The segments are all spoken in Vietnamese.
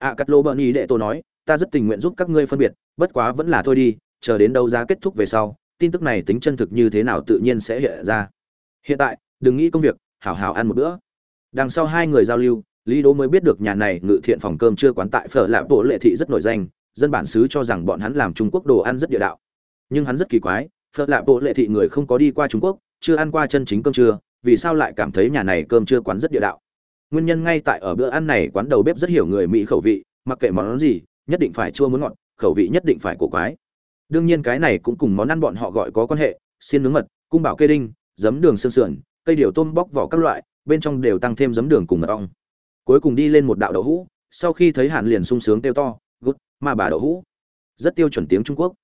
ạ cắt lô bợn ý đệ tô nói, ta rất tình nguyện giúp các ngươi phân biệt, bất quá vẫn là thôi đi, chờ đến đấu giá kết thúc về sau, tin tức này tính chân thực như thế nào tự nhiên sẽ hiện ra. Hiện tại, đừng nghĩ công việc, hảo hảo ăn một bữa. Đằng sau hai người giao lưu, lý đỗ mới biết được nhà này ngự thiện phòng cơm chưa quán tại phở lạp bộ lệ thị rất nổi danh, dân bản xứ cho rằng bọn hắn làm trung quốc đồ ăn rất địa đạo. Nhưng hắn rất kỳ quái, phở lạp bộ lệ thị người không có đi qua trung quốc, chưa ăn qua chân chính cơm trưa, vì sao lại cảm thấy nhà này cơm trưa quán rất địa đạo? Nguyên nhân ngay tại ở bữa ăn này quán đầu bếp rất hiểu người mỹ khẩu vị, mặc kệ món gì, nhất định phải chua muốn ngọt, khẩu vị nhất định phải cổ quái. Đương nhiên cái này cũng cùng món ăn bọn họ gọi có quan hệ, xiên nướng mật, cung bảo kê đinh, giấm đường xương sườn, cây điều tôm bóc vỏ các loại, bên trong đều tăng thêm giấm đường cùng mật ong. Cuối cùng đi lên một đạo đậu hũ, sau khi thấy hạn liền sung sướng kêu to, gút, mà bà đậu hũ. Rất tiêu chuẩn tiếng trung quốc.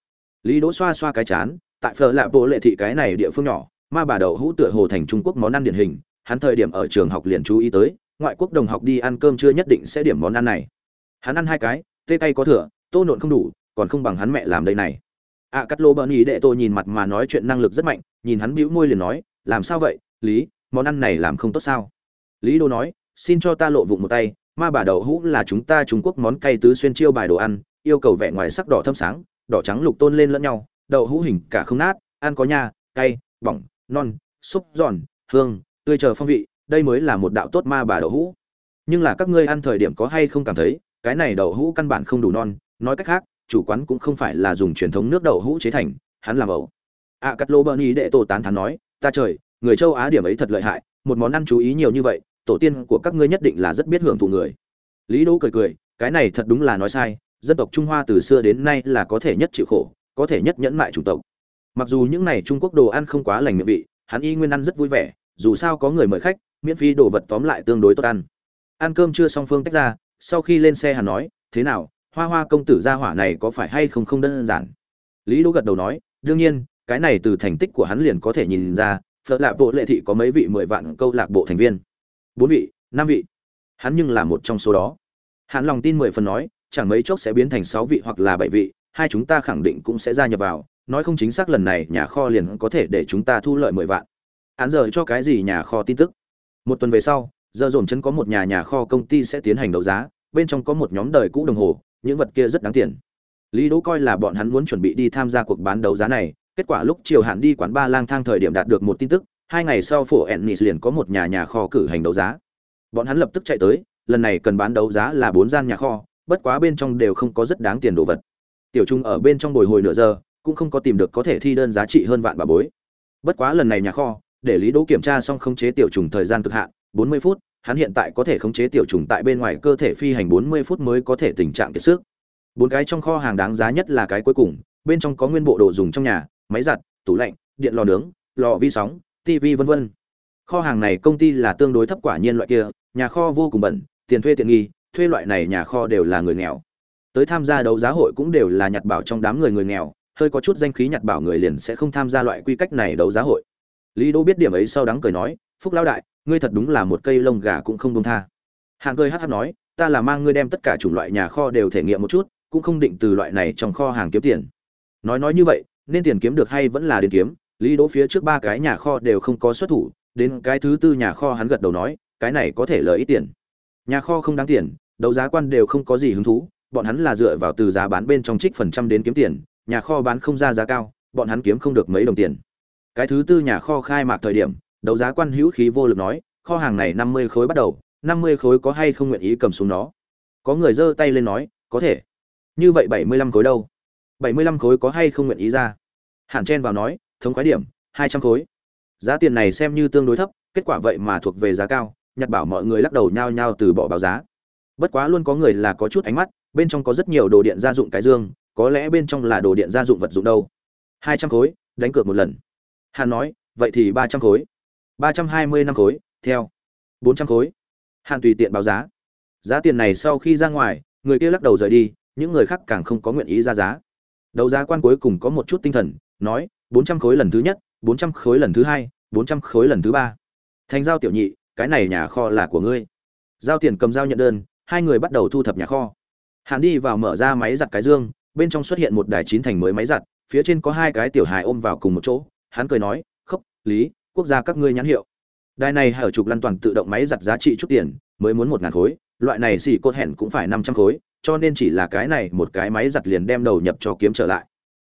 Lý đỗ xoa xoa cái chán, tại phở lạ bộ lệ thị cái này địa phương nhỏ ma bà đậu hũ tựa hồ thành trung quốc món ăn điển hình, hắn thời điểm ở trường học liền chú ý tới ngoại quốc đồng học đi ăn cơm chưa nhất định sẽ điểm món ăn này. Hắn ăn hai cái tê tay có thừa tô nộn không đủ còn không bằng hắn mẹ làm đây này. Ạ à, cắt lô bợn ý đệ tôi nhìn mặt mà nói chuyện năng lực rất mạnh nhìn hắn bĩu môi liền nói làm sao vậy lý? Món ăn này làm không tốt sao? Lý đô nói xin cho ta lộ vụng một tay ma bà đậu hũ là chúng ta trung quốc món cay tứ xuyên chiêu bài đồ ăn yêu cầu vẻ ngoài sắc đỏ thâm sáng đỏ trắng lục tôn lên lẫn nhau đậu hũ hình cả không nát ăn có nha cay bỏng non xúc giòn hương tươi chờ phong vị đây mới là một đạo tốt ma bà đậu hũ. Nhưng là các ngươi ăn thời điểm có hay không cảm thấy cái này đậu hũ căn bản không đủ non. Nói cách khác chủ quán cũng không phải là dùng truyền thống nước đậu hũ chế thành hắn làm ẩu. A à, cắt lô bơ ni đệ tổ tán thán nói ta trời người châu á điểm ấy thật lợi hại một món ăn chú ý nhiều như vậy tổ tiên của các ngươi nhất định là rất biết hưởng thụ người. Lý đỗ cười cười cái này thật đúng là nói sai dân tộc trung hoa từ xưa đến nay là có thể nhất chịu khổ có thể nhất nhẫn mại chủng tộc. Mặc dù những này trung quốc đồ ăn không quá lành miệng vị hắn y nguyên ăn rất vui vẻ dù sao có người mời khách miễn phí đồ vật tóm lại tương đối tốt ăn. Ăn cơm chưa song phương tách ra, sau khi lên xe hắn nói, thế nào, hoa hoa công tử gia hỏa này có phải hay không không đơn giản? Lý đỗ gật đầu nói, đương nhiên, cái này từ thành tích của hắn liền có thể nhìn ra, phật lạc bộ lệ thị có mấy vị mười vạn câu lạc bộ thành viên. Bốn vị, năm vị. Hắn nhưng là một trong số đó. Hắn lòng tin mười phần nói, chẳng mấy chốc sẽ biến thành sáu vị hoặc là bảy vị, hai chúng ta khẳng định cũng sẽ gia nhập vào, nói không chính xác lần này nhà kho liền có thể để chúng ta thu lợi mười vạn. Hắn giờ cho cái gì nhà kho tin tức? Một tuần về sau, giờ dồn chân có một nhà nhà kho công ty sẽ tiến hành đấu giá, bên trong có một nhóm đời cũ đồng hồ, những vật kia rất đáng tiền. Lý đỗ coi là bọn hắn muốn chuẩn bị đi tham gia cuộc bán đấu giá này, kết quả lúc chiều hạn đi quán ba lang thang thời điểm đạt được một tin tức, hai ngày sau phổ ennis liền có một nhà nhà kho cử hành đấu giá. Bọn hắn lập tức chạy tới, lần này cần bán đấu giá là bốn gian nhà kho, bất quá bên trong đều không có rất đáng tiền đồ vật. Tiểu trung ở bên trong bồi hồi nửa giờ, cũng không có tìm được có thể thi đơn giá trị hơn vạn bà bối. Bất quá lần này nhà kho để lý đỗ kiểm tra xong khống chế tiểu trùng thời gian cực hạn 40 phút, hắn hiện tại có thể khống chế tiểu trùng tại bên ngoài cơ thể phi hành 40 phút mới có thể tình trạng kiệt sức. Bốn cái trong kho hàng đáng giá nhất là cái cuối cùng, bên trong có nguyên bộ đồ dùng trong nhà, máy giặt, tủ lạnh, điện lò nướng, lò vi sóng tv vân vân. Kho hàng này công ty là tương đối thấp quả nhiên loại kia, nhà kho vô cùng bẩn, tiền thuê tiện nghi, thuê loại này nhà kho đều là người nghèo. Tới tham gia đấu giá hội cũng đều là nhặt bảo trong đám người người nghèo, hơi có chút danh khí nhặt bảo người liền sẽ không tham gia loại quy cách này đấu giá hội lý đỗ biết điểm ấy sau đắng cười nói, phúc lão đại, ngươi thật đúng là một cây lông gà cũng không đông tha. Hạng cười hắc hắc nói, ta là mang ngươi đem tất cả chủng loại nhà kho đều thể nghiệm một chút, cũng không định từ loại này trong kho hàng kiếm tiền. Nói nói như vậy, nên tiền kiếm được hay vẫn là đến kiếm, lý đỗ phía trước ba cái nhà kho đều không có xuất thủ, đến cái thứ tư nhà kho hắn gật đầu nói, cái này có thể lợi ít tiền. Nhà kho không đáng tiền, đấu giá quan đều không có gì hứng thú, bọn hắn là dựa vào từ giá bán bên trong trích phần trăm đến kiếm tiền, nhà kho bán không ra giá cao, bọn hắn kiếm không được mấy đồng tiền cái thứ tư nhà kho khai mạc thời điểm, đấu giá quan hữu khí vô lực nói, kho hàng này năm mươi khối bắt đầu, năm mươi khối có hay không nguyện ý cầm xuống nó? Có người giơ tay lên nói, có thể. Như vậy bảy mươi lăm khối đâu? bảy mươi lăm khối có hay không nguyện ý ra? Hàn chen vào nói, thống khoái điểm, hai trăm khối. Giá tiền này xem như tương đối thấp, kết quả vậy mà thuộc về giá cao nhặt bảo mọi người lắc đầu nhao nhao từ bỏ báo giá. Bất quá luôn có người là có chút ánh mắt, bên trong có rất nhiều đồ điện gia dụng cái dương, có lẽ bên trong là đồ điện gia dụng vật dụng đâu. hai trăm khối, đánh cược một lần hàn nói, vậy thì ba trăm khối. ba trăm hai mươi năm khối, theo. bốn trăm khối. Hàn tùy tiện báo giá. Giá tiền này sau khi ra ngoài, người kia lắc đầu rời đi, những người khác càng không có nguyện ý ra giá. Đấu giá quan cuối cùng có một chút tinh thần, nói, bốn trăm khối lần thứ nhất, bốn trăm khối lần thứ hai, bốn trăm khối lần thứ ba. Thành giao tiểu nhị, cái này nhà kho là của ngươi. Giao tiền cầm giao nhận đơn, hai người bắt đầu thu thập nhà kho. Hàn đi vào mở ra máy giặt cái dương, bên trong xuất hiện một đài chín thành mới máy giặt, phía trên có hai cái tiểu hài ôm vào cùng một chỗ hắn cười nói khóc lý, quốc gia các ngươi nhãn hiệu. Đài này hở chụp lăn toàn tự động máy giặt giá trị chút tiền, mới muốn một ngàn khối, loại này xỉ cốt hẹn cũng phải năm trăm khối, cho nên chỉ là cái này một cái máy giặt liền đem đầu nhập cho kiếm trở lại.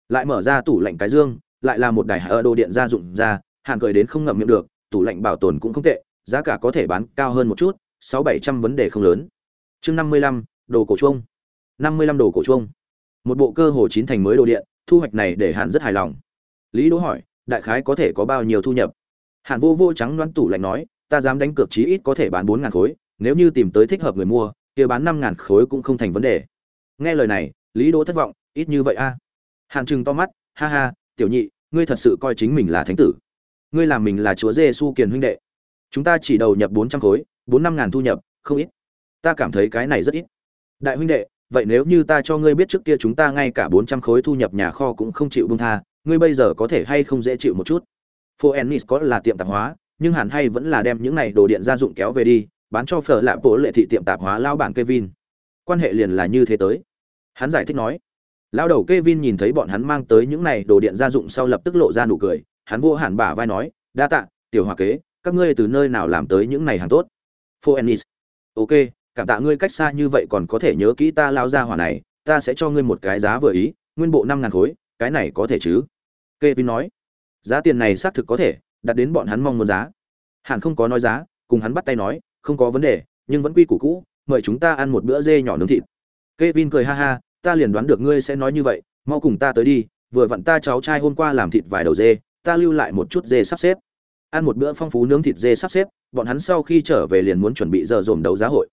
Lại mở ra tủ lạnh cái dương, lại là một đài ở đồ điện gia dụng ra hàn cười đến không ngậm miệng được, tủ lạnh bảo tồn cũng không tệ, giá cả có thể bán cao hơn một chút, sáu bảy trăm vấn đề không lớn. Chương năm mươi lăm, đồ cổ chuông. Năm mươi lăm đồ cổ chuông. Một bộ cơ hồ chín thành mới đồ điện, thu hoạch này để hàn rất hài lòng. Lý đỗ hỏi đại khái có thể có bao nhiêu thu nhập. Hàn vô vô trắng đoán tủ lạnh nói, ta dám đánh cược chí ít có thể bán bốn ngàn khối, nếu như tìm tới thích hợp người mua, kia bán năm ngàn khối cũng không thành vấn đề. Nghe lời này, lý đỗ thất vọng, ít như vậy a? À. hàn trừng to mắt, ha ha, tiểu nhị, ngươi thật sự coi chính mình là thánh tử. Ngươi làm mình là chúa giê xu kiền huynh đệ. Chúng ta chỉ đầu nhập bốn trăm khối, bốn năm ngàn thu nhập, không ít. Ta cảm thấy cái này rất ít. Đại huynh đệ, vậy nếu như ta cho ngươi biết trước kia chúng ta ngay cả bốn trăm khối thu nhập nhà kho cũng không chịu buông tha ngươi bây giờ có thể hay không dễ chịu một chút? Phố ennis có là tiệm tạp hóa, nhưng hẳn hay vẫn là đem những này đồ điện gia dụng kéo về đi, bán cho phở lạ bộ lệ thị tiệm tạp hóa lao bản kevin. Quan hệ liền là như thế tới. Hắn giải thích nói. Lao đầu kevin nhìn thấy bọn hắn mang tới những này đồ điện gia dụng sau lập tức lộ ra nụ cười, hắn vô hẳn bả vai nói, đa tạ, tiểu hòa kế, các ngươi từ nơi nào làm tới những này hàng tốt? Phố ennis. Ok, cảm tạ ngươi cách xa như vậy còn có thể nhớ kỹ ta lao ra hỏa này, ta sẽ cho ngươi một cái giá vừa ý, nguyên bộ năm ngàn khối, cái này có thể chứ? Kevin nói, giá tiền này xác thực có thể, đạt đến bọn hắn mong muốn giá. Hàn không có nói giá, cùng hắn bắt tay nói, không có vấn đề, nhưng vẫn quy củ cũ, mời chúng ta ăn một bữa dê nhỏ nướng thịt. Kevin cười ha ha, ta liền đoán được ngươi sẽ nói như vậy, mau cùng ta tới đi, vừa vặn ta cháu trai hôm qua làm thịt vài đầu dê, ta lưu lại một chút dê sắp xếp. Ăn một bữa phong phú nướng thịt dê sắp xếp, bọn hắn sau khi trở về liền muốn chuẩn bị giờ dồn đấu giá hội.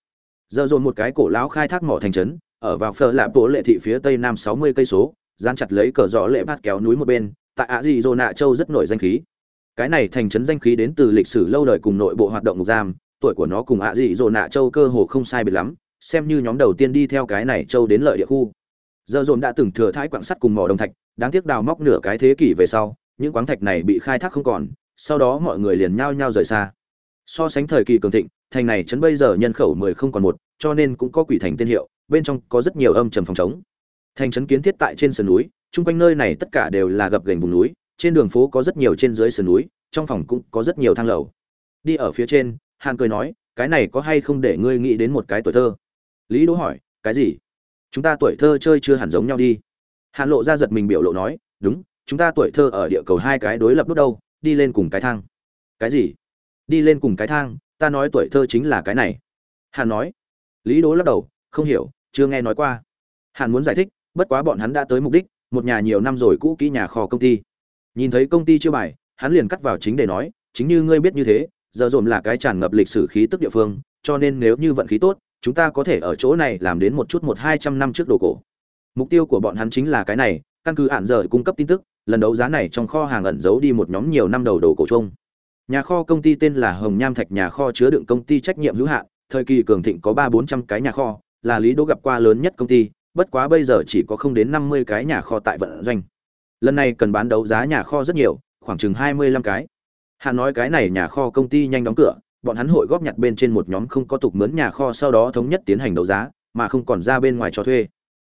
Giờ dồn một cái cổ lão khai thác mỏ thành trấn, ở vào phở lạ bộ lệ thị phía tây nam sáu mươi cây số gian chặt lấy cờ rõ lệ bát kéo núi một bên tại ạ dị dô nạ châu rất nổi danh khí. Cái này thành trấn danh khí đến từ lịch sử lâu đời cùng nội bộ hoạt động ngục giam, tuổi của nó cùng ạ dị dô nạ châu cơ hồ không sai biệt lắm, xem như nhóm đầu tiên đi theo cái này châu đến lợi địa khu. Giờ dồn đã từng thừa thái quạng sắt cùng mỏ đồng thạch, đáng tiếc đào móc nửa cái thế kỷ về sau, những quáng thạch này bị khai thác không còn, sau đó mọi người liền nhao nhao rời xa. So sánh thời kỳ cường thịnh, thành này trấn bây giờ nhân khẩu mười không còn một, cho nên cũng có quỷ thành tên hiệu, bên trong có rất nhiều âm trầm phòng chống. Thành trấn kiến thiết tại trên sườn núi chung quanh nơi này tất cả đều là gập gành vùng núi, trên đường phố có rất nhiều trên dưới sườn núi, trong phòng cũng có rất nhiều thang lầu. Đi ở phía trên, hàn cười nói, cái này có hay không để ngươi nghĩ đến một cái tuổi thơ? Lý đỗ hỏi, cái gì? Chúng ta tuổi thơ chơi chưa hẳn giống nhau đi. Hàn lộ ra giật mình biểu lộ nói, đúng, chúng ta tuổi thơ ở địa cầu hai cái đối lập đốt đâu, đi lên cùng cái thang. Cái gì? Đi lên cùng cái thang, ta nói tuổi thơ chính là cái này. Hàn nói. Lý đố lắc đầu, không hiểu, chưa nghe nói qua. Hàn muốn giải thích, bất quá bọn hắn đã tới mục đích một nhà nhiều năm rồi cũ kỹ nhà kho công ty. Nhìn thấy công ty chưa bài, hắn liền cắt vào chính để nói, chính như ngươi biết như thế, giờ dồn là cái tràn ngập lịch sử khí tức địa phương, cho nên nếu như vận khí tốt, chúng ta có thể ở chỗ này làm đến một chút một hai trăm năm trước đồ cổ. Mục tiêu của bọn hắn chính là cái này, căn cứ hạn giờ cung cấp tin tức, lần đấu giá này trong kho hàng ẩn giấu đi một nhóm nhiều năm đầu đồ cổ chung. Nhà kho công ty tên là hồng nham thạch nhà kho chứa đựng công ty trách nhiệm hữu hạn, thời kỳ cường thịnh có ba bốn trăm cái nhà kho, là lý đô gặp qua lớn nhất công ty bất quá bây giờ chỉ có không đến năm mươi cái nhà kho tại vận doanh. Lần này cần bán đấu giá nhà kho rất nhiều khoảng chừng hai mươi lăm cái. Hà nói cái này nhà kho công ty nhanh đóng cửa bọn hắn hội góp nhặt bên trên một nhóm không có tục mướn nhà kho sau đó thống nhất tiến hành đấu giá mà không còn ra bên ngoài cho thuê.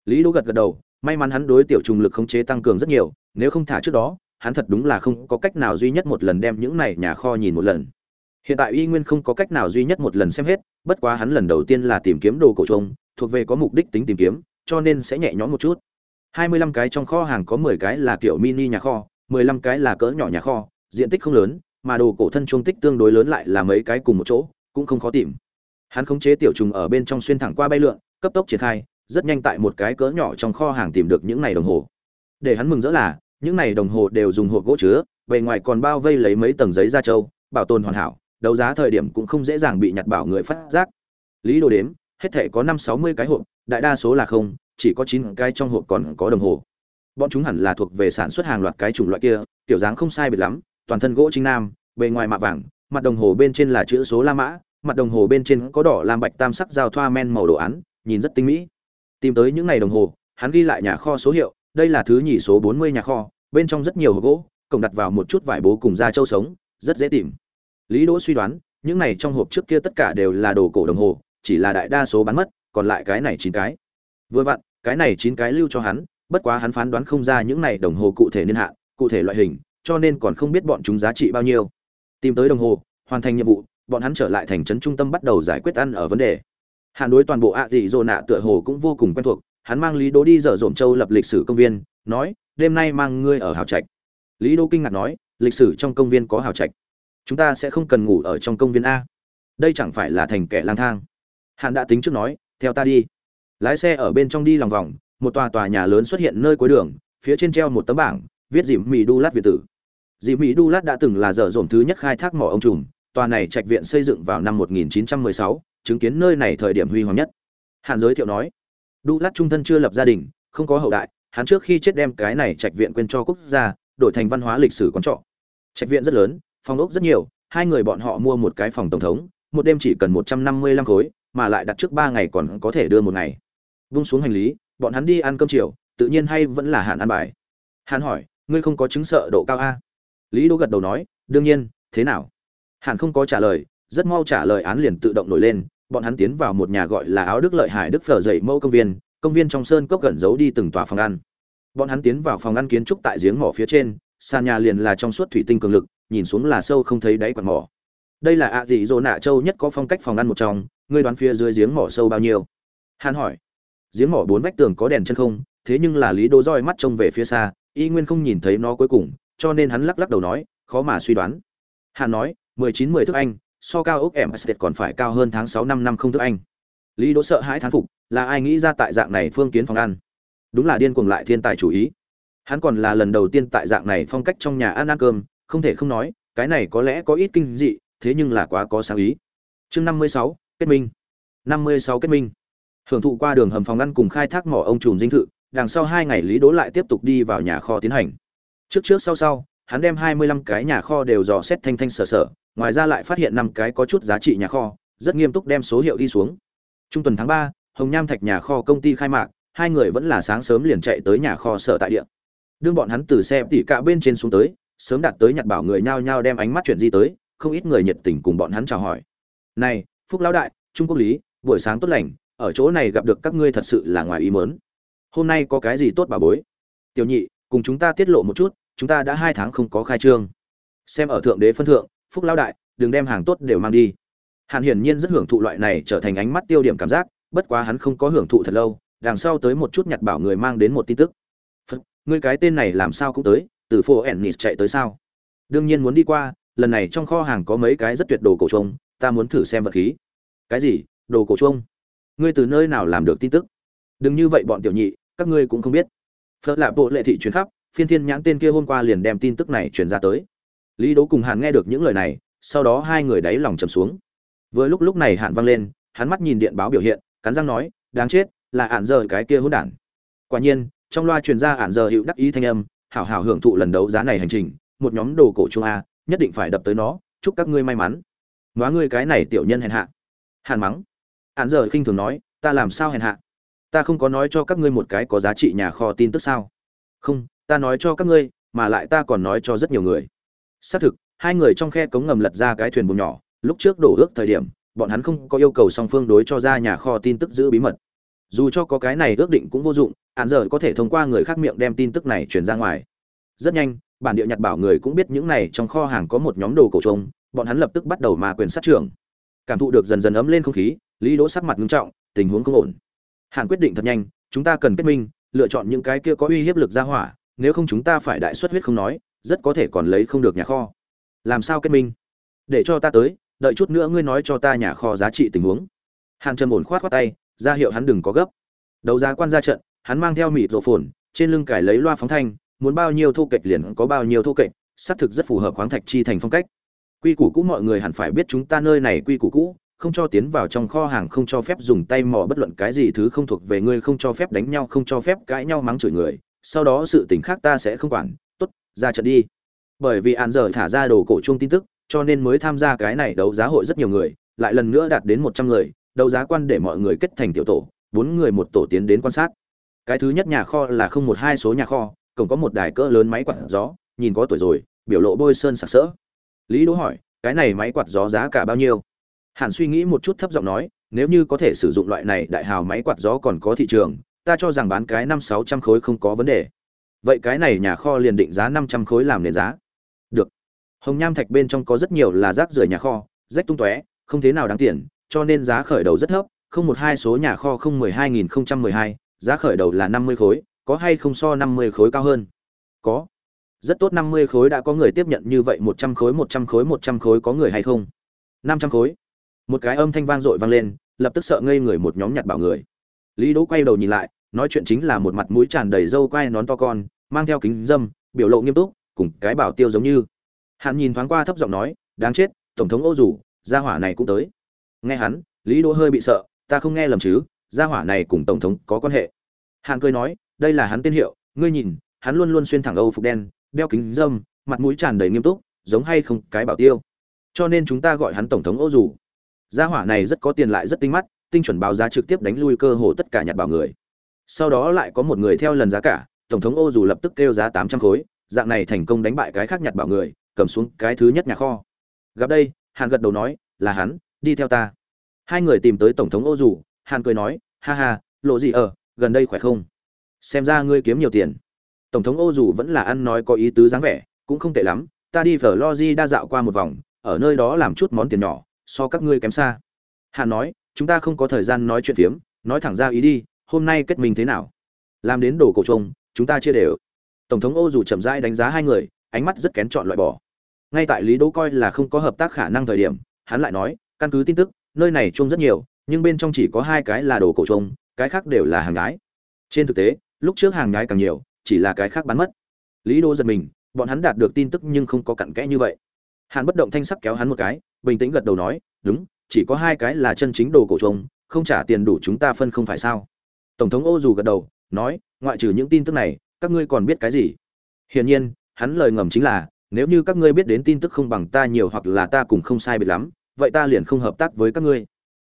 Lý đỗ gật gật đầu may mắn hắn đối tiểu trùng lực khống chế tăng cường rất nhiều nếu không thả trước đó hắn thật đúng là không có cách nào duy nhất một lần đem những này nhà kho nhìn một lần. Hiện tại y nguyên không có cách nào duy nhất một lần xem hết bất quá hắn lần đầu tiên là tìm kiếm đồ cổ trùng, thuộc về có mục đích tính tìm kiếm cho nên sẽ nhẹ nhõm một chút. Hai mươi lăm cái trong kho hàng có mười cái là kiểu mini nhà kho, mười lăm cái là cỡ nhỏ nhà kho, diện tích không lớn, mà đồ cổ thân trung tích tương đối lớn lại là mấy cái cùng một chỗ, cũng không khó tìm. Hắn khống chế tiểu trùng ở bên trong xuyên thẳng qua bay lượn, cấp tốc triển khai, rất nhanh tại một cái cỡ nhỏ trong kho hàng tìm được những này đồng hồ. Để hắn mừng rỡ là, những này đồng hồ đều dùng hộp gỗ chứa, bề ngoài còn bao vây lấy mấy tầng giấy da trâu, bảo tồn hoàn hảo, đấu giá thời điểm cũng không dễ dàng bị nhặt bảo người phát giác. Lý đồ đếm hết thể có năm sáu mươi cái hộp, đại đa số là không, chỉ có chín cái trong hộp còn có đồng hồ. Bọn chúng hẳn là thuộc về sản xuất hàng loạt cái chủng loại kia, kiểu dáng không sai biệt lắm, toàn thân gỗ chính nam, bề ngoài mạ vàng, mặt đồng hồ bên trên là chữ số la mã, mặt đồng hồ bên trên có đỏ lam bạch tam sắc giao thoa men màu đồ án, nhìn rất tinh mỹ. Tìm tới những ngày đồng hồ, hắn ghi lại nhà kho số hiệu, đây là thứ nhì số bốn mươi nhà kho, bên trong rất nhiều hộp gỗ, cổng đặt vào một chút vải bố cùng da châu sống, rất dễ tìm. Lý đỗ suy đoán, những này trong hộp trước kia tất cả đều là đồ cổ đồng hồ chỉ là đại đa số bán mất, còn lại cái này chín cái. Vừa vặn, cái này chín cái lưu cho hắn, bất quá hắn phán đoán không ra những này đồng hồ cụ thể niên hạn, cụ thể loại hình, cho nên còn không biết bọn chúng giá trị bao nhiêu. Tìm tới đồng hồ, hoàn thành nhiệm vụ, bọn hắn trở lại thành trấn trung tâm bắt đầu giải quyết ăn ở vấn đề. Hàn đối toàn bộ ạ dị dỗ nạ tựa hồ cũng vô cùng quen thuộc, hắn mang lý đỗ đi dở dổm châu lập lịch sử công viên, nói, đêm nay mang ngươi ở hào trạch. Lý đỗ kinh ngạc nói, lịch sử trong công viên có hào trạch. Chúng ta sẽ không cần ngủ ở trong công viên a. Đây chẳng phải là thành kẻ lang thang hàn đã tính trước nói theo ta đi. Lái xe ở bên trong đi lòng vòng một tòa tòa nhà lớn xuất hiện nơi cuối đường phía trên treo một tấm bảng viết dìm mỹ đu lát việt tử. Dìm mỹ đu lát đã từng là dở dồn thứ nhất khai thác mỏ ông trùm tòa này trạch viện xây dựng vào năm 1916, chứng kiến nơi này thời điểm huy hoàng nhất. Hàn giới thiệu nói đu lát trung thân chưa lập gia đình không có hậu đại hắn trước khi chết đem cái này trạch viện quên cho quốc gia đổi thành văn hóa lịch sử quán trọ. Trạch viện rất lớn phòng ốc rất nhiều hai người bọn họ mua một cái phòng tổng thống một đêm chỉ cần một trăm năm mươi lăm khối mà lại đặt trước ba ngày còn có thể đưa một ngày. Vung xuống hành lý, bọn hắn đi ăn cơm chiều, tự nhiên hay vẫn là hạn ăn bài. Hạn hỏi, ngươi không có chứng sợ độ cao a? Lý đỗ gật đầu nói, đương nhiên, thế nào? Hạn không có trả lời, rất mau trả lời án liền tự động nổi lên, bọn hắn tiến vào một nhà gọi là áo đức lợi hải đức phở dậy mẫu công viên công viên trong sơn cốc gần giấu đi từng tòa phòng ăn. Bọn hắn tiến vào phòng ăn kiến trúc tại giếng mỏ phía trên, sàn nhà liền là trong suốt thủy tinh cường lực, nhìn xuống là sâu không thấy đáy quạt mỏ. Đây là ạ dị dỗ nạ châu nhất có phong cách phòng ăn một trong ngươi đoán phía dưới giếng mỏ sâu bao nhiêu? Hắn hỏi. Giếng mỏ bốn vách tường có đèn chân không, thế nhưng là lý đỗ roi mắt trông về phía xa, y nguyên không nhìn thấy nó cuối cùng, cho nên hắn lắc lắc đầu nói, khó mà suy đoán. Hắn nói, mười chín mười thước anh, so cao ốc em estate còn phải cao hơn tháng sáu năm năm không thước anh. Lý đỗ sợ hãi thán phục, là ai nghĩ ra tại dạng này phương kiến phòng ăn? Đúng là điên cuồng lại thiên tài chủ ý. Hắn còn là lần đầu tiên tại dạng này phong cách trong nhà ăn ăn cơm, không thể không nói, cái này có lẽ có ít kinh dị, thế nhưng là quá có sáng ý. Chương năm mươi sáu kết minh. Năm mươi sáu kết minh. Hưởng thụ qua đường hầm phòng ngăn cùng khai thác mỏ ông trùm dinh thự, đằng sau hai ngày lý đỗ lại tiếp tục đi vào nhà kho tiến hành. Trước trước sau sau, hắn đem hai mươi lăm cái nhà kho đều dò xét thanh thanh sở sở, ngoài ra lại phát hiện năm cái có chút giá trị nhà kho, rất nghiêm túc đem số hiệu đi xuống. Trung tuần tháng ba, hồng nham thạch nhà kho công ty khai mạc, hai người vẫn là sáng sớm liền chạy tới nhà kho sở tại địa. Đương bọn hắn từ xe tỉ cả bên trên xuống tới, sớm đạt tới nhặt bảo người nhao nhao đem ánh mắt chuyển di tới, không ít người nhiệt tình cùng bọn hắn chào hỏi. Này phúc lão đại trung quốc lý buổi sáng tốt lành ở chỗ này gặp được các ngươi thật sự là ngoài ý mớn hôm nay có cái gì tốt bà bối? Tiểu nhị cùng chúng ta tiết lộ một chút chúng ta đã hai tháng không có khai trương. Xem ở thượng đế phân thượng phúc lão đại đừng đem hàng tốt đều mang đi. Hàn hiển nhiên rất hưởng thụ loại này trở thành ánh mắt tiêu điểm cảm giác bất quá hắn không có hưởng thụ thật lâu đằng sau tới một chút nhặt bảo người mang đến một tin tức. Phật, ngươi cái tên này làm sao cũng tới từ phố ennis chạy tới sao? Đương nhiên muốn đi qua lần này trong kho hàng có mấy cái rất tuyệt đồ cổ trông ta muốn thử xem vật khí. Cái gì? Đồ cổ chuông. Ngươi từ nơi nào làm được tin tức? Đừng như vậy bọn tiểu nhị, các ngươi cũng không biết. Phớt lạ bộ lệ thị truyền khắp, phiên thiên nhãn tên kia hôm qua liền đem tin tức này truyền ra tới. Lý đố cùng hàn nghe được những lời này, sau đó hai người đáy lòng trầm xuống. Vừa lúc lúc này hạn vang lên, hắn mắt nhìn điện báo biểu hiện, cắn răng nói, đáng chết, là ạn giờ cái kia hỗn đản. Quả nhiên, trong loa truyền ra ạn giờ hữu đắc ý thanh âm, hảo hảo hưởng thụ lần đấu giá này hành trình, một nhóm đồ cổ trung a, nhất định phải đập tới nó, chúc các ngươi may mắn nói ngươi cái này tiểu nhân hèn hạ. Hàn mắng. Ạn giờ khinh thường nói, ta làm sao hèn hạ? Ta không có nói cho các ngươi một cái có giá trị nhà kho tin tức sao? Không, ta nói cho các ngươi, mà lại ta còn nói cho rất nhiều người. Xác thực, hai người trong khe cống ngầm lật ra cái thuyền buồm nhỏ, lúc trước đổ ước thời điểm, bọn hắn không có yêu cầu song phương đối cho ra nhà kho tin tức giữ bí mật. Dù cho có cái này ước định cũng vô dụng hạn giờ có thể thông qua người khác miệng đem tin tức này truyền ra ngoài. Rất nhanh, bản địa nhặt bảo người cũng biết những này trong kho hàng có một nhóm đồ cổ trông bọn hắn lập tức bắt đầu mà quyền sát trưởng. Cảm thụ được dần dần ấm lên không khí, lý đỗ sắc mặt nghiêm trọng, tình huống không ổn. Hàn quyết định thật nhanh, chúng ta cần kết minh, lựa chọn những cái kia có uy hiếp lực ra hỏa, nếu không chúng ta phải đại xuất huyết không nói, rất có thể còn lấy không được nhà kho. Làm sao kết minh? Để cho ta tới, đợi chút nữa ngươi nói cho ta nhà kho giá trị tình huống. Hàn trầm ổn khoát khoát tay, ra hiệu hắn đừng có gấp. Đấu giá quan ra trận, hắn mang theo mịt rộ phồn, trên lưng cải lấy loa phóng thanh, muốn bao nhiêu thu kệch liền có bao nhiêu thu kệch, xác thực rất phù hợp khoáng thạch chi thành phong cách quy củ cũ mọi người hẳn phải biết chúng ta nơi này quy củ cũ, không cho tiến vào trong kho hàng, không cho phép dùng tay mò bất luận cái gì thứ không thuộc về ngươi, không cho phép đánh nhau, không cho phép cãi nhau mắng chửi người. Sau đó sự tình khác ta sẽ không quản. Tốt, ra trận đi. Bởi vì án giờ thả ra đồ cổ chung tin tức, cho nên mới tham gia cái này đấu giá hội rất nhiều người, lại lần nữa đạt đến một trăm người, đấu giá quan để mọi người kết thành tiểu tổ, bốn người một tổ tiến đến quan sát. Cái thứ nhất nhà kho là không một hai số nhà kho, cổng có một đài cỡ lớn máy quạt gió, nhìn có tuổi rồi, biểu lộ bôi sơn sặc sỡ lý đỗ hỏi, cái này máy quạt gió giá cả bao nhiêu? Hàn suy nghĩ một chút thấp giọng nói, nếu như có thể sử dụng loại này đại hào máy quạt gió còn có thị trường, ta cho rằng bán cái năm sáu trăm khối không có vấn đề. Vậy cái này nhà kho liền định giá năm trăm khối làm nền giá. Được. Hồng nham thạch bên trong có rất nhiều là rác rưởi nhà kho, rách tung tóe, không thế nào đáng tiền, cho nên giá khởi đầu rất thấp, không một hai số nhà kho không mười hai nghìn không trăm mười hai, giá khởi đầu là năm mươi khối, có hay không so năm mươi khối cao hơn? Có rất tốt năm mươi khối đã có người tiếp nhận như vậy, một trăm khối, một trăm khối, một trăm khối có người hay không? năm trăm khối. Một cái âm thanh vang dội vang lên, lập tức sợ ngây người một nhóm nhặt bảo người. Lý đỗ quay đầu nhìn lại, nói chuyện chính là một mặt mũi tràn đầy râu quai nón to con, mang theo kính dâm, biểu lộ nghiêm túc, cùng cái bảo tiêu giống như. Hắn nhìn thoáng qua thấp giọng nói, đáng chết, tổng thống ô rủ, gia hỏa này cũng tới. Nghe hắn, lý đỗ hơi bị sợ, ta không nghe lầm chứ, gia hỏa này cùng tổng thống có quan hệ. Hàn cười nói, đây là hắn tên hiệu, ngươi nhìn, hắn luôn luôn xuyên thẳng âu phục đen đeo kính dâm, mặt mũi tràn đầy nghiêm túc, giống hay không cái bảo tiêu. Cho nên chúng ta gọi hắn tổng thống ô dù. Gia hỏa này rất có tiền lại rất tinh mắt, tinh chuẩn báo giá trực tiếp đánh lui cơ hồ tất cả nhặt bảo người. Sau đó lại có một người theo lần giá cả, tổng thống ô dù lập tức kêu giá tám trăm khối, dạng này thành công đánh bại cái khác nhặt bảo người, cầm xuống cái thứ nhất nhà kho. Gặp đây, hàn gật đầu nói, là hắn, đi theo ta. Hai người tìm tới tổng thống ô dù, hàn cười nói, ha ha, lộ gì ở, gần đây khỏe không? Xem ra ngươi kiếm nhiều tiền tổng thống ô dù vẫn là ăn nói có ý tứ dáng vẻ, cũng không tệ lắm, ta đi phở lo di đa dạo qua một vòng, ở nơi đó làm chút món tiền nhỏ, so các ngươi kém xa. Hà nói, chúng ta không có thời gian nói chuyện phiếm, nói thẳng ra ý đi, hôm nay kết minh thế nào? Làm đến đồ cổ trông chúng ta chia đều. Tổng thống ô dù chậm rãi đánh giá hai người, ánh mắt rất kén chọn loại bỏ. Ngay tại lý đỗ coi là không có hợp tác khả năng thời điểm, hắn lại nói, căn cứ tin tức, nơi này trông rất nhiều, nhưng bên trong chỉ có hai cái là đồ cổ trông cái khác đều là hàng nhái. Trên thực tế, lúc trước hàng nhái càng nhiều chỉ là cái khác bán mất. Lý đô giật mình, bọn hắn đạt được tin tức nhưng không có cặn kẽ như vậy. Hàn bất động thanh sắc kéo hắn một cái, bình tĩnh gật đầu nói, đúng, chỉ có hai cái là chân chính đồ cổ trông không trả tiền đủ chúng ta phân không phải sao? Tổng thống ô dù gật đầu, nói, ngoại trừ những tin tức này, các ngươi còn biết cái gì? Hiển nhiên, hắn lời ngầm chính là, nếu như các ngươi biết đến tin tức không bằng ta nhiều hoặc là ta cùng không sai biệt lắm, vậy ta liền không hợp tác với các ngươi.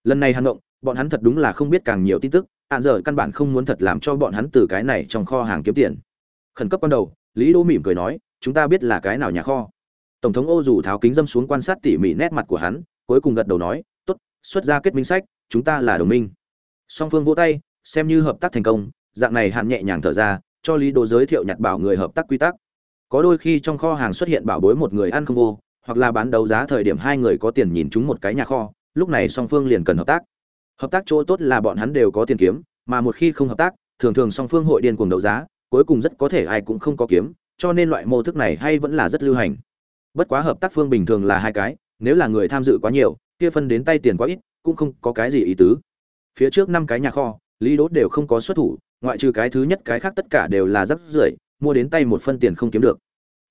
Lần này hắn động bọn hắn thật đúng là không biết càng nhiều tin tức hạn giờ căn bản không muốn thật làm cho bọn hắn từ cái này trong kho hàng kiếm tiền. Khẩn cấp ban đầu, lý đỗ mỉm cười nói, chúng ta biết là cái nào nhà kho. Tổng thống ô dù tháo kính dâm xuống quan sát tỉ mỉ nét mặt của hắn, cuối cùng gật đầu nói, tốt, xuất ra kết minh sách, chúng ta là đồng minh. Song phương vỗ tay, xem như hợp tác thành công, dạng này hạn nhẹ nhàng thở ra, cho lý đỗ giới thiệu nhặt bảo người hợp tác quy tắc. Có đôi khi trong kho hàng xuất hiện bảo bối một người ăn không vô, hoặc là bán đấu giá thời điểm hai người có tiền nhìn chúng một cái nhà kho, lúc này song phương liền cần hợp tác hợp tác chỗ tốt là bọn hắn đều có tiền kiếm, mà một khi không hợp tác, thường thường song phương hội điên cuồng đấu giá, cuối cùng rất có thể ai cũng không có kiếm, cho nên loại mô thức này hay vẫn là rất lưu hành. Bất quá hợp tác phương bình thường là hai cái, nếu là người tham dự quá nhiều, kia phân đến tay tiền quá ít, cũng không có cái gì ý tứ. Phía trước năm cái nhà kho, lý đốt đều không có xuất thủ, ngoại trừ cái thứ nhất cái khác tất cả đều là rất rưởi, mua đến tay một phân tiền không kiếm được.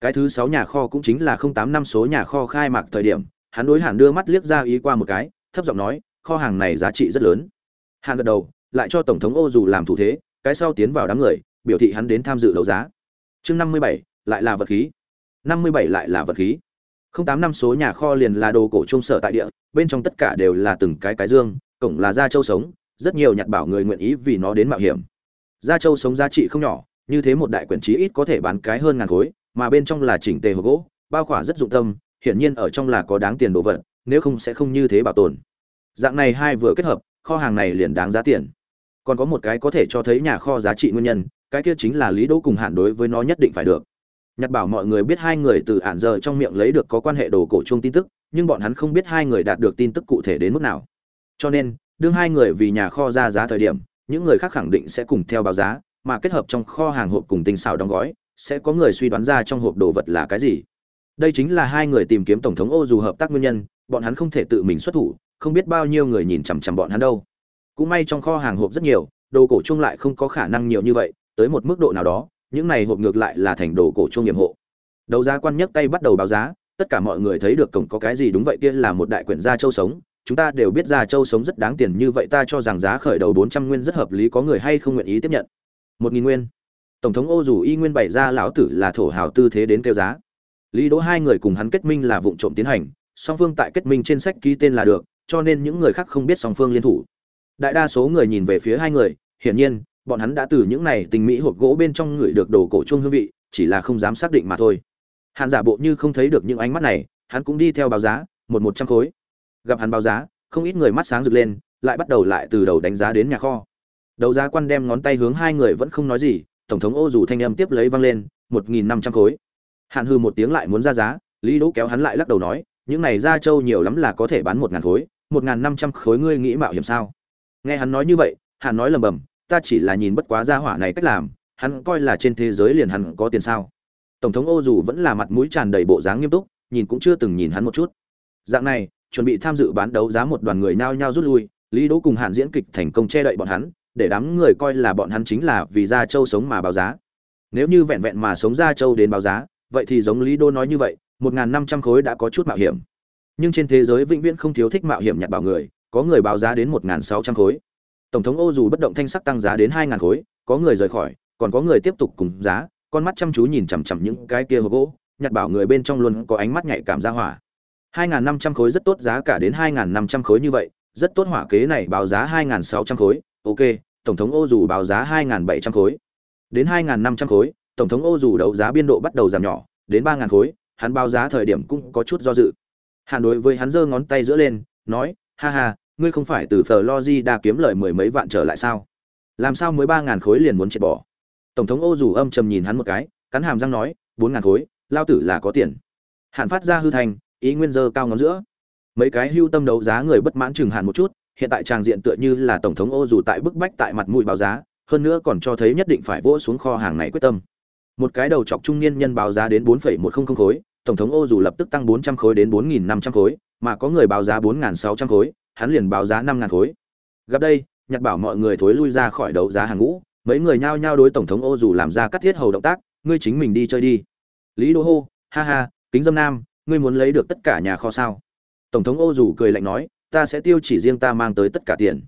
Cái thứ sáu nhà kho cũng chính là không tám năm số nhà kho khai mạc thời điểm, hắn đối hẳn đưa mắt liếc ra ý qua một cái, thấp giọng nói kho hàng này giá trị rất lớn. Hàn gật đầu, lại cho tổng thống ô dù làm thủ thế, cái sau tiến vào đám người, biểu thị hắn đến tham dự đấu giá. Chương năm mươi bảy, lại là vật khí. năm mươi bảy lại là vật khí. không tám năm số nhà kho liền là đồ cổ trung sở tại địa, bên trong tất cả đều là từng cái cái dương, cổng là da châu sống, rất nhiều nhặt bảo người nguyện ý vì nó đến mạo hiểm. Da châu sống giá trị không nhỏ, như thế một đại quyển chí ít có thể bán cái hơn ngàn khối, mà bên trong là chỉnh tề hộp gỗ, bao khỏa rất dụng tâm, hiển nhiên ở trong là có đáng tiền đồ vật, nếu không sẽ không như thế bảo tồn dạng này hai vừa kết hợp, kho hàng này liền đáng giá tiền. Còn có một cái có thể cho thấy nhà kho giá trị nguyên nhân, cái kia chính là lý đỗ cùng hạn đối với nó nhất định phải được. Nhặt bảo mọi người biết hai người từ hạn giờ trong miệng lấy được có quan hệ đồ cổ chung tin tức, nhưng bọn hắn không biết hai người đạt được tin tức cụ thể đến mức nào. Cho nên, đương hai người vì nhà kho ra giá thời điểm, những người khác khẳng định sẽ cùng theo báo giá, mà kết hợp trong kho hàng hộp cùng tinh xảo đóng gói, sẽ có người suy đoán ra trong hộp đồ vật là cái gì. Đây chính là hai người tìm kiếm tổng thống ô dù hợp tác nguyên nhân, bọn hắn không thể tự mình xuất thủ không biết bao nhiêu người nhìn chằm chằm bọn hắn đâu. Cũng may trong kho hàng hộp rất nhiều, đồ cổ chung lại không có khả năng nhiều như vậy, tới một mức độ nào đó, những này hộp ngược lại là thành đồ cổ chung nghiệm hộ. Đấu giá quan nhấc tay bắt đầu báo giá, tất cả mọi người thấy được cổng có cái gì đúng vậy kia là một đại quyển gia châu sống, chúng ta đều biết gia châu sống rất đáng tiền như vậy, ta cho rằng giá khởi đầu bốn trăm nguyên rất hợp lý, có người hay không nguyện ý tiếp nhận? Một nghìn nguyên. Tổng thống ô dù y nguyên bày ra lão tử là thổ hào tư thế đến kêu giá. Lý đỗ hai người cùng hắn kết minh là vụ trộm tiến hành, song phương tại kết minh trên sách ký tên là được cho nên những người khác không biết song phương liên thủ. Đại đa số người nhìn về phía hai người, hiển nhiên, bọn hắn đã từ những này tình mỹ hộp gỗ bên trong người được đồ cổ chung hương vị, chỉ là không dám xác định mà thôi. Hàn giả bộ như không thấy được những ánh mắt này, hắn cũng đi theo báo giá, một một trăm khối. Gặp hắn báo giá, không ít người mắt sáng rực lên, lại bắt đầu lại từ đầu đánh giá đến nhà kho. Đấu giá quan đem ngón tay hướng hai người vẫn không nói gì, tổng thống ô dù thanh âm tiếp lấy vang lên, một nghìn năm trăm khối. Hạn hư một tiếng lại muốn ra giá, lý đỗ kéo hắn lại lắc đầu nói, những này ra châu nhiều lắm là có thể bán một ngàn khối một ngàn năm trăm khối ngươi nghĩ mạo hiểm sao? Nghe hắn nói như vậy, hàn nói lầm bầm, ta chỉ là nhìn bất quá gia hỏa này cách làm, hắn coi là trên thế giới liền hắn có tiền sao? Tổng thống ô dù vẫn là mặt mũi tràn đầy bộ dáng nghiêm túc, nhìn cũng chưa từng nhìn hắn một chút. Dạng này, chuẩn bị tham dự bán đấu giá một đoàn người nao nhao rút lui, lý đỗ cùng hàn diễn kịch thành công che đậy bọn hắn, để đám người coi là bọn hắn chính là vì gia châu sống mà báo giá. Nếu như vẹn vẹn mà sống gia châu đến báo giá, vậy thì giống lý đỗ nói như vậy, một năm trăm khối đã có chút mạo hiểm nhưng trên thế giới vĩnh viễn không thiếu thích mạo hiểm nhặt bảo người, có người báo giá đến một sáu trăm khối. Tổng thống ô dù bất động thanh sắc tăng giá đến hai khối, có người rời khỏi, còn có người tiếp tục cùng giá, con mắt chăm chú nhìn chằm chằm những cái kia hộp gỗ, nhặt bảo người bên trong luôn có ánh mắt nhạy cảm ra hỏa. hai năm trăm khối rất tốt giá cả đến hai năm trăm khối như vậy, rất tốt hỏa kế này báo giá hai sáu trăm khối, ok, tổng thống ô dù báo giá hai bảy trăm khối. Đến hai năm trăm khối, tổng thống ô dù đấu giá biên độ bắt đầu giảm nhỏ, đến ba khối, hắn báo giá thời điểm cũng có chút do dự hàn đối với hắn giơ ngón tay giữa lên nói ha ha ngươi không phải từ Florida kiếm lời mười mấy vạn trở lại sao? Làm sao mới ba ngàn khối liền muốn chết bỏ? Tổng thống Ô dù âm trầm nhìn hắn một cái, cắn hàm răng nói, bốn ngàn khối, lao tử là có tiền. Hàn phát ra hư thành, ý nguyên giơ cao ngón giữa. Mấy cái hưu tâm đấu giá người bất mãn chừng hàn một chút, hiện tại trang diện tựa như là tổng thống Ô dù tại bức bách tại mặt mũi báo giá, hơn nữa còn cho thấy nhất định phải vỗ xuống kho hàng này quyết tâm. Một cái đầu chọc trung niên nhân báo giá đến 4.100 khối, tổng thống Ô dù lập tức tăng 400 khối đến 4.500 khối, mà có người báo giá 4.600 khối, hắn liền báo giá năm ngàn khối. Gặp đây nhặt bảo mọi người thối lui ra khỏi đấu giá hàng ngũ mấy người nhao nhao đối tổng thống ô dù làm ra cắt thiết hầu động tác ngươi chính mình đi chơi đi. Lý đô hô ha ha kính dâm nam ngươi muốn lấy được tất cả nhà kho sao? Tổng thống ô dù cười lạnh nói ta sẽ tiêu chỉ riêng ta mang tới tất cả tiền.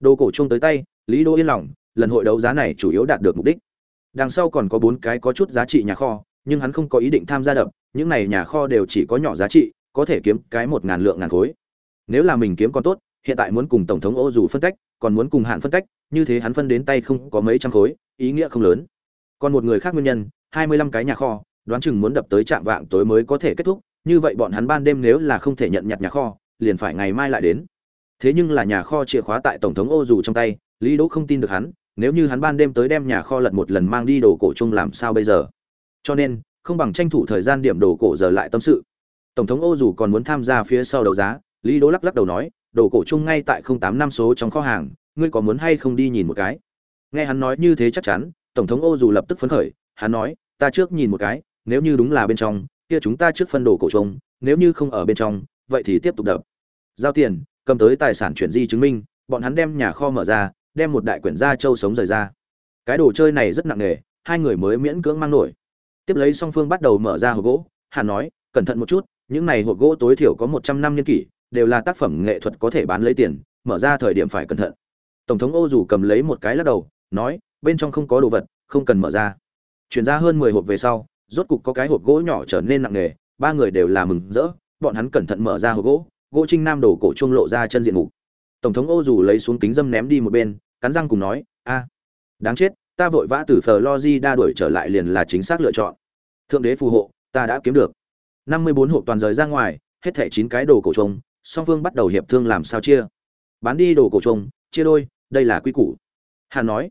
Đồ cổ chung tới tay lý đô yên lòng lần hội đấu giá này chủ yếu đạt được mục đích. Đằng sau còn có bốn cái có chút giá trị nhà kho nhưng hắn không có ý định tham gia đập những này nhà kho đều chỉ có nhỏ giá trị, có thể kiếm cái một ngàn lượng ngàn khối. Nếu là mình kiếm còn tốt, hiện tại muốn cùng tổng thống ô dù phân cách, còn muốn cùng hạn phân cách, như thế hắn phân đến tay không có mấy trăm khối, ý nghĩa không lớn. Còn một người khác nguyên nhân, hai mươi lăm cái nhà kho, đoán chừng muốn đập tới trạm vạng tối mới có thể kết thúc, như vậy bọn hắn ban đêm nếu là không thể nhận nhặt nhà kho, liền phải ngày mai lại đến. Thế nhưng là nhà kho chìa khóa tại tổng thống ô dù trong tay, lý đỗ không tin được hắn, nếu như hắn ban đêm tới đem nhà kho lật một lần mang đi đồ cổ chung làm sao bây giờ? Cho nên không bằng tranh thủ thời gian điểm đồ cổ giờ lại tâm sự. Tổng thống ô dù còn muốn tham gia phía sau đấu giá, lý đỗ lắc lắc đầu nói, đồ cổ chung ngay tại không tám năm số trong kho hàng, ngươi có muốn hay không đi nhìn một cái? Nghe hắn nói như thế chắc chắn, tổng thống ô dù lập tức phấn khởi, hắn nói, ta trước nhìn một cái, nếu như đúng là bên trong, kia chúng ta trước phân đồ cổ chung, nếu như không ở bên trong, vậy thì tiếp tục đập. Giao tiền, cầm tới tài sản chuyển di chứng minh, bọn hắn đem nhà kho mở ra, đem một đại quyển gia châu sống rời ra. Cái đồ chơi này rất nặng nề, hai người mới miễn cưỡng mang nổi tiếp lấy song phương bắt đầu mở ra hộp gỗ hà nói, cẩn thận một chút, những này hộp gỗ tối thiểu có một trăm năm niên kỷ, đều là tác phẩm nghệ thuật có thể bán lấy tiền, mở ra thời điểm phải cẩn thận. Tổng thống ô dù cầm lấy một cái lắc đầu, nói, bên trong không có đồ vật, không cần mở ra. Chuyển ra hơn mười hộp về sau, rốt cục có cái hộp gỗ nhỏ trở nên nặng nề, ba người đều là mừng rỡ, bọn hắn cẩn thận mở ra hộp gỗ gỗ trinh nam đổ cổ chuông lộ ra chân diện mục. Tổng thống ô dù lấy xuống kính dâm ném đi một bên, cắn răng cùng nói, a, đáng chết, ta vội vã từ phờ lo di đa đuổi trở lại liền là chính xác lựa chọn thượng đế phù hộ, ta đã kiếm được. Năm mươi bốn hộp toàn rời ra ngoài, hết thẻ chín cái đồ cổ trông song phương bắt đầu hiệp thương làm sao chia. Bán đi đồ cổ trông chia đôi, đây là quy củ. Hàn nói.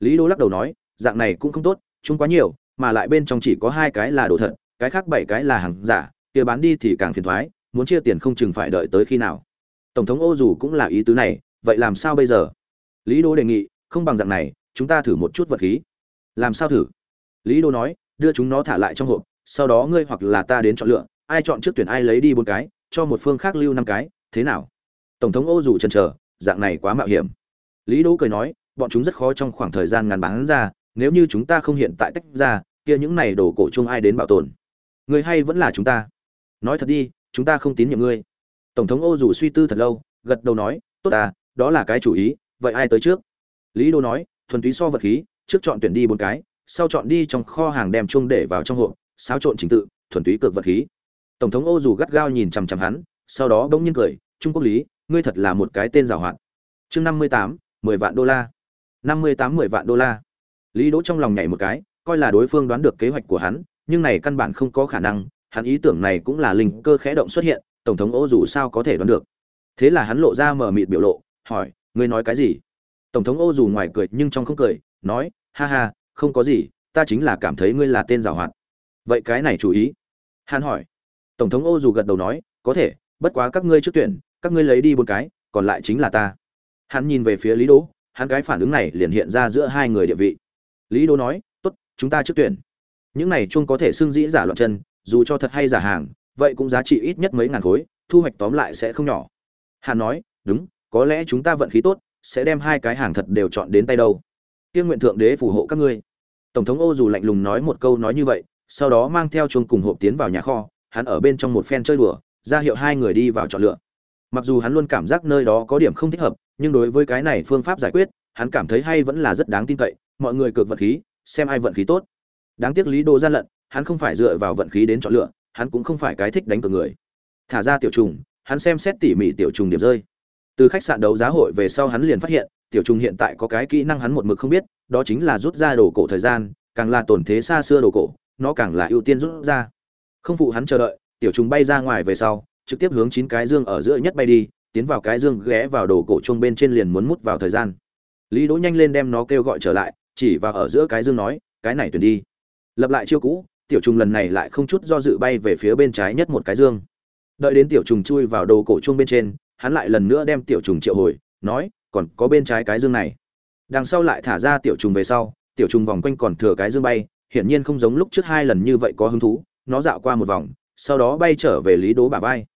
Lý đô lắc đầu nói, dạng này cũng không tốt, chúng quá nhiều, mà lại bên trong chỉ có hai cái là đồ thật, cái khác bảy cái là hàng giả, kia bán đi thì càng phiền thoái, muốn chia tiền không chừng phải đợi tới khi nào. Tổng thống ô dù cũng là ý tứ này, vậy làm sao bây giờ? Lý đô đề nghị, không bằng dạng này, chúng ta thử một chút vật khí. Làm sao thử? Lý đô nói đưa chúng nó thả lại trong hộp, sau đó ngươi hoặc là ta đến chọn lựa, ai chọn trước tuyển ai lấy đi bốn cái, cho một phương khác lưu năm cái, thế nào? Tổng thống ô dù chần chờ, dạng này quá mạo hiểm. Lý đỗ cười nói, bọn chúng rất khó trong khoảng thời gian ngắn bán ra, nếu như chúng ta không hiện tại tách ra, kia những này đồ cổ chung ai đến bảo tồn? Người hay vẫn là chúng ta? Nói thật đi, chúng ta không tín nhiệm ngươi. Tổng thống ô dù suy tư thật lâu, gật đầu nói, tốt à đó là cái chủ ý, vậy ai tới trước? Lý đô nói, thuần túy so vật khí, trước chọn tuyển đi bốn cái sau chọn đi trong kho hàng đem chung để vào trong hộp, xáo trộn trình tự, thuần túy cực vật khí. Tổng thống ô dù gắt gao nhìn chằm chằm hắn, sau đó bỗng nhiên cười, trung quốc lý, ngươi thật là một cái tên giàu hoạn. chương năm mươi tám, mười vạn đô la. Năm mươi tám, mười vạn đô la. Lý đỗ trong lòng nhảy một cái, coi là đối phương đoán được kế hoạch của hắn, nhưng này căn bản không có khả năng, hắn ý tưởng này cũng là linh cơ khẽ động xuất hiện, tổng thống ô dù sao có thể đoán được. Thế là hắn lộ ra mờ mịt biểu lộ, hỏi, ngươi nói cái gì? Tổng thống ô dù ngoài cười nhưng trong không cười, nói, ha ha không có gì, ta chính là cảm thấy ngươi là tên giàu hoạt. Vậy cái này chú ý? Hắn hỏi. Tổng thống ô dù gật đầu nói, có thể, bất quá các ngươi trước tuyển, các ngươi lấy đi bốn cái, còn lại chính là ta. Hắn nhìn về phía lý đỗ, hắn cái phản ứng này liền hiện ra giữa hai người địa vị. Lý đỗ nói, tốt, chúng ta trước tuyển. Những này chung có thể xưng dĩ giả loạn chân, dù cho thật hay giả hàng, vậy cũng giá trị ít nhất mấy ngàn khối, thu hoạch tóm lại sẽ không nhỏ. Hắn nói, đúng, có lẽ chúng ta vận khí tốt, sẽ đem hai cái hàng thật đều chọn đến tay đâu. Tiên nguyện thượng đế phù hộ các ngươi tổng thống ô dù lạnh lùng nói một câu nói như vậy, sau đó mang theo chuông cùng hộp tiến vào nhà kho, hắn ở bên trong một phen chơi đùa, ra hiệu hai người đi vào chọn lựa. Mặc dù hắn luôn cảm giác nơi đó có điểm không thích hợp, nhưng đối với cái này phương pháp giải quyết, hắn cảm thấy hay vẫn là rất đáng tin cậy, mọi người cược vận khí, xem ai vận khí tốt. Đáng tiếc lý đô gian lận, hắn không phải dựa vào vận khí đến chọn lựa, hắn cũng không phải cái thích đánh cược người. Thả ra tiểu trùng, hắn xem xét tỉ mỉ tiểu trùng điểm rơi. Từ khách sạn đấu giá hội về sau hắn liền phát hiện, tiểu trùng hiện tại có cái kỹ năng hắn một mực không biết đó chính là rút ra đồ cổ thời gian, càng là tổn thế xa xưa đồ cổ, nó càng là ưu tiên rút ra. Không phụ hắn chờ đợi, tiểu trùng bay ra ngoài về sau, trực tiếp hướng chín cái dương ở giữa nhất bay đi, tiến vào cái dương ghé vào đồ cổ chung bên trên liền muốn mút vào thời gian. Lý đỗ nhanh lên đem nó kêu gọi trở lại, chỉ vào ở giữa cái dương nói, cái này tuyển đi. Lập lại chiêu cũ, tiểu trùng lần này lại không chút do dự bay về phía bên trái nhất một cái dương. Đợi đến tiểu trùng chui vào đồ cổ chung bên trên, hắn lại lần nữa đem tiểu trùng triệu hồi, nói, còn có bên trái cái dương này đằng sau lại thả ra tiểu trùng về sau, tiểu trùng vòng quanh còn thừa cái dương bay, hiển nhiên không giống lúc trước hai lần như vậy có hứng thú, nó dạo qua một vòng, sau đó bay trở về lý đố bả vai.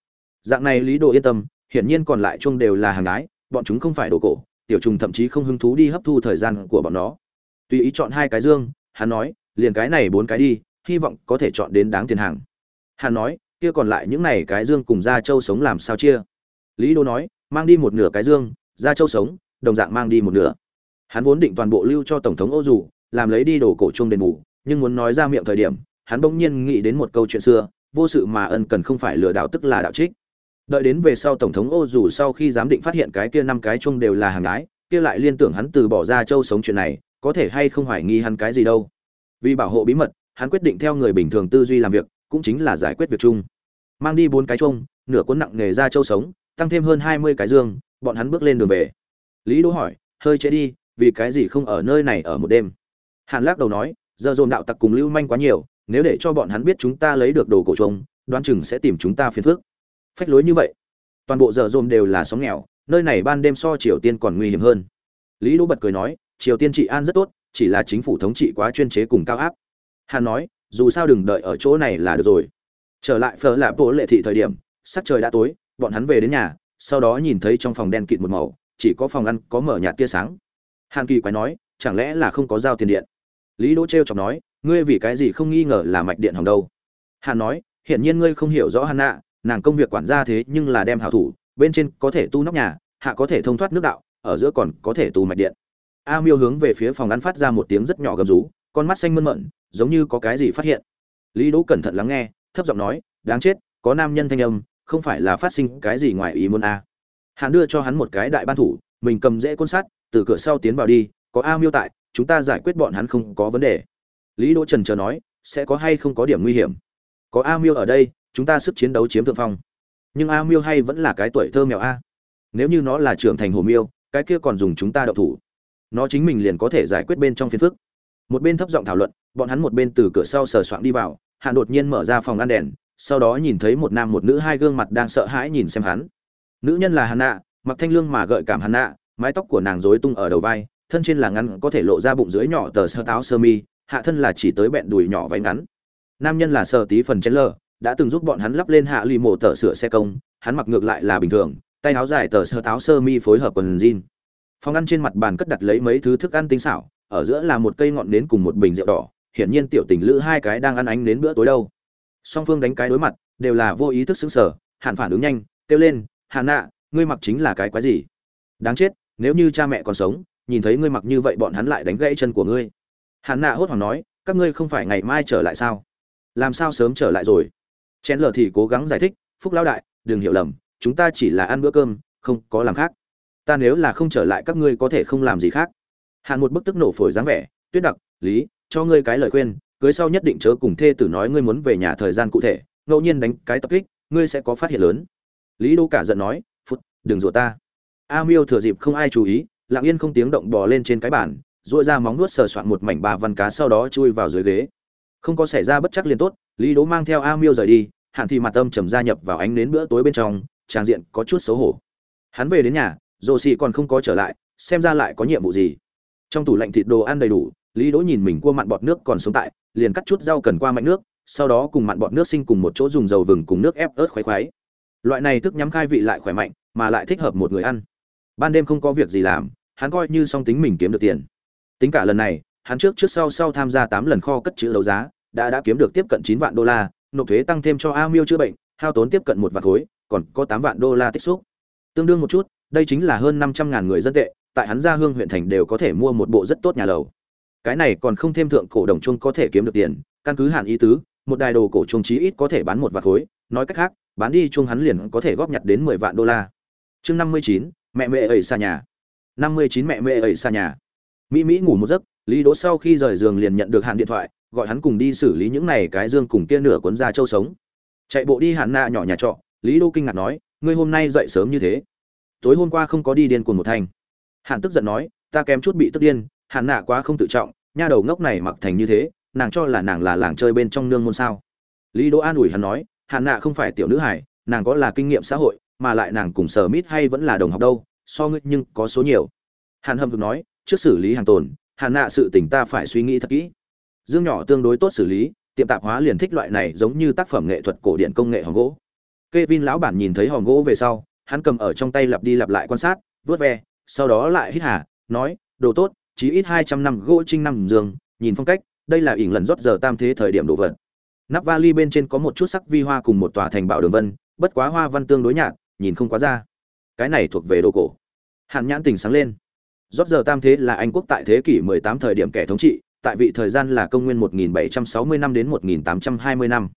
Dạng này lý đồ yên tâm, hiển nhiên còn lại chung đều là hàng ái bọn chúng không phải đồ cổ, tiểu trùng thậm chí không hứng thú đi hấp thu thời gian của bọn nó. Tùy ý chọn hai cái dương, hắn nói, liền cái này bốn cái đi, hy vọng có thể chọn đến đáng tiền hàng. Hắn nói, kia còn lại những này cái dương cùng da trâu sống làm sao chia? Lý đô nói, mang đi một nửa cái dương, da trâu sống, đồng dạng mang đi một nửa hắn vốn định toàn bộ lưu cho tổng thống ô dù, làm lấy đi đồ cổ chung đền bù, nhưng muốn nói ra miệng thời điểm, hắn bỗng nhiên nghĩ đến một câu chuyện xưa, vô sự mà ân cần không phải lừa đảo tức là đạo trích. Đợi đến về sau tổng thống ô dù sau khi giám định phát hiện cái kia năm cái chung đều là hàng ái, kia lại liên tưởng hắn từ bỏ ra châu sống chuyện này, có thể hay không hoài nghi hắn cái gì đâu. Vì bảo hộ bí mật, hắn quyết định theo người bình thường tư duy làm việc, cũng chính là giải quyết việc chung. Mang đi bốn cái chung nửa cuốn nặng nghề ra châu sống, tăng thêm hơn hai mươi cái dương, bọn hắn bước lên đường về. Lý đỗ hỏi, hơi chế đi vì cái gì không ở nơi này ở một đêm? Hàn lắc đầu nói giờ dồn đạo tặc cùng lưu manh quá nhiều nếu để cho bọn hắn biết chúng ta lấy được đồ cổ trống, đoán chừng sẽ tìm chúng ta phiền phức. Phách lối như vậy. Toàn bộ giờ dồn đều là sóng nghèo nơi này ban đêm so triều tiên còn nguy hiểm hơn. Lý đỗ bật cười nói triều tiên trị an rất tốt chỉ là chính phủ thống trị quá chuyên chế cùng cao áp. Hàn nói dù sao đừng đợi ở chỗ này là được rồi. Trở lại phở lạp bộ lệ thị thời điểm sắc trời đã tối bọn hắn về đến nhà sau đó nhìn thấy trong phòng đen kịt một màu chỉ có phòng ăn có mở nhạt tia sáng hàn kỳ quái nói, chẳng lẽ là không có giao tiền điện? Lý đỗ t r chọc nói, ngươi vì cái gì không nghi ngờ là mạch điện hỏng đâu? Hàn nói, hiển nhiên ngươi không hiểu rõ hàn nạ, nàng công việc quản gia thế nhưng là đem hảo thủ, bên trên có thể tu nóc nhà, hạ có thể thông thoát nước đạo, ở giữa còn có thể tu mạch điện. A miêu hướng về phía phòng ăn phát ra một tiếng rất nhỏ gầm rú, con mắt xanh mơn mận, giống như có cái gì phát hiện. Lý đỗ cẩn thận lắng nghe, thấp giọng nói, đáng chết, có nam nhân thanh âm, không phải là phát sinh cái gì ngoài ý muốn a. À. hàn đưa cho hắn một cái đại ban thủ, mình cầm dễ côn sát từ cửa sau tiến vào đi, có a miêu tại, chúng ta giải quyết bọn hắn không có vấn đề. Lý đỗ trần chờ nói, sẽ có hay không có điểm nguy hiểm? Có a miêu ở đây, chúng ta sức chiến đấu chiếm thượng phong. Nhưng a miêu hay vẫn là cái tuổi thơ mèo a. Nếu như nó là trưởng thành hồ miêu, cái kia còn dùng chúng ta đậu thủ. Nó chính mình liền có thể giải quyết bên trong phiền phức. Một bên thấp giọng thảo luận, bọn hắn một bên từ cửa sau sờ soạng đi vào, hạ đột nhiên mở ra phòng ăn đèn, sau đó nhìn thấy một nam một nữ hai gương mặt đang sợ hãi nhìn xem hắn. Nữ nhân là hắn nạ, mặc thanh lương mà gợi cảm hắn nạ mái tóc của nàng rối tung ở đầu vai, thân trên là ngắn, có thể lộ ra bụng dưới nhỏ tờ sơ táo sơ mi, hạ thân là chỉ tới bẹn đùi nhỏ váy ngắn. Nam nhân là sơ tí phần chén lờ, đã từng giúp bọn hắn lắp lên hạ lì mổ tờ sửa xe công, hắn mặc ngược lại là bình thường, tay áo dài tờ sơ táo sơ mi phối hợp quần jean. Phòng ăn trên mặt bàn cất đặt lấy mấy thứ thức ăn tinh xảo, ở giữa là một cây ngọn nến cùng một bình rượu đỏ, hiển nhiên tiểu tình lữ hai cái đang ăn ánh nến bữa tối đâu. Song phương đánh cái đối mặt, đều là vô ý thức xứng sở hạn phản ứng nhanh, kêu lên hạn nạ, ngươi mặc chính là cái quái gì? Đáng chết nếu như cha mẹ còn sống, nhìn thấy ngươi mặc như vậy bọn hắn lại đánh gãy chân của ngươi. Hạn nạ hốt hoảng nói, các ngươi không phải ngày mai trở lại sao? Làm sao sớm trở lại rồi? Chen lờ thì cố gắng giải thích, phúc lão đại, đừng hiểu lầm, chúng ta chỉ là ăn bữa cơm, không có làm khác. Ta nếu là không trở lại các ngươi có thể không làm gì khác. Hạn một bức tức nổ phổi dáng vẻ, tuyết đặc, lý, cho ngươi cái lời khuyên, cưới sau nhất định chớ cùng thê tử nói ngươi muốn về nhà thời gian cụ thể, ngẫu nhiên đánh cái tập kích, ngươi sẽ có phát hiện lớn. Lý đô cả giận nói phút đừng rủa ta a miêu thừa dịp không ai chú ý, lặng yên không tiếng động bò lên trên cái bàn dội ra móng nuốt sờ soạn một mảnh ba văn cá sau đó chui vào dưới ghế. Không có xảy ra bất chắc liền tốt, lý đố mang theo a miêu rời đi hạn thì mặt âm trầm gia nhập vào ánh nến bữa tối bên trong trang diện có chút xấu hổ. Hắn về đến nhà rồ xì còn không có trở lại, xem ra lại có nhiệm vụ gì. Trong tủ lạnh thịt đồ ăn đầy đủ, lý đỗ nhìn mình cua mặn bọt nước còn sống tại, liền cắt chút rau cần qua mạnh nước, sau đó cùng mặn bọt nước sinh cùng một chỗ dùng dầu vừng cùng nước ép ớt khoái khoái loại này thức nhắm khai vị lại khỏe mạnh, mà lại thích hợp một người ăn ban đêm không có việc gì làm, hắn coi như song tính mình kiếm được tiền. Tính cả lần này, hắn trước trước sau sau tham gia tám lần kho cất chữ đấu giá, đã đã kiếm được tiếp cận chín vạn đô la, nộp thuế tăng thêm cho a miêu chữa bệnh, hao tốn tiếp cận một vạn khối, còn có tám vạn đô la tích xúc. Tương đương một chút, đây chính là hơn năm trăm ngàn người dân tệ, tại hắn gia hương huyện thành đều có thể mua một bộ rất tốt nhà lầu. Cái này còn không thêm thượng cổ đồng chung có thể kiếm được tiền, căn cứ hạn ý tứ, một đài đồ cổ trung chí ít có thể bán một vạn khối, nói cách khác, bán đi chung hắn liền có thể góp nhặt đến mười vạn đô la. Chương năm mươi chín mẹ mẹ ấy xa nhà. Năm mươi chín mẹ mẹ ấy xa nhà. Mỹ mỹ ngủ một giấc, lý đỗ sau khi rời giường liền nhận được hạn điện thoại, gọi hắn cùng đi xử lý những này cái dương cùng kia nửa cuốn da châu sống. Chạy bộ đi hạn nạ nhỏ nhà trọ, lý đỗ kinh ngạc nói, ngươi hôm nay dậy sớm như thế. Tối hôm qua không có đi điên cuồng một thành. Hạn tức giận nói, ta kém chút bị tức điên hạn nạ quá không tự trọng, nha đầu ngốc này mặc thành như thế, nàng cho là nàng là làng chơi bên trong nương môn sao? Lý đỗ an ủi hắn nói hạn nạ không phải tiểu nữ hải nàng có là kinh nghiệm xã hội mà lại nàng cùng sở mít hay vẫn là đồng học đâu so ngươi nhưng có số nhiều. Hàn hâm thực nói trước xử lý hàng tồn Hàn nạ sự tình ta phải suy nghĩ thật kỹ. Dương nhỏ tương đối tốt xử lý tiệm tạp hóa liền thích loại này giống như tác phẩm nghệ thuật cổ điển công nghệ hòn gỗ. Kevin lão bản nhìn thấy hòn gỗ về sau, hắn cầm ở trong tay lặp đi lặp lại quan sát, vớt ve, sau đó lại hít hà, nói, đồ tốt, chí ít 200 năm gỗ trinh năm giường, nhìn phong cách, đây là ỉn lần rót giờ tam thế thời điểm đồ vật. Nắp vali bên trên có một chút sắc vi hoa cùng một tòa thành bảo đường vân, bất quá hoa văn tương đối nhạt, nhìn không quá ra. Cái này thuộc về đồ cổ. Hàn Nhãn tỉnh sáng lên. Rót giờ tam thế là Anh quốc tại thế kỷ 18 thời điểm kẻ thống trị, tại vị thời gian là công nguyên 1760 năm đến 1820 năm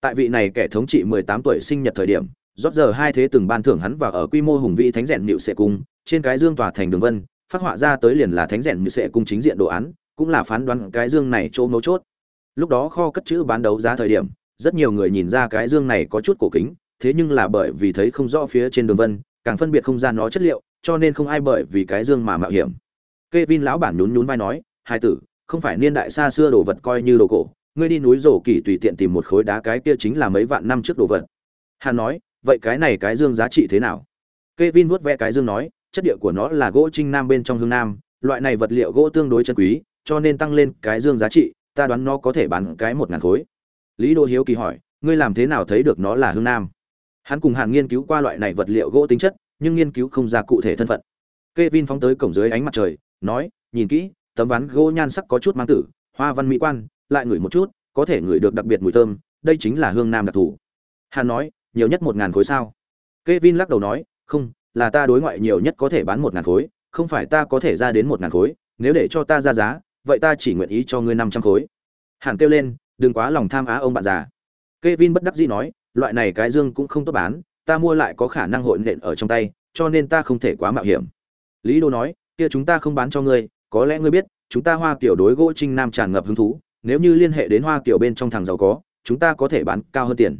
tại vị này kẻ thống trị 18 tuổi sinh nhật thời điểm rót giờ hai thế từng ban thưởng hắn và ở quy mô hùng vĩ thánh rèn nịu sệ cung trên cái dương tòa thành đường vân phát họa ra tới liền là thánh rèn nịu sệ cung chính diện đồ án cũng là phán đoán cái dương này chỗ mấu chốt lúc đó kho cất chữ bán đấu giá thời điểm rất nhiều người nhìn ra cái dương này có chút cổ kính thế nhưng là bởi vì thấy không rõ phía trên đường vân, càng phân biệt không gian nó chất liệu, cho nên không ai bởi vì cái dương mà mạo hiểm. Kevin lão bản nhún nhún vai nói, hai tử, không phải niên đại xa xưa đồ vật coi như đồ cổ, ngươi đi núi rổ kỳ tùy tiện tìm một khối đá cái kia chính là mấy vạn năm trước đồ vật. Hắn nói, vậy cái này cái dương giá trị thế nào? Kevin vuốt ve cái dương nói, chất địa của nó là gỗ trinh nam bên trong hương nam, loại này vật liệu gỗ tương đối chân quý, cho nên tăng lên cái dương giá trị, ta đoán nó có thể bán cái một ngàn khối. Lý đô hiếu kỳ hỏi, ngươi làm thế nào thấy được nó là hương nam? Hắn cùng hàn nghiên cứu qua loại này vật liệu gỗ tính chất, nhưng nghiên cứu không ra cụ thể thân phận. Kevin phóng tới cổng dưới ánh mặt trời, nói, nhìn kỹ, tấm ván gỗ nhan sắc có chút mang tử, hoa văn mỹ quan, lại ngửi một chút, có thể ngửi được đặc biệt mùi thơm, đây chính là hương nam đặc thù. Hàn nói, nhiều nhất một ngàn khối sao? Kevin lắc đầu nói, không, là ta đối ngoại nhiều nhất có thể bán một ngàn khối, không phải ta có thể ra đến một ngàn khối, nếu để cho ta ra giá, vậy ta chỉ nguyện ý cho ngươi năm trăm khối. Hàn kêu lên, đừng quá lòng tham á ông bạn già. Kevin bất đắc dĩ nói loại này cái dương cũng không tốt bán, ta mua lại có khả năng hội nện ở trong tay, cho nên ta không thể quá mạo hiểm. Lý đô nói, kia chúng ta không bán cho ngươi, có lẽ ngươi biết, chúng ta hoa kiểu đối gỗ trinh nam tràn ngập hứng thú, nếu như liên hệ đến hoa kiểu bên trong thằng giàu có, chúng ta có thể bán cao hơn tiền.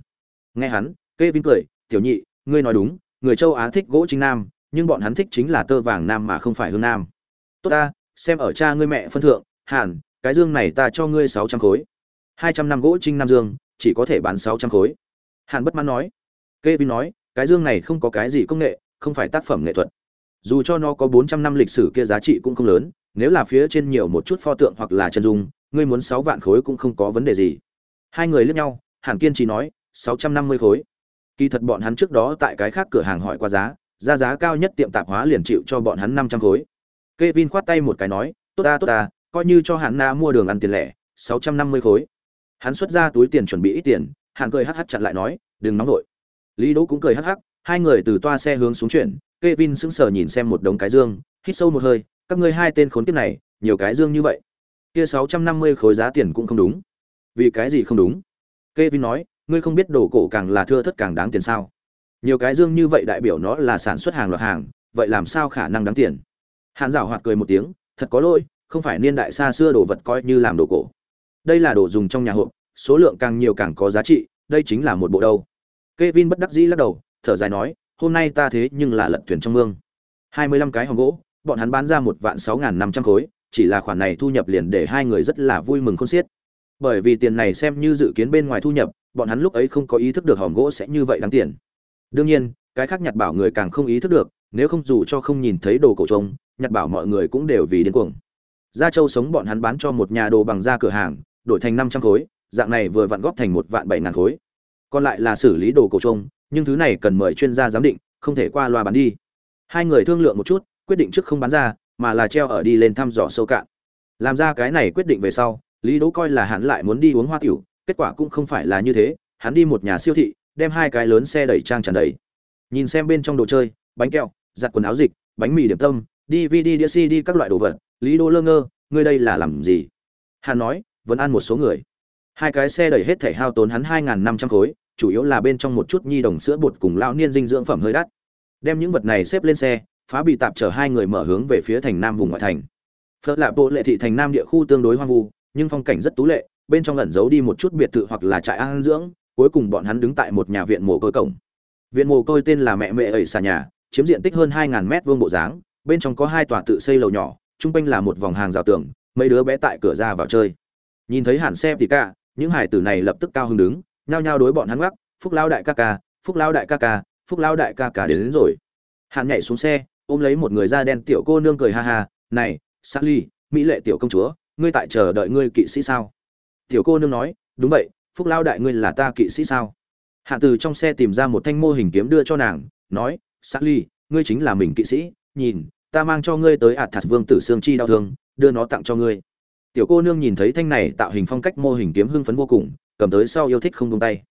Nghe hắn, kê vinh cười, tiểu nhị, ngươi nói đúng, người châu á thích gỗ trinh nam, nhưng bọn hắn thích chính là tơ vàng nam mà không phải hương nam. Tốt ta, xem ở cha ngươi mẹ phân thượng, hàn, cái dương này ta cho ngươi sáu trăm khối. Hai trăm năm gỗ trinh nam dương, chỉ có thể bán sáu trăm khối hàn bất mãn nói. Kevin nói, cái dương này không có cái gì công nghệ, không phải tác phẩm nghệ thuật. Dù cho nó có bốn trăm năm lịch sử kia giá trị cũng không lớn, nếu là phía trên nhiều một chút pho tượng hoặc là chân dung, ngươi muốn sáu vạn khối cũng không có vấn đề gì. Hai người liếc nhau, hàn kiên chỉ nói, sáu trăm năm mươi khối. Kỳ thật bọn hắn trước đó tại cái khác cửa hàng hỏi qua giá ra giá cao nhất tiệm tạp hóa liền chịu cho bọn hắn năm trăm khối. Kevin khoát tay một cái nói, tốt ta tốt ta, coi như cho hắn na mua đường ăn tiền lẻ, sáu trăm năm mươi khối. Hắn xuất ra túi tiền chuẩn bị ít tiền hàn cười hắc hắc chặn lại nói, đừng nóng vội. Lý đỗ cũng cười hắc hắc, hai người từ toa xe hướng xuống chuyển, Kevin sững sờ nhìn xem một đống cái dương, hít sâu một hơi, các ngươi hai tên khốn kiếp này, nhiều cái dương như vậy. Kia sáu trăm năm mươi khối giá tiền cũng không đúng. Vì cái gì không đúng? Kevin nói, ngươi không biết đồ cổ càng là thưa thất càng đáng tiền sao? Nhiều cái dương như vậy đại biểu nó là sản xuất hàng loạt hàng, vậy làm sao khả năng đáng tiền? Hàn giảo hoạt cười một tiếng, thật có lỗi, không phải niên đại xa xưa đồ vật coi như làm đồ cổ. Đây là đồ dùng trong nhà hộp số lượng càng nhiều càng có giá trị, đây chính là một bộ đâu. Kevin bất đắc dĩ lắc đầu, thở dài nói, hôm nay ta thế nhưng là lật thuyền trong mương. Hai mươi lăm cái hòm gỗ, bọn hắn bán ra một vạn sáu n g h n năm trăm khối, chỉ là khoản này thu nhập liền để hai người rất là vui mừng khôn xiết. Bởi vì tiền này xem như dự kiến bên ngoài thu nhập, bọn hắn lúc ấy không có ý thức được hòm gỗ sẽ như vậy đáng tiền. Đương nhiên, cái khác nhặt bảo người càng không ý thức được, nếu không dù cho không nhìn thấy đồ cổ trông nhặt bảo mọi người cũng đều vì điên cuồng. Gia châu sống bọn hắn bán cho một nhà đồ bằng da cửa hàng, đổi thành năm trăm khối dạng này vừa vặn góp thành một vạn bảy ngàn khối. Còn lại là xử lý đồ cổ trông, nhưng thứ này cần mời chuyên gia giám định, không thể qua loa bán đi. Hai người thương lượng một chút, quyết định trước không bán ra, mà là treo ở đi lên thăm dò sâu cạn. Làm ra cái này quyết định về sau, lý đỗ coi là hắn lại muốn đi uống hoa tiểu, kết quả cũng không phải là như thế, hắn đi một nhà siêu thị, đem hai cái lớn xe đẩy trang tràn đầy. Nhìn xem bên trong đồ chơi, bánh kẹo, giặt quần áo dịch, bánh mì điểm tâm, dvd, đĩa cd các loại đồ vật, lý đỗ lơ ngơ, ngươi đây là làm gì? Hắn nói, vẫn ăn một số người hai cái xe đẩy hết thể hao tốn hắn hai năm trăm khối, chủ yếu là bên trong một chút nhi đồng sữa bột cùng lão niên dinh dưỡng phẩm hơi đắt. Đem những vật này xếp lên xe, phá bị tạp chở hai người mở hướng về phía thành nam vùng ngoại thành. Phớt lạ bộ lệ thị thành nam địa khu tương đối hoang vu, nhưng phong cảnh rất tú lệ, bên trong ẩn giấu đi một chút biệt thự hoặc là trại ăn dưỡng, cuối cùng bọn hắn đứng tại một nhà viện mồ côi cổng. Viện mồ côi tên là mẹ mẹ ẩy xà nhà, chiếm diện tích hơn hai ngàn mét vuông bộ dáng, bên trong có hai tòa tự xây lầu nhỏ, chung quanh là một vòng hàng rào tường, mấy đứa bé tại cửa ra vào chơi. Nhìn thấy hàn xe thì cả những hải tử này lập tức cao hứng đứng nhao nhao đối bọn hắn gác phúc lao đại ca ca phúc lao đại ca ca phúc lao đại ca ca đến, đến rồi. Hạn nhảy xuống xe ôm lấy một người da đen tiểu cô nương cười ha ha này sally mỹ lệ tiểu công chúa ngươi tại chờ đợi ngươi kỵ sĩ sao? Tiểu cô nương nói đúng vậy phúc lao đại ngươi là ta kỵ sĩ sao? Hạ từ trong xe tìm ra một thanh mô hình kiếm đưa cho nàng nói sally ngươi chính là mình kỵ sĩ nhìn ta mang cho ngươi tới ạt thạt vương tử sương chi đau thương đưa nó tặng cho ngươi tiểu cô nương nhìn thấy thanh này tạo hình phong cách mô hình kiếm hưng phấn vô cùng, cầm tới sau yêu thích không tung tay.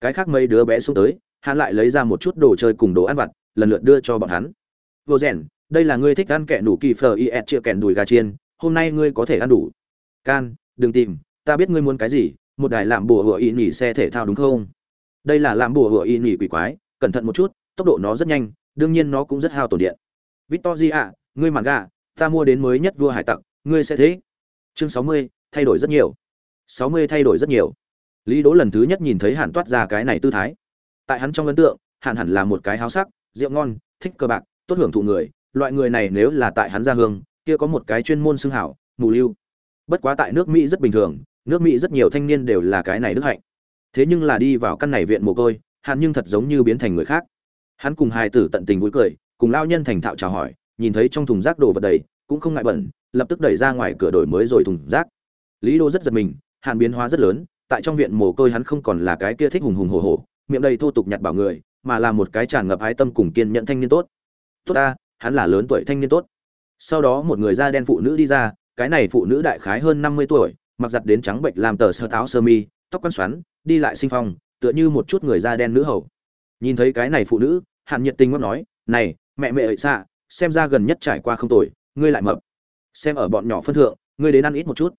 Cái khác mấy đứa bé xuống tới, hắn lại lấy ra một chút đồ chơi cùng đồ ăn vặt, lần lượt đưa cho bọn hắn. Vô rèn, đây là ngươi thích ăn kẹ đủ kỳ phờ is chia kẹn đùi gà chiên, hôm nay ngươi có thể ăn đủ. Can, đừng tìm, ta biết ngươi muốn cái gì, một đài làm bùa hựa y nhỉ xe thể thao đúng không? Đây là làm bùa hựa y nhỉ quỷ quái, cẩn thận một chút, tốc độ nó rất nhanh, đương nhiên nó cũng rất hao tổn điện. Victoria, ngươi mạn gà, ta mua đến mới nhất vua hải tặc, ngươi sẽ thế chương sáu mươi, thay đổi rất nhiều. Sáu mươi thay đổi rất nhiều. Lý đỗ lần thứ nhất nhìn thấy hàn toát ra cái này tư thái. Tại hắn trong ấn tượng, hàn hẳn là một cái háo sắc, rượu ngon, thích cơ bạc, tốt hưởng thụ người. Loại người này nếu là tại hắn gia hương, kia có một cái chuyên môn xưng hảo, mù lưu. Bất quá tại nước mỹ rất bình thường, nước mỹ rất nhiều thanh niên đều là cái này đức hạnh. Thế nhưng là đi vào căn này viện mồ côi hắn nhưng thật giống như biến thành người khác. Hắn cùng hai tử tận tình vui cười, cùng lao nhân thành thạo chào hỏi, nhìn thấy trong thùng rác đồ vật đầy, cũng không ngại bẩn lập tức đẩy ra ngoài cửa đổi mới rồi thùng rác. Lý đô rất giật mình, hàn biến hóa rất lớn, tại trong viện mồ côi hắn không còn là cái kia thích hùng hùng hổ hổ, miệng đầy thô tục nhặt bảo người, mà là một cái tràn ngập ái tâm cùng kiên nhẫn thanh niên tốt. Tốt ta, hắn là lớn tuổi thanh niên tốt. Sau đó một người da đen phụ nữ đi ra, cái này phụ nữ đại khái hơn năm mươi tuổi, mặc giặt đến trắng bệnh làm tờ sơ táo sơ mi, tóc quăn xoắn, đi lại sinh phong, tựa như một chút người da đen nữ hầu. Nhìn thấy cái này phụ nữ hạn nhiệt tình ngót nói, này, mẹ mẹ ậy xạ, xem ra gần nhất trải qua không tồi, ngươi lại mập xem ở bọn nhỏ phân thượng, ngươi đến ăn ít một chút.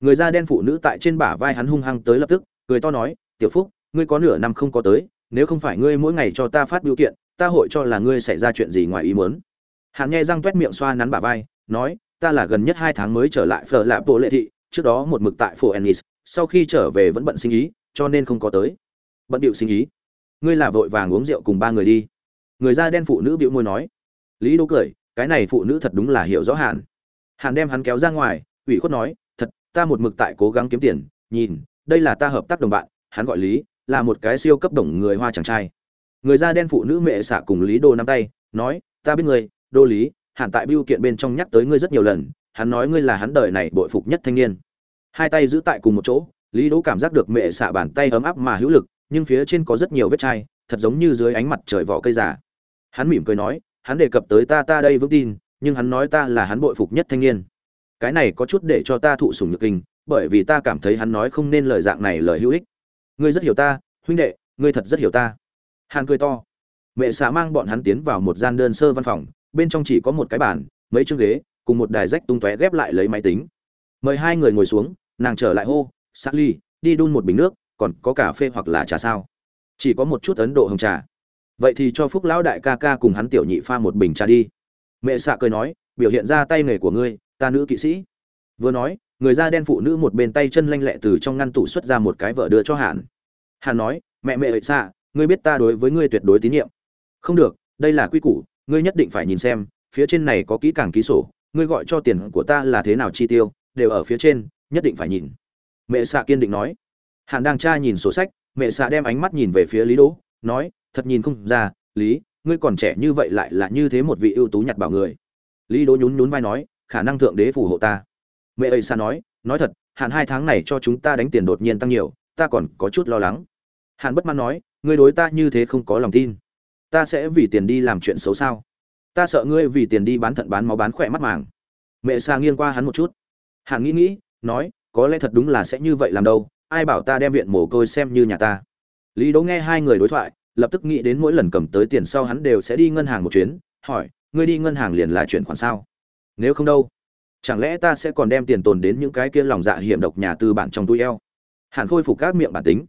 Người da đen phụ nữ tại trên bả vai hắn hung hăng tới lập tức, cười to nói, tiểu phúc, ngươi có nửa năm không có tới, nếu không phải ngươi mỗi ngày cho ta phát biểu kiện, ta hội cho là ngươi xảy ra chuyện gì ngoài ý muốn. Hắn nghe răng toét miệng xoa nắn bả vai, nói, ta là gần nhất hai tháng mới trở lại phở lạp bộ lệ thị, trước đó một mực tại phố ennis, sau khi trở về vẫn bận sinh ý, cho nên không có tới. Bận điệu sinh ý? Ngươi là vội vàng uống rượu cùng ba người đi. Người da đen phụ nữ bĩu môi nói. Lý đỗ cười, cái này phụ nữ thật đúng là hiểu rõ hạn hàn đem hắn kéo ra ngoài, ủy khuất nói, thật, ta một mực tại cố gắng kiếm tiền, nhìn, đây là ta hợp tác đồng bạn, hắn gọi lý, là một cái siêu cấp đồng người hoa chàng trai. Người da đen phụ nữ mẹ xả cùng lý đô nắm tay, nói, ta biết ngươi, đô lý hàn tại biêu kiện bên trong nhắc tới ngươi rất nhiều lần, hắn nói ngươi là hắn đời này bội phục nhất thanh niên. Hai tay giữ tại cùng một chỗ, lý đỗ cảm giác được mẹ xả bàn tay ấm áp mà hữu lực, nhưng phía trên có rất nhiều vết chai, thật giống như dưới ánh mặt trời vỏ cây giả hắn mỉm cười nói, hắn đề cập tới ta ta đây vững tin nhưng hắn nói ta là hắn bội phục nhất thanh niên. Cái này có chút để cho ta thụ sủng nhược kinh bởi vì ta cảm thấy hắn nói không nên lời dạng này lời hữu ích. Ngươi rất hiểu ta huynh đệ ngươi thật rất hiểu ta. Hàn cười to. Mẹ xã mang bọn hắn tiến vào một gian đơn sơ văn phòng bên trong chỉ có một cái bàn mấy chương ghế cùng một đài rách tung tóe ghép lại lấy máy tính. Mời hai người ngồi xuống nàng trở lại hô Sally, đi đun một bình nước còn có cà phê hoặc là trà sao? Chỉ có một chút ấn độ hồng trà. Vậy thì cho phúc lão đại ca ca cùng hắn tiểu nhị pha một bình trà đi mẹ xạ cười nói, biểu hiện ra tay nghề của ngươi, ta nữ kỵ sĩ. Vừa nói, người da đen phụ nữ một bên tay chân lanh lẹ từ trong ngăn tủ xuất ra một cái vợ đưa cho hàn. Hàn nói, mẹ mẹ ệ xạ, ngươi biết ta đối với ngươi tuyệt đối tín nhiệm. Không được, đây là quy củ, ngươi nhất định phải nhìn xem, phía trên này có kỹ càng ký sổ, ngươi gọi cho tiền của ta là thế nào chi tiêu, đều ở phía trên, nhất định phải nhìn. Mẹ xạ kiên định nói. Hàn đang tra nhìn sổ sách, mẹ xạ đem ánh mắt nhìn về phía lý đỗ, nói, thật nhìn không ra, lý ngươi còn trẻ như vậy lại là như thế một vị ưu tú nhặt bảo người. Lý đỗ nhún nhún vai nói, khả năng thượng đế phù hộ ta. Mẹ ấy xa nói nói thật, hạn hai tháng này cho chúng ta đánh tiền đột nhiên tăng nhiều, ta còn có chút lo lắng. Hạn bất mãn nói, ngươi đối ta như thế không có lòng tin. Ta sẽ vì tiền đi làm chuyện xấu sao? Ta sợ ngươi vì tiền đi bán thận bán máu bán khỏe mắt màng. Mẹ xa nghiêng qua hắn một chút. Hạn nghĩ nghĩ, nói, có lẽ thật đúng là sẽ như vậy làm đâu, ai bảo ta đem viện mồ côi xem như nhà ta. Lý đỗ nghe hai người đối thoại lập tức nghĩ đến mỗi lần cầm tới tiền sau hắn đều sẽ đi ngân hàng một chuyến, hỏi, ngươi đi ngân hàng liền là chuyển khoản sao? Nếu không đâu, chẳng lẽ ta sẽ còn đem tiền tồn đến những cái kia lòng dạ hiểm độc nhà tư bản trong túi eo? Hàn khôi phục các miệng bản tính.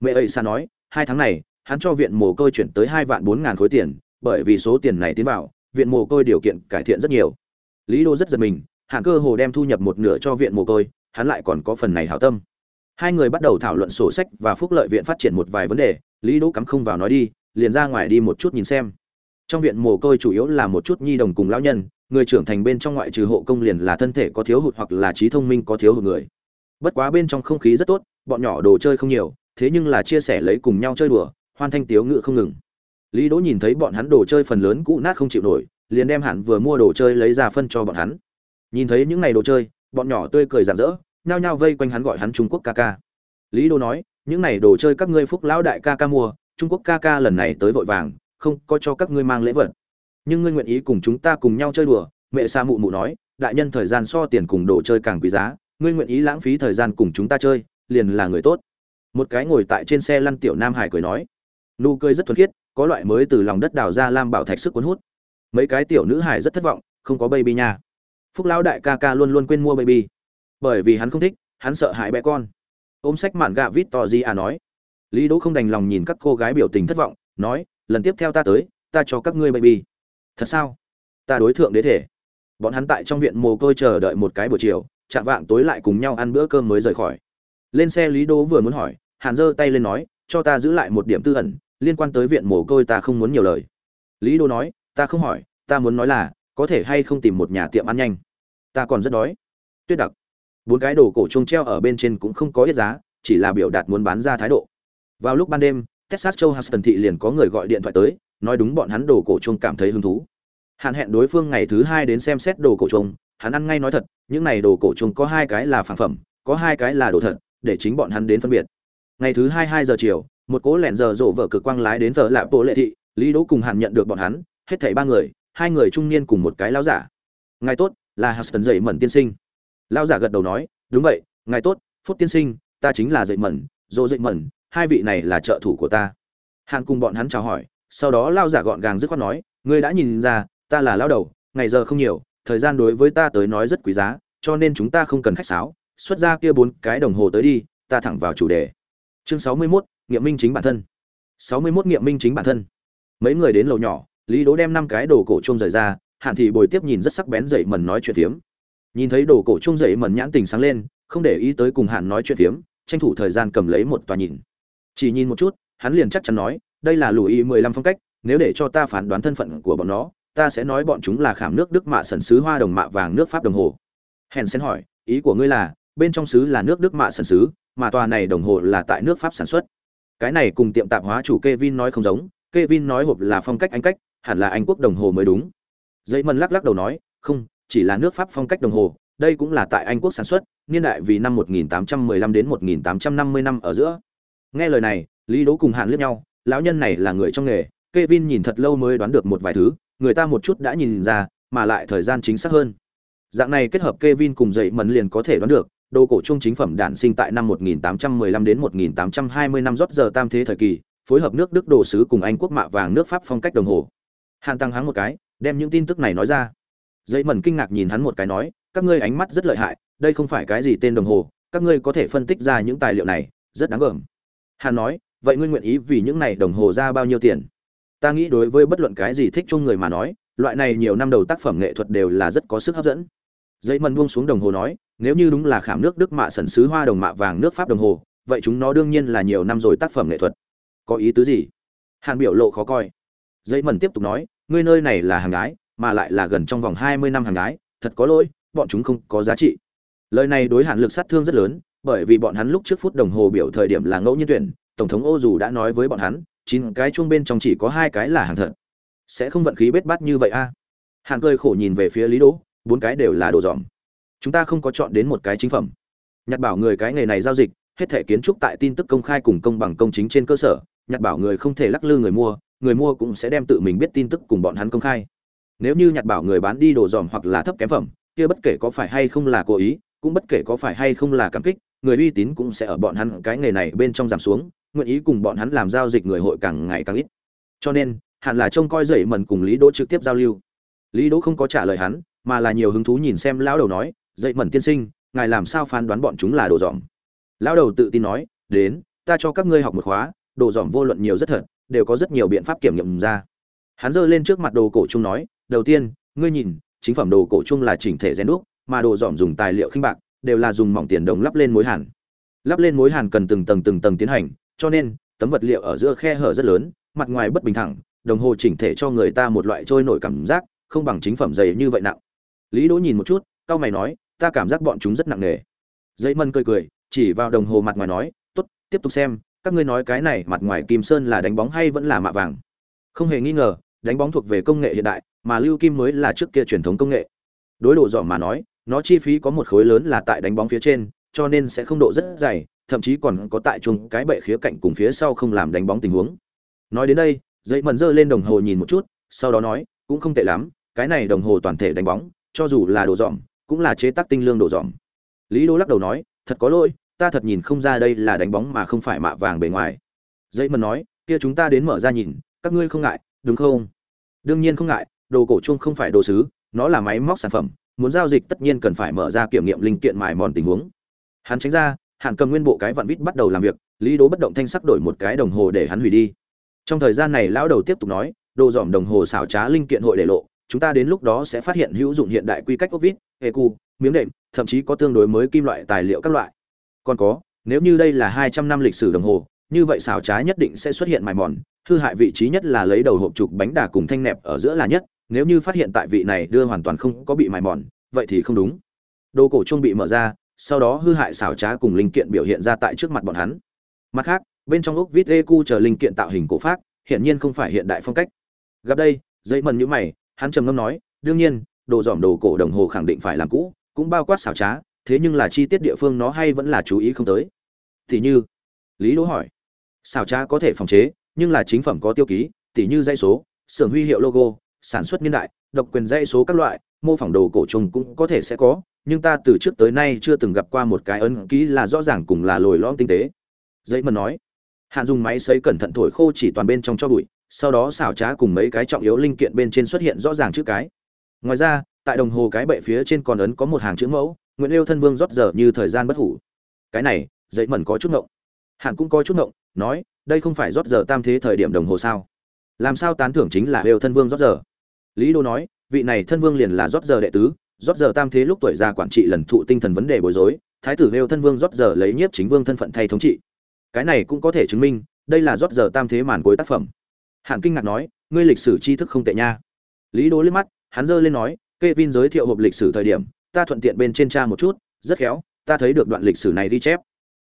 Mẹ ấy xa nói, hai tháng này, hắn cho viện mồ côi chuyển tới hai vạn bốn ngàn khối tiền, bởi vì số tiền này tiến vào, viện mồ côi điều kiện cải thiện rất nhiều. Lý đô rất giật mình hàn cơ hồ đem thu nhập một nửa cho viện mồ côi, hắn lại còn có phần này hảo tâm. Hai người bắt đầu thảo luận sổ sách và phúc lợi viện phát triển một vài vấn đề lý đỗ cắm không vào nói đi, liền ra ngoài đi một chút nhìn xem. Trong viện mồ côi chủ yếu là một chút nhi đồng cùng lão nhân, người trưởng thành bên trong ngoại trừ hộ công liền là thân thể có thiếu hụt hoặc là trí thông minh có thiếu hụt người. Bất quá bên trong không khí rất tốt, bọn nhỏ đồ chơi không nhiều, thế nhưng là chia sẻ lấy cùng nhau chơi đùa, hoan thanh tiếu ngự không ngừng. Lý đỗ nhìn thấy bọn hắn đồ chơi phần lớn cũ nát không chịu nổi, liền đem hẳn vừa mua đồ chơi lấy ra phân cho bọn hắn. Nhìn thấy những ngày đồ chơi, bọn nhỏ tươi cười rạng rỡ, nhao nhao vây quanh hắn gọi hắn trung quốc ca ca. Lý đỗ nói những này đồ chơi các ngươi phúc lão đại ca ca mua, trung quốc ca ca lần này tới vội vàng, không có cho các ngươi mang lễ vật. Nhưng ngươi nguyện ý cùng chúng ta cùng nhau chơi đùa, mẹ sa mụ mụ nói, đại nhân thời gian so tiền cùng đồ chơi càng quý giá, ngươi nguyện ý lãng phí thời gian cùng chúng ta chơi, liền là người tốt. Một cái ngồi tại trên xe lăn tiểu nam hải cười nói. Nụ cười rất thuần khiết, có loại mới từ lòng đất đào ra lam bảo thạch sức cuốn hút. Mấy cái tiểu nữ hải rất thất vọng, không có baby nha. Phúc lão đại ca ca luôn luôn quên mua baby. Bởi vì hắn không thích, hắn sợ hãi bé con ôm sách mạn gạ vít to di a nói. Lý đỗ không đành lòng nhìn các cô gái biểu tình thất vọng, nói, lần tiếp theo ta tới, ta cho các ngươi baby. Thật sao? Ta đối thượng đế thể. Bọn hắn tại trong viện mồ côi chờ đợi một cái buổi chiều, chạm vạng tối lại cùng nhau ăn bữa cơm mới rời khỏi. Lên xe lý đỗ vừa muốn hỏi, hàn giơ tay lên nói, cho ta giữ lại một điểm tư ẩn, liên quan tới viện mồ côi ta không muốn nhiều lời. Lý đỗ nói, ta không hỏi, ta muốn nói là, có thể hay không tìm một nhà tiệm ăn nhanh? Ta còn rất đói. Tuyết đặc bốn cái đồ cổ chuông treo ở bên trên cũng không có ít giá, chỉ là biểu đạt muốn bán ra thái độ. Vào lúc ban đêm, texas châu huston thị liền có người gọi điện thoại tới, nói đúng bọn hắn đồ cổ chuông cảm thấy hứng thú. Hạn hẹn đối phương ngày thứ hai đến xem xét đồ cổ chuông hắn ăn ngay nói thật, những này đồ cổ chuông có hai cái là phản phẩm, có hai cái là đồ thật, để chính bọn hắn đến phân biệt. Ngày thứ hai hai giờ chiều, một cỗ lẹn giờ rộ vợ cực quang lái đến vợ lạ bộ lệ thị, lý đỗ cùng hạn nhận được bọn hắn, hết thảy ba người, hai người trung niên cùng một cái lão giả. Ngài tốt, là huston dậy mẩn tiên sinh lão giả gật đầu nói đúng vậy ngài tốt phúc tiên sinh ta chính là dậy mẩn dỗ dậy mẩn hai vị này là trợ thủ của ta. Hàn cùng bọn hắn chào hỏi sau đó lao giả gọn gàng dứt khoát nói ngươi đã nhìn ra ta là lao đầu ngày giờ không nhiều thời gian đối với ta tới nói rất quý giá cho nên chúng ta không cần khách sáo xuất ra kia bốn cái đồng hồ tới đi ta thẳng vào chủ đề. Chương sáu mươi 61, nghiệm minh chính bản thân. Sáu mươi 61 nghiệm minh chính bản thân. Mấy người đến lầu nhỏ lý đố đem năm cái đồ cổ chung rời ra hạn thì bồi tiếp nhìn rất sắc bén dậy mần nói chuyện tiếm nhìn thấy đồ cổ trung dậy mẩn nhãn tình sáng lên, không để ý tới cùng hạn nói chuyện phiếm, tranh thủ thời gian cầm lấy một tòa nhìn. Chỉ nhìn một chút, hắn liền chắc chắn nói, đây là lùi mười lăm phong cách, nếu để cho ta phán đoán thân phận của bọn nó, ta sẽ nói bọn chúng là khảm nước đức mạ sần sứ hoa đồng mạ vàng nước pháp đồng hồ. Hèn xen hỏi, ý của ngươi là, bên trong sứ là nước đức mạ sần sứ, mà tòa này đồng hồ là tại nước pháp sản xuất. Cái này cùng tiệm tạp hóa chủ Kevin nói không giống, Kevin nói hộp là phong cách anh cách, hẳn là anh quốc đồng hồ mới đúng. Dây mân lắc lắc đầu nói, không chỉ là nước pháp phong cách đồng hồ, đây cũng là tại anh quốc sản xuất, niên đại vì năm 1815 đến 1850 năm ở giữa. Nghe lời này, lý đỗ cùng hàn liếc nhau, lão nhân này là người trong nghề, Kevin nhìn thật lâu mới đoán được một vài thứ, người ta một chút đã nhìn ra, mà lại thời gian chính xác hơn. Dạng này kết hợp Kevin cùng dậy mẩn liền có thể đoán được, đồ cổ trung chính phẩm đản sinh tại năm 1815 đến 1820 năm rót giờ tam thế thời kỳ, phối hợp nước đức đồ sứ cùng anh quốc mạ vàng nước pháp phong cách đồng hồ. Hàn tăng hắng một cái, đem những tin tức này nói ra dây mần kinh ngạc nhìn hắn một cái nói, các ngươi ánh mắt rất lợi hại, đây không phải cái gì tên đồng hồ, các ngươi có thể phân tích ra những tài liệu này, rất đáng gờm. Hắn nói, vậy ngươi nguyện ý vì những này đồng hồ ra bao nhiêu tiền? Ta nghĩ đối với bất luận cái gì thích chung người mà nói, loại này nhiều năm đầu tác phẩm nghệ thuật đều là rất có sức hấp dẫn. Dây mần buông xuống đồng hồ nói, nếu như đúng là khảm nước đức mạ sần sứ hoa đồng mạ vàng nước pháp đồng hồ, vậy chúng nó đương nhiên là nhiều năm rồi tác phẩm nghệ thuật. Có ý tứ gì? Hàn biểu lộ khó coi. Dây mần tiếp tục nói, ngươi nơi này là hàng gái mà lại là gần trong vòng hai mươi năm hàng gái thật có lỗi bọn chúng không có giá trị. Lời này đối hàn lực sát thương rất lớn bởi vì bọn hắn lúc trước phút đồng hồ biểu thời điểm là ngẫu nhiên tuyển tổng thống ô dù đã nói với bọn hắn chín cái chuông bên trong chỉ có hai cái là hàng thật. Sẽ không vận khí bết bát như vậy a. Hàn cười khổ nhìn về phía lý đỗ bốn cái đều là đồ dỏm, chúng ta không có chọn đến một cái chính phẩm. Nhặt bảo người cái nghề này giao dịch hết thể kiến trúc tại tin tức công khai cùng công bằng công chính trên cơ sở nhặt bảo người không thể lắc lư người mua người mua cũng sẽ đem tự mình biết tin tức cùng bọn hắn công khai nếu như nhặt bảo người bán đi đồ dòm hoặc là thấp kém phẩm, kia bất kể có phải hay không là cố ý, cũng bất kể có phải hay không là cảm kích, người uy tín cũng sẽ ở bọn hắn cái nghề này bên trong giảm xuống, nguyện ý cùng bọn hắn làm giao dịch người hội càng ngày càng ít. Cho nên, hẳn là trông coi dậy mần cùng lý đỗ trực tiếp giao lưu. Lý đỗ không có trả lời hắn, mà là nhiều hứng thú nhìn xem lão đầu nói, dậy mần tiên sinh, ngài làm sao phán đoán bọn chúng là đồ dòm? Lão đầu tự tin nói, đến, ta cho các ngươi học một khóa, đồ dòm vô luận nhiều rất thật, đều có rất nhiều biện pháp kiểm nghiệm ra. Hắn giơ lên trước mặt đồ cổ chung nói đầu tiên, ngươi nhìn, chính phẩm đồ cổ chung là chỉnh thể rèn đúc, mà đồ dòm dùng tài liệu khinh bạc, đều là dùng mỏng tiền đồng lắp lên mối hàn. Lắp lên mối hàn cần từng tầng từng tầng tiến hành, cho nên, tấm vật liệu ở giữa khe hở rất lớn, mặt ngoài bất bình thẳng, đồng hồ chỉnh thể cho người ta một loại trôi nổi cảm giác, không bằng chính phẩm dày như vậy nặng. Lý đỗ nhìn một chút cao mày nói, ta cảm giác bọn chúng rất nặng nề. Dây mân cười cười, chỉ vào đồng hồ mặt ngoài nói, tốt, tiếp tục xem, các ngươi nói cái này mặt ngoài kim sơn là đánh bóng hay vẫn là mạ vàng? Không hề nghi ngờ đánh bóng thuộc về công nghệ hiện đại, mà lưu kim mới là trước kia truyền thống công nghệ. Đối độ dọn mà nói, nó chi phí có một khối lớn là tại đánh bóng phía trên, cho nên sẽ không độ rất dày, thậm chí còn có tại chung cái bệ khía cạnh cùng phía sau không làm đánh bóng tình huống. Nói đến đây dây mần dơ lên đồng hồ nhìn một chút, sau đó nói, cũng không tệ lắm, cái này đồng hồ toàn thể đánh bóng, cho dù là đồ dọn cũng là chế tác tinh lương đồ dọn lý đô lắc đầu nói, thật có lỗi, ta thật nhìn không ra đây là đánh bóng mà không phải mạ vàng bề ngoài. Dây mần nói, kia chúng ta đến mở ra nhìn, các ngươi không ngại đúng không? Đương nhiên không ngại, đồ cổ chung không phải đồ sứ, nó là máy móc sản phẩm, muốn giao dịch tất nhiên cần phải mở ra kiểm nghiệm linh kiện mài mòn tình huống. Hắn tránh ra, hạn cầm nguyên bộ cái vặn vít bắt đầu làm việc, lý đố bất động thanh sắc đổi một cái đồng hồ để hắn hủy đi. Trong thời gian này lão đầu tiếp tục nói, đồ dòm đồng hồ xảo trá linh kiện hội để lộ, chúng ta đến lúc đó sẽ phát hiện hữu dụng hiện đại quy cách ốc vít hệ cu miếng đệm, thậm chí có tương đối mới kim loại tài liệu các loại. Còn có, nếu như đây là hai trăm năm lịch sử đồng hồ, như vậy xảo trá nhất định sẽ xuất hiện mài mòn hư hại vị trí nhất là lấy đầu hộp trục bánh đà cùng thanh nẹp ở giữa là nhất, nếu như phát hiện tại vị này đưa hoàn toàn không có bị mài mòn, vậy thì không đúng. Đồ cổ chuông bị mở ra, sau đó hư hại xảo trá cùng linh kiện biểu hiện ra tại trước mặt bọn hắn. Mặt khác, bên trong ốc vít ecu chờ linh kiện tạo hình cổ pháp hiện nhiên không phải hiện đại phong cách. Gặp đây, dây mần nhữ mày, hắn trầm ngâm nói, đương nhiên, đồ dòm đồ cổ đồng hồ khẳng định phải làm cũ, cũng bao quát xảo trá, thế nhưng là chi tiết địa phương nó hay vẫn là chú ý không tới. Thì như, lý đỗ hỏi, xảo trá có thể phòng chế nhưng là chính phẩm có tiêu ký, tỉ như dây số, xưởng huy hiệu logo, sản xuất niên đại, độc quyền dây số các loại, mô phỏng đồ cổ trùng cũng có thể sẽ có, nhưng ta từ trước tới nay chưa từng gặp qua một cái ấn ký là rõ ràng cùng là lồi lõm tinh tế. Dãy mần nói, hạn dùng máy sấy cẩn thận thổi khô chỉ toàn bên trong cho bụi, sau đó xào trá cùng mấy cái trọng yếu linh kiện bên trên xuất hiện rõ ràng chữ cái. Ngoài ra, tại đồng hồ cái bệ phía trên còn ấn có một hàng chữ mẫu, nguyễn Liêu thân vương rót giờ như thời gian bất hủ. Cái này dãy mẩn có chút ngộng hạn cũng có chút ngộng, nói, đây không phải rót giờ tam thế thời điểm đồng hồ sao? Làm sao tán thưởng chính là đều thân vương rót giờ? Lý đô nói, vị này thân vương liền là rót giờ đệ tứ, rót giờ tam thế lúc tuổi già quản trị lần thụ tinh thần vấn đề bối rối, thái tử đều thân vương rót giờ lấy nhiếp chính vương thân phận thay thống trị. Cái này cũng có thể chứng minh, đây là rót giờ tam thế màn cuối tác phẩm. Hạn kinh ngạc nói, ngươi lịch sử tri thức không tệ nha. Lý Đô liếc mắt, hắn giơ lên nói kê vin giới thiệu hộp lịch sử thời điểm, ta thuận tiện bên trên tra một chút, rất khéo, ta thấy được đoạn lịch sử này đi chép.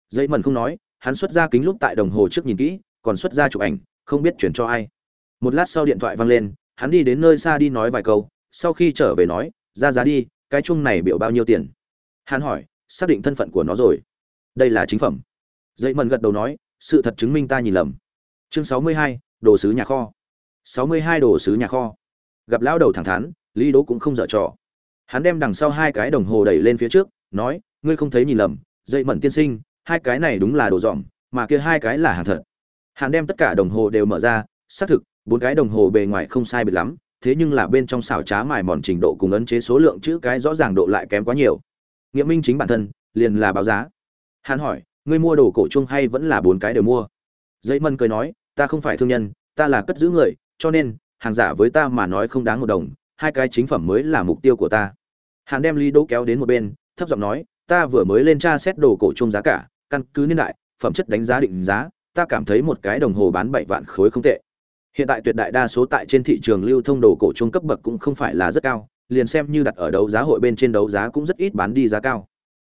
Dây mần không nói hắn xuất ra kính lúc tại đồng hồ trước nhìn kỹ, còn xuất ra chụp ảnh, không biết chuyển cho ai. Một lát sau điện thoại vang lên, hắn đi đến nơi xa đi nói vài câu, sau khi trở về nói, ra giá đi, cái chung này biểu bao nhiêu tiền? Hắn hỏi, xác định thân phận của nó rồi. Đây là chính phẩm. Dây mần gật đầu nói, sự thật chứng minh ta nhìn lầm. Chương sáu mươi hai, đồ sứ nhà kho. Sáu mươi hai đồ sứ nhà kho. Gặp lão đầu thẳng thắn, lý đố cũng không dở trò. Hắn đem đằng sau hai cái đồng hồ đẩy lên phía trước, nói, ngươi không thấy nhìn lầm dây mẩn tiên sinh hai cái này đúng là đồ dỏm, mà kia hai cái là hàng thật. Hàn đem tất cả đồng hồ đều mở ra xác thực bốn cái đồng hồ bề ngoài không sai biệt lắm thế nhưng là bên trong xảo trá mài mòn trình độ cùng ấn chế số lượng chữ cái rõ ràng độ lại kém quá nhiều. Nghĩa minh chính bản thân liền là báo giá. Hàn hỏi ngươi mua đồ cổ chung hay vẫn là bốn cái đều mua? Dây mân cười nói ta không phải thương nhân ta là cất giữ người cho nên hàng giả với ta mà nói không đáng một đồng hai cái chính phẩm mới là mục tiêu của ta. Hàn đem ly đỗ kéo đến một bên thấp giọng nói ta vừa mới lên tra xét đồ cổ chung giá cả căn cứ niên đại phẩm chất đánh giá định giá ta cảm thấy một cái đồng hồ bán bảy vạn khối không tệ. Hiện tại tuyệt đại đa số tại trên thị trường lưu thông đồ cổ trung cấp bậc cũng không phải là rất cao liền xem như đặt ở đấu giá hội bên trên đấu giá cũng rất ít bán đi giá cao.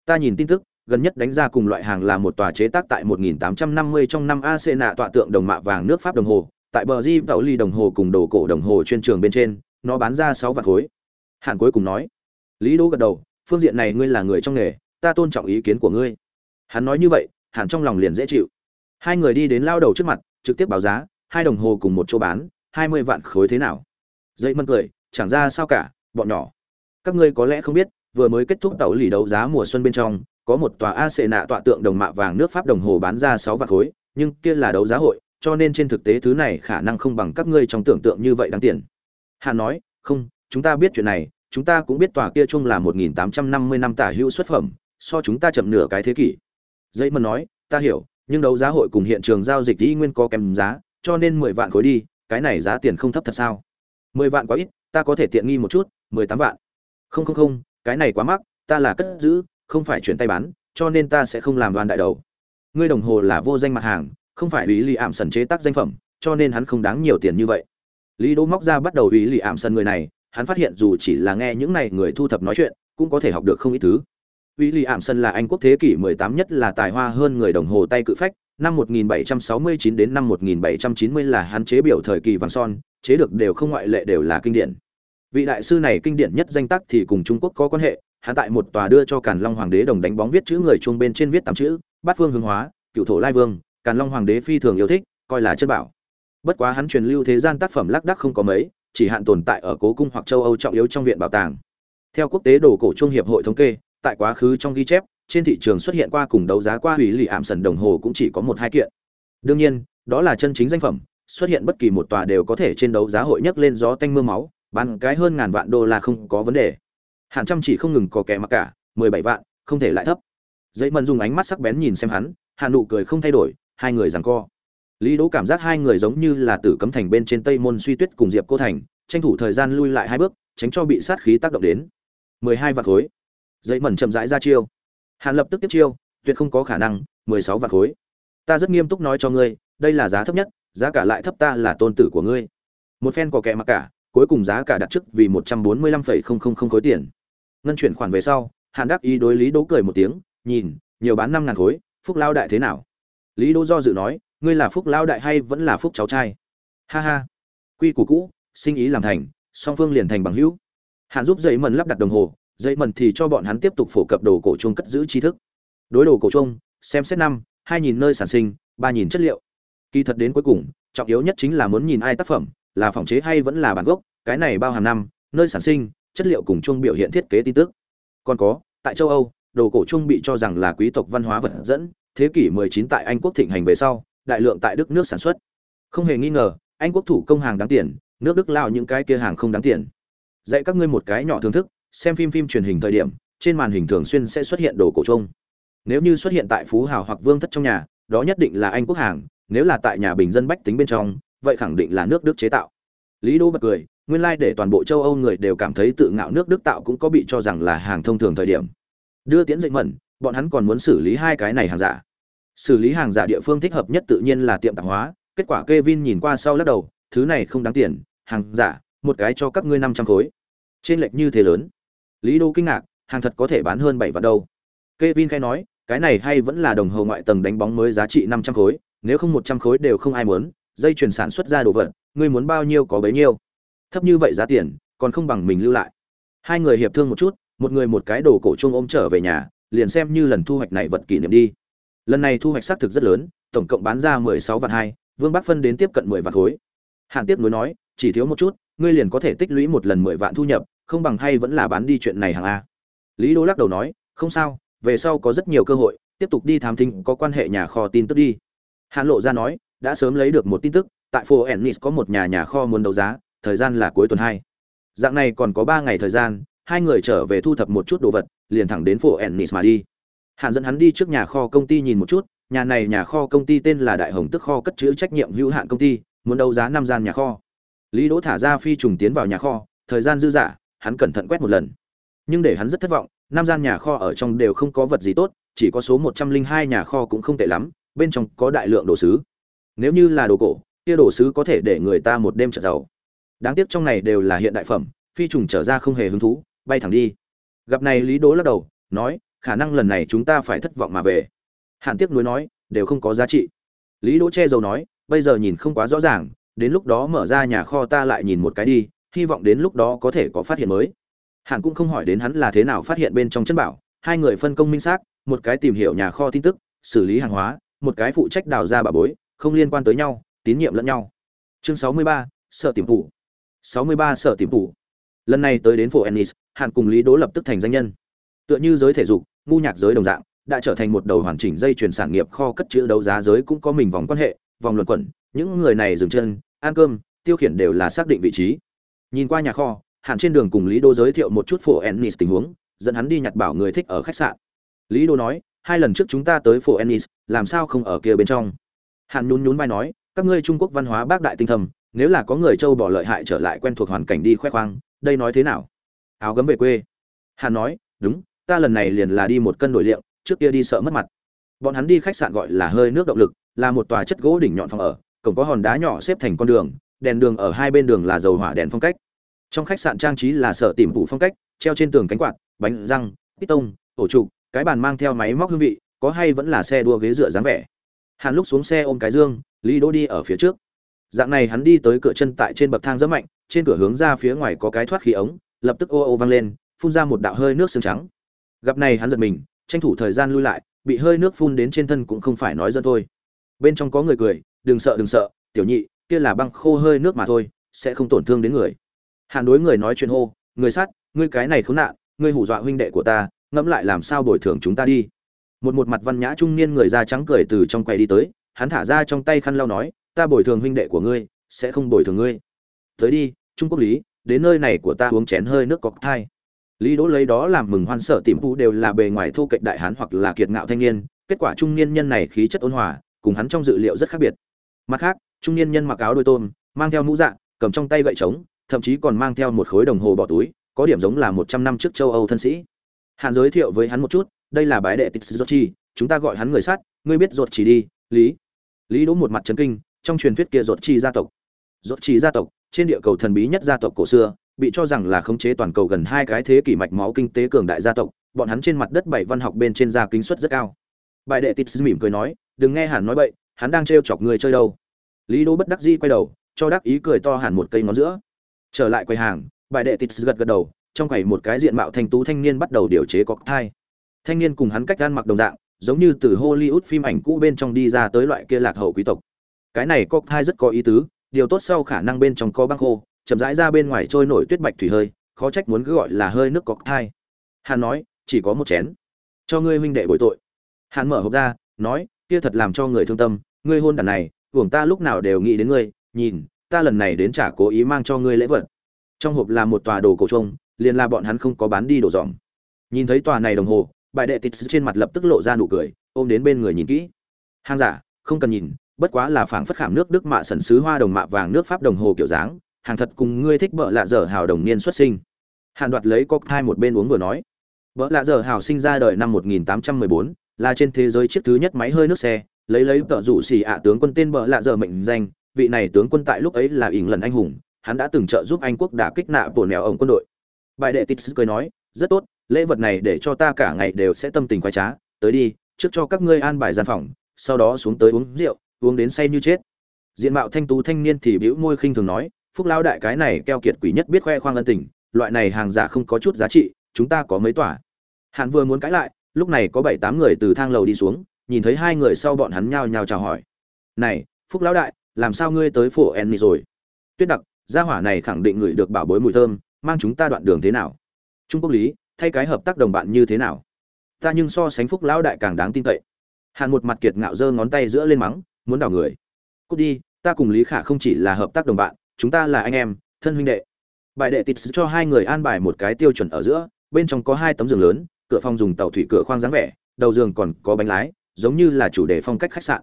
Ta nhìn tin tức gần nhất đánh ra cùng loại hàng là một tòa chế tác tại 1850 trong năm AC nạ tọa tượng đồng mạ vàng nước Pháp đồng hồ, tại bờ di tàu ly đồng hồ cùng đồ cổ đồng hồ chuyên trường bên trên nó bán ra sáu vạn khối. Hạn cuối cùng nói lý đỗ gật đầu phương diện này ngươi là người trong nghề ta tôn trọng ý kiến của ngươi hắn nói như vậy, hẳn trong lòng liền dễ chịu. Hai người đi đến lao đầu trước mặt, trực tiếp báo giá, hai đồng hồ cùng một chỗ bán, hai mươi vạn khối thế nào? Dây mân cười, chẳng ra sao cả, bọn nhỏ. Các ngươi có lẽ không biết, vừa mới kết thúc tàu lì đấu giá mùa xuân bên trong, có một tòa a sệ nạ tọa tượng đồng mạ vàng nước pháp đồng hồ bán ra sáu vạn khối, nhưng kia là đấu giá hội, cho nên trên thực tế thứ này khả năng không bằng các ngươi trong tưởng tượng như vậy đáng tiền. Hà nói, không, chúng ta biết chuyện này, chúng ta cũng biết tòa kia chung là một nghìn tám trăm năm mươi năm tả hữu xuất phẩm, so chúng ta chậm nửa cái thế kỷ dây mân nói, ta hiểu, nhưng đấu giá hội cùng hiện trường giao dịch y nguyên có kèm giá, cho nên mười vạn khối đi, cái này giá tiền không thấp thật sao? Mười vạn quá ít, ta có thể tiện nghi một chút, mười tám vạn. Không không không, cái này quá mắc, ta là cất giữ, không phải chuyển tay bán, cho nên ta sẽ không làm đoàn đại đầu. Ngươi đồng hồ là vô danh mặt hàng, không phải ý lì ảm sần chế tác danh phẩm, cho nên hắn không đáng nhiều tiền như vậy. Lý đỗ móc ra bắt đầu ý lì ảm sần người này, hắn phát hiện dù chỉ là nghe những này người thu thập nói chuyện, cũng có thể học được không ít thứ. Vĩ lì ảm Sân là anh quốc thế kỷ 18 nhất là tài hoa hơn người đồng hồ tay cự phách. Năm 1769 đến năm 1790 là hắn chế biểu thời kỳ vàng son, chế được đều không ngoại lệ đều là kinh điển. Vị đại sư này kinh điển nhất danh tác thì cùng trung quốc có quan hệ, hắn tại một tòa đưa cho càn long hoàng đế đồng đánh bóng viết chữ người chuông bên trên viết tám chữ, bát phương hướng hóa, cựu thổ lai vương, càn long hoàng đế phi thường yêu thích, coi là chân bảo. Bất quá hắn truyền lưu thế gian tác phẩm lác đác không có mấy, chỉ hạn tồn tại ở cố cung hoặc châu âu trọng yếu trong viện bảo tàng. Theo quốc tế đồ cổ trung hiệp hội thống kê tại quá khứ trong ghi chép, trên thị trường xuất hiện qua cùng đấu giá qua hủy lì ảm sần đồng hồ cũng chỉ có một hai kiện. Đương nhiên, đó là chân chính danh phẩm, xuất hiện bất kỳ một tòa đều có thể trên đấu giá hội nhấc lên gió tanh mưa máu, bán cái hơn ngàn vạn đô la không có vấn đề. Hạn trăm chỉ không ngừng có kẻ mặc cả, mười bảy vạn, không thể lại thấp. Dây mần dùng ánh mắt sắc bén nhìn xem hắn, hà nụ cười không thay đổi, hai người giằng co. Lý đỗ cảm giác hai người giống như là tử cấm thành bên trên tây môn suy tuyết cùng diệp cô thành, tranh thủ thời gian lui lại hai bước, tránh cho bị sát khí tác động đến. mười hai vạn khối dây mẩn chậm rãi ra chiêu. Hàn lập tức tiếp chiêu, tuyệt không có khả năng, mười sáu vạn khối. Ta rất nghiêm túc nói cho ngươi, đây là giá thấp nhất, giá cả lại thấp ta là tôn tử của ngươi. Một phen có kẻ mặc cả, cuối cùng giá cả đặt trước vì một trăm bốn mươi lăm phẩy không không không khối tiền. Ngân chuyển khoản về sau, hàn đắc ý đối lý đỗ cười một tiếng, nhìn, nhiều bán năm ngàn khối, phúc lao đại thế nào? Lý đỗ do dự nói, ngươi là phúc lao đại hay vẫn là phúc cháu trai? Ha ha. Quy củ cũ, sinh ý làm thành, song phương liền thành bằng hữu. Hàn giúp dây mần lắp đặt đồng hồ dây mần thì cho bọn hắn tiếp tục phổ cập đồ cổ chung cất giữ tri thức. Đối đồ cổ chung xem xét năm, hai nhìn nơi sản sinh, ba nhìn chất liệu. Kỳ thật đến cuối cùng, trọng yếu nhất chính là muốn nhìn ai tác phẩm, là phòng chế hay vẫn là bản gốc, cái này bao hàm năm, nơi sản sinh, chất liệu cùng chung biểu hiện thiết kế tin tức. Còn có, tại châu âu, đồ cổ chung bị cho rằng là quý tộc văn hóa vật dẫn, thế kỷ 19 tại anh quốc thịnh hành về sau, đại lượng tại đức nước sản xuất. Không hề nghi ngờ, anh quốc thủ công hàng đáng tiền, nước đức lao những cái kia hàng không đáng tiền. Dạy các ngươi một cái nhỏ thưởng thức xem phim phim truyền hình thời điểm, trên màn hình thường xuyên sẽ xuất hiện đồ cổ trung nếu như xuất hiện tại phú hào hoặc vương thất trong nhà, đó nhất định là anh quốc hàng, nếu là tại nhà bình dân bách tính bên trong, vậy khẳng định là nước đức chế tạo. Lý đô bật cười, nguyên lai để toàn bộ châu âu người đều cảm thấy tự ngạo nước đức tạo cũng có bị cho rằng là hàng thông thường thời điểm. Đưa tiễn dịch mẩn, bọn hắn còn muốn xử lý hai cái này hàng giả. Xử lý hàng giả địa phương thích hợp nhất tự nhiên là tiệm tạp hóa, kết quả Kevin nhìn qua sau lắc đầu, thứ này không đáng tiền, hàng giả, một cái cho các ngươi năm trăm khối. Trên lệch như thế lớn lý đô kinh ngạc, hàng thật có thể bán hơn bảy vạn đâu. Kevin khai nói, cái này hay vẫn là đồng hồ ngoại tầng đánh bóng mới giá trị năm trăm khối, nếu không một trăm khối đều không ai muốn, dây chuyển sản xuất ra đồ vật, ngươi muốn bao nhiêu có bấy nhiêu. Thấp như vậy giá tiền, còn không bằng mình lưu lại. Hai người hiệp thương một chút, một người một cái đồ cổ chung ôm trở về nhà, liền xem như lần thu hoạch này vật kỷ niệm đi. Lần này thu hoạch xác thực rất lớn, tổng cộng bán ra mười sáu vạn hai, vương bắc phân đến tiếp cận mười vạn khối. Hàn tiếp nối nói, chỉ thiếu một chút, ngươi liền có thể tích lũy một lần mười vạn thu nhập không bằng hay vẫn là bán đi chuyện này hàng a. Lý đô lắc đầu nói, không sao, về sau có rất nhiều cơ hội, tiếp tục đi thám thính, có quan hệ nhà kho tin tức đi. Hàn lộ ra nói, đã sớm lấy được một tin tức, tại phố ennis có một nhà nhà kho muốn đấu giá, thời gian là cuối tuần hai. Dạng này còn có ba ngày thời gian, hai người trở về thu thập một chút đồ vật, liền thẳng đến phố ennis mà đi. Hàn dẫn hắn đi trước nhà kho công ty nhìn một chút, nhà này nhà kho công ty tên là đại hồng tức kho cất chữ trách nhiệm hữu hạn công ty, muốn đấu giá năm gian nhà kho. Lý đỗ thả ra phi trùng tiến vào nhà kho, thời gian dư dả hắn cẩn thận quét một lần. Nhưng để hắn rất thất vọng, năm gian nhà kho ở trong đều không có vật gì tốt, chỉ có số một trăm linh hai nhà kho cũng không tệ lắm, bên trong có đại lượng đồ sứ. Nếu như là đồ cổ, kia đồ sứ có thể để người ta một đêm trở giàu. Đáng tiếc trong này đều là hiện đại phẩm, phi trùng trở ra không hề hứng thú, bay thẳng đi. Gặp này lý đố lắc đầu, nói, khả năng lần này chúng ta phải thất vọng mà về. Hạn tiếc nuối nói, đều không có giá trị. Lý đỗ che dầu nói, bây giờ nhìn không quá rõ ràng, đến lúc đó mở ra nhà kho ta lại nhìn một cái đi hy vọng đến lúc đó có thể có phát hiện mới. Hàn cũng không hỏi đến hắn là thế nào phát hiện bên trong chân bảo, hai người phân công minh xác, một cái tìm hiểu nhà kho tin tức, xử lý hàng hóa, một cái phụ trách đào ra bà bối, không liên quan tới nhau, tín nhiệm lẫn nhau. Chương sáu mươi ba sợ tìm phủ. sáu mươi ba sợ tìm phủ. Lần này tới đến phố ennis, hàn cùng lý đỗ lập tức thành danh nhân. Tựa như giới thể dục, ngu nhạc giới đồng dạng, đã trở thành một đầu hoàn chỉnh dây chuyển sản nghiệp kho cất chữ đấu giá giới cũng có mình vòng quan hệ, vòng luận quẩn, những người này dừng chân, ăn cơm, tiêu khiển đều là xác định vị trí nhìn qua nhà kho hạn trên đường cùng lý đô giới thiệu một chút phổ ennis tình huống, dẫn hắn đi nhặt bảo người thích ở khách sạn. Lý đô nói, hai lần trước chúng ta tới phổ ennis, làm sao không ở kia bên trong? Hạn nhún nhún vai nói, các ngươi trung quốc văn hóa bác đại tinh thầm, nếu là có người châu bỏ lợi hại trở lại quen thuộc hoàn cảnh đi khoe khoang, đây nói thế nào? Áo gấm về quê. Hạn nói, đúng, ta lần này liền là đi một cân đổi liệu trước kia đi sợ mất mặt. Bọn hắn đi khách sạn gọi là hơi nước động lực, là một tòa chất gỗ đỉnh nhọn phòng ở, cổng có hòn đá nhỏ xếp thành con đường đèn đường ở hai bên đường là dầu hỏa đèn phong cách. Trong khách sạn trang trí là sở tìm phủ phong cách, treo trên tường cánh quạt, bánh răng pít tông, ổ trụ, cái bàn mang theo máy móc hương vị, có hay vẫn là xe đua ghế dựa dáng vẻ. Hàn lúc xuống xe ôm cái dương, lý đỗ đi ở phía trước. Dạng này hắn đi tới cửa chân tại trên bậc thang rất mạnh, trên cửa hướng ra phía ngoài có cái thoát khí ống, lập tức ô ô vang lên, phun ra một đạo hơi nước xương trắng. Gặp này hắn giật mình, tranh thủ thời gian lui lại, bị hơi nước phun đến trên thân cũng không phải nói dân thôi. Bên trong có người cười, đừng sợ đừng sợ, tiểu nhị kia là băng khô hơi nước mà thôi, sẽ không tổn thương đến người. Hàn đối người nói chuyện hô, người sát, ngươi cái này khốn nạn, ngươi hù dọa huynh đệ của ta, ngẫm lại làm sao bồi thường chúng ta đi. Một một mặt văn nhã trung niên người da trắng cười từ trong quầy đi tới, hắn thả ra trong tay khăn lau nói, ta bồi thường huynh đệ của ngươi, sẽ không bồi thường ngươi. Tới đi, trung quốc lý, đến nơi này của ta uống chén hơi nước cọc thai. Lý đỗ lấy đó làm mừng hoan sợ tìm phụ đều là bề ngoài thu cạnh đại hán hoặc là kiệt ngạo thanh niên, kết quả trung niên nhân này khí chất ôn hòa, cùng hắn trong dự liệu rất khác biệt. Mặt khác trung niên nhân mặc áo đôi tôm mang theo mũ dạ, cầm trong tay gậy trống thậm chí còn mang theo một khối đồng hồ bỏ túi có điểm giống là một trăm năm trước châu âu thân sĩ. Hàn giới thiệu với hắn một chút đây là bái đệ tịch giọt chi chúng ta gọi hắn người sát ngươi biết ruột chỉ đi lý. Lý đỗ một mặt trấn kinh trong truyền thuyết kia ruột chi gia tộc. Ruột chi gia tộc trên địa cầu thần bí nhất gia tộc cổ xưa bị cho rằng là khống chế toàn cầu gần hai cái thế kỷ mạch máu kinh tế cường đại gia tộc bọn hắn trên mặt đất bảy văn học bên trên gia kính suất rất cao. Bài đệ tít mỉm cười nói đừng nghe hàn nói bậy hắn đang trêu chọc người chơi đâu lý đỗ bất đắc dĩ quay đầu, cho đắc ý cười to hẳn một cây ngón giữa. Trở lại quầy hàng, bài đệ tít gật gật đầu, trong quầy một cái diện mạo thanh tú thanh niên bắt đầu điều chế có thai. Thanh niên cùng hắn cách gan mặc đồng dạng, giống như từ hollywood phim ảnh cũ bên trong đi ra tới loại kia lạc hậu quý tộc. Cái này có thai rất có ý tứ, điều tốt sau khả năng bên trong có băng khô, chậm rãi ra bên ngoài trôi nổi tuyết bạch thủy hơi, khó trách muốn cứ gọi là hơi nước có thai. Hắn nói, chỉ có một chén. Cho ngươi huynh đệ bồi tội. Hắn mở hộp ra, nói, kia thật làm cho người thương tâm, ngươi hôn đàn này hưởng ta lúc nào đều nghĩ đến ngươi nhìn ta lần này đến trả cố ý mang cho ngươi lễ vật. Trong hộp là một tòa đồ cổ trông liền là bọn hắn không có bán đi đồ dòm nhìn thấy tòa này đồng hồ bài đệ tít trên mặt lập tức lộ ra nụ cười ôm đến bên người nhìn kỹ. Hàng giả không cần nhìn bất quá là phảng phất khảm nước đức mạ sần sứ hoa đồng mạ vàng nước pháp đồng hồ kiểu dáng hàng thật cùng ngươi thích bợ lạ dở hào đồng niên xuất sinh. Hàn đoạt lấy cóc hai một bên uống vừa nói. Bợ lạ dở hào sinh ra đời năm 1814, là trên thế giới chiếc thứ nhất máy hơi nước xe lấy lấy tợ rủ xì ạ tướng quân tên bợ lạ giờ mệnh danh, vị này tướng quân tại lúc ấy là ỉn lần anh hùng, hắn đã từng trợ giúp anh quốc đả kích nạ bổ nẻo ổng quân đội. Bài đệ tít cười nói, rất tốt, lễ vật này để cho ta cả ngày đều sẽ tâm tình khoái trá, tới đi, trước cho các ngươi an bài gian phòng, sau đó xuống tới uống rượu, uống đến say như chết. Diện mạo thanh tú thanh niên thì bĩu môi khinh thường nói, phúc lao đại cái này keo kiệt quỷ nhất biết khoe khoang ân tình, loại này hàng giả không có chút giá trị, chúng ta có mấy tỏa hạn vừa muốn cãi lại, lúc này có bảy tám người từ thang lầu đi xuống nhìn thấy hai người sau bọn hắn nhao nhao chào hỏi. Này, phúc lão đại, làm sao ngươi tới phủ enni rồi? Tuyết đặc, gia hỏa này khẳng định người được bảo bối mùi thơm, mang chúng ta đoạn đường thế nào? Trung quốc lý, thay cái hợp tác đồng bạn như thế nào? Ta nhưng so sánh phúc lão đại càng đáng tin cậy. Hàn một mặt kiệt ngạo giơ ngón tay giữa lên mắng, muốn đảo người. Cút đi, ta cùng lý khả không chỉ là hợp tác đồng bạn, chúng ta là anh em, thân huynh đệ. Bài đệ tịt cho hai người an bài một cái tiêu chuẩn ở giữa, bên trong có hai tấm giường lớn, cửa phòng dùng tàu thủy cửa khoang dáng vẻ, đầu giường còn có bánh lái giống như là chủ đề phong cách khách sạn.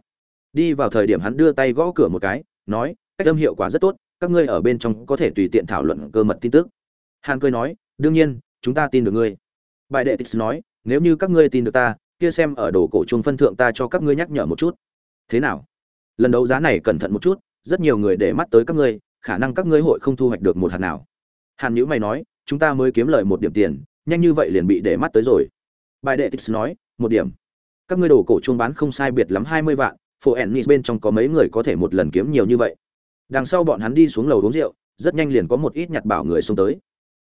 Đi vào thời điểm hắn đưa tay gõ cửa một cái, nói, cách âm hiệu quả rất tốt, các ngươi ở bên trong có thể tùy tiện thảo luận cơ mật tin tức. Hàn cười nói, đương nhiên, chúng ta tin được ngươi. Bài đệ tix nói, nếu như các ngươi tin được ta, kia xem ở đồ cổ chung phân thượng ta cho các ngươi nhắc nhở một chút. Thế nào? Lần đấu giá này cẩn thận một chút, rất nhiều người để mắt tới các ngươi, khả năng các ngươi hội không thu hoạch được một hạt nào. Hàn nhữ mày nói, chúng ta mới kiếm lời một điểm tiền, nhanh như vậy liền bị để mắt tới rồi. Bài đệ tix nói, một điểm các ngươi đồ cổ chuông bán không sai biệt lắm hai mươi vạn phố ennis bên trong có mấy người có thể một lần kiếm nhiều như vậy. Đằng sau bọn hắn đi xuống lầu uống rượu, rất nhanh liền có một ít nhặt bảo người xông tới.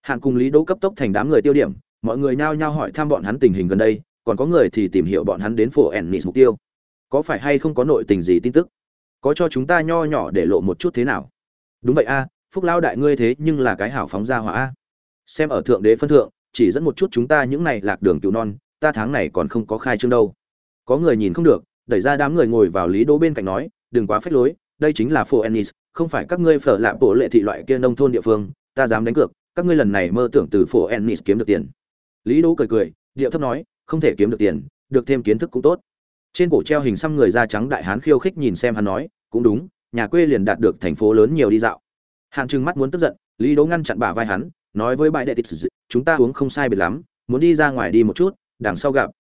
Hạn cùng lý đỗ cấp tốc thành đám người tiêu điểm, mọi người nhao nhao hỏi thăm bọn hắn tình hình gần đây, còn có người thì tìm hiểu bọn hắn đến phổ ennis mục tiêu. Có phải hay không có nội tình gì tin tức? Có cho chúng ta nho nhỏ để lộ một chút thế nào? Đúng vậy a, phúc lao đại ngươi thế nhưng là cái hảo phóng gia hỏa a. Xem ở thượng đế phân thượng, chỉ dẫn một chút chúng ta những này lạc đường cứu non, ta tháng này còn không có khai trương đâu có người nhìn không được, đẩy ra đám người ngồi vào lý đỗ bên cạnh nói, đừng quá phách lối, đây chính là phố ennis, không phải các ngươi phở lạ bộ lệ thị loại kia nông thôn địa phương, ta dám đánh cược, các ngươi lần này mơ tưởng từ phố ennis kiếm được tiền. Lý đỗ cười cười, điệu thấp nói, không thể kiếm được tiền, được thêm kiến thức cũng tốt. Trên cổ treo hình xăm người da trắng đại hán khiêu khích nhìn xem hắn nói, cũng đúng, nhà quê liền đạt được thành phố lớn nhiều đi dạo. Hàn trừng mắt muốn tức giận, lý đỗ ngăn chặn bả vai hắn, nói với bãi đệ tịch chúng ta uống không sai biệt lắm, muốn đi ra ngoài đi một chút, đằng sau gặp.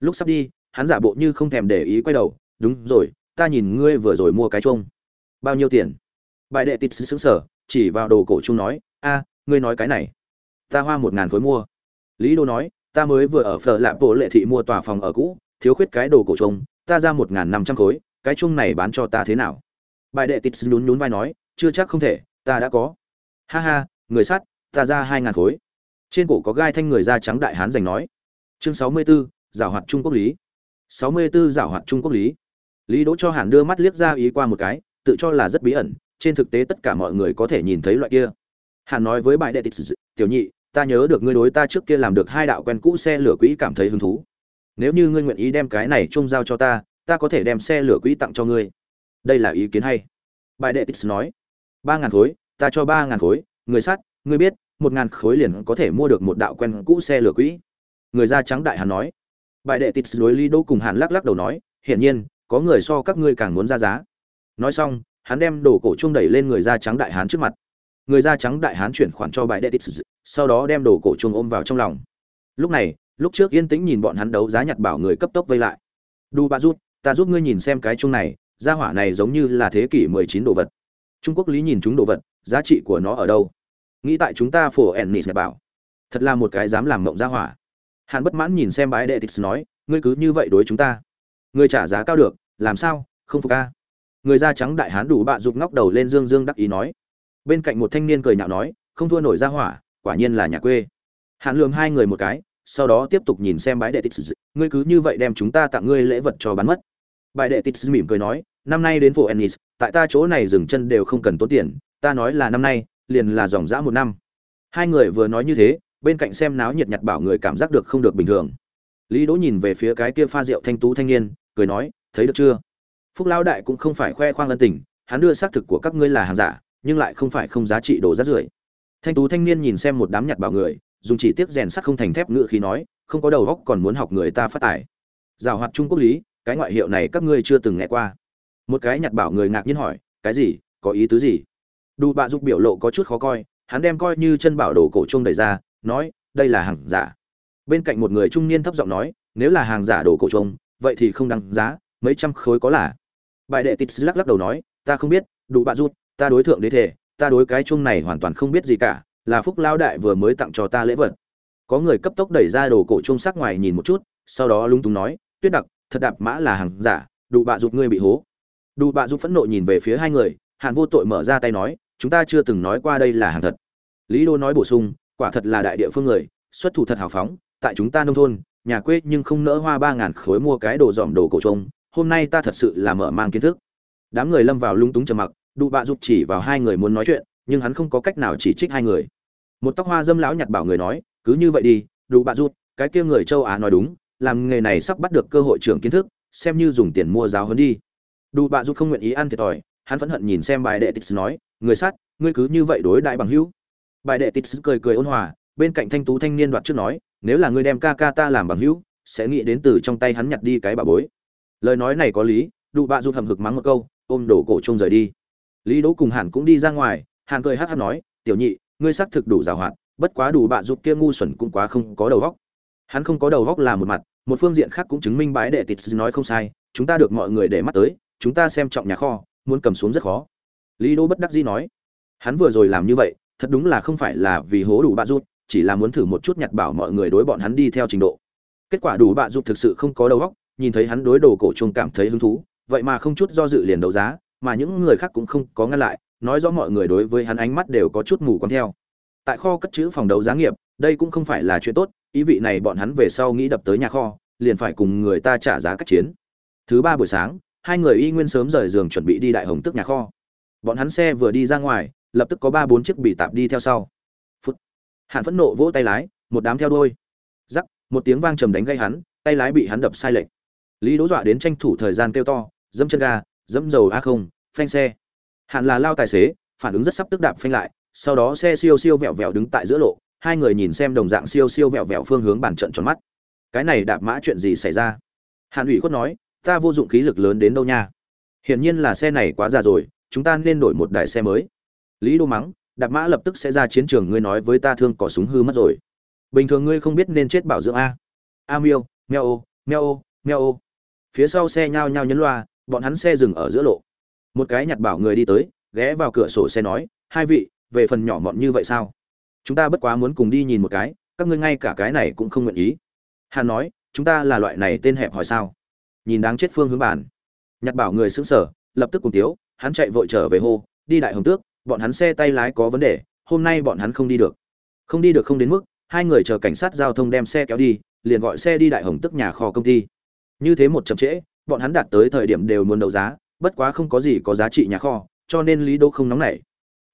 Lúc sắp đi hắn giả bộ như không thèm để ý quay đầu, đúng rồi, ta nhìn ngươi vừa rồi mua cái chuông. Bao nhiêu tiền? Bài đệ tịt xứng sở, chỉ vào đồ cổ chung nói, a, ngươi nói cái này. Ta hoa một ngàn khối mua. Lý đô nói, ta mới vừa ở phở lạp bộ lệ thị mua tòa phòng ở cũ, thiếu khuyết cái đồ cổ chung, ta ra một ngàn năm trăm khối, cái chung này bán cho ta thế nào? Bài đệ tít nhún nhún vai nói, chưa chắc không thể, ta đã có. Ha ha, người sắt ta ra hai ngàn khối. Trên cổ có gai thanh người da trắng đại hán giành nói. Chương sáu mươi bốn giảo hoạt trung quốc lý. 64 giảo hoạt trung quốc lý. Lý đỗ cho hàn đưa mắt liếc ra ý qua một cái, tự cho là rất bí ẩn, trên thực tế tất cả mọi người có thể nhìn thấy loại kia. Hàn nói với bài đệ tít tiểu nhị, ta nhớ được ngươi đối ta trước kia làm được hai đạo quen cũ xe lửa quỹ cảm thấy hứng thú. Nếu như ngươi nguyện ý đem cái này chung giao cho ta ta có thể đem xe lửa quỹ tặng cho ngươi. Đây là ý kiến hay. Bài đệ tix nói, ba ngàn khối, ta cho ba ngàn khối, người sắt ngươi biết, một ngàn khối liền có thể mua được một đạo quen cũ xe lửa quỹ. Người da trắng đại hàn nói bài đệ tịt đối lý đỗ cùng hàn lắc lắc đầu nói, hiển nhiên, có người so các ngươi càng muốn ra giá. Nói xong, hắn đem đồ cổ chung đẩy lên người da trắng đại hán trước mặt. Người da trắng đại hán chuyển khoản cho bài đệ tịt, sau đó đem đồ cổ chung ôm vào trong lòng. Lúc này, lúc trước yên tĩnh nhìn bọn hắn đấu giá nhặt bảo người cấp tốc vây lại. Đu ba rút, ta giúp ngươi nhìn xem cái chung này, gia hỏa này giống như là thế kỷ 19 đồ vật. Trung quốc lý nhìn chúng đồ vật, giá trị của nó ở đâu? Nghĩ tại chúng ta phổ ennis nhật bảo. Thật là một cái dám làm mộng gia hỏa hàn bất mãn nhìn xem bái đệ tịch nói, ngươi cứ như vậy đối chúng ta. Ngươi trả giá cao được, làm sao? Không phục ca người da trắng đại hán đủ bạ rụt ngóc đầu lên dương dương đắc ý nói. Bên cạnh một thanh niên cười nhạo nói, không thua nổi ra hỏa, quả nhiên là nhà quê. Hàn lường hai người một cái, sau đó tiếp tục nhìn xem bái đệ tịch ngươi cứ như vậy đem chúng ta tặng ngươi lễ vật cho bán mất. Bài đệ tịch mỉm cười nói, năm nay đến phố ennis, tại ta chỗ này dừng chân đều không cần tốn tiền, ta nói là năm nay, liền là dòng dã một năm. Hai người vừa nói như thế bên cạnh xem náo nhiệt nhặt bảo người cảm giác được không được bình thường. Lý đỗ nhìn về phía cái kia pha rượu thanh tú thanh niên, cười nói, thấy được chưa? Phúc lao đại cũng không phải khoe khoang ân tình, hắn đưa xác thực của các ngươi là hàng giả, nhưng lại không phải không giá trị đồ rác rưởi. Thanh tú thanh niên nhìn xem một đám nhặt bảo người, dùng chỉ tiếc rèn sắt không thành thép ngự khí nói, không có đầu góc còn muốn học người ta phát tài. Giảo hoạt trung quốc lý, cái ngoại hiệu này các ngươi chưa từng nghe qua. Một cái nhặt bảo người ngạc nhiên hỏi, cái gì? Có ý tứ gì? Đủ bạ dục biểu lộ có chút khó coi, hắn đem coi như chân bảo đồ cổ trung đẩy ra nói, đây là hàng giả. Bên cạnh một người trung niên thấp giọng nói, nếu là hàng giả đồ cổ chuông vậy thì không đăng giá, mấy trăm khối có là. Bài đệ tít lắc lắc đầu nói, ta không biết, đủ bạ rút, ta đối thượng đế thể ta đối cái chuông này hoàn toàn không biết gì cả, là phúc lao đại vừa mới tặng cho ta lễ vật. Có người cấp tốc đẩy ra đồ cổ chuông sắc ngoài nhìn một chút, sau đó lung túng nói, tuyết đặc, thật đạp mã là hàng giả, đủ bạ rút ngươi bị hố. Đủ bạ rút phẫn nộ nhìn về phía hai người, hàn vô tội mở ra tay nói, chúng ta chưa từng nói qua đây là hàng thật. Lý đô nói bổ sung quả thật là đại địa phương người, xuất thủ thật hào phóng, tại chúng ta nông thôn, nhà quê nhưng không nỡ hoa ba ngàn khối mua cái đồ dòm đồ cổ trông, hôm nay ta thật sự là mở mang kiến thức. Đám người lâm vào lung túng trầm mặc, đụ bạ giúp chỉ vào hai người muốn nói chuyện, nhưng hắn không có cách nào chỉ trích hai người. Một tóc hoa dâm lão nhặt bảo người nói, cứ như vậy đi, đụ bạ rút cái kia người châu á nói đúng, làm nghề này sắp bắt được cơ hội trưởng kiến thức, xem như dùng tiền mua giáo hơn đi. Đụ bạ rút không nguyện ý ăn thiệt thòi, hắn phẫn hận nhìn xem bài đệ tix nói, người sát, ngươi cứ như vậy đối đại bằng hữu bài đệ tix cười cười ôn hòa, bên cạnh thanh tú thanh niên đoạt trước nói, nếu là ngươi đem ca ca ta làm bằng hữu, sẽ nghĩ đến từ trong tay hắn nhặt đi cái bà bối. Lời nói này có lý đủ bạ rụt hầm hực mắng một câu, ôm đổ cổ trông rời đi. Lý đỗ cùng hàn cũng đi ra ngoài, hàn cười hát hát nói, tiểu nhị, ngươi xác thực đủ giàu hạn, bất quá đủ bạ rụt kia ngu xuẩn cũng quá không có đầu góc. hắn không có đầu góc là một mặt, một phương diện khác cũng chứng minh bái đệ tịt nói không sai, chúng ta được mọi người để mắt tới, chúng ta xem trọng nhà kho, muốn cầm xuống rất khó. Lý đỗ bất đắc dĩ nói, hắn vừa rồi làm như vậy thật đúng là không phải là vì hố đủ bạ rút chỉ là muốn thử một chút nhặt bảo mọi người đối bọn hắn đi theo trình độ. Kết quả đủ bạ rút thực sự không có đầu óc, nhìn thấy hắn đối đồ cổ chung cảm thấy hứng thú, vậy mà không chút do dự liền đấu giá, mà những người khác cũng không có ngăn lại, nói rõ mọi người đối với hắn ánh mắt đều có chút mù quáng theo. Tại kho cất chữ phòng đấu giá nghiệp, đây cũng không phải là chuyện tốt, ý vị này bọn hắn về sau nghĩ đập tới nhà kho, liền phải cùng người ta trả giá các chiến. Thứ ba buổi sáng, hai người y nguyên sớm rời giường chuẩn bị đi đại hồng tức nhà kho. Bọn hắn xe vừa đi ra ngoài lập tức có ba bốn chiếc bị tạp đi theo sau. Phút. Hạn phẫn nộ vỗ tay lái, một đám theo đôi giắc một tiếng vang trầm đánh gây hắn, tay lái bị hắn đập sai lệch. Lý đỗ dọa đến tranh thủ thời gian kêu to, dẫm chân ga, dẫm dầu a không, phanh xe. Hạn là lao tài xế, phản ứng rất sắp tức đạp phanh lại, sau đó xe siêu siêu vẹo vẹo đứng tại giữa lộ, hai người nhìn xem đồng dạng siêu siêu vẹo vẹo phương hướng bản trận tròn mắt. Cái này đạp mã chuyện gì xảy ra? Hạn ủy khuất nói, ta vô dụng khí lực lớn đến đâu nha? Hiển nhiên là xe này quá già rồi, chúng ta nên đổi một đài xe mới lý đô mắng, đạp mã lập tức sẽ ra chiến trường, ngươi nói với ta thương cỏ súng hư mất rồi. Bình thường ngươi không biết nên chết bảo dưỡng a. A miêu, meo ô meo ô meo ô. Phía sau xe nhao nhao nhấn loa, bọn hắn xe dừng ở giữa lộ. Một cái nhặt bảo người đi tới, ghé vào cửa sổ xe nói, hai vị, về phần nhỏ mọn như vậy sao? Chúng ta bất quá muốn cùng đi nhìn một cái, các ngươi ngay cả cái này cũng không nguyện ý. Hắn nói, chúng ta là loại này tên hẹp hỏi sao? Nhìn đáng chết phương hướng bản. Nhặt bảo người xứng sở lập tức cùng tiếu, hắn chạy vội trở về hô, đi đại hồng tước bọn hắn xe tay lái có vấn đề, hôm nay bọn hắn không đi được. Không đi được không đến mức, hai người chờ cảnh sát giao thông đem xe kéo đi, liền gọi xe đi đại hồng tức nhà kho công ty. Như thế một chậm trễ, bọn hắn đạt tới thời điểm đều muốn đấu giá, bất quá không có gì có giá trị nhà kho, cho nên lý đô không nóng nảy.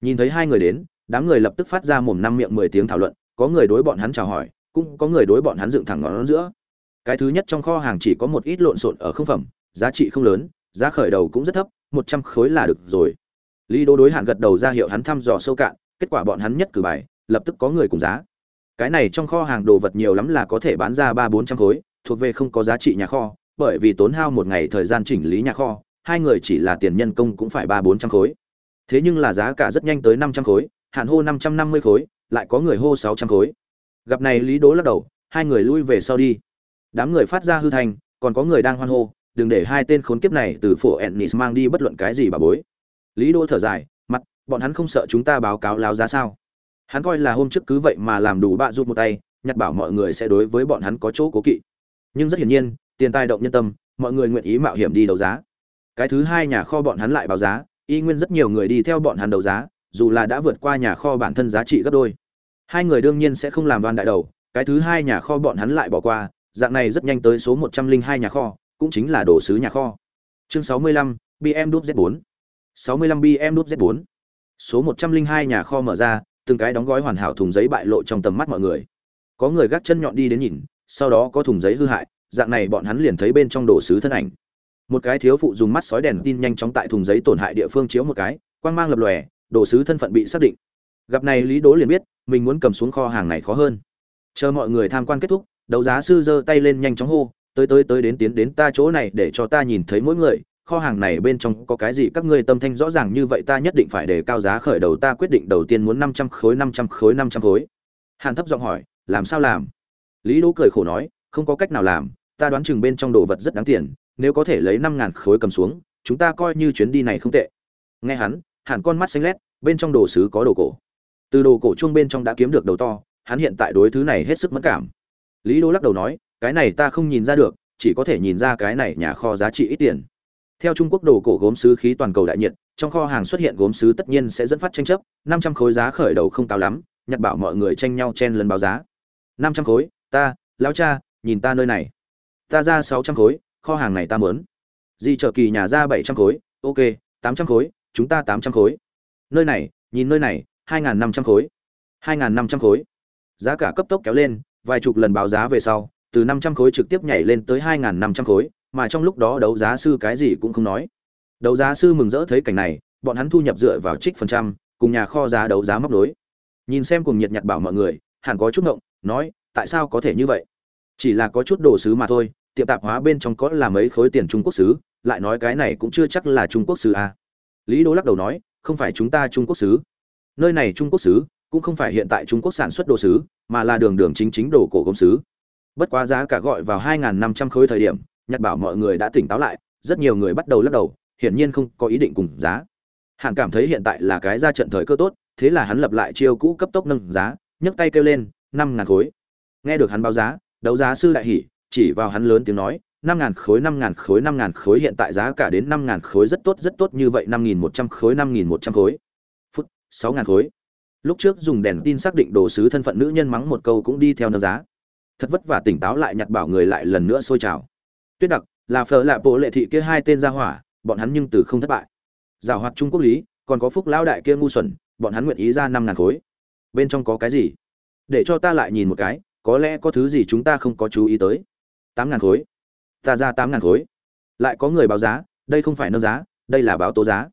Nhìn thấy hai người đến, đám người lập tức phát ra mồm năm miệng mười tiếng thảo luận, có người đối bọn hắn chào hỏi, cũng có người đối bọn hắn dựng thẳng ngón giữa. Cái thứ nhất trong kho hàng chỉ có một ít lộn xộn ở không phẩm, giá trị không lớn, giá khởi đầu cũng rất thấp, một trăm khối là được rồi lý đô đối hạn gật đầu ra hiệu hắn thăm dò sâu cạn, kết quả bọn hắn nhất cử bài, lập tức có người cùng giá. Cái này trong kho hàng đồ vật nhiều lắm là có thể bán ra ba bốn trăm khối, thuộc về không có giá trị nhà kho, bởi vì tốn hao một ngày thời gian chỉnh lý nhà kho, hai người chỉ là tiền nhân công cũng phải ba bốn trăm khối. Thế nhưng là giá cả rất nhanh tới năm trăm khối, hạn hô năm trăm năm mươi khối, lại có người hô sáu trăm khối. Gặp này lý Đỗ lắc đầu, hai người lui về sau đi. Đám người phát ra hư thành còn có người đang hoan hô, đừng để hai tên khốn kiếp này từ phổ ennis mang đi bất luận cái gì bà bối lý đỗ thở dài, mặt, bọn hắn không sợ chúng ta báo cáo láo giá sao? Hắn coi là hôm trước cứ vậy mà làm đủ bạ giúp một tay, nhặt bảo mọi người sẽ đối với bọn hắn có chỗ cố kỵ. Nhưng rất hiển nhiên, tiền tài động nhân tâm, mọi người nguyện ý mạo hiểm đi đấu giá. Cái thứ hai nhà kho bọn hắn lại báo giá, y nguyên rất nhiều người đi theo bọn hắn đấu giá, dù là đã vượt qua nhà kho bản thân giá trị gấp đôi. Hai người đương nhiên sẽ không làm đoan đại đầu, cái thứ hai nhà kho bọn hắn lại bỏ qua, dạng này rất nhanh tới số một trăm linh hai nhà kho, cũng chính là đồ sứ nhà kho. Chương sáu mươi lăm bm z bốn sáu mươi lăm bm z bốn. Số một trăm linh hai nhà kho mở ra, từng cái đóng gói hoàn hảo thùng giấy bại lộ trong tầm mắt mọi người. Có người gác chân nhọn đi đến nhìn, sau đó có thùng giấy hư hại, dạng này bọn hắn liền thấy bên trong đồ sứ thân ảnh. Một cái thiếu phụ dùng mắt sói đèn tin nhanh chóng tại thùng giấy tổn hại địa phương chiếu một cái, quang mang lập lòe, đồ sứ thân phận bị xác định. Gặp này lý đố liền biết, mình muốn cầm xuống kho hàng này khó hơn. Chờ mọi người tham quan kết thúc, đấu giá sư giơ tay lên nhanh chóng hô, tới tới tới đến tiến đến ta chỗ này để cho ta nhìn thấy mỗi người kho hàng này bên trong có cái gì các ngươi tâm thanh rõ ràng như vậy ta nhất định phải để cao giá khởi đầu ta quyết định đầu tiên muốn năm trăm khối, năm trăm khối, năm trăm khối. Hàn thấp giọng hỏi, làm sao làm? Lý đỗ cười khổ nói, không có cách nào làm, ta đoán chừng bên trong đồ vật rất đáng tiền, nếu có thể lấy năm ngàn khối cầm xuống, chúng ta coi như chuyến đi này không tệ. Nghe hắn hẳn con mắt xanh lét, bên trong đồ sứ có đồ cổ. Từ đồ cổ chuông bên trong đã kiếm được đầu to, hắn hiện tại đối thứ này hết sức mất cảm. Lý đô lắc đầu nói, cái này ta không nhìn ra được, chỉ có thể nhìn ra cái này nhà kho giá trị ít tiền theo trung quốc đồ cổ gốm sứ khí toàn cầu đại nhiệt, trong kho hàng xuất hiện gốm sứ tất nhiên sẽ dẫn phát tranh chấp, năm trăm khối giá khởi đầu không cao lắm nhặt bảo mọi người tranh nhau chen lần báo giá. Năm trăm khối, ta, lão cha, nhìn ta nơi này. Ta ra sáu trăm khối, kho hàng này ta muốn. di trợ kỳ nhà ra bảy trăm khối, ok, tám trăm khối, chúng ta tám trăm khối. Nơi này, nhìn nơi này, hai n g h n năm trăm khối. hai n g h n năm trăm khối. Giá cả cấp tốc kéo lên, vài chục lần báo giá về sau, từ năm trăm khối trực tiếp nhảy lên tới hai n g h n năm trăm khối mà trong lúc đó đấu giá sư cái gì cũng không nói. Đấu giá sư mừng rỡ thấy cảnh này, bọn hắn thu nhập dựa vào trích phần trăm, cùng nhà kho giá đấu giá móc đối nhìn xem cùng nhiệt nhặt bảo mọi người, hẳn có chút ngộng, nói, tại sao có thể như vậy? Chỉ là có chút đồ sứ mà thôi, tiệm tạp hóa bên trong có là mấy khối tiền trung quốc sứ, lại nói cái này cũng chưa chắc là trung quốc sứ à. lý đô lắc đầu nói, không phải chúng ta trung quốc sứ. Nơi này trung quốc sứ, cũng không phải hiện tại trung quốc sản xuất đồ sứ, mà là đường đường chính chính đồ cổ công sứ. Bất quá giá cả gọi vào hai năm trăm khối thời điểm nhặt bảo mọi người đã tỉnh táo lại rất nhiều người bắt đầu lắc đầu hiển nhiên không có ý định cùng giá. Hàn cảm thấy hiện tại là cái ra trận thời cơ tốt thế là hắn lập lại chiêu cũ cấp tốc nâng giá nhấc tay kêu lên năm ngàn khối. Nghe được hắn báo giá đấu giá sư đại hỉ chỉ vào hắn lớn tiếng nói năm ngàn khối năm ngàn khối năm ngàn khối hiện tại giá cả đến năm ngàn khối rất tốt rất tốt như vậy năm nghìn một trăm khối năm nghìn một trăm khối. Phút, sáu ngàn khối. Lúc trước dùng đèn tin xác định đồ sứ thân phận nữ nhân mắng một câu cũng đi theo nâng giá. Thật vất vả tỉnh táo lại nhặt bảo người lại lần nữa sôi trào tuyết đặc, là phở lạ bộ lệ thị kia hai tên ra hỏa, bọn hắn nhưng từ không thất bại. Giảo hoạt trung quốc lý, còn có phúc lão đại kia ngu xuẩn, bọn hắn nguyện ý ra năm ngàn khối. Bên trong có cái gì? Để cho ta lại nhìn một cái, có lẽ có thứ gì chúng ta không có chú ý tới. Tám ngàn khối. Ta ra tám ngàn khối. Lại có người báo giá, đây không phải nâng giá, đây là báo tố giá.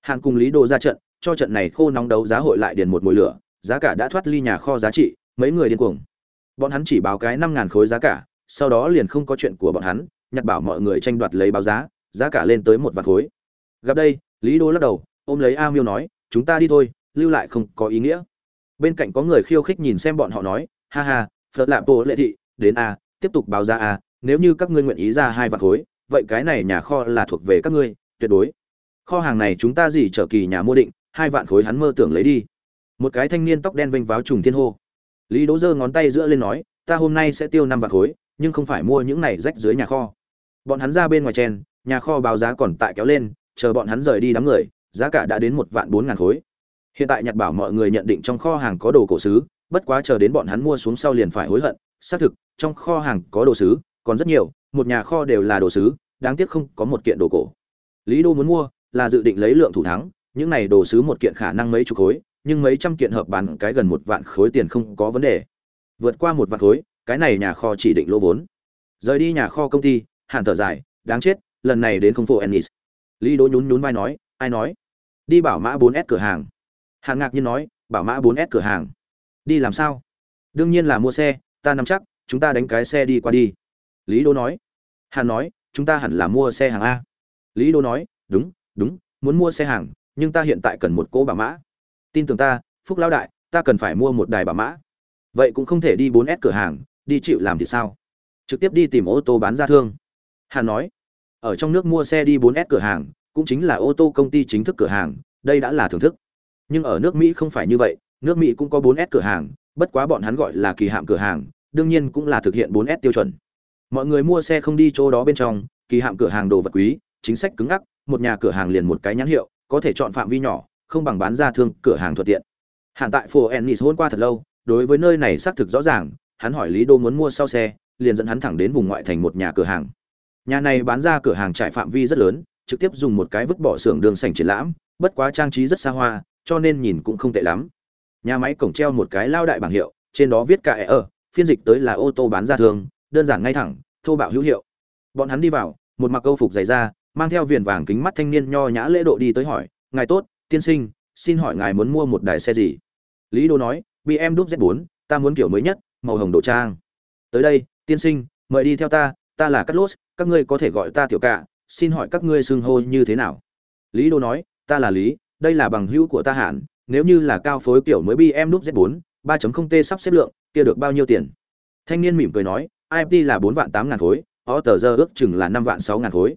Hàn cùng lý đồ ra trận, cho trận này khô nóng đấu giá hội lại điền một mùi lửa, giá cả đã thoát ly nhà kho giá trị, mấy người điên cuồng. Bọn hắn chỉ báo cái năm ngàn khối giá cả, sau đó liền không có chuyện của bọn hắn nhặt bảo mọi người tranh đoạt lấy báo giá giá cả lên tới một vạn khối. Gặp đây, lý đô lắc đầu, ôm lấy a miêu nói, chúng ta đi thôi, lưu lại không có ý nghĩa. Bên cạnh có người khiêu khích nhìn xem bọn họ nói, ha ha, phật lạp bộ lệ thị, đến a, tiếp tục báo giá a, nếu như các ngươi nguyện ý ra hai vạn khối, vậy cái này nhà kho là thuộc về các ngươi, tuyệt đối. Kho hàng này chúng ta gì trở kỳ nhà mua định, hai vạn khối hắn mơ tưởng lấy đi. Một cái thanh niên tóc đen vênh váo trùng thiên hô. Lý đỗ giơ ngón tay giữa lên nói, ta hôm nay sẽ tiêu năm vạn khối, nhưng không phải mua những này rách dưới nhà kho bọn hắn ra bên ngoài chen, nhà kho báo giá còn tại kéo lên, chờ bọn hắn rời đi đám người, giá cả đã đến một vạn bốn ngàn khối. Hiện tại nhặt bảo mọi người nhận định trong kho hàng có đồ cổ sứ bất quá chờ đến bọn hắn mua xuống sau liền phải hối hận. Xác thực, trong kho hàng có đồ sứ còn rất nhiều, một nhà kho đều là đồ sứ đáng tiếc không có một kiện đồ cổ. Lý đô muốn mua, là dự định lấy lượng thủ thắng, những này đồ sứ một kiện khả năng mấy chục khối, nhưng mấy trăm kiện hợp bán cái gần một vạn khối tiền không có vấn đề. Vượt qua một vạn khối, cái này nhà kho chỉ định lỗ vốn. Rời đi nhà kho công ty hàn thở dài, đáng chết, lần này đến không phụ ennis. Lý đỗ nhún nhún vai nói, ai nói? Đi bảo mã 4S cửa hàng. Hàn ngạc nhiên nói, bảo mã 4S cửa hàng? Đi làm sao? Đương nhiên là mua xe, ta nắm chắc, chúng ta đánh cái xe đi qua đi. Lý đỗ nói. Hàn nói, chúng ta hẳn là mua xe hàng a. Lý đỗ nói, đúng đúng, muốn mua xe hàng, nhưng ta hiện tại cần một cỗ bảo mã. Tin tưởng ta, phúc lão đại, ta cần phải mua một đài bảo mã. Vậy cũng không thể đi 4S cửa hàng, đi chịu làm thì sao? Trực tiếp đi tìm ô tô bán ra thương hàn nói, ở trong nước mua xe đi 4S cửa hàng, cũng chính là ô tô công ty chính thức cửa hàng, đây đã là thưởng thức. Nhưng ở nước mỹ không phải như vậy, nước mỹ cũng có 4S cửa hàng, bất quá bọn hắn gọi là kỳ hạm cửa hàng, đương nhiên cũng là thực hiện 4S tiêu chuẩn. Mọi người mua xe không đi chỗ đó bên trong, kỳ hạm cửa hàng đồ vật quý, chính sách cứng ngắc, một nhà cửa hàng liền một cái nhãn hiệu, có thể chọn phạm vi nhỏ, không bằng bán ra thương cửa hàng thuận tiện. Hàn tại phố ennis hôn qua thật lâu, đối với nơi này xác thực rõ ràng, hắn hỏi lý đô muốn mua sau xe, liền dẫn hắn thẳng đến vùng ngoại thành một nhà cửa hàng nhà này bán ra cửa hàng trải phạm vi rất lớn, trực tiếp dùng một cái vứt bỏ xưởng đường sảnh triển lãm, bất quá trang trí rất xa hoa, cho nên nhìn cũng không tệ lắm. Nhà máy cổng treo một cái lao đại bảng hiệu, trên đó viết cả e ở phiên dịch tới là ô tô bán ra thường, đơn giản ngay thẳng, thô bạo hữu hiệu. Bọn hắn đi vào, một mặc câu phục dày ra mang theo viền vàng kính mắt thanh niên nho nhã lễ độ đi tới hỏi, ngài tốt, tiên sinh, xin hỏi ngài muốn mua một đài xe gì? Lý đô nói bm z 4 ta muốn kiểu mới nhất, màu hồng đồ trang. Tới đây, tiên sinh, mời đi theo ta ta là cắt lốt các ngươi có thể gọi ta tiểu ca, xin hỏi các ngươi xưng hô như thế nào? Lý đô nói ta là lý đây là bằng hữu của ta hạn nếu như là cao phối kiểu mới bm z 4 3.0 t sắp xếp lượng kia được bao nhiêu tiền? Thanh niên mỉm cười nói ipt là bốn vạn tám ngàn khối o tờ giờ ước chừng là năm vạn sáu ngàn khối.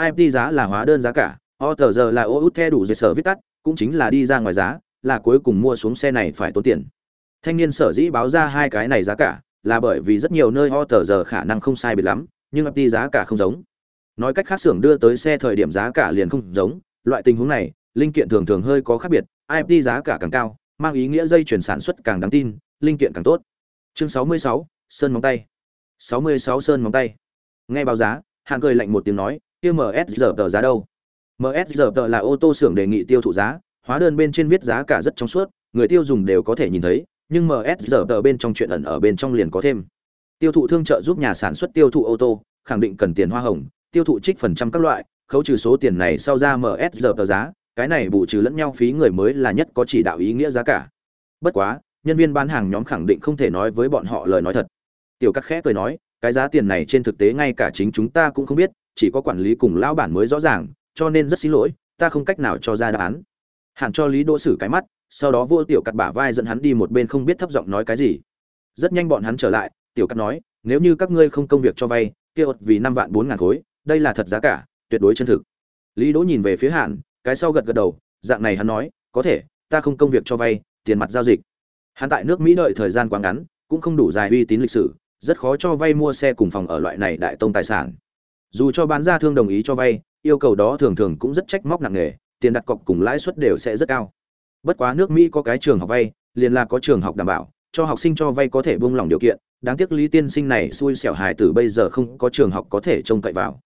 Ipt giá là hóa đơn giá cả o tờ giờ là ô út the đủ dây sở viết tắt cũng chính là đi ra ngoài giá là cuối cùng mua xuống xe này phải tốn tiền. Thanh niên sở dĩ báo ra hai cái này giá cả là bởi vì rất nhiều nơi o tờ giờ khả năng không sai biệt lắm nhưng ấp đi giá cả không giống. Nói cách khác xưởng đưa tới xe thời điểm giá cả liền không giống loại tình huống này linh kiện thường thường hơi có khác biệt IFT giá cả càng cao mang ý nghĩa dây chuyển sản xuất càng đáng tin linh kiện càng tốt. Chương 66, sơn móng tay. 66 sơn móng tay. Nghe báo giá hạng cười lạnh một tiếng nói kia msr tờ giá đâu? Msr tờ là ô tô xưởng đề nghị tiêu thụ giá hóa đơn bên trên viết giá cả rất trong suốt người tiêu dùng đều có thể nhìn thấy nhưng msr tờ bên trong chuyện ẩn ở bên trong liền có thêm tiêu thụ thương trợ giúp nhà sản xuất tiêu thụ ô tô, khẳng định cần tiền hoa hồng, tiêu thụ trích phần trăm các loại, khấu trừ số tiền này sau ra msr tờ giá, cái này bù trừ lẫn nhau phí người mới là nhất có chỉ đạo ý nghĩa giá cả. Bất quá, nhân viên bán hàng nhóm khẳng định không thể nói với bọn họ lời nói thật. Tiểu cắt khẽ cười nói, cái giá tiền này trên thực tế ngay cả chính chúng ta cũng không biết, chỉ có quản lý cùng lão bản mới rõ ràng, cho nên rất xin lỗi, ta không cách nào cho ra đáp án. Hẳn cho lý đỗ sử cái mắt, sau đó vô tiểu cắt bả vai dẫn hắn đi một bên không biết thấp giọng nói cái gì. Rất nhanh bọn hắn trở lại tiểu cắt nói, nếu như các ngươi không công việc cho vay, kia ột vì năm vạn bốn ngàn khối, đây là thật giá cả, tuyệt đối chân thực. Lý đỗ nhìn về phía hạn cái sau gật gật đầu, dạng này hắn nói, có thể, ta không công việc cho vay, tiền mặt giao dịch. Hắn tại nước mỹ đợi thời gian quá ngắn, cũng không đủ dài uy tín lịch sử, rất khó cho vay mua xe cùng phòng ở loại này đại tông tài sản. Dù cho bán ra thương đồng ý cho vay, yêu cầu đó thường thường cũng rất trách móc nặng nề, tiền đặt cọc cùng lãi suất đều sẽ rất cao. Bất quá nước mỹ có cái trường học vay, liền là có trường học đảm bảo, cho học sinh cho vay có thể buông lỏng điều kiện đáng tiếc lý tiên sinh này xui xẻo hài tử bây giờ không có trường học có thể trông cậy vào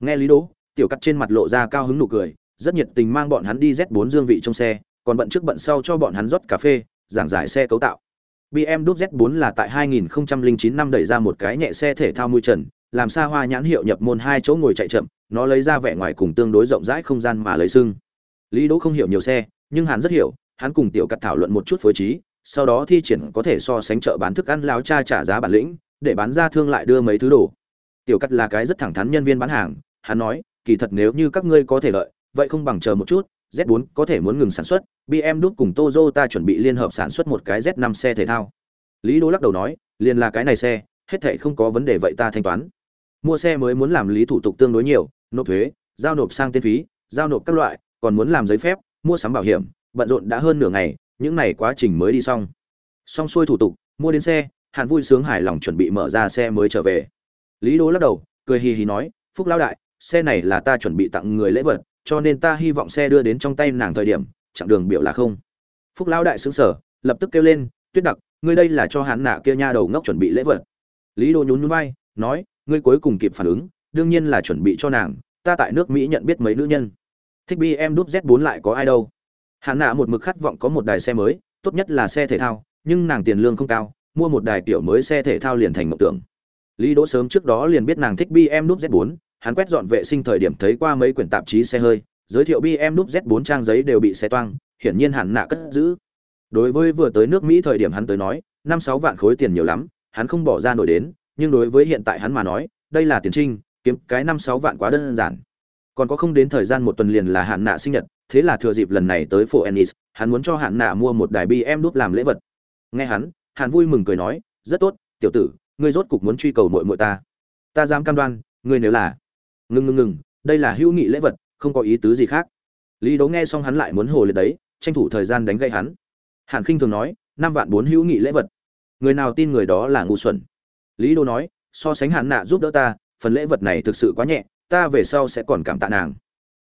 nghe lý đỗ tiểu cắt trên mặt lộ ra cao hứng nụ cười rất nhiệt tình mang bọn hắn đi z 4 dương vị trong xe còn bận trước bận sau cho bọn hắn rót cà phê giảng giải xe cấu tạo BMW Z4 là tại 2009 năm đẩy ra một cái nhẹ xe thể thao mui trần, làm xa hoa nhãn hiệu nhập môn hai chỗ ngồi chạy chậm, nó lấy ra vẻ ngoài cùng tương đối rộng rãi không gian mà lấy sưng. Lý Đỗ không hiểu nhiều xe, nhưng hắn rất hiểu, hắn cùng tiểu cắt thảo luận một chút phối trí, sau đó thi triển có thể so sánh chợ bán thức ăn láo cha trả giá bản lĩnh, để bán ra thương lại đưa mấy thứ đồ. Tiểu cắt là cái rất thẳng thắn nhân viên bán hàng, hắn nói, kỳ thật nếu như các ngươi có thể lợi, vậy không bằng chờ một chút, Z4 có thể muốn ngừng sản xuất, bm BMW cùng Toyota chuẩn bị liên hợp sản xuất một cái Z5 xe thể thao. Lý đô lắc đầu nói, liền là cái này xe, hết thệ không có vấn đề vậy ta thanh toán. Mua xe mới muốn làm lý thủ tục tương đối nhiều, nộp thuế, giao nộp sang tên phí, giao nộp các loại, còn muốn làm giấy phép, mua sắm bảo hiểm, bận rộn đã hơn nửa ngày, những này quá trình mới đi xong. Xong xuôi thủ tục, mua đến xe, Hàn vui sướng hài lòng chuẩn bị mở ra xe mới trở về. Lý Đỗ lắc đầu, cười hì hì nói, "Phúc lão đại, xe này là ta chuẩn bị tặng người lễ vật, cho nên ta hy vọng xe đưa đến trong tay nàng thời điểm chặng đường biểu là không phúc lão đại xứng sở lập tức kêu lên tuyết đặc ngươi đây là cho hắn nạ kia nha đầu ngốc chuẩn bị lễ vật lý đô nhún nhún vai nói ngươi cuối cùng kịp phản ứng đương nhiên là chuẩn bị cho nàng ta tại nước mỹ nhận biết mấy nữ nhân thích bi em đúp z 4 lại có ai đâu Hạng nạ một mực khát vọng có một đài xe mới, tốt nhất là xe thể thao, nhưng nàng tiền lương không cao, mua một đài kiểu mới xe thể thao liền thành mộng tưởng. Lý đỗ sớm trước đó liền biết nàng thích BMW núp z 4 hắn quét dọn vệ sinh thời điểm thấy qua mấy quyển tạp chí xe hơi, giới thiệu bm núp z 4 trang giấy đều bị xe toang, hiển nhiên Hạng nạ cất giữ. Đối với vừa tới nước mỹ thời điểm hắn tới nói, năm sáu vạn khối tiền nhiều lắm, hắn không bỏ ra nổi đến, nhưng đối với hiện tại hắn mà nói, đây là tiền trinh, kiếm cái năm sáu vạn quá đơn giản. Còn có không đến thời gian một tuần liền là hạn nạ sinh nhật thế là thừa dịp lần này tới phố ennis, hắn muốn cho Hàn nạ mua một đài bm đúp làm lễ vật. Nghe hắn Hàn vui mừng cười nói, rất tốt, tiểu tử, ngươi rốt cục muốn truy cầu muội muội ta. Ta dám cam đoan, ngươi nếu là Ngưng ngưng ngừng đây là hữu nghị lễ vật, không có ý tứ gì khác. Lý đấu nghe xong hắn lại muốn hồ liệt đấy, tranh thủ thời gian đánh gây hắn. Hàn khinh thường nói, năm vạn bốn hữu nghị lễ vật. Người nào tin người đó là ngu xuẩn. Lý Đấu nói, so sánh Hàn nạ giúp đỡ ta, phần lễ vật này thực sự quá nhẹ, ta về sau sẽ còn cảm tạ nàng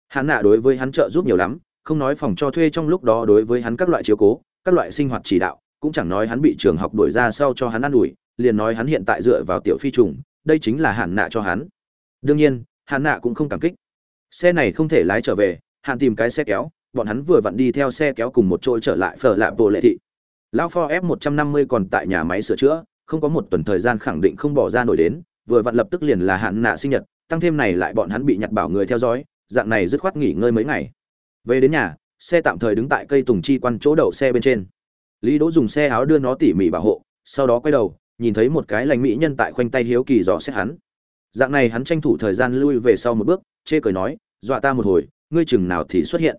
hắn nạ đối với hắn trợ giúp nhiều lắm, không nói phòng cho thuê trong lúc đó đối với hắn các loại chiếu cố, các loại sinh hoạt chỉ đạo, cũng chẳng nói hắn bị trường học đuổi ra sau cho hắn ă n ủi, liền nói hắn hiện tại dựa vào tiểu phi trùng, đây chính là hạn nạ cho hắn. Đương nhiên hạn nạ cũng không cảm kích. Xe này không thể lái trở về hạn tìm cái xe kéo, bọn hắn vừa vặn đi theo xe kéo cùng một chỗ trở lại phở lạ bộ lệ thị. Lao for f 150 còn tại nhà máy sửa chữa, không có một tuần thời gian khẳng định không bỏ ra nổi đến, vừa vặn lập tức liền là hạn nạ sinh nhật, tăng thêm này lại bọn hắn bị nhặt bảo người theo dõi dạng này dứt khoát nghỉ ngơi mấy ngày. Về đến nhà, xe tạm thời đứng tại cây tùng chi quan chỗ đậu xe bên trên. Lý đỗ dùng xe áo đưa nó tỉ mỉ bảo hộ, sau đó quay đầu, nhìn thấy một cái lành mỹ nhân tại khoanh tay hiếu kỳ dò xét hắn. Dạng này hắn tranh thủ thời gian lui về sau một bước, chê cười nói, dọa ta một hồi, ngươi chừng nào thì xuất hiện.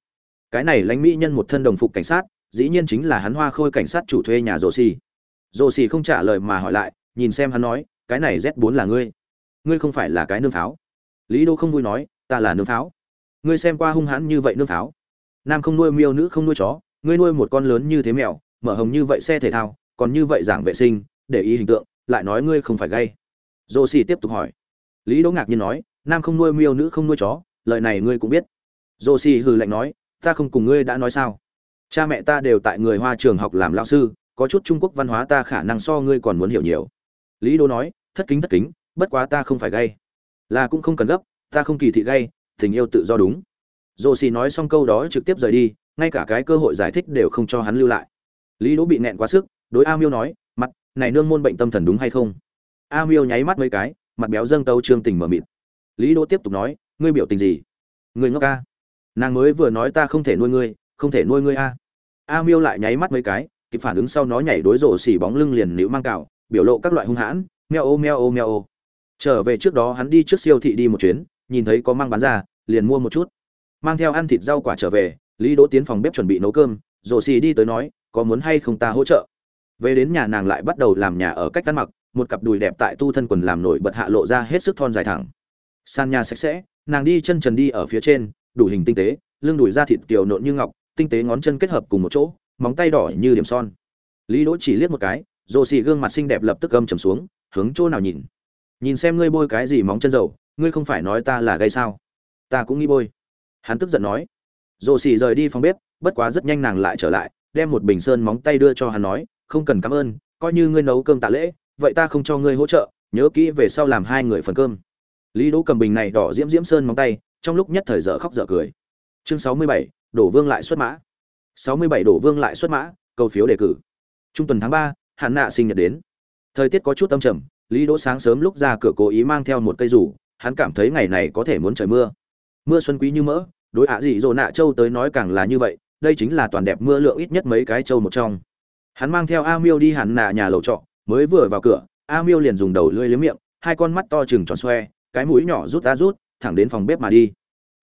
Cái này lãnh mỹ nhân một thân đồng phục cảnh sát, dĩ nhiên chính là hắn hoa khôi cảnh sát chủ thuê nhà rồ xì. Rồ xì không trả lời mà hỏi lại, nhìn xem hắn nói, cái này z 4 là ngươi? Ngươi không phải là cái nương pháo? Lý đô không vui nói, ta là nương pháo ngươi xem qua hung hãn như vậy nương pháo nam không nuôi miêu, nữ không nuôi chó, ngươi nuôi một con lớn như thế mèo, mở hồng như vậy xe thể thao, còn như vậy giảng vệ sinh, để ý hình tượng, lại nói ngươi không phải gay. Dô xì tiếp tục hỏi. Lý đỗ ngạc nhiên nói, nam không nuôi miêu, nữ không nuôi chó, lời này ngươi cũng biết. Dô xì hừ lạnh nói, ta không cùng ngươi đã nói sao? Cha mẹ ta đều tại người hoa trường học làm lão sư, có chút trung quốc văn hóa ta khả năng so ngươi còn muốn hiểu nhiều. Lý Đỗ nói, thất kính thất kính, bất quá ta không phải gay. Là cũng không cần gấp, ta không kỳ thị gay tình yêu tự do đúng. Dồ xì nói xong câu đó trực tiếp rời đi, ngay cả cái cơ hội giải thích đều không cho hắn lưu lại. Lý đỗ bị nẹn quá sức, đối a miêu nói, mặt, này nương môn bệnh tâm thần đúng hay không? A miêu nháy mắt mấy cái, mặt béo dâng tâu trương tình mở mịt. Lý đỗ tiếp tục nói, ngươi biểu tình gì? Người ngốc a. Nàng mới vừa nói ta không thể nuôi ngươi, không thể nuôi ngươi a. A miêu lại nháy mắt mấy cái, kịp phản ứng sau nó nhảy đối rổ xỉ bóng lưng liền nữ mang cào, biểu lộ các loại hung hãn, meo ô meo ô meo ô. Trở về trước đó hắn đi trước siêu thị đi một chuyến nhìn thấy có mang bán ra, liền mua một chút. Mang theo ăn thịt rau quả trở về, lý đỗ tiến phòng bếp chuẩn bị nấu cơm rổ xỉ đi tới nói, có muốn hay không ta hỗ trợ? Về đến nhà nàng lại bắt đầu làm nhà ở cách ăn mặc, một cặp đùi đẹp tại tu thân quần làm nổi bật hạ lộ ra hết sức thon dài thẳng. Sàn nhà sạch sẽ, nàng đi chân trần đi ở phía trên, đủ hình tinh tế, lưng đùi da thịt kiều nộn như ngọc, tinh tế ngón chân kết hợp cùng một chỗ, móng tay đỏ như điểm son. Lý đỗ chỉ liếc một cái, rồ xì gương mặt xinh đẹp lập tức âm trầm xuống, hướng chỗ nào nhìn? Nhìn xem ngươi bôi cái gì móng chân dầu ngươi không phải nói ta là gây sao? Ta cũng nghĩ bôi. Hắn tức giận nói. Rồ xì rời đi phòng bếp, bất quá rất nhanh nàng lại trở lại, đem một bình sơn móng tay đưa cho hắn nói, không cần cảm ơn, coi như ngươi nấu cơm tạ lễ, vậy ta không cho ngươi hỗ trợ, nhớ kỹ về sau làm hai người phần cơm. Lý đỗ cầm bình này đỏ diễm diễm sơn móng tay, trong lúc nhất thời dở khóc dở cười. Chương sáu mươi bảy, đổ vương lại xuất mã. Sáu mươi bảy, đổ vương lại xuất mã cầu phiếu đề cử. Trung tuần tháng ba hạn nạ sinh nhật đến. Thời tiết có chút âm trầm, lý đỗ sáng sớm lúc ra cửa cố ý mang theo một cây rủ hắn cảm thấy ngày này có thể muốn trời mưa. Mưa xuân quý như mỡ, đối ạ dị dỗ nạ châu tới nói càng là như vậy, đây chính là toàn đẹp mưa lượng ít nhất mấy cái châu một trong. Hắn mang theo a miêu đi hẳn nạ nhà lầu trọ, mới vừa vào cửa, a miêu liền dùng đầu lưỡi liếm miệng, hai con mắt to chừng tròn xoe, cái mũi nhỏ rút ra rút, thẳng đến phòng bếp mà đi.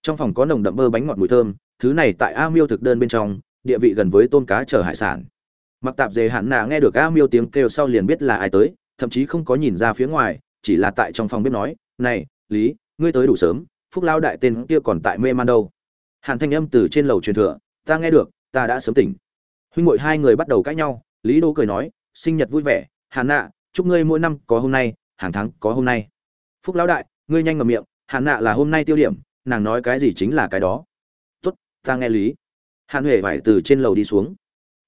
Trong phòng có nồng đậm bơ bánh ngọt mùi thơm, thứ này tại a miêu thực đơn bên trong, địa vị gần với tôm cá chở hải sản. Mặc tạp dề hạn nạ nghe được a miêu tiếng kêu sau liền biết là ai tới, thậm chí không có nhìn ra phía ngoài, chỉ là tại trong phòng bếp nói, này lý, ngươi tới đủ sớm, phúc lao đại tên kia còn tại mê man đâu. Hàn thanh âm từ trên lầu truyền thừa, ta nghe được, ta đã sớm tỉnh. Huynh ngội hai người bắt đầu cãi nhau, lý đô cười nói, sinh nhật vui vẻ, hàn nạ, chúc ngươi mỗi năm có hôm nay, hàng tháng có hôm nay. Phúc lão đại, ngươi nhanh ngầm miệng, hàn nạ là hôm nay tiêu điểm, nàng nói cái gì chính là cái đó. Tốt, ta nghe lý. Hàn huệ phải từ trên lầu đi xuống.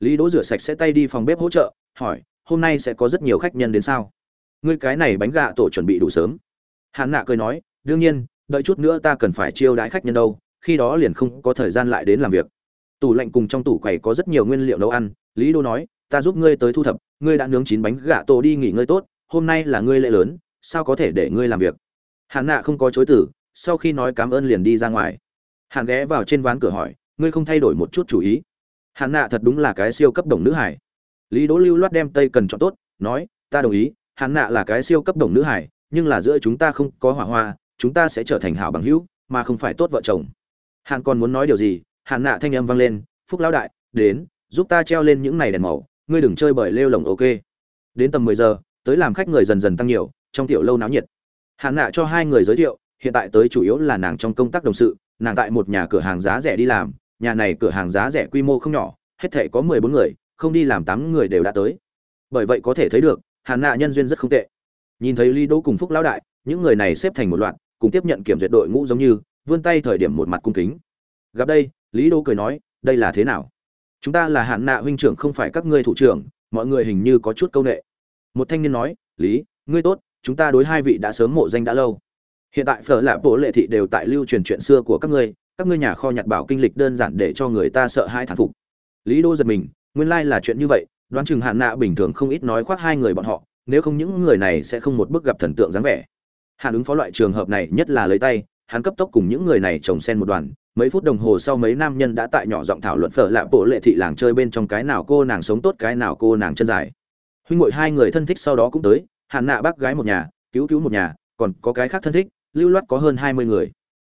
Lý đỗ rửa sạch sẽ tay đi phòng bếp hỗ trợ, hỏi, hôm nay sẽ có rất nhiều khách nhân đến sao? Ngươi cái này bánh gạ tổ chuẩn bị đủ sớm hàn nạ cười nói, đương nhiên, đợi chút nữa ta cần phải chiêu đãi khách nhân đâu, khi đó liền không có thời gian lại đến làm việc. Tủ lạnh cùng trong tủ quầy có rất nhiều nguyên liệu nấu ăn, lý đô nói, ta giúp ngươi tới thu thập, ngươi đã nướng chín bánh gạ tổ đi nghỉ ngơi tốt, hôm nay là ngươi lễ lớn, sao có thể để ngươi làm việc? Hàn nạ không có chối tử sau khi nói cảm ơn liền đi ra ngoài. Hàn ghé vào trên ván cửa hỏi, ngươi không thay đổi một chút chủ ý? Hàn nạ thật đúng là cái siêu cấp đồng nữ hải lý đỗ lưu loát đem tây cần chọn tốt, nói, ta đồng ý, hàn nạ là cái siêu cấp đồng nữ hải nhưng là giữa chúng ta không có hỏa hoa, chúng ta sẽ trở thành hảo bằng hữu, mà không phải tốt vợ chồng. Hàn còn muốn nói điều gì? Hàn nạ thanh âm vang lên, phúc lão đại, đến, giúp ta treo lên những này đèn màu, ngươi đừng chơi bởi lêu lồng, ok? Đến tầm mười giờ, tới làm khách người dần dần tăng nhiều, trong tiểu lâu náo nhiệt. Hàn nạ cho hai người giới thiệu, hiện tại tới chủ yếu là nàng trong công tác đồng sự, nàng tại một nhà cửa hàng giá rẻ đi làm, nhà này cửa hàng giá rẻ quy mô không nhỏ, hết thể có mười bốn người, không đi làm tám người đều đã tới. Bởi vậy có thể thấy được, hàn nạ nhân duyên rất không tệ nhìn thấy lý đỗ cùng phúc lão đại, những người này xếp thành một loạt, cùng tiếp nhận kiểm duyệt đội ngũ giống như, vươn tay thời điểm một mặt cung kính. Gặp đây, lý đỗ cười nói, đây là thế nào? Chúng ta là hạn nạ huynh trưởng không phải các ngươi thủ trưởng, mọi người hình như có chút câu nệ. Một thanh niên nói, lý, ngươi tốt, chúng ta đối hai vị đã sớm mộ danh đã lâu. Hiện tại phở lạ bộ lệ thị đều tại lưu truyền chuyện xưa của các ngươi các ngươi nhà kho nhặt bảo kinh lịch đơn giản để cho người ta sợ hai thản phục. Lý đô giật mình, nguyên lai là chuyện như vậy, đoán chừng hạn nạ bình thường không ít nói khoác hai người bọn họ nếu không những người này sẽ không một bước gặp thần tượng dáng vẻ. Hàn ứng phó loại trường hợp này nhất là lấy tay, hắn cấp tốc cùng những người này trồng sen một đoàn, mấy phút đồng hồ sau mấy nam nhân đã tại nhỏ giọng thảo luận phở lạ bộ lệ thị làng chơi bên trong cái nào cô nàng sống tốt, cái nào cô nàng chân dài. Huynh ngội hai người thân thích sau đó cũng tới, hàn nạ bác gái một nhà, cứu cứu một nhà, còn có cái khác thân thích, lưu loát có hơn hai mươi người.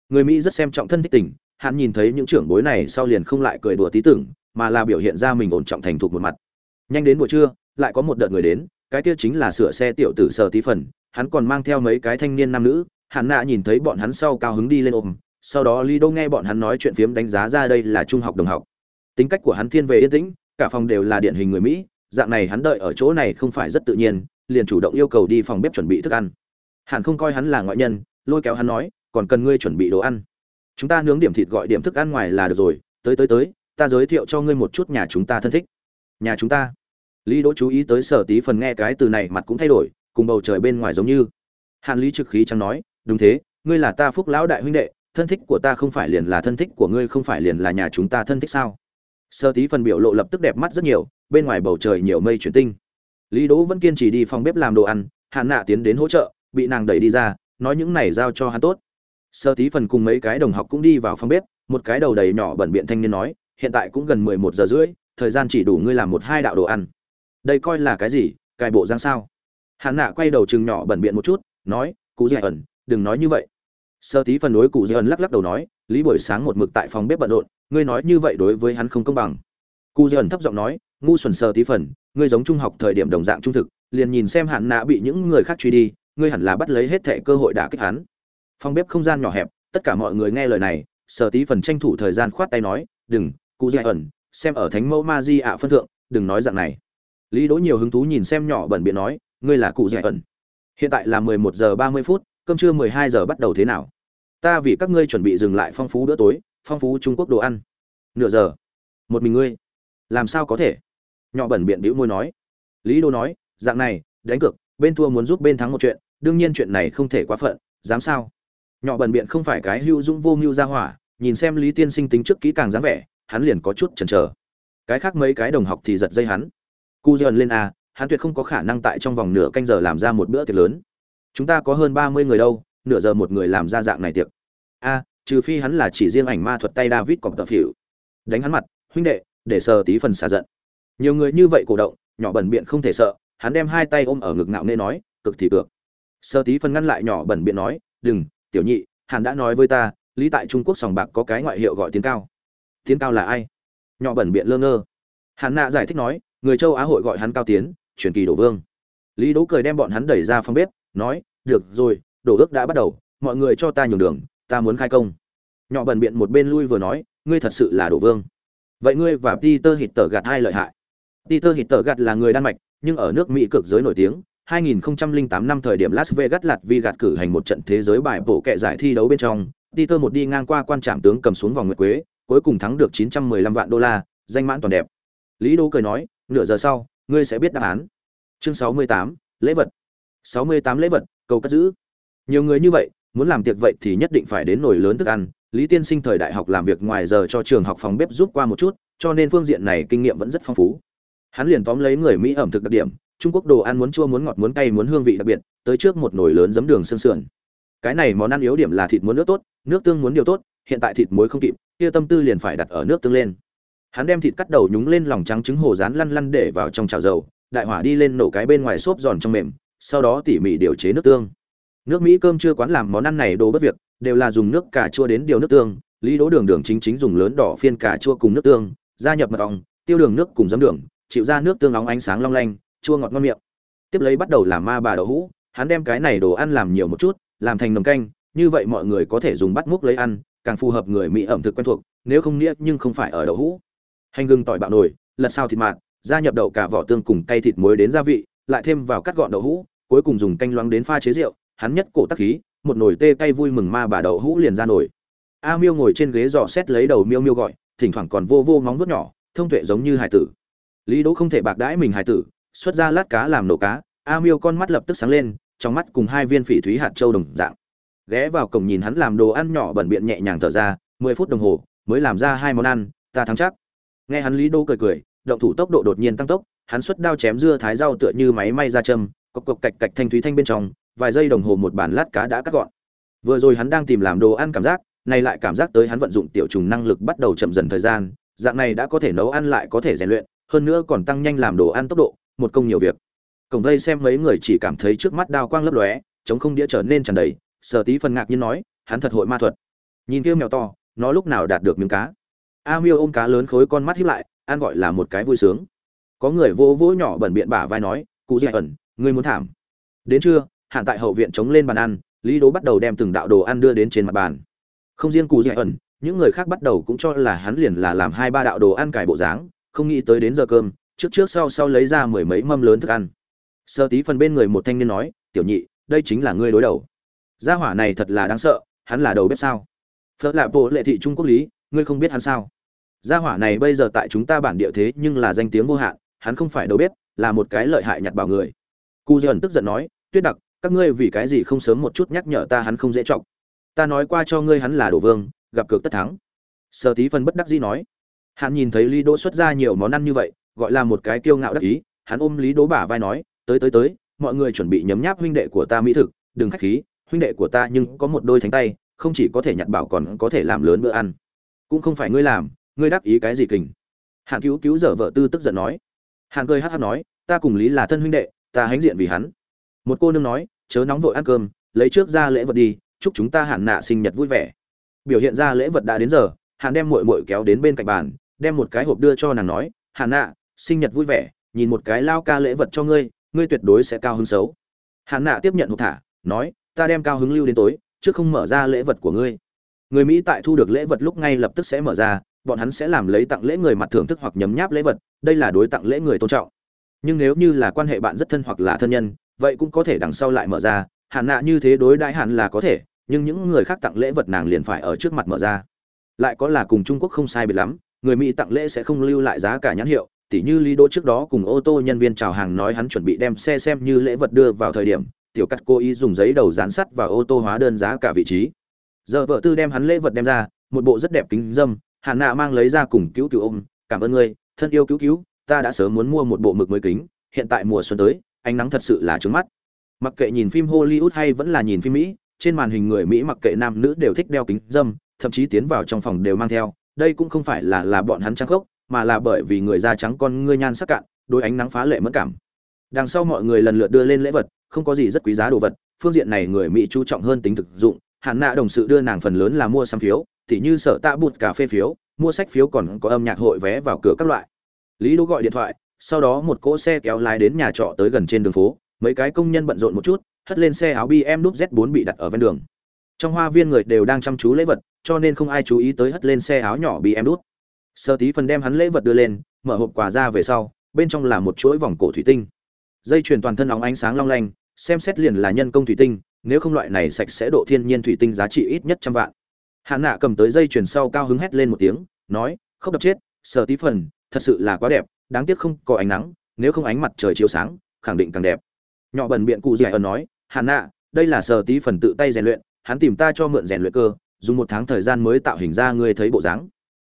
Người mỹ rất xem trọng thân thích tình, hắn nhìn thấy những trưởng bối này sau liền không lại cười đùa tí tưởng, mà là biểu hiện ra mình ổn trọng thành thục một mặt. Nhanh đến buổi trưa, lại có một đợt người đến cái kia chính là sửa xe tiểu tử sở tí phần hắn còn mang theo mấy cái thanh niên nam nữ hắn nạ nhìn thấy bọn hắn sau cao hứng đi lên ôm sau đó Lý Đô nghe bọn hắn nói chuyện phiếm đánh giá ra đây là trung học đồng học. Tính cách của hắn thiên về yên tĩnh, cả phòng đều là điển hình người Mỹ, dạng này hắn đợi ở chỗ này không phải rất tự nhiên, liền chủ động yêu cầu đi phòng bếp chuẩn bị thức ăn. hẳn không coi hắn là ngoại nhân, lôi kéo hắn nói, còn cần ngươi chuẩn bị đồ ăn. Chúng ta nướng điểm thịt gọi điểm thức ăn ngoài là được rồi, tới tới tới, ta giới thiệu cho ngươi một chút nhà chúng ta thân thích. Nhà chúng ta. Lý Đỗ chú ý tới Sở Tí phần nghe cái từ này mặt cũng thay đổi, cùng bầu trời bên ngoài giống như. Hàn Lý trực khí chẳng nói, đúng thế, ngươi là ta phúc lão đại huynh đệ, thân thích của ta không phải liền là thân thích của ngươi không phải liền là nhà chúng ta thân thích sao? Sơ tí phần biểu lộ lập tức đẹp mắt rất nhiều bên ngoài bầu trời nhiều mây chuyển tinh. Lý đỗ vẫn kiên trì đi phòng bếp làm đồ ăn hạn nạ tiến đến hỗ trợ bị nàng đẩy đi ra nói những này giao cho hắn tốt. Sơ tí phần cùng mấy cái đồng học cũng đi vào phòng bếp một cái đầu đầy nhỏ bẩn biện thanh niên nói hiện tại cũng gần mười một giờ rưỡi thời gian chỉ đủ ngươi làm một hai đạo đồ ăn đây coi là cái gì, cài bộ dáng sao? Hạn nạ quay đầu chừng nhỏ bẩn biện một chút, nói, cụ dạy ẩn, đừng nói như vậy. Sơ tí phần đối cụ dạy ẩn lắc lắc đầu nói, lý buổi sáng một mực tại phòng bếp bận rộn, ngươi nói như vậy đối với hắn không công bằng. Cụ dạy ẩn thấp giọng nói, ngu xuẩn sơ tí phần, ngươi giống trung học thời điểm đồng dạng trung thực, liền nhìn xem hạn nạ bị những người khác truy đi, ngươi hẳn là bắt lấy hết thẻ cơ hội đả kích hắn. Phòng bếp không gian nhỏ hẹp, tất cả mọi người nghe lời này sơ tí phần tranh thủ thời gian khoát tay nói, đừng, cụ dạy ẩn, xem ở thánh mẫu ma di ạ phân thượng, đừng nói dạng này lý đỗ nhiều hứng thú nhìn xem nhỏ bẩn biện nói, ngươi là cụ dư ẩn. Hiện tại là mười một giờ ba mươi phút, cơm trưa 12 giờ bắt đầu thế nào? Ta vì các ngươi chuẩn bị dừng lại phong phú bữa tối, phong phú trung quốc đồ ăn. Nửa giờ. Một mình ngươi. Làm sao có thể? Nhỏ bẩn biện bĩu môi nói. Lý đô nói, dạng này, đánh cược, bên thua muốn giúp bên thắng một chuyện, đương nhiên chuyện này không thể quá phận, dám sao? Nhỏ bẩn biện không phải cái hữu dũng vô mưu ra hỏa, nhìn xem lý tiên sinh tính trước kỹ càng dáng vẻ, hắn liền có chút chần chờ. Cái khác mấy cái đồng học thì giật dây hắn cu dần lên a, hắn tuyệt không có khả năng tại trong vòng nửa canh giờ làm ra một bữa tiệc lớn. Chúng ta có hơn ba mươi người đâu, nửa giờ một người làm ra dạng này tiệc. A, trừ phi hắn là chỉ riêng ảnh ma thuật tay david cọp tập phỉu. Đánh hắn mặt, huynh đệ, để sờ tí phần xả giận. Nhiều người như vậy cổ động, nhỏ bẩn biện không thể sợ, hắn đem hai tay ôm ở ngực ngạo nê nói, cực thì cực. Sơ tí phần ngăn lại nhỏ bẩn biện nói, đừng, tiểu nhị, hắn đã nói với ta, lý tại trung quốc sòng bạc có cái ngoại hiệu gọi tiếng cao. Tiếng cao là ai? Nhỏ bẩn biện lơ ngơ. Hắn nạ giải thích nói người châu á hội gọi hắn cao tiến truyền kỳ đổ vương. Lý đỗ cười đem bọn hắn đẩy ra phòng bếp nói được rồi đổ ước đã bắt đầu mọi người cho ta nhường đường ta muốn khai công. Nhỏ bẩn biện một bên lui vừa nói ngươi thật sự là đổ vương. Vậy ngươi và peter hít tờ gạt hai lợi hại? Peter hít tờ gạt là người đan mạch nhưng ở nước mỹ cực giới nổi tiếng 2008 năm thời điểm Las Vegas lạt vi gạt cử hành một trận thế giới bài bổ kệ giải thi đấu bên trong, Peter một đi ngang qua quan trạm tướng cầm xuống vòng nguyệt quế, cuối cùng thắng được 915 vạn đô la, danh mãn toàn đẹp. Lý Đỗ cười nói, nửa giờ sau, ngươi sẽ biết đáp án. Chương 68, lễ vật. 68 lễ vật, cầu cất giữ. Nhiều người như vậy, muốn làm tiệc vậy thì nhất định phải đến nồi lớn thức ăn. Lý Tiên Sinh thời đại học làm việc ngoài giờ cho trường học phòng bếp giúp qua một chút, cho nên phương diện này kinh nghiệm vẫn rất phong phú. Hắn liền tóm lấy người Mỹ ẩm thực đặc điểm, Trung Quốc đồ ăn muốn chua muốn ngọt muốn cay muốn hương vị đặc biệt, tới trước một nồi lớn giấm đường sương sườn. Cái này món ăn yếu điểm là thịt muốn nước tốt, nước tương muốn điều tốt, hiện tại thịt muối không kịp, kia tâm tư liền phải đặt ở nước tương lên. Hắn đem thịt cắt đầu nhúng lên lòng trắng trứng hồ rán lăn lăn để vào trong chảo dầu, đại hỏa đi lên nổ cái bên ngoài xốp giòn trong mềm, sau đó tỉ mỉ điều chế nước tương. Nước Mỹ cơm chưa quán làm món ăn này đồ bất việc, đều là dùng nước cà chua đến điều nước tương, Lý Đỗ Đường Đường chính chính dùng lớn đỏ phiên cà chua cùng nước tương, gia nhập mật ong, tiêu đường nước cùng giấm đường, chịu ra nước tương nóng ánh sáng long lanh, chua ngọt ngon miệng. Tiếp lấy bắt đầu làm ma bà đậu hũ, hắn đem cái này đồ ăn làm nhiều một chút, làm thành nồng canh, như vậy mọi người có thể dùng bắt múc lấy ăn, càng phù hợp người Mỹ ẩm thực quen thuộc, nếu không nghĩa nhưng không phải ở đậu hũ. Hành gừng tỏi bạo nồi, lật xào thịt mạt, gia nhập đậu cả vỏ tương cùng cay thịt muối đến gia vị, lại thêm vào cắt gọn đậu hũ, cuối cùng dùng canh loãng đến pha chế rượu, hắn nhất cổ tắc khí, một nồi tê cay vui mừng ma bà đậu hũ liền ra nồi. A Miêu ngồi trên ghế dò xét lấy đầu Miêu Miêu gọi, thỉnh thoảng còn vô vô móng vuốt nhỏ, thông tuệ giống như hải tử. Lý Đỗ không thể bạc đãi mình hải tử, xuất ra lát cá làm nổ cá, A Miêu con mắt lập tức sáng lên, trong mắt cùng hai viên phỉ thúy hạt châu đồng dạng. Ghé vào cổng nhìn hắn làm đồ ăn nhỏ bẩn biện nhẹ nhàng thở ra, 10 phút đồng hồ mới làm ra hai món ăn, ta thắng chắc. Nghe hắn Lý Đô cười cười, động thủ tốc độ đột nhiên tăng tốc, hắn xuất đao chém dưa thái rau tựa như máy may ra châm, cộc cộc cạch cạch thanh thúy thanh bên trong, vài giây đồng hồ một bản lát cá đã cắt gọn. Vừa rồi hắn đang tìm làm đồ ăn cảm giác, nay lại cảm giác tới hắn vận dụng tiểu trùng năng lực bắt đầu chậm dần thời gian, dạng này đã có thể nấu ăn lại có thể rèn luyện, hơn nữa còn tăng nhanh làm đồ ăn tốc độ, một công nhiều việc. Cổng vây xem mấy người chỉ cảm thấy trước mắt đao quang lấp lóe, chống không đĩa trở nên tràn đầy, Sở Tí phần ngạc nhiên nói, hắn thật hội ma thuật. Nhìn kia mèo to, nó lúc nào đạt được miếng cá. A Miêu ôm cá lớn khối con mắt híp lại, ăn gọi là một cái vui sướng. Có người vỗ vỗ nhỏ bẩn biện bả vai nói, "Cụ Dạy ẩn, ngươi muốn thảm." Đến trưa, hạn tại hậu viện chống lên bàn ăn, Lý Đỗ bắt đầu đem từng đạo đồ ăn đưa đến trên mặt bàn. Không riêng Cụ Dạy ẩn, những người khác bắt đầu cũng cho là hắn liền là làm hai ba đạo đồ ăn cải bộ dáng, không nghĩ tới đến giờ cơm, trước trước sau sau lấy ra mười mấy mâm lớn thức ăn. Sơ tí phần bên người một thanh niên nói, "Tiểu nhị, đây chính là ngươi đối đầu." Gia hỏa này thật là đáng sợ, hắn là đầu bếp sao? Phật lạ bộ lệ thị Trung Quốc lý, ngươi không biết hắn sao? Gia hỏa này bây giờ tại chúng ta bản địa thế nhưng là danh tiếng vô hạn, hắn không phải đâu biết là một cái lợi hại nhặt bảo người. Cu Dần tức giận nói, Tuyết Đặc, các ngươi vì cái gì không sớm một chút nhắc nhở ta hắn không dễ trọng. Ta nói qua cho ngươi hắn là đồ vương, gặp cược tất thắng. Sở Tí phân bất đắc dĩ nói. Hắn nhìn thấy Lý Đỗ xuất ra nhiều món ăn như vậy, gọi là một cái kiêu ngạo đắc ý, hắn ôm Lý Đỗ bả vai nói, tới tới tới, mọi người chuẩn bị nhấm nháp huynh đệ của ta mỹ thực, đừng khách khí, huynh đệ của ta nhưng có một đôi thánh tay, không chỉ có thể nhặt bảo còn có thể làm lớn bữa ăn. Cũng không phải ngươi làm, ngươi đáp ý cái gì kình? Hàn Cứu Cứu dở vợ tư tức giận nói. Hàn cười hắc hắc nói, ta cùng Lý là thân huynh đệ, ta hãnh diện vì hắn. Một cô nương nói, chớ nóng vội ăn cơm, lấy trước ra lễ vật đi, chúc chúng ta hạn nạ sinh nhật vui vẻ. Biểu hiện ra lễ vật đã đến giờ, Hàn đem muội muội kéo đến bên cạnh bàn, đem một cái hộp đưa cho nàng nói, Hàn nạ, sinh nhật vui vẻ, nhìn một cái lao ca lễ vật cho ngươi, ngươi tuyệt đối sẽ cao hứng xấu. Hàn nạ tiếp nhận hộp thả, nói, ta đem cao hứng lưu đến tối, trước không mở ra lễ vật của ngươi. Người Mỹ tại thu được lễ vật lúc ngay lập tức sẽ mở ra, bọn hắn sẽ làm lấy tặng lễ người mặt thưởng thức hoặc nhấm nháp lễ vật, đây là đối tặng lễ người tôn trọng. Nhưng nếu như là quan hệ bạn rất thân hoặc là thân nhân, vậy cũng có thể đằng sau lại mở ra, hạn nạ như thế đối đãi hạn là có thể, nhưng những người khác tặng lễ vật nàng liền phải ở trước mặt mở ra. Lại có là cùng Trung Quốc không sai biệt lắm, người mỹ tặng lễ sẽ không lưu lại giá cả nhãn hiệu tỉ như lý đỗ trước đó cùng ô tô nhân viên chào hàng nói hắn chuẩn bị đem xe xem như lễ vật đưa vào thời điểm tiểu cắt cố ý dùng giấy đầu dán sắt và ô tô hóa đơn giá cả vị trí giờ vợ tư đem hắn lễ vật đem ra một bộ rất đẹp kính dâm hạn nạ mang lấy ra cùng cứu cứu ôm, cảm ơn ngươi, thân yêu cứu cứu ta đã sớm muốn mua một bộ mực mới kính, hiện tại mùa xuân tới, ánh nắng thật sự là trứng mắt. Mặc kệ nhìn phim hollywood hay vẫn là nhìn phim mỹ, trên màn hình người mỹ mặc kệ nam nữ đều thích đeo kính dâm, thậm chí tiến vào trong phòng đều mang theo. Đây cũng không phải là là bọn hắn trắng khốc, mà là bởi vì người da trắng con ngươi nhan sắc cạn, đôi ánh nắng phá lệ mất cảm. Đằng sau mọi người lần lượt đưa lên lễ vật, không có gì rất quý giá đồ vật, phương diện này người mỹ chú trọng hơn tính thực dụng. Hạn nạ đồng sự đưa nàng phần lớn là mua xăm phiếu tỉ như sở tạ bụt cà phê phiếu, mua sách phiếu còn có âm nhạc hội vé vào cửa các loại. Lý đỗ gọi điện thoại, sau đó một cỗ xe kéo lái đến nhà trọ tới gần trên đường phố, mấy cái công nhân bận rộn một chút, hất lên xe áo bm núp z 4 bị đặt ở ven đường. Trong hoa viên người đều đang chăm chú lễ vật, cho nên không ai chú ý tới hất lên xe áo nhỏ bm đút sơ tí phần đem hắn lễ vật đưa lên, mở hộp quà ra về sau, bên trong là một chuỗi vòng cổ thủy tinh. Dây chuyền toàn thân óng ánh sáng long lanh, xem xét liền là nhân công thủy tinh, nếu không loại này sạch sẽ độ thiên nhiên thủy tinh giá trị ít nhất trăm vạn hạn nạ cầm tới dây chuyền sau cao hứng hét lên một tiếng, nói không đập chết, Sở tí phần, thật sự là quá đẹp, đáng tiếc không có ánh nắng, nếu không ánh mặt trời chiếu sáng, khẳng định càng đẹp. Nhỏ bẩn biện cụ dạy ẩn nói hạn nạ, đây là Sở tí phần tự tay rèn luyện, hắn tìm ta cho mượn rèn luyện cơ, dùng một tháng thời gian mới tạo hình ra ngươi thấy bộ dáng.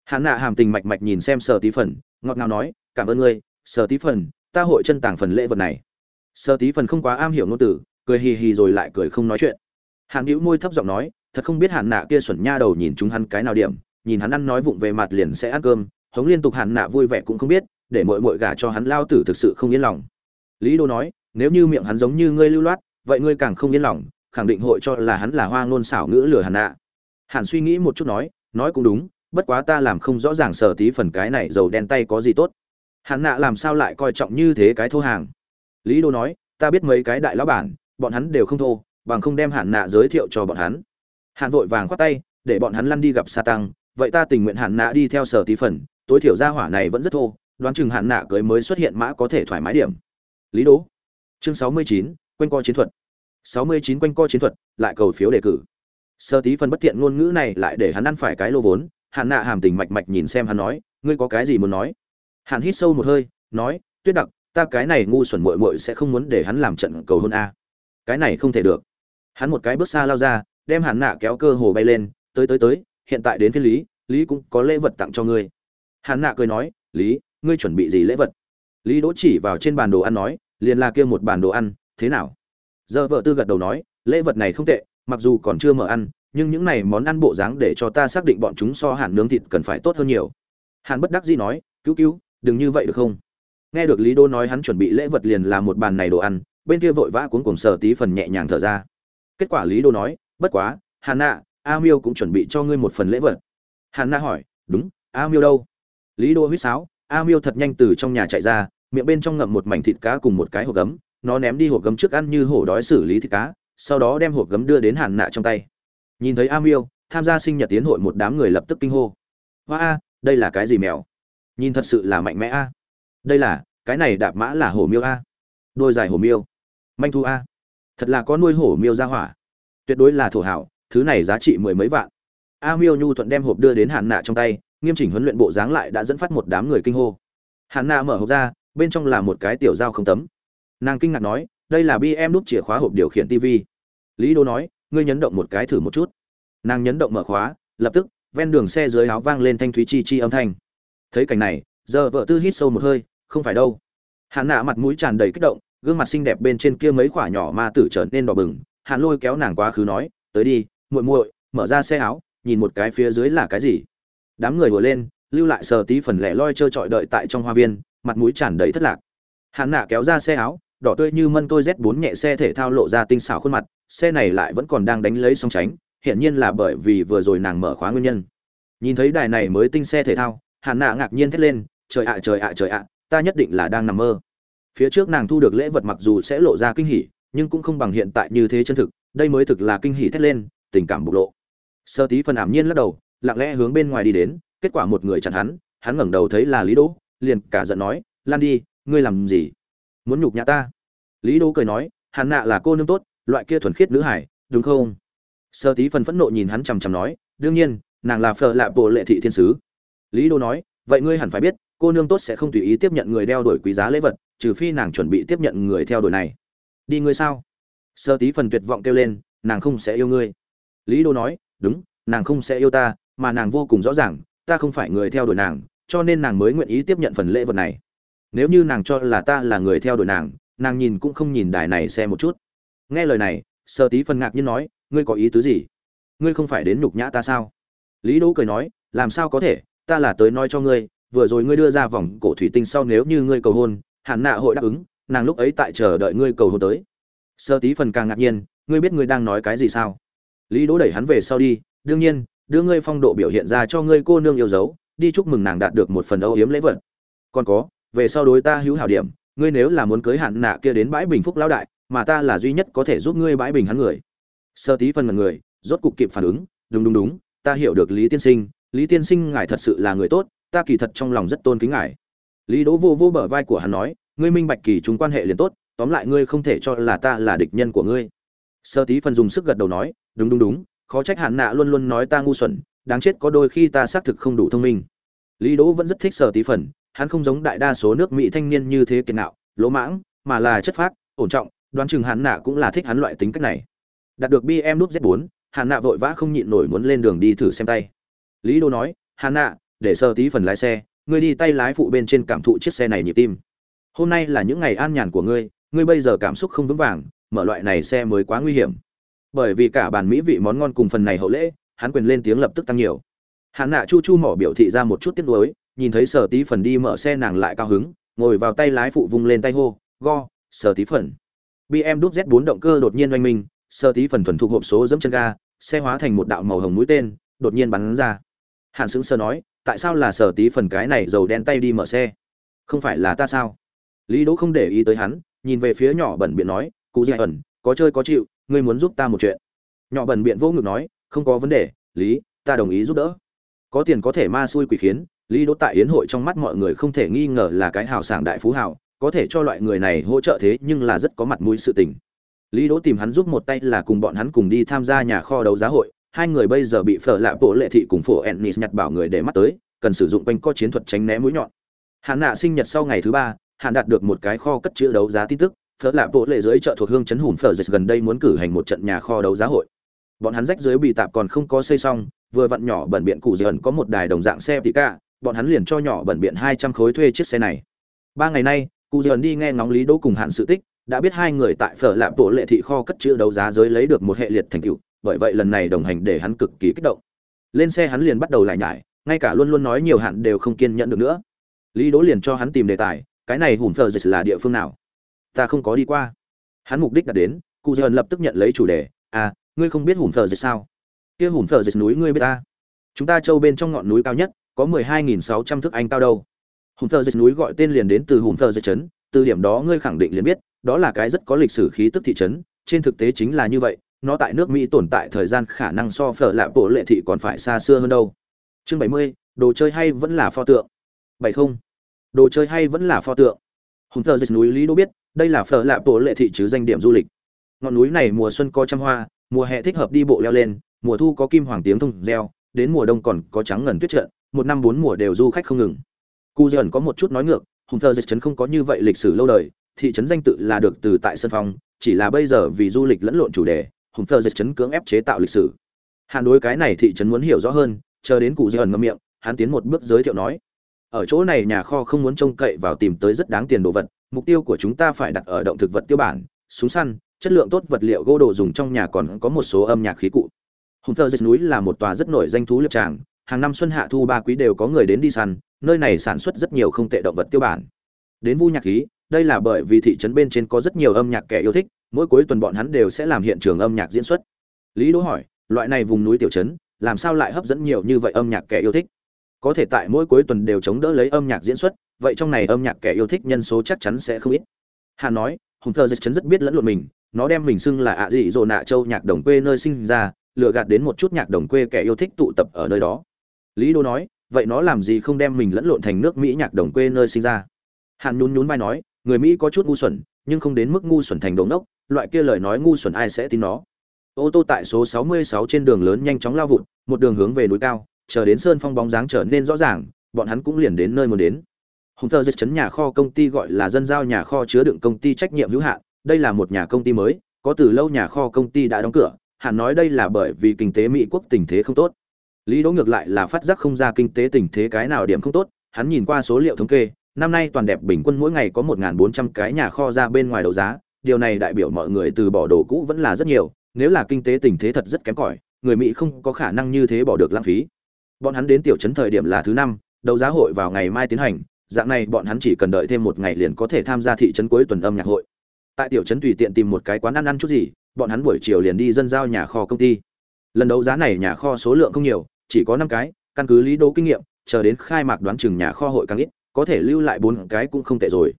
Hạn nạ hàm tình mạch mạch nhìn xem Sở tí phần, ngọt ngào nói, cảm ơn ngươi, Sở tí phần, ta hội chân tàng phần lễ vật này. Sở tí phần không quá am hiểu ngôn từ, cười hì hì rồi lại cười không nói chuyện. Hạng hữu môi thấp giọng nói thật không biết hạn nạ kia xuẩn nha đầu nhìn chúng hắn cái nào điểm, nhìn hắn ăn nói vụng về mặt liền sẽ ăn cơm, hống liên tục hạn nạ vui vẻ cũng không biết, để mội mội gả cho hắn lao tử thực sự không yên lòng. Lý đô nói, nếu như miệng hắn giống như ngươi lưu loát, vậy ngươi càng không yên lòng, khẳng định hội cho là hắn là hoa ngôn xảo ngữ lừa hạn nạ. Hàn suy nghĩ một chút nói nói cũng đúng, bất quá ta làm không rõ ràng sở tí phần cái này dầu đen tay có gì tốt. Hạn nạ làm sao lại coi trọng như thế cái thô hàng? Lý đô nói, ta biết mấy cái đại lão bản, bọn hắn đều không thô, bằng không đem hạn nạ giới thiệu cho bọn hắn hạn vội vàng khoát tay, để bọn hắn lăn đi gặp sa tăng. Vậy ta tình nguyện hạn nạ đi theo sở tí phần. Tối thiểu gia hỏa này vẫn rất thô, đoán chừng hạn nạ cưới mới xuất hiện mã có thể thoải mái điểm. Lý đố chương sáu mươi chín, quanh co chiến thuật. sáu mươi chín, quanh co chiến thuật, lại cầu phiếu đề cử. Sơ tí phần bất tiện ngôn ngữ này lại để hắn ăn phải cái lô vốn. Hạn nạ hàm tình mạch mạch nhìn xem hắn nói, ngươi có cái gì muốn nói? Hạn hít sâu một hơi, nói, tuyết đặc, ta cái này ngu xuẩn muội muội sẽ không muốn để hắn làm trận cầu hôn a. Cái này không thể được. Hắn một cái bước xa lao ra đem hạn nạ kéo cơ hồ bay lên, tới tới tới, hiện tại đến phiên lý lý cũng có lễ vật tặng cho ngươi. Hạn nạ cười nói, lý, ngươi chuẩn bị gì lễ vật? Lý đỗ chỉ vào trên bàn đồ ăn nói, liền là kia một bàn đồ ăn, thế nào? Giờ vợ tư gật đầu nói, lễ vật này không tệ, mặc dù còn chưa mở ăn, nhưng những này món ăn bộ dáng để cho ta xác định bọn chúng so hàn nướng thịt cần phải tốt hơn nhiều. Hàn bất đắc dĩ nói, cứu cứu, đừng như vậy được không? Nghe được lý đô nói hắn chuẩn bị lễ vật liền là một bàn này đồ ăn, bên kia vội vã cuốn cùng sờ tí phần nhẹ nhàng thở ra. Kết quả lý đô nói bất quá hà nạ a miêu cũng chuẩn bị cho ngươi một phần lễ vật. Hà nạ hỏi, đúng a miêu đâu? Lý đô huýt sáo a miêu thật nhanh từ trong nhà chạy ra, miệng bên trong ngậm một mảnh thịt cá cùng một cái hộp gấm, nó ném đi hộp gấm trước ăn như hổ đói xử lý thịt cá, sau đó đem hộp gấm đưa đến hàn nạ trong tay. Nhìn thấy a miêu tham gia sinh nhật tiến hội một đám người lập tức kinh hô. Hoa a, đây là cái gì mèo? Nhìn thật sự là mạnh mẽ a. Đây là, cái này đạp mã là hổ miêu a. Đôi dài hổ miêu. Manh thu a. Thật là có nuôi hổ miêu ra hỏa tuyệt đối là thổ hảo, thứ này giá trị mười mấy vạn. A miêu nhu thuận đem hộp đưa đến Hạn nạ trong tay, nghiêm chỉnh huấn luyện bộ dáng lại đã dẫn phát một đám người kinh hô. Hạn nạ mở hộp ra, bên trong là một cái tiểu dao không tấm. Nàng kinh ngạc nói, đây là bm đúc chìa khóa hộp điều khiển tv lý đô nói, ngươi nhấn động một cái thử một chút. Nàng nhấn động mở khóa, lập tức, ven đường xe dưới áo vang lên thanh thúy chi chi âm thanh. Thấy cảnh này, giờ vợ tư hít sâu một hơi, không phải đâu. Hạn nạ mặt mũi tràn đầy kích động, gương mặt xinh đẹp bên trên kia mấy khoả nhỏ ma tử trở nên đỏ bừng Hàn lôi kéo nàng quá khứ nói, tới đi, muội muội, mở ra xe áo, nhìn một cái phía dưới là cái gì? Đám người vừa lên, lưu lại sờ tí phần lẻ loi trơ trọi đợi tại trong hoa viên, mặt mũi tràn đầy thất lạc. Hàn nạ kéo ra xe áo, đỏ tươi như mân tôi z 4 nhẹ xe thể thao lộ ra tinh xảo khuôn mặt, xe này lại vẫn còn đang đánh lấy song tránh hiện nhiên là bởi vì vừa rồi nàng mở khóa nguyên nhân. Nhìn thấy đài này mới tinh xe thể thao, hàn nạ ngạc nhiên thét lên, trời ạ trời ạ trời ạ, ta nhất định là đang nằm mơ. Phía trước nàng thu được lễ vật mặc dù sẽ lộ ra kinh hỉ nhưng cũng không bằng hiện tại như thế chân thực, đây mới thực là kinh hỉ thét lên, tình cảm bộc lộ. Sơ tí phần ảm nhiên lắc đầu, lặng lẽ hướng bên ngoài đi đến, kết quả một người chặn hắn hắn ngẩng đầu thấy là lý đỗ, liền cả giận nói, lan đi, ngươi làm gì? Muốn nhục nhã ta? Lý đỗ cười nói hắn nạ là cô nương tốt, loại kia thuần khiết nữ hải, đúng không? Sơ tí phần phẫn nộ nhìn hắn chằm chằm nói, đương nhiên, nàng là phở lạ bộ lệ thị thiên sứ. Lý đỗ nói, vậy ngươi hẳn phải biết, cô nương tốt sẽ không tùy ý tiếp nhận người đeo đổi quý giá lễ vật, trừ phi nàng chuẩn bị tiếp nhận người theo đuổi này đi ngươi sao? Sơ tí phần tuyệt vọng kêu lên, nàng không sẽ yêu ngươi. Lý đô nói, đúng, nàng không sẽ yêu ta, mà nàng vô cùng rõ ràng, ta không phải người theo đuổi nàng, cho nên nàng mới nguyện ý tiếp nhận phần lễ vật này. Nếu như nàng cho là ta là người theo đuổi nàng nàng nhìn cũng không nhìn đài này xem một chút. Nghe lời này, sơ tí phần ngạc nhiên nói, ngươi có ý tứ gì? Ngươi không phải đến nhục nhã ta sao? Lý đỗ cười nói, làm sao có thể, ta là tới nói cho ngươi, vừa rồi ngươi đưa ra vòng cổ thủy tinh sau nếu như ngươi cầu hôn, hẳn nạ hội đáp ứng nàng lúc ấy tại chờ đợi ngươi cầu hôn tới. Sơ tí phần càng ngạc nhiên, ngươi biết ngươi đang nói cái gì sao? Lý đỗ đẩy hắn về sau đi, đương nhiên, đưa ngươi phong độ biểu hiện ra cho ngươi cô nương yêu dấu, đi chúc mừng nàng đạt được một phần âu yếm lễ vật. Còn có, về sau đối ta hữu hảo điểm, ngươi nếu là muốn cưới hạn nạ kia đến bãi bình phúc lão đại, mà ta là duy nhất có thể giúp ngươi bãi bình hắn người. Sơ tí phần mật người, rốt cục kịp phản ứng, đúng đúng đúng, ta hiểu được lý tiên sinh, lý tiên sinh ngài thật sự là người tốt, ta kỳ thật trong lòng rất tôn kính ngài. Lý đỗ vô vô bờ vai của hắn nói ngươi minh bạch kỳ chúng quan hệ liền tốt, tóm lại ngươi không thể cho là ta là địch nhân của ngươi. Sơ tí phần dùng sức gật đầu nói, đúng đúng đúng, khó trách hạn nạ luôn luôn nói ta ngu xuẩn, đáng chết có đôi khi ta xác thực không đủ thông minh. Lý đỗ vẫn rất thích sơ tí phần, hắn không giống đại đa số nước mỹ thanh niên như thế kiệt nạo lỗ mãng, mà là chất phác, ổn trọng, đoán chừng hạn nạ cũng là thích hắn loại tính cách này. Đạt được bm núp z 4 hạn nạ vội vã không nhịn nổi muốn lên đường đi thử xem tay. Lý đô nói hạn nạ, để sơ tí phần lái xe, ngươi đi tay lái phụ bên trên cảm thụ chiếc xe này nhịp tim hôm nay là những ngày an nhàn của ngươi ngươi bây giờ cảm xúc không vững vàng, mở loại này xe mới quá nguy hiểm. Bởi vì cả bàn mỹ vị món ngon cùng phần này hậu lễ, hắn quyền lên tiếng lập tức tăng nhiều. Hạn nạ chu chu mỏ biểu thị ra một chút tiếc nuối, nhìn thấy sở tí phần đi mở xe nàng lại cao hứng, ngồi vào tay lái phụ vung lên tay hô, go, sở tí phần. Bm đúc z 4 động cơ đột nhiên oanh minh, sở tí phần thuần thục hộp số dẫm chân ga, xe hóa thành một đạo màu hồng mũi tên, đột nhiên bắn ra. Hạn xứng sơ nói, tại sao là sở tí phần cái này dầu đen tay đi mở xe? Không phải là ta sao? Lý đỗ không để ý tới hắn, nhìn về phía nhỏ bẩn biện nói, cụ dạy ẩn, có chơi có chịu, ngươi muốn giúp ta một chuyện. Nhỏ bẩn biện vô ngực nói, không có vấn đề, lý, ta đồng ý giúp đỡ. Có tiền có thể ma xui quỷ khiến. Lý đỗ tại yến hội trong mắt mọi người không thể nghi ngờ là cái hào sảng đại phú hào, có thể cho loại người này hỗ trợ thế nhưng là rất có mặt mũi sự tình. Lý đỗ tìm hắn giúp một tay là cùng bọn hắn cùng đi tham gia nhà kho đấu giá hội, hai người bây giờ bị phở lạ bộ lệ thị cùng phổ ennis nhặt bảo người để mắt tới, cần sử dụng quanh co chiến thuật tránh né mũi nhọn. Hạn nạ sinh nhật sau ngày thứ ba hạn đạt được một cái kho cất chữ đấu giá tin tức, phở lạ bộ lệ dưới chợ thuộc hương chấn hùm phở dịch gần đây muốn cử hành một trận nhà kho đấu giá hội. Bọn hắn rách dưới bị tạp còn không có xây xong, vừa vặn nhỏ bẩn biện cụ dần có một đài đồng dạng xe thì cả, bọn hắn liền cho nhỏ bẩn biện hai trăm khối thuê chiếc xe này. Ba ngày nay cụ dần đi nghe ngóng lý đỗ cùng hạn sự tích, đã biết hai người tại phở lạp bộ lệ thị kho cất chữ đấu giá giới lấy được một hệ liệt thành tựu, bởi vậy lần này đồng hành để hắn cực kỳ kích động. Lên xe hắn liền bắt đầu lại nhải, ngay cả luôn luôn nói nhiều hạn đều không kiên nhẫn được nữa. Lý đỗ liền cho hắn tìm đề tài cái này hùm phờ dịch là địa phương nào? Ta không có đi qua. Hắn mục đích đã đến, cụ dần lập tức nhận lấy chủ đề. À ngươi không biết hùm phờ dịch sao? Kia hùm phờ dịch núi ngươi biết ta? Chúng ta châu bên trong ngọn núi cao nhất, có mười hai nghìn sáu trăm thước anh cao đâu. Hùm thờ dịch núi gọi tên liền đến từ hùm thờ dịch trấn, từ điểm đó ngươi khẳng định liền biết, đó là cái rất có lịch sử khí tức thị trấn, trên thực tế chính là như vậy, nó tại nước mỹ tồn tại thời gian khả năng so phở lạ bộ lệ thị còn phải xa xưa hơn đâu. Chương bảy mươi, đồ chơi hay vẫn là pho tượng. Bảy không đồ chơi hay vẫn là pho tượng. Hùng thờ dịch núi lý đô biết, đây là phở lạ bộ lệ thị chứ danh điểm du lịch. Ngọn núi này mùa xuân có trăm hoa, mùa hè thích hợp đi bộ leo lên, mùa thu có kim hoàng tiếng thông reo, đến mùa đông còn có trắng ngần tuyết trợn, một năm bốn mùa đều du khách không ngừng. Cu dần có một chút nói ngược, hùng thơ dịch trấn không có như vậy lịch sử lâu đời, thị trấn danh tự là được từ tại sân phong, chỉ là bây giờ vì du lịch lẫn lộn chủ đề, hùng thơ dịch trấn cưỡng ép chế tạo lịch sử. Hàn đối cái này thị trấn muốn hiểu rõ hơn, chờ đến cụ dần ngâm miệng, hắn tiến một bước giới thiệu nói ở chỗ này nhà kho không muốn trông cậy vào tìm tới rất đáng tiền đồ vật, mục tiêu của chúng ta phải đặt ở động thực vật tiêu bản, súng săn, chất lượng tốt vật liệu gỗ đồ dùng trong nhà còn có một số âm nhạc khí cụ. Hùng thơ dịch núi là một tòa rất nổi danh thú liệp tràng, hàng năm xuân hạ thu ba quý đều có người đến đi săn, nơi này sản xuất rất nhiều không tệ động vật tiêu bản. Đến vu nhạc khí, đây là bởi vì thị trấn bên trên có rất nhiều âm nhạc kẻ yêu thích, mỗi cuối tuần bọn hắn đều sẽ làm hiện trường âm nhạc diễn xuất. Lý đỗ hỏi, loại này vùng núi tiểu trấn, làm sao lại hấp dẫn nhiều như vậy âm nhạc kẻ yêu thích? Có thể tại mỗi cuối tuần đều chống đỡ lấy âm nhạc diễn xuất, vậy trong này âm nhạc kẻ yêu thích nhân số chắc chắn sẽ không ít. Hà nói, hùng thơ dịch chấn rất biết lẫn lộn mình, nó đem mình xưng là ạ dị dỗ nạ châu nhạc đồng quê nơi sinh ra, lừa gạt đến một chút nhạc đồng quê kẻ yêu thích tụ tập ở nơi đó. Lý đô nói, vậy nó làm gì không đem mình lẫn lộn thành nước mỹ nhạc đồng quê nơi sinh ra? Hàn nhún nhún vai nói, người mỹ có chút ngu xuẩn, nhưng không đến mức ngu xuẩn thành đống đốc, loại kia lời nói ngu xuẩn ai sẽ tin nó? Ô tô tại số 66 trên đường lớn nhanh chóng lao vụt, một đường hướng về núi cao chờ đến sơn phong bóng dáng trở nên rõ ràng, bọn hắn cũng liền đến nơi muốn đến. Hùng thơ dứt chấn nhà kho công ty gọi là dân giao nhà kho chứa đựng công ty trách nhiệm hữu hạn, đây là một nhà công ty mới, có từ lâu nhà kho công ty đã đóng cửa, hẳn nói đây là bởi vì kinh tế mỹ quốc tình thế không tốt. Lý đỗ ngược lại là phát giác không ra kinh tế tình thế cái nào điểm không tốt, hắn nhìn qua số liệu thống kê, năm nay toàn đẹp bình quân mỗi ngày có 1.400 cái nhà kho ra bên ngoài đấu giá, điều này đại biểu mọi người từ bỏ đồ cũ vẫn là rất nhiều, nếu là kinh tế tình thế thật rất kém cỏi, người mỹ không có khả năng như thế bỏ được lãng phí bọn hắn đến tiểu trấn thời điểm là thứ năm, đấu giá hội vào ngày mai tiến hành, dạng này bọn hắn chỉ cần đợi thêm một ngày liền có thể tham gia thị trấn cuối tuần âm nhạc hội. Tại tiểu trấn tùy tiện tìm một cái quán ăn ăn chút gì, bọn hắn buổi chiều liền đi dân giao nhà kho công ty. Lần đấu giá này nhà kho số lượng không nhiều, chỉ có năm cái, căn cứ lý đố kinh nghiệm, chờ đến khai mạc đoán chừng nhà kho hội càng ít, có thể lưu lại bốn cái cũng không tệ rồi.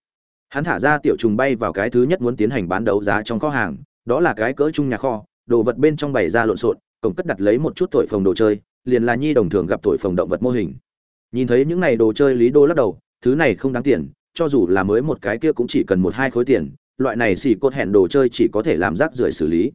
Hắn thả ra tiểu trùng bay vào cái thứ nhất muốn tiến hành bán đấu giá trong kho hàng, đó là cái cỡ chung nhà kho, đồ vật bên trong bày ra lộn xộn, cổng cất đặt lấy một chút thổi phồng đồ chơi liền là nhi đồng thường gặp thổi phồng động vật mô hình. Nhìn thấy những này đồ chơi lý đô lắc đầu, thứ này không đáng tiền, cho dù là mới một cái kia cũng chỉ cần một hai khối tiền, loại này xỉ cốt hẹn đồ chơi chỉ có thể làm rác rưởi xử lý.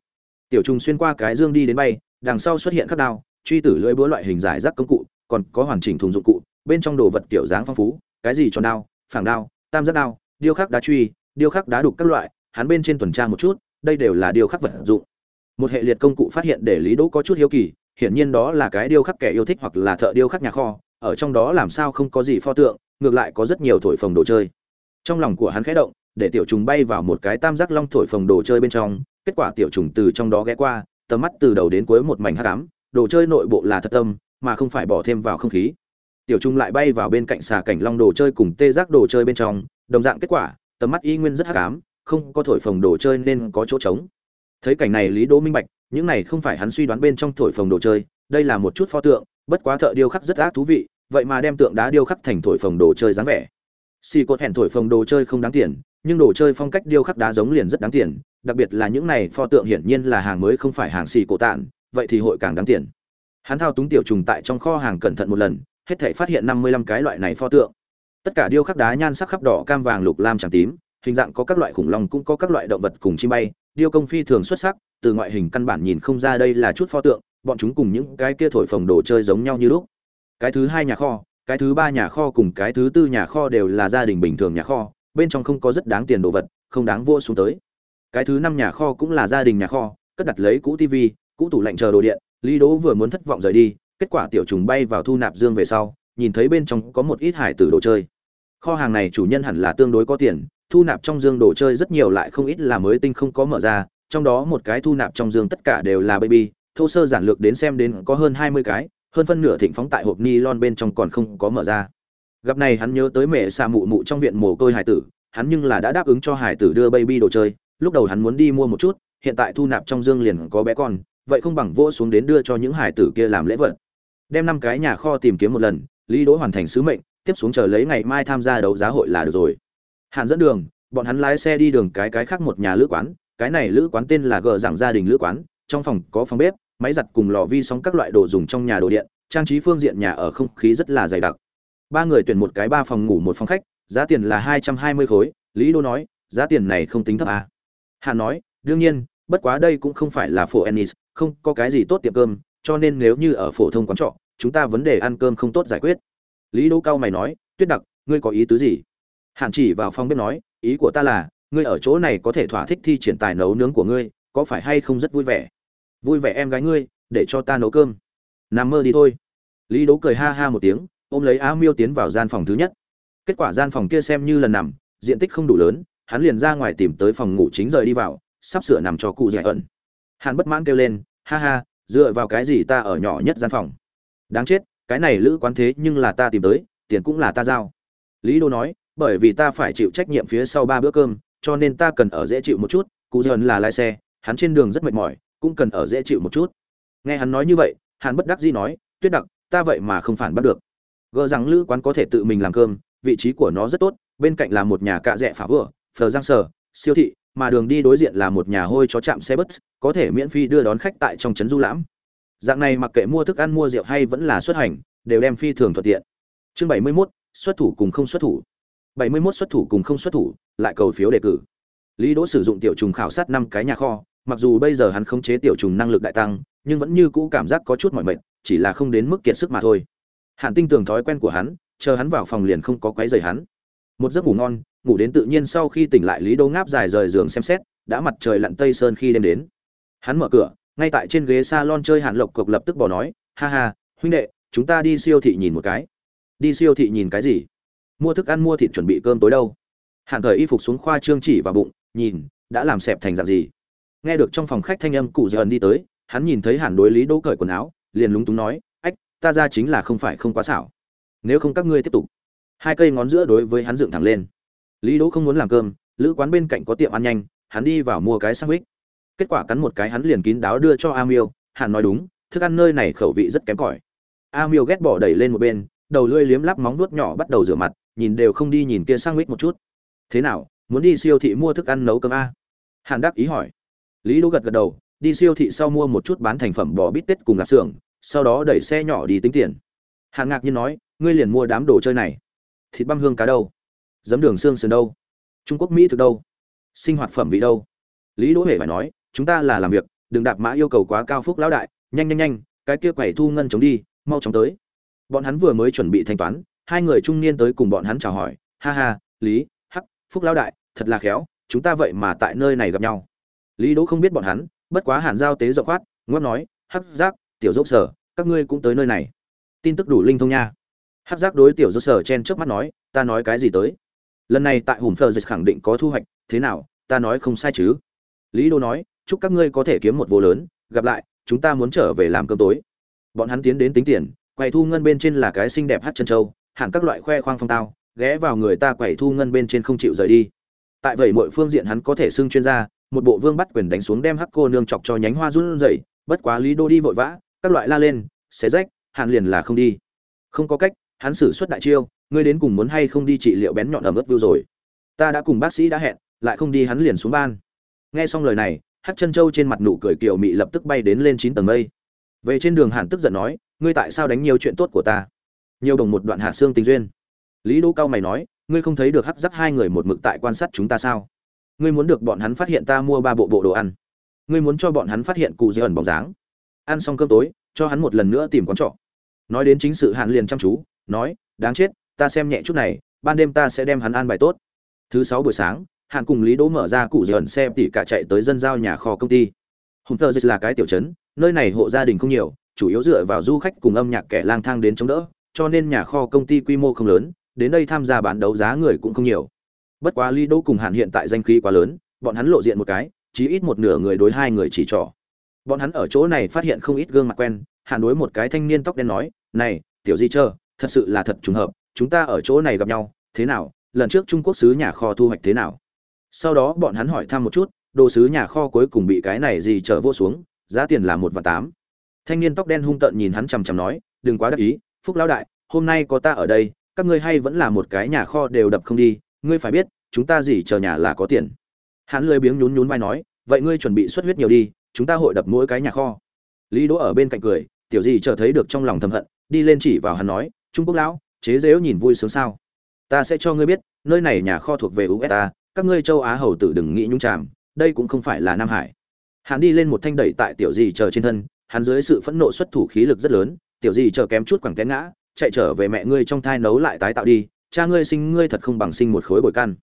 Tiểu trùng xuyên qua cái dương đi đến bay, đằng sau xuất hiện các đao, truy tử lưỡi búa loại hình giải rác công cụ, còn có hoàn chỉnh thùng dụng cụ, bên trong đồ vật kiểu dáng phong phú, cái gì tròn đao, phẳng đao, tam giác đao, điêu khắc đá truy, điêu khắc đá đục các loại, hắn bên trên tuần tra một chút, đây đều là điêu khắc vật dụng. Một hệ liệt công cụ phát hiện để lý đỗ có chút hiếu kỳ hiển nhiên đó là cái điêu khắc kẻ yêu thích hoặc là thợ điêu khắc nhà kho, ở trong đó làm sao không có gì pho tượng, ngược lại có rất nhiều thổi phồng đồ chơi. Trong lòng của hắn khẽ động, để tiểu trùng bay vào một cái tam giác long thổi phồng đồ chơi bên trong, kết quả tiểu trùng từ trong đó ghé qua, tầm mắt từ đầu đến cuối một mảnh hắc ám, đồ chơi nội bộ là thật tâm, mà không phải bỏ thêm vào không khí. Tiểu trùng lại bay vào bên cạnh xà cảnh long đồ chơi cùng tê giác đồ chơi bên trong, đồng dạng kết quả, tầm mắt y nguyên rất hắc ám, không có thổi phồng đồ chơi nên có chỗ trống. Thấy cảnh này lý đỗ minh bạch những này không phải hắn suy đoán bên trong thổi phồng đồ chơi, đây là một chút pho tượng, bất quá thợ điêu khắc rất ác thú vị, vậy mà đem tượng đá điêu khắc thành thổi phồng đồ chơi dáng vẻ. Xì cột hẹn thổi phồng đồ chơi không đáng tiền, nhưng đồ chơi phong cách điêu khắc đá giống liền rất đáng tiền, đặc biệt là những này pho tượng hiển nhiên là hàng mới không phải hàng xì cổ tạn vậy thì hội càng đáng tiền. Hắn thao túng tiểu trùng tại trong kho hàng cẩn thận một lần, hết thể phát hiện năm mươi lăm cái loại này pho tượng. Tất cả điêu khắc đá nhan sắc khắp đỏ, cam vàng, lục lam, trắng tím, hình dạng có các loại khủng long cũng có các loại động vật cùng chim bay, điêu công phi thường xuất sắc từ ngoại hình căn bản nhìn không ra đây là chút pho tượng, bọn chúng cùng những cái kia thổi phồng đồ chơi giống nhau như lúc. Cái thứ hai nhà kho, cái thứ ba nhà kho cùng cái thứ tư nhà kho đều là gia đình bình thường nhà kho, bên trong không có rất đáng tiền đồ vật, không đáng vô xuống tới. Cái thứ năm nhà kho cũng là gia đình nhà kho, cất đặt lấy cũ tv cũ tủ lạnh chờ đồ điện, lý đỗ vừa muốn thất vọng rời đi, kết quả tiểu trùng bay vào thu nạp dương về sau, nhìn thấy bên trong có một ít hải tử đồ chơi. Kho hàng này chủ nhân hẳn là tương đối có tiền, thu nạp trong dương đồ chơi rất nhiều lại không ít là mới tinh không có mở ra trong đó một cái thu nạp trong giường tất cả đều là baby, thô sơ giản lược đến xem đến có hơn hai mươi cái, hơn phân nửa thịnh phóng tại hộp nylon bên trong còn không có mở ra. Gặp này hắn nhớ tới mẹ xà mụ mụ trong viện mồ côi hải tử, hắn nhưng là đã đáp ứng cho hải tử đưa baby đồ chơi, lúc đầu hắn muốn đi mua một chút, hiện tại thu nạp trong dương liền có bé con, vậy không bằng vỗ xuống đến đưa cho những hải tử kia làm lễ vật. Đem năm cái nhà kho tìm kiếm một lần, lý đỗ hoàn thành sứ mệnh, tiếp xuống chờ lấy ngày mai tham gia đấu giá hội là được rồi. Hàn dẫn đường, bọn hắn lái xe đi đường cái cái khác một nhà lữ quán cái này lữ quán tên là gờ giảng gia đình lữ quán, trong phòng có phòng bếp, máy giặt cùng lò vi sóng các loại đồ dùng trong nhà đồ điện, trang trí phương diện nhà ở không khí rất là dày đặc. Ba người tuyển một cái ba phòng ngủ một phòng khách, giá tiền là hai trăm hai mươi khối, lý đô nói, giá tiền này không tính thấp à. hà nói, đương nhiên, bất quá đây cũng không phải là phổ ennis, không có cái gì tốt tiệm cơm, cho nên nếu như ở phổ thông quán trọ, chúng ta vấn đề ăn cơm không tốt giải quyết. Lý đô cao mày nói, tuyết đặc, ngươi có ý tứ gì? Hàn chỉ vào phòng bếp nói, ý của ta là ngươi ở chỗ này có thể thỏa thích thi triển tài nấu nướng của ngươi, có phải hay không rất vui vẻ? Vui vẻ em gái ngươi, để cho ta nấu cơm. Nằm mơ đi thôi. Lý đố cười ha ha một tiếng, ôm lấy a miêu tiến vào gian phòng thứ nhất. Kết quả gian phòng kia xem như lần nằm, diện tích không đủ lớn, hắn liền ra ngoài tìm tới phòng ngủ chính rời đi vào, sắp sửa nằm cho cụ dạy ẩn. Hắn bất mãn kêu lên, ha ha, dựa vào cái gì ta ở nhỏ nhất gian phòng? Đáng chết, cái này lữ quán thế nhưng là ta tìm tới, tiền cũng là ta giao. Lý đô nói, bởi vì ta phải chịu trách nhiệm phía sau ba bữa cơm cho nên ta cần ở dễ chịu một chút cụ dần là lái xe hắn trên đường rất mệt mỏi cũng cần ở dễ chịu một chút. Nghe hắn nói như vậy hắn bất đắc dĩ nói tuyết đặc ta vậy mà không phản bắt được. Gờ rằng lữ quán có thể tự mình làm cơm vị trí của nó rất tốt bên cạnh là một nhà cạ rẽ phá vừa phờ giang sở siêu thị mà đường đi đối diện là một nhà hôi chó chạm xe bus có thể miễn phí đưa đón khách tại trong trấn du lãm. Dạng này mặc kệ mua thức ăn mua rượu hay vẫn là xuất hành đều đem phi thường thuận tiện. Chương bảy mươi 71, xuất thủ cùng không xuất thủ. 71 xuất thủ cùng không xuất thủ, lại cầu phiếu đề cử. Lý đỗ sử dụng tiểu trùng khảo sát năm cái nhà kho, mặc dù bây giờ hắn khống chế tiểu trùng năng lực đại tăng, nhưng vẫn như cũ cảm giác có chút mỏi mệt, chỉ là không đến mức kiệt sức mà thôi. Hàn tinh tường thói quen của hắn, chờ hắn vào phòng liền không có quấy rầy hắn. Một giấc ngủ ngon, ngủ đến tự nhiên sau khi tỉnh lại lý Đỗ ngáp dài rời giường xem xét, đã mặt trời lặn tây sơn khi đêm đến. Hắn mở cửa, ngay tại trên ghế salon chơi hàn lộc cục lập tức bỏ nói, ha ha, huynh đệ, chúng ta đi siêu thị nhìn một cái. Đi siêu thị nhìn cái gì? Mua thức ăn mua thịt chuẩn bị cơm tối đâu. Hàn thời y phục xuống khoa trương chỉ vào bụng, nhìn, đã làm xẹp thành dạng gì. Nghe được trong phòng khách thanh âm cụ dần đi tới, hắn nhìn thấy hàn đối lý đỗ cởi quần áo, liền lúng túng nói, ách, ta ra chính là không phải không quá xảo. Nếu không các ngươi tiếp tục. Hai cây ngón giữa đối với hắn dựng thẳng lên. Lý đỗ không muốn làm cơm, lữ quán bên cạnh có tiệm ăn nhanh, hắn đi vào mua cái sandwich. Kết quả cắn một cái hắn liền kín đáo đưa cho a miêu hắn nói đúng, thức ăn nơi này khẩu vị rất kém cỏi. A miêu ghét bỏ đẩy lên một bên, đầu lưỡi liếm lắp móng vuốt nhỏ bắt đầu rửa mặt nhìn đều không đi nhìn kia sang mít một chút. Thế nào, muốn đi siêu thị mua thức ăn nấu cơm a? Hàn đắc ý hỏi. Lý đỗ gật gật đầu, đi siêu thị sau mua một chút bán thành phẩm bò bít tết cùng lạp xưởng, sau đó đẩy xe nhỏ đi tính tiền. Hàn ngạc nhiên nói, ngươi liền mua đám đồ chơi này. Thịt băm hương cá đâu? Giấm đường xương sườn đâu? Trung quốc mỹ thực đâu? Sinh hoạt phẩm vị đâu? Lý đỗ hề phải nói, chúng ta là làm việc, đừng đạp mã yêu cầu quá cao phúc lão đại, nhanh nhanh nhanh, cái kia quẩy thu ngân chống đi, mau chóng tới. Bọn hắn vừa mới chuẩn bị thanh toán hai người trung niên tới cùng bọn hắn chào hỏi. Ha ha, lý, hắc, phúc lão đại, thật là khéo, chúng ta vậy mà tại nơi này gặp nhau. Lý đỗ không biết bọn hắn, bất quá hàn giao tế rộng khoát, ngoắc nói, hắc giác, tiểu dốc sở, các ngươi cũng tới nơi này. Tin tức đủ linh thông nha. Hắc giác đối tiểu dốc sở chen trước mắt nói, ta nói cái gì tới? Lần này tại hùm phờ dịch khẳng định có thu hoạch, thế nào, ta nói không sai chứ? Lý đô nói, chúc các ngươi có thể kiếm một vô lớn, gặp lại, chúng ta muốn trở về làm cơm tối. Bọn hắn tiến đến tính tiền, quầy thu ngân bên trên là cái xinh đẹp hát chân Châu hẳn các loại khoe khoang phong tao, ghé vào người ta quẩy thu ngân bên trên không chịu rời đi. Tại vậy mọi phương diện hắn có thể xưng chuyên gia, một bộ vương bắt quyền đánh xuống đem hắc cô nương chọc cho nhánh hoa run rẩy, bất quá lý đô đi vội vã, các loại la lên, xé rách hàn liền là không đi. Không có cách, hắn xử suất đại chiêu, ngươi đến cùng muốn hay không đi trị liệu bén nhọn ẩm ướt view rồi. Ta đã cùng bác sĩ đã hẹn, lại không đi hắn liền xuống ban. Nghe xong lời này, hắc chân châu trên mặt nụ cười kiều mị lập tức bay đến lên chín tầng mây. Về trên đường hàn tức giận nói, ngươi tại sao đánh nhiều chuyện tốt của ta? Nhiều đồng một đoạn hạ xương tình duyên. Lý đỗ cao mày nói, ngươi không thấy được hắc giáp hai người một mực tại quan sát chúng ta sao? Ngươi muốn được bọn hắn phát hiện ta mua ba bộ bộ đồ ăn. Ngươi muốn cho bọn hắn phát hiện cụ di ẩn bóng dáng. Ăn xong cơm tối, cho hắn một lần nữa tìm quán trọ. Nói đến chính sự hạn liền chăm chú, nói, đáng chết, ta xem nhẹ chút này, ban đêm ta sẽ đem hắn ăn bài tốt. Thứ sáu buổi sáng hạn cùng lý đỗ mở ra cụ di ẩn xe tỉ cả chạy tới dân giao nhà kho công ty. Hùng thơ là cái tiểu trấn, nơi này hộ gia đình không nhiều, chủ yếu dựa vào du khách cùng âm nhạc kẻ lang thang đến chống đỡ cho nên nhà kho công ty quy mô không lớn, đến đây tham gia bán đấu giá người cũng không nhiều. Bất quá lý đỗ cùng hàn hiện tại danh khí quá lớn, bọn hắn lộ diện một cái, chí ít một nửa người đối hai người chỉ trỏ. Bọn hắn ở chỗ này phát hiện không ít gương mặt quen, hàn đối một cái thanh niên tóc đen nói, này, tiểu di chơ, thật sự là thật trùng hợp, chúng ta ở chỗ này gặp nhau, thế nào, lần trước trung quốc sứ nhà kho thu hoạch thế nào? Sau đó bọn hắn hỏi thăm một chút, đồ sứ nhà kho cuối cùng bị cái này gì trở vô xuống, giá tiền là một và tám. Thanh niên tóc đen hung tợn nhìn hắn chằm chằm nói, đừng quá đắc ý phúc lão đại, hôm nay có ta ở đây, các ngươi hay vẫn là một cái nhà kho đều đập không đi, ngươi phải biết, chúng ta gì chờ nhà là có tiền. Hắn lười biếng nhún nhún vai nói, vậy ngươi chuẩn bị xuất huyết nhiều đi, chúng ta hội đập mỗi cái nhà kho. Lý đỗ ở bên cạnh cười, tiểu gì chờ thấy được trong lòng thầm hận, đi lên chỉ vào hắn nói, trung quốc lão, chế dếu nhìn vui sướng sao? Ta sẽ cho ngươi biết, nơi này nhà kho thuộc về usa các ngươi châu á hầu tử đừng nghĩ nhung chàm, đây cũng không phải là nam hải. Hắn đi lên một thanh đẩy tại tiểu gì chờ trên thân, hắn dưới sự phẫn nộ xuất thủ khí lực rất lớn tiểu gì chờ kém chút quẳng té ngã, chạy trở về mẹ ngươi trong thai nấu lại tái tạo đi, cha ngươi sinh ngươi thật không bằng sinh một khối bồi căn.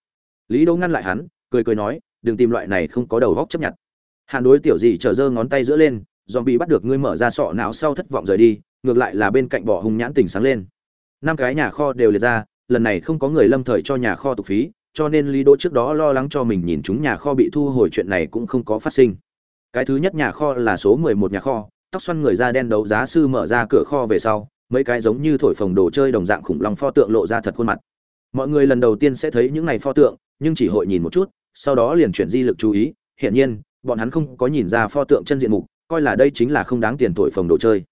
Lý đỗ ngăn lại hắn, cười cười nói, đừng tìm loại này không có đầu góc chấp nhận. Hàn đối tiểu gì chờ giơ ngón tay giữa lên dòm bị bắt được ngươi mở ra sọ não sau thất vọng rời đi, ngược lại là bên cạnh bỏ hung nhãn tình sáng lên. Năm cái nhà kho đều liệt ra, lần này không có người lâm thời cho nhà kho tục phí, cho nên lý đỗ trước đó lo lắng cho mình nhìn chúng nhà kho bị thu hồi chuyện này cũng không có phát sinh. Cái thứ nhất nhà kho là số mười một nhà kho tóc xoăn người da đen đấu giá sư mở ra cửa kho về sau, mấy cái giống như thổi phồng đồ chơi đồng dạng khủng long pho tượng lộ ra thật khuôn mặt. Mọi người lần đầu tiên sẽ thấy những này pho tượng, nhưng chỉ hội nhìn một chút, sau đó liền chuyển di lực chú ý. Hiển nhiên, bọn hắn không có nhìn ra pho tượng chân diện mục, coi là đây chính là không đáng tiền thổi phồng đồ chơi.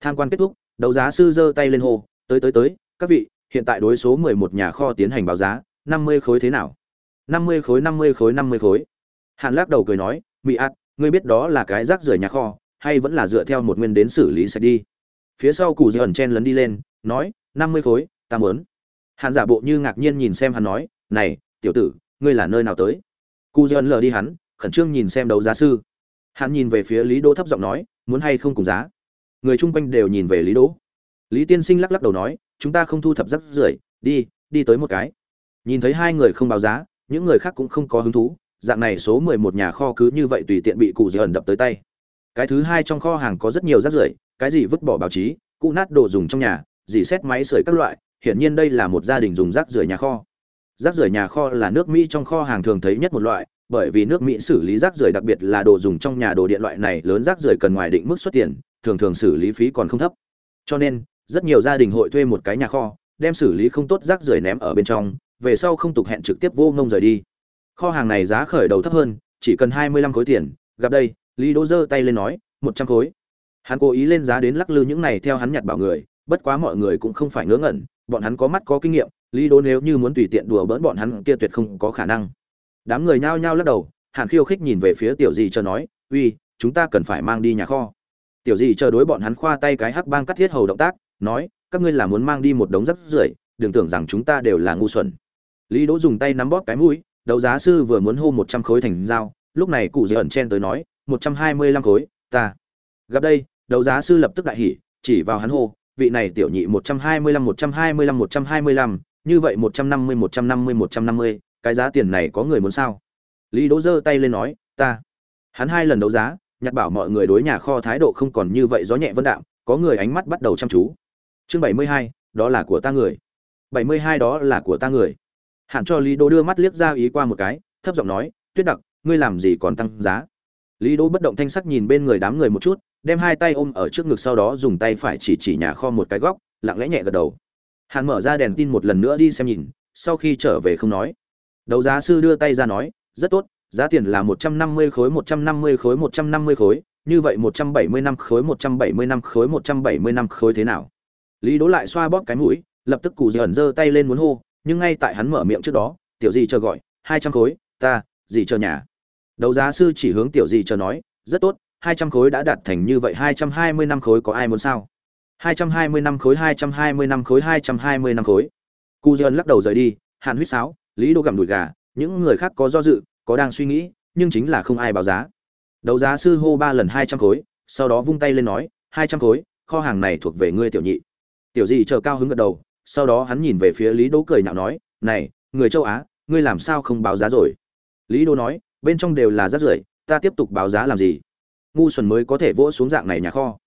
Tham quan kết thúc, đấu giá sư giơ tay lên hô, tới tới tới, các vị, hiện tại đối số mười một nhà kho tiến hành báo giá, năm mươi khối thế nào? Năm mươi khối, năm mươi khối, năm mươi khối. Hàn lắc đầu cười nói mỹ ạt, ngươi biết đó là cái rác rưởi nhà kho hay vẫn là dựa theo một nguyên đến xử lý sạch đi. Phía sau Cù dì ẩn chen lấn đi lên, nói, năm mươi khối ta muốn hàn giả bộ như ngạc nhiên nhìn xem hắn nói, này, tiểu tử, ngươi là nơi nào tới? Cù dì ẩn lờ đi hắn, khẩn trương nhìn xem đấu giá sư. Hắn nhìn về phía lý đỗ thấp giọng nói, muốn hay không cùng giá? Người chung quanh đều nhìn về lý đỗ. Lý tiên sinh lắc lắc đầu nói, chúng ta không thu thập rắc rưởi, đi đi tới một cái. Nhìn thấy hai người không báo giá, những người khác cũng không có hứng thú, dạng này số mười một nhà kho cứ như vậy tùy tiện bị cụ dì ẩn đập tới tay cái thứ hai trong kho hàng có rất nhiều rác rưởi, cái gì vứt bỏ báo chí, cụ nát đồ dùng trong nhà dì xét máy sưởi các loại, hiển nhiên đây là một gia đình dùng rác rưởi nhà kho. Rác rưởi nhà kho là nước mỹ trong kho hàng thường thấy nhất một loại, bởi vì nước mỹ xử lý rác rưởi đặc biệt là đồ dùng trong nhà đồ điện loại này lớn rác rưởi cần ngoài định mức xuất tiền, thường thường xử lý phí còn không thấp. Cho nên, rất nhiều gia đình hội thuê một cái nhà kho, đem xử lý không tốt rác rưởi ném ở bên trong, về sau không tục hẹn trực tiếp vô ngông rời đi. Kho hàng này giá khởi đầu thấp hơn, chỉ cần hai mươi lăm khối tiền, gặp đây lý đỗ giơ tay lên nói, một trăm khối. Hắn cố ý lên giá đến lắc lư những này theo hắn nhặt bảo người, bất quá mọi người cũng không phải ngớ ngẩn, bọn hắn có mắt có kinh nghiệm, lý đỗ nếu như muốn tùy tiện đùa bỡn bọn hắn kia tuyệt không có khả năng. Đám người nhao nhao lắc đầu, hàn khiêu khích nhìn về phía tiểu Dị chờ nói, uy, chúng ta cần phải mang đi nhà kho. Tiểu Dị chờ đối bọn hắn khoa tay cái hắc bang cắt thiết hầu động tác, nói, các ngươi là muốn mang đi một đống rác rưởi, đừng tưởng rằng chúng ta đều là ngu xuẩn. Lý đỗ dùng tay nắm bóp cái mũi, đấu giá sư vừa muốn hô một trăm khối thành dao, lúc này cụ Dị ẩn chen tới nói một trăm hai mươi lăm khối, ta. Gặp đây, đấu giá sư lập tức đại hỉ, chỉ vào hắn hô, vị này tiểu nhị một trăm hai mươi lăm, một trăm hai mươi lăm, một trăm hai mươi lăm, như vậy một trăm năm mươi, một trăm năm mươi, một trăm năm mươi, cái giá tiền này có người muốn sao? Lý đỗ giơ tay lên nói, ta. Hắn hai lần đấu giá, nhặt bảo mọi người đối nhà kho thái độ không còn như vậy gió nhẹ vân đạm, có người ánh mắt bắt đầu chăm chú. Chương bảy mươi hai, đó là của ta người. bảy mươi hai, đó là của ta người. Hạn cho lý đỗ đưa mắt liếc ra ý qua một cái, thấp giọng nói, tuyết đặc, ngươi làm gì còn tăng giá? Lý đỗ bất động thanh sắc nhìn bên người đám người một chút, đem hai tay ôm ở trước ngực sau đó dùng tay phải chỉ chỉ nhà kho một cái góc, lặng lẽ nhẹ gật đầu. Hàn mở ra đèn tin một lần nữa đi xem nhìn, sau khi trở về không nói. Đấu giá sư đưa tay ra nói, rất tốt, giá tiền là một trăm năm mươi khối, một trăm năm mươi khối, một trăm năm mươi khối, như vậy một trăm bảy mươi năm khối, một trăm bảy mươi năm khối, một trăm bảy mươi năm khối thế nào? Lý đỗ lại xoa bóp cái mũi, lập tức cụ dì dơ giơ tay lên muốn hô, nhưng ngay tại hắn mở miệng trước đó, tiểu gì chờ gọi, hai trăm khối, ta gì chờ nhà đấu giá sư chỉ hướng tiểu gì chờ nói, rất tốt, hai trăm khối đã đạt thành như vậy, hai trăm hai mươi năm khối có ai muốn sao? Hai trăm hai mươi năm khối, hai trăm hai mươi năm khối, hai trăm hai mươi năm khối. Cù dơn lắc đầu rời đi, hàn huyết sáo, lý đô gặm đùi gà, những người khác có do dự, có đang suy nghĩ, nhưng chính là không ai báo giá. Đấu giá sư hô ba lần hai trăm khối, sau đó vung tay lên nói, hai trăm khối, kho hàng này thuộc về ngươi tiểu nhị. Tiểu gì chờ cao hứng gật đầu, sau đó hắn nhìn về phía lý đỗ cười nhạo nói, này, người châu á, ngươi làm sao không báo giá rồi? Lý đỗ nói bên trong đều là rác rưởi, ta tiếp tục báo giá làm gì? Ngu xuẩn mới có thể vỗ xuống dạng này nhà kho.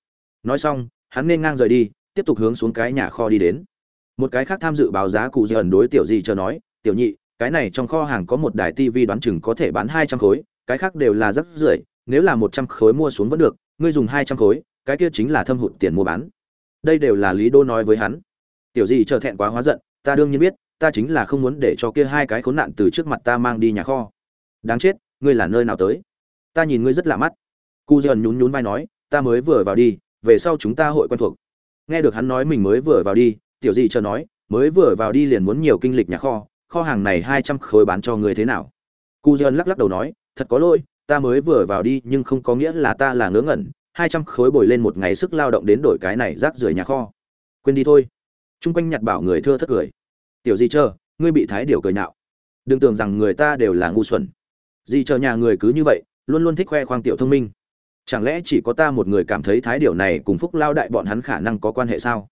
Nói xong, hắn nên ngang rời đi, tiếp tục hướng xuống cái nhà kho đi đến. Một cái khác tham dự báo giá cụ dần đối tiểu gì chờ nói, tiểu nhị, cái này trong kho hàng có một đài tivi đoán chừng có thể bán hai trăm khối, cái khác đều là rất rưởi, nếu là một trăm khối mua xuống vẫn được, ngươi dùng hai trăm khối, cái kia chính là thâm hụt tiền mua bán. Đây đều là lý đô nói với hắn. Tiểu gì chờ thẹn quá hóa giận, ta đương nhiên biết, ta chính là không muốn để cho kia hai cái khốn nạn từ trước mặt ta mang đi nhà kho đáng chết, ngươi là nơi nào tới? Ta nhìn ngươi rất lạ mắt. Cu dần nhún nhún vai nói, ta mới vừa vào đi, về sau chúng ta hội quen thuộc. Nghe được hắn nói mình mới vừa vào đi, tiểu dị chờ nói, mới vừa vào đi liền muốn nhiều kinh lịch nhà kho kho hàng này hai trăm khối bán cho ngươi thế nào? Cu dần lắc lắc đầu nói, thật có lỗi, ta mới vừa vào đi nhưng không có nghĩa là ta là ngớ ngẩn, hai trăm khối bồi lên một ngày sức lao động đến đổi cái này rác rưởi nhà kho. Quên đi thôi. Chung quanh nhặt bảo người thưa thất cười. Tiểu di chờ ngươi bị thái điều cười nhạo. Đừng tưởng rằng người ta đều là ngu xuẩn gì chờ nhà người cứ như vậy, luôn luôn thích khoe khoang tiểu thông minh. Chẳng lẽ chỉ có ta một người cảm thấy thái điều này cùng phúc lao đại bọn hắn khả năng có quan hệ sao?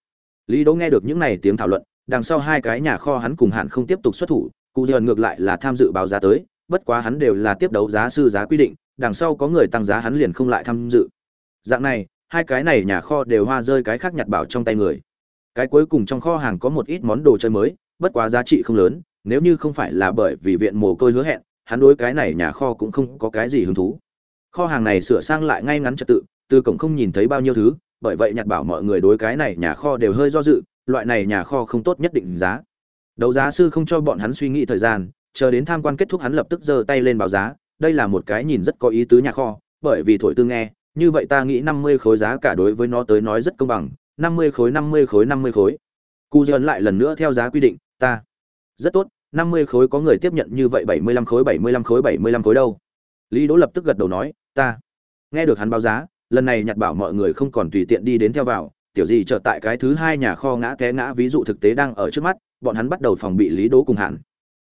Lý đỗ nghe được những này tiếng thảo luận, đằng sau hai cái nhà kho hắn cùng hạn không tiếp tục xuất thủ, cụ dần ngược lại là tham dự báo giá tới, bất quá hắn đều là tiếp đấu giá sư giá quy định, đằng sau có người tăng giá hắn liền không lại tham dự. Dạng này, hai cái này nhà kho đều hoa rơi cái khác nhặt bảo trong tay người. Cái cuối cùng trong kho hàng có một ít món đồ chơi mới, bất quá giá trị không lớn, nếu như không phải là bởi vì viện mồ côi hứa hẹn hắn đối cái này nhà kho cũng không có cái gì hứng thú. Kho hàng này sửa sang lại ngay ngắn trật tự, từ cổng không nhìn thấy bao nhiêu thứ, bởi vậy nhặt bảo mọi người đối cái này nhà kho đều hơi do dự, loại này nhà kho không tốt nhất định giá. Đấu giá sư không cho bọn hắn suy nghĩ thời gian, chờ đến tham quan kết thúc hắn lập tức giơ tay lên báo giá, đây là một cái nhìn rất có ý tứ nhà kho, bởi vì thổi tư nghe, như vậy ta nghĩ năm mươi khối giá cả đối với nó tới nói rất công bằng, năm mươi khối, năm mươi khối, năm mươi khối. Cu dần lại lần nữa theo giá quy định, ta, rất tốt năm mươi khối có người tiếp nhận như vậy bảy mươi lăm khối, bảy mươi lăm khối, bảy mươi lăm khối đâu? Lý đỗ lập tức gật đầu nói, ta. Nghe được hắn báo giá, lần này nhặt bảo mọi người không còn tùy tiện đi đến theo vào, tiểu gì trở tại cái thứ hai nhà kho ngã té ngã, ví dụ thực tế đang ở trước mắt, bọn hắn bắt đầu phòng bị lý đỗ cùng hạn.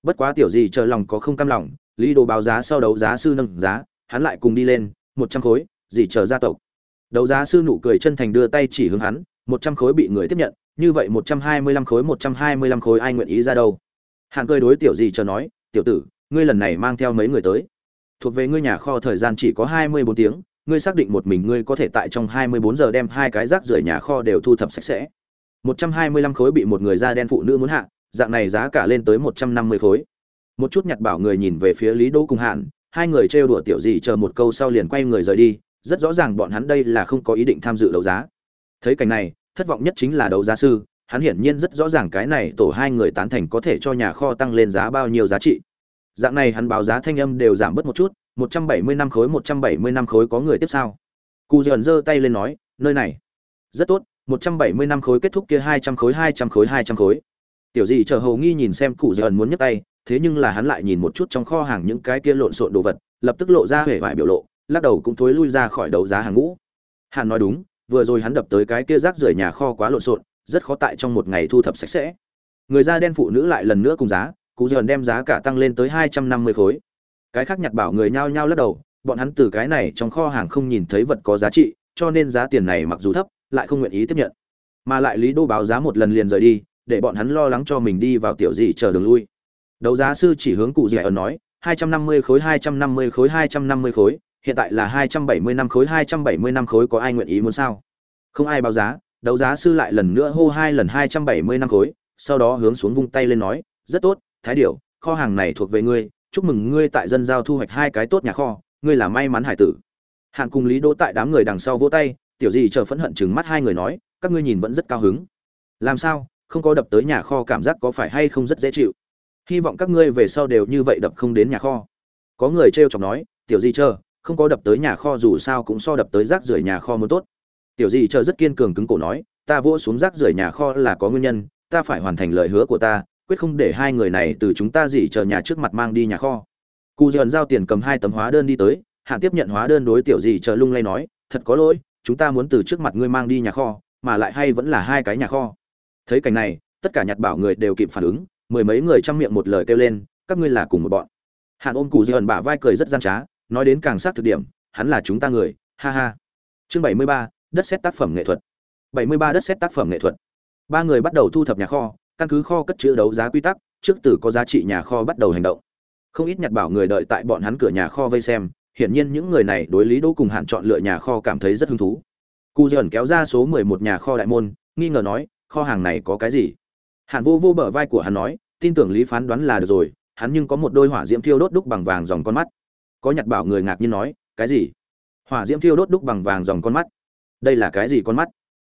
Bất quá tiểu gì chờ lòng có không cam lòng, lý đỗ báo giá sau đấu giá sư nâng giá, hắn lại cùng đi lên, một trăm khối gì chờ gia tộc. Đấu giá sư nụ cười chân thành đưa tay chỉ hướng hắn, một trăm khối bị người tiếp nhận, như vậy một trăm hai mươi lăm khối, một trăm hai mươi lăm khối ai nguyện ý ra đâu? Hàn cười đối tiểu gì chờ nói, tiểu tử, ngươi lần này mang theo mấy người tới. Thuộc về ngươi nhà kho thời gian chỉ có hai mươi bốn tiếng, ngươi xác định một mình ngươi có thể tại trong hai mươi bốn giờ đem hai cái rác rưởi nhà kho đều thu thập sạch sẽ. một trăm hai mươi lăm khối bị một người da đen phụ nữ muốn hạ, dạng này giá cả lên tới một trăm năm mươi khối. Một chút nhặt bảo người nhìn về phía lý đỗ cùng hạn hai người trêu đùa tiểu gì chờ một câu sau liền quay người rời đi, rất rõ ràng bọn hắn đây là không có ý định tham dự đấu giá. Thấy cảnh này, thất vọng nhất chính là đấu giá sư hắn hiển nhiên rất rõ ràng cái này tổ hai người tán thành có thể cho nhà kho tăng lên giá bao nhiêu giá trị. Dạng này hắn báo giá thanh âm đều giảm bớt một chút, một trăm bảy mươi năm khối, một trăm bảy mươi năm khối có người tiếp sao Cù dần giơ tay lên nói, nơi này. Rất tốt, một trăm bảy mươi năm khối kết thúc kia hai trăm khối, hai trăm khối, hai trăm khối. Tiểu dị chờ hầu nghi nhìn xem cụ dần muốn nhấc tay, thế nhưng là hắn lại nhìn một chút trong kho hàng những cái kia lộn xộn đồ vật, lập tức lộ ra vẻ vải biểu lộ, lắc đầu cũng thối lui ra khỏi đấu giá hàng ngũ. Hàn nói đúng, vừa rồi hắn đập tới cái kia rác rưởi nhà kho quá lộn xộn rất khó tại trong một ngày thu thập sạch sẽ. Người da đen phụ nữ lại lần nữa cùng giá cụ dần đem giá cả tăng lên tới hai trăm năm mươi khối. Cái khác nhặt bảo người nhao nhao lắc đầu, bọn hắn từ cái này trong kho hàng không nhìn thấy vật có giá trị, cho nên giá tiền này mặc dù thấp, lại không nguyện ý tiếp nhận. Mà lại lý đô báo giá một lần liền rời đi, để bọn hắn lo lắng cho mình đi vào tiểu dị chờ đường lui. Đấu giá sư chỉ hướng cụ dẻ ở nói, hai trăm năm mươi khối, hai trăm năm mươi khối, hai trăm năm mươi khối, hiện tại là hai trăm bảy mươi năm khối, hai trăm bảy mươi năm khối, có ai nguyện ý muốn sao? Không ai báo giá đấu giá sư lại lần nữa hô hai lần hai trăm bảy mươi năm khối, sau đó hướng xuống vung tay lên nói, rất tốt, thái điểu, kho hàng này thuộc về ngươi, chúc mừng ngươi tại dân giao thu hoạch hai cái tốt nhà kho, ngươi là may mắn hải tử. Hạn cùng lý đỗ tại đám người đằng sau vỗ tay, tiểu gì chờ phẫn hận chừng mắt hai người nói, các ngươi nhìn vẫn rất cao hứng. Làm sao? Không có đập tới nhà kho cảm giác có phải hay không rất dễ chịu? Hy vọng các ngươi về sau đều như vậy đập không đến nhà kho. Có người trêu chọc nói, tiểu gì chờ, không có đập tới nhà kho dù sao cũng so đập tới rác rưởi nhà kho mới tốt tiểu gì chờ rất kiên cường cứng cổ nói, ta vỗ xuống rác rưởi nhà kho là có nguyên nhân, ta phải hoàn thành lời hứa của ta, quyết không để hai người này từ chúng ta gì chờ nhà trước mặt mang đi nhà kho. Cụ dần giao tiền cầm hai tấm hóa đơn đi tới hạn tiếp nhận hóa đơn đối tiểu gì chờ lung lay nói, thật có lỗi, chúng ta muốn từ trước mặt ngươi mang đi nhà kho, mà lại hay vẫn là hai cái nhà kho. Thấy cảnh này, tất cả nhặt bảo người đều kịp phản ứng, mười mấy người chăm miệng một lời kêu lên, các ngươi là cùng một bọn. Hạn ôm cụ dần bả vai cười rất gian trá, nói đến càng sát thực điểm, hắn là chúng ta người, ha ha. Chương bảy mươi ba đất xét tác phẩm nghệ thuật. Bảy mươi ba đất xét tác phẩm nghệ thuật. Ba người bắt đầu thu thập nhà kho, căn cứ kho cất chữ đấu giá quy tắc, trước từ có giá trị nhà kho bắt đầu hành động. Không ít nhặt bảo người đợi tại bọn hắn cửa nhà kho vây xem, hiển nhiên những người này đối lý đỗ cùng hạn chọn lựa nhà kho cảm thấy rất hứng thú. Cu dần kéo ra số mười một nhà kho đại môn, nghi ngờ nói, kho hàng này có cái gì? Hạn vô vô bờ vai của hắn nói, tin tưởng lý phán đoán là được rồi, hắn nhưng có một đôi hỏa diễm thiêu đốt đúc bằng vàng dòng con mắt. Có nhặt bảo người ngạc nhiên nói, cái gì? Hỏa diễm thiêu đốt đúc bằng vàng dòng con mắt đây là cái gì con mắt?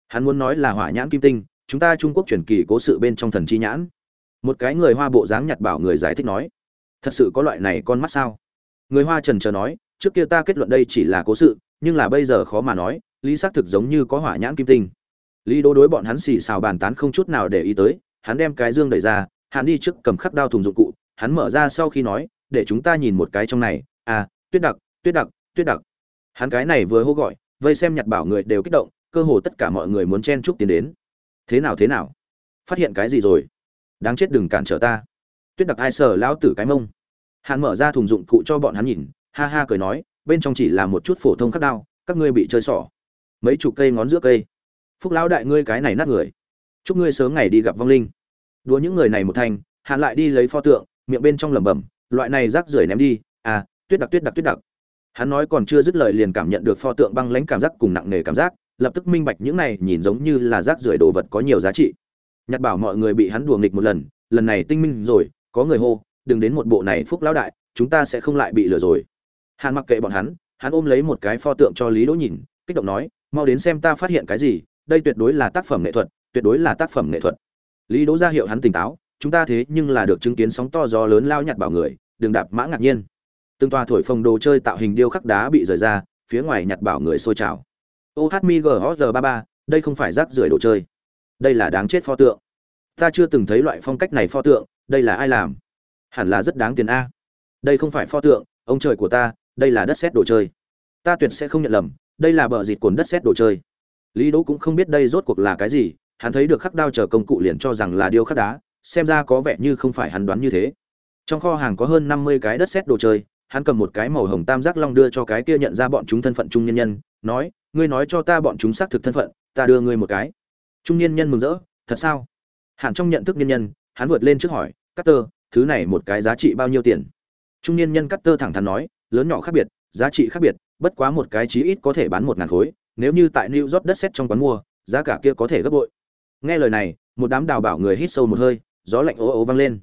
Hắn muốn nói là hỏa nhãn kim tinh, chúng ta trung quốc truyền kỳ cố sự bên trong thần chi nhãn. Một cái người hoa bộ dáng nhặt bảo người giải thích nói, thật sự có loại này con mắt sao? Người hoa trần chờ nói, trước kia ta kết luận đây chỉ là cố sự, nhưng là bây giờ khó mà nói, lý xác thực giống như có hỏa nhãn kim tinh. Lý đố đối bọn hắn xì xào bàn tán không chút nào để ý tới, hắn đem cái dương đẩy ra, hắn đi trước cầm khắc đao thùng dụng cụ, hắn mở ra sau khi nói, để chúng ta nhìn một cái trong này à tuyết đặc tuyết đặc tuyết đặc. Hắn cái này vừa hô gọi vây xem nhặt bảo người đều kích động, cơ hồ tất cả mọi người muốn chen chúc tiến đến. Thế nào thế nào? Phát hiện cái gì rồi? Đáng chết đừng cản trở ta. Tuyết đặc ai sờ lão tử cái mông. Hắn mở ra thùng dụng cụ cho bọn hắn nhìn, ha ha cười nói, bên trong chỉ là một chút phổ thông khắc đao, các ngươi bị chơi xỏ mấy chục cây ngón giữa cây. Phúc lão đại ngươi cái này nát người. Chúc ngươi sớm ngày đi gặp vong linh. Đùa những người này một thanh hắn lại đi lấy pho tượng, miệng bên trong lẩm bẩm, loại này rác rưởi ném đi. À tuyết đặc tuyết đặc tuyết đặc hắn nói còn chưa dứt lời liền cảm nhận được pho tượng băng lãnh cảm giác cùng nặng nề cảm giác, lập tức minh bạch những này nhìn giống như là rác rưởi đồ vật có nhiều giá trị. Nhặt bảo mọi người bị hắn đùa nghịch một lần lần này tinh minh rồi, có người hô, đừng đến một bộ này phúc lão đại, chúng ta sẽ không lại bị lừa rồi. Hắn mặc kệ bọn hắn hắn ôm lấy một cái pho tượng cho lý đỗ nhìn, kích động nói, mau đến xem ta phát hiện cái gì, đây tuyệt đối là tác phẩm nghệ thuật, tuyệt đối là tác phẩm nghệ thuật. Lý đỗ ra hiệu hắn tỉnh táo, chúng ta thế nhưng là được chứng kiến sóng to gió lớn lao nhặt bảo người, đừng đạp mã ngạc nhiên từng tòa thổi phồng đồ chơi tạo hình điêu khắc đá bị rời ra, phía ngoài nhặt bảo người sôi trào. Ohmigr ba ba, đây không phải rác rưởi đồ chơi. Đây là đáng chết pho tượng. Ta chưa từng thấy loại phong cách này pho tượng, đây là ai làm? Hẳn là rất đáng tiền a. Đây không phải pho tượng, ông trời của ta, đây là đất xét đồ chơi. Ta tuyệt sẽ không nhận lầm, đây là bờ dịt cuốn đất xét đồ chơi. Lý đỗ cũng không biết đây rốt cuộc là cái gì, hắn thấy được khắc đao chờ công cụ liền cho rằng là điêu khắc đá, xem ra có vẻ như không phải hắn đoán như thế. Trong kho hàng có hơn năm mươi cái đất xét đồ chơi hắn cầm một cái màu hồng tam giác long đưa cho cái kia nhận ra bọn chúng thân phận trung nhân nhân, nói, ngươi nói cho ta bọn chúng xác thực thân phận, ta đưa ngươi một cái. Trung niên nhân mừng rỡ, thật sao? Hẳn trong nhận thức nhân nhân, hắn vượt lên trước hỏi cắt tơ thứ này một cái giá trị bao nhiêu tiền? Trung niên nhân cắt tơ thẳng thắn nói, lớn nhỏ khác biệt, giá trị khác biệt, bất quá một cái chí ít có thể bán một ngàn khối, nếu như tại new york đất xét trong quán mua, giá cả kia có thể gấp bội. Nghe lời này, một đám đào bảo người hít sâu một hơi, gió lạnh ố ố vang lên.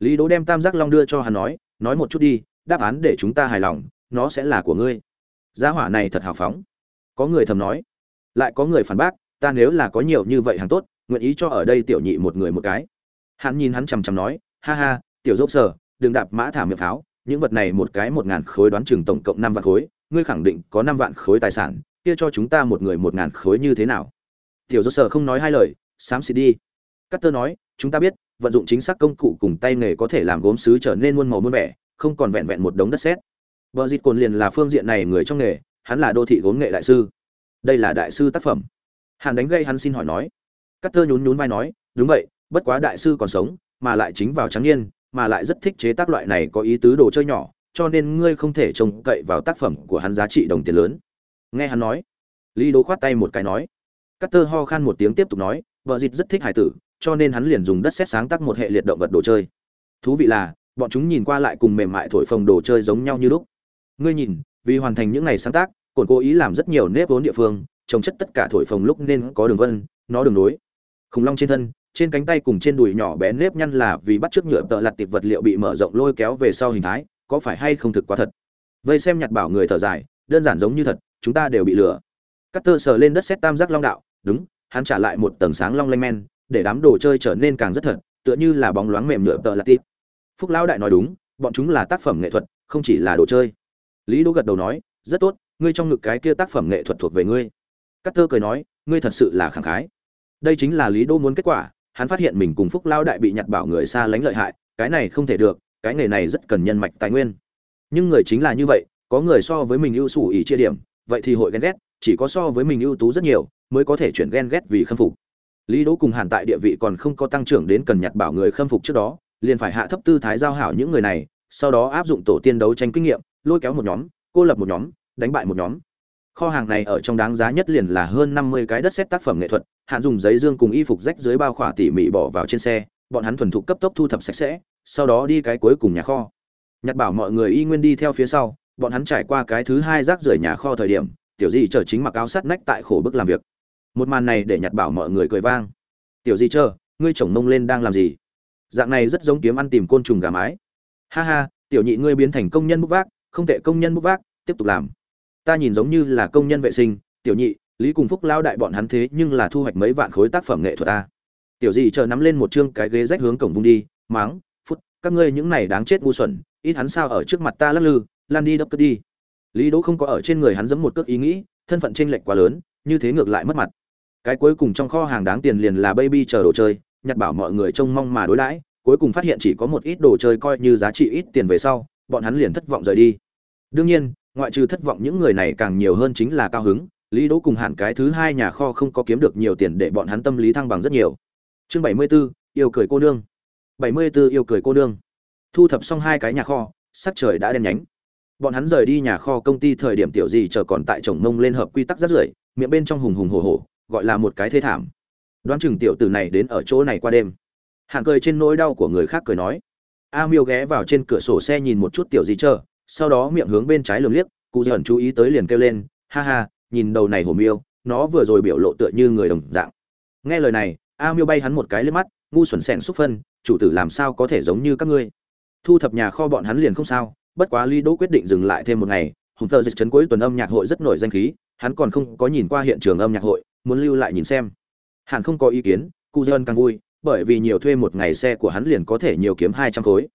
Lý đỗ đem tam giác long đưa cho hắn nói nói một chút đi đáp án để chúng ta hài lòng, nó sẽ là của ngươi. Giá hỏa này thật hào phóng. Có người thầm nói, lại có người phản bác, ta nếu là có nhiều như vậy hàng tốt, nguyện ý cho ở đây tiểu nhị một người một cái. Hắn nhìn hắn chằm chằm nói, ha ha, tiểu dốc sở đừng đạp mã thả miệng pháo, những vật này một cái một ngàn khối đoán chừng tổng cộng năm vạn khối, ngươi khẳng định có năm vạn khối tài sản, kia cho chúng ta một người một ngàn khối như thế nào? Tiểu dốc sở không nói hai lời, xám xịt đi. Cắt tơ nói, chúng ta biết, vận dụng chính xác công cụ cùng tay nghề có thể làm gốm sứ trở nên muôn màu muôn vẻ không còn vẹn vẹn một đống đất sét. Vợ dịt cồn liền là phương diện này người trong nghề, hắn là đô thị gốm nghệ đại sư. Đây là đại sư tác phẩm. Hàn đánh gây hắn xin hỏi nói. Cắt tơ nhún nhún vai nói, đúng vậy, bất quá đại sư còn sống, mà lại chính vào trắng niên, mà lại rất thích chế tác loại này có ý tứ đồ chơi nhỏ, cho nên ngươi không thể trông cậy vào tác phẩm của hắn giá trị đồng tiền lớn. Nghe hắn nói, lý đố khoát tay một cái nói. Cắt tơ ho khan một tiếng tiếp tục nói vợ dịt rất thích hải tử, cho nên hắn liền dùng đất xét sáng tác một hệ liệt động vật đồ chơi. Thú vị là bọn chúng nhìn qua lại cùng mềm mại thổi phồng đồ chơi giống nhau như lúc. Ngươi nhìn, vì hoàn thành những ngày sáng tác cồn cố ý làm rất nhiều nếp vốn địa phương, trồng chất tất cả thổi phồng lúc nên có đường vân, nó đường nối. Khủng long trên thân, trên cánh tay cùng trên đùi nhỏ bé nếp nhăn là vì bắt chước nhựa tợ lặt tiệp vật liệu bị mở rộng lôi kéo về sau hình thái, có phải hay không thực quá thật? Vây xem nhặt bảo người thở dài, đơn giản giống như thật, chúng ta đều bị lừa. Cắt tơ sờ lên đất xét tam giác long đạo, đúng, hắn trả lại một tầng sáng long lanh men, để đám đồ chơi trở nên càng rất thật, tựa như là bóng loáng mềm nhựa tợ lặt tiệp phúc lão đại nói đúng, bọn chúng là tác phẩm nghệ thuật, không chỉ là đồ chơi. Lý đỗ gật đầu nói, rất tốt, ngươi trong ngực cái kia tác phẩm nghệ thuật thuộc về ngươi. Cắt tơ cười nói, ngươi thật sự là khẳng khái. Đây chính là lý đỗ muốn kết quả, hắn phát hiện mình cùng phúc lao đại bị nhặt bảo người xa lánh lợi hại, cái này không thể được, cái nghề này rất cần nhân mạch tài nguyên. Nhưng người chính là như vậy, có người so với mình ưu sủ ý chia điểm, vậy thì hội ghen ghét, chỉ có so với mình ưu tú rất nhiều, mới có thể chuyển ghen ghét vì khâm phục. Lý đỗ cùng hàn tại địa vị còn không có tăng trưởng đến cần nhặt bảo người khâm phục trước đó liền phải hạ thấp tư thái giao hảo những người này, sau đó áp dụng tổ tiên đấu tranh kinh nghiệm, lôi kéo một nhóm, cô lập một nhóm, đánh bại một nhóm. Kho hàng này ở trong đáng giá nhất liền là hơn năm mươi cái đất xét tác phẩm nghệ thuật, hạn dùng giấy dương cùng y phục rách dưới bao khỏa tỉ mỉ bỏ vào trên xe, bọn hắn thuần thục cấp tốc thu thập sạch sẽ, sau đó đi cái cuối cùng nhà kho. Nhặt bảo mọi người y nguyên đi theo phía sau, bọn hắn trải qua cái thứ hai rác rưởi nhà kho thời điểm, tiểu di chờ chính mặc áo sắt nách tại khổ bức làm việc. Một màn này để nhặt bảo mọi người cười vang. Tiểu di chờ, ngươi chồng mông lên đang làm gì? Dạng này rất giống kiếm ăn tìm côn trùng gà mái. Ha ha, tiểu nhị ngươi biến thành công nhân bút vác, không tệ công nhân bút vác, tiếp tục làm. Ta nhìn giống như là công nhân vệ sinh, tiểu nhị, lý cùng phúc lao đại bọn hắn thế nhưng là thu hoạch mấy vạn khối tác phẩm nghệ thuật ta tiểu dị chờ nắm lên một chương cái ghế rách hướng cổng vung đi, máng, phút, các ngươi những này đáng chết ngu xuẩn, ít hắn sao ở trước mặt ta lắc lư, lan đi đập cất đi. Lý đỗ không có ở trên người hắn giẫm một cước ý nghĩ, thân phận chênh lệch quá lớn, như thế ngược lại mất mặt. Cái cuối cùng trong kho hàng đáng tiền liền là baby chờ đồ chơi nhặt bảo mọi người trông mong mà đối đãi cuối cùng phát hiện chỉ có một ít đồ chơi coi như giá trị ít tiền về sau bọn hắn liền thất vọng rời đi. Đương nhiên ngoại trừ thất vọng những người này càng nhiều hơn chính là cao hứng lý đỗ cùng hẳn cái thứ hai nhà kho không có kiếm được nhiều tiền để bọn hắn tâm lý thăng bằng rất nhiều. Chương 74, yêu cười cô nương. 74 yêu cười cô nương. Thu thập xong hai cái nhà kho sắc trời đã đen nhánh. Bọn hắn rời đi nhà kho công ty thời điểm tiểu gì chờ còn tại chồng mông lên hợp quy tắc rất rưởi miệng bên trong hùng hùng hổ hổ gọi là một cái thê thảm đoán chừng tiểu tử này đến ở chỗ này qua đêm. Hạng cười trên nỗi đau của người khác cười nói. A miêu ghé vào trên cửa sổ xe nhìn một chút tiểu gì chờ sau đó miệng hướng bên trái lườm liếc, cụ dần chú ý tới liền kêu lên, ha ha, nhìn đầu này hổ miêu, nó vừa rồi biểu lộ tựa như người đồng dạng. Nghe lời này, a miêu bay hắn một cái lên mắt, ngu xuẩn xẻn xúc phân, chủ tử làm sao có thể giống như các ngươi? Thu thập nhà kho bọn hắn liền không sao, bất quá ly đỗ quyết định dừng lại thêm một ngày, hùng thợ dịch trấn cuối tuần âm nhạc hội rất nổi danh khí, hắn còn không có nhìn qua hiện trường âm nhạc hội, muốn lưu lại nhìn xem hẳn không có ý kiến cụ dân càng vui, bởi vì nhiều thuê một ngày xe của hắn liền có thể nhiều kiếm hai trăm khối.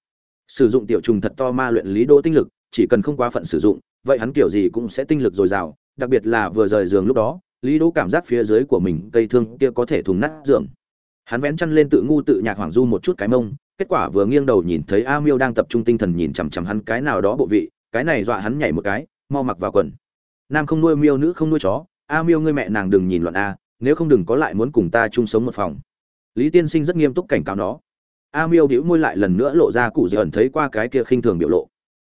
Sử dụng tiểu trùng thật to ma luyện lý đỗ tinh lực, chỉ cần không quá phận sử dụng, vậy hắn kiểu gì cũng sẽ tinh lực dồi dào, đặc biệt là vừa rời giường lúc đó, lý đỗ cảm giác phía dưới của mình cây thương kia có thể thùng nát giường. Hắn vén chăn lên tự ngu tự nhạc hoàng du một chút cái mông, kết quả vừa nghiêng đầu nhìn thấy a miêu đang tập trung tinh thần nhìn chằm chằm hắn cái nào đó bộ vị, cái này dọa hắn nhảy một cái, mau mặc vào quần. Nam không nuôi miêu, nữ không nuôi chó, a miêu ngươi mẹ nàng đừng nhìn loạn a nếu không đừng có lại muốn cùng ta chung sống một phòng. Lý tiên sinh rất nghiêm túc cảnh cáo nó. A miêu đĩu môi lại lần nữa lộ ra cụ dì ẩn thấy qua cái kia khinh thường biểu lộ.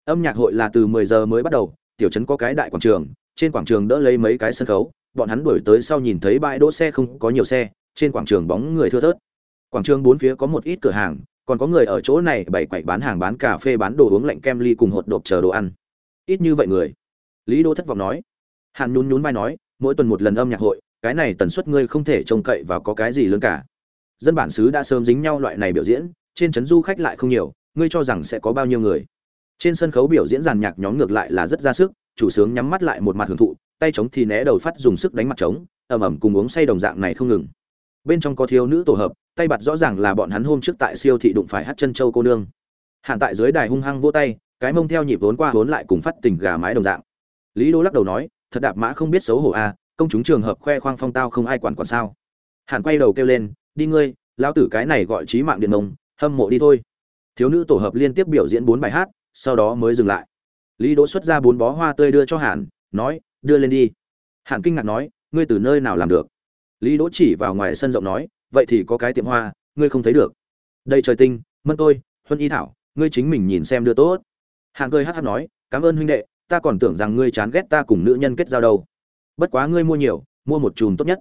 Âm nhạc hội là từ 10 giờ mới bắt đầu, tiểu trấn có cái đại quảng trường, trên quảng trường đỡ lấy mấy cái sân khấu, bọn hắn đuổi tới sau nhìn thấy bãi đỗ xe không có nhiều xe, trên quảng trường bóng người thưa thớt. Quảng trường bốn phía có một ít cửa hàng, còn có người ở chỗ này bày quậy bán hàng bán cà phê bán đồ uống lạnh kem ly cùng hột độp chờ đồ ăn. Ít như vậy người. Lý đô thất vọng nói. Hàn nhún nhún vai nói, mỗi tuần một lần âm nhạc hội cái này tần suất ngươi không thể trông cậy và có cái gì lớn cả. Dân bản xứ đã sớm dính nhau loại này biểu diễn trên trấn du khách lại không nhiều ngươi cho rằng sẽ có bao nhiêu người. Trên sân khấu biểu diễn giàn nhạc nhóm ngược lại là rất ra sức chủ sướng nhắm mắt lại một mặt hưởng thụ tay trống thì né đầu phát dùng sức đánh mặt trống ầm ầm cùng uống say đồng dạng này không ngừng. Bên trong có thiếu nữ tổ hợp tay bặt rõ ràng là bọn hắn hôm trước tại siêu thị đụng phải hát chân châu cô nương. Hạn tại dưới đài hung hăng vỗ tay cái mông theo nhịp vốn qua vốn lại cùng phát tình gà mái đồng dạng. Lý đô lắc đầu nói thật đạp mã không biết xấu hổ a à, công chúng trường hợp khoe khoang phong tao không ai quản quản sao? Hạn quay đầu kêu lên, đi ngươi, lão tử cái này gọi trí mạng điện mông, hâm mộ đi thôi. Thiếu nữ tổ hợp liên tiếp biểu diễn bốn bài hát, sau đó mới dừng lại. Lý đỗ xuất ra bốn bó hoa tươi đưa cho hàn, nói, đưa lên đi. Hàn kinh ngạc nói, ngươi từ nơi nào làm được? Lý đỗ chỉ vào ngoài sân rộng nói, vậy thì có cái tiệm hoa, ngươi không thấy được. Đây trời tinh, mân tôi, huân y thảo, ngươi chính mình nhìn xem đưa tốt. Hàn cười hát hát nói, cảm ơn huynh đệ, ta còn tưởng rằng ngươi chán ghét ta cùng nữ nhân kết giao đâu bất quá ngươi mua nhiều, mua một chùm tốt nhất.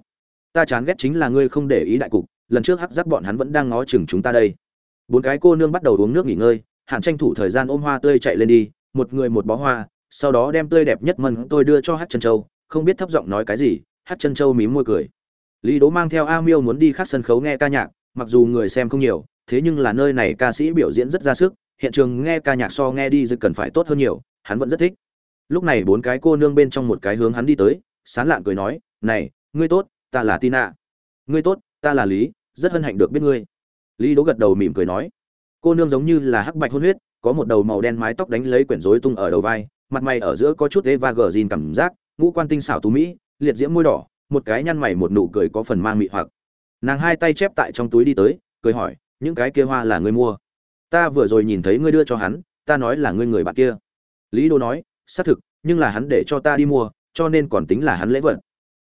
Ta chán ghét chính là ngươi không để ý đại cục, lần trước hắc giác bọn hắn vẫn đang ngó chừng chúng ta đây. Bốn cái cô nương bắt đầu uống nước nghỉ ngơi, hạn tranh thủ thời gian ôm hoa tươi chạy lên đi, một người một bó hoa, sau đó đem tươi đẹp nhất mân tôi đưa cho hát chân châu, không biết thấp giọng nói cái gì hát chân châu mím môi cười. Lý đố mang theo a miêu muốn đi khác sân khấu nghe ca nhạc, mặc dù người xem không nhiều, thế nhưng là nơi này ca sĩ biểu diễn rất ra sức, hiện trường nghe ca nhạc so nghe đi dự cần phải tốt hơn nhiều, hắn vẫn rất thích. Lúc này bốn cái cô nương bên trong một cái hướng hắn đi tới sán lạn cười nói, này, ngươi tốt, ta là tina. Ngươi tốt, ta là lý, rất hân hạnh được biết ngươi. Lý đỗ gật đầu mỉm cười nói, cô nương giống như là hắc bạch hôn huyết, có một đầu màu đen mái tóc đánh lấy quyển rối tung ở đầu vai, mặt mày ở giữa có chút eva gờ dìn cảm giác, ngũ quan tinh xảo tú mỹ, liệt diễm môi đỏ, một cái nhăn mày một nụ cười có phần mang mị hoặc. Nàng hai tay chép tại trong túi đi tới, cười hỏi, những cái kia hoa là ngươi mua? Ta vừa rồi nhìn thấy ngươi đưa cho hắn, ta nói là ngươi người bạn kia. Lý đô nói, xác thực, nhưng là hắn để cho ta đi mua cho nên còn tính là hắn lễ vật.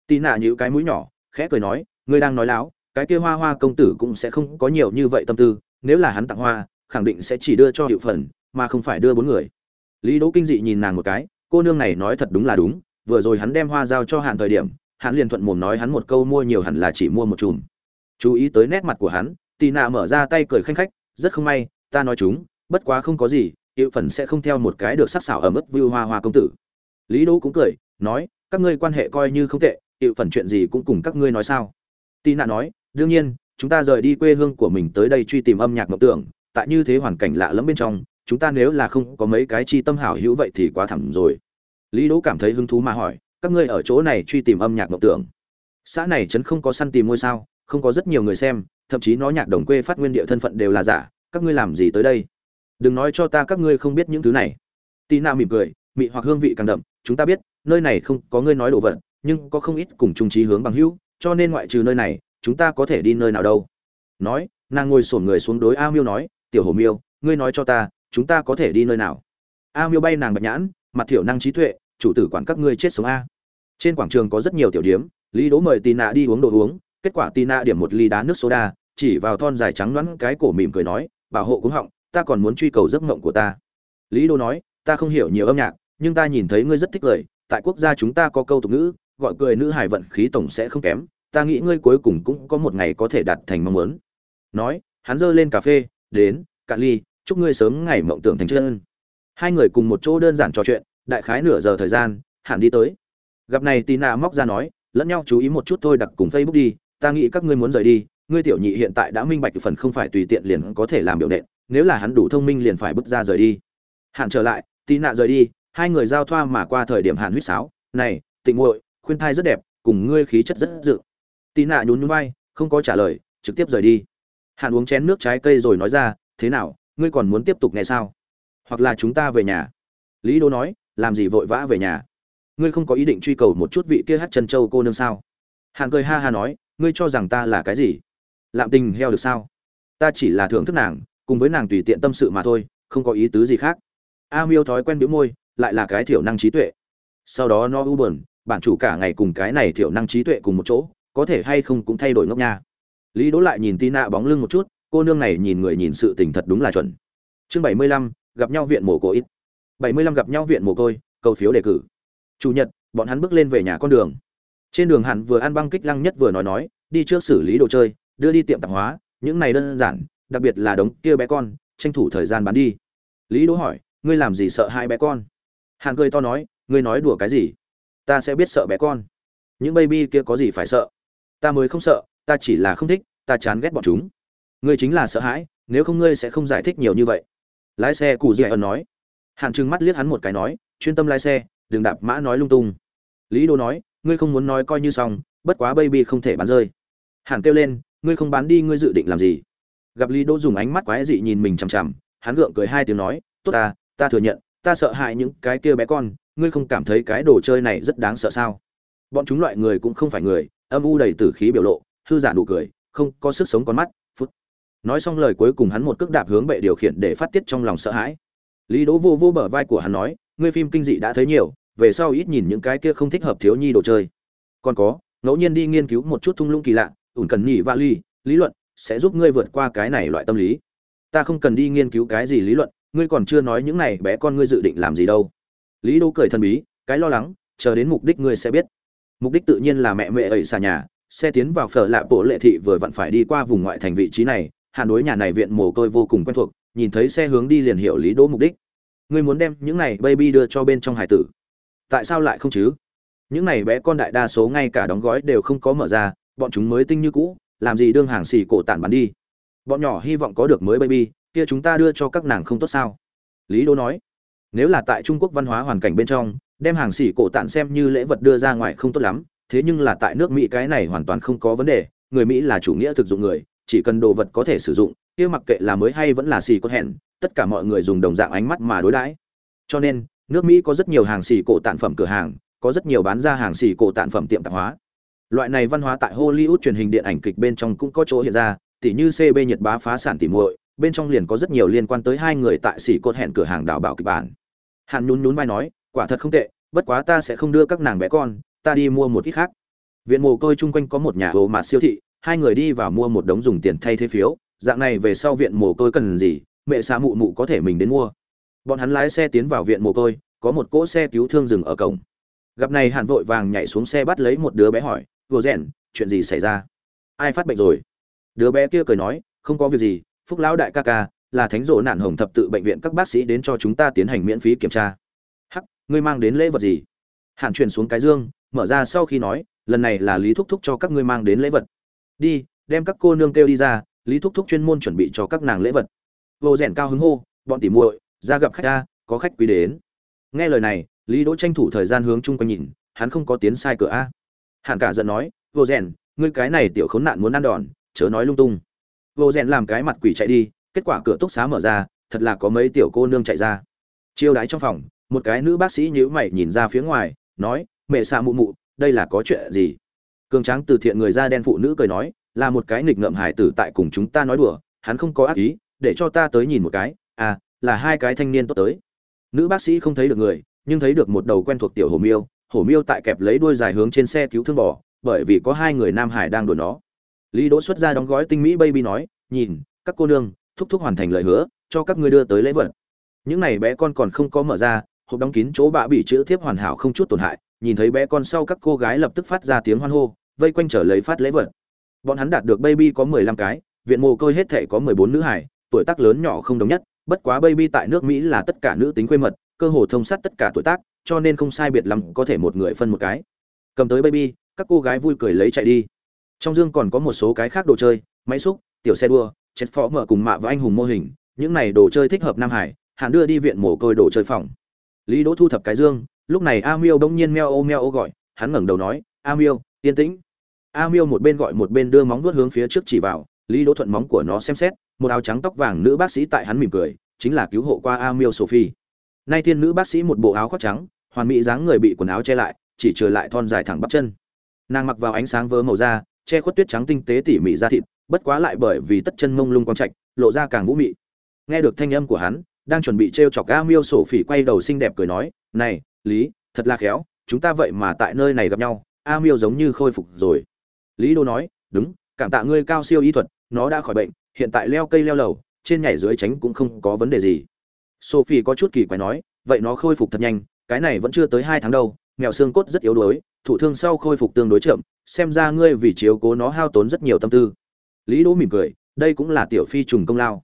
Tì nạ nhữ cái mũi nhỏ, khẽ cười nói, ngươi đang nói láo, cái kia hoa hoa công tử cũng sẽ không có nhiều như vậy tâm tư, nếu là hắn tặng hoa, khẳng định sẽ chỉ đưa cho hiệu phần, mà không phải đưa bốn người. Lý đỗ kinh dị nhìn nàng một cái, cô nương này nói thật đúng là đúng, vừa rồi hắn đem hoa giao cho hạn thời điểm, hắn liền thuận mồm nói hắn một câu mua nhiều hẳn là chỉ mua một chùm. Chú ý tới nét mặt của hắn, tì nạ mở ra tay cười khanh khách, rất không may, ta nói chúng, bất quá không có gì, hiệu phần sẽ không theo một cái được sắc sảo ở mức view hoa hoa công tử. Lý đỗ cũng cười nói, các ngươi quan hệ coi như không tệ hiệu phần chuyện gì cũng cùng các ngươi nói sao? Tì nạn nói, đương nhiên, chúng ta rời đi quê hương của mình tới đây truy tìm âm nhạc mộng tưởng, tại như thế hoàn cảnh lạ lẫm bên trong, chúng ta nếu là không có mấy cái chi tâm hảo hữu vậy thì quá thẳm rồi. Lý đỗ cảm thấy hứng thú mà hỏi, các ngươi ở chỗ này truy tìm âm nhạc mộng tưởng? Xã này chấn không có săn tìm ngôi sao, không có rất nhiều người xem, thậm chí nó nhạc đồng quê phát nguyên địa thân phận đều là giả, các ngươi làm gì tới đây? Đừng nói cho ta các ngươi không biết những thứ này. Tì nạ mỉm cười mị hoặc hương vị càng đậm, chúng ta biết, nơi này không có ngươi nói đồ vật, nhưng có không ít cùng trung trí hướng bằng hữu, cho nên ngoại trừ nơi này, chúng ta có thể đi nơi nào đâu. Nói, nàng ngồi sổn người xuống đối a miêu nói, tiểu hồ miêu, ngươi nói cho ta, chúng ta có thể đi nơi nào? A miêu bay nàng bạch nhãn, mặt thiểu năng trí tuệ, chủ tử quản các ngươi chết sống a. Trên quảng trường có rất nhiều tiểu điếm, lý đỗ mời tì nạ đi uống đồ uống, kết quả tì nạ điểm một ly đá nước soda, chỉ vào thon dài trắng loãng cái cổ mỉm cười nói, bảo hộ cúng họng, ta còn muốn truy cầu giấc mộng của ta. Lý đỗ nói, ta không hiểu nhiều âm nhạc nhưng ta nhìn thấy ngươi rất thích cười tại quốc gia chúng ta có câu tục ngữ, gọi cười nữ hải vận khí tổng sẽ không kém, ta nghĩ ngươi cuối cùng cũng có một ngày có thể đạt thành mong muốn. Nói, hắn giơ lên cà phê, đến, cạn ly, chúc ngươi sớm ngày mộng tưởng thành chân. Hai người cùng một chỗ đơn giản trò chuyện, đại khái nửa giờ thời gian, hẳn đi tới. Gặp này tina móc ra nói, lẫn nhau chú ý một chút thôi đặc cùng facebook đi, ta nghĩ các ngươi muốn rời đi, ngươi tiểu nhị hiện tại đã minh bạch phần không phải tùy tiện liền có thể làm biểu nện, nếu là hắn đủ thông minh liền phải bước ra rời đi. Hạn trở lại, tina rời đi hai người giao thoa mà qua thời điểm hàn huýt sáo, này, tịnh muội, khuyên thai rất đẹp, cùng ngươi khí chất rất dự. Tì nạ nhún nhún vai, không có trả lời, trực tiếp rời đi. Hàn uống chén nước trái cây rồi nói ra, thế nào, ngươi còn muốn tiếp tục nghe sao? Hoặc là chúng ta về nhà? Lý đô nói, làm gì vội vã về nhà? Ngươi không có ý định truy cầu một chút vị kia hát chân châu cô nương sao? Hàn cười ha ha nói, ngươi cho rằng ta là cái gì? Lạm tình heo được sao? Ta chỉ là thưởng thức nàng, cùng với nàng tùy tiện tâm sự mà thôi, không có ý tứ gì khác. A miêu thói quen biếu môi lại là cái thiểu năng trí tuệ. Sau đó nó u buồn, bản chủ cả ngày cùng cái này thiểu năng trí tuệ cùng một chỗ có thể hay không cũng thay đổi ngốc nha. Lý đỗ lại nhìn tina bóng lưng một chút cô nương này nhìn người nhìn sự tình thật đúng là chuẩn. Chương bảy mươi lăm gặp nhau viện mồ côi. Ít bảy mươi lăm gặp nhau viện mồ côi cầu phiếu đề cử. Chủ nhật bọn hắn bước lên về nhà con đường. Trên đường hẳn vừa ăn băng kích lăng nhất vừa nói nói đi trước xử lý đồ chơi đưa đi tiệm tạp hóa những này đơn giản đặc biệt là đống kia bé con tranh thủ thời gian bán đi. Lý đỗ hỏi ngươi làm gì sợ hai bé con? Hàn cười to nói, ngươi nói đùa cái gì? Ta sẽ biết sợ bé con. Những baby kia có gì phải sợ? Ta mới không sợ, ta chỉ là không thích, ta chán ghét bọn chúng. Ngươi chính là sợ hãi, nếu không ngươi sẽ không giải thích nhiều như vậy. Lái xe cù dì ẩn nói. Hàn trừng mắt liếc hắn một cái nói, chuyên tâm lái xe, đừng đạp mã nói lung tung. Lý đô nói, ngươi không muốn nói coi như xong, bất quá baby không thể bán rơi. Hàn kêu lên, ngươi không bán đi, ngươi dự định làm gì? Gặp lý đô dùng ánh mắt quái dị nhìn mình chằm chằm, hắn gượng cười hai tiếng nói, tốt ta ta thừa nhận ta sợ hãi những cái kia bé con, ngươi không cảm thấy cái đồ chơi này rất đáng sợ sao? Bọn chúng loại người cũng không phải người, âm u đầy tử khí biểu lộ, hư giả nụ cười, không có sức sống con mắt, phút. Nói xong lời cuối cùng hắn một cước đạp hướng bệ điều khiển để phát tiết trong lòng sợ hãi. Lý đỗ vô vô bờ vai của hắn nói, ngươi phim kinh dị đã thấy nhiều, về sau ít nhìn những cái kia không thích hợp thiếu nhi đồ chơi. Còn có, ngẫu nhiên đi nghiên cứu một chút thung lũng kỳ lạ, ủn cần nhị và ly, lý luận, sẽ giúp ngươi vượt qua cái này loại tâm lý. Ta không cần đi nghiên cứu cái gì lý luận ngươi còn chưa nói những này bé con ngươi dự định làm gì đâu. Lý đỗ cười thần bí, cái lo lắng, chờ đến mục đích ngươi sẽ biết. Mục đích tự nhiên là mẹ mẹ ẩy xà nhà, xe tiến vào phở lạ bộ lệ thị vừa vặn phải đi qua vùng ngoại thành vị trí này Hà đối nhà này viện mồ côi vô cùng quen thuộc, nhìn thấy xe hướng đi liền hiểu lý đỗ mục đích. Ngươi muốn đem những này baby đưa cho bên trong hải tử. Tại sao lại không chứ? Những này bé con đại đa số ngay cả đóng gói đều không có mở ra, bọn chúng mới tinh như cũ, làm gì đương hàng xì cổ tản bán đi. Bọn nhỏ hy vọng có được mới baby kia chúng ta đưa cho các nàng không tốt sao? Lý đô nói. Nếu là tại trung quốc văn hóa hoàn cảnh bên trong, đem hàng xỉ cổ tạng xem như lễ vật đưa ra ngoài không tốt lắm, thế nhưng là tại nước mỹ cái này hoàn toàn không có vấn đề, người mỹ là chủ nghĩa thực dụng người, chỉ cần đồ vật có thể sử dụng, kia mặc kệ là mới hay vẫn là xỉ có hẹn, tất cả mọi người dùng đồng dạng ánh mắt mà đối đãi. Cho nên, nước mỹ có rất nhiều hàng xỉ cổ tạng phẩm cửa hàng, có rất nhiều bán ra hàng xỉ cổ tạng phẩm tiệm tạp hóa. Loại này văn hóa tại hollywood truyền hình điện ảnh kịch bên trong cũng có chỗ hiện ra, tỉ như cb nhật bá phá sản tỉ muội bên trong liền có rất nhiều liên quan tới hai người tại xỉ cột hẹn cửa hàng đào bảo kịch bản. Hàn nhún nhún vai nói, quả thật không tệ, bất quá ta sẽ không đưa các nàng bé con, ta đi mua một ít khác. Viện mồ côi chung quanh có một nhà hồ mà siêu thị, hai người đi vào mua một đống dùng tiền thay thế phiếu, dạng này về sau viện mồ côi cần gì, mẹ xa mụ mụ có thể mình đến mua. Bọn hắn lái xe tiến vào viện mồ côi, có một cỗ xe cứu thương dừng ở cổng. Gặp này hàn vội vàng nhảy xuống xe bắt lấy một đứa bé hỏi, vừa rèn, chuyện gì xảy ra? Ai phát bệnh rồi? Đứa bé kia cười nói, không có việc gì phúc lão đại ca ca, là thánh rộ nạn hồng thập tự bệnh viện các bác sĩ đến cho chúng ta tiến hành miễn phí kiểm tra. Hắc, ngươi mang đến lễ vật gì? Hàn truyền xuống cái dương, mở ra sau khi nói, lần này là lý thúc thúc cho các ngươi mang đến lễ vật. Đi, đem các cô nương kêu đi ra, lý thúc thúc chuyên môn chuẩn bị cho các nàng lễ vật. Vô rèn cao hứng hô, bọn tỉ muội, ra gặp khách ta, có khách quý đến. Nghe lời này, lý đỗ tranh thủ thời gian hướng chung quanh nhìn, hắn không có tiến sai cửa a. Hàn cả giận nói, vô rèn, ngươi cái này tiểu khốn nạn muốn ăn đòn, chớ nói lung tung vô rèn làm cái mặt quỷ chạy đi, kết quả cửa túc xá mở ra, thật là có mấy tiểu cô nương chạy ra. Chiêu đái trong phòng, một cái nữ bác sĩ nhíu mày nhìn ra phía ngoài, nói, mẹ xạ mụ mụ, đây là có chuyện gì? Cường tráng từ thiện người da đen phụ nữ cười nói, là một cái nghịch ngợm hải tử tại cùng chúng ta nói đùa, hắn không có ác ý, để cho ta tới nhìn một cái à là hai cái thanh niên tốt tới. Nữ bác sĩ không thấy được người, nhưng thấy được một đầu quen thuộc tiểu hổ miêu hổ miêu tại kẹp lấy đuôi dài hướng trên xe cứu thương bò, bởi vì có hai người nam hải đang đuổi nó lý đỗ xuất ra đóng gói tinh mỹ baby nói, nhìn, các cô nương, thúc thúc hoàn thành lời hứa, cho các ngươi đưa tới lễ vật. Những này bé con còn không có mở ra, hộp đóng kín chỗ bạ bị chữ thiếp hoàn hảo không chút tổn hại, nhìn thấy bé con sau các cô gái lập tức phát ra tiếng hoan hô, vây quanh trở lấy phát lễ vật. Bọn hắn đạt được baby có mười lăm cái, viện mồ côi hết thể có mười bốn nữ hải tuổi tác lớn nhỏ không đồng nhất, bất quá baby tại nước mỹ là tất cả nữ tính quê mật, cơ hồ thông sát tất cả tuổi tác, cho nên không sai biệt lắm có thể một người phân một cái. Cầm tới baby, các cô gái vui cười lấy chạy đi trong dương còn có một số cái khác đồ chơi, máy xúc, tiểu xe đua, chết phó mở cùng mạ và anh hùng mô hình, những này đồ chơi thích hợp nam hải, hạn đưa đi viện mồ côi đồ chơi phòng. Lý đỗ thu thập cái dương, lúc này a miêu bỗng nhiên meo ô meo ô gọi, hắn ngẩng đầu nói, a miêu, yên tĩnh. A miêu một bên gọi một bên đưa móng vuốt hướng phía trước chỉ vào, lý đỗ thuận móng của nó xem xét, một áo trắng tóc vàng nữ bác sĩ tại hắn mỉm cười, chính là cứu hộ qua a miêu sophie. Nay thiên nữ bác sĩ một bộ áo khoác trắng, hoàn mỹ dáng người bị quần áo che lại, chỉ trừ lại thon dài thẳng bắp chân. Nàng mặc vào ánh sáng vớ màu da che khuất tuyết trắng tinh tế tỉ mỉ ra thịt, bất quá lại bởi vì tất chân mông lung quang trạch, lộ ra càng vũ mị. Nghe được thanh âm của hắn, đang chuẩn bị t r e o chọc a miêu sổ phỉ quay đầu xinh đẹp cười nói, này, lý, thật là khéo, chúng ta vậy mà tại nơi này gặp nhau a miêu giống như khôi phục rồi. Lý đô nói, đúng, cảm tạ ngươi cao siêu y thuật, nó đã khỏi bệnh, hiện tại leo cây leo lầu, trên nhảy dưới tránh cũng không có vấn đề gì. Sophie có chút kỳ quái nói, vậy nó khôi phục thật nhanh, cái này vẫn chưa tới hai tháng đâu mèo xương cốt rất yếu đuối thụ thương sau khôi phục tương đối chậm, xem ra ngươi vì chiếu cố nó hao tốn rất nhiều tâm tư. Lý đỗ mỉm cười, đây cũng là tiểu phi trùng công lao.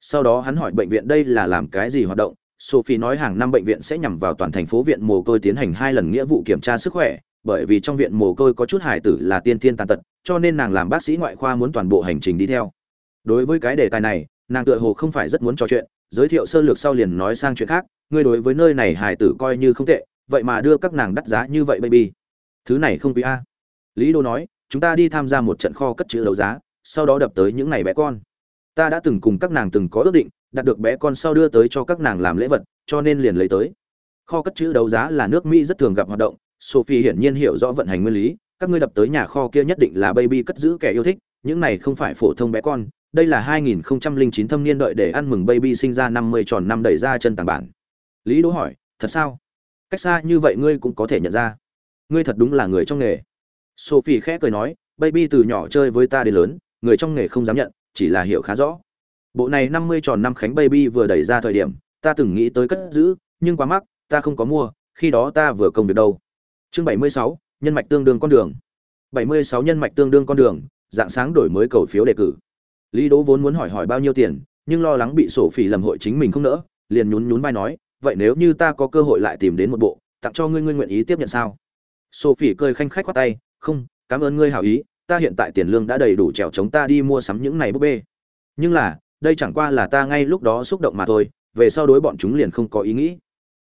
Sau đó hắn hỏi bệnh viện đây là làm cái gì hoạt động? Sophie nói hàng năm bệnh viện sẽ nhằm vào toàn thành phố viện mồ côi tiến hành hai lần nghĩa vụ kiểm tra sức khỏe, bởi vì trong viện mồ côi có chút hải tử là tiên tiên tàn tật, cho nên nàng làm bác sĩ ngoại khoa muốn toàn bộ hành trình đi theo. Đối với cái đề tài này, nàng tựa hồ không phải rất muốn trò chuyện, giới thiệu sơ lược sau liền nói sang chuyện khác, ngươi đối với nơi này hải tử coi như không tệ vậy mà đưa các nàng đắt giá như vậy baby. Thứ này không quý a. Lý đô nói, chúng ta đi tham gia một trận kho cất chữ đấu giá, sau đó đập tới những ngày bé con. Ta đã từng cùng các nàng từng có ước định đặt được bé con sau đưa tới cho các nàng làm lễ vật, cho nên liền lấy tới. Kho cất chữ đấu giá là nước mỹ rất thường gặp hoạt động, sophie hiển nhiên hiểu rõ vận hành nguyên lý, các ngươi đập tới nhà kho kia nhất định là baby cất giữ kẻ yêu thích, những này không phải phổ thông bé con, đây là 2009 thâm niên đợi để ăn mừng baby sinh ra 50 tròn năm đẩy ra chân tàng bản. Lý đỗ hỏi, thật sao? Cách xa như vậy ngươi cũng có thể nhận ra. Ngươi thật đúng là người trong nghề. Sophie khẽ cười nói baby từ nhỏ chơi với ta đến lớn người trong nghề không dám nhận chỉ là hiểu khá rõ. Bộ này 50 tròn năm khánh baby vừa đẩy ra thời điểm ta từng nghĩ tới cất giữ nhưng quá mắc ta không có mua khi đó ta vừa công việc đâu. Chương 76, nhân mạch tương đương con đường. 76 nhân mạch tương đương con đường dạng sáng đổi mới cầu phiếu đề cử. Lý đỗ vốn muốn hỏi hỏi bao nhiêu tiền nhưng lo lắng bị sổ phỉ lầm hội chính mình không nỡ liền nhún nhún vai nói vậy nếu như ta có cơ hội lại tìm đến một bộ, tặng cho ngươi ngươi nguyện ý tiếp nhận sao? Sophie cười khanh khách khoát tay, không, cảm ơn ngươi hảo ý, ta hiện tại tiền lương đã đầy đủ trèo chống ta đi mua sắm những này búp bê. Nhưng là, đây chẳng qua là ta ngay lúc đó xúc động mà thôi, về sau đối bọn chúng liền không có ý nghĩ.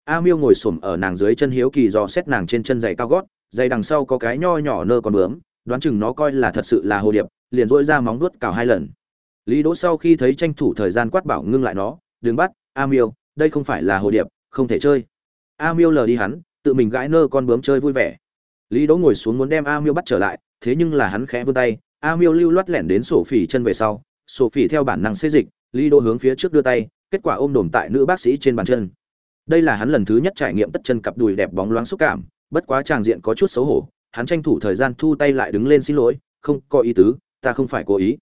A miêu ngồi xổm ở nàng dưới chân hiếu kỳ dò xét nàng trên chân giày cao gót, giày đằng sau có cái nho nhỏ nơ con bướm, đoán chừng nó coi là thật sự là hồ điệp, liền dỗi ra móng vuốt cào hai lần. Lý đỗ sau khi thấy tranh thủ thời gian quát bảo ngưng lại nó, đừng bắt, a miêu đây không phải là hồ điệp, không thể chơi. A miêu lờ đi hắn, tự mình gãi nơ con bướm chơi vui vẻ. Lý đỗ ngồi xuống muốn đem a miêu bắt trở lại, thế nhưng là hắn khẽ vươn tay, a miêu lưu loát lẻn đến sổ phỉ chân về sau. Sổ phỉ theo bản năng xê dịch, lý đỗ hướng phía trước đưa tay, kết quả ôm đồm tại nữ bác sĩ trên bàn chân. Đây là hắn lần thứ nhất trải nghiệm tất chân cặp đùi đẹp bóng loáng xúc cảm, bất quá tràng diện có chút xấu hổ, hắn tranh thủ thời gian thu tay lại đứng lên xin lỗi, không có ý tứ, ta không phải cố ý.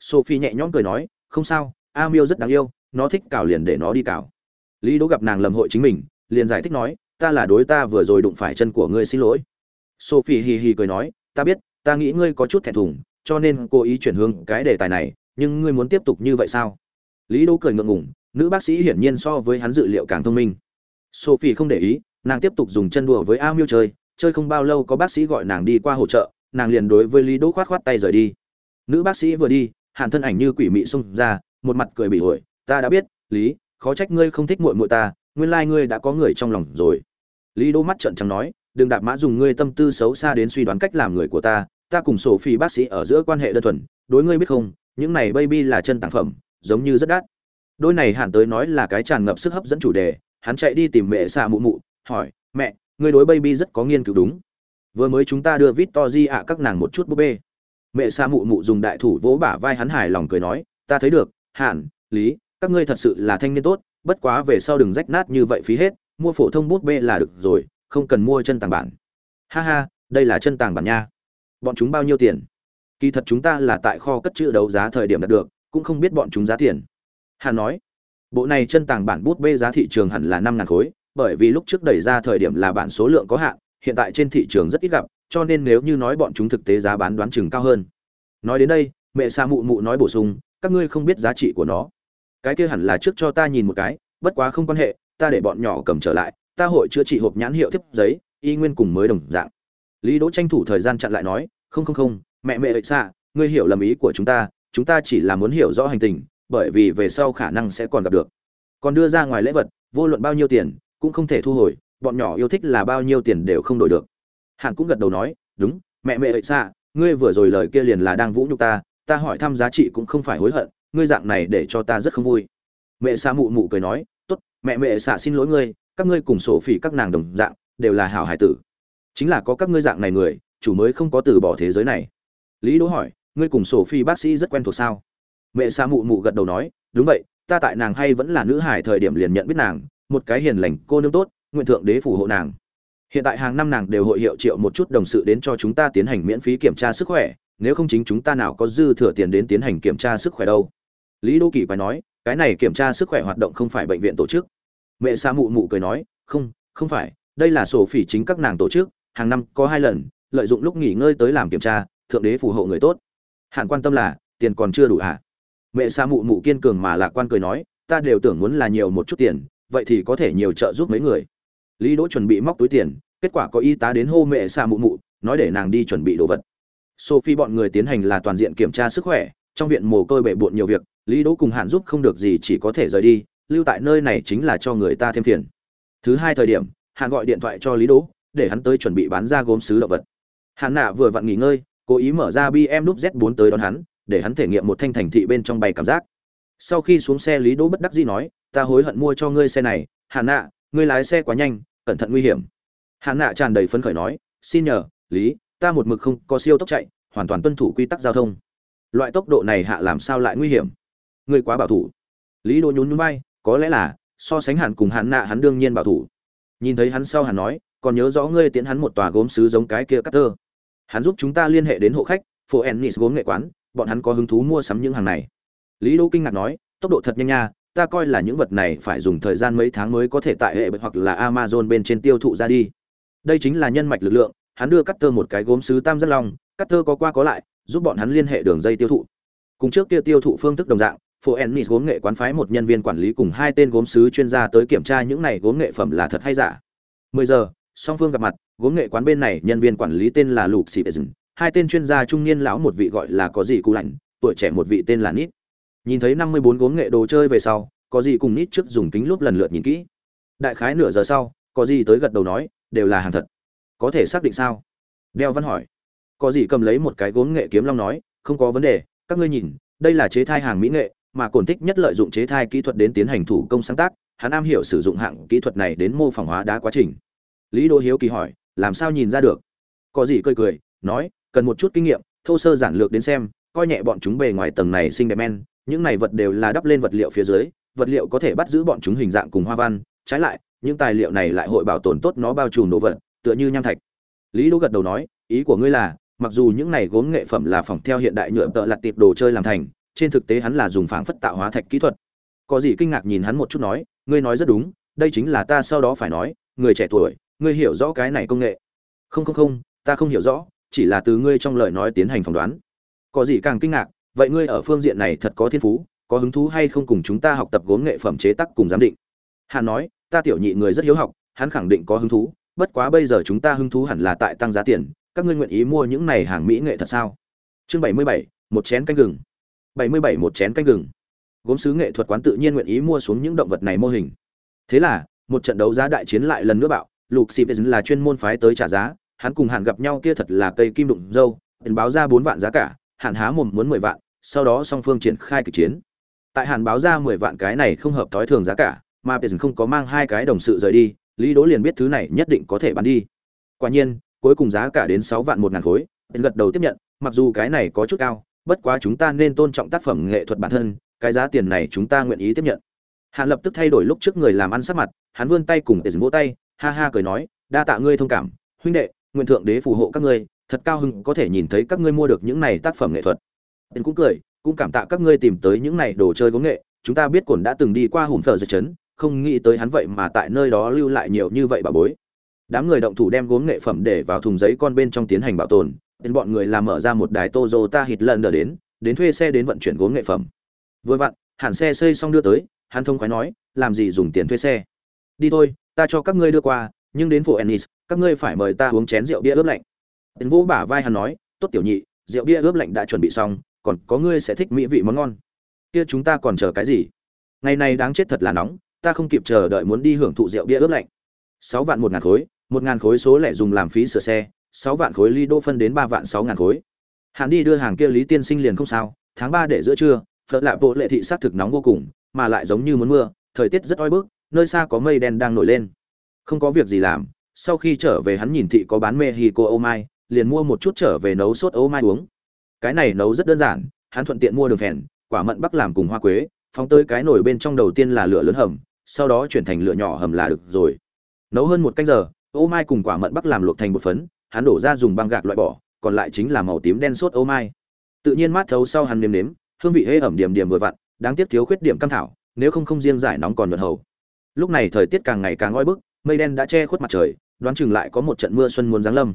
Sophie nhẹ nhõm cười nói, không sao, a miêu rất đáng yêu, nó thích cào liền để nó đi cào lý đỗ gặp nàng lầm hội chính mình, liền giải thích nói, ta là đối ta vừa rồi đụng phải chân của ngươi xin lỗi. Sophie hì hì cười nói, ta biết, ta nghĩ ngươi có chút thẹn thùng, cho nên cố ý chuyển hướng cái đề tài này, nhưng ngươi muốn tiếp tục như vậy sao? Lý đỗ cười ngượng ngùng, nữ bác sĩ hiển nhiên so với hắn dự liệu càng thông minh. Sophie không để ý, nàng tiếp tục dùng chân đùa với a miêu chơi chơi không bao lâu có bác sĩ gọi nàng đi qua hỗ trợ, nàng liền đối với lý đỗ khoát khoát tay rời đi. Nữ bác sĩ vừa đi, hàn thân ảnh như quỷ mị xung ra, một mặt cười bị ổi, ta đã biết, lý khó trách ngươi không thích muội muội ta nguyên lai ngươi đã có người trong lòng rồi. Lý đỗ mắt trợn trắng nói đừng đạp mã dùng ngươi tâm tư xấu xa đến suy đoán cách làm người của ta ta cùng sổ phi bác sĩ ở giữa quan hệ đơn thuần đối ngươi biết không những này baby là chân tặng phẩm giống như rất đắt. Đôi này hẳn tới nói là cái tràn ngập sức hấp dẫn chủ đề hắn chạy đi tìm mẹ xạ mụ mụ hỏi mẹ ngươi đối baby rất có nghiên cứu đúng. Vừa mới chúng ta đưa vít to di ạ các nàng một chút búp bê. Mẹ xạ mụ mụ dùng đại thủ vỗ bả vai hắn hài lòng cười nói ta thấy được hẳn, lý các ngươi thật sự là thanh niên tốt, bất quá về sau đừng rách nát như vậy phí hết, mua phổ thông bút bê là được rồi, không cần mua chân tàng bản. Ha ha, đây là chân tàng bản nha. Bọn chúng bao nhiêu tiền? Kỳ thật chúng ta là tại kho cất chữ đấu giá thời điểm đạt được, cũng không biết bọn chúng giá tiền. Hà nói, bộ này chân tàng bản bút bê giá thị trường hẳn là năm ngàn khối, bởi vì lúc trước đẩy ra thời điểm là bản số lượng có hạn, hiện tại trên thị trường rất ít gặp, cho nên nếu như nói bọn chúng thực tế giá bán đoán chừng cao hơn. Nói đến đây, mẹ Sa mụ mụ nói bổ sung, các ngươi không biết giá trị của nó cái kia hẳn là trước cho ta nhìn một cái, bất quá không quan hệ, ta để bọn nhỏ cầm trở lại, ta hội chữa trị hộp nhãn hiệu thiếp giấy, y nguyên cùng mới đồng dạng. Lý đỗ tranh thủ thời gian chặn lại nói, không không không, mẹ mẹ ệ xạ, ngươi hiểu lầm ý của chúng ta chúng ta chỉ là muốn hiểu rõ hành tình, bởi vì về sau khả năng sẽ còn gặp được. Còn đưa ra ngoài lễ vật, vô luận bao nhiêu tiền, cũng không thể thu hồi, bọn nhỏ yêu thích là bao nhiêu tiền đều không đổi được. Hàn cũng gật đầu nói, đúng, mẹ mẹ ệ xạ, ngươi vừa rồi lời kia liền là đang vũ nhục ta ta hỏi thăm giá trị cũng không phải hối hận ngươi dạng này để cho ta rất không vui. Mẹ xạ mụ mụ cười nói, tốt, mẹ mẹ xạ xin lỗi ngươi, các ngươi cùng sổ phỉ các nàng đồng dạng, đều là hảo hải tử. Chính là có các ngươi dạng này người, chủ mới không có từ bỏ thế giới này. Lý đỗ hỏi, ngươi cùng sổ phi bác sĩ rất quen thuộc sao? Mẹ xạ mụ mụ gật đầu nói, đúng vậy, ta tại nàng hay vẫn là nữ hải thời điểm liền nhận biết nàng, một cái hiền lành cô nương tốt, nguyện thượng đế phù hộ nàng. Hiện tại hàng năm nàng đều hội hiệu triệu một chút đồng sự đến cho chúng ta tiến hành miễn phí kiểm tra sức khỏe, nếu không chính chúng ta nào có dư thừa tiền đến tiến hành kiểm tra sức khỏe đâu lý đô kỳ phải nói, cái này kiểm tra sức khỏe hoạt động không phải bệnh viện tổ chức. Mẹ xa mụ mụ cười nói, không không phải, đây là sổ phỉ chính các nàng tổ chức, hàng năm có hai lần, lợi dụng lúc nghỉ ngơi tới làm kiểm tra, thượng đế phù hộ người tốt. Hạn quan tâm là, tiền còn chưa đủ hả? Mẹ xa mụ mụ kiên cường mà lạc quan cười nói, ta đều tưởng muốn là nhiều một chút tiền, vậy thì có thể nhiều trợ giúp mấy người. Lý đỗ chuẩn bị móc túi tiền, kết quả có y tá đến hô mẹ xa mụ mụ, nói để nàng đi chuẩn bị đồ vật. Sophie bọn người tiến hành là toàn diện kiểm tra sức khỏe trong viện mồ côi bệ bộn nhiều việc, lý đỗ cùng hạn giúp không được gì chỉ có thể rời đi, lưu tại nơi này chính là cho người ta thêm phiền. Thứ hai thời điểm hạn gọi điện thoại cho lý đỗ, để hắn tới chuẩn bị bán ra gốm sứ động vật. Hạn nạ vừa vặn nghỉ ngơi, cố ý mở ra bm núp z 4 tới đón hắn, để hắn thể nghiệm một thanh thành thị bên trong bay cảm giác. Sau khi xuống xe, lý đỗ bất đắc dĩ nói, ta hối hận mua cho ngươi xe này hạn nạ, ngươi lái xe quá nhanh, cẩn thận nguy hiểm. Hạn nạ tràn đầy phấn khởi nói, xin nhờ, lý, ta một mực không có siêu tốc chạy, hoàn toàn tuân thủ quy tắc giao thông loại tốc độ này hạ làm sao lại nguy hiểm? Ngươi quá bảo thủ. Lý đỗ nhún nhún vai, có lẽ là, so sánh hẳn cùng hắn nạ hắn đương nhiên bảo thủ. Nhìn thấy hắn sau hắn nói, còn nhớ rõ ngươi tiến hắn một tòa gốm sứ giống cái kia cắt tơ. Hắn giúp chúng ta liên hệ đến hộ khách, phố ennis gốm nghệ quán, bọn hắn có hứng thú mua sắm những hàng này. Lý đỗ kinh ngạc nói, tốc độ thật nhanh nha, ta coi là những vật này phải dùng thời gian mấy tháng mới có thể tại hệ hoặc là amazon bên trên tiêu thụ ra đi. Đây chính là nhân mạch lực lượng, hắn đưa cắt tơ một cái gốm sứ tam rất long, cắt tơ có qua có lại giúp bọn hắn liên hệ đường dây tiêu thụ. Cùng trước kia tiêu thụ phương thức đồng dạng phố ennis gốm nghệ quán phái một nhân viên quản lý cùng hai tên gốm sứ chuyên gia tới kiểm tra những này gốm nghệ phẩm là thật hay giả. 10 giờ, song phương gặp mặt, gốm nghệ quán bên này nhân viên quản lý tên là lục sĩ hai tên chuyên gia trung niên lão một vị gọi là có gì cụ lạnh, tuổi trẻ một vị tên là nít. Nhìn thấy 54 gốm nghệ đồ chơi về sau, có gì cùng nít trước dùng kính lúp lần lượt nhìn kỹ. Đại khái nửa giờ sau, có gì tới gật đầu nói, đều là hàng thật. Có thể xác định sao? Đeo văn hỏi có gì cầm lấy một cái gốm nghệ kiếm long nói, không có vấn đề, các ngươi nhìn, đây là chế thai hàng mỹ nghệ, mà cổn thích nhất lợi dụng chế thai kỹ thuật đến tiến hành thủ công sáng tác, hắn am hiểu sử dụng hạng kỹ thuật này đến mô phỏng hóa đá quá trình. Lý Đỗ hiếu kỳ hỏi, làm sao nhìn ra được? Có gì cười cười, nói, cần một chút kinh nghiệm, thô sơ giản lược đến xem, coi nhẹ bọn chúng bề ngoài tầng này xinh đẹp men, những này vật đều là đắp lên vật liệu phía dưới, vật liệu có thể bắt giữ bọn chúng hình dạng cùng hoa văn, trái lại, những tài liệu này lại hội bảo tồn tốt nó bao trùm đồ vật, tựa như nham thạch. Lý đỗ gật đầu nói, ý của ngươi là mặc dù những này gốm nghệ phẩm là phòng theo hiện đại nhựa tợ lặt tiệp đồ chơi làm thành, trên thực tế hắn là dùng phảng phất tạo hóa thạch kỹ thuật. Có gì kinh ngạc nhìn hắn một chút nói, ngươi nói rất đúng, đây chính là ta sau đó phải nói, người trẻ tuổi, ngươi hiểu rõ cái này công nghệ. Không không không, ta không hiểu rõ, chỉ là từ ngươi trong lời nói tiến hành phỏng đoán. Có gì càng kinh ngạc, vậy ngươi ở phương diện này thật có thiên phú, có hứng thú hay không cùng chúng ta học tập gốm nghệ phẩm chế tác cùng giám định? Hắn nói, ta tiểu nhị người rất hiếu học, hắn khẳng định có hứng thú, bất quá bây giờ chúng ta hứng thú hẳn là tại tăng giá tiền các ngươi nguyện ý mua những này hàng mỹ nghệ thật sao? Chương bảy mươi bảy, một chén canh gừng. bảy mươi bảy, một chén canh gừng. Gốm sứ nghệ thuật quán tự nhiên nguyện ý mua xuống những động vật này mô hình. Thế là, một trận đấu giá đại chiến lại lần nữa bạo. Lục xịp là chuyên môn phái tới trả giá. Hắn cùng hạn gặp nhau kia thật là cây kim đụng dâu. Tiền báo ra bốn vạn giá cả. Hạn há mồm muốn mười vạn. Sau đó song phương triển khai kịch chiến. Tại hàn báo ra mười vạn cái này không hợp thói thường giá cả, mà tiền không có mang hai cái đồng sự rời đi, lý đỗ liền biết thứ này nhất định có thể bán đi. Quả nhiên cuối cùng giá cả đến sáu vạn một ngàn khối. Tiền gật đầu tiếp nhận, mặc dù cái này có chút cao, bất quá chúng ta nên tôn trọng tác phẩm nghệ thuật bản thân, cái giá tiền này chúng ta nguyện ý tiếp nhận. Hàn lập tức thay đổi lúc trước người làm ăn sắc mặt, hắn vươn tay cùng tiền vỗ tay, ha ha cười nói, đa tạ ngươi thông cảm, huynh đệ, nguyện thượng đế phù hộ các ngươi, thật cao hứng có thể nhìn thấy các ngươi mua được những này tác phẩm nghệ thuật. Tiền cũng cười, cũng cảm tạ các ngươi tìm tới những này đồ chơi gốm nghệ, chúng ta biết cổn đã từng đi qua hùm phở giật chấn, không nghĩ tới hắn vậy mà tại nơi đó lưu lại nhiều như vậy bà bối đám người động thủ đem gốm nghệ phẩm để vào thùng giấy con bên trong tiến hành bảo tồn bên bọn người làm mở ra một đài Toyota Hitlander đến đến thuê xe đến vận chuyển gốm nghệ phẩm. Vừa vặn hẳn xe xây xong đưa tới, hắn thông khoái nói, làm gì dùng tiền thuê xe? Đi thôi, ta cho các ngươi đưa qua, nhưng đến phố ennis, các ngươi phải mời ta uống chén rượu bia ướp lạnh. Tiến vũ bả vai hắn nói, tốt tiểu nhị, rượu bia ướp lạnh đã chuẩn bị xong, còn có ngươi sẽ thích mỹ vị món ngon. Kia chúng ta còn chờ cái gì? Ngày này đáng chết thật là nóng, ta không kịp chờ đợi muốn đi hưởng thụ rượu bia ướp lạnh. Sáu vạn một ngàn khối một ngàn khối số lẻ dùng làm phí sửa xe, sáu vạn khối ly đô phân đến ba vạn sáu ngàn khối. Hắn đi đưa hàng kia lý tiên sinh liền không sao, tháng ba để giữa trưa phật lạ bộ lệ thị sát thực nóng vô cùng, mà lại giống như muốn mưa, thời tiết rất oi bức, nơi xa có mây đen đang nổi lên. Không có việc gì làm, sau khi trở về hắn nhìn thị có bán mê hì cô ô mai, liền mua một chút trở về nấu sốt ô mai uống. Cái này nấu rất đơn giản, hắn thuận tiện mua đường phèn, quả mận bắc làm cùng hoa quế, phóng tới cái nồi bên trong đầu tiên là lửa lớn hầm, sau đó chuyển thành lửa nhỏ hầm là được rồi. Nấu hơn một canh giờ ô mai cùng quả mận bắc làm luộc thành bột phấn, hắn đổ ra dùng băng gạc loại bỏ, còn lại chính là màu tím đen sốt ô mai. Tự nhiên mát thấu sau hắn nếm nếm, hương vị hê ẩm điểm điểm vừa vặn, đáng tiếc thiếu khuyết điểm cam thảo, nếu không không riêng giải nóng còn nhuận hầu. Lúc này thời tiết càng ngày càng oi bức, mây đen đã che khuất mặt trời, đoán chừng lại có một trận mưa xuân muốn giáng lâm.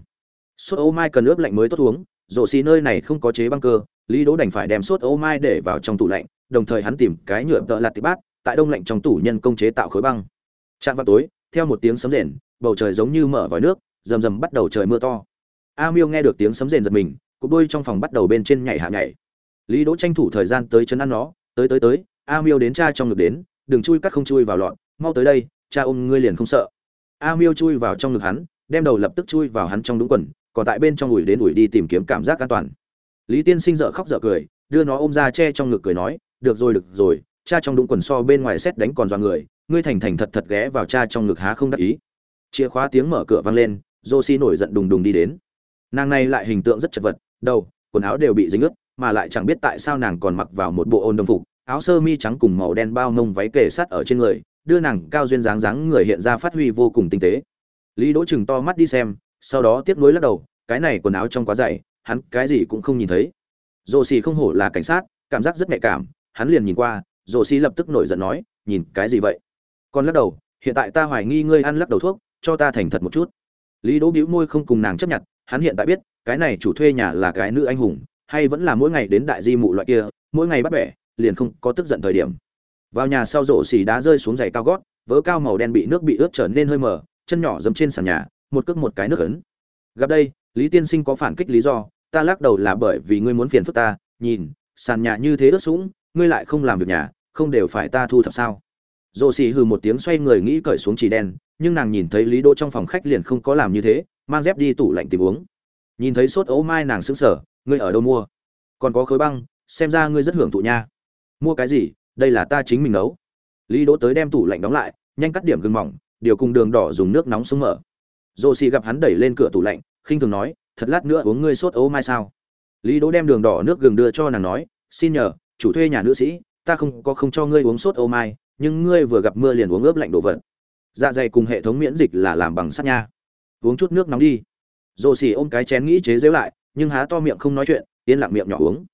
Sốt ô mai cần ướp lạnh mới tốt uống rộ xì nơi này không có chế băng cơ, lý đỗ đành phải đem sốt ô mai để vào trong tủ lạnh, đồng thời hắn tìm cái nhựa tợ lạt tị bát, tại đông lạnh trong tủ nhân công chế tạo khối băng. Trạng vào tối, theo một tiếng sấm rền bầu trời giống như mở vòi nước, rầm rầm bắt đầu trời mưa to. A miêu nghe được tiếng sấm rền giật mình, cục đôi trong phòng bắt đầu bên trên nhảy hạ nhảy. Lý đỗ tranh thủ thời gian tới chân ăn nó, tới tới tới, a miêu đến cha trong ngực đến, đừng chui cắt không chui vào lọn, mau tới đây, cha ôm ngươi liền không sợ. A miêu chui vào trong ngực hắn, đem đầu lập tức chui vào hắn trong đúng quần, còn tại bên trong ủi đến ủi đi tìm kiếm cảm giác an toàn. Lý tiên sinh dở khóc dở cười, đưa nó ôm ra che trong ngực cười nói, được rồi được rồi, cha trong đúng quần so bên ngoài xét đánh còn dọa người, ngươi thành thành thật thật ghé vào cha trong ngực há không đắc ý chìa khóa tiếng mở cửa vang lên, josie nổi giận đùng đùng đi đến. Nàng này lại hình tượng rất chật vật, đầu, quần áo đều bị dính ướt, mà lại chẳng biết tại sao nàng còn mặc vào một bộ ôn đồng phục, áo sơ mi trắng cùng màu đen bao mông váy kề sát ở trên người, đưa nàng cao duyên dáng dáng người hiện ra phát huy vô cùng tinh tế. Lý đỗ chừng to mắt đi xem, sau đó tiếp nối lắc đầu, cái này quần áo trong quá dày, hắn cái gì cũng không nhìn thấy. Rồ xì không hổ là cảnh sát, cảm giác rất nhạy cảm, hắn liền nhìn qua rồ xì lập tức nổi giận nói, nhìn cái gì vậy? Còn lắc đầu, hiện tại ta hoài nghi ngươi ăn lắc đầu thuốc cho ta thành thật một chút. Lý đỗ bĩu môi không cùng nàng chấp nhận, hắn hiện tại biết, cái này chủ thuê nhà là cái nữ anh hùng, hay vẫn là mỗi ngày đến đại di mụ loại kia, mỗi ngày bắt bẻ, liền không có tức giận thời điểm. Vào nhà sau rổ xì đá rơi xuống giày cao gót, vớ cao màu đen bị nước bị ướt trở nên hơi mờ, chân nhỏ dẫm trên sàn nhà, một cước một cái nước ấn. Gặp đây, lý tiên sinh có phản kích lý do, ta lắc đầu là bởi vì ngươi muốn phiền phức ta, nhìn, sàn nhà như thế ướt sũng, ngươi lại không làm việc nhà, không đều phải ta thu thập sao? Rổ xì hừ một tiếng xoay người nghĩ cởi xuống chỉ đen nhưng nàng nhìn thấy lý đỗ trong phòng khách liền không có làm như thế, mang dép đi tủ lạnh tìm uống. Nhìn thấy sốt ấu mai nàng sững sờ, ngươi ở đâu mua? Còn có khối băng, xem ra ngươi rất hưởng thụ nha. Mua cái gì? Đây là ta chính mình nấu. Lý đỗ tới đem tủ lạnh đóng lại, nhanh cắt điểm gừng mỏng, điều cùng đường đỏ dùng nước nóng xuống mở. Dồ xì gặp hắn đẩy lên cửa tủ lạnh, khinh thường nói, thật lát nữa uống ngươi sốt ấu mai sao? Lý đỗ đem đường đỏ nước gừng đưa cho nàng nói, xin nhờ, chủ thuê nhà nữ sĩ, ta không có không cho ngươi uống sốt ấu mai, nhưng ngươi vừa gặp mưa liền uống ướp lạnh đồ vật dạ dày cùng hệ thống miễn dịch là làm bằng sắt nha. Uống chút nước nóng đi. Rồ xì ôm cái chén nghĩ chế dễu lại, nhưng há to miệng không nói chuyện, yên lặng miệng nhỏ uống.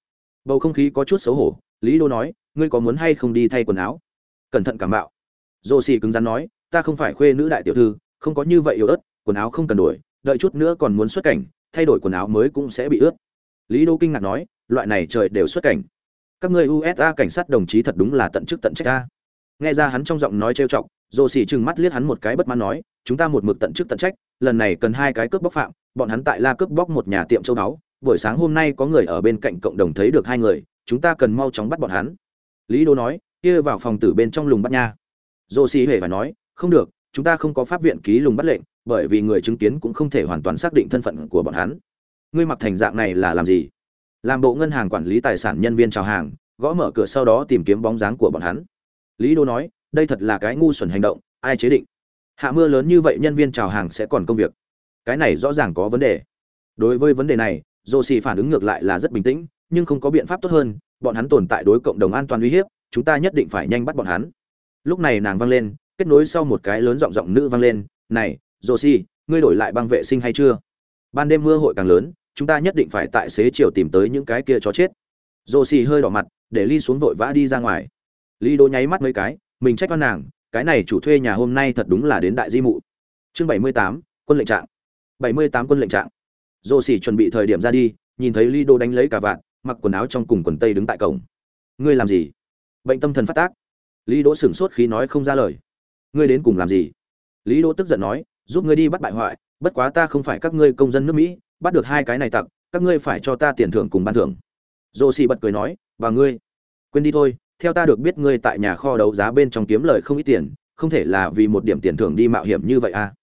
Bầu không khí có chút xấu hổ, lý đô nói, ngươi có muốn hay không đi thay quần áo? Cẩn thận cảm bạo Rồ xì cứng rắn nói, ta không phải khuê nữ đại tiểu thư, không có như vậy yếu ớt, quần áo không cần đổi, đợi chút nữa còn muốn xuất cảnh, thay đổi quần áo mới cũng sẽ bị ướt. Lý đô kinh ngạc nói, loại này trời đều xuất cảnh. Các ngươi usa cảnh sát đồng chí thật đúng là tận chức tận trách ta. Nghe ra hắn trong giọng nói trêu chọc Dỗ Sĩ trừng mắt liếc hắn một cái bất mãn nói, chúng ta một mực tận chức tận trách, lần này cần hai cái cướp bóc phạm, bọn hắn tại la cướp bóc một nhà tiệm châu đáo, buổi sáng hôm nay có người ở bên cạnh cộng đồng thấy được hai người, chúng ta cần mau chóng bắt bọn hắn. Lý đô nói, kia vào phòng tử bên trong lùng bắt nha. Dỗ Sĩ hề phải nói, không được, chúng ta không có pháp viện ký lùng bắt lệnh, bởi vì người chứng kiến cũng không thể hoàn toàn xác định thân phận của bọn hắn. Ngươi mặc thành dạng này là làm gì? Làm bộ ngân hàng quản lý tài sản nhân viên chào hàng, gõ mở cửa sau đó tìm kiếm bóng dáng của bọn hắn. Lý đô nói đây thật là cái ngu xuẩn hành động, ai chế định? Hạ mưa lớn như vậy nhân viên chào hàng sẽ còn công việc. Cái này rõ ràng có vấn đề. Đối với vấn đề này dô xì phản ứng ngược lại là rất bình tĩnh, nhưng không có biện pháp tốt hơn, bọn hắn tồn tại đối cộng đồng an toàn uy hiếp, chúng ta nhất định phải nhanh bắt bọn hắn. Lúc này nàng vang lên, kết nối sau một cái lớn giọng giọng nữ vang lên, này dô xì ngươi đổi lại băng vệ sinh hay chưa? Ban đêm mưa hội càng lớn, chúng ta nhất định phải tại xế chiều tìm tới những cái kia chó chết. Dô xì hơi đỏ mặt, để ly xuống vội vã đi ra ngoài. Ly đỗ nháy mắt mấy cái mình trách con nàng, cái này chủ thuê nhà hôm nay thật đúng là đến đại di mụ. Chương bảy mươi tám, quân lệnh trạng. Bảy mươi tám quân lệnh trạng. Dô xỉ chuẩn bị thời điểm ra đi, nhìn thấy lido đánh lấy cả vạn, mặc quần áo trong cùng quần tây đứng tại cổng. Ngươi làm gì? Bệnh tâm thần phát tác. Lý đỗ sửng sốt khí nói không ra lời. Ngươi đến cùng làm gì? Lý đỗ tức giận nói, giúp ngươi đi bắt bại hoại, bất quá ta không phải các ngươi công dân nước mỹ, bắt được hai cái này tặc, các ngươi phải cho ta tiền thưởng cùng ban thưởng. Dô xì bật cười nói, và ngươi. Quên đi thôi theo ta được biết ngươi tại nhà kho đấu giá bên trong kiếm lời không ít tiền, không thể là vì một điểm tiền thưởng đi mạo hiểm như vậy à?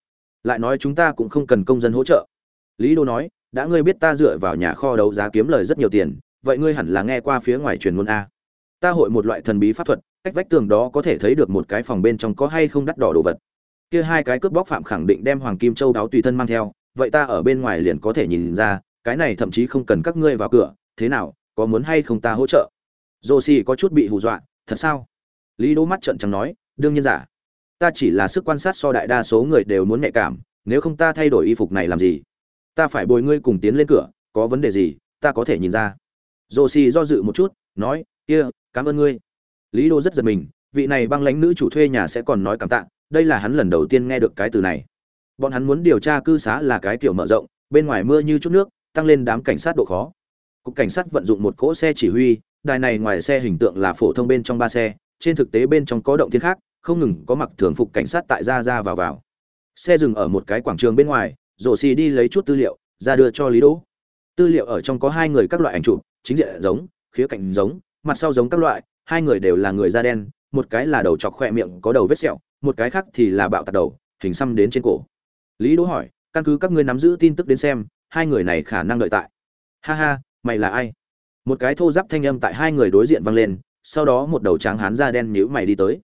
Lại nói chúng ta cũng không cần công dân hỗ trợ. Lý đô nói, đã ngươi biết ta dựa vào nhà kho đấu giá kiếm lời rất nhiều tiền, vậy ngươi hẳn là nghe qua phía ngoài truyền ngôn a. Ta hội một loại thần bí pháp thuật, cách vách tường đó có thể thấy được một cái phòng bên trong có hay không đắt đỏ đồ vật. Kia hai cái cướp bóc phạm khẳng định đem hoàng kim châu đáo tùy thân mang theo, vậy ta ở bên ngoài liền có thể nhìn ra, cái này thậm chí không cần các ngươi vào cửa, thế nào, có muốn hay không ta hỗ trợ? Dô xì có chút bị hù dọa, thật sao? Lý đỗ mắt trợn trắng nói, đương nhiên giả. Ta chỉ là sức quan sát so đại đa số người đều muốn nhạy cảm, nếu không ta thay đổi y phục này làm gì? Ta phải bồi ngươi cùng tiến lên cửa, có vấn đề gì, ta có thể nhìn ra. Dồ xì do dự một chút, nói, kia, cảm ơn ngươi. Lý đô rất giật mình, vị này băng lãnh nữ chủ thuê nhà sẽ còn nói cảm tạ, đây là hắn lần đầu tiên nghe được cái từ này. Bọn hắn muốn điều tra cư xá là cái kiểu mở rộng, bên ngoài mưa như chút nước, tăng lên đám cảnh sát độ khó. Cục cảnh sát vận dụng một cỗ xe chỉ huy đài này ngoài xe hình tượng là phổ thông bên trong ba xe, trên thực tế bên trong có động thiên khác, không ngừng có mặc thường phục cảnh sát tại ra ra vào vào. Xe dừng ở một cái quảng trường bên ngoài rổ xì đi lấy chút tư liệu, ra đưa cho lý đỗ. Tư liệu ở trong có hai người các loại ảnh chụp, chính diện giống, khía cạnh giống, mặt sau giống các loại, hai người đều là người da đen, một cái là đầu chọc khỏe miệng có đầu vết sẹo, một cái khác thì là bạo tạc đầu, hình xăm đến trên cổ. Lý đỗ hỏi, căn cứ các ngươi nắm giữ tin tức đến xem, hai người này khả năng đợi tại. Ha ha, mày là ai? Một cái thô giáp thanh âm tại hai người đối diện vang lên, sau đó một đầu tráng hán da đen nhíu mày đi tới.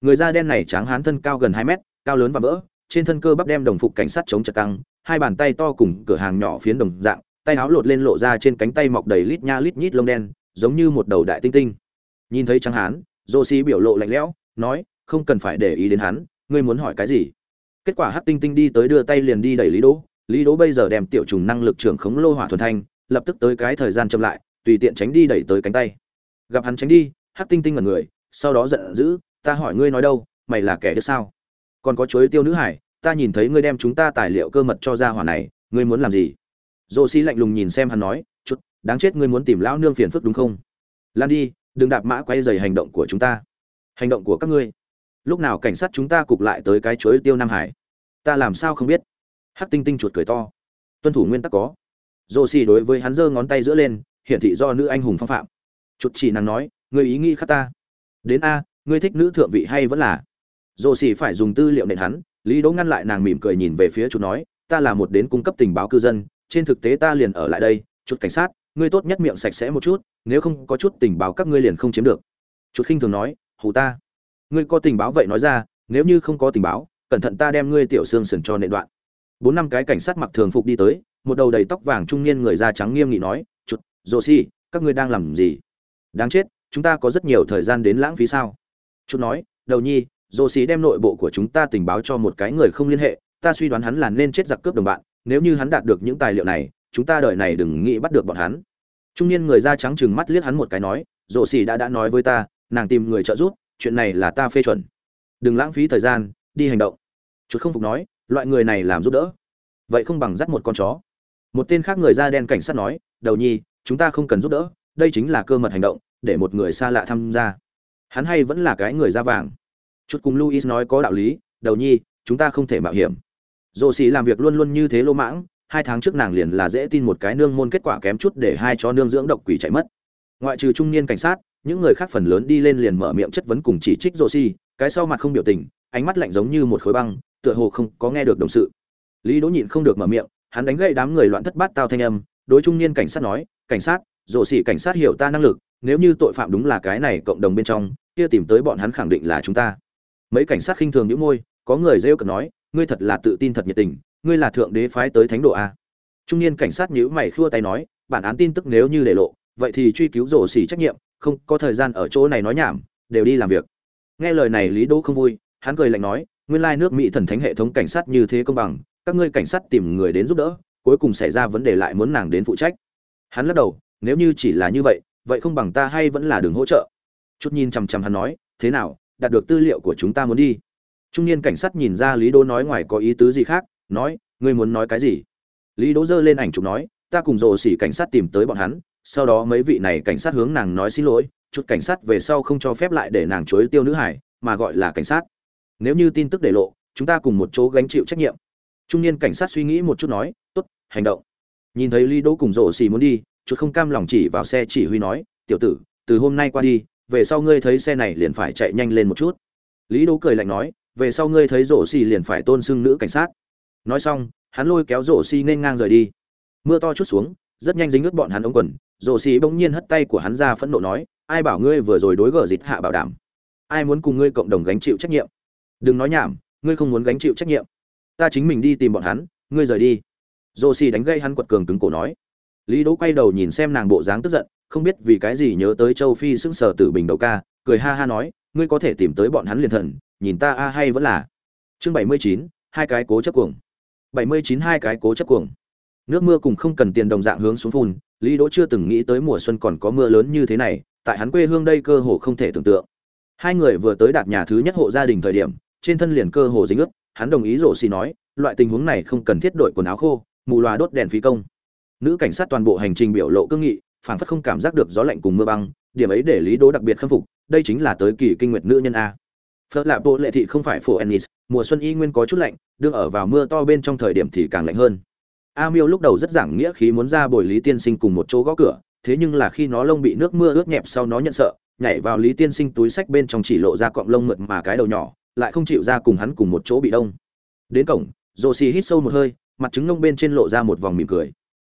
Người da đen này tráng hán thân cao gần hai mét, cao lớn và vỡ, trên thân cơ bắp đem đồng phục cảnh sát chống chật căng, hai bàn tay to cùng cửa hàng nhỏ phiến đồng dạng, tay áo lột lên lộ ra trên cánh tay mọc đầy lít nha lít nhít lông đen, giống như một đầu đại tinh tinh. Nhìn thấy tráng hán, dô xi biểu lộ lạnh lẽo, nói, không cần phải để ý đến hắn, ngươi muốn hỏi cái gì? Kết quả hắc tinh tinh đi tới đưa tay liền đi đẩy lý đỗ. Lý đỗ bây giờ đem tiểu trùng năng lực trưởng khống lô hỏa thuần thanh, lập tức tới cái thời gian chậm lại tùy tiện tránh đi đẩy tới cánh tay. Gặp hắn tránh đi, hắc tinh tinh ngẩn người, sau đó giận dữ, ta hỏi ngươi nói đâu, mày là kẻ đứa sao? Còn có chuối tiêu nữ hải, ta nhìn thấy ngươi đem chúng ta tài liệu cơ mật cho ra hỏa này, ngươi muốn làm gì? Dô xi lạnh lùng nhìn xem hắn nói, chút, đáng chết ngươi muốn tìm lão nương phiền phức đúng không? Lan đi, đừng đạp mã quay dày hành động của chúng ta. Hành động của các ngươi. Lúc nào cảnh sát chúng ta cục lại tới cái chuối tiêu nam hải? Ta làm sao không biết? Hắc tinh tinh chuột cười to. Tuân thủ nguyên tắc có. Dô xi đối với hắn giơ ngón tay giữa lên hiển thị do nữ anh hùng phong phạm. Chuột chỉ nàng nói, ngươi ý nghĩ khác ta. Đến a, ngươi thích nữ thượng vị hay vẫn là? Dô xỉ phải dùng tư liệu nện hắn, lý đỗ ngăn lại nàng mỉm cười nhìn về phía chuột nói, ta là một đến cung cấp tình báo cư dân, trên thực tế ta liền ở lại đây chút cảnh sát, ngươi tốt nhất miệng sạch sẽ một chút, nếu không có chút tình báo các ngươi liền không chiếm được. Chút khinh thường nói, hù ta. Ngươi có tình báo vậy nói ra, nếu như không có tình báo, cẩn thận ta đem ngươi tiểu xương sườn cho nệ đoạn. Bốn năm cái cảnh sát mặc thường phục đi tới, một đầu đầy tóc vàng trung niên người da trắng nghiêm nghị nói rồ xì, các ngươi đang làm gì? Đáng chết chúng ta có rất nhiều thời gian đến lãng phí sao? Chút nói đầu nhi rồ xì đem nội bộ của chúng ta tình báo cho một cái người không liên hệ ta suy đoán hắn là nên chết giặc cướp đồng bạn nếu như hắn đạt được những tài liệu này chúng ta đợi này đừng nghĩ bắt được bọn hắn. Trung niên người da trắng chừng mắt liếc hắn một cái nói rồ xì đã đã nói với ta nàng tìm người trợ giúp chuyện này là ta phê chuẩn. Đừng lãng phí thời gian đi hành động. Chút không phục nói loại người này làm giúp đỡ. Vậy không bằng dắt một con chó. Một tên khác người da đen cảnh sát nói đầu nhi chúng ta không cần giúp đỡ, đây chính là cơ mật hành động, để một người xa lạ tham gia. Hắn hay vẫn là cái người da vàng. Chút cùng luis nói có đạo lý, đầu nhi, chúng ta không thể mạo hiểm. Dồ xì làm việc luôn luôn như thế lô mãng, hai tháng trước nàng liền là dễ tin một cái nương môn kết quả kém chút để hai chó nương dưỡng độc quỷ chạy mất. Ngoại trừ trung niên cảnh sát, những người khác phần lớn đi lên liền mở miệng chất vấn cùng chỉ trích rô si cái sau mặt không biểu tình, ánh mắt lạnh giống như một khối băng, tựa hồ không có nghe được đồng sự. Lý đỗ nhịn không được mở miệng, hắn đánh gậy đám người loạn thất bát tao thanh âm, đối trung niên cảnh sát nói cảnh sát rộ xỉ cảnh sát hiểu ta năng lực, nếu như tội phạm đúng là cái này cộng đồng bên trong, kia tìm tới bọn hắn khẳng định là chúng ta. Mấy cảnh sát khinh thường những môi, có người rêu cực nói, ngươi thật là tự tin thật nhiệt tình, ngươi là thượng đế phái tới thánh độ a. Trung niên cảnh sát nhữ mày khua tay nói, bản án tin tức nếu như để lộ, vậy thì truy cứu rổ xỉ trách nhiệm, không có thời gian ở chỗ này nói nhảm, đều đi làm việc. Nghe lời này lý đỗ không vui, hắn cười lạnh nói, nguyên lai nước mỹ thần thánh hệ thống cảnh sát như thế công bằng, các ngươi cảnh sát tìm người đến giúp đỡ, cuối cùng xảy ra vấn đề lại muốn nàng đến phụ trách hắn lắc đầu, nếu như chỉ là như vậy vậy không bằng ta hay vẫn là đường hỗ trợ. Chút nhìn chằm chằm hắn nói, thế nào, đạt được tư liệu của chúng ta muốn đi. Trung niên cảnh sát nhìn ra lý đỗ nói ngoài có ý tứ gì khác, nói, ngươi muốn nói cái gì? Lý đỗ giơ lên ảnh chụp nói, ta cùng rồ xỉ cảnh sát tìm tới bọn hắn, sau đó mấy vị này cảnh sát hướng nàng nói xin lỗi, chút cảnh sát về sau không cho phép lại để nàng chối tiêu nữ hải, mà gọi là cảnh sát. Nếu như tin tức để lộ, chúng ta cùng một chỗ gánh chịu trách nhiệm. Trung niên cảnh sát suy nghĩ một chút nói, tốt, hành động nhìn thấy lý đỗ cùng rộ xì muốn đi, chút không cam lòng chỉ vào xe chỉ huy nói, tiểu tử, từ hôm nay qua đi, về sau ngươi thấy xe này liền phải chạy nhanh lên một chút. Lý đỗ cười lạnh nói, về sau ngươi thấy rổ xì liền phải tôn xưng nữ cảnh sát. Nói xong, hắn lôi kéo rổ xì nên ngang rời đi. Mưa to chút xuống, rất nhanh dính ướt bọn hắn ống quần rổ xì bỗng nhiên hất tay của hắn ra phẫn nộ nói, ai bảo ngươi vừa rồi đối gở dịt hạ bảo đảm? Ai muốn cùng ngươi cộng đồng gánh chịu trách nhiệm? Đừng nói nhảm, ngươi không muốn gánh chịu trách nhiệm. Ta chính mình đi tìm bọn hắn, ngươi rời đi. Rô xì đánh gây hắn quật cường cứng cổ nói. Lý đỗ quay đầu nhìn xem nàng bộ dáng tức giận, không biết vì cái gì nhớ tới châu phi sững sờ tử bình đầu ca, cười ha ha nói, ngươi có thể tìm tới bọn hắn liền thần, nhìn ta a hay vẫn là. Chương bảy mươi chín, hai cái cố chấp cuồng. bảy mươi chín, hai cái cố chấp cuồng. Nước mưa cùng không cần tiền đồng dạng hướng xuống phun, lý đỗ chưa từng nghĩ tới mùa xuân còn có mưa lớn như thế này, tại hắn quê hương đây cơ hồ không thể tưởng tượng. Hai người vừa tới đạt nhà thứ nhất hộ gia đình thời điểm, trên thân liền cơ hồ dính ướt, hắn đồng ý rổ xì nói, loại tình huống này không cần thiết đổi quần áo khô mù loà đốt đèn phí công. Nữ cảnh sát toàn bộ hành trình biểu lộ cương nghị, phảng phất không cảm giác được gió lạnh cùng mưa băng, điểm ấy để lý đố đặc biệt khâm phục, đây chính là tới kỳ kinh nguyệt nữ nhân a. Phật lạ bộ lệ thị không phải phổ ennis, mùa xuân y nguyên có chút lạnh, đương ở vào mưa to bên trong thời điểm thì càng lạnh hơn. A miêu lúc đầu rất giảng nghĩa khí muốn ra bồi lý tiên sinh cùng một chỗ gõ cửa, thế nhưng là khi nó lông bị nước mưa ướt nhẹp sau nó nhận sợ, nhảy vào lý tiên sinh túi sách bên trong chỉ lộ ra cọng lông mượt mà cái đầu nhỏ, lại không chịu ra cùng hắn cùng một chỗ bị đông. Đến cổng rồ xì hít sâu một hơi mặt trứng nông bên trên lộ ra một vòng mỉm cười.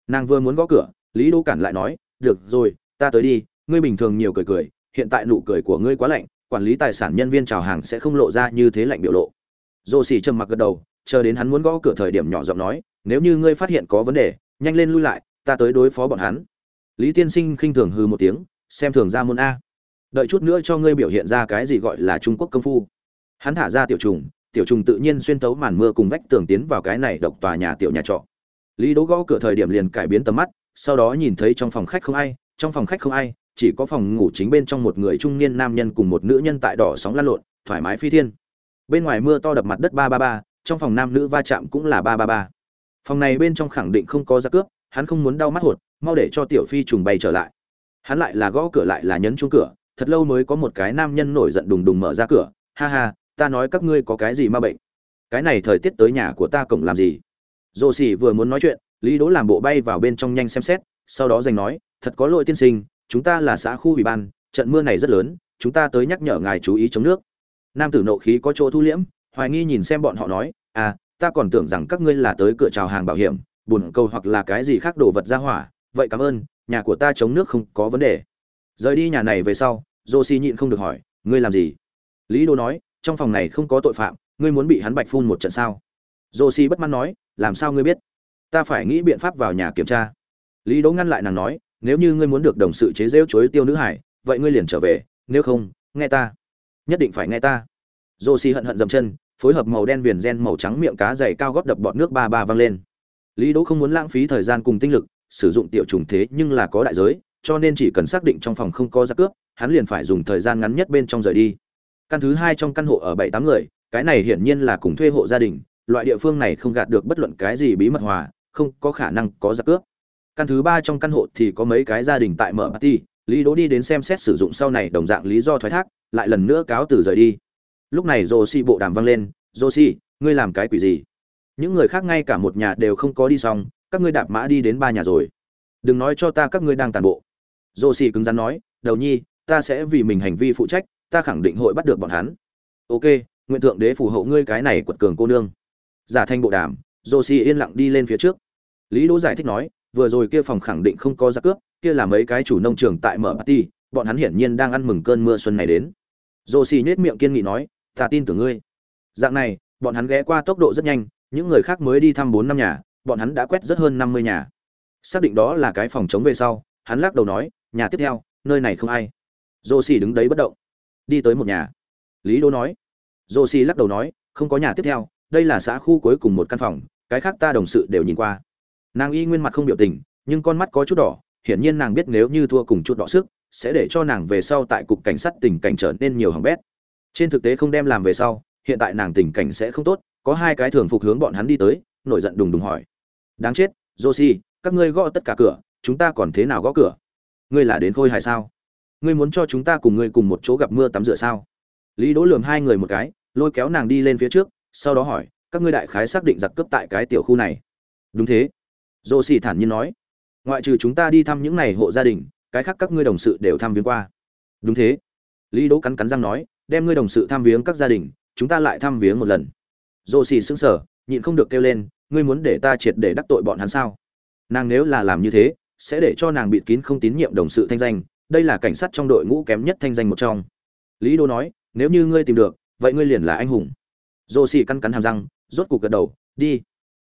Nàng vừa muốn gõ cửa, lý đỗ cản lại nói, được rồi, ta tới đi, ngươi bình thường nhiều cười cười, hiện tại nụ cười của ngươi quá lạnh, quản lý tài sản nhân viên chào hàng sẽ không lộ ra như thế lạnh biểu lộ. Dồ xì trầm mặc gật đầu, chờ đến hắn muốn gõ cửa thời điểm nhỏ giọng nói, nếu như ngươi phát hiện có vấn đề, nhanh lên lui lại, ta tới đối phó bọn hắn. Lý tiên sinh khinh thường hư một tiếng, xem thường ra môn a. Đợi chút nữa cho ngươi biểu hiện ra cái gì gọi là trung quốc công phu. Hắn thả ra tiểu trùng tiểu trùng tự nhiên xuyên tấu màn mưa cùng vách tường tiến vào cái này độc tòa nhà tiểu nhà trọ. Lý đỗ gõ cửa thời điểm liền cải biến tầm mắt, sau đó nhìn thấy trong phòng khách không ai, trong phòng khách không ai, chỉ có phòng ngủ chính bên trong một người trung niên nam nhân cùng một nữ nhân tại đỏ sóng lăn lộn, thoải mái phi thiên. Bên ngoài mưa to đập mặt đất ba ba ba, trong phòng nam nữ va chạm cũng là ba ba ba. Phòng này bên trong khẳng định không có ra cướp, hắn không muốn đau mắt hột, mau để cho tiểu phi trùng bay trở lại. Hắn lại là gõ cửa lại là nhấn chuông cửa, thật lâu mới có một cái nam nhân nổi giận đùng đùng mở ra cửa, ha ha ta nói các ngươi có cái gì ma bệnh? Cái này thời tiết tới nhà của ta cổng làm gì? Dồ xỉ vừa muốn nói chuyện, lý đỗ làm bộ bay vào bên trong nhanh xem xét, sau đó giành nói, thật có lỗi tiên sinh, chúng ta là xã khu ủy ban, trận mưa này rất lớn, chúng ta tới nhắc nhở ngài chú ý chống nước. Nam tử nộ khí có chỗ thu liễm, hoài nghi nhìn xem bọn họ nói à ta còn tưởng rằng các ngươi là tới cửa chào hàng bảo hiểm bùn câu hoặc là cái gì khác đồ vật ra hỏa, vậy cảm ơn, nhà của ta chống nước không có vấn đề. Rời đi nhà này về sau josie nhịn không được hỏi, ngươi làm gì? Lý đô nói trong phòng này không có tội phạm, ngươi muốn bị hắn bạch phun một trận sao? Josie bất mãn nói, làm sao ngươi biết? Ta phải nghĩ biện pháp vào nhà kiểm tra. Lý đỗ ngăn lại nàng nói, nếu như ngươi muốn được đồng sự chế rêu chối tiêu nữ hải, vậy ngươi liền trở về, nếu không, nghe ta. Nhất định phải nghe ta. Josie hận hận dầm chân, phối hợp màu đen viền gen màu trắng miệng cá dày cao gót đập bọt nước ba ba văng lên. Lý đỗ không muốn lãng phí thời gian cùng tinh lực, sử dụng tiểu trùng thế nhưng là có đại giới, cho nên chỉ cần xác định trong phòng không có giặc cướp, hắn liền phải dùng thời gian ngắn nhất bên trong rời đi căn thứ hai trong căn hộ ở bảy tám người, cái này hiển nhiên là cùng thuê hộ gia đình, loại địa phương này không gạt được bất luận cái gì bí mật hòa, không có khả năng có giặc cướp. Căn thứ ba trong căn hộ thì có mấy cái gia đình tại mở party, lý đỗ đi đến xem xét sử dụng sau này đồng dạng lý do thoái thác, lại lần nữa cáo từ rời đi. Lúc này rô si bộ đàm vang lên rô si ngươi làm cái quỷ gì? Những người khác ngay cả một nhà đều không có đi xong, các ngươi đạp mã đi đến ba nhà rồi. Đừng nói cho ta các ngươi đang tàn bộ. Rô si cứng rắn nói, đầu nhi, ta sẽ vì mình hành vi phụ trách ta khẳng định hội bắt được bọn hắn. Ok, nguyện thượng đế phù hộ ngươi cái này quật cường cô nương. Giả thanh bộ đàm Josie yên lặng đi lên phía trước. Lý đỗ giải thích nói, vừa rồi kia phòng khẳng định không có giặc cướp, kia là mấy cái chủ nông trường tại mở party, bọn hắn hiển nhiên đang ăn mừng cơn mưa xuân này đến. Josie nhếch miệng kiên nghị nói, ta tin tưởng ngươi. Dạng này, bọn hắn ghé qua tốc độ rất nhanh, những người khác mới đi thăm bốn năm nhà, bọn hắn đã quét rất hơn năm mươi nhà. Xác định đó là cái phòng chống về sau, hắn lắc đầu nói, nhà tiếp theo, nơi này không ai. Josie xì đứng đấy bất động đi tới một nhà. Lý đô nói. Dô si lắc đầu nói, không có nhà tiếp theo, đây là xã khu cuối cùng một căn phòng, cái khác ta đồng sự đều nhìn qua. Nàng y nguyên mặt không biểu tình, nhưng con mắt có chút đỏ, hiển nhiên nàng biết nếu như thua cùng chút đỏ sức, sẽ để cho nàng về sau tại cục cảnh sát tình cảnh trở nên nhiều hỏng bét. Trên thực tế không đem làm về sau, hiện tại nàng tình cảnh sẽ không tốt, có hai cái thường phục hướng bọn hắn đi tới, nổi giận đùng đùng hỏi. Đáng chết josie các ngươi gõ tất cả cửa, chúng ta còn thế nào gõ cửa? Ngươi là đến khôi hài sao? Ngươi muốn cho chúng ta cùng ngươi cùng một chỗ gặp mưa tắm rửa sao? Lý đỗ lườm hai người một cái, lôi kéo nàng đi lên phía trước, sau đó hỏi, các ngươi đại khái xác định giặc cướp tại cái tiểu khu này. Đúng thế. Josie thản nhiên nói, ngoại trừ chúng ta đi thăm những này hộ gia đình, cái khác các ngươi đồng sự đều thăm viếng qua. Đúng thế. Lý đỗ cắn cắn răng nói, đem ngươi đồng sự thăm viếng các gia đình, chúng ta lại thăm viếng một lần. Dô xì sững sờ, nhịn không được kêu lên, ngươi muốn để ta triệt để đắc tội bọn hắn sao? Nàng nếu là làm như thế, sẽ để cho nàng bịt kín không tín nhiệm đồng sự thanh danh đây là cảnh sát trong đội ngũ kém nhất thanh danh một trong. Lý đô nói, nếu như ngươi tìm được, vậy ngươi liền là anh hùng. Dồ xì cắn cắn hàm răng, rốt cục gật đầu, đi.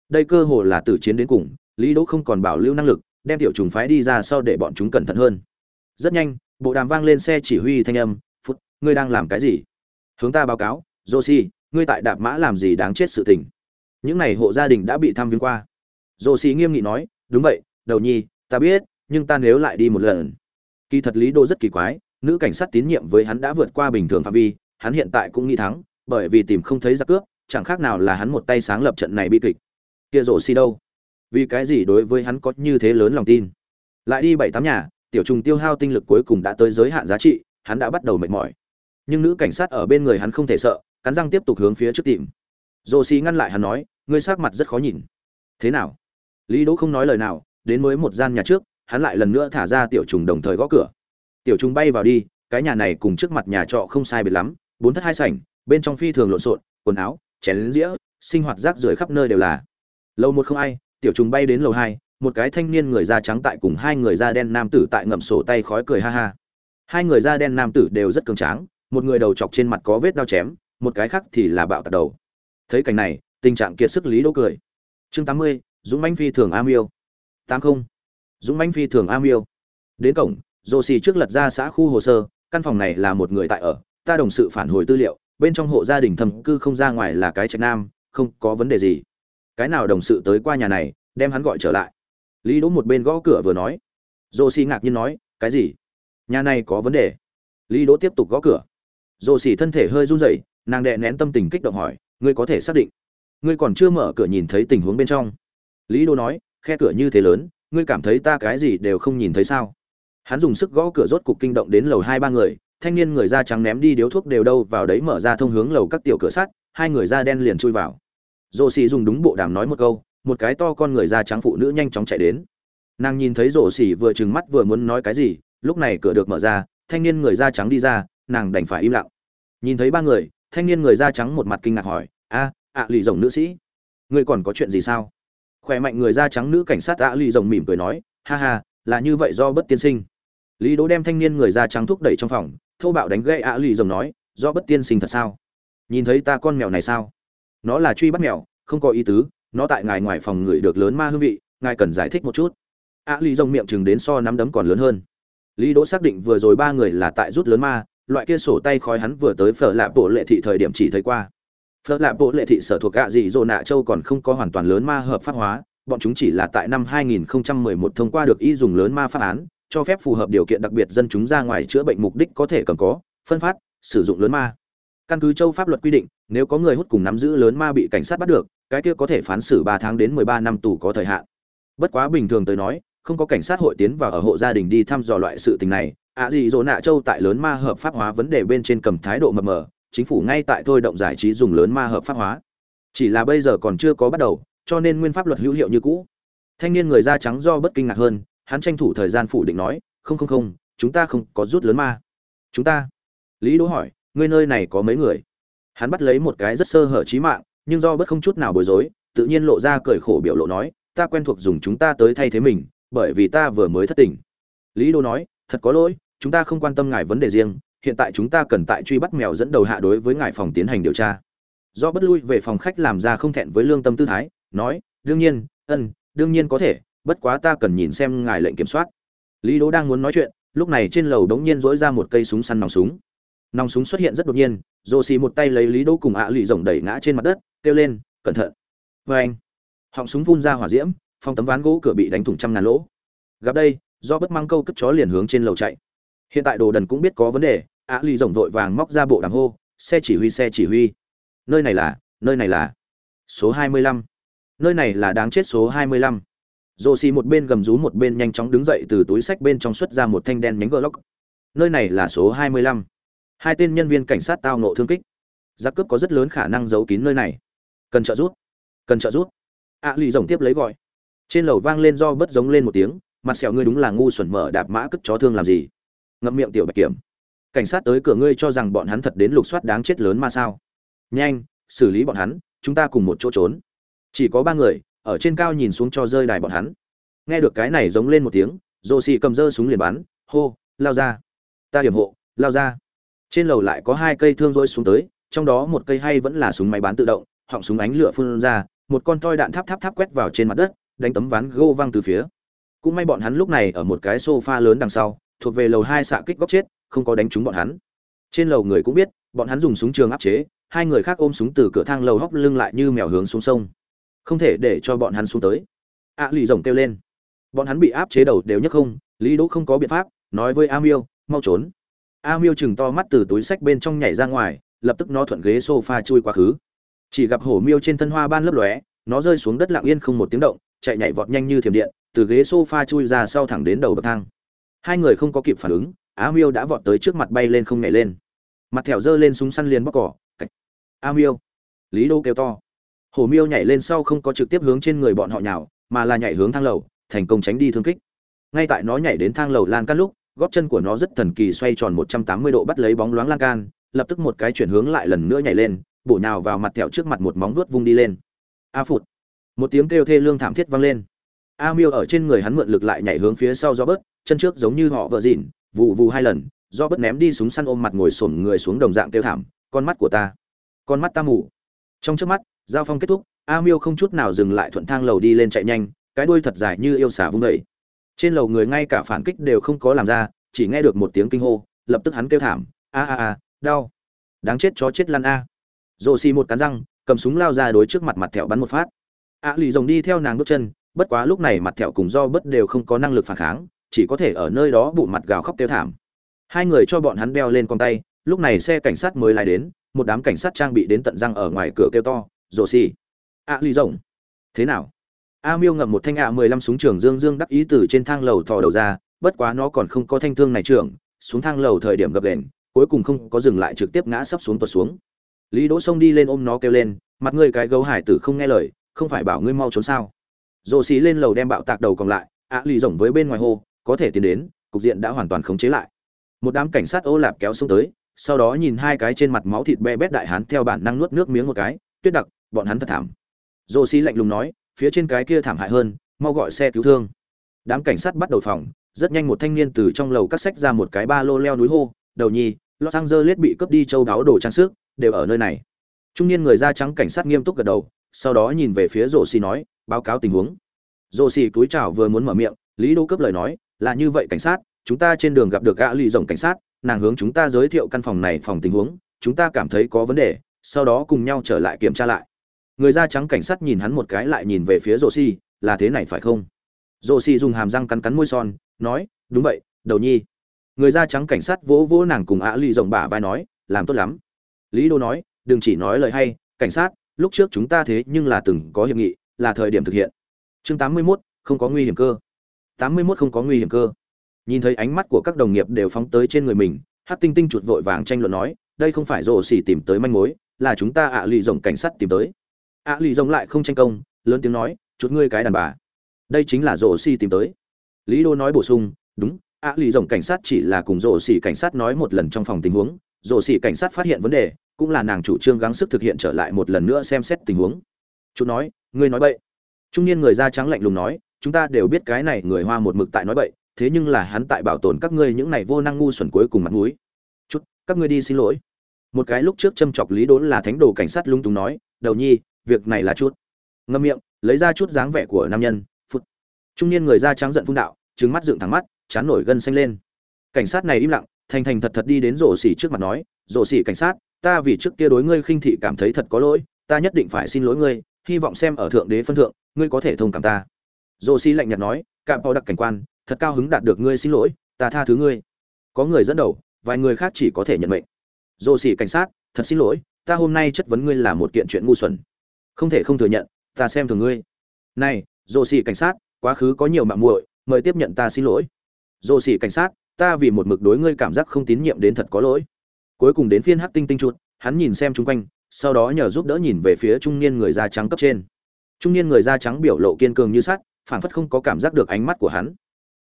Đây cơ hồ là tử chiến đến cùng, lý đỗ không còn bảo lưu năng lực, đem tiểu trùng phái đi ra sau để bọn chúng cẩn thận hơn. Rất nhanh, bộ đàm vang lên xe chỉ huy thanh âm, phút, ngươi đang làm cái gì? Hướng ta báo cáo josie ngươi tại đạp mã làm gì đáng chết sự tình? Những này hộ gia đình đã bị thăm viếng qua. Josie nghiêm nghị nói, đúng vậy, đầu nhi, ta biết, nhưng ta nếu lại đi một lần kỳ thật lý đô rất kỳ quái, nữ cảnh sát tín nhiệm với hắn đã vượt qua bình thường phạm vi, hắn hiện tại cũng nghĩ thắng, bởi vì tìm không thấy giặc cướp, chẳng khác nào là hắn một tay sáng lập trận này bi kịch. Kia rổ xi đâu? Vì cái gì đối với hắn có như thế lớn lòng tin? Lại đi bảy tám nhà, tiểu trùng tiêu hao tinh lực cuối cùng đã tới giới hạn giá trị, hắn đã bắt đầu mệt mỏi. Nhưng nữ cảnh sát ở bên người hắn không thể sợ, cắn răng tiếp tục hướng phía trước tìm. Rổ xi ngăn lại hắn nói, ngươi sắc mặt rất khó nhìn. Thế nào? Lý đỗ không nói lời nào, đến mới một gian nhà trước hắn lại lần nữa thả ra tiểu trùng đồng thời gõ cửa. Tiểu trùng bay vào đi, cái nhà này cùng trước mặt nhà trọ không sai biệt lắm, bốn thất hai sảnh, bên trong phi thường lộn xộn, quần áo, chén lính dĩa, sinh hoạt rác rưởi khắp nơi đều là. Lầu một không ai, tiểu trùng bay đến lầu hai, một cái thanh niên người da trắng tại cùng hai người da đen nam tử tại ngậm sổ tay khói cười ha ha. Hai người da đen nam tử đều rất cường tráng, một người đầu chọc trên mặt có vết đao chém, một cái khác thì là bạo tạt đầu. Thấy cảnh này, tình trạng kiệt sức lý đỗ cười. Chương tám mươi, dũng mãnh phi thường am yêu. Tám không dũng manh phi thường am yêu đến cổng rồ xì trước lật ra xã khu hồ sơ, căn phòng này là một người tại ở, ta đồng sự phản hồi tư liệu, bên trong hộ gia đình thầm cư không ra ngoài là cái trạch nam, không có vấn đề gì. Cái nào đồng sự tới qua nhà này, đem hắn gọi trở lại. Lý đỗ một bên gõ cửa vừa nói. Rồ xì ngạc nhiên nói, cái gì? Nhà này có vấn đề? Lý đỗ tiếp tục gõ cửa. Rồ xì thân thể hơi run rẩy, nàng đệ nén tâm tình kích động hỏi, ngươi có thể xác định? Ngươi còn chưa mở cửa nhìn thấy tình huống bên trong? Lý đỗ nói, khe cửa như thế lớn ngươi cảm thấy ta cái gì đều không nhìn thấy sao? Hắn dùng sức gõ cửa rốt cục kinh động đến lầu hai ba người, thanh niên người da trắng ném đi điếu thuốc đều đâu vào đấy mở ra thông hướng lầu các tiểu cửa sắt, hai người da đen liền chui vào. Rổ xì dùng đúng bộ đàm nói một câu, một cái to con người da trắng phụ nữ nhanh chóng chạy đến. Nàng nhìn thấy rổ xì vừa trừng mắt vừa muốn nói cái gì, lúc này cửa được mở ra, thanh niên người da trắng đi ra, nàng đành phải im lặng. Nhìn thấy ba người, thanh niên người da trắng một mặt kinh ngạc hỏi, a, ạ lì rồng nữ sĩ, ngươi còn có chuyện gì sao? Khỏe mạnh người da trắng nữ cảnh sát ạ lì rồng mỉm cười nói, ha ha, là như vậy do bất tiên sinh. Lý đỗ đem thanh niên người da trắng thúc đẩy trong phòng, thô bạo đánh gậy ạ lì rồng nói, do bất tiên sinh thật sao? Nhìn thấy ta con mèo này sao? Nó là truy bắt mèo, không có ý tứ, nó tại ngài ngoài phòng người được lớn ma hương vị, ngài cần giải thích một chút. Ạ lì rồng miệng chừng đến so nắm đấm còn lớn hơn. Lý đỗ xác định vừa rồi ba người là tại rút lớn ma, loại kia sổ tay khói hắn vừa tới phở lạ bộ lệ thị thời điểm chỉ thấy qua. Phật lạ bộ lệ thị sở thuộc gạ gì dỗ nạ châu còn không có hoàn toàn lớn ma hợp pháp hóa, bọn chúng chỉ là tại năm 2011 thông qua được y dùng lớn ma pháp án, cho phép phù hợp điều kiện đặc biệt dân chúng ra ngoài chữa bệnh mục đích có thể cầm có, phân phát, sử dụng lớn ma. Căn cứ châu pháp luật quy định, nếu có người hút cùng nắm giữ lớn ma bị cảnh sát bắt được, cái kia có thể phán xử ba tháng đến mười ba năm tù có thời hạn. Bất quá bình thường tới nói, không có cảnh sát hội tiến vào ở hộ gia đình đi thăm dò loại sự tình này, ạ à gì dỗ nạ châu tại lớn ma hợp pháp hóa vấn đề bên trên cầm thái độ mập mờ chính phủ ngay tại thôi động giải trí dùng lớn ma hợp pháp hóa. Chỉ là bây giờ còn chưa có bắt đầu, cho nên nguyên pháp luật hữu hiệu như cũ. Thanh niên người da trắng do bất kinh ngạc hơn, hắn tranh thủ thời gian phủ định nói, không không không, chúng ta không có rút lớn ma. Chúng ta? Lý đỗ hỏi, ngươi nơi này có mấy người? Hắn bắt lấy một cái rất sơ hở trí mạng, nhưng do bất không chút nào bối rối, tự nhiên lộ ra cười khổ biểu lộ nói, ta quen thuộc dùng chúng ta tới thay thế mình, bởi vì ta vừa mới thất tình. Lý đỗ nói, thật có lỗi, chúng ta không quan tâm ngài vấn đề riêng hiện tại chúng ta cần tại truy bắt mèo dẫn đầu hạ đối với ngài phòng tiến hành điều tra. Do bất lui về phòng khách làm ra không thẹn với lương tâm tư thái, nói, đương nhiên, ân, đương nhiên có thể, bất quá ta cần nhìn xem ngài lệnh kiểm soát. Lý đỗ đang muốn nói chuyện, lúc này trên lầu đống nhiên dỗi ra một cây súng săn nòng súng. Nòng súng xuất hiện rất đột nhiên rồ xì một tay lấy lý đỗ cùng ạ lụy rồng đẩy ngã trên mặt đất, kêu lên, cẩn thận. Vê anh, họng súng phun ra hỏa diễm, phong tấm ván gỗ cửa bị đánh thủng trăm ngàn lỗ. Gặp đây, do bất mang câu cất chó liền hướng trên lầu chạy hiện tại đồ đần cũng biết có vấn đề ạ lì rồng vội vàng móc ra bộ đàm hô xe chỉ huy xe chỉ huy. Nơi này là nơi này là số hai mươi lăm. Nơi này là đáng chết số hai mươi lăm. Rồ xì một bên gầm rú một bên nhanh chóng đứng dậy từ túi sách bên trong xuất ra một thanh đen nhánh glock. Nơi này là số hai mươi lăm. Hai tên nhân viên cảnh sát tao nộ thương kích. Giặc cướp có rất lớn khả năng giấu kín nơi này. Cần trợ giúp cần trợ giúp. Ạ à, lì rồng tiếp lấy gọi. Trên lầu vang lên do bất giống lên một tiếng mặt sẹo ngươi đúng là ngu xuẩn mở đạp mã cất chó thương làm gì? Ngậm miệng tiểu bạch kiểm. Cảnh sát tới cửa ngươi cho rằng bọn hắn thật đến lục soát đáng chết lớn mà sao? Nhanh, xử lý bọn hắn, chúng ta cùng một chỗ trốn. Chỉ có ba người, ở trên cao nhìn xuống cho rơi đài bọn hắn. Nghe được cái này giống lên một tiếng rồ xì cầm dơ súng liền bắn, hô, lao ra. Ta điểm hộ, lao ra. Trên lầu lại có hai cây thương rỗi xuống tới, trong đó một cây hay vẫn là súng máy bán tự động, họng súng ánh lửa phun ra, một con toi đạn tháp tháp tháp quét vào trên mặt đất, đánh tấm ván gô văng từ phía. Cũng may bọn hắn lúc này ở một cái sofa lớn đằng sau thuộc về lầu hai xạ kích góc chết không có đánh trúng bọn hắn. Trên lầu người cũng biết bọn hắn dùng súng trường áp chế hai người khác ôm súng từ cửa thang lầu hóc lưng lại như mèo hướng xuống sông. Không thể để cho bọn hắn xuống tới. A à, lì rồng kêu lên. Bọn hắn bị áp chế đầu đều nhất không lý đỗ không có biện pháp nói với a miêu mau trốn. A miêu chừng to mắt từ túi sách bên trong nhảy ra ngoài lập tức nó thuận ghế sofa chui quá khứ. Chỉ gặp hổ miêu trên thân hoa ban lấp lóe nó rơi xuống đất lặng yên không một tiếng động chạy nhảy vọt nhanh như thiểm điện từ ghế sofa chui ra sau thẳng đến đầu bậc thang hai người không có kịp phản ứng, á miêu đã vọt tới trước mặt bay lên không nhảy lên. Mặt thẹo giơ lên súng săn liền bóc cỏ a miêu. Lý đô kêu to. Hổ miêu nhảy lên sau không có trực tiếp hướng trên người bọn họ nhào, mà là nhảy hướng thang lầu, thành công tránh đi thương kích. Ngay tại nó nhảy đến thang lầu lan can lúc, gót chân của nó rất thần kỳ xoay tròn 180 độ bắt lấy bóng loáng lan can, lập tức một cái chuyển hướng lại lần nữa nhảy lên, bổ nhào vào mặt thẹo trước mặt một móng vuốt vung đi lên. A phụt. Một tiếng kêu thê lương thảm thiết vang lên. A miêu ở trên người hắn mượn lực lại nhảy hướng phía sau do bớt chân trước giống như họ vợ dịn vụ vụ hai lần, do bất ném đi súng săn ôm mặt ngồi xổm người xuống đồng dạng kêu thảm, con mắt của ta, con mắt ta mù. Trong trước mắt, giao phong kết thúc, a miêu không chút nào dừng lại thuận thang lầu đi lên chạy nhanh, cái đuôi thật dài như yêu xả vung vẩy trên lầu người ngay cả phản kích đều không có làm ra, chỉ nghe được một tiếng kinh hô, lập tức hắn kêu thảm, a a a, đau. Đáng chết chó chết lăn a. Rồ xì một cắn răng, cầm súng lao ra đối trước mặt mặt thẹo bắn một phát. A lì rồng đi theo nàng bước chân, bất quá lúc này mặt thẹo cùng do bất đều không có năng lực phản kháng chỉ có thể ở nơi đó bụng mặt gào khóc tiêu thảm. Hai người cho bọn hắn đeo lên con tay, lúc này xe cảnh sát mới lại đến, một đám cảnh sát trang bị đến tận răng ở ngoài cửa kêu to, rồ xì a lì rồng. Thế nào? A miêu ngậm một thanh ạ mười lăm súng trường dương dương đắc ý từ trên thang lầu thò đầu ra, bất quá nó còn không có thanh thương này trưởng, xuống thang lầu thời điểm gập đền cuối cùng không có dừng lại trực tiếp ngã sấp xuống tuột xuống. Lý đỗ xông đi lên ôm nó kêu lên, mặt ngươi cái gấu hải tử không nghe lời, không phải bảo ngươi mau trốn sao? Rồ xì lên lầu đem bạo tạc đầu còn lại, ạ lì rồng với bên ngoài hô có thể tiến đến, cục diện đã hoàn toàn khống chế lại. Một đám cảnh sát ô lạp kéo xuống tới, sau đó nhìn hai cái trên mặt máu thịt be bét đại hán theo bản năng nuốt nước miếng một cái, tuyết đặc, bọn hắn thật thảm. Rô xi lạnh lùng nói, phía trên cái kia thảm hại hơn, mau gọi xe cứu thương. Đám cảnh sát bắt đầu phòng, rất nhanh một thanh niên từ trong lầu cắt sách ra một cái ba lô leo núi hô, đầu nhi, los angeles bị cướp đi châu đáo đồ trang sức, đều ở nơi này. Trung niên người da trắng cảnh sát nghiêm túc gật đầu, sau đó nhìn về phía rổ xì nói, báo cáo tình huống. Rổ xì túi chảo vừa muốn mở miệng, lý đô cướp lời nói là như vậy cảnh sát chúng ta trên đường gặp được gã lì rồng cảnh sát nàng hướng chúng ta giới thiệu căn phòng này phòng tình huống chúng ta cảm thấy có vấn đề sau đó cùng nhau trở lại kiểm tra lại. Người da trắng cảnh sát nhìn hắn một cái lại nhìn về phía rổ xi là thế này phải không? Rổ xi dùng hàm răng cắn cắn môi son nói đúng vậy đầu nhi. Người da trắng cảnh sát vỗ vỗ nàng cùng ạ lì rồng bả vai nói làm tốt lắm. Lý đô nói đừng chỉ nói lời hay cảnh sát lúc trước chúng ta thế nhưng là từng có hiệp nghị là thời điểm thực hiện. Chương tám mươi 81, không có nguy hiểm cơ tám mươi 81 không có nguy hiểm cơ. Nhìn thấy ánh mắt của các đồng nghiệp đều phóng tới trên người mình hát tinh tinh chuột vội vàng tranh luận nói, đây không phải rồ xỉ tìm tới manh mối, là chúng ta ạ lì rồng cảnh sát tìm tới. Ạ lì rồng lại không tranh công, lớn tiếng nói chút ngươi cái đàn bà. Đây chính là rồ xỉ tìm tới. Lý đô nói bổ sung, đúng, ạ lì rồng cảnh sát chỉ là cùng rồ xỉ cảnh sát nói một lần trong phòng tình huống, rồ xỉ cảnh sát phát hiện vấn đề, cũng là nàng chủ trương gắng sức thực hiện trở lại một lần nữa xem xét tình huống. Chú nói, ngươi nói bậy. Trung niên người da trắng lạnh lùng nói chúng ta đều biết cái này người hoa một mực tại nói bậy, thế nhưng là hắn tại bảo tồn các ngươi những này vô năng ngu xuẩn cuối cùng mặt mũi. Chút, các ngươi đi xin lỗi. Một cái lúc trước châm chọc lý đốn là thánh đồ cảnh sát lung tung nói, đầu nhi, việc này là chút. Ngâm miệng, lấy ra chút dáng vẻ của nam nhân phút trung niên người da trắng giận phun đạo trứng mắt dựng thẳng mắt, chán nổi gân xanh lên. Cảnh sát này im lặng, thành thành thật thật đi đến rổ xỉ trước mặt nói, rổ xỉ cảnh sát, ta vì trước kia đối ngươi khinh thị cảm thấy thật có lỗi, ta nhất định phải xin lỗi ngươi, hy vọng xem ở thượng đế phân thượng, ngươi có thể thông cảm ta rổ xi lạnh nhạt nói cạm bao đặc cảnh quan, thật cao hứng đạt được ngươi xin lỗi, ta tha thứ ngươi. Có người dẫn đầu, vài người khác chỉ có thể nhận mệnh. Rổ xỉ cảnh sát, thật xin lỗi, ta hôm nay chất vấn ngươi là một kiện chuyện ngu xuẩn. Không thể không thừa nhận, ta xem thường ngươi. Này rổ xỉ cảnh sát, quá khứ có nhiều mạng muội, mời tiếp nhận ta xin lỗi. Rổ xỉ cảnh sát, ta vì một mực đối ngươi cảm giác không tín nhiệm đến thật có lỗi. Cuối cùng đến phiên hắc tinh tinh chuột, hắn nhìn xem chung quanh, sau đó nhờ giúp đỡ nhìn về phía trung niên người da trắng cấp trên. Trung niên người da trắng biểu lộ kiên cường như sắt phảng phất không có cảm giác được ánh mắt của hắn.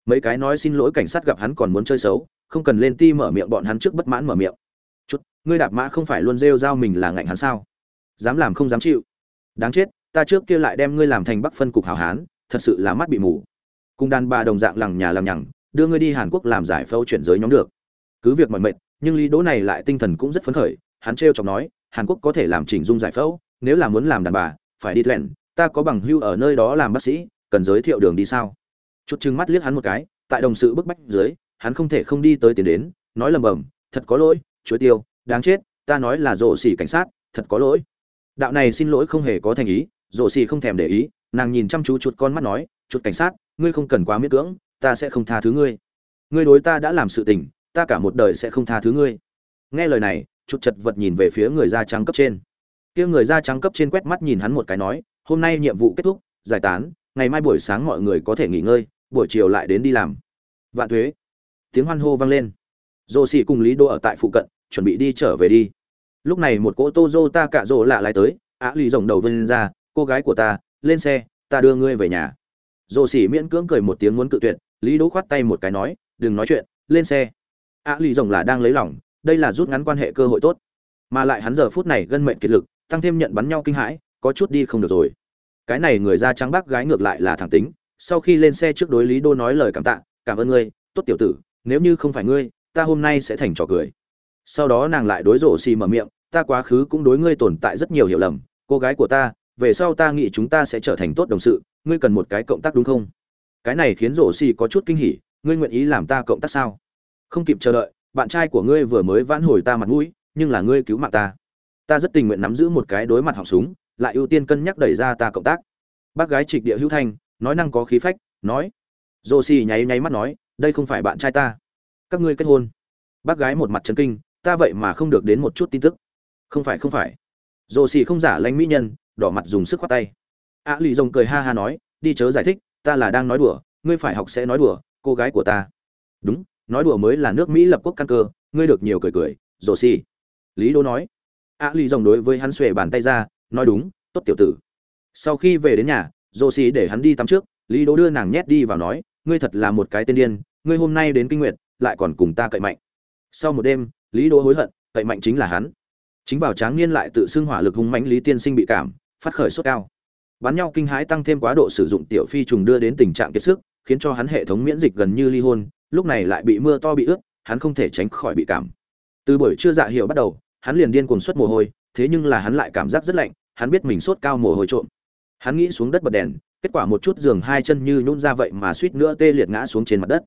Mấy cái nói xin lỗi cảnh sát gặp hắn còn muốn chơi xấu, không cần lên ti mở miệng bọn hắn trước bất mãn mở miệng. Chút, ngươi đạp mã không phải luôn rêu rao mình là ngạnh hắn sao? Dám làm không dám chịu. Đáng chết, ta trước kia lại đem ngươi làm thành bắc phân cục hảo hán, thật sự là mắt bị mù. Cùng đàn bà đồng dạng lằng nhà lằng nhằng, đưa ngươi đi hàn quốc làm giải phẫu chuyển giới nhóm được. Cứ việc mọi mệt, nhưng lý đỗ này lại tinh thần cũng rất phấn khởi, hắn trêu chọc nói, hàn quốc có thể làm chỉnh dung giải phẫu, nếu là muốn làm đàn bà, phải đi lẹn ta có bằng hưu ở nơi đó làm bác sĩ cần giới thiệu đường đi sao? Chút chừng mắt liếc hắn một cái, tại đồng sự bức bách dưới, hắn không thể không đi tới tiền đến, nói lầm bầm, thật có lỗi, chuối tiêu, đáng chết, ta nói là rổ xỉ cảnh sát, thật có lỗi. Đạo này xin lỗi không hề có thành ý, rổ xỉ không thèm để ý, nàng nhìn chăm chú chuột con mắt nói, chuột cảnh sát, ngươi không cần quá miễn cưỡng, ta sẽ không tha thứ ngươi. Ngươi đối ta đã làm sự tình, ta cả một đời sẽ không tha thứ ngươi. Nghe lời này, chuột chật vật nhìn về phía người da trắng cấp trên. Kia người da trắng cấp trên quét mắt nhìn hắn một cái nói, hôm nay nhiệm vụ kết thúc, giải tán ngày mai buổi sáng mọi người có thể nghỉ ngơi, buổi chiều lại đến đi làm. Vạn thuế. Tiếng hoan hô vang lên. Rồ xỉ cùng lý đô ở tại phụ cận, chuẩn bị đi trở về đi. Lúc này một cỗ tô dô ta cạ rồ lạ lại tới, á lì rồng đầu vân ra, cô gái của ta, lên xe, ta đưa ngươi về nhà. Rồ xỉ miễn cưỡng cười một tiếng muốn cự tuyệt, lý đỗ khoát tay một cái nói, đừng nói chuyện, lên xe. Á lì rồng là đang lấy lòng, đây là rút ngắn quan hệ cơ hội tốt. Mà lại hắn giờ phút này gân mệnh kiệt lực, tăng thêm nhận bắn nhau kinh hãi, có chút đi không được rồi cái này người da trắng bác gái ngược lại là thẳng tính, sau khi lên xe trước đối lý đô nói lời cảm tạ, cảm ơn ngươi, tốt tiểu tử, nếu như không phải ngươi, ta hôm nay sẽ thành trò cười. Sau đó nàng lại đối rổ xì mở miệng, ta quá khứ cũng đối ngươi tồn tại rất nhiều hiểu lầm, cô gái của ta, về sau ta nghĩ chúng ta sẽ trở thành tốt đồng sự, ngươi cần một cái cộng tác đúng không? Cái này khiến rổ xì có chút kinh hỉ, ngươi nguyện ý làm ta cộng tác sao? Không kịp chờ đợi, bạn trai của ngươi vừa mới vãn hồi ta mặt mũi, nhưng là ngươi cứu mạng ta. Ta rất tình nguyện nắm giữ một cái đối mặt họng súng lại ưu tiên cân nhắc đẩy ra ta cộng tác. Bác gái trịch địa hữu thanh, nói năng có khí phách, nói dô xì nháy nháy mắt nói, đây không phải bạn trai ta. Các ngươi kết hôn. Bác gái một mặt trấn kinh, ta vậy mà không được đến một chút tin tức. Không phải không phải. Dô xì không giả lanh mỹ nhân, đỏ mặt dùng sức khoát tay. A lì rồng cười ha ha nói, đi chớ giải thích, ta là đang nói đùa, ngươi phải học sẽ nói đùa, cô gái của ta. Đúng, nói đùa mới là nước mỹ lập quốc căn cơ, ngươi được nhiều cười cười dô xì lý đô nói. A lì rồng đối với hắn xuề bàn tay ra nói đúng, tốt tiểu tử. Sau khi về đến nhà dô xì để hắn đi tắm trước, lý đô đưa nàng nhét đi vào nói, ngươi thật là một cái tên điên, ngươi hôm nay đến kinh nguyệt, lại còn cùng ta cậy mạnh. Sau một đêm, lý đô hối hận, cậy mạnh chính là hắn. Chính vào tráng niên lại tự xưng hỏa lực hung mãnh lý tiên sinh bị cảm, phát khởi sốt cao. Bắn nhau kinh hãi tăng thêm quá độ sử dụng tiểu phi trùng đưa đến tình trạng kiệt sức, khiến cho hắn hệ thống miễn dịch gần như ly hôn, lúc này lại bị mưa to bị ướt, hắn không thể tránh khỏi bị cảm. Từ buổi trưa dạ hiệu bắt đầu, hắn liền điên cuồng suất mồ hôi, thế nhưng là hắn lại cảm giác rất lạnh hắn biết mình sốt cao mồ hôi trộm. Hắn nghĩ xuống đất bật đèn, kết quả một chút giường hai chân như nhún ra vậy mà suýt nữa tê liệt ngã xuống trên mặt đất.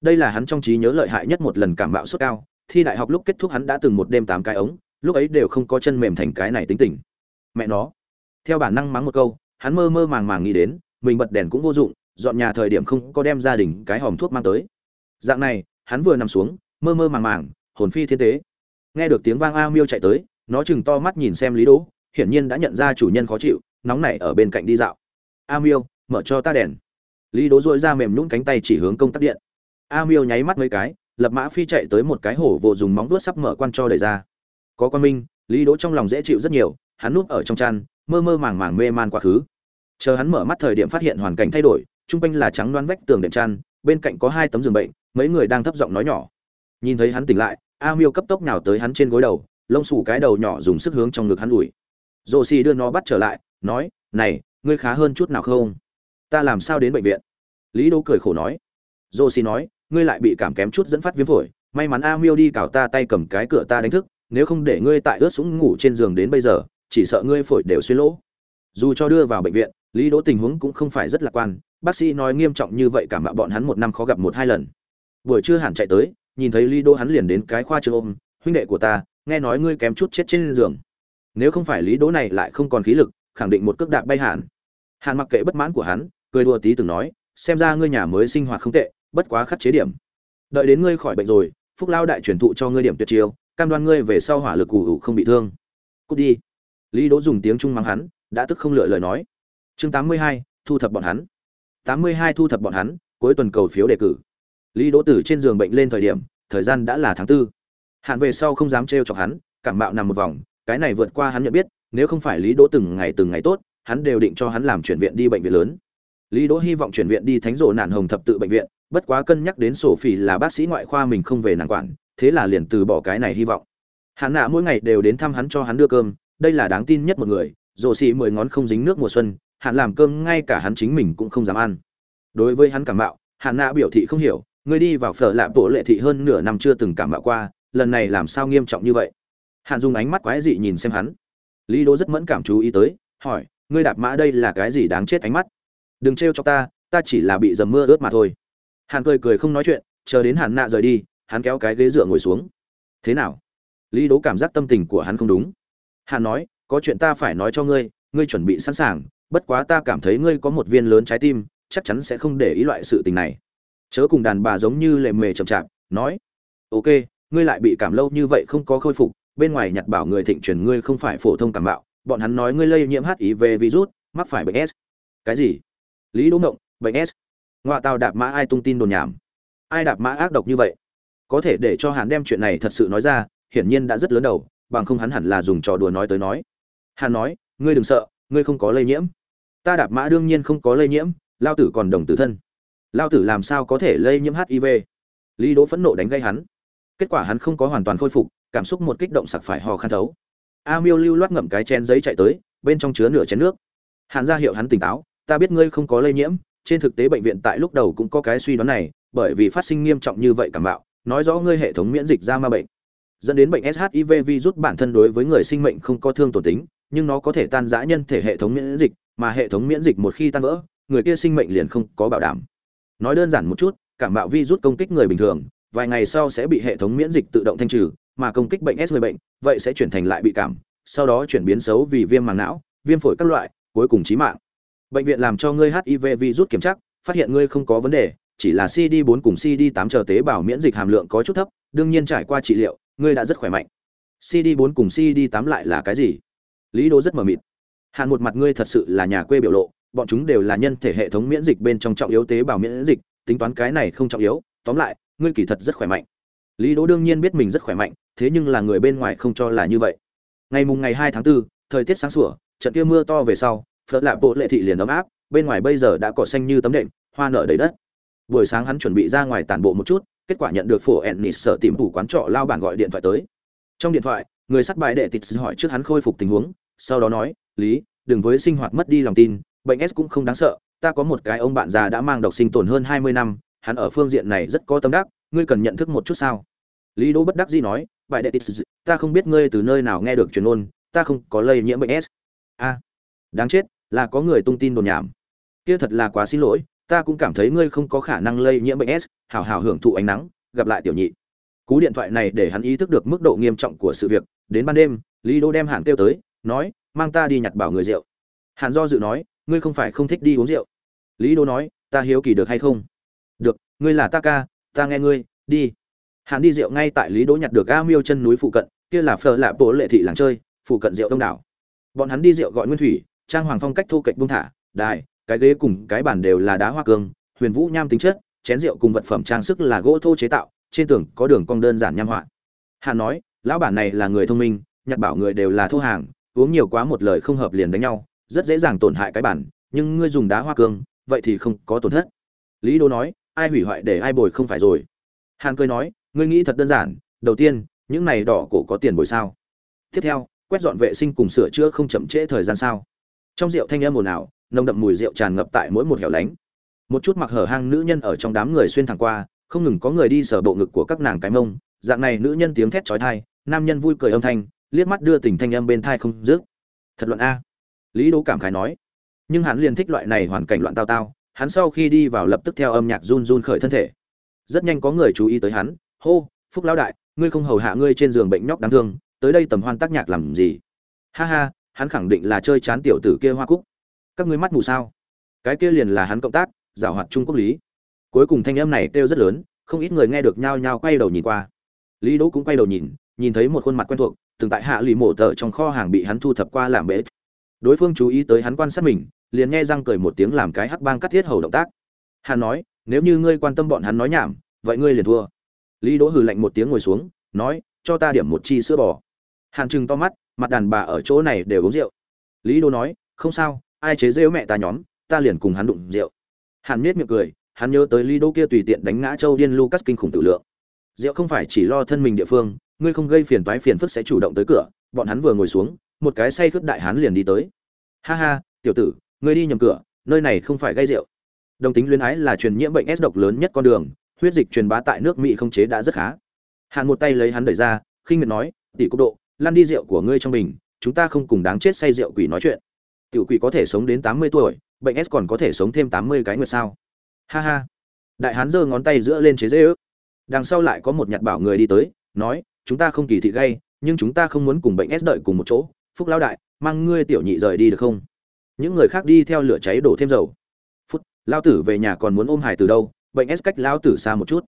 Đây là hắn trong trí nhớ lợi hại nhất một lần cảm bạo sốt cao, thi đại học lúc kết thúc hắn đã từng một đêm tám cái ống, lúc ấy đều không có chân mềm thành cái này tính tình. Mẹ nó. Theo bản năng mắng một câu, hắn mơ mơ màng màng nghĩ đến, mình bật đèn cũng vô dụng, dọn nhà thời điểm không có đem gia đình cái hòm thuốc mang tới. Dạng này, hắn vừa nằm xuống, mơ mơ màng màng, hồn phi thiên tế. Nghe được tiếng vang a miêu chạy tới, nó chừng to mắt nhìn xem lý đỗ hiển nhiên đã nhận ra chủ nhân khó chịu, nóng nảy ở bên cạnh đi dạo. A miêu, mở cho ta đèn. Lý đỗ dội ra mềm nhún cánh tay chỉ hướng công tắc điện. A miêu nháy mắt mấy cái, lập mã phi chạy tới một cái hổ vồ dùng móng vuốt sắp mở quan cho đẩy ra. Có quan minh, lý đỗ trong lòng dễ chịu rất nhiều, hắn núp ở trong chăn, mơ mơ màng màng mê man quá khứ. Chờ hắn mở mắt thời điểm phát hiện hoàn cảnh thay đổi trung quanh là trắng đoán vách tường đệm chăn, bên cạnh có hai tấm giường bệnh, mấy người đang thấp giọng nói nhỏ. Nhìn thấy hắn tỉnh lại, a miêu cấp tốc nào tới hắn trên gối đầu, lông xù cái đầu nhỏ dùng sức hướng trong ngực hắn ủi rồ xì đưa nó bắt trở lại, nói, này, ngươi khá hơn chút nào không? Ta làm sao đến bệnh viện? Lý đỗ cười khổ nói. Rồ xì nói, ngươi lại bị cảm kém chút dẫn phát viêm phổi, may mắn a miêu đi cào ta tay cầm cái cửa ta đánh thức, nếu không để ngươi tại ướt sũng ngủ trên giường đến bây giờ, chỉ sợ ngươi phổi đều xuyên lỗ. Dù cho đưa vào bệnh viện, lý đỗ tình huống cũng không phải rất lạc quan, bác sĩ nói nghiêm trọng như vậy cảm mạo bọn hắn một năm khó gặp một hai lần. Buổi trưa hẳn chạy tới, nhìn thấy lý đỗ hắn liền đến cái khoa trường ôm, huynh đệ của ta, nghe nói ngươi kém chút chết trên giường nếu không phải lý đỗ này lại không còn khí lực khẳng định một cước đạp bay hẳn hàn mặc kệ bất mãn của hắn cười đùa tí từng nói xem ra ngươi nhà mới sinh hoạt không tệ bất quá khắc chế điểm. Đợi đến ngươi khỏi bệnh rồi phúc lao đại truyền thụ cho ngươi điểm tuyệt chiêu cam đoan ngươi về sau hỏa lực ủ ủ không bị thương. Cút đi. Lý đỗ dùng tiếng trung mắng hắn đã tức không lựa lời nói. Chương 82, thu thập bọn hắn. 82 thu thập bọn hắn cuối tuần cầu phiếu đề cử. Lý đỗ tử trên giường bệnh lên thời điểm thời gian đã là tháng tư. Hạn về sau không dám trêu chọc hắn cảm mạo nằm một vòng cái này vượt qua hắn nhận biết, nếu không phải lý đỗ từng ngày từng ngày tốt, hắn đều định cho hắn làm chuyển viện đi bệnh viện lớn. Lý đỗ hy vọng chuyển viện đi thánh rộ nạn hồng thập tự bệnh viện, bất quá cân nhắc đến sổ phỉ là bác sĩ ngoại khoa mình không về nàng quản, thế là liền từ bỏ cái này hy vọng. Hắn nạ mỗi ngày đều đến thăm hắn cho hắn đưa cơm, đây là đáng tin nhất một người rồ xì mười ngón không dính nước mùa xuân, hắn làm cơm ngay cả hắn chính mình cũng không dám ăn. Đối với hắn cảm mạo hạn nạ biểu thị không hiểu, người đi vào phở lạ bộ lệ thị hơn nửa năm chưa từng cảm mạo qua, lần này làm sao nghiêm trọng như vậy? Hạn dùng ánh mắt quái dị nhìn xem hắn. Lý đỗ rất mẫn cảm chú ý tới, hỏi, ngươi đạp mã đây là cái gì đáng chết ánh mắt? Đừng trêu cho ta ta chỉ là bị dầm mưa ướt mà thôi. Hàn cười cười không nói chuyện, chờ đến hàn nạ rời đi, hắn kéo cái ghế dựa ngồi xuống. Thế nào? Lý đỗ cảm giác tâm tình của hắn không đúng. Hàn nói, có chuyện ta phải nói cho ngươi ngươi chuẩn bị sẵn sàng, bất quá ta cảm thấy ngươi có một viên lớn trái tim, chắc chắn sẽ không để ý loại sự tình này. Chớ cùng đàn bà giống như lệ mề chậm chạp, nói, ok, ngươi lại bị cảm lâu như vậy không có khôi phục bên ngoài nhặt bảo người thịnh truyền ngươi không phải phổ thông cảm bạo, bọn hắn nói ngươi lây nhiễm hiv virus, mắc phải bệnh s. Cái gì? Lý đỗ ngộng, bệnh s. Ngoại tàu đạp mã ai tung tin đồn nhảm. Ai đạp mã ác độc như vậy? Có thể để cho hắn đem chuyện này thật sự nói ra, hiển nhiên đã rất lớn đầu, bằng không hắn hẳn là dùng trò đùa nói tới nói. Hắn nói, ngươi đừng sợ, ngươi không có lây nhiễm. Ta đạp mã đương nhiên không có lây nhiễm, lao tử còn đồng tử thân. Lao tử làm sao có thể lây nhiễm hiv lý đỗ phẫn nộ đánh gây hắn. Kết quả hắn không có hoàn toàn khôi phục cảm xúc một kích động sặc phải ho khan thấu. A miêu lưu loát ngậm cái chén giấy chạy tới bên trong chứa nửa chén nước. Hàn ra hiệu hắn tỉnh táo ta biết ngươi không có lây nhiễm trên thực tế bệnh viện tại lúc đầu cũng có cái suy đoán này bởi vì phát sinh nghiêm trọng như vậy cảm bạo nói rõ ngươi hệ thống miễn dịch ra ma bệnh. Dẫn đến bệnh SHIV virus bản thân đối với người sinh mệnh không có thương tổn tính, nhưng nó có thể tan rã nhân thể hệ thống miễn dịch, mà hệ thống miễn dịch một khi tan vỡ, người kia sinh mệnh liền không có bảo đảm. Nói đơn giản một chút, cảm mạo virus công kích người bình thường, vài ngày sau sẽ bị hệ thống miễn dịch tự động thanh trừ, mà công kích bệnh S người bệnh, vậy sẽ chuyển thành lại bị cảm, sau đó chuyển biến xấu vì viêm màng não, viêm phổi các loại, cuối cùng chí mạng. Bệnh viện làm cho ngươi HIV virus kiểm tra, phát hiện ngươi không có vấn đề, chỉ là CD4 cùng CD8 chờ tế bào miễn dịch hàm lượng có chút thấp, đương nhiên trải qua trị liệu, ngươi đã rất khỏe mạnh. CD4 cùng CD8 lại là cái gì? Lý Đỗ rất mờ mịt. Hàn một mặt ngươi thật sự là nhà quê biểu lộ, bọn chúng đều là nhân thể hệ thống miễn dịch bên trong trọng yếu tế bào miễn dịch, tính toán cái này không trọng yếu, tóm lại, ngươi kỳ thật rất khỏe mạnh. Lý Đỗ đương nhiên biết mình rất khỏe mạnh, thế nhưng là người bên ngoài không cho là như vậy. Ngày mùng ngày 2 tháng 4, thời tiết sáng sủa, trận kia mưa to về sau, phật lạ bộ lệ thị liền ấm áp, bên ngoài bây giờ đã cỏ xanh như tấm đệm, hoa nở đầy đất. Buổi sáng hắn chuẩn bị ra ngoài tản bộ một chút, kết quả nhận được phổ ennis sở tìm phủ quán trọ lao bản gọi điện thoại tới trong điện thoại người sắt bài đệ tịt hỏi trước hắn khôi phục tình huống sau đó nói lý đừng với sinh hoạt mất đi lòng tin bệnh s cũng không đáng sợ ta có một cái ông bạn già đã mang độc sinh tồn hơn hai mươi năm hắn ở phương diện này rất có tâm đắc ngươi cần nhận thức một chút sao? Lý đỗ bất đắc dĩ nói, bài đệ tít ta không biết ngươi từ nơi nào nghe được truyền ôn, ta không có lây nhiễm bệnh s. A, đáng chết, là có người tung tin đồn nhảm. Kia thật là quá xin lỗi, ta cũng cảm thấy ngươi không có khả năng lây nhiễm bệnh s hào hào hưởng thụ ánh nắng, gặp lại tiểu nhị. Cú điện thoại này để hắn ý thức được mức độ nghiêm trọng của sự việc, đến ban đêm, lý đô đem hàn kêu tới, nói, mang ta đi nhặt bảo người rượu. Hàn do dự nói, ngươi không phải không thích đi uống rượu. Lý đô nói, ta hiếu kỳ được hay không? Được, ngươi là ta ca ta nghe ngươi, đi. Hắn đi rượu ngay tại lý đỗ nhặt được a miêu chân núi phụ cận, kia là phở lạ bộ lệ thị làng chơi, phụ cận rượu đông đảo. Bọn hắn đi rượu gọi nguyên thủy, trang hoàng phong cách thu kệch bung thả, đài, cái ghế cùng cái bàn đều là đá hoa cương, huyền vũ nham tính chất, chén rượu cùng vật phẩm trang sức là gỗ thô chế tạo, trên tường có đường cong đơn giản nham họa. Hà nói, lão bản này là người thông minh, nhặt bảo người đều là thô hàng, uống nhiều quá một lời không hợp liền đánh nhau, rất dễ dàng tổn hại cái bản, nhưng ngươi dùng đá hoa cương, vậy thì không có tổn thất. Lý đô nói ai hủy hoại để ai bồi không phải rồi. Hàn cười nói, ngươi nghĩ thật đơn giản, đầu tiên, những này đỏ cổ có tiền bồi sao? Tiếp theo, quét dọn vệ sinh cùng sửa chữa không chậm trễ thời gian sao? Trong rượu thanh âm ồn ào, nồng đậm mùi rượu tràn ngập tại mỗi một hẻo lánh. Một chút mặc hở hang nữ nhân ở trong đám người xuyên thẳng qua, không ngừng có người đi sờ bộ ngực của các nàng cái mông. Dạng này nữ nhân tiếng thét chói tai, nam nhân vui cười âm thanh, liếc mắt đưa tình thanh âm bên thai không dứt. Thật luận a. Lý đố cảm khái nói. Nhưng hắn liền thích loại này hoàn cảnh loạn tao tao hắn sau khi đi vào lập tức theo âm nhạc run run khởi thân thể. Rất nhanh có người chú ý tới hắn, hô, phúc lão đại, ngươi không hầu hạ ngươi trên giường bệnh nhóc đáng thương, tới đây tầm hoan tác nhạc làm gì? Ha ha, hắn khẳng định là chơi chán tiểu tử kia hoa cúc. Các ngươi mắt mù sao? Cái kia liền là hắn cộng tác, giảo hoạt trung quốc lý. Cuối cùng thanh âm này kêu rất lớn, không ít người nghe được nhao nhao quay đầu nhìn qua. Lý đỗ cũng quay đầu nhìn nhìn thấy một khuôn mặt quen thuộc, từng tại hạ lì mổ tờ trong kho hàng bị hắn thu thập qua làm bể đối phương chú ý tới hắn quan sát mình, liền nghe răng cười một tiếng làm cái hắc bang cắt thiết hầu động tác. Hắn nói, nếu như ngươi quan tâm bọn hắn nói nhảm, vậy ngươi liền thua. Lý đỗ hừ lạnh một tiếng ngồi xuống, nói, cho ta điểm một chi sữa bò. Hàn trừng to mắt, mặt đàn bà ở chỗ này đều uống rượu. Lý đỗ nói, không sao, ai chế rêu mẹ ta nhóm, ta liền cùng hắn đụng rượu. Hàn miết miệng cười, hắn nhớ tới lý đỗ kia tùy tiện đánh ngã châu điên lucas kinh khủng tự lượng. Rượu không phải chỉ lo thân mình địa phương, ngươi không gây phiền toái phiền phức sẽ chủ động tới cửa, bọn hắn vừa ngồi xuống một cái say khướt đại hán liền đi tới. Ha ha, tiểu tử, ngươi đi nhầm cửa, nơi này không phải gây rượu. Đồng tính luyến ái là truyền nhiễm bệnh s độc lớn nhất con đường, huyết dịch truyền bá tại nước mỹ không chế đã rất khá. Hàn một tay lấy hắn đẩy ra, khinh miệt nói, tỷ cốc độ, lăn đi rượu của ngươi trong mình chúng ta không cùng đáng chết say rượu quỷ nói chuyện. Tiểu quỷ có thể sống đến tám mươi tuổi, bệnh s còn có thể sống thêm tám mươi cái nguyệt sao? Ha ha. Đại hán giơ ngón tay giữa lên chế dễ ước. Đằng sau lại có một nhặt bảo người đi tới, nói, chúng ta không kỳ thị gay nhưng chúng ta không muốn cùng bệnh s đợi cùng một chỗ phúc lão đại, mang ngươi tiểu nhị rời đi được không? Những người khác đi theo lửa cháy đổ thêm dầu. Phút lao tử về nhà còn muốn ôm Hải từ đâu, bệnh s cách lao tử xa một chút.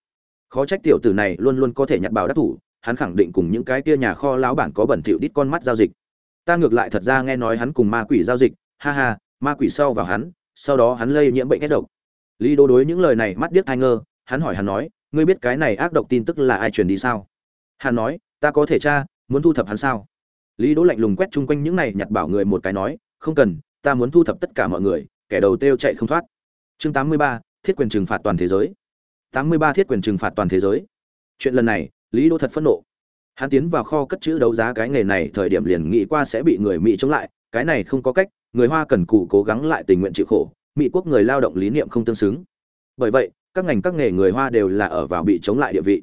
Khó trách tiểu tử này luôn luôn có thể nhặt bảo đắc thủ, hắn khẳng định cùng những cái kia nhà kho lão bản có bẩn thỉu đít con mắt giao dịch. Ta ngược lại thật ra nghe nói hắn cùng ma quỷ giao dịch, ha ha, ma quỷ sau vào hắn, sau đó hắn lây nhiễm bệnh ghét độc. Lý đô đối những lời này mắt điếc thai ngơ, hắn hỏi hắn nói, ngươi biết cái này ác độc tin tức là ai truyền đi sao? Hắn nói, ta có thể tra, muốn thu thập hắn sao? Lý đỗ lạnh lùng quét chung quanh những này nhặt bảo người một cái nói không cần ta muốn thu thập tất cả mọi người. Kẻ đầu tiêu chạy không thoát. Chương 83, thiết quyền trừng phạt toàn thế giới. 83 thiết quyền trừng phạt toàn thế giới. Chuyện lần này lý đỗ thật phẫn nộ. Hắn tiến vào kho cất chữ đấu giá cái nghề này thời điểm liền nghĩ qua sẽ bị người mỹ chống lại cái này không có cách người hoa cần cù cố gắng lại tình nguyện chịu khổ mỹ quốc người lao động lý niệm không tương xứng. Bởi vậy các ngành các nghề người hoa đều là ở vào bị chống lại địa vị.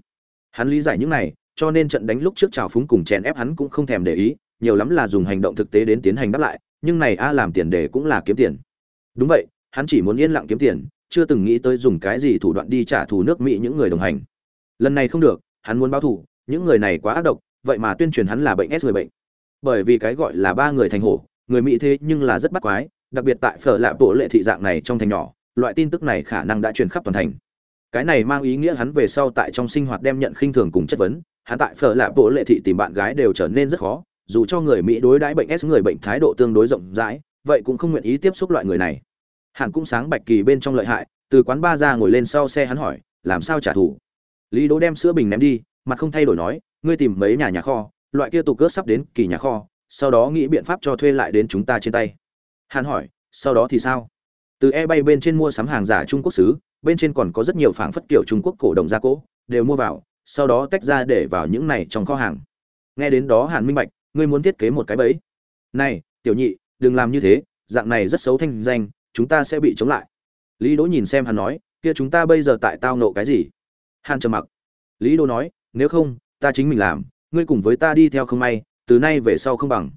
Hắn lý giải những này cho nên trận đánh lúc trước trào phúng cùng chèn ép hắn cũng không thèm để ý, nhiều lắm là dùng hành động thực tế đến tiến hành đáp lại, nhưng này a làm tiền đề cũng là kiếm tiền. Đúng vậy, hắn chỉ muốn yên lặng kiếm tiền, chưa từng nghĩ tới dùng cái gì thủ đoạn đi trả thù nước mỹ những người đồng hành. Lần này không được, hắn muốn báo thù, những người này quá ác độc, vậy mà tuyên truyền hắn là bệnh s người bệnh. Bởi vì cái gọi là ba người thành hổ, người mỹ thế nhưng là rất bắt quái, đặc biệt tại phở lạ bộ lệ thị dạng này trong thành nhỏ, loại tin tức này khả năng đã truyền khắp toàn thành. Cái này mang ý nghĩa hắn về sau tại trong sinh hoạt đem nhận khinh thường cùng chất vấn hắn tại phở lạ bộ lệ thị tìm bạn gái đều trở nên rất khó, dù cho người mỹ đối đãi bệnh s, người bệnh thái độ tương đối rộng rãi, vậy cũng không nguyện ý tiếp xúc loại người này. Hắn cũng sáng bạch kỳ bên trong lợi hại, từ quán ba ra ngồi lên sau xe hắn hỏi, làm sao trả thù? Lý đỗ đem sữa bình ném đi, mặt không thay đổi nói, ngươi tìm mấy nhà nhà kho, loại kia tục cướp sắp đến kỳ nhà kho, sau đó nghĩ biện pháp cho thuê lại đến chúng ta trên tay. Hắn hỏi, sau đó thì sao? Từ e bay bên trên mua sắm hàng giả trung quốc xứ, bên trên còn có rất nhiều phảng phất kiểu trung quốc cổ đồng gia cỗ đều mua vào sau đó tách ra để vào những này trong kho hàng. Nghe đến đó hàn minh bạch, ngươi muốn thiết kế một cái bẫy. Này, tiểu nhị, đừng làm như thế, dạng này rất xấu thanh danh, chúng ta sẽ bị chống lại. Lý đỗ nhìn xem hắn nói, kia chúng ta bây giờ tại tao nộ cái gì? Hàn trầm mặc. Lý đỗ nói, nếu không, ta chính mình làm, ngươi cùng với ta đi theo không may, từ nay về sau không bằng.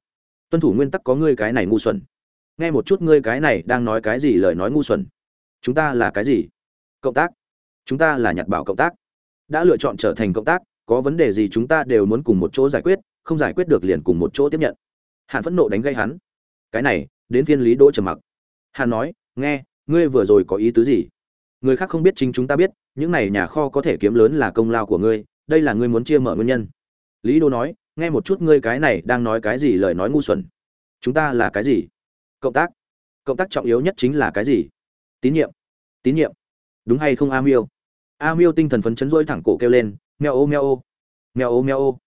Tuân thủ nguyên tắc có ngươi cái này ngu xuẩn. Nghe một chút ngươi cái này đang nói cái gì lời nói ngu xuẩn. Chúng ta là cái gì? Cộng tác. Chúng ta là nhặt bảo cộng tác đã lựa chọn trở thành cộng tác, có vấn đề gì chúng ta đều muốn cùng một chỗ giải quyết, không giải quyết được liền cùng một chỗ tiếp nhận. Hàn phẫn nộ đánh gây hắn. Cái này, đến phiên lý đỗ trầm mặc. Hàn nói, nghe, ngươi vừa rồi có ý tứ gì? Người khác không biết chính chúng ta biết, những này nhà kho có thể kiếm lớn là công lao của ngươi, đây là ngươi muốn chia mở nguyên nhân. Lý đô nói, nghe một chút ngươi cái này đang nói cái gì lời nói ngu xuẩn. Chúng ta là cái gì? Cộng tác. Cộng tác trọng yếu nhất chính là cái gì? Tín nhiệm. Tín nhiệm. Đúng hay không a miêu? A miêu tinh thần phấn chấn rỗi thẳng cổ kêu lên meo ô meo ô meo ô meo ô.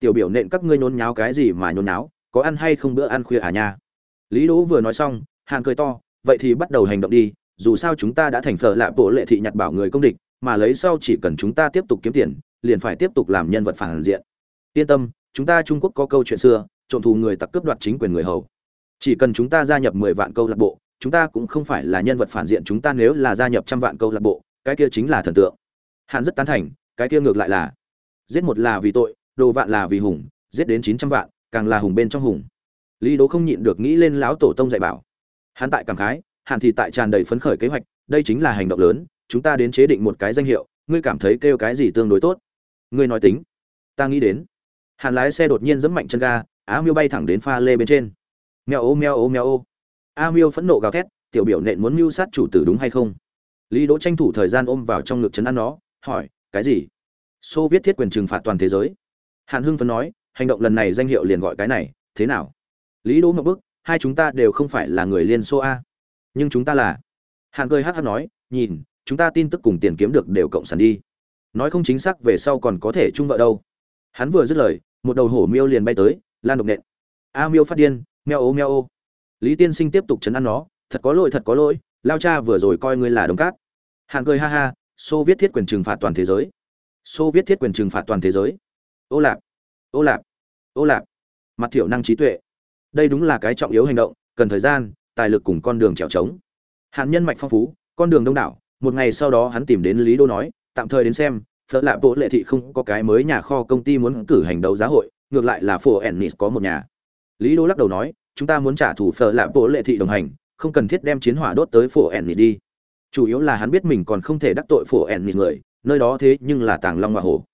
Tiểu biểu nện các ngươi nhốn nháo cái gì mà nhốn nháo, có ăn hay không bữa ăn khuya à nha. Lý đỗ vừa nói xong, hàn cười to, vậy thì bắt đầu hành động đi, dù sao chúng ta đã thành phở lạ bộ lệ thị nhặt bảo người công địch, mà lấy sau chỉ cần chúng ta tiếp tục kiếm tiền, liền phải tiếp tục làm nhân vật phản diện. Yên tâm, chúng ta trung quốc có câu chuyện xưa, trộm thù người tặc cướp đoạt chính quyền người hầu. Chỉ cần chúng ta gia nhập mười vạn câu lạc bộ, chúng ta cũng không phải là nhân vật phản diện, chúng ta nếu là gia nhập trăm vạn câu lạc bộ cái kia chính là thần tượng. Hắn rất tán thành, cái kia ngược lại là, giết một là vì tội, đồ vạn là vì hùng, giết đến chín trăm vạn, càng là hùng bên trong hùng. Lý đố không nhịn được nghĩ lên lão tổ tông dạy bảo. Hắn tại cảm khái hàn thì tại tràn đầy phấn khởi kế hoạch, đây chính là hành động lớn, chúng ta đến chế định một cái danh hiệu, ngươi cảm thấy kêu cái gì tương đối tốt? Ngươi nói tính. Ta nghĩ đến. Hàn lái xe đột nhiên dẫm mạnh chân ga, á miêu bay thẳng đến pha lê bên trên. Mèo ô mèo ô mèo ô. A miêu phẫn nộ gào thét, tiểu biểu nện muốn mưu sát chủ tử đúng hay không? Lý đỗ tranh thủ thời gian ôm vào trong ngực chấn ăn nó, hỏi, cái gì? Xô viết thiết quyền trừng phạt toàn thế giới. Hàn hưng phấn nói, hành động lần này danh hiệu liền gọi cái này, thế nào? Lý đỗ một bức, hai chúng ta đều không phải là người liên xô a. Nhưng chúng ta là. Hàn cười hát hát nói, nhìn, chúng ta tin tức cùng tiền kiếm được đều cộng sản đi. Nói không chính xác về sau còn có thể chung vợ đâu. Hắn vừa dứt lời, một đầu hổ miêu liền bay tới, lan độc nện. A miêu phát điên, meo ô meo ô. Lý tiên sinh tiếp tục chấn ăn nó, thật có lỗi, thật có lỗi, lao cha vừa rồi coi ngươi là đống cát hàn cười ha ha xô viết thiết quyền trừng phạt toàn thế giới. Xô viết thiết quyền trừng phạt toàn thế giới. Ô lạp ô lạp ô lạp. Mặt thiểu năng trí tuệ. Đây đúng là cái trọng yếu hành động, cần thời gian, tài lực cùng con đường trèo trống. Hàn nhân mạch phong phú, con đường đông đảo. Một ngày sau đó hắn tìm đến lý đô nói, tạm thời đến xem, phở lạ bộ lệ thị không có cái mới nhà kho công ty muốn cử hành đấu giá hội, ngược lại là phổ ennis có một nhà. Lý đô lắc đầu nói, chúng ta muốn trả thù phở lạ bộ lệ thị đồng hành, không cần thiết đem chiến hỏa đốt tới phổ ennis đi chủ yếu là hắn biết mình còn không thể đắc tội phổ ennis người, nơi đó thế nhưng là tàng long hoa hổ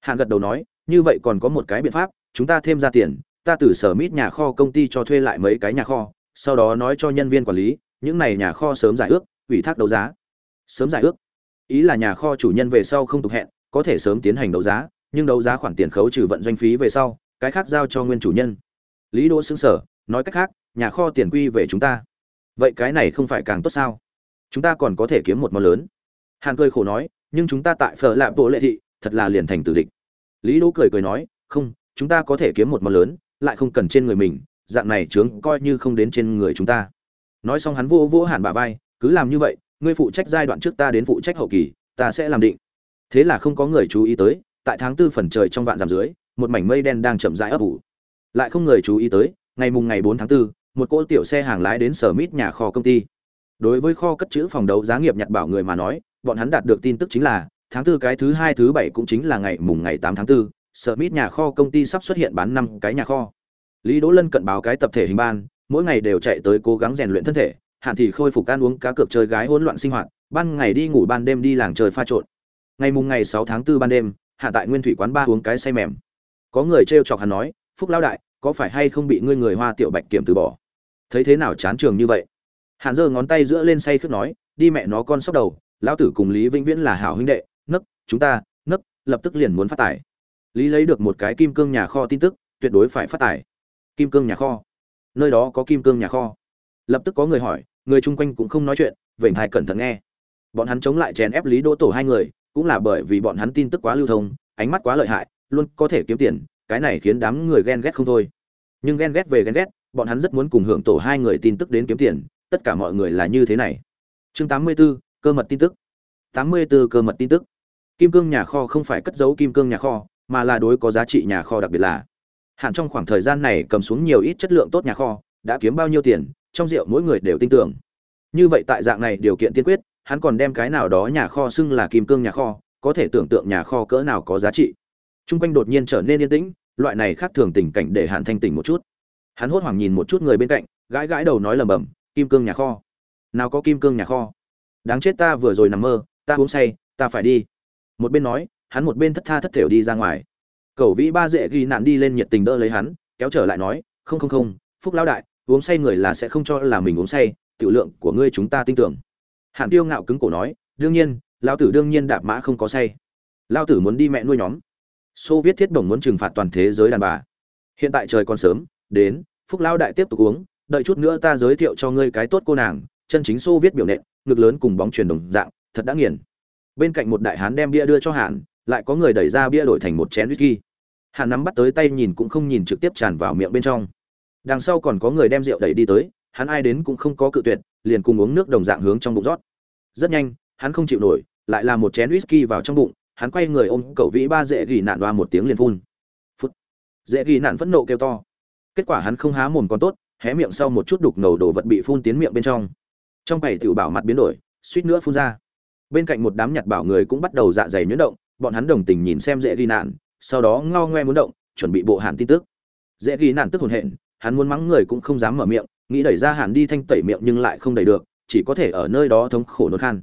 hạn gật đầu nói, như vậy còn có một cái biện pháp, chúng ta thêm ra tiền, ta từ sở mít nhà kho công ty cho thuê lại mấy cái nhà kho, sau đó nói cho nhân viên quản lý, những này nhà kho sớm giải ước, ủy thác đấu giá. Sớm giải ước. Ý là nhà kho chủ nhân về sau không tục hẹn, có thể sớm tiến hành đấu giá, nhưng đấu giá khoản tiền khấu trừ vận doanh phí về sau, cái khác giao cho nguyên chủ nhân. Lý đỗ xứng sở nói cách khác, nhà kho tiền quy về chúng ta. Vậy cái này không phải càng tốt sao? Chúng ta còn có thể kiếm một món lớn. Hàn cười khổ nói nhưng chúng ta tại phở lạp bộ lệ thị thật là liền thành tử địch. Lý đỗ cười cười nói không chúng ta có thể kiếm một món lớn lại không cần trên người mình dạng này trướng coi như không đến trên người chúng ta. Nói xong hắn vô vô hàn bả vai cứ làm như vậy ngươi phụ trách giai đoạn trước ta đến phụ trách hậu kỳ ta sẽ làm định. Thế là không có người chú ý tới tại tháng tư phần trời trong vạn giảm dưới một mảnh mây đen đang chậm rãi ấp ủ. Lại không người chú ý tới ngày mùng ngày bốn tháng 4, một cỗ tiểu xe hàng lái đến sở mít nhà kho công ty đối với kho cất chữ phòng đấu giá nghiệp nhặt bảo người mà nói bọn hắn đạt được tin tức chính là tháng tư cái thứ hai thứ bảy cũng chính là ngày mùng ngày tám tháng 4, sợ mít nhà kho công ty sắp xuất hiện bán năm cái nhà kho. Lý đỗ lân cận báo cái tập thể hình ban mỗi ngày đều chạy tới cố gắng rèn luyện thân thể hạn thì khôi phục ăn uống cá cược chơi gái hỗn loạn sinh hoạt ban ngày đi ngủ ban đêm đi làng trời pha trộn. Ngày mùng ngày sáu tháng 4 ban đêm hạ tại nguyên thủy quán ba uống cái say mềm. Có người trêu chọc hắn nói phúc lão đại có phải hay không bị ngươi người hoa tiểu bạch kiểm từ bỏ? Thấy thế nào chán trường như vậy? Hạn giơ ngón tay giữa lên say khước nói, đi mẹ nó con sóc đầu, lão tử cùng lý vĩnh viễn là hảo huynh đệ, nấc, chúng ta, nấc, lập tức liền muốn phát tải lý lấy được một cái kim cương nhà kho tin tức, tuyệt đối phải phát tải kim cương nhà kho? Nơi đó có kim cương nhà kho? Lập tức có người hỏi, người chung quanh cũng không nói chuyện, vểnh hai cẩn thận nghe. Bọn hắn chống lại chèn ép lý đỗ tổ hai người, cũng là bởi vì bọn hắn tin tức quá lưu thông, ánh mắt quá lợi hại, luôn có thể kiếm tiền, cái này khiến đám người ghen ghét không thôi. Nhưng ghen ghét về ghen ghét, bọn hắn rất muốn cùng hưởng tổ hai người tin tức đến kiếm tiền tất cả mọi người là như thế này. Chương 84, cơ mật tin tức. 84 cơ mật tin tức. Kim cương nhà kho không phải cất giấu kim cương nhà kho mà là đối có giá trị nhà kho đặc biệt là. Hạn trong khoảng thời gian này cầm xuống nhiều ít chất lượng tốt nhà kho đã kiếm bao nhiêu tiền trong rượu mỗi người đều tin tưởng. Như vậy tại dạng này điều kiện tiên quyết hắn còn đem cái nào đó nhà kho xưng là kim cương nhà kho có thể tưởng tượng nhà kho cỡ nào có giá trị. T r u n g quanh đột nhiên trở nên yên tĩnh loại này khác thường tình cảnh để hạn thanh tỉnh một chút. Hắn hốt hoảng nhìn một chút người bên cạnh gãi gãi đầu nói lầm bầm kim cương nhà kho. Nào có kim cương nhà kho. Đáng chết ta vừa rồi nằm mơ, ta uống say, ta phải đi. Một bên nói, hắn một bên thất tha thất thểu đi ra ngoài. Cậu vĩ ba dễ ghi nạn đi lên nhiệt tình đỡ lấy hắn, kéo trở lại nói, không không không, phúc lão đại, uống say người là sẽ không cho là mình uống say, tiểu lượng của ngươi chúng ta tin tưởng. Hạn tiêu ngạo cứng cổ nói, đương nhiên lao tử đương nhiên đạp mã không có say. Lao tử muốn đi mẹ nuôi nhóm. Xô viết thiết đồng muốn trừng phạt toàn thế giới đàn bà. Hiện tại trời còn sớm, đến, phúc lao đại tiếp tục uống đợi chút nữa ta giới thiệu cho ngươi cái tốt cô nàng, chân chính xô viết biểu nện, ngực lớn cùng bóng truyền đồng dạng, thật đã nghiền. Bên cạnh một đại hán đem bia đưa cho hạn lại có người đẩy ra bia đổi thành một chén whisky. Hạn nắm bắt tới tay nhìn cũng không nhìn trực tiếp tràn vào miệng bên trong. Đằng sau còn có người đem rượu đẩy đi tới, hắn ai đến cũng không có cự tuyệt, liền cùng uống nước đồng dạng hướng trong bụng rót. Rất nhanh, hắn không chịu nổi, lại là một chén whisky vào trong bụng, hắn quay người ôm cậu vĩ ba dễ gỉ nạn đoa một tiếng liền phun. Phút. Dễ gỉ nạn phẫn nộ kêu to. Kết quả hắn không há mồm còn tốt hé miệng sau một chút đục ngầu đồ vật bị phun tiến miệng bên trong. Trong bảy tiểu bảo mặt biến đổi, suýt nữa phun ra. Bên cạnh một đám nhặt bảo người cũng bắt đầu dạ dày nhuyễn động, bọn hắn đồng tình nhìn xem dễ ghi nạn, sau đó ngao ngoe muốn động, chuẩn bị bộ hàn tin tức. Dễ ghi nạn tức hồn hện hắn muốn mắng người cũng không dám mở miệng, nghĩ đẩy ra hàn đi thanh tẩy miệng nhưng lại không đẩy được, chỉ có thể ở nơi đó thống khổ nôn khan.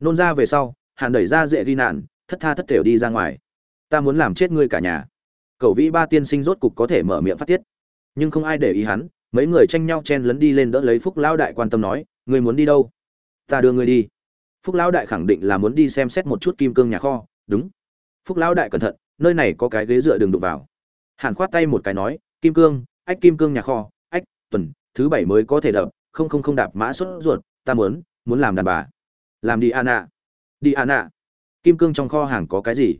Nôn ra về sau, hàn đẩy ra dễ ghi nạn, thất tha thất thểu đi ra ngoài. Ta muốn làm chết ngươi cả nhà. Cậu vĩ ba tiên sinh rốt cục có thể mở miệng phát tiết. Nhưng không ai để ý hắn mấy người tranh nhau chen lấn đi lên đỡ lấy phúc lão đại quan tâm nói, ngươi muốn đi đâu? Ta đưa ngươi đi. Phúc lão đại khẳng định là muốn đi xem xét một chút kim cương nhà kho, đúng. Phúc lão đại cẩn thận, nơi này có cái ghế dựa đường đụng vào. Hàn khoát tay một cái nói, kim cương, ách kim cương nhà kho, ách, tuần, thứ bảy mới có thể đập, không không không đạp mã xuất ruột, ta muốn muốn làm đàn bà. Làm đi an ạ đi an ạ kim cương trong kho hàng có cái gì?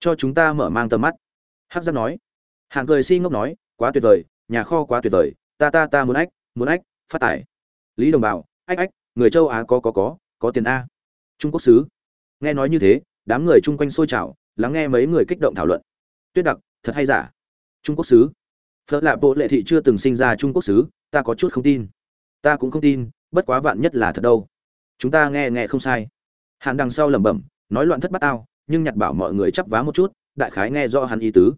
Cho chúng ta mở mang tầm mắt. Hắc giác nói. Hàng cười si ngốc nói, quá tuyệt vời, nhà kho quá tuyệt vời ta ta ta muốn ách muốn ách, phát tải lý đồng bào ách ách, người châu á có có có có tiền a. Trung quốc sứ. Nghe nói như thế, đám người chung quanh xôi trào, lắng nghe mấy người kích động thảo luận. Tuyết đặc, thật hay giả? Trung quốc sứ. Phật lạ bộ lệ thị chưa từng sinh ra trung quốc sứ, ta có chút không tin. Ta cũng không tin, bất quá vạn nhất là thật đâu. Chúng ta nghe nghe không sai. Hàn đằng sau lẩm bẩm, nói loạn thất bát tao, nhưng nhặt bảo mọi người chắp vá một chút, đại khái nghe rõ hắn ý tứ.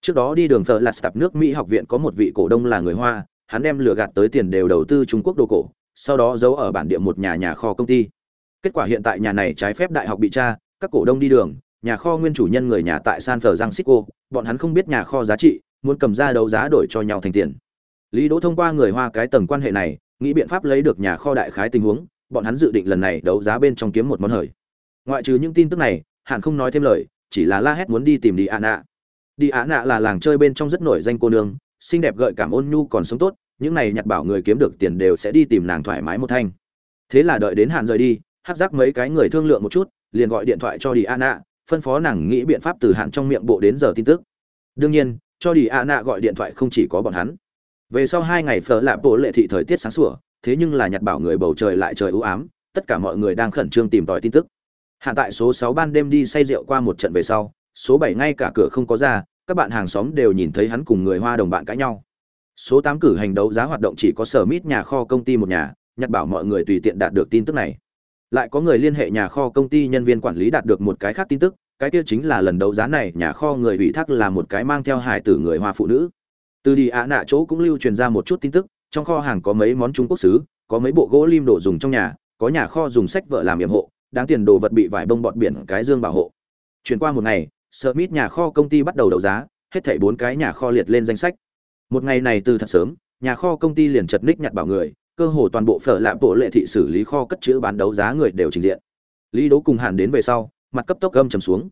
Trước đó đi đường thờ lạt tạp nước mỹ học viện có một vị cổ đông là người hoa hắn đem lừa gạt tới tiền đều đầu tư trung quốc đồ cổ, sau đó giấu ở bản địa một nhà nhà kho công ty. Kết quả hiện tại nhà này trái phép đại học bị tra, các cổ đông đi đường, nhà kho nguyên chủ nhân người nhà tại san francisco, bọn hắn không biết nhà kho giá trị, muốn cầm ra đấu giá đổi cho nhau thành tiền. Lý đỗ thông qua người hoa cái tầng quan hệ này, nghĩ biện pháp lấy được nhà kho đại khái tình huống, bọn hắn dự định lần này đấu giá bên trong kiếm một món hời. Ngoại trừ những tin tức này, hàn không nói thêm lời, chỉ là la hét muốn đi tìm đi ạ nạ. Đi ạ nạ là làng chơi bên trong rất nổi danh cô nương xinh đẹp gợi cảm ôn nhu còn sống tốt những này nhặt bảo người kiếm được tiền đều sẽ đi tìm nàng thoải mái một thanh. Thế là đợi đến hạn rời đi hắc giác mấy cái người thương lượng một chút liền gọi điện thoại cho đi Anna, phân phó nàng nghĩ biện pháp từ hạn trong miệng bộ đến giờ tin tức. Đương nhiên cho đi Anna gọi điện thoại không chỉ có bọn hắn. Về sau hai ngày phở lạp bộ lệ thị thời tiết sáng sủa thế nhưng là nhặt bảo người bầu trời lại trời ưu ám tất cả mọi người đang khẩn trương tìm tòi tin tức. Hạn tại số sáu ban đêm đi say rượu qua một trận về sau số bảy ngay cả cửa không có ra các bạn hàng xóm đều nhìn thấy hắn cùng người hoa đồng bạn cãi nhau. Số tám cử hành đấu giá hoạt động chỉ có sở mít nhà kho công ty một nhà nhặt bảo mọi người tùy tiện đạt được tin tức này. Lại có người liên hệ nhà kho công ty nhân viên quản lý đạt được một cái khác tin tức, cái kia chính là lần đấu giá này, nhà kho người ủy thác là một cái mang theo hải tử người hoa phụ nữ. Từ đi ạ nạ chỗ cũng lưu truyền ra một chút tin tức, trong kho hàng có mấy món trung quốc xứ có mấy bộ gỗ lim đồ dùng trong nhà, có nhà kho dùng sách vợ làm yểm hộ, đáng tiền đồ vật bị vải bông bọt biển cái dương bảo hộ. Chuyển qua một ngày Smith nhà kho công ty bắt đầu đấu giá, hết thảy bốn cái nhà kho liệt lên danh sách. Một ngày này từ thật sớm, nhà kho công ty liền chật ních nhặt bảo người, cơ hồ toàn bộ phở lạm bộ lệ thị xử lý kho cất chữ bán đấu giá người đều trình diện. Lý Đỗ cùng hàn đến về sau, mặt cấp tốc gầm trầm xuống.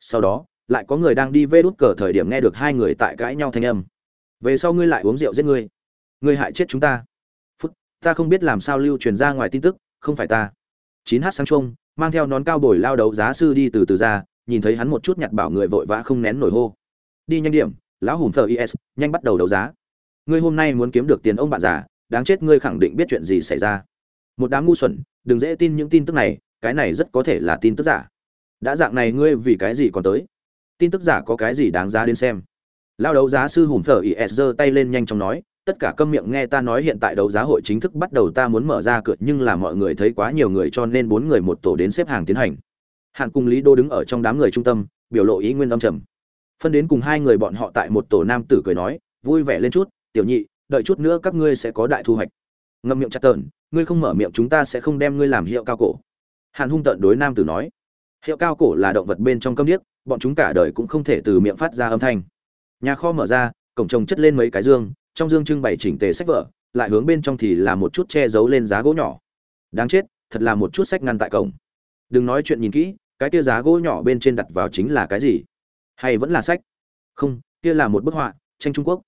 Sau đó, lại có người đang đi vê đút cờ thời điểm nghe được hai người tại cãi nhau thanh âm. Về sau ngươi lại uống rượu giết ngươi. Ngươi hại chết chúng ta. Phút, ta không biết làm sao lưu truyền ra ngoài tin tức, không phải ta. Chín h sáng trông mang theo nón cao bồi lao đấu giá sư đi từ từ ra nhìn thấy hắn một chút nhặt bảo người vội vã không nén nổi hô. Đi nhanh điểm, lão hùm thờ is nhanh bắt đầu đấu giá. Ngươi hôm nay muốn kiếm được tiền ông bạn già, đáng chết ngươi khẳng định biết chuyện gì xảy ra. Một đám ngu xuẩn, đừng dễ tin những tin tức này, cái này rất có thể là tin tức giả. Đã dạng này ngươi vì cái gì còn tới? Tin tức giả có cái gì đáng giá đến xem? Lao đấu giá sư hùm thờ is giơ tay lên nhanh chóng nói, tất cả câm miệng nghe ta nói hiện tại đấu giá hội chính thức bắt đầu ta muốn mở ra cửa, nhưng là mọi người thấy quá nhiều người cho nên bốn người một tổ đến xếp hàng tiến hành. Hạng cùng lý đô đứng ở trong đám người trung tâm, biểu lộ ý nguyên âm trầm. Phân đến cùng hai người bọn họ tại một tổ nam tử cười nói, vui vẻ lên chút, tiểu nhị, đợi chút nữa các ngươi sẽ có đại thu hoạch. Ngậm miệng chặt tợn ngươi không mở miệng chúng ta sẽ không đem ngươi làm hiệu cao cổ. Hàn hung tợn đối nam tử nói, hiệu cao cổ là động vật bên trong câm điếc, bọn chúng cả đời cũng không thể từ miệng phát ra âm thanh. Nhà kho mở ra, cổng trồng chất lên mấy cái dương, trong dương trưng bày chỉnh tề sách vở, lại hướng bên trong thì là một chút che giấu lên giá gỗ nhỏ. Đáng chết, thật là một chút sách ngăn tại cổng. Đừng nói chuyện nhìn kỹ cái kia giá gỗ nhỏ bên trên đặt vào chính là cái gì? Hay vẫn là sách? Không kia là một bức họa tranh trung quốc.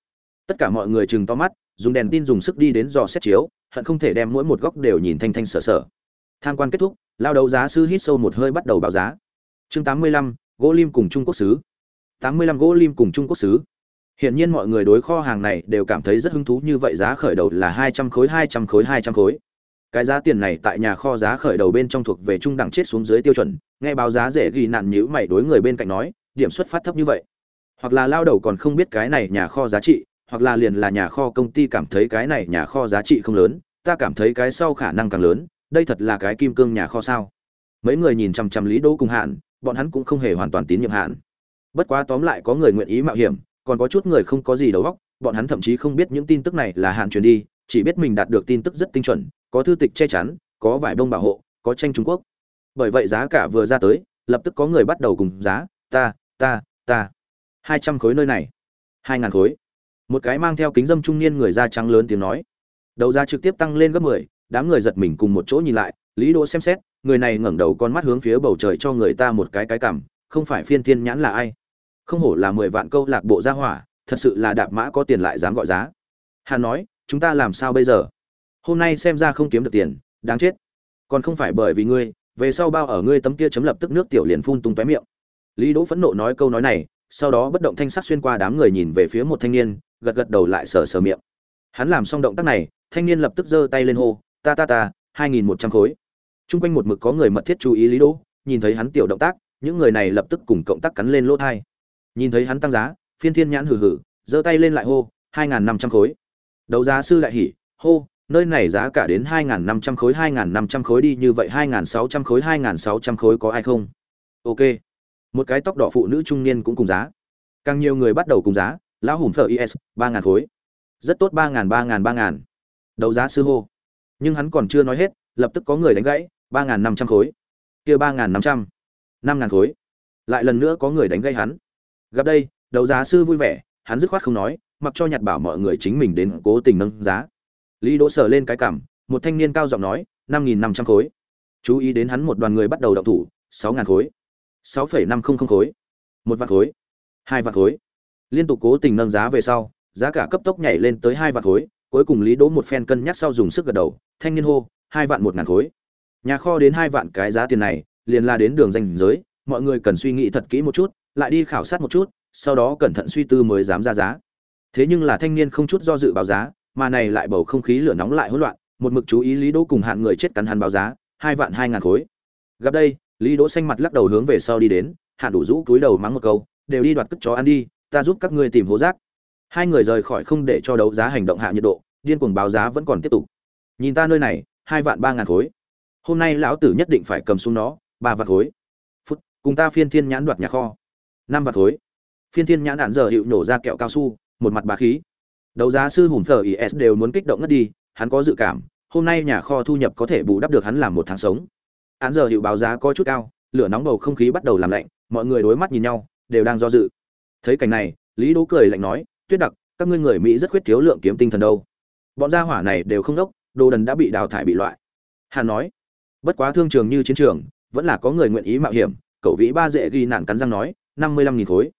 Tất cả mọi người chừng to mắt dùng đèn tin dùng sức đi đến dò xét chiếu hận không thể đem mỗi một góc đều nhìn thanh thanh sở sở. Tham quan kết thúc lao đấu giá sư hít sâu một hơi bắt đầu báo giá. Chương tám mươi lăm gỗ lim cùng trung quốc sứ tám mươi lăm gỗ lim cùng trung quốc sứ Hiển nhiên mọi người đối kho hàng này đều cảm thấy rất hứng thú như vậy giá khởi đầu là hai trăm khối hai trăm khối hai trăm khối. Cái giá tiền này tại nhà kho giá khởi đầu bên trong thuộc về trung đẳng chết xuống dưới tiêu chuẩn, nghe báo giá rẻ ghi nạn nhữ mày đối người bên cạnh nói, điểm xuất phát thấp như vậy. Hoặc là lao đầu còn không biết cái này nhà kho giá trị, hoặc là liền là nhà kho công ty cảm thấy cái này nhà kho giá trị không lớn, ta cảm thấy cái sau khả năng càng lớn, đây thật là cái kim cương nhà kho sao? Mấy người nhìn chằm chằm Lý Đỗ cùng Hạn, bọn hắn cũng không hề hoàn toàn tín nhiệm Hạn. Bất quá tóm lại có người nguyện ý mạo hiểm, còn có chút người không có gì đầu óc, bọn hắn thậm chí không biết những tin tức này là Hạn truyền đi, chỉ biết mình đạt được tin tức rất tinh chuẩn, có thư tịch che chắn, có vải bông bảo hộ, có tranh Trung Quốc. Bởi vậy giá cả vừa ra tới, lập tức có người bắt đầu cùng giá, ta, ta, ta. hai trăm khối nơi này, hai ngàn khối. Một cái mang theo kính dâm trung niên người da trắng lớn tiếng nói. Đầu ra trực tiếp tăng lên gấp mười đám người giật mình cùng một chỗ nhìn lại lý đỗ xem xét người này ngẩng đầu con mắt hướng phía bầu trời cho người ta một cái cái cảm không phải phiên thiên nhãn là ai? Không hổ là mười vạn câu lạc bộ gia hỏa thật sự là đạp mã có tiền lại dám gọi giá. Hà nói chúng ta làm sao bây giờ? Hôm nay xem ra không kiếm được tiền đáng chết. Còn không phải bởi vì ngươi về sau bao ở ngươi tấm kia chấm lập tức nước tiểu liền phun tung tóe miệng lý đỗ phẫn nộ nói câu nói này sau đó bất động thanh sắc xuyên qua đám người nhìn về phía một thanh niên gật gật đầu lại sờ sờ miệng hắn làm xong động tác này thanh niên lập tức giơ tay lên hô ta ta ta hai nghìn một trăm khối Trung quanh một mực có người mật thiết chú ý Lý Đỗ, nhìn thấy hắn tiểu động tác, những người này lập tức cùng cộng tác cắn lên lỗ tai. Nhìn thấy hắn tăng giá, Phiên Thiên nhãn hừ hừ, giơ tay lên lại hô, hai năm trăm khối. Đấu giá sư đại hỉ, hô, nơi này giá cả đến hai năm trăm khối, hai năm trăm khối đi như vậy hai sáu trăm khối, hai sáu trăm khối có ai không? Ok. Một cái tóc đỏ phụ nữ trung niên cũng cùng giá. Càng nhiều người bắt đầu cùng giá, lão hùng phở is ba ngàn khối. Rất tốt ba ngàn ba ngàn ba ngàn đấu giá sư hô. Nhưng hắn còn chưa nói hết lập tức có người đánh gãy ba ngàn năm trăm khối. Kia ba ngàn năm trăm năm ngàn khối. Lại lần nữa có người đánh gãy hắn. Gặp đây đấu giá sư vui vẻ hắn dứt khoát không nói mặc cho nhặt bảo mọi người chính mình đến cố tình nâng giá lý đỗ sờ lên cái cằm, một thanh niên cao giọng nói năm nghìn năm trăm khối. Chú ý đến hắn một đoàn người bắt đầu động thủ sáu ngàn khối. sáu phẩy năm không không khối. Một vạn khối. Hai vạn khối. Liên tục cố tình nâng giá về sau giá cả cấp tốc nhảy lên tới hai vạn khối cuối cùng lý đỗ một phen cân nhắc sau dùng sức gật đầu thanh niên hô hai vạn một ngàn khối. Nhà kho đến hai vạn cái giá tiền này liền là đến đường danh giới mọi người cần suy nghĩ thật kỹ một chút lại đi khảo sát một chút sau đó cẩn thận suy tư mới dám ra giá. Thế nhưng là thanh niên không chút do dự báo giá mà này lại bầu không khí lửa nóng lại hỗn loạn, một mực chú ý lý đỗ cùng hạn người chết cắn hắn báo giá, hai vạn hai ngàn khối. Gặp đây, lý đỗ xanh mặt lắc đầu hướng về sau đi đến hạn đủ rũ túi đầu mắng một câu, đều đi đoạt cất chó ăn đi, ta giúp các ngươi tìm hố rác. Hai người rời khỏi không để cho đấu giá hành động hạ nhiệt độ, điên cuồng báo giá vẫn còn tiếp tục. Nhìn ta nơi này, hai vạn ba ngàn khối. Hôm nay lão tử nhất định phải cầm xuống nó, ba vạn khối. Phút, cùng ta phiên thiên nhãn đoạt nhà kho. Năm vạn khối. Phiên thiên nhãn đạn giờ hiệu nổ ra kẹo cao su, một mặt bá khí đấu giá sư hùng thờ is đều muốn kích động ngất đi, hắn có dự cảm, hôm nay nhà kho thu nhập có thể bù đắp được hắn làm một tháng sống. Hắn giờ hiệu báo giá có chút cao, lửa nóng bầu không khí bắt đầu làm lạnh, mọi người đối mắt nhìn nhau, đều đang do dự. Thấy cảnh này, lý đỗ cười lạnh nói, tuyết đặc, các ngươi người mỹ rất khuyết thiếu lượng kiếm tinh thần đâu. Bọn gia hỏa này đều không đốc, đồ đần đã bị đào thải bị loại. Hàn nói, bất quá thương trường như chiến trường, vẫn là có người nguyện ý mạo hiểm. Cậu vĩ ba dễ ghi nạn cắn răng nói, năm mươi lăm nghìn khối.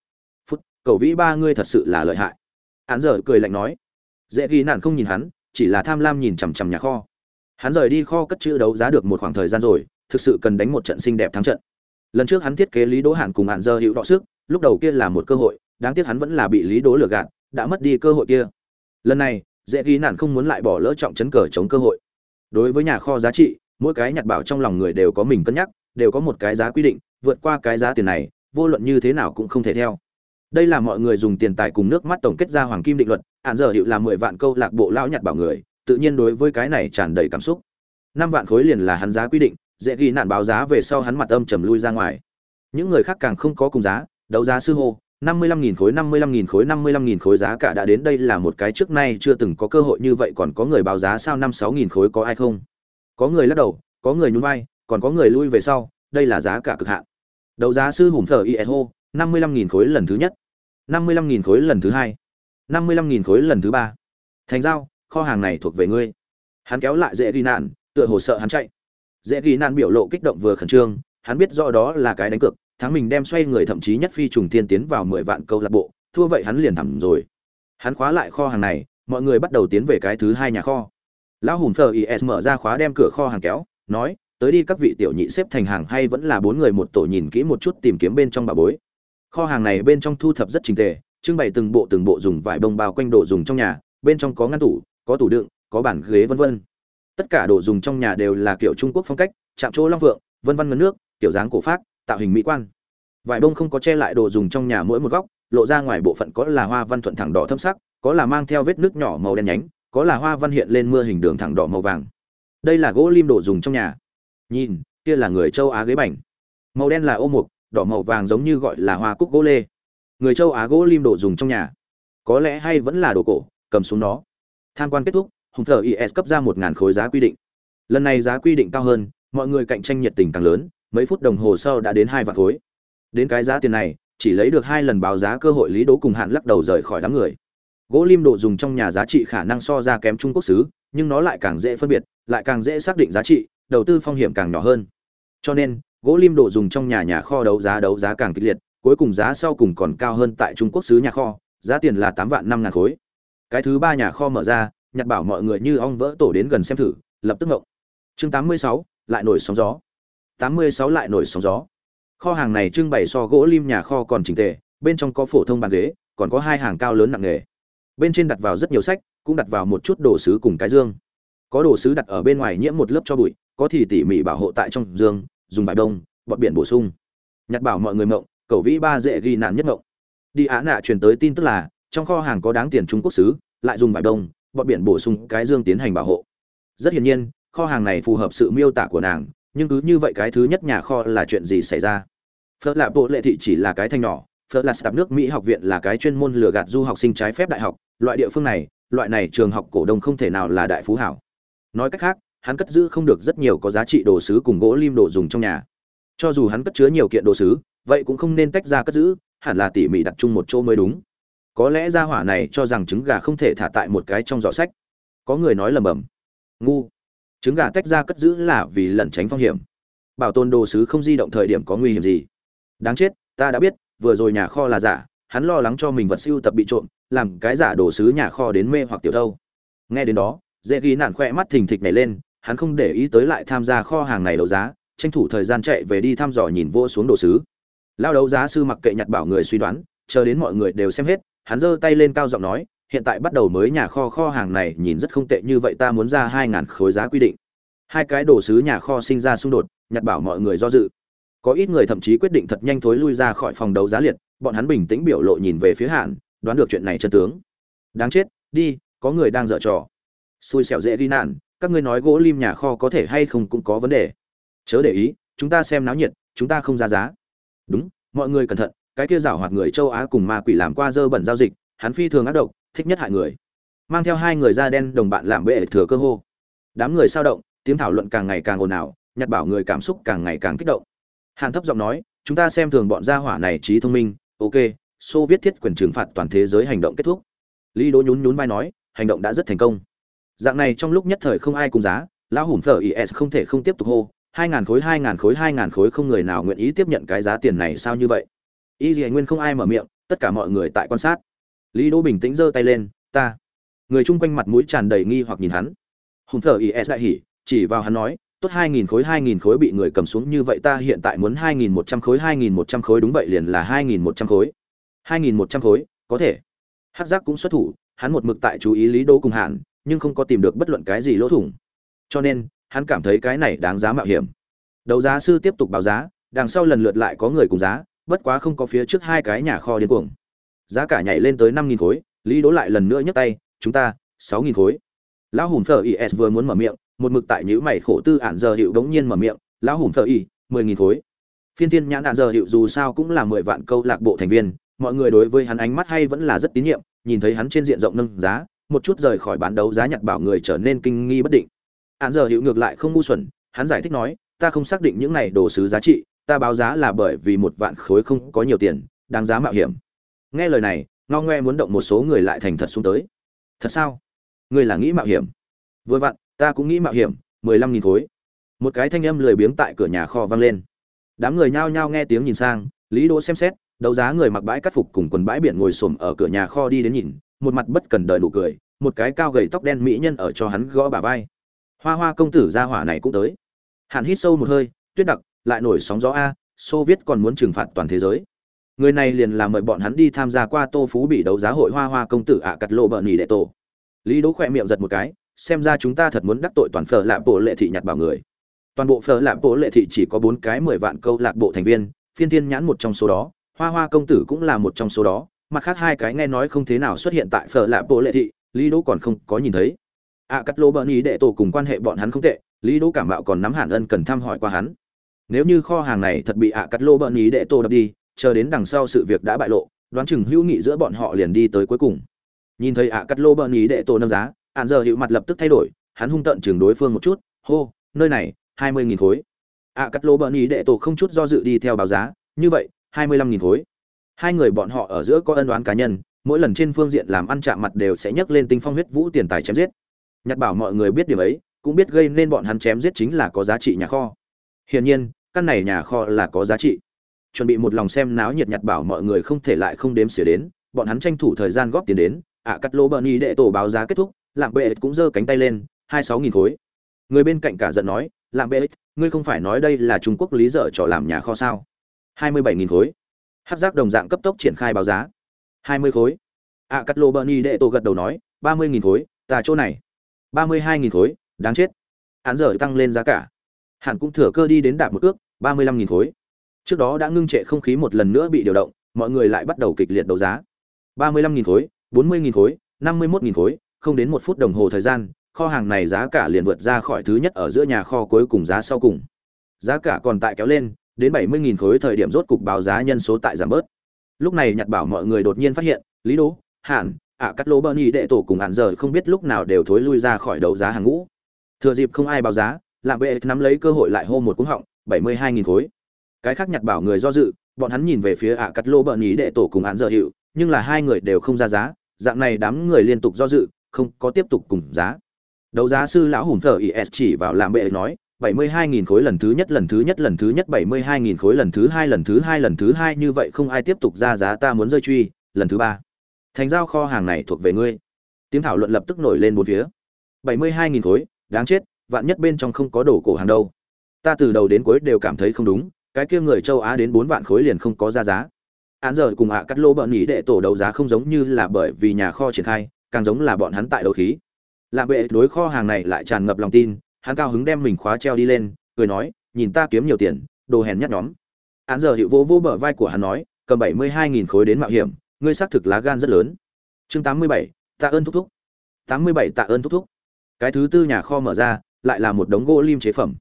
Phút cậu vĩ ba, ngươi thật sự là lợi hại hắn giờ cười lạnh nói. Dễ ghi nạn không nhìn hắn, chỉ là tham lam nhìn chằm chằm nhà kho. Hắn rời đi kho cất chữ đấu giá được một khoảng thời gian rồi, thực sự cần đánh một trận xinh đẹp thắng trận. Lần trước hắn thiết kế lý đỗ hạn cùng hạn giờ hữu đọ sức, lúc đầu kia là một cơ hội, đáng tiếc hắn vẫn là bị lý đỗ lừa gạt, đã mất đi cơ hội kia. Lần này, dễ ghi nạn không muốn lại bỏ lỡ trọng chấn cờ chống cơ hội. Đối với nhà kho giá trị, mỗi cái nhặt bảo trong lòng người đều có mình cân nhắc, đều có một cái giá quy định, vượt qua cái giá tiền này, vô luận như thế nào cũng không thể theo đây là mọi người dùng tiền tài cùng nước mắt tổng kết ra hoàng kim định luật, hạn giờ hiệu là mười vạn câu lạc bộ lão nhặt bảo người, tự nhiên đối với cái này tràn đầy cảm xúc. Năm vạn khối liền là hắn giá quy định, dễ ghi nạn báo giá về sau hắn mặt âm trầm lui ra ngoài. Những người khác càng không có cùng giá, đấu giá sư hô, năm mươi lăm nghìn khối, năm mươi lăm nghìn khối, năm mươi lăm nghìn khối giá cả đã đến đây là một cái trước nay chưa từng có cơ hội như vậy còn có người báo giá sao năm sáu nghìn khối có ai không? Có người lắc đầu, có người nhún vai, còn có người lui về sau, đây là giá cả cực hạn. Đấu giá sư hùng thờ iso năm mươi lăm nghìn khối lần thứ nhất năm mươi lăm nghìn khối lần thứ hai. năm mươi lăm nghìn khối lần thứ ba. Thành giao, kho hàng này thuộc về ngươi. Hắn kéo lại dễ ghi nạn, tựa hồ sợ hắn chạy. Dễ ghi nạn biểu lộ kích động vừa khẩn trương, hắn biết rõ đó là cái đánh cược, thắng mình đem xoay người thậm chí nhất phi trùng tiên tiến vào mười vạn câu lạc bộ, thua vậy hắn liền thẳm rồi. Hắn khóa lại kho hàng này, mọi người bắt đầu tiến về cái thứ hai nhà kho. Lão hùng thờ is mở ra khóa đem cửa kho hàng kéo, nói, tới đi các vị tiểu nhị xếp thành hàng hay vẫn là bốn người một tổ nhìn kỹ một chút tìm kiếm bên trong bà bối kho hàng này bên trong thu thập rất trình tề, trưng bày từng bộ từng bộ dùng vải bông bao quanh đồ dùng trong nhà, bên trong có ngăn tủ, có tủ đựng, có bàn ghế vân vân. Tất cả đồ dùng trong nhà đều là kiểu trung quốc phong cách, chạm chỗ long vượng, vân vân ngân nước, kiểu dáng cổ phát tạo hình mỹ quan. Vải bông không có che lại đồ dùng trong nhà mỗi một góc, lộ ra ngoài bộ phận có là hoa văn thuận thẳng đỏ thâm sắc, có là mang theo vết nước nhỏ màu đen nhánh, có là hoa văn hiện lên mưa hình đường thẳng đỏ màu vàng. Đây là gỗ lim đồ dùng trong nhà. Nhìn, kia là người châu á ghế bành. Màu đen là ô mục đỏ màu vàng giống như gọi là hoa cúc gỗ lê. Người châu á gỗ lim đồ dùng trong nhà. Có lẽ hay vẫn là đồ cổ, cầm xuống nó. Tham quan kết thúc, hùng thờ is cấp ra một ngàn khối giá quy định. Lần này giá quy định cao hơn, mọi người cạnh tranh nhiệt tình càng lớn, mấy phút đồng hồ sau đã đến hai vạn khối. Đến cái giá tiền này, chỉ lấy được hai lần báo giá cơ hội lý đố cùng hạn lắc đầu rời khỏi đám người. Gỗ lim đồ dùng trong nhà giá trị khả năng so ra kém trung quốc xứ, nhưng nó lại càng dễ phân biệt, lại càng dễ xác định giá trị, đầu tư phong hiểm càng nhỏ hơn. Cho nên gỗ lim đồ dùng trong nhà nhà kho đấu giá đấu giá càng kịch liệt, cuối cùng giá sau cùng còn cao hơn tại trung quốc xứ nhà kho, giá tiền là tám vạn năm ngàn khối. Cái thứ ba nhà kho mở ra nhặt bảo mọi người như ong vỡ tổ đến gần xem thử, lập tức ngộng. Chương tám mươi sáu, lại nổi sóng gió. Tám mươi sáu lại nổi sóng gió. Kho hàng này trưng bày so gỗ lim nhà kho còn chỉnh tề, bên trong có phổ thông bàn ghế, còn có hai hàng cao lớn nặng nghề. Bên trên đặt vào rất nhiều sách, cũng đặt vào một chút đồ sứ cùng cái dương. Có đồ sứ đặt ở bên ngoài nhiễm một lớp cho bụi, có thì tỉ mỉ bảo hộ tại trong dương dùng vải đông bọn biển bổ sung. Nhặt bảo mọi người mộng cầu vĩ ba dễ ghi nạn nhất mộng. Đi á nạ truyền tới tin tức là trong kho hàng có đáng tiền trung quốc xứ, lại dùng vải đông bọn biển bổ sung cái dương tiến hành bảo hộ. Rất hiển nhiên kho hàng này phù hợp sự miêu tả của nàng nhưng cứ như vậy cái thứ nhất nhà kho là chuyện gì xảy ra? Phớt là bộ lệ thị chỉ là cái thanh nhỏ phớt là sạp nước mỹ học viện là cái chuyên môn lừa gạt du học sinh trái phép đại học. Loại địa phương này loại này trường học cổ đông không thể nào là đại phú hảo. Nói cách khác hắn cất giữ không được rất nhiều có giá trị đồ sứ cùng gỗ lim đồ dùng trong nhà. Cho dù hắn cất chứa nhiều kiện đồ sứ, vậy cũng không nên tách ra cất giữ, hẳn là tỉ mỉ đặt chung một chỗ mới đúng. Có lẽ gia hỏa này cho rằng trứng gà không thể thả tại một cái trong giỏ sách. Có người nói lầm bầm. Ngu. Trứng gà tách ra cất giữ là vì lẩn tránh phong hiểm. Bảo tồn đồ sứ không di động thời điểm có nguy hiểm gì? Đáng chết, ta đã biết, vừa rồi nhà kho là giả, hắn lo lắng cho mình vật siêu tập bị trộm, làm cái giả đồ sứ nhà kho đến mê hoặc tiểu thâu. Nghe đến đó, dễ ghi nản khoe mắt thình thịch nhảy lên hắn không để ý tới lại tham gia kho hàng này đấu giá, tranh thủ thời gian chạy về đi thăm dò nhìn vô xuống đồ sứ. Lao đấu giá sư mặc kệ nhặt bảo người suy đoán, chờ đến mọi người đều xem hết, hắn giơ tay lên cao giọng nói, hiện tại bắt đầu mới nhà kho kho hàng này nhìn rất không tệ, như vậy ta muốn ra hai ngàn khối giá quy định. Hai cái đồ sứ nhà kho sinh ra xung đột, nhặt bảo mọi người do dự. Có ít người thậm chí quyết định thật nhanh thối lui ra khỏi phòng đấu giá liệt, bọn hắn bình tĩnh biểu lộ nhìn về phía hạn, đoán được chuyện này chân tướng. Đáng chết, đi, có người đang dở trò. Xui xẻo dễ đi nạn các ngươi nói gỗ lim nhà kho có thể hay không cũng có vấn đề. Chớ để ý, chúng ta xem náo nhiệt, chúng ta không ra giá. Đúng, mọi người cẩn thận, cái kia giảo hoạt người châu á cùng ma quỷ làm qua dơ bẩn giao dịch, hắn phi thường ác độc, thích nhất hại người. Mang theo hai người da đen đồng bạn làm bệ thừa cơ hô. Đám người sao động, tiếng thảo luận càng ngày càng ồn ào, nhặt bảo người cảm xúc càng ngày càng kích động. Hàn thấp giọng nói, chúng ta xem thường bọn gia hỏa này trí thông minh, ok, xô viết thiết quyền trừng phạt toàn thế giới hành động kết thúc. Lý đỗ nhún nhún vai nói, hành động đã rất thành công dạng này trong lúc nhất thời không ai cùng giá, lão hùm phở is không thể không tiếp tục hô, hai ngàn khối, hai ngàn khối, hai ngàn khối không người nào nguyện ý tiếp nhận cái giá tiền này sao như vậy. Y dì nguyên không ai mở miệng, tất cả mọi người tại quan sát. Lý đỗ bình tĩnh giơ tay lên, ta. Người chung quanh mặt mũi tràn đầy nghi hoặc nhìn hắn. Hùng thờ is đại hỉ, chỉ vào hắn nói, tốt hai nghìn khối, hai nghìn khối bị người cầm xuống như vậy ta hiện tại muốn hai nghìn một trăm khối, hai nghìn một trăm khối đúng vậy liền là hai nghìn một trăm khối. Hai nghìn một trăm khối, có thể. Hắc giác cũng xuất thủ, hắn một mực tại chú ý lý đỗ cùng hạn nhưng không có tìm được bất luận cái gì lỗ thủng. Cho nên, hắn cảm thấy cái này đáng giá mạo hiểm. Đấu giá sư tiếp tục báo giá, đằng sau lần lượt lại có người cùng giá, bất quá không có phía trước hai cái nhà kho điên cuồng. Giá cả nhảy lên tới năm nghìn khối, lý đỗ lại lần nữa nhấc tay, chúng ta, sáu nghìn khối. Lão hùm phở is vừa muốn mở miệng, một mực tại nhữ mày khổ tư ản giờ hiệu đống nhiên mở miệng, lão hùm phở y, mười nghìn khối. Phiên thiên nhãn ản giờ hiệu dù sao cũng là mười vạn câu lạc bộ thành viên, mọi người đối với hắn ánh mắt hay vẫn là rất tín nhiệm, nhìn thấy hắn trên diện rộng nâng giá một chút rời khỏi bán đấu giá nhặt bảo người trở nên kinh nghi bất định. Ản giờ hiệu ngược lại không ngu xuẩn, hắn giải thích nói, ta không xác định những này đồ sứ giá trị, ta báo giá là bởi vì một vạn khối không có nhiều tiền, đáng giá mạo hiểm. Nghe lời này, ngao ngoe muốn động một số người lại thành thật xuống tới. Thật sao? Ngươi là nghĩ mạo hiểm? Vừa vặn, ta cũng nghĩ mạo hiểm, mười lăm nghìn khối. Một cái thanh âm lười biếng tại cửa nhà kho vang lên. Đám người nhao nhao nghe tiếng nhìn sang, lý đỗ xem xét, đấu giá người mặc bãi cắt phục cùng quần bãi biển ngồi xổm ở cửa nhà kho đi đến nhìn một mặt bất cần đời nụ cười, một cái cao gầy tóc đen mỹ nhân ở cho hắn gõ bà vai. Hoa hoa công tử gia hỏa này cũng tới. Hạn hít sâu một hơi, tuyết đặc, lại nổi sóng gió a, xô viết còn muốn trừng phạt toàn thế giới. Người này liền là mời bọn hắn đi tham gia qua tô phú bị đấu giá hội hoa hoa công tử ạ cắt lộ bợn nhì đệ tổ. Lý đỗ khỏe miệng giật một cái, xem ra chúng ta thật muốn đắc tội toàn phở lạp bộ lệ thị nhặt bảo người. Toàn bộ phở lạp bộ lệ thị chỉ có bốn cái mười vạn câu lạc bộ thành viên, phiên thiên nhãn một trong số đó, hoa hoa công tử cũng là một trong số đó mặt khác hai cái nghe nói không thế nào xuất hiện tại phở lạ bộ lệ thị, lý đỗ còn không có nhìn thấy. Ạ cắt lô bợn ý đệ tổ cùng quan hệ bọn hắn không tệ, lý đỗ cảm mạo còn nắm hẳn ân cần thăm hỏi qua hắn. Nếu như kho hàng này thật bị ạ cắt lô bợn ý đệ tổ đập đi, chờ đến đằng sau sự việc đã bại lộ, đoán chừng hữu nghị giữa bọn họ liền đi tới cuối cùng. Nhìn thấy ạ cắt lô bợn ý đệ tổ nâng giá ạn giờ hiệu mặt lập tức thay đổi, hắn hung tận chừng đối phương một chút, hô, nơi này, hai mươi nghìn khối. Ạ cắt lô bợn ý đệ tổ không chút do dự đi theo báo giá, như vậy, hai mươi lăm nghìn khối hai người bọn họ ở giữa có ân đoán cá nhân, mỗi lần trên phương diện làm ăn chạm mặt đều sẽ nhấc lên tinh phong huyết vũ tiền tài chém giết. Nhặt bảo mọi người biết điểm ấy, cũng biết gây nên bọn hắn chém giết chính là có giá trị nhà kho. Hiển nhiên, căn này nhà kho là có giá trị. Chuẩn bị một lòng xem náo nhiệt nhặt bảo mọi người không thể lại không đếm xỉa đến, bọn hắn tranh thủ thời gian góp tiền đến, ạ cắt lô bợn y đệ tổ báo giá kết thúc, lạm bệ cũng giơ cánh tay lên, hai sáu nghìn khối. Người bên cạnh cả giận nói, lạm bệ, ngươi không phải nói đây là trung quốc lý dở trò làm nhà kho sao? hai mươi bảy nghìn khối hát giác đồng dạng cấp tốc triển khai báo giá. Hai mươi khối. A cắt lô bernie đệ tổ gật đầu nói, ba mươi nghìn khối, ta chỗ này. ba mươi hai nghìn khối, đáng chết. Hắn giờ tăng lên giá cả. Hẳn cũng thừa cơ đi đến đạp một ước, ba mươi lăm nghìn khối. Trước đó đã ngưng trệ không khí một lần nữa bị điều động, mọi người lại bắt đầu kịch liệt đấu giá. ba mươi lăm nghìn khối, bốn mươi nghìn khối, năm mươi mốt nghìn khối, không đến một phút đồng hồ thời gian, kho hàng này giá cả liền vượt ra khỏi thứ nhất ở giữa nhà kho cuối cùng giá sau cùng. Giá cả còn tại kéo lên đến bảy mươi nghìn khối thời điểm rốt cục báo giá nhân số tại giảm bớt. Lúc này nhặt bảo mọi người đột nhiên phát hiện, lý đỗ hạn ạ cắt lỗ bơ nhị đệ tổ cùng hạn giờ không biết lúc nào đều thối lui ra khỏi đấu giá hàng ngũ. Thừa dịp không ai báo giá, lạm bệ nắm lấy cơ hội lại hô một cúng họng, bảy mươi hai nghìn khối. Cái khác nhặt bảo người do dự, bọn hắn nhìn về phía ạ cắt lỗ bơ nhị đệ tổ cùng hạn giờ hiệu, nhưng là hai người đều không ra giá, dạng này đám người liên tục do dự, không có tiếp tục cùng giá. Đấu giá sư lão hùng thờ is chỉ vào lạm bệ nói bảy mươi hai nghìn khối lần thứ nhất, lần thứ nhất, lần thứ nhất, bảy mươi hai nghìn khối lần thứ hai, lần thứ hai, lần thứ hai, như vậy không ai tiếp tục ra giá ta muốn rơi truy, lần thứ ba. Thành giao kho hàng này thuộc về ngươi. Tiếng thảo luận lập tức nổi lên bốn phía. bảy mươi hai nghìn khối, đáng chết, vạn nhất bên trong không có đồ cổ hàng đâu. Ta từ đầu đến cuối đều cảm thấy không đúng, cái kia người châu á đến bốn vạn khối liền không có ra giá. Án giờ cùng ạ cắt lô bợn nhỉ đệ tổ đấu giá không giống như là bởi vì nhà kho triển khai, càng giống là bọn hắn tại đấu khí. Lạ bệ đối kho hàng này lại tràn ngập lòng tin hắn cao hứng đem mình khóa treo đi lên, cười nói, nhìn ta kiếm nhiều tiền, đồ hèn nhát nhóm. Án giờ hiệu vô vô bờ vai của hắn nói, cầm bảy mươi hai nghìn khối đến mạo hiểm, ngươi xác thực lá gan rất lớn. Chương tám mươi bảy, tạ ơn thúc thúc. Tám mươi bảy, tạ ơn thúc thúc. Cái thứ tư nhà kho mở ra, lại là một đống gỗ lim chế phẩm.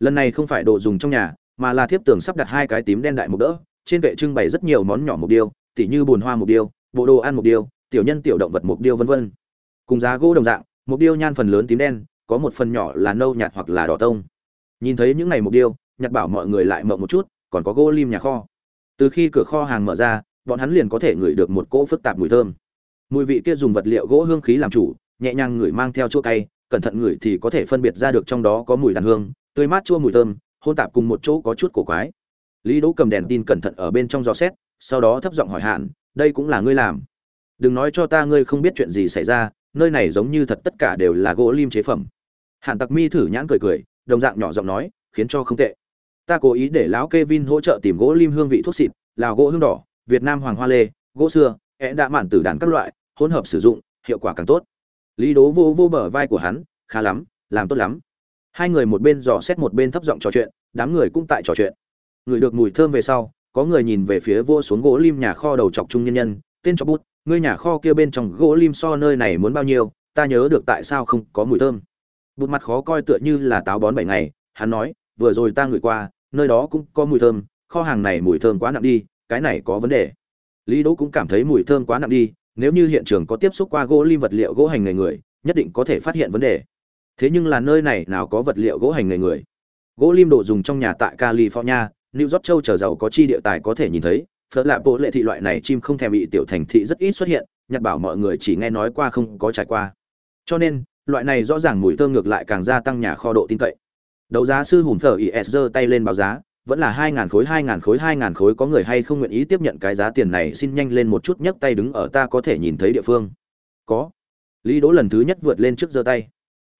Lần này không phải đồ dùng trong nhà, mà là thiếp tường sắp đặt hai cái tím đen đại mục đỡ, trên kệ trưng bày rất nhiều món nhỏ mục điêu, tỉ như bùn hoa mục điêu, bộ đồ ăn mục điêu, tiểu nhân tiểu động vật mục điêu vân vân. Cùng giá gỗ đồng dạng, mục điêu nhan phần lớn tím đen có một phần nhỏ là nâu nhạt hoặc là đỏ tông. Nhìn thấy những này mục điêu nhặt bảo mọi người lại mộng một chút, còn có gỗ lim nhà kho. Từ khi cửa kho hàng mở ra, bọn hắn liền có thể ngửi được một cỗ phức tạp mùi thơm. Mùi vị kia dùng vật liệu gỗ hương khí làm chủ, nhẹ nhàng ngửi mang theo chỗ cay, cẩn thận ngửi thì có thể phân biệt ra được trong đó có mùi đàn hương, tươi mát chua mùi thơm hôn tạp cùng một chỗ có chút cổ quái. Lý đỗ cầm đèn tin cẩn thận ở bên trong gió xét, sau đó thấp giọng hỏi hạn, đây cũng là ngươi làm? Đừng nói cho ta ngươi không biết chuyện gì xảy ra, nơi này giống như thật tất cả đều là gỗ lim chế phẩm. Hàn tặc mi thử nhãn cười cười, đồng dạng nhỏ giọng nói, khiến cho không tệ. Ta cố ý để lão Kevin hỗ trợ tìm gỗ lim hương vị thuốc xịt, lào gỗ hương đỏ, việt nam hoàng hoa lê, gỗ xưa é đã mạn tử đàn các loại, hỗn hợp sử dụng, hiệu quả càng tốt. Lý đố vô vô bờ vai của hắn, khá lắm, làm tốt lắm. Hai người một bên dò xét một bên thấp giọng trò chuyện, đám người cũng tại trò chuyện. Người được mùi thơm về sau, có người nhìn về phía vô xuống gỗ lim nhà kho đầu chọc trung nhân nhân, tên cho bút, ngươi nhà kho kia bên trong gỗ lim so nơi này muốn bao nhiêu, ta nhớ được tại sao không có mùi thơm bụt mặt khó coi tựa như là táo bón bảy ngày, hắn nói, vừa rồi ta ngửi qua, nơi đó cũng có mùi thơm, kho hàng này mùi thơm quá nặng đi, cái này có vấn đề. Lý đỗ cũng cảm thấy mùi thơm quá nặng đi, nếu như hiện trường có tiếp xúc qua gỗ lim vật liệu gỗ hành nghề người, nhất định có thể phát hiện vấn đề. Thế nhưng là nơi này nào có vật liệu gỗ hành nghề người? Gỗ lim đồ dùng trong nhà tại california, new york châu trở giàu có chi địa tài có thể nhìn thấy, phở lạ bộ lệ thị loại này chim không thèm bị tiểu thành thị rất ít xuất hiện, nhặt bảo mọi người chỉ nghe nói qua không có trải qua. Cho nên loại này rõ ràng mùi thơm ngược lại càng gia tăng nhà kho độ tin cậy. Đấu giá sư hùng thở is giơ tay lên báo giá vẫn là hai ngàn khối hai ngàn khối hai ngàn khối có người hay không nguyện ý tiếp nhận cái giá tiền này xin nhanh lên một chút nhấc tay đứng ở ta có thể nhìn thấy địa phương. Có. Lý đỗ lần thứ nhất vượt lên trước giơ tay.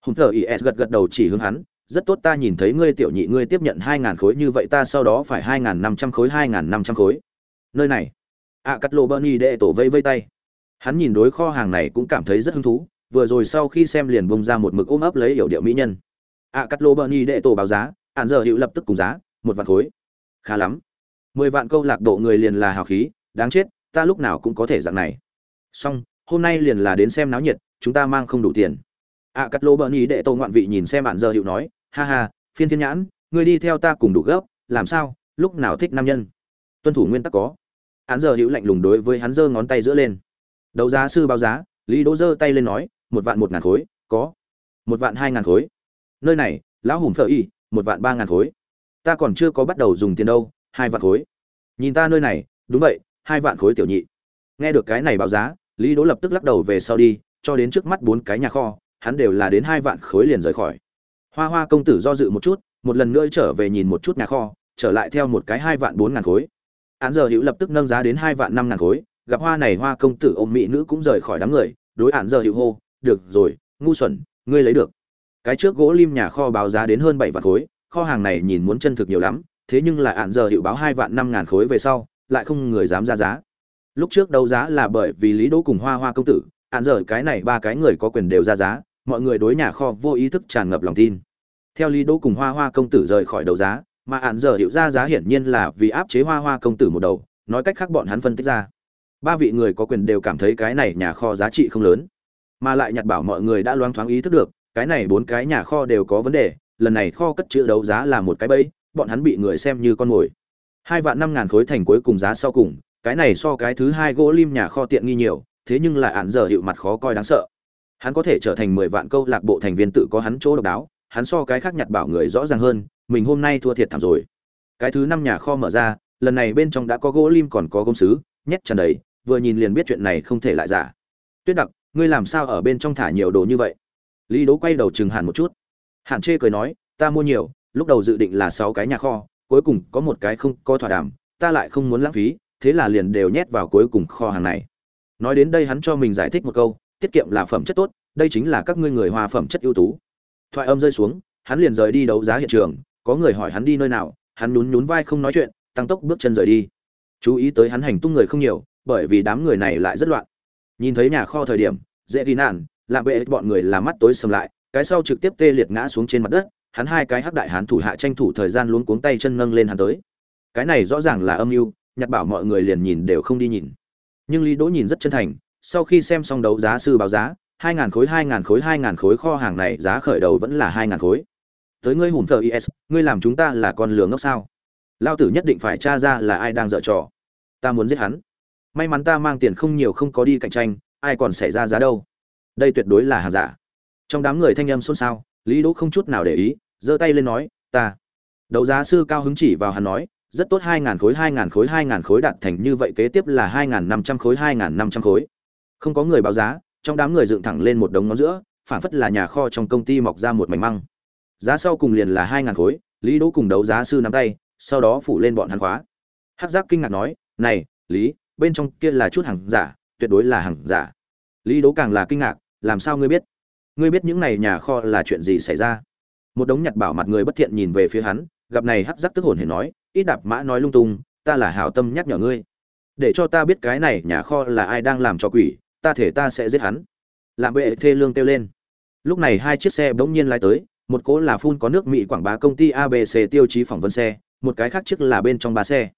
Hùng thờ is gật gật đầu chỉ hướng hắn rất tốt ta nhìn thấy ngươi tiểu nhị ngươi tiếp nhận hai ngàn khối như vậy ta sau đó phải hai ngàn năm trăm khối hai ngàn năm trăm khối. Nơi này. À, cắt lô bernie đệ tổ vây vây tay. Hắn nhìn đối kho hàng này cũng cảm thấy rất hứng thú vừa rồi sau khi xem liền bông ra một mực ôm ấp lấy yểu điệu mỹ nhân. Ạ cắt lô bernie đệ tổ báo giá ạn giờ hữu lập tức cùng giá, một vạn khối. Khá lắm. Mười vạn câu lạc độ người liền là hào khí, đáng chết, ta lúc nào cũng có thể dạng này. Xong, hôm nay liền là đến xem náo nhiệt, chúng ta mang không đủ tiền. Ạ cắt lô bợn nhi đệ tổ ngoạn vị nhìn xem bạn giờ hữu nói, ha ha, phiên thiên nhãn, người đi theo ta cùng đủ gấp, làm sao, lúc nào thích nam nhân? Tuân thủ nguyên tắc có. Hắn giờ hữu lạnh lùng đối với hắn giơ ngón tay giữa lên. Đấu giá sư báo giá, lý đỗ giơ tay lên nói một vạn một ngàn khối, có. Một vạn hai ngàn khối. Nơi này, lão hùng phở y, một vạn ba ngàn khối. Ta còn chưa có bắt đầu dùng tiền đâu, hai vạn khối. Nhìn ta nơi này, đúng vậy, hai vạn khối tiểu nhị. Nghe được cái này báo giá, lý đỗ lập tức lắc đầu về sau đi, cho đến trước mắt bốn cái nhà kho, hắn đều là đến hai vạn khối liền rời khỏi. Hoa hoa công tử do dự một chút, một lần nữa trở về nhìn một chút nhà kho, trở lại theo một cái hai vạn bốn ngàn khối. Án giờ hữu lập tức nâng giá đến hai vạn năm ngàn khối, gặp hoa này hoa công tử ôm mỹ nữ cũng rời khỏi đám người, đối án giờ hữu hô được rồi, ngu xuẩn, ngươi lấy được. Cái trước gỗ lim nhà kho báo giá đến hơn bảy vạn khối, kho hàng này nhìn muốn chân thực nhiều lắm, thế nhưng là ạn giờ hiệu báo hai vạn năm ngàn khối về sau, lại không người dám ra giá. Lúc trước đấu giá là bởi vì lý đỗ cùng hoa hoa công tử, ạn giờ cái này ba cái người có quyền đều ra giá, mọi người đối nhà kho vô ý thức tràn ngập lòng tin. Theo lý đỗ cùng hoa hoa công tử rời khỏi đấu giá, mà ạn giờ hiệu ra giá hiển nhiên là vì áp chế hoa hoa công tử một đầu, nói cách khác bọn hắn phân tích ra. Ba vị người có quyền đều cảm thấy cái này nhà kho giá trị không lớn mà lại nhặt bảo mọi người đã loáng thoáng ý thức được, cái này bốn cái nhà kho đều có vấn đề, lần này kho cất chữ đấu giá là một cái bẫy, bọn hắn bị người xem như con mồi. Hai vạn năm ngàn khối thành cuối cùng giá sau cùng, cái này so cái thứ hai gỗ lim nhà kho tiện nghi nhiều, thế nhưng lại ạn giờ hiệu mặt khó coi đáng sợ. Hắn có thể trở thành mười vạn câu lạc bộ thành viên tự có hắn chỗ độc đáo, hắn so cái khác nhặt bảo người rõ ràng hơn, mình hôm nay thua thiệt thảm rồi. Cái thứ năm nhà kho mở ra, lần này bên trong đã có gỗ lim còn có công sứ, nhét tràn đầy, vừa nhìn liền biết chuyện này không thể lại giả. Tuyết đặc ngươi làm sao ở bên trong thả nhiều đồ như vậy? Lý đố quay đầu chừng hẳn một chút. Hạn chê cười nói, ta mua nhiều, lúc đầu dự định là sáu cái nhà kho, cuối cùng có một cái không có thỏa đàm, ta lại không muốn lãng phí, thế là liền đều nhét vào cuối cùng kho hàng này. Nói đến đây hắn cho mình giải thích một câu, tiết kiệm là phẩm chất tốt, đây chính là các ngươi người hoa phẩm chất ưu tú. Thoại âm rơi xuống, hắn liền rời đi đấu giá hiện trường, có người hỏi hắn đi nơi nào, hắn nhún nhún vai không nói chuyện, tăng tốc bước chân rời đi. Chú ý tới hắn hành tung người không nhiều, bởi vì đám người này lại rất loạn nhìn thấy nhà kho thời điểm, dễ ghi nạn làm bệ bọn người làm mắt tối sầm lại, cái sau trực tiếp tê liệt ngã xuống trên mặt đất, hắn hai cái hắc đại hán thủ hạ tranh thủ thời gian luống cuống tay chân nâng lên hắn tới. Cái này rõ ràng là âm mưu, nhặt bảo mọi người liền nhìn đều không đi nhìn. Nhưng lý đỗ nhìn rất chân thành, sau khi xem xong đấu giá sư báo giá, hai ngàn khối, hai ngàn khối, hai ngàn khối kho hàng này giá khởi đầu vẫn là hai ngàn khối. Tới ngươi hùn thờ is ngươi làm chúng ta là con lừa ngốc sao? Lao tử nhất định phải tra ra là ai đang dở trò. Ta muốn giết hắn may mắn ta mang tiền không nhiều không có đi cạnh tranh, ai còn xảy ra giá đâu. Đây tuyệt đối là hàng giả. Trong đám người thanh âm xôn xao, lý đỗ không chút nào để ý, giơ tay lên nói, ta. Đấu giá sư cao hứng chỉ vào hắn nói, rất tốt, hai ngàn khối, hai ngàn khối, hai ngàn khối đạt thành như vậy kế tiếp là hai ngàn năm trăm khối, hai ngàn năm trăm khối. Không có người báo giá, trong đám người dựng thẳng lên một đống ngón giữa phản phất là nhà kho trong công ty mọc ra một mảnh măng. Giá sau cùng liền là hai ngàn khối, lý đỗ cùng đấu giá sư nắm tay, sau đó phủ lên bọn hắn khóa. Hát giác kinh ngạc nói, này, lý bên trong kia là chút hàng giả, tuyệt đối là hàng giả. Lý Đấu càng là kinh ngạc, làm sao ngươi biết? Ngươi biết những này nhà kho là chuyện gì xảy ra? Một đống nhặt bảo mặt người bất thiện nhìn về phía hắn, gặp này hắc giác tức hồn hển nói, ít đạp mã nói lung tung, ta là hảo tâm nhắc nhở ngươi. Để cho ta biết cái này nhà kho là ai đang làm cho quỷ, ta thể ta sẽ giết hắn. Làm bệ thê lương kêu lên. Lúc này hai chiếc xe bỗng nhiên lái tới, một cỗ là phun có nước mỹ quảng bá công ty abc tiêu chí phỏng vấn xe, một cái khác chiếc là bên trong ba xe.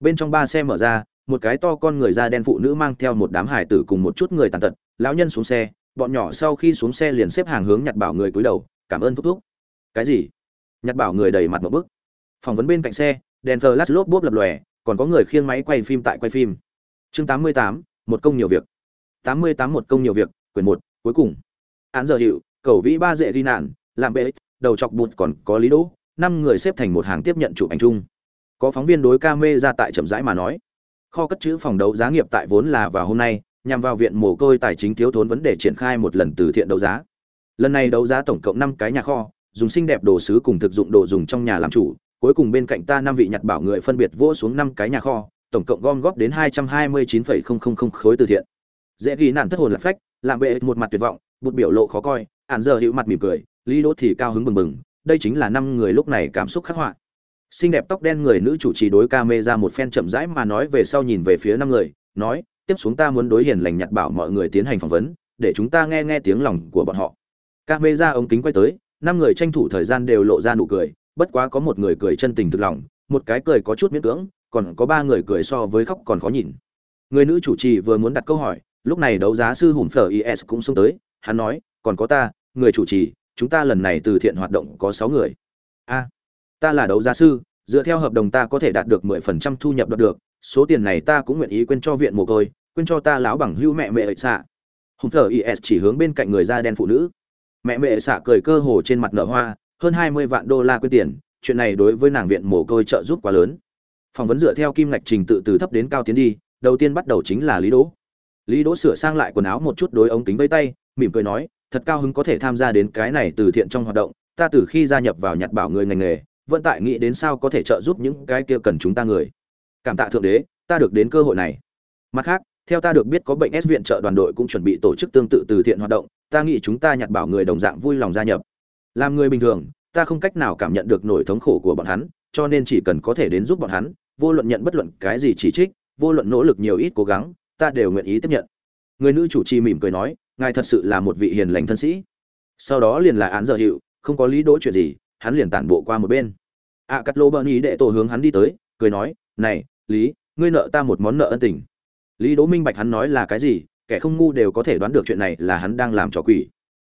Bên trong ba xe mở ra một cái to con người da đen phụ nữ mang theo một đám hải tử cùng một chút người tàn tật lão nhân xuống xe bọn nhỏ sau khi xuống xe liền xếp hàng hướng nhặt bảo người cúi đầu cảm ơn thúc thúc. Cái gì? Nhặt bảo người đầy mặt một bức. Phỏng vấn bên cạnh xe đèn flash lốp bốp lập lòe còn có người khiêng máy quay phim tại quay phim. Chương 88, một công nhiều việc. 88 một công nhiều việc quyển một cuối cùng. Án giờ hiệu cầu vĩ ba dễ đi nạn làm bệ đầu chọc bụt còn có lý đỗ năm người xếp thành một hàng tiếp nhận chụp ảnh chung. Có phóng viên đối ca mê ra tại chậm rãi mà nói kho cất chữ phòng đấu giá nghiệp tại vốn là vào hôm nay, nhằm vào viện mồ côi tài chính thiếu thốn vấn đề triển khai một lần từ thiện đấu giá. Lần này đấu giá tổng cộng năm cái nhà kho, dùng xinh đẹp đồ sứ cùng thực dụng đồ dùng trong nhà làm chủ, cuối cùng bên cạnh ta năm vị nhặt bảo người phân biệt vỗ xuống năm cái nhà kho, tổng cộng gom góp đến hai trăm hai mươi chín phẩy không không không khối từ thiện. Dễ ghi nạn thất hồn lạc phách, làm bệ một mặt tuyệt vọng một biểu lộ khó coi ạn giờ hữu mặt mỉm cười, lý đỗ thì cao hứng bừng bừng, đây chính là năm người lúc này cảm xúc khắc họa xinh đẹp tóc đen người nữ chủ trì đối ca mê ra một phen chậm rãi mà nói về sau nhìn về phía năm người, nói, tiếp xuống ta muốn đối hiền lành nhặt bảo mọi người tiến hành phỏng vấn, để chúng ta nghe nghe tiếng lòng của bọn họ. Ca mê ra ống kính quay tới, năm người tranh thủ thời gian đều lộ ra nụ cười, bất quá có một người cười chân tình thực lòng, một cái cười có chút miễn cưỡng, còn có ba người cười so với khóc còn khó nhìn. Người nữ chủ trì vừa muốn đặt câu hỏi, lúc này đấu giá sư hùng phở is cũng xông tới, hắn nói, còn có ta, người chủ trì, chúng ta lần này từ thiện hoạt động có sáu người. A ta là đấu giá sư, dựa theo hợp đồng ta có thể đạt được mười phần trăm thu nhập đạt được, số tiền này ta cũng nguyện ý quên cho viện mồ côi, quên cho ta lão bằng hưu mẹ mẹ ệ xạ. Hùng thờ is chỉ hướng bên cạnh người da đen phụ nữ. Mẹ mẹ ệ xạ cười cơ hồ trên mặt nở hoa, hơn hai mươi vạn đô la quyên tiền, chuyện này đối với nàng viện mồ côi trợ giúp quá lớn. Phỏng vấn dựa theo kim ngạch trình tự từ thấp đến cao tiến đi, đầu tiên bắt đầu chính là lý đỗ. Lý đỗ sửa sang lại quần áo một chút đối ống kính vây tay, mỉm cười nói, thật cao hứng có thể tham gia đến cái này từ thiện trong hoạt động, ta từ khi gia nhập vào nhặt bảo người ngành nghề vẫn tại nghĩ đến sao có thể trợ giúp những cái kia cần chúng ta người. Cảm tạ thượng đế, ta được đến cơ hội này. Mặt khác, theo ta được biết có bệnh s viện trợ đoàn đội cũng chuẩn bị tổ chức tương tự từ thiện hoạt động, ta nghĩ chúng ta nhặt bảo người đồng dạng vui lòng gia nhập. Làm người bình thường, ta không cách nào cảm nhận được nỗi thống khổ của bọn hắn, cho nên chỉ cần có thể đến giúp bọn hắn, vô luận nhận bất luận cái gì chỉ trích, vô luận nỗ lực nhiều ít cố gắng, ta đều nguyện ý tiếp nhận. Người nữ chủ trì mỉm cười nói, ngài thật sự là một vị hiền lành thân sĩ. Sau đó liền là án giờ hiệu, không có lý đỗ chuyện gì hắn liền tản bộ qua một bên. Ạ à, cắt lô bợn ý đệ tổ hướng hắn đi tới cười nói này lý ngươi nợ ta một món nợ ân tình. Lý đỗ minh bạch hắn nói là cái gì kẻ không ngu đều có thể đoán được chuyện này là hắn đang làm trò quỷ.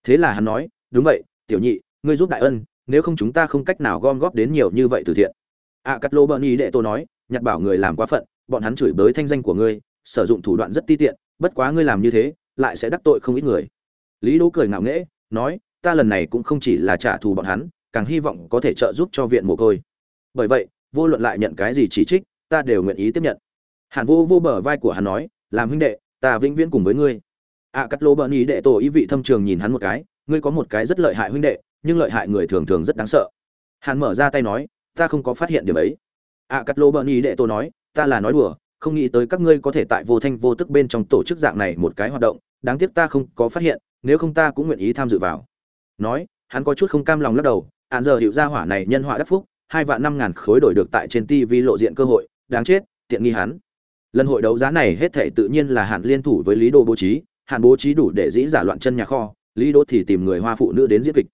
Thế là hắn nói đúng vậy tiểu nhị ngươi giúp đại ân nếu không chúng ta không cách nào gom góp đến nhiều như vậy từ thiện. Ạ cắt lô bợn ý đệ tổ nói nhặt bảo người làm quá phận bọn hắn chửi bới thanh danh của ngươi sử dụng thủ đoạn rất ti tiện bất quá ngươi làm như thế lại sẽ đắc tội không ít người. Lý đỗ cười ngạo nghễ nói ta lần này cũng không chỉ là trả thù bọn hắn càng hy vọng có thể trợ giúp cho viện mồ côi. Bởi vậy, vô luận lại nhận cái gì chỉ trích, ta đều nguyện ý tiếp nhận. Hàn vô vô bờ vai của hắn nói, làm huynh đệ, ta vĩnh viễn cùng với ngươi. Ạ cắt lô bợn ý đệ tổ ý vị thâm trường nhìn hắn một cái, ngươi có một cái rất lợi hại huynh đệ, nhưng lợi hại người thường thường rất đáng sợ. Hàn mở ra tay nói, ta không có phát hiện điểm ấy. Ạ cắt lô bợn ý đệ tổ nói, ta là nói đùa, không nghĩ tới các ngươi có thể tại vô thanh vô tức bên trong tổ chức dạng này một cái hoạt động, đáng tiếc ta không có phát hiện, nếu không ta cũng nguyện ý tham dự vào. Nói, hắn có chút không cam lòng lắc đầu hạn giờ hiệu gia hỏa này nhân họa đắc phúc, hai vạn năm ngàn khối đổi được tại trên tv lộ diện cơ hội, đáng chết, tiện nghi hắn. Lần hội đấu giá này hết thể tự nhiên là hạn liên thủ với lý đô bố trí, hạn bố trí đủ để dĩ giả loạn chân nhà kho, lý đô thì tìm người hoa phụ nữ đến diễn kịch.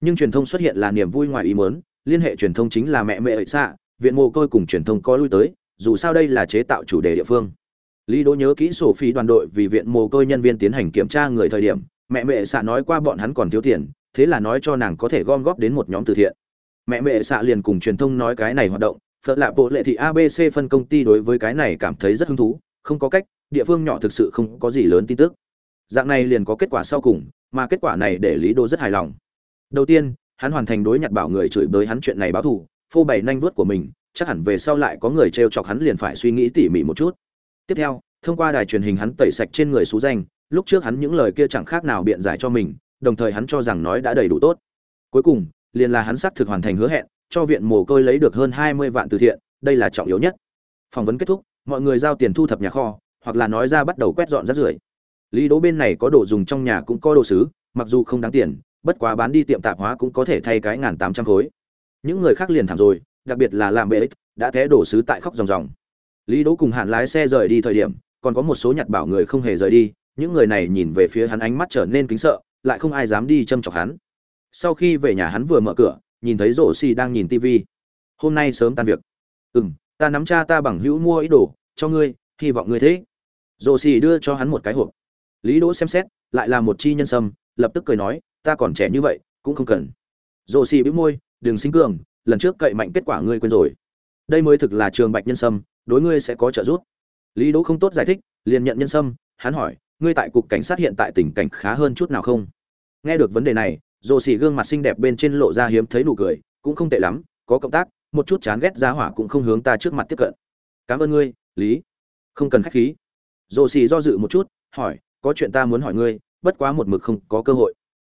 Nhưng truyền thông xuất hiện là niềm vui ngoài ý muốn, liên hệ truyền thông chính là mẹ mẹ ệ xạ viện mồ côi cùng truyền thông có lui tới, dù sao đây là chế tạo chủ đề địa phương. Lý đỗ nhớ kỹ sổ phí đoàn đội vì viện mồ côi nhân viên tiến hành kiểm tra người thời điểm, mẹ mẹ xạ nói qua bọn hắn còn thiếu tiền thế là nói cho nàng có thể gom góp đến một nhóm từ thiện. Mẹ mẹ xạ liền cùng truyền thông nói cái này hoạt động phật lạ bộ lệ thị abc phân công ty đối với cái này cảm thấy rất hứng thú, không có cách, địa phương nhỏ thực sự không có gì lớn tin tức. Dạng này liền có kết quả sau cùng, mà kết quả này để lý đô rất hài lòng. Đầu tiên, hắn hoàn thành đối nhặt bảo người chửi bới hắn chuyện này báo thù, phô bày nhanh vuốt của mình, chắc hẳn về sau lại có người trêu chọc hắn liền phải suy nghĩ tỉ mỉ một chút. Tiếp theo, thông qua đài truyền hình hắn tẩy sạch trên người xú danh, lúc trước hắn những lời kia chẳng khác nào biện giải cho mình đồng thời hắn cho rằng nói đã đầy đủ tốt. Cuối cùng, liền là hắn xác thực hoàn thành hứa hẹn, cho viện mồ côi lấy được hơn hai mươi vạn từ thiện, đây là trọng yếu nhất. Phỏng vấn kết thúc, mọi người giao tiền thu thập nhà kho, hoặc là nói ra bắt đầu quét dọn rác rưởi. Lý đỗ bên này có đồ dùng trong nhà cũng có đồ sứ, mặc dù không đáng tiền, bất quá bán đi tiệm tạp hóa cũng có thể thay cái ngàn tám trăm khối. Những người khác liền thảm rồi, đặc biệt là làm bệ ích, đã té đổ sứ tại khóc ròng ròng. Lý đỗ cùng hạn lái xe rời đi thời điểm, còn có một số nhặt bảo người không hề rời đi, những người này nhìn về phía hắn ánh mắt trở nên kính sợ lại không ai dám đi châm chọc hắn. Sau khi về nhà hắn vừa mở cửa, nhìn thấy rổ xì đang nhìn tv hôm nay sớm tan việc. Ừ m ta nắm cha ta bằng hữu mua ý đồ, cho ngươi, hy vọng ngươi thế. Rổ xì đưa cho hắn một cái hộp. Lý đỗ xem xét, lại là một chi nhân sâm, lập tức cười nói, ta còn trẻ như vậy, cũng không cần. Rổ xì bĩu môi, đừng sinh cường, lần trước cậy mạnh kết quả ngươi quên rồi. Đây mới thực là trường bạch nhân sâm, đối ngươi sẽ có trợ giúp. Lý đỗ không tốt giải thích, liền nhận nhân sâm, hắn hỏi, ngươi tại cục cảnh sát hiện tại tình cảnh khá hơn chút nào không? Nghe được vấn đề này rồ xì gương mặt xinh đẹp bên trên lộ ra hiếm thấy nụ cười, cũng không tệ lắm, có cộng tác, một chút chán ghét giá hỏa cũng không hướng ta trước mặt tiếp cận. Cảm ơn ngươi, lý. Không cần khách khí. Rồ xì do dự một chút, hỏi, có chuyện ta muốn hỏi ngươi, bất quá một mực không có cơ hội.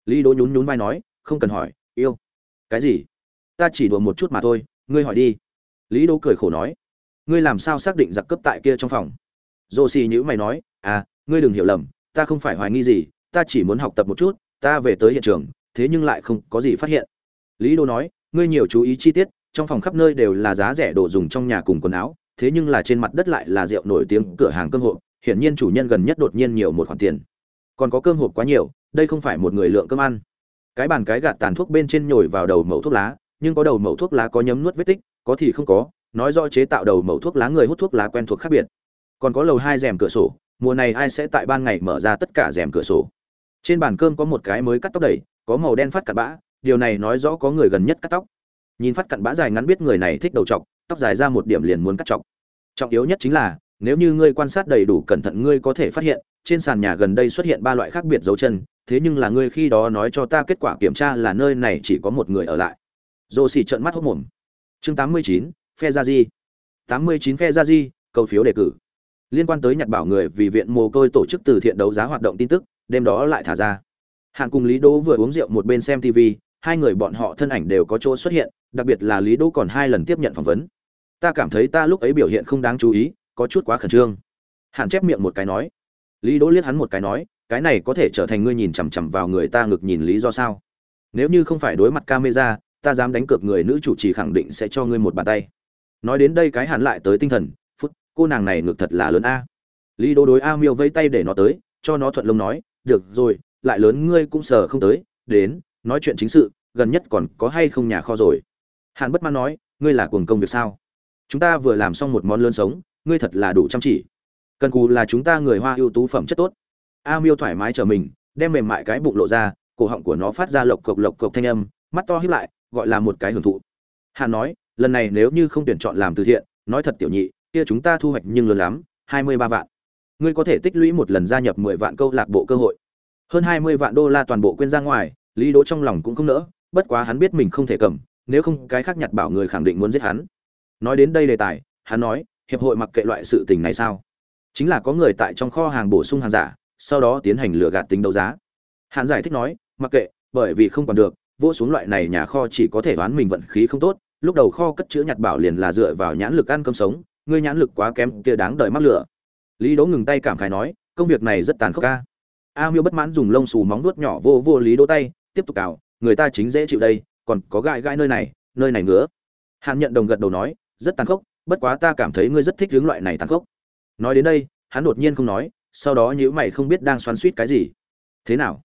Lý đỗ nhún nhún vai nói, không cần hỏi, yêu. Cái gì? Ta chỉ đùa một chút mà thôi, ngươi hỏi đi. Lý đỗ cười khổ nói, ngươi làm sao xác định giặc cướp tại kia trong phòng? Rồ xì nhữ mày nói à ngươi đừng hiểu lầm, ta không phải hoài nghi gì, ta chỉ muốn học tập một chút ta về tới hiện trường, thế nhưng lại không có gì phát hiện. Lý đô nói, ngươi nhiều chú ý chi tiết, trong phòng khắp nơi đều là giá rẻ đồ dùng trong nhà cùng quần áo, thế nhưng là trên mặt đất lại là rượu nổi tiếng, cửa hàng cơm hộp, hiển nhiên chủ nhân gần nhất đột nhiên nhiều một khoản tiền. Còn có cơm hộp quá nhiều, đây không phải một người lượng cơm ăn. Cái bàn cái gạt tàn thuốc bên trên nhồi vào đầu mẩu thuốc lá, nhưng có đầu mẩu thuốc lá có nhấm nuốt vết tích, có thì không có, nói rõ chế tạo đầu mẩu thuốc lá người hút thuốc lá quen thuộc khác biệt. Còn có lầu hai rèm cửa sổ, mùa này ai sẽ tại ban ngày mở ra tất cả rèm cửa sổ trên bàn cơm có một cái mới cắt tóc đầy có màu đen phát cặn bã điều này nói rõ có người gần nhất cắt tóc. Nhìn phát cặn bã dài ngắn biết người này thích đầu trọc tóc dài ra một điểm liền muốn cắt chọc. Trọng yếu nhất chính là nếu như ngươi quan sát đầy đủ cẩn thận ngươi có thể phát hiện trên sàn nhà gần đây xuất hiện ba loại khác biệt dấu chân thế nhưng là ngươi khi đó nói cho ta kết quả kiểm tra là nơi này chỉ có một người ở lại. Dồ xì trợn mắt hốc mồm. Chương 89, phe gia di 89 phe gia di cầu phiếu đề cử. Liên quan tới nhặt bảo người vì viện mồ côi tổ chức từ thiện đấu giá hoạt động tin tức đêm đó lại thả ra. Hàn cùng lý đỗ vừa uống rượu một bên xem tv hai người bọn họ thân ảnh đều có chỗ xuất hiện, đặc biệt là lý đỗ còn hai lần tiếp nhận phỏng vấn. Ta cảm thấy ta lúc ấy biểu hiện không đáng chú ý, có chút quá khẩn trương. Hàn chép miệng một cái nói. Lý đỗ liếc hắn một cái nói, cái này có thể trở thành ngươi nhìn chằm chằm vào người ta ngực nhìn lý do sao? Nếu như không phải đối mặt camera, ta dám đánh cược người nữ chủ trì khẳng định sẽ cho ngươi một bàn tay. Nói đến đây cái hàn lại tới tinh thần, phút, cô nàng này ngược thật là lớn a. Lý đỗ đối a miêu vẫy tay để nó tới, cho nó thuận lông nói được rồi, lại lớn ngươi cũng sờ không tới, đến, nói chuyện chính sự, gần nhất còn có hay không nhà kho rồi? Hàn bất mãn nói, ngươi là cuồng công việc sao? Chúng ta vừa làm xong một món lớn sống, ngươi thật là đủ chăm chỉ. Cần cù là chúng ta người hoa ưu tú phẩm chất tốt. A miêu thoải mái trở mình, đem mềm mại cái bụng lộ ra, cổ họng của nó phát ra lộc cộc lộc cộc thanh âm, mắt to hiếp lại, gọi là một cái hưởng thụ. Hàn nói, lần này nếu như không tuyển chọn làm từ thiện, nói thật tiểu nhị, kia chúng ta thu hoạch nhưng lớn lắm, hai mươi ba vạn ngươi có thể tích lũy một lần gia nhập mười vạn câu lạc bộ cơ hội. Hơn hai mươi vạn đô la toàn bộ quên ra ngoài, lý đỗ trong lòng cũng không nỡ, bất quá hắn biết mình không thể cầm, nếu không cái khác nhặt bảo người khẳng định muốn giết hắn. Nói đến đây đề tài, hắn nói, hiệp hội mặc kệ loại sự tình này sao? Chính là có người tại trong kho hàng bổ sung hàng giả, sau đó tiến hành lừa gạt tính đấu giá. Hắn giải thích nói, mặc kệ, bởi vì không còn được, vô xuống loại này nhà kho chỉ có thể đoán mình vận khí không tốt, lúc đầu kho cất chữ nhặt bảo liền là dựa vào nhãn lực ăn cơm sống, ngươi nhãn lực quá kém kia đáng đợi mắc lửa lý đỗ ngừng tay cảm khái nói, công việc này rất tàn khốc ca a miêu bất mãn dùng lông xù móng vuốt nhỏ vô vô lý đỗ tay, tiếp tục cào, người ta chính dễ chịu đây, còn có gai gai nơi này nơi này nữa hàn nhận đồng gật đầu nói, rất tàn khốc, bất quá ta cảm thấy ngươi rất thích hướng loại này tàn khốc. Nói đến đây, hắn đột nhiên không nói, sau đó nhữ mày không biết đang xoắn suýt cái gì. Thế nào?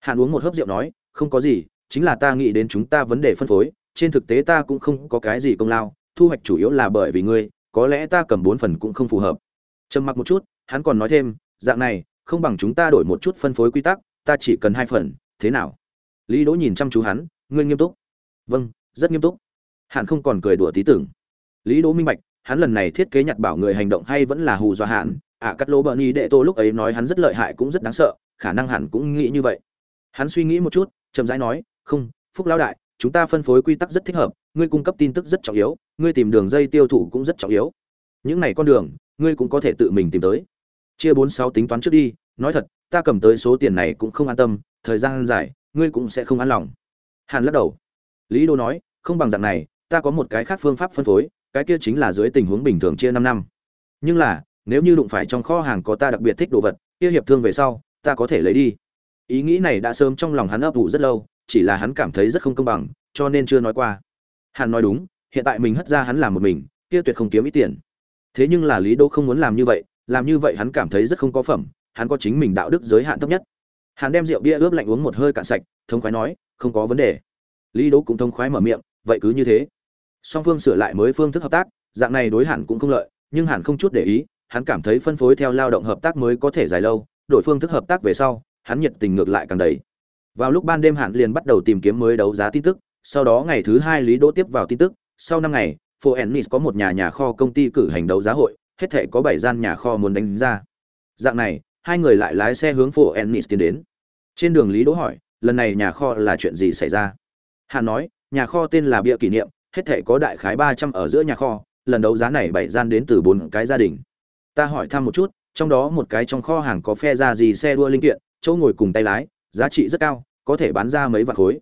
Hàn uống một hớp rượu nói, không có gì, chính là ta nghĩ đến chúng ta vấn đề phân phối, trên thực tế ta cũng không có cái gì công lao, thu hoạch chủ yếu là bởi vì ngươi, có lẽ ta cầm bốn phần cũng không phù hợp trầm mặc một chút, hắn còn nói thêm, dạng này, không bằng chúng ta đổi một chút phân phối quy tắc, ta chỉ cần hai phần, thế nào? Lý đỗ nhìn chăm chú hắn, ngươi nghiêm túc. Vâng rất nghiêm túc. Hạn không còn cười đùa tí tưởng. Lý đỗ minh bạch, hắn lần này thiết kế nhặt bảo người hành động hay vẫn là hù dọa hạn ạ à, cắt lỗ bờ ni đệ tô lúc ấy nói hắn rất lợi hại cũng rất đáng sợ, khả năng hẳn cũng nghĩ như vậy. Hắn suy nghĩ một chút, chậm rãi nói, không, phúc lão đại, chúng ta phân phối quy tắc rất thích hợp, ngươi cung cấp tin tức rất trọng yếu, ngươi tìm đường dây tiêu thụ cũng rất trọng yếu. Những này con đường ngươi cũng có thể tự mình tìm tới. Chia bốn sáu tính toán trước đi, nói thật, ta cầm tới số tiền này cũng không an tâm, thời gian dài, ngươi cũng sẽ không an lòng. Hàn lắc đầu. Lý đô nói, không bằng dạng này, ta có một cái khác phương pháp phân phối, cái kia chính là dưới tình huống bình thường chia năm năm. Nhưng là, nếu như đụng phải trong kho hàng có ta đặc biệt thích đồ vật, kia hiệp thương về sau, ta có thể lấy đi. Ý nghĩ này đã sớm trong lòng hắn ấp ủ rất lâu, chỉ là hắn cảm thấy rất không công bằng, cho nên chưa nói qua. Hàn nói đúng, hiện tại mình hất ra hắn làm một mình, kia tuyệt không kiếm ít tiền thế nhưng là lý đô không muốn làm như vậy, làm như vậy hắn cảm thấy rất không có phẩm, hắn có chính mình đạo đức giới hạn thấp nhất. Hắn đem rượu bia ướp lạnh uống một hơi cạn sạch thông khoái nói, không có vấn đề. Lý đỗ cũng thông khoái mở miệng, vậy cứ như thế. Song phương sửa lại mới phương thức hợp tác, dạng này đối hẳn cũng không lợi, nhưng hẳn không chút để ý, hắn cảm thấy phân phối theo lao động hợp tác mới có thể dài lâu, đổi phương thức hợp tác về sau, hắn nhiệt tình ngược lại càng đầy. Vào lúc ban đêm hẳn liền bắt đầu tìm kiếm mới đấu giá tin tức, sau đó ngày thứ hai lý đỗ tiếp vào tin tức, sau năm ngày phố ennis có một nhà nhà kho công ty cử hành đấu giá hội, hết thể có bảy gian nhà kho muốn đánh ra. Dạng này, hai người lại lái xe hướng phố ennis tiến đến. Trên đường lý đỗ hỏi, lần này nhà kho là chuyện gì xảy ra? Hà nói, nhà kho tên là bia kỷ niệm, hết thể có đại khái ba trăm ở giữa nhà kho, lần đấu giá này bảy gian đến từ bốn cái gia đình. Ta hỏi thăm một chút, trong đó một cái trong kho hàng có phe ra gì xe đua linh kiện, chỗ ngồi cùng tay lái, giá trị rất cao, có thể bán ra mấy vạn khối.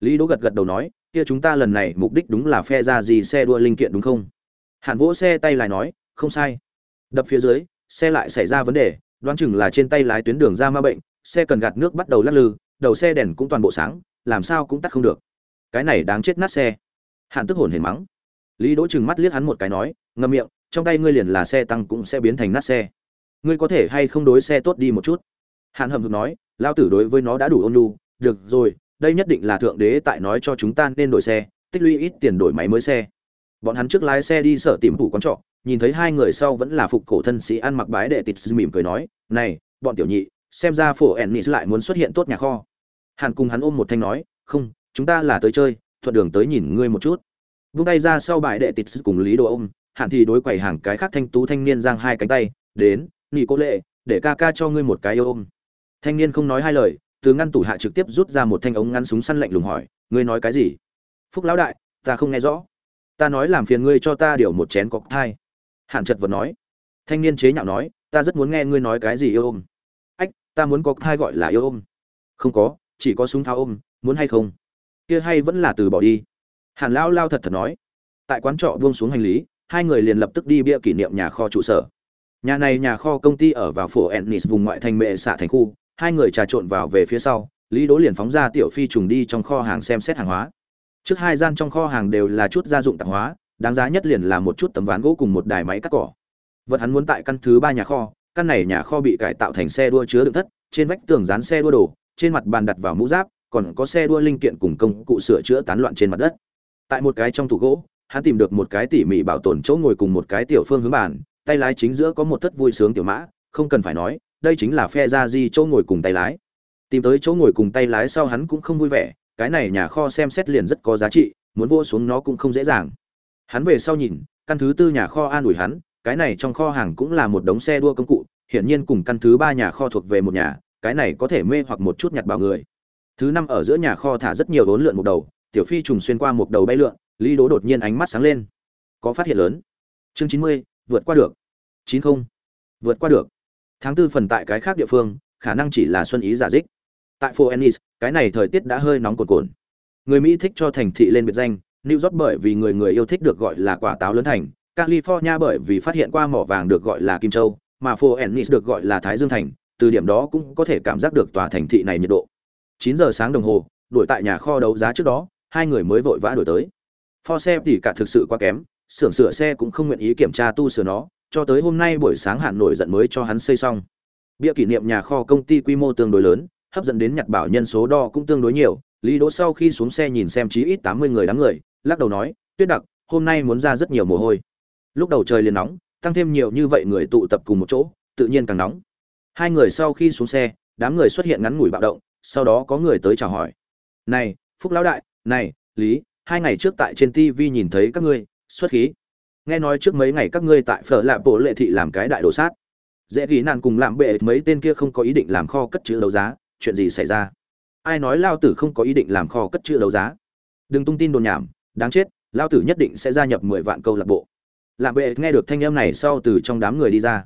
Lý đỗ gật gật đầu nói kia chúng ta lần này mục đích đúng là phe ra gì xe đua linh kiện đúng không? Hạn vỗ xe tay lái nói, không sai. Đập phía dưới, xe lại xảy ra vấn đề, đoán chừng là trên tay lái tuyến đường ra ma bệnh, xe cần gạt nước bắt đầu lắc lư, đầu xe đèn cũng toàn bộ sáng, làm sao cũng tắt không được. Cái này đáng chết nát xe. Hạn tức hồn hề mắng. Lý đỗ chừng mắt liếc hắn một cái nói, ngậm miệng, trong tay ngươi liền là xe tăng cũng sẽ biến thành nát xe. Ngươi có thể hay không đối xe tốt đi một chút? Hạn hầm hực nói lao tử đối với nó đã đủ ôn lu được rồi đây nhất định là thượng đế tại nói cho chúng ta nên đổi xe, tích lũy ít tiền đổi máy mới xe. Bọn hắn trước lái xe đi sở tìm thủ quán trọ, nhìn thấy hai người sau vẫn là phục cổ thân sĩ ăn mặc bái đệ tịt mỉm cười nói, này, bọn tiểu nhị, xem ra phổ ennis lại muốn xuất hiện tốt nhà kho. Hàn cùng hắn ôm một thanh nói, không, chúng ta là tới chơi, thuận đường tới nhìn ngươi một chút. Vung tay ra sau bài đệ tịt cùng lý đồ ôm hạn thì đối quầy hàng cái khác thanh tú thanh niên giang hai cánh tay, đến nghỉ cô lệ, để ca ca cho ngươi một cái yêu ôm. Thanh niên không nói hai lời từ ngăn tủ hạ trực tiếp rút ra một thanh ống ngắn súng săn lạnh lùng hỏi, ngươi nói cái gì? Phúc lão đại, ta không nghe rõ. Ta nói làm phiền ngươi cho ta điều một chén cọc thai. Hàn chật vật nói. Thanh niên chế nhạo nói, ta rất muốn nghe ngươi nói cái gì yêu ôm. Ách, ta muốn cọc thai gọi là yêu ôm. Không có, chỉ có súng tháo ôm, muốn hay không? Kia hay vẫn là từ bỏ đi. Hàn lão lao thật thật nói. Tại quán trọ buông xuống hành lý, hai người liền lập tức đi bia kỷ niệm nhà kho trụ sở. Nhà này nhà kho công ty ở vào phố ennis vùng ngoại thành mệ xạ thành khu hai người trà trộn vào về phía sau, lý đố liền phóng ra tiểu phi trùng đi trong kho hàng xem xét hàng hóa. Trước hai gian trong kho hàng đều là chút gia dụng tạp hóa, đáng giá nhất liền là một chút tấm ván gỗ cùng một đài máy cắt cỏ. Vật hắn muốn tại căn thứ ba nhà kho, căn này nhà kho bị cải tạo thành xe đua chứa đựng thất, trên vách tường dán xe đua đồ, trên mặt bàn đặt vào mũ giáp, còn có xe đua linh kiện cùng công cụ sửa chữa tán loạn trên mặt đất. Tại một cái trong tủ gỗ, hắn tìm được một cái tỉ mỉ bảo tồn chỗ ngồi cùng một cái tiểu phương hướng bàn, tay lái chính giữa có một thất vui sướng tiểu mã, không cần phải nói đây chính là phe ra di chỗ ngồi cùng tay lái. Tìm tới chỗ ngồi cùng tay lái sau hắn cũng không vui vẻ, cái này nhà kho xem xét liền rất có giá trị, muốn vô xuống nó cũng không dễ dàng. Hắn về sau nhìn, căn thứ tư nhà kho an ủi hắn, cái này trong kho hàng cũng là một đống xe đua công cụ, hiển nhiên cùng căn thứ ba nhà kho thuộc về một nhà, cái này có thể mê hoặc một chút nhặt bảo người. Thứ năm ở giữa nhà kho thả rất nhiều đốn lượn một đầu, tiểu phi trùng xuyên qua một đầu bay lượn, lý đố đột nhiên ánh mắt sáng lên. Có phát hiện lớn. Chương chín mươi, vượt qua được. chín không. Vượt qua được tháng tư phần tại cái khác địa phương, khả năng chỉ là xuân ý giả dích. Tại phố ennis, cái này thời tiết đã hơi nóng cồn cồn người mỹ thích cho thành thị lên biệt danh, new york bởi vì người người yêu thích được gọi là quả táo lớn thành, california bởi vì phát hiện qua mỏ vàng được gọi là kim châu, mà phố ennis được gọi là thái dương thành, từ điểm đó cũng có thể cảm giác được tòa thành thị này nhiệt độ. 9 giờ sáng đồng hồ, đuổi tại nhà kho đấu giá trước đó, hai người mới vội vã đuổi tới. Pho xe thì cả thực sự quá kém, xưởng sửa xe cũng không nguyện ý kiểm tra tu sửa nó cho tới hôm nay buổi sáng hạn nổi giận mới cho hắn xây xong. Bia kỷ niệm nhà kho công ty quy mô tương đối lớn, hấp dẫn đến nhặt bảo nhân số đo cũng tương đối nhiều. Lý đỗ sau khi xuống xe nhìn xem chí ít tám mươi người đám người, lắc đầu nói, tuyết đặc, hôm nay muốn ra rất nhiều mồ hôi. Lúc đầu trời liền nóng, tăng thêm nhiều như vậy người tụ tập cùng một chỗ, tự nhiên càng nóng. Hai người sau khi xuống xe, đám người xuất hiện ngắn ngủi bạo động, sau đó có người tới chào hỏi. Này, phúc lão đại, này, lý, hai ngày trước tại trên tv nhìn thấy các ngươi, xuất khí nghe nói trước mấy ngày các ngươi tại phở lạ bộ lệ thị làm cái đại đồ sát. Dễ ghi nạn cùng làm bệ mấy tên kia không có ý định làm kho cất chữ đấu giá, chuyện gì xảy ra? Ai nói lao tử không có ý định làm kho cất chữ đấu giá? Đừng tung tin đồn nhảm, đáng chết, lao tử nhất định sẽ gia nhập mười vạn câu lạc bộ. Làm bệ nghe được thanh âm này sau từ trong đám người đi ra.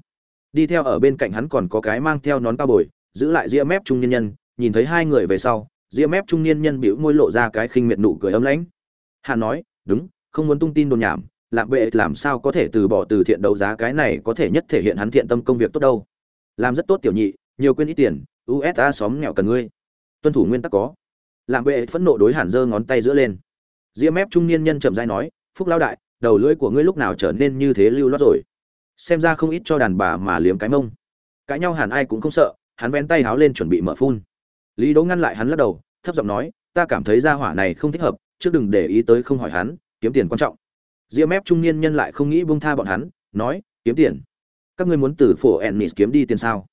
Đi theo ở bên cạnh hắn còn có cái mang theo nón cao bồi, giữ lại ria mép trung nhân nhân, nhìn thấy hai người về sau, ria mép trung niên nhân bĩu môi lộ ra cái khinh miệt nụ cười ấm lãnh. Hà nói, đúng, không muốn tung tin đồn nhảm làm bệ làm sao có thể từ bỏ từ thiện đấu giá cái này có thể nhất thể hiện hắn thiện tâm công việc tốt đâu? Làm rất tốt tiểu nhị, nhiều quên ít tiền usa xóm nghèo cần ngươi. Tuân thủ nguyên tắc có. Làm bệ phẫn nộ đối hẳn giơ ngón tay giữa lên. Ria mép trung niên nhân chậm dai nói, phúc lao đại, đầu lưỡi của ngươi lúc nào trở nên như thế lưu loát rồi? Xem ra không ít cho đàn bà mà liếm cái mông. Cãi nhau hẳn ai cũng không sợ, hắn vén tay háo lên chuẩn bị mở phun. Lý đỗ ngăn lại hắn lắc đầu, thấp giọng nói, ta cảm thấy gia hỏa này không thích hợp, trước đừng để ý tới không hỏi hắn, kiếm tiền quan trọng ria mép trung niên nhân lại không nghĩ buông tha bọn hắn, nói, kiếm tiền. Các ngươi muốn từ phổ ennis kiếm đi tiền sao?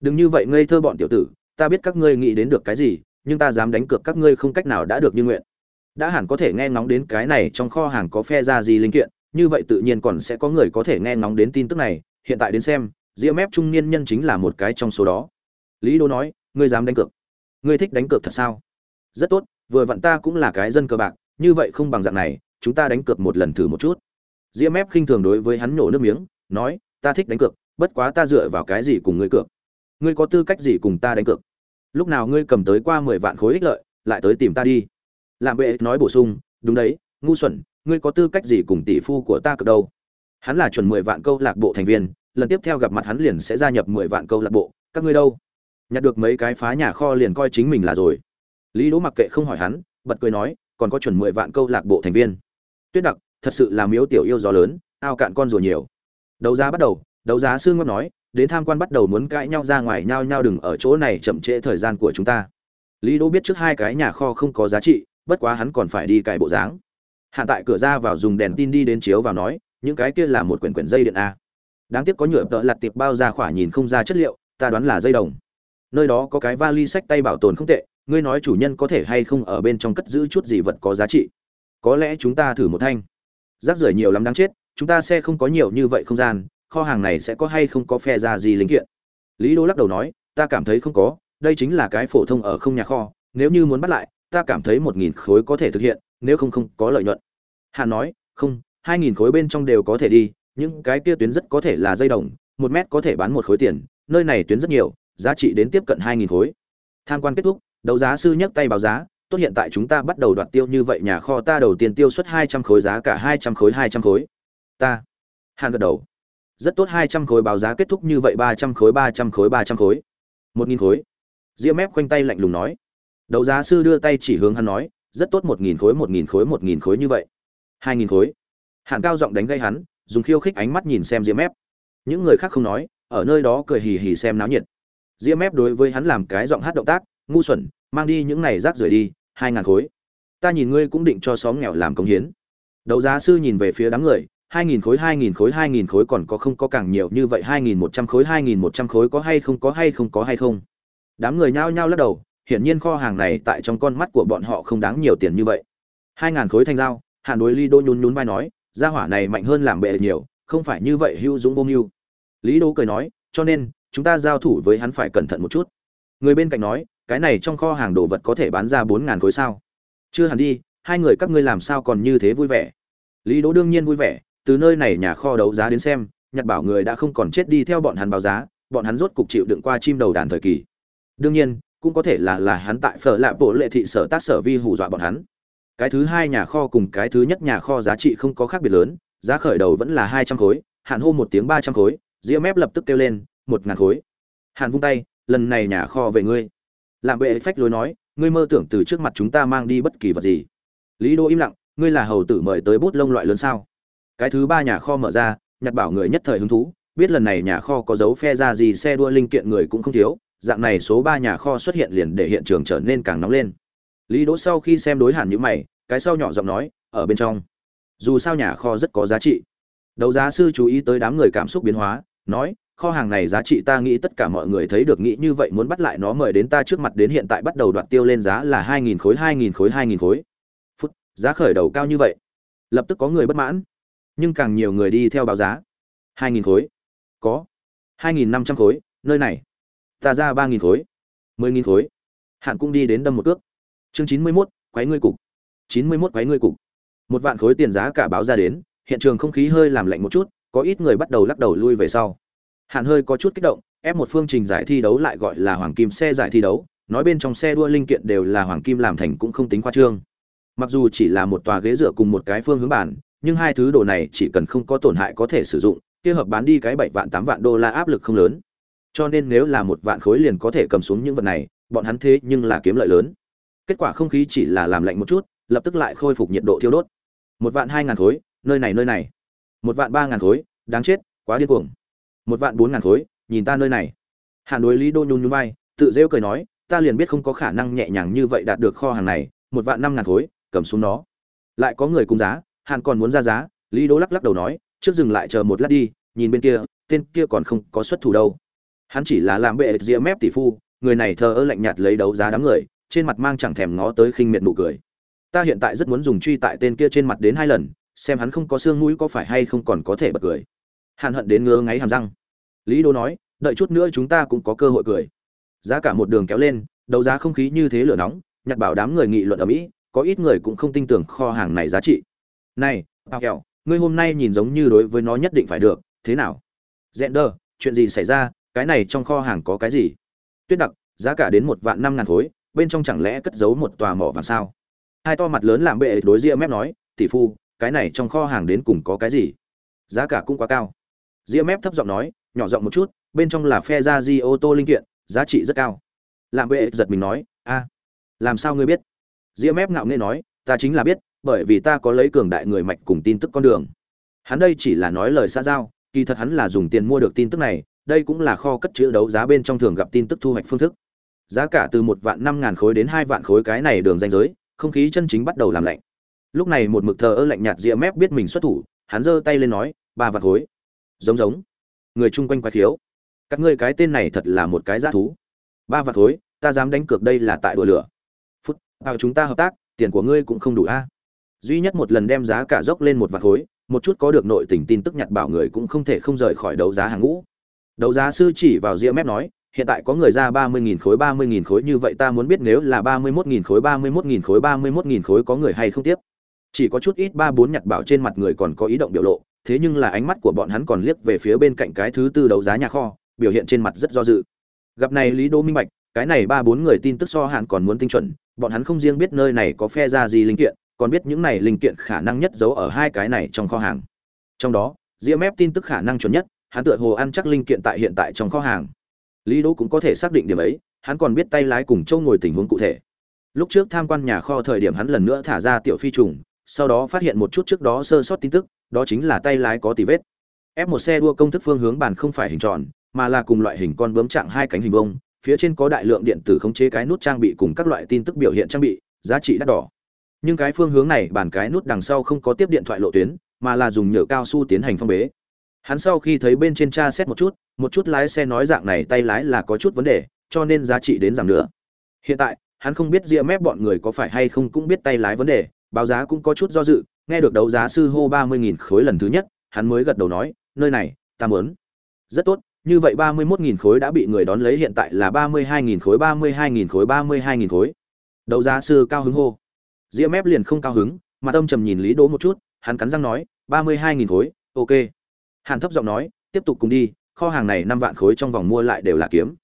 Đừng như vậy ngây thơ bọn tiểu tử, ta biết các ngươi nghĩ đến được cái gì, nhưng ta dám đánh cược các ngươi không cách nào đã được như nguyện. Đã hẳn có thể nghe ngóng đến cái này trong kho hàng có phe ra gì linh kiện, như vậy tự nhiên còn sẽ có người có thể nghe ngóng đến tin tức này. Hiện tại đến xem ria mép trung niên nhân chính là một cái trong số đó. Lý đô nói, ngươi dám đánh cược? Ngươi thích đánh cược thật sao? Rất tốt, vừa vặn ta cũng là cái dân cờ bạc, như vậy không bằng dạng này chúng ta đánh cược một lần thử một chút. Ria mép khinh thường đối với hắn nhổ nước miếng, nói, ta thích đánh cược, bất quá ta dựa vào cái gì cùng ngươi cược? Ngươi có tư cách gì cùng ta đánh cược? Lúc nào ngươi cầm tới qua mười vạn khối ích lợi, lại tới tìm ta đi. Làm bệ nói bổ sung, đúng đấy, ngu xuẩn, ngươi có tư cách gì cùng tỷ phu của ta cược đâu? Hắn là chuẩn mười vạn câu lạc bộ thành viên, lần tiếp theo gặp mặt hắn liền sẽ gia nhập mười vạn câu lạc bộ, các ngươi đâu? Nhặt được mấy cái phá nhà kho liền coi chính mình là rồi. Lý đỗ mặc kệ không hỏi hắn, bật cười nói, còn có chuẩn mười vạn câu lạc bộ thành viên tuyết đặc, thật sự là miếu tiểu yêu gió lớn, ao cạn con rùa nhiều. Đấu giá bắt đầu, đấu giá xương ngâm nói, đến tham quan bắt đầu muốn cãi nhau ra ngoài nhau nhau đừng ở chỗ này chậm trễ thời gian của chúng ta. Lý đỗ biết trước hai cái nhà kho không có giá trị, bất quá hắn còn phải đi cải bộ dáng. Hạn tại cửa ra vào dùng đèn tin đi đến chiếu vào nói, những cái kia là một quyển quyển dây điện a. Đáng tiếc có nhựa tợ lặt tiệp bao ra khỏa nhìn không ra chất liệu, ta đoán là dây đồng. Nơi đó có cái vali sách tay bảo tồn không tệ, ngươi nói chủ nhân có thể hay không ở bên trong cất giữ chút gì vật có giá trị có lẽ chúng ta thử một thanh. Rác rưởi nhiều lắm đáng chết, chúng ta sẽ không có nhiều như vậy không gian, kho hàng này sẽ có hay không có phe ra gì linh kiện? Lý đô lắc đầu nói, ta cảm thấy không có, đây chính là cái phổ thông ở không nhà kho, nếu như muốn bắt lại, ta cảm thấy một nghìn khối có thể thực hiện, nếu không không có lợi nhuận. Hà nói, không, hai nghìn khối bên trong đều có thể đi, những cái kia tuyến rất có thể là dây đồng, một mét có thể bán một khối tiền, nơi này tuyến rất nhiều, giá trị đến tiếp cận hai nghìn khối. Tham quan kết thúc, đấu giá sư nhấc tay báo giá tốt hiện tại chúng ta bắt đầu đoạt tiêu như vậy nhà kho ta đầu tiên tiêu xuất hai trăm khối giá cả hai trăm khối hai trăm khối. Ta. Hàn gật đầu. Rất tốt hai trăm khối báo giá kết thúc như vậy ba trăm khối ba trăm khối ba trăm khối. Một nghìn khối. Diễm mép khoanh tay lạnh lùng nói. Đấu giá sư đưa tay chỉ hướng hắn nói, rất tốt một nghìn khối, một nghìn khối, một nghìn khối như vậy. Hai nghìn khối. Hàn cao giọng đánh gây hắn, dùng khiêu khích ánh mắt nhìn xem diễm mép những người khác không nói, ở nơi đó cười hì hì xem náo nhiệt. Diễm mép đối với hắn làm cái giọng hát động tác, ngu xuẩn, mang đi những này rác rưởi đi hai ngàn khối. Ta nhìn ngươi cũng định cho xóm nghèo làm công hiến. Đấu giá sư nhìn về phía đám người, hai nghìn khối, hai nghìn khối, hai nghìn khối còn có không có càng nhiều như vậy, hai nghìn một trăm khối, hai nghìn một trăm khối có hay không, có hay không, có hay không? Đám người nhao nhao lắc đầu, hiển nhiên kho hàng này tại trong con mắt của bọn họ không đáng nhiều tiền như vậy. Hai ngàn khối thanh dao, hàn đối lý đô nhún nhún vai nói, gia hỏa này mạnh hơn làm bệ nhiều, không phải như vậy hưu dũng vô mưu. Lý đô cười nói, cho nên, chúng ta giao thủ với hắn phải cẩn thận một chút. Người bên cạnh nói cái này trong kho hàng đồ vật có thể bán ra bốn ngàn khối sao? Chưa hẳn đi, hai người các ngươi làm sao còn như thế vui vẻ? Lý đỗ đương nhiên vui vẻ, từ nơi này nhà kho đấu giá đến xem nhặt bảo người đã không còn chết đi theo bọn hắn báo giá, bọn hắn rốt cục chịu đựng qua chim đầu đàn thời kỳ. Đương nhiên, cũng có thể là là hắn tại phở lạ bộ lệ thị sở tác sở vi hù dọa bọn hắn. Cái thứ hai nhà kho cùng cái thứ nhất nhà kho giá trị không có khác biệt lớn, giá khởi đầu vẫn là hai trăm khối, hạn hô một tiếng ba trăm khối ria mép lập tức kêu lên, một ngàn khối. Hạn vung tay, lần này nhà kho về ngươi làm bệ phách lối nói, ngươi mơ tưởng từ trước mặt chúng ta mang đi bất kỳ vật gì? Lý đô im lặng, ngươi là hầu tử mời tới bút lông loại lớn sao? Cái thứ ba nhà kho mở ra nhặt bảo người nhất thời hứng thú, biết lần này nhà kho có dấu phe ra gì xe đua linh kiện người cũng không thiếu, dạng này số ba nhà kho xuất hiện liền để hiện trường trở nên càng nóng lên. Lý đỗ sau khi xem đối hẳn những mày, cái sau nhỏ giọng nói, ở bên trong, dù sao nhà kho rất có giá trị. Đấu giá sư chú ý tới đám người cảm xúc biến hóa, nói kho hàng này giá trị ta nghĩ tất cả mọi người thấy được, nghĩ như vậy muốn bắt lại nó mời đến ta trước mặt đến hiện tại bắt đầu đoạt tiêu lên giá là hai nghìn khối, hai nghìn khối, hai nghìn khối. Phút, giá khởi đầu cao như vậy. Lập tức có người bất mãn. Nhưng càng nhiều người đi theo báo giá. hai nghìn khối. Có. hai nghìn năm trăm khối. Nơi này. Ta ra ba nghìn khối. mười nghìn khối. Hạn cũng đi đến đâm một cước. Chương chín mươi mốt, quấy ngươi cục. chín mươi mốt, quấy ngươi cục. Một vạn khối tiền giá cả báo ra đến. Hiện trường không khí hơi làm lạnh một chút. Có ít người bắt đầu lắc đầu lui về sau hạn hơi có chút kích động ép một phương trình giải thi đấu lại gọi là hoàng kim xe giải thi đấu nói bên trong xe đua linh kiện đều là hoàng kim làm thành cũng không tính khoa trương. Mặc dù chỉ là một tòa ghế dựa cùng một cái phương hướng bàn, nhưng hai thứ đồ này chỉ cần không có tổn hại có thể sử dụng kia hợp bán đi cái bảy vạn tám vạn đô la áp lực không lớn. Cho nên nếu là một vạn khối liền có thể cầm xuống những vật này bọn hắn thế nhưng là kiếm lợi lớn. Kết quả không khí chỉ là làm lạnh một chút lập tức lại khôi phục nhiệt độ thiêu đốt. Một vạn hai ngàn khối nơi này nơi này. Một vạn ba ngàn khối đáng chết quá điên cuồng một vạn bốn ngàn khối, nhìn ta nơi này. Hàn đối lý đô nhún nhún vai, tự rêu cười nói, ta liền biết không có khả năng nhẹ nhàng như vậy đạt được kho hàng này, một vạn năm ngàn khối, cầm xuống nó. Lại có người cung giá, hàn còn muốn ra giá, lý đô lắc lắc đầu nói, trước dừng lại chờ một lát đi, nhìn bên kia, tên kia còn không có xuất thủ đâu. Hắn chỉ là làm bệ ria mép tỷ phu, người này thờ ơ lạnh nhạt lấy đấu giá đám người, trên mặt mang chẳng thèm ngó tới khinh miệt nụ cười. Ta hiện tại rất muốn dùng truy tại tên kia trên mặt đến hai lần, xem hắn không có xương mũi có phải hay không còn có thể bật cười hàn hận đến ngứa ngáy hàm răng. Lý đô nói, đợi chút nữa chúng ta cũng có cơ hội cười. Giá cả một đường kéo lên, đấu giá không khí như thế lửa nóng, nhặt bảo đám người nghị luận ở mỹ, có ít người cũng không tin tưởng kho hàng này giá trị. Này bao kẹo, ngươi hôm nay nhìn giống như đối với nó nhất định phải được, thế nào? Dẹn đơ chuyện gì xảy ra? Cái này trong kho hàng có cái gì? Tuyết đặc, giá cả đến một vạn năm ngàn khối, bên trong chẳng lẽ cất giấu một tòa mỏ vàng sao? Hai to mặt lớn làm bệ đối ria mép nói, tỷ phu, cái này trong kho hàng đến cùng có cái gì? Giá cả cũng quá cao ria mép thấp giọng nói, nhỏ giọng một chút, bên trong là phe ra di ô tô linh kiện, giá trị rất cao. Làm bệ giật mình nói, a, làm sao ngươi biết? Ria mép ngạo nghễ nói, ta chính là biết, bởi vì ta có lấy cường đại người mạch cùng tin tức con đường. Hắn đây chỉ là nói lời xa giao, kỳ thật hắn là dùng tiền mua được tin tức này, đây cũng là kho cất chữ đấu giá bên trong thường gặp tin tức thu hoạch phương thức. Giá cả từ một vạn năm ngàn khối đến hai vạn khối cái này đường danh giới, không khí chân chính bắt đầu làm lạnh. Lúc này một mực thờ ơ lạnh nhạt rìa mép biết mình xuất thủ, hắn giơ tay lên nói, ba vạn khối giống giống. Người chung quanh quái thiếu các ngươi cái tên này thật là một cái giá thú. Ba vạt thối ta dám đánh cược đây là tại đùa lửa. Phút, vào chúng ta hợp tác, tiền của ngươi cũng không đủ a. Duy nhất một lần đem giá cả dốc lên một vạt thối một chút có được nội tình tin tức nhặt bảo người cũng không thể không rời khỏi đấu giá hàng ngũ. Đấu giá sư chỉ vào ria mép nói, hiện tại có người ra ba mươi nghìn khối, ba mươi nghìn khối như vậy ta muốn biết nếu là ba mươi mốt nghìn khối, ba mươi mốt nghìn khối, ba mươi mốt nghìn khối có người hay không tiếp. Chỉ có chút ít ba bốn nhặt bảo trên mặt người còn có ý động biểu lộ thế nhưng là ánh mắt của bọn hắn còn liếc về phía bên cạnh cái thứ tư đấu giá nhà kho, biểu hiện trên mặt rất do dự. Gặp này lý đô minh bạch, cái này ba bốn người tin tức so hạn còn muốn tinh chuẩn, bọn hắn không riêng biết nơi này có phe ra gì linh kiện, còn biết những này linh kiện khả năng nhất giấu ở hai cái này trong kho hàng. Trong đó Diễm mép tin tức khả năng chuẩn nhất, hắn tựa hồ ăn chắc linh kiện tại hiện tại trong kho hàng. Lý đỗ cũng có thể xác định điểm ấy, hắn còn biết tay lái cùng châu ngồi tình huống cụ thể. Lúc trước tham quan nhà kho thời điểm hắn lần nữa thả ra tiểu phi trùng, sau đó phát hiện một chút trước đó sơ sót tin tức đó chính là tay lái có tì vết. Ép một xe đua công thức phương hướng bàn không phải hình tròn, mà là cùng loại hình con bướm trạng hai cánh hình vông phía trên có đại lượng điện tử khống chế cái nút trang bị cùng các loại tin tức biểu hiện trang bị, giá trị đắt đỏ. Nhưng cái phương hướng này bàn cái nút đằng sau không có tiếp điện thoại lộ tuyến, mà là dùng nhựa cao su tiến hành phong bế. Hắn sau khi thấy bên trên tra xét một chút một chút lái xe nói dạng này tay lái là có chút vấn đề, cho nên giá trị đến giảm nữa. Hiện tại, hắn không biết ria mép bọn người có phải hay không cũng biết tay lái vấn đề, báo giá cũng có chút do dự nghe được đấu giá sư hô ba mươi nghìn khối lần thứ nhất, hắn mới gật đầu nói, nơi này, ta muốn. Rất tốt, như vậy ba mươi mốt nghìn khối đã bị người đón lấy hiện tại là ba mươi hai nghìn khối, ba mươi hai nghìn khối, ba mươi hai nghìn khối. Đấu giá sư cao hứng hô. Diễm mép liền không cao hứng, mà tâm trầm nhìn lý đỗ một chút, hắn cắn răng nói, ba mươi hai nghìn khối, ok. Hàn thấp giọng nói, tiếp tục cùng đi, kho hàng này năm vạn khối trong vòng mua lại đều là kiếm.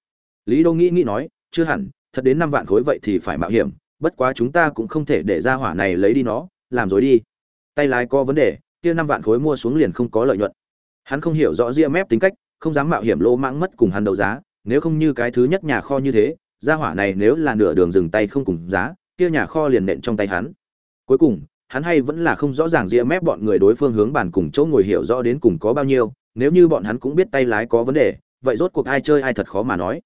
Lý đỗ nghĩ nghĩ nói, chưa hẳn, thật đến năm vạn khối vậy thì phải mạo hiểm, bất quá chúng ta cũng không thể để ra hỏa này lấy đi nó, làm dối đi tay lái có vấn đề, kia năm vạn khối mua xuống liền không có lợi nhuận. Hắn không hiểu rõ ria mép tính cách, không dám mạo hiểm lỗ mãng mất cùng hắn đấu giá, nếu không như cái thứ nhất nhà kho như thế, gia hỏa này nếu là nửa đường dừng tay không cùng giá, kia nhà kho liền nện trong tay hắn. Cuối cùng, hắn hay vẫn là không rõ ràng ria mép bọn người đối phương hướng bàn cùng chỗ ngồi hiểu rõ đến cùng có bao nhiêu, nếu như bọn hắn cũng biết tay lái có vấn đề, vậy rốt cuộc ai chơi ai thật khó mà nói.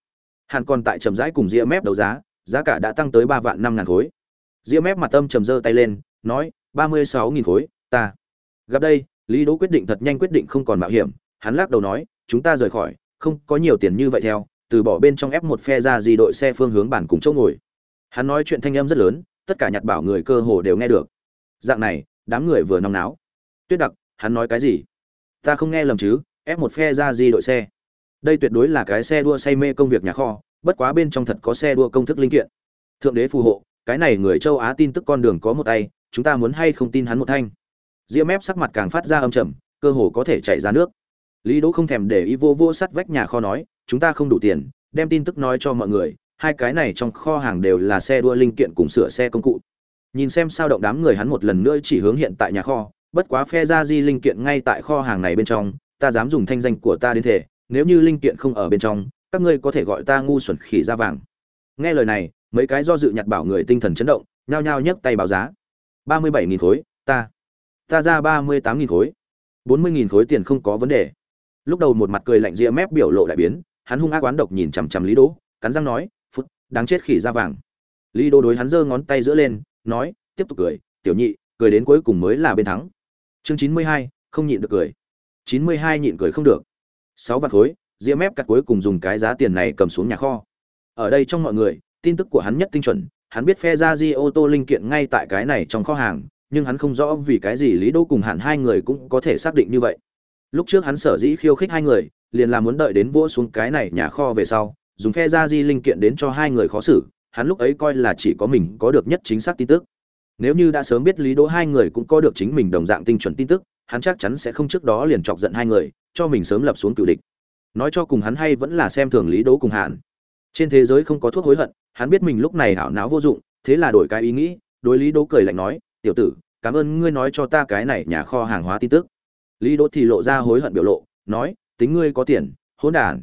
Hắn còn tại trầm rãi cùng ria mép đấu giá giá cả đã tăng tới ba vạn năm ngàn khối. Ria mép mặt tâm trầm giơ tay lên, nói ba mươi sáu nghìn khối, ta. Gặp đây, lý đỗ quyết định thật nhanh quyết định không còn mạo hiểm. Hắn lắc đầu nói, chúng ta rời khỏi, không có nhiều tiền như vậy theo, từ bỏ bên trong ép một phe ra gì đội xe phương hướng bản cùng chỗ ngồi. Hắn nói chuyện thanh âm rất lớn, tất cả nhặt bảo người cơ hồ đều nghe được. Dạng này, đám người vừa nóng náo. Tuyết đặc, hắn nói cái gì? Ta không nghe lầm chứ ép một phe ra gì đội xe. Đây tuyệt đối là cái xe đua say mê công việc nhà kho, bất quá bên trong thật có xe đua công thức linh kiện. Thượng đế phù hộ, cái này người châu á tin tức con đường có một tay chúng ta muốn hay không tin hắn một thanh? Ria mép sắc mặt càng phát ra âm trầm, cơ hồ có thể chạy ra nước. Lý đỗ không thèm để ý vô vô sắt vách nhà kho nói, chúng ta không đủ tiền, đem tin tức nói cho mọi người, hai cái này trong kho hàng đều là xe đua linh kiện cùng sửa xe công cụ. Nhìn xem sao động đám người hắn một lần nữa chỉ hướng hiện tại nhà kho, bất quá phe ra di linh kiện ngay tại kho hàng này bên trong, ta dám dùng thanh danh của ta đến thể, nếu như linh kiện không ở bên trong, các ngươi có thể gọi ta ngu xuẩn khỉ ra vàng. Nghe lời này, mấy cái do dự nhặt bảo người tinh thần chấn động, nhao nhao nhấc tay báo giá ba mươi bảy nghìn khối, ta ta ra ba mươi tám nghìn khối. bốn mươi nghìn khối tiền không có vấn đề. Lúc đầu một mặt cười lạnh ria mép biểu lộ đại biến, hắn hung ác oán độc nhìn chằm chằm lý đỗ, cắn răng nói, phút, đáng chết khỉ ra vàng. Lý đỗ đối hắn giơ ngón tay giữa lên, nói, tiếp tục cười, tiểu nhị, cười đến cuối cùng mới là bên thắng. Chương chín mươi hai, không nhịn được cười. chín mươi hai nhịn cười không được. Sáu vạn khối ria mép cắt cuối cùng dùng cái giá tiền này cầm xuống nhà kho. Ở đây trong mọi người, tin tức của hắn nhất tinh chuẩn hắn biết phe ra di ô tô linh kiện ngay tại cái này trong kho hàng, nhưng hắn không rõ vì cái gì lý đỗ cùng hạn hai người cũng có thể xác định như vậy. Lúc trước hắn sở dĩ khiêu khích hai người, liền là muốn đợi đến vỗ xuống cái này nhà kho về sau, dùng phe ra di linh kiện đến cho hai người khó xử, hắn lúc ấy coi là chỉ có mình có được nhất chính xác tin tức. Nếu như đã sớm biết lý đỗ hai người cũng có được chính mình đồng dạng tinh chuẩn tin tức, hắn chắc chắn sẽ không trước đó liền chọc giận hai người, cho mình sớm lập xuống cựu địch. Nói cho cùng hắn hay vẫn là xem thường lý đỗ cùng hạn trên thế giới không có thuốc hối hận hắn biết mình lúc này hảo não vô dụng, thế là đổi cái ý nghĩ, đối lý đỗ cười lạnh nói, tiểu tử, cảm ơn ngươi nói cho ta cái này nhà kho hàng hóa tin tức. Lý đỗ thì lộ ra hối hận biểu lộ, nói, tính ngươi có tiền, hỗn đản.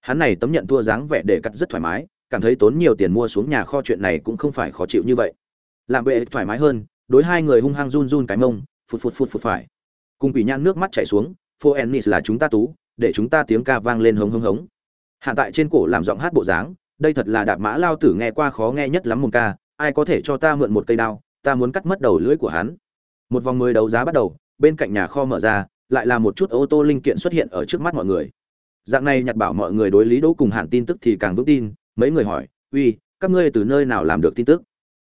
Hắn này tấm nhận thua dáng vẻ để cắt rất thoải mái, cảm thấy tốn nhiều tiền mua xuống nhà kho chuyện này cũng không phải khó chịu như vậy. Làm bệ thoải mái hơn, đối hai người hung hăng run run cái mông, phụt phụt phụt phụt phải. Cùng quỷ nhan nước mắt chảy xuống phô ennis là chúng ta tú, để chúng ta tiếng ca vang lên hống hống hống. Hạn tại trên cổ làm giọng hát bộ dáng đây thật là đạp mã lao tử nghe qua khó nghe nhất lắm mồm ca, ai có thể cho ta mượn một cây đao, ta muốn cắt mất đầu lưỡi của hắn. Một vòng mười đấu giá bắt đầu, bên cạnh nhà kho mở ra, lại là một chút ô tô linh kiện xuất hiện ở trước mắt mọi người. Dạng này nhặt bảo mọi người đối lý đỗ cùng hẳn tin tức thì càng vững tin, mấy người hỏi, uy, các ngươi từ nơi nào làm được tin tức?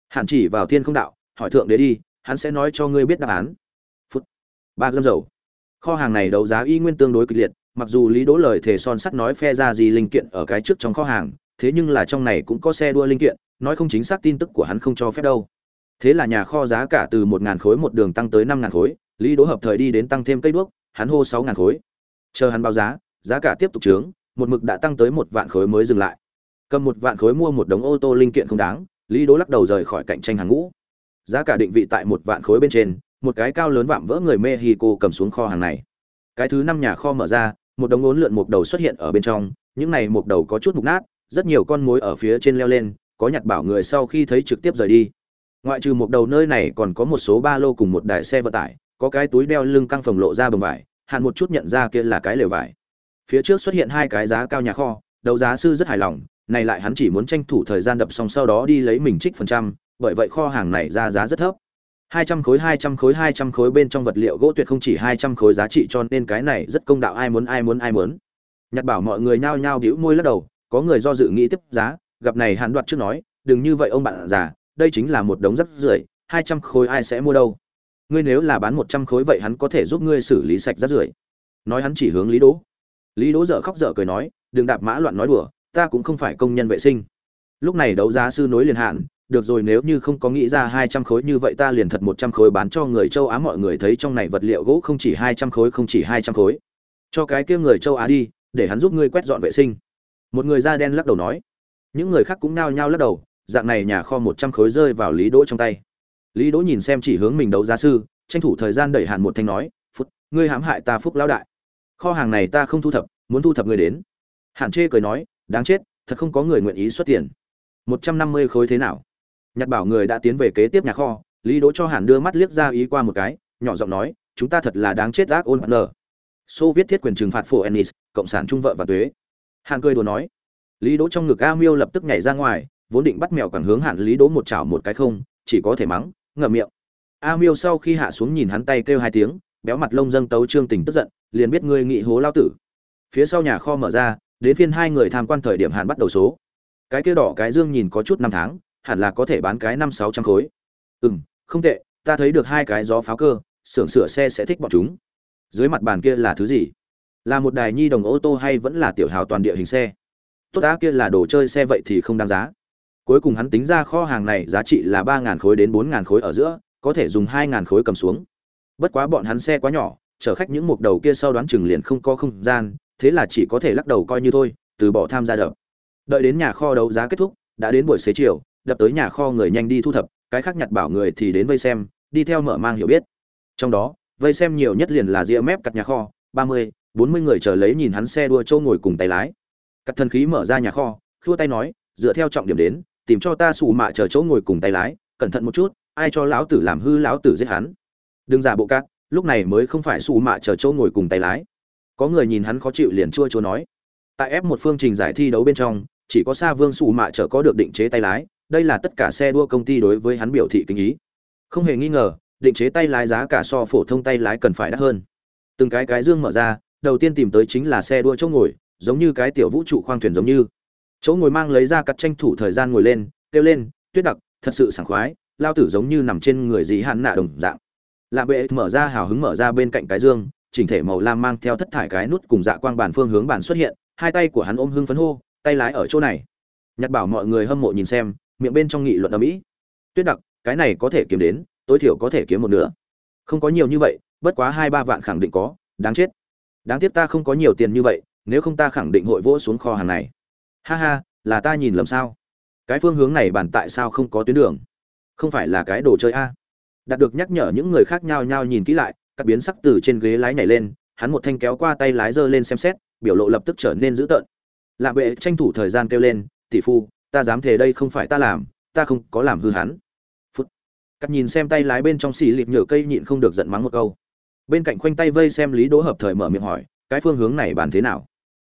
Hẳn chỉ vào thiên không đạo, hỏi thượng đế đi, hắn sẽ nói cho ngươi biết đáp án. Phút. Ba gâm dầu. Kho hàng này đấu giá y nguyên tương đối kịch liệt, mặc dù lý đỗ lời thề son sắt nói phe ra gì linh kiện ở cái trước trong kho hàng thế nhưng là trong này cũng có xe đua linh kiện, nói không chính xác tin tức của hắn không cho phép đâu. Thế là nhà kho giá cả từ một ngàn khối một đường tăng tới năm ngàn khối, lý đỗ hợp thời đi đến tăng thêm cây đuốc, hắn hô sáu ngàn khối. Chờ hắn báo giá giá cả tiếp tục trướng, một mực đã tăng tới một vạn khối mới dừng lại. Cầm một vạn khối mua một đống ô tô linh kiện không đáng, lý đỗ lắc đầu rời khỏi cạnh tranh hàng ngũ. Giá cả định vị tại một vạn khối bên trên, một cái cao lớn vạm vỡ người mexico cầm xuống kho hàng này. Cái thứ năm nhà kho mở ra, một đống ốn lượn một đầu xuất hiện ở bên trong, những này một đầu có chút mục nát rất nhiều con mối ở phía trên leo lên, có nhặt bảo người sau khi thấy trực tiếp rời đi. Ngoại trừ một đầu nơi này còn có một số ba lô cùng một đại xe vận tải, có cái túi đeo lưng căng phồng lộ ra bồng vải, hạn một chút nhận ra kia là cái lều vải. Phía trước xuất hiện hai cái giá cao nhà kho, đấu giá sư rất hài lòng, này lại hắn chỉ muốn tranh thủ thời gian đập xong sau đó đi lấy mình trích phần trăm, bởi vậy kho hàng này ra giá rất thấp. Hai trăm khối, hai trăm khối, hai trăm khối bên trong vật liệu gỗ tuyệt không chỉ hai trăm khối giá trị cho nên cái này rất công đạo, ai muốn ai muốn ai muốn. Nhặt bảo mọi người nhao nhao bĩu môi lắc đầu có người do dự nghĩ tiếp giá, gặp này hắn đoạt trước nói, đừng như vậy ông bạn già, đây chính là một đống rất rưởi, hai trăm khối ai sẽ mua đâu? Ngươi nếu là bán một trăm khối vậy hắn có thể giúp ngươi xử lý sạch rác rưởi. Nói hắn chỉ hướng lý đỗ. Lý đỗ dở khóc dở cười nói, đừng đạp mã loạn nói đùa, ta cũng không phải công nhân vệ sinh. Lúc này đấu giá sư nối liền hạn, được rồi, nếu như không có nghĩ ra hai trăm khối như vậy ta liền thật một trăm khối bán cho người châu á mọi người thấy trong này vật liệu gỗ không chỉ hai trăm khối, không chỉ hai trăm khối. Cho cái kia người châu á đi, để hắn giúp ngươi quét dọn vệ sinh một người da đen lắc đầu nói. Những người khác cũng nao nhao lắc đầu, dạng này nhà kho một trăm khối rơi vào lý đỗ trong tay. Lý đỗ nhìn xem chỉ hướng mình đấu giá sư, tranh thủ thời gian đẩy hạn một thanh nói phút ngươi hãm hại ta phúc lão đại. Kho hàng này ta không thu thập, muốn thu thập người đến. Hạn chê cười nói, đáng chết, thật không có người nguyện ý xuất tiền. Một trăm năm mươi khối thế nào? Nhặt bảo người đã tiến về kế tiếp nhà kho, lý đỗ cho hàn đưa mắt liếc ra ý qua một cái, nhỏ giọng nói, chúng ta thật là đáng chết ác ôn nở xô viết thiết quyền trừng phạt phổ ennis, cộng sản trung vợ và tuế hàn cười đùa nói, lý đỗ trong ngực a miêu lập tức nhảy ra ngoài, vốn định bắt mèo càng hướng hàn lý đỗ một chảo một cái không, chỉ có thể mắng, ngậm miệng. A miêu sau khi hạ xuống nhìn hắn tay kêu hai tiếng, béo mặt lông dâng tấu trương tình tức giận, liền biết ngươi nghị hố lao tử. Phía sau nhà kho mở ra, đến phiên hai người tham quan thời điểm hàn bắt đầu số. Cái kia đỏ, cái dương nhìn có chút năm tháng, hẳn là có thể bán cái năm sáu trăm khối. Ừ m không tệ, ta thấy được hai cái gió pháo cơ, xưởng sửa xe sẽ thích bọn chúng. Dưới mặt bàn kia là thứ gì? Là một đài nhi đồng ô tô hay vẫn là tiểu hào toàn địa hình xe? Tốt đã kia là đồ chơi xe vậy thì không đáng giá. Cuối cùng hắn tính ra kho hàng này giá trị là ba ngàn khối đến bốn ngàn khối ở giữa, có thể dùng hai ngàn khối cầm xuống. Bất quá bọn hắn xe quá nhỏ, chở khách những mục đầu kia sau đoán chừng liền không có không gian, thế là chỉ có thể lắc đầu coi như thôi, từ bỏ tham gia đập. Đợi đến nhà kho đấu giá kết thúc, đã đến buổi xế chiều, đập tới nhà kho người nhanh đi thu thập, cái khác nhặt bảo người thì đến vây xem, đi theo mở mang hiểu biết. Trong đó, vây xem nhiều nhất liền là ria mép cặt nhà kho, ba mươi bốn mươi người chờ lấy nhìn hắn xe đua châu ngồi cùng tay lái. Cắt thần khí mở ra nhà kho, khua tay nói, dựa theo trọng điểm đến, tìm cho ta xù mạ chờ chỗ ngồi cùng tay lái, cẩn thận một chút, ai cho lão tử làm hư lão tử giết hắn. Đừng giả bộ cát, lúc này mới không phải xù mạ chờ chỗ ngồi cùng tay lái. Có người nhìn hắn khó chịu liền chua chua nói. Tại ép một phương trình giải thi đấu bên trong, chỉ có xa vương xù mạ chờ có được định chế tay lái, đây là tất cả xe đua công ty đối với hắn biểu thị kinh ý. Không hề nghi ngờ, định chế tay lái giá cả so phổ thông tay lái cần phải đắt hơn. Từng cái cái dương mở ra đầu tiên tìm tới chính là xe đua chỗ ngồi, giống như cái tiểu vũ trụ khoang thuyền giống như. Chỗ ngồi mang lấy ra cắt tranh thủ thời gian ngồi lên, kêu lên, tuyết đặc, thật sự sảng khoái, lao tử giống như nằm trên người gì hạn nạ đồng dạng. Lạ bệ mở ra hào hứng mở ra bên cạnh cái dương, chỉnh thể màu lam mang theo thất thải cái nút cùng dạ quang bản phương hướng bản xuất hiện, hai tay của hắn ôm hưng phấn hô, tay lái ở chỗ này. Nhặt bảo mọi người hâm mộ nhìn xem, miệng bên trong nghị luận ở mỹ tuyết đặc, cái này có thể kiếm đến, tối thiểu có thể kiếm một nửa. Không có nhiều như vậy, bất quá hai ba vạn khẳng định có, đáng chết đáng tiếc ta không có nhiều tiền như vậy, nếu không ta khẳng định hội vỗ xuống kho hàng này. Ha ha, là ta nhìn lầm sao? Cái phương hướng này bàn tại sao không có tuyến đường? Không phải là cái đồ chơi a? Đạt được nhắc nhở những người khác nhau nhau nhìn kỹ lại, các biến sắc từ trên ghế lái nhảy lên, hắn một thanh kéo qua tay lái giơ lên xem xét, biểu lộ lập tức trở nên dữ tợn. Lạ bệ tranh thủ thời gian kêu lên, tỷ phu, ta dám thề đây không phải ta làm, ta không có làm hư hắn. Phút. Cắt nhìn xem tay lái bên trong xì lịp nhựa cây nhịn không được giận mắng một câu bên cạnh khoanh tay vây xem lý đỗ hợp thời mở miệng hỏi, cái phương hướng này bàn thế nào?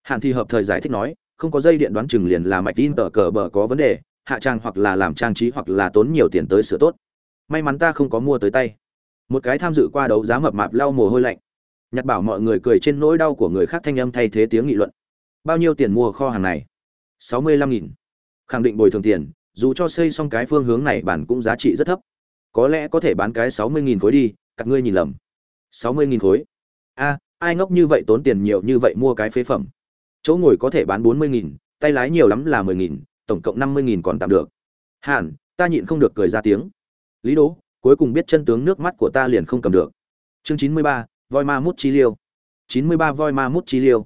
Hạn thì hợp thời giải thích nói, không có dây điện đoán chừng liền là mạch tin tờ cờ bờ có vấn đề, hạ trang hoặc là làm trang trí hoặc là tốn nhiều tiền tới sửa tốt. May mắn ta không có mua tới tay. Một cái tham dự qua đấu giá mập mạp lau mồ hôi lạnh. Nhặt bảo mọi người cười trên nỗi đau của người khác thanh âm thay thế tiếng nghị luận. Bao nhiêu tiền mua kho hàng này? Sáu mươi lăm nghìn. Khẳng định bồi thường tiền, dù cho xây xong cái phương hướng này bản cũng giá trị rất thấp. Có lẽ có thể bán cái sáu mươi nghìn khối đi, các ngươi nhìn lầm sáu mươi nghìn khối. A, ai ngốc như vậy tốn tiền nhiều như vậy mua cái phế phẩm? Chỗ ngồi có thể bán bốn mươi nghìn, tay lái nhiều lắm là mười nghìn, tổng cộng năm mươi nghìn còn tạm được. Hàn, ta nhịn không được cười ra tiếng. Lý đỗ, cuối cùng biết chân tướng nước mắt của ta liền không cầm được. Chương chín mươi ba, voi ma mút chi liêu. chín mươi ba, voi ma mút chi liêu.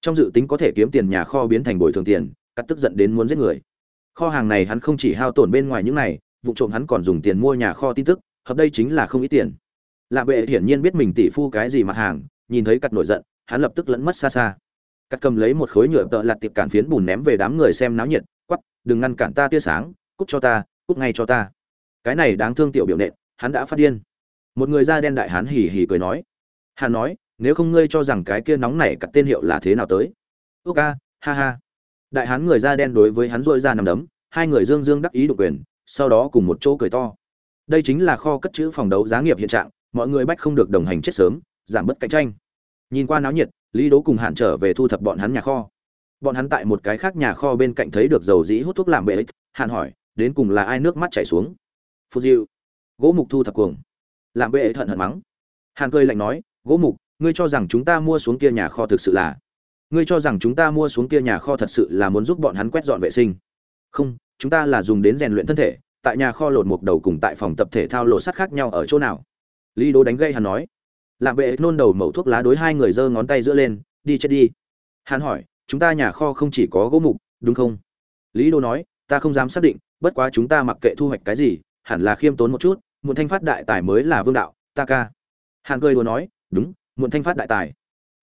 Trong dự tính có thể kiếm tiền nhà kho biến thành bồi thường tiền, cắt tức giận đến muốn giết người. Kho hàng này hắn không chỉ hao tổn bên ngoài những này, vụ trộm hắn còn dùng tiền mua nhà kho tin tức, hợp đây chính là không ít tiền lạ bệ hiển nhiên biết mình tỷ phu cái gì mặt hàng, nhìn thấy cắt nổi giận, hắn lập tức lẫn mất xa xa. Cắt cầm lấy một khối nhựa tợ lặt tiệp cản phiến bùn ném về đám người xem náo nhiệt quắp đừng ngăn cản ta tia sáng, cút cho ta, cút ngay cho ta. Cái này đáng thương tiểu biểu nện, hắn đã phát điên. Một người da đen đại hán hì hì cười nói hắn nói, nếu không ngươi cho rằng cái kia nóng này cắt tên hiệu là thế nào tới? Ước ca, ha ha. Đại hán người da đen đối với hắn dội ra nằm đấm, hai người dương dương đắc ý độc quyền, sau đó cùng một chỗ cười to. Đây chính là kho cất chữ phòng đấu giá nghiệp hiện trạng mọi người bách không được đồng hành chết sớm, giảm bớt cạnh tranh. Nhìn qua náo nhiệt, lý đố cùng hạn trở về thu thập bọn hắn nhà kho. Bọn hắn tại một cái khác nhà kho bên cạnh thấy được dầu dĩ hút thuốc làm bệ ích hạn hỏi, đến cùng là ai nước mắt chảy xuống? Phù diệu, gỗ mục thu thập cuồng. Làm bệ thận hận mắng. Hạn cười lạnh nói, gỗ mục, ngươi cho rằng chúng ta mua xuống kia nhà kho thực sự là ngươi cho rằng chúng ta mua xuống kia nhà kho thật sự là muốn giúp bọn hắn quét dọn vệ sinh? Không, chúng ta là dùng đến rèn luyện thân thể, tại nhà kho lột một đầu cùng tại phòng tập thể thao lột sắt khác nhau ở chỗ nào? Lý đố đánh gây hắn nói. Lạm vệ nôn đầu mẩu thuốc lá đối hai người giơ ngón tay giữa lên, đi chết đi. Hắn hỏi, chúng ta nhà kho không chỉ có gỗ mục, đúng không? Lý đô nói, ta không dám xác định, bất quá chúng ta mặc kệ thu hoạch cái gì, hẳn là khiêm tốn một chút, muộn thanh phát đại tài mới là vương đạo, ta ca. Hàn cười đùa nói, đúng, muộn thanh phát đại tài.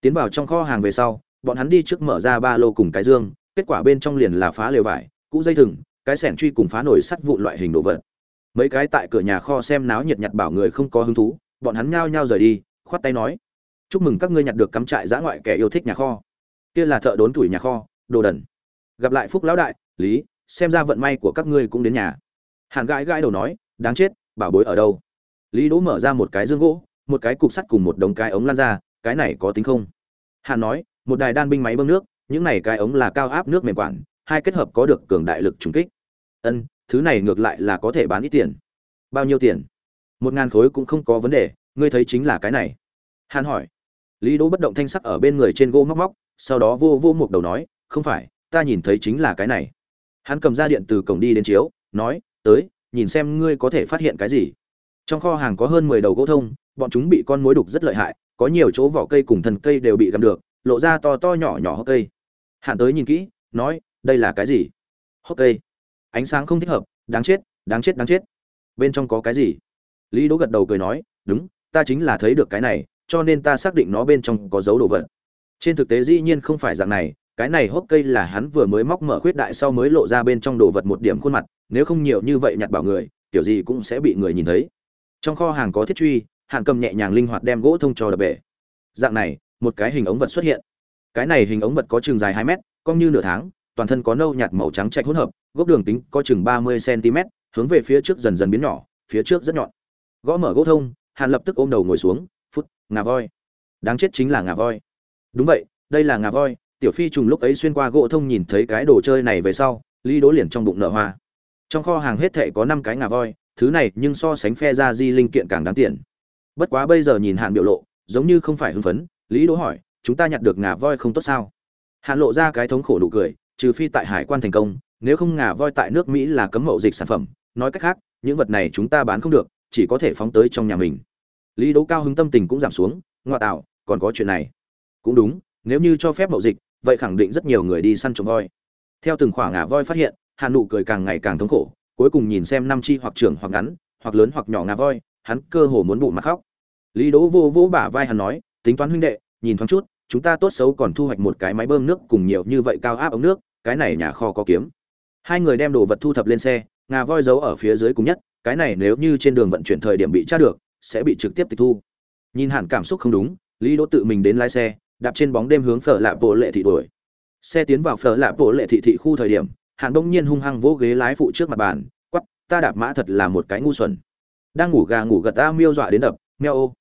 Tiến vào trong kho hàng về sau, bọn hắn đi trước mở ra ba lô cùng cái dương, kết quả bên trong liền là phá lều vải, cũ dây thừng, cái sẻng truy cùng phá nổi sắt vụn loại hình đồ vật mấy cái tại cửa nhà kho xem náo nhiệt nhặt bảo người không có hứng thú, bọn hắn nhao nhao rời đi, khoát tay nói, chúc mừng các ngươi nhặt được cắm trại giã ngoại kẻ yêu thích nhà kho. Kia là thợ đốn tuổi nhà kho, đồ đần. Gặp lại phúc lão đại, lý, xem ra vận may của các ngươi cũng đến nhà. Hàn gãi gãi đầu nói, đáng chết, bảo bối ở đâu? Lý đỗ mở ra một cái dương gỗ, một cái cục sắt cùng một đống cái ống lan ra, cái này có tính không? Hàn nói, một đài đan binh máy bơm nước, những này cái ống là cao áp nước mềm quản, hai kết hợp có được cường đại lực trùng kích. Ân thứ này ngược lại là có thể bán ít tiền. Bao nhiêu tiền? Một ngàn khối cũng không có vấn đề, ngươi thấy chính là cái này. Hàn hỏi. Lý đỗ bất động thanh sắc ở bên người trên gỗ móc móc, sau đó vô vô mục đầu nói, không phải, ta nhìn thấy chính là cái này. Hắn cầm ra điện từ cổng đi đến chiếu, nói, tới, nhìn xem ngươi có thể phát hiện cái gì. Trong kho hàng có hơn mười đầu gỗ thông, bọn chúng bị con mối đục rất lợi hại, có nhiều chỗ vỏ cây cùng thân cây đều bị gặm được, lộ ra to to nhỏ nhỏ hốc cây. Hắn tới nhìn kỹ, nói, đây là cái gì? Hốc cây ánh sáng không thích hợp, đáng chết đáng chết đáng chết. Bên trong có cái gì? Lý đỗ gật đầu cười nói, đúng, ta chính là thấy được cái này, cho nên ta xác định nó bên trong có dấu đồ vật. Trên thực tế dĩ nhiên không phải dạng này, cái này hốc cây là hắn vừa mới móc mở khuyết đại sau mới lộ ra bên trong đồ vật một điểm khuôn mặt, nếu không nhiều như vậy nhặt bảo người, kiểu gì cũng sẽ bị người nhìn thấy. Trong kho hàng có thiết truy hạn cầm nhẹ nhàng linh hoạt đem gỗ thông cho đập bể. Dạng này, một cái hình ống vật xuất hiện. Cái này hình ống vật có trường dài hai mét, cong như nửa tháng toàn thân có nâu nhạt màu trắng chạch hỗn hợp, gốc đường kính có chừng ba mươi cm, hướng về phía trước dần dần biến nhỏ, phía trước rất nhọn. Gõ mở gỗ thông, hàn lập tức ôm đầu ngồi xuống, phút, ngà voi. Đáng chết chính là ngà voi. Đúng vậy, đây là ngà voi, tiểu phi trùng lúc ấy xuyên qua gỗ thông nhìn thấy cái đồ chơi này về sau, Lý đố liền trong bụng nở hoa. Trong kho hàng hết thảy có năm cái ngà voi, thứ này nhưng so sánh phe ra di linh kiện càng đáng tiền. Bất quá bây giờ nhìn Hàn biểu lộ, giống như không phải hưng phấn, lý đỗ hỏi, chúng ta nhặt được ngà voi không tốt sao? Hàn lộ ra cái thống khổ nụ cười trừ phi tại hải quan thành công, nếu không ngà voi tại nước mỹ là cấm mậu dịch sản phẩm. Nói cách khác, những vật này chúng ta bán không được, chỉ có thể phóng tới trong nhà mình. Lý đỗ cao hứng tâm tình cũng giảm xuống, ngoa tạo, còn có chuyện này. Cũng đúng, nếu như cho phép mậu dịch, vậy khẳng định rất nhiều người đi săn trộm voi. Theo từng khoảng ngà voi phát hiện hàn nụ cười càng ngày càng thống khổ, cuối cùng nhìn xem năm chi hoặc trưởng hoặc ngắn, hoặc lớn hoặc nhỏ ngà voi, hắn cơ hồ muốn bụng mặt khóc. Lý đỗ vô vỗ bả vai hắn nói, tính toán huynh đệ, nhìn thoáng chút, chúng ta tốt xấu còn thu hoạch một cái máy bơm nước cùng nhiều như vậy cao áp ống nước cái này nhà kho có kiếm. Hai người đem đồ vật thu thập lên xe, ngà voi giấu ở phía dưới cùng nhất, cái này nếu như trên đường vận chuyển thời điểm bị tra được, sẽ bị trực tiếp tịch thu. Nhìn hẳn cảm xúc không đúng, lý đỗ tự mình đến lái xe, đạp trên bóng đêm hướng phở lạ bộ lệ thị đuổi. Xe tiến vào phở lạ bộ lệ thị thị khu thời điểm hàn đông nhiên hung hăng vỗ ghế lái phụ trước mặt bàn quắp ta đạp mã thật là một cái ngu xuẩn. Đang ngủ gà ngủ gật ta miêu dọa đến đập meo ô.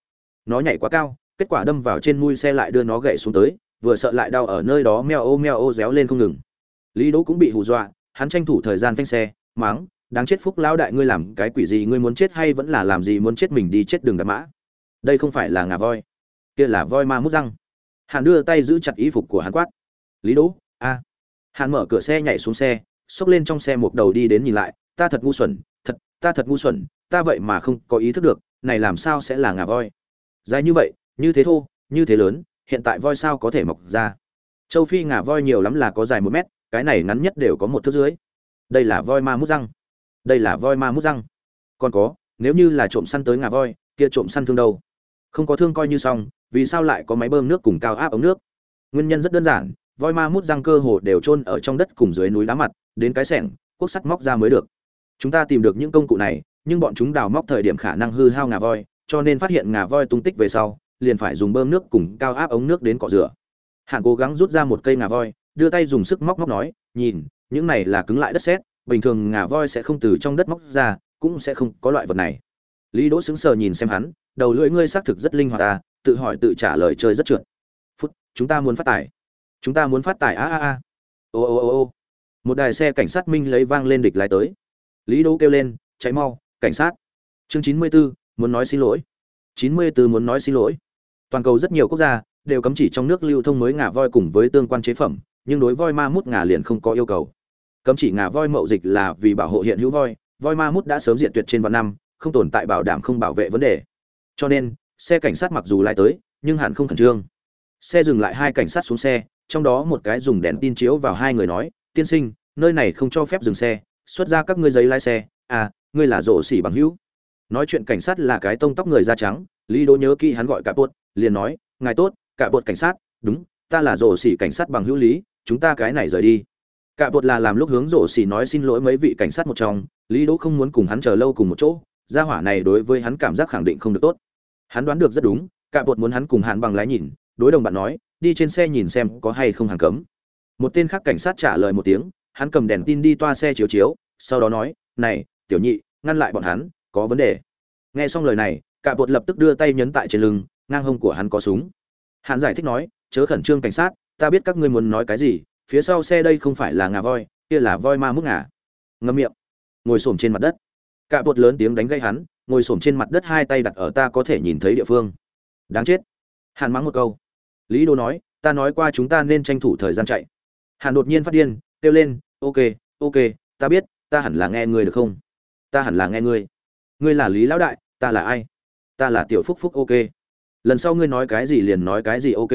Nó nhảy quá cao, kết quả đâm vào trên mui xe lại đưa nó gậy xuống tới, vừa sợ lại đau ở nơi đó meo ô meo ô réo lên không ngừng lý đỗ cũng bị hù dọa, hắn tranh thủ thời gian phanh xe, máng, đáng chết phúc lão đại, ngươi làm cái quỷ gì, ngươi muốn chết hay vẫn là làm gì muốn chết mình đi chết đường đạp mã? Đây không phải là ngà voi, kia là voi ma mút răng. Hàn đưa tay giữ chặt y phục của hắn quát. Lý đỗ, a. À. hàn mở cửa xe nhảy xuống xe, xốc lên trong xe một đầu đi đến nhìn lại, ta thật ngu xuẩn, thật, ta thật ngu xuẩn, ta vậy mà không có ý thức được, này làm sao sẽ là ngà voi? Dài như vậy, như thế thô, như thế lớn, hiện tại voi sao có thể mọc ra? Châu phi ngà voi nhiều lắm là có dài một mét cái này ngắn nhất đều có một thước dưới. Đây là voi ma mút răng. Đây là voi ma mút răng. Còn có, nếu như là trộm săn tới ngà voi, kia trộm săn thương đâu? Không có thương coi như xong, vì sao lại có máy bơm nước cùng cao áp ống nước? Nguyên nhân rất đơn giản, voi ma mút răng cơ hồ đều chôn ở trong đất cùng dưới núi đá mặt, đến cái sẻng cuốc sắt móc ra mới được. Chúng ta tìm được những công cụ này, nhưng bọn chúng đào móc thời điểm khả năng hư hao ngà voi, cho nên phát hiện ngà voi tung tích về sau, liền phải dùng bơm nước cùng cao áp ống nước đến cọ rửa. Hạng cố gắng rút ra một cây ngà voi đưa tay dùng sức móc móc nói nhìn những này là cứng lại đất sét bình thường ngà voi sẽ không từ trong đất móc ra cũng sẽ không có loại vật này. Lý đỗ sững sờ nhìn xem hắn đầu lưỡi ngươi xác thực rất linh hoạt ta tự hỏi tự trả lời chơi rất trượt. Phút chúng ta muốn phát tài. Chúng ta muốn phát tài a a a. Ô ô ô ô. Một đài xe cảnh sát minh lấy vang lên địch lái tới. Lý đỗ kêu lên cháy mau cảnh sát. Chương chín mươi 94, muốn nói xin lỗi. chín mươi 94 muốn nói xin lỗi. Toàn cầu rất nhiều quốc gia đều cấm chỉ trong nước lưu thông mới ngà voi cùng với tương quan chế phẩm nhưng đối voi ma mút ngà liền không có yêu cầu. Cấm chỉ ngà voi mậu dịch là vì bảo hộ hiện hữu voi voi ma mút đã sớm diệt tuyệt trên vạn năm, không tồn tại bảo đảm không bảo vệ vấn đề. Cho nên, xe cảnh sát mặc dù lại tới, nhưng hẳn không khẩn trương. Xe dừng lại hai cảnh sát xuống xe, trong đó một cái dùng đèn tin chiếu vào hai người nói, tiên sinh, nơi này không cho phép dừng xe, xuất ra các ngươi giấy lái xe. À ngươi là rổ xỉ bằng hữu. Nói chuyện cảnh sát là cái tông tóc người da trắng, lý đỗ nhớ kỹ hắn gọi cả bột liền nói, ngài tốt, cả bột cảnh sát, đúng, ta là rổ xỉ cảnh sát bằng hữu lý chúng ta cái này rời đi. Cả bột là làm lúc hướng rổ xỉ nói xin lỗi mấy vị cảnh sát một trong, lý đỗ không muốn cùng hắn chờ lâu cùng một chỗ, gia hỏa này đối với hắn cảm giác khẳng định không được tốt. Hắn đoán được rất đúng, cả bột muốn hắn cùng hạn bằng lái nhìn, đối đồng bạn nói, đi trên xe nhìn xem có hay không hàng cấm. Một tên khác cảnh sát trả lời một tiếng, hắn cầm đèn tin đi toa xe chiếu chiếu, sau đó nói, này, tiểu nhị, ngăn lại bọn hắn, có vấn đề. Nghe xong lời này, cả bột lập tức đưa tay nhấn tại trên lưng, ngang hông của hắn có súng. Hắn giải thích nói, chớ khẩn trương cảnh sát ta biết các ngươi muốn nói cái gì, phía sau xe đây không phải là ngà voi, kia là voi ma mức ngà. Ngâm miệng. Ngồi xổm trên mặt đất. Cạ bột lớn tiếng đánh gây hắn, ngồi xổm trên mặt đất hai tay đặt ở ta có thể nhìn thấy địa phương. Đáng chết. Hàn mắng một câu. Lý đô nói, ta nói qua chúng ta nên tranh thủ thời gian chạy. Hàn đột nhiên phát điên, kêu lên, ok ok, ta biết, ta hẳn là nghe ngươi được không? Ta hẳn là nghe ngươi. Ngươi là lý lão đại, ta là ai? Ta là tiểu phúc phúc, ok. Lần sau ngươi nói cái gì liền nói cái gì, ok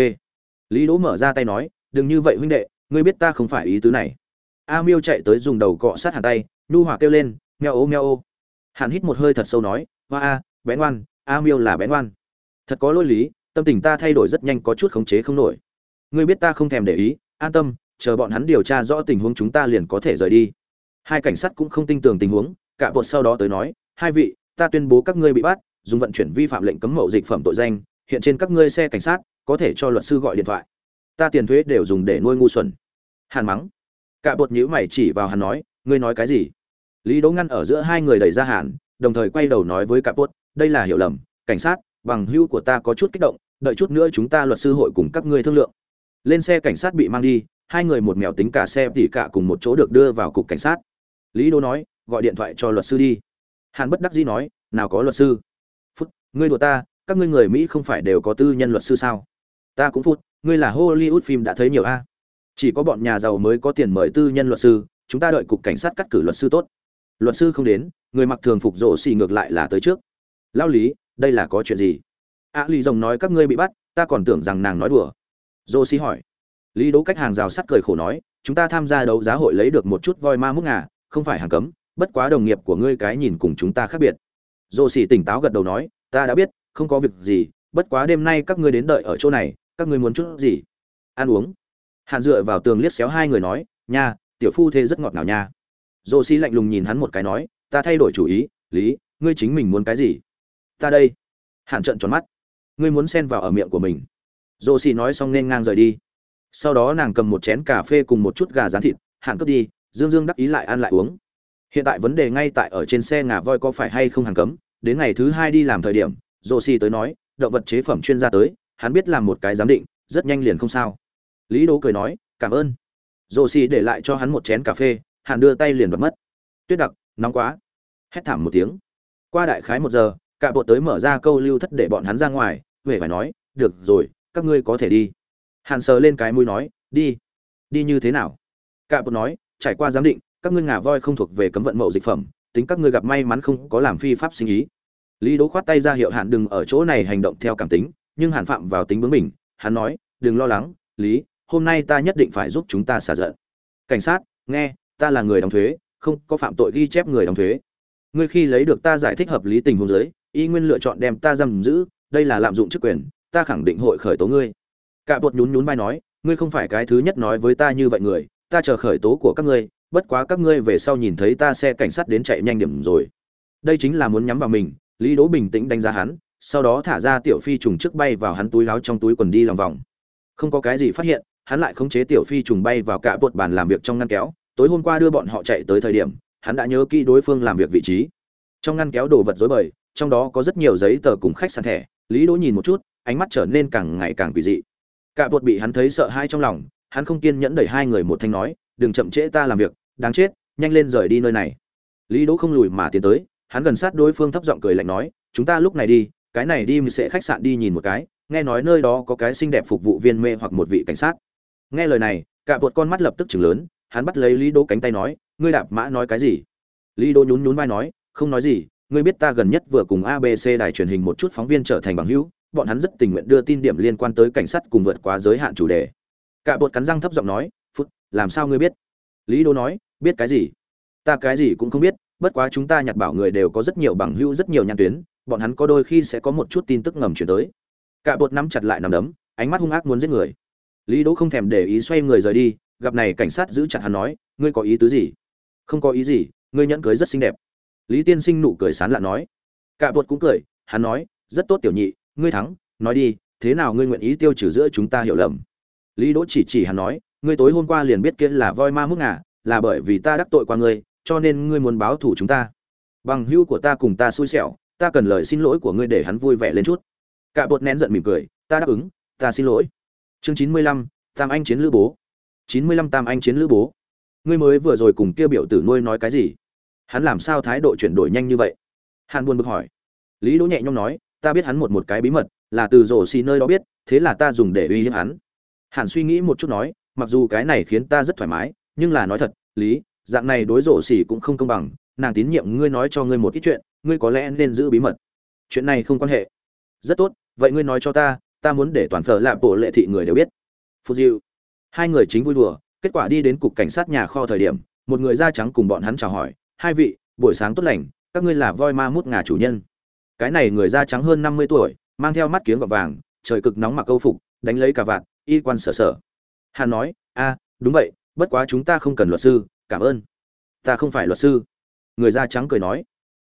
lý đỗ mở ra tay nói đừng như vậy huynh đệ ngươi biết ta không phải ý tứ này. A miêu chạy tới dùng đầu cọ sát hàn tay nhu hòa kêu lên meo ô meo ô. Hàn hít một hơi thật sâu nói hoa a bén ngoan, a miêu là bén ngoan. thật có lỗi lý tâm tình ta thay đổi rất nhanh có chút khống chế không nổi. Ngươi biết ta không thèm để ý an tâm chờ bọn hắn điều tra rõ tình huống chúng ta liền có thể rời đi. Hai cảnh sát cũng không tin tưởng tình huống cả bột sau đó tới nói hai vị ta tuyên bố các ngươi bị bắt dùng vận chuyển vi phạm lệnh cấm mậu dịch phẩm tội danh hiện trên các ngươi xe cảnh sát có thể cho luật sư gọi điện thoại. Ta tiền thuế đều dùng để nuôi ngu xuẩn. Hàn mắng. Cả bột nhữ mày chỉ vào Hàn nói, ngươi nói cái gì? Lý đỗ ngăn ở giữa hai người đẩy ra hàn, đồng thời quay đầu nói với cả bột, đây là hiểu lầm, cảnh sát, bằng hưu của ta có chút kích động, đợi chút nữa chúng ta luật sư hội cùng các ngươi thương lượng. Lên xe cảnh sát bị mang đi, hai người một mèo tính cả xe tỉ cả cùng một chỗ được đưa vào cục cảnh sát. Lý đô nói, gọi điện thoại cho luật sư đi. Hàn bất đắc dĩ nói, nào có luật sư. Phút, ngươi đùa ta, các ngươi người mỹ không phải đều có tư nhân luật sư sao? Ta cũng phút ngươi là hollywood phim đã thấy nhiều a. Chỉ có bọn nhà giàu mới có tiền mời tư nhân luật sư chúng ta đợi cục cảnh sát cắt cử luật sư tốt. Luật sư không đến người mặc thường phục rổ xì ngược lại là tới trước. Lao lý đây là có chuyện gì? A à, lì rồng nói các ngươi bị bắt ta còn tưởng rằng nàng nói đùa. Rổ xì hỏi. Lý đỗ cách hàng rào sắt cười khổ nói chúng ta tham gia đấu giá hội lấy được một chút voi ma mức ngà không phải hàng cấm bất quá đồng nghiệp của ngươi cái nhìn cùng chúng ta khác biệt. Rổ xì tỉnh táo gật đầu nói ta đã biết không có việc gì bất quá đêm nay các ngươi đến đợi ở chỗ này các ngươi muốn chút gì? Ăn uống. Hạn dựa vào tường liếc xéo hai người nói, nha, tiểu phu thế rất ngọt ngào nha. Dô si lạnh lùng nhìn hắn một cái nói, ta thay đổi chủ ý, lý, ngươi chính mình muốn cái gì? Ta đây. Hạn trợn tròn mắt. Ngươi muốn xen vào ở miệng của mình. Dô si nói xong nên ngang rời đi. Sau đó nàng cầm một chén cà phê cùng một chút gà rán thịt hạn cướp đi, dương dương đắc ý lại ăn lại uống. Hiện tại vấn đề ngay tại ở trên xe ngà voi có phải hay không hàng cấm, đến ngày thứ hai đi làm thời điểm dô si tới nói, động vật chế phẩm chuyên gia tới hắn biết làm một cái giám định, rất nhanh liền không sao. Lý đỗ cười nói, cảm ơn. Rồ xì để lại cho hắn một chén cà phê hắn đưa tay liền bật mất. Tuyết đặc, nóng quá. Hét thảm một tiếng. Qua đại khái một giờ, cả bộ tới mở ra câu lưu thất để bọn hắn ra ngoài, huệ phải nói, được rồi, các ngươi có thể đi. Hàn sờ lên cái mũi nói, đi. Đi như thế nào? Cả bộ nói, trải qua giám định, các ngươi ngà voi không thuộc về cấm vận mậu dịch phẩm, tính các ngươi gặp may mắn không có làm phi pháp sinh ý. Lý đố khoát tay ra hiệu hạn đừng ở chỗ này hành động theo cảm tính nhưng hàn phạm vào tính bướng mình hắn nói đừng lo lắng lý hôm nay ta nhất định phải giúp chúng ta xả giận. Cảnh sát nghe ta là người đóng thuế không có phạm tội ghi chép người đóng thuế. Ngươi khi lấy được ta giải thích hợp lý tình huống giới y nguyên lựa chọn đem ta giam giữ đây là lạm dụng chức quyền ta khẳng định hội khởi tố ngươi. Cạ bột nhún nhún vai nói, ngươi không phải cái thứ nhất nói với ta như vậy người, ta chờ khởi tố của các ngươi, bất quá các ngươi về sau nhìn thấy ta xe cảnh sát đến chạy nhanh điểm rồi. Đây chính là muốn nhắm vào mình, Lý Đỗ bình tĩnh đánh giá hắn, sau đó thả ra tiểu phi trùng trước bay vào hắn túi láo trong túi quần đi lòng vòng. Không có cái gì phát hiện, hắn lại khống chế tiểu phi trùng bay vào cả bột bàn làm việc trong ngăn kéo, tối hôm qua đưa bọn họ chạy tới thời điểm, hắn đã nhớ kỹ đối phương làm việc vị trí. Trong ngăn kéo đồ vật rối bời, trong đó có rất nhiều giấy tờ cùng khách sạn thẻ, Lý Đỗ nhìn một chút, ánh mắt trở nên càng ngày càng quỷ dị. Cả bột bị hắn thấy sợ hãi trong lòng, hắn không kiên nhẫn đẩy hai người một thanh nói, "Đừng chậm trễ ta làm việc, đáng chết, nhanh lên rời đi nơi này." Lý Đỗ không lùi mà tiến tới, hắn gần sát đối phương thấp giọng cười lạnh nói, "Chúng ta lúc này đi, cái này đi sẽ khách sạn đi nhìn một cái, nghe nói nơi đó có cái xinh đẹp phục vụ viên mê hoặc một vị cảnh sát." Nghe lời này, cả bột con mắt lập tức chừng lớn, hắn bắt lấy Lý Đỗ cánh tay nói, "Ngươi đạp mã nói cái gì?" Lý Đỗ nhún nhún vai nói, "Không nói gì, ngươi biết ta gần nhất vừa cùng ABC đài truyền hình một chút phóng viên trở thành bằng hữu, bọn hắn rất tình nguyện đưa tin điểm liên quan tới cảnh sát cùng vượt quá giới hạn chủ đề cả bột cắn răng thấp giọng nói phút làm sao ngươi biết lý đô nói biết cái gì ta cái gì cũng không biết bất quá chúng ta nhặt bảo người đều có rất nhiều bằng hữu rất nhiều nhãn tuyến bọn hắn có đôi khi sẽ có một chút tin tức ngầm chuyển tới. Cả bột nắm chặt lại nằm đấm, ánh mắt hung ác muốn giết người. Lý đỗ không thèm để ý xoay người rời đi, gặp này cảnh sát giữ chặt hắn nói, ngươi có ý tứ gì? Không có ý gì, ngươi nhẫn cưới rất xinh đẹp. Lý tiên sinh nụ cười sán lạ nói. Cả bột cũng cười, hắn nói, rất tốt tiểu nhị, ngươi thắng, nói đi, thế nào ngươi nguyện ý tiêu trừ giữa chúng ta hiểu lầm? Lý đỗ chỉ chỉ hắn nói, ngươi tối hôm qua liền biết kia là voi ma mức ngà, là bởi vì ta đắc tội qua ngươi, cho nên ngươi muốn báo thù chúng ta. Bằng hữu của ta cùng ta xui xẻo ta cần lời xin lỗi của ngươi để hắn vui vẻ lên chút. Cả bột nén giận mỉm cười, ta đáp ứng, ta xin lỗi. Chương chín mươi lăm, tam anh chiến lữ bố. Chín mươi lăm tam anh chiến lữ bố. Ngươi mới vừa rồi cùng kia biểu tử nuôi nói cái gì? Hắn làm sao thái độ chuyển đổi nhanh như vậy? Hàn buồn bực hỏi. Lý đỗ nhẹ nhõm nói, ta biết hắn một một cái bí mật, là từ rổ xì nơi đó biết, thế là ta dùng để uy hiếp hắn. Hàn suy nghĩ một chút nói, mặc dù cái này khiến ta rất thoải mái, nhưng là nói thật, lý, dạng này đối rổ xì cũng không công bằng, nàng tín nhiệm ngươi nói cho ngươi một ít chuyện ngươi có lẽ nên giữ bí mật. Chuyện này không quan hệ. Rất tốt, vậy ngươi nói cho ta ta muốn để toàn phở lạ bộ lệ thị người đều biết. Phù diệu hai người chính vui đùa, kết quả đi đến cục cảnh sát nhà kho thời điểm, một người da trắng cùng bọn hắn chào hỏi, hai vị, buổi sáng tốt lành, các ngươi là voi ma mút ngà chủ nhân. Cái này người da trắng hơn năm mươi tuổi, mang theo mắt kiếng gọt vàng, trời cực nóng mặc câu phục, đánh lấy cả vạt, y quan sở sở. Hà nói, a, đúng vậy, bất quá chúng ta không cần luật sư, cảm ơn. Ta không phải luật sư. Người da trắng cười nói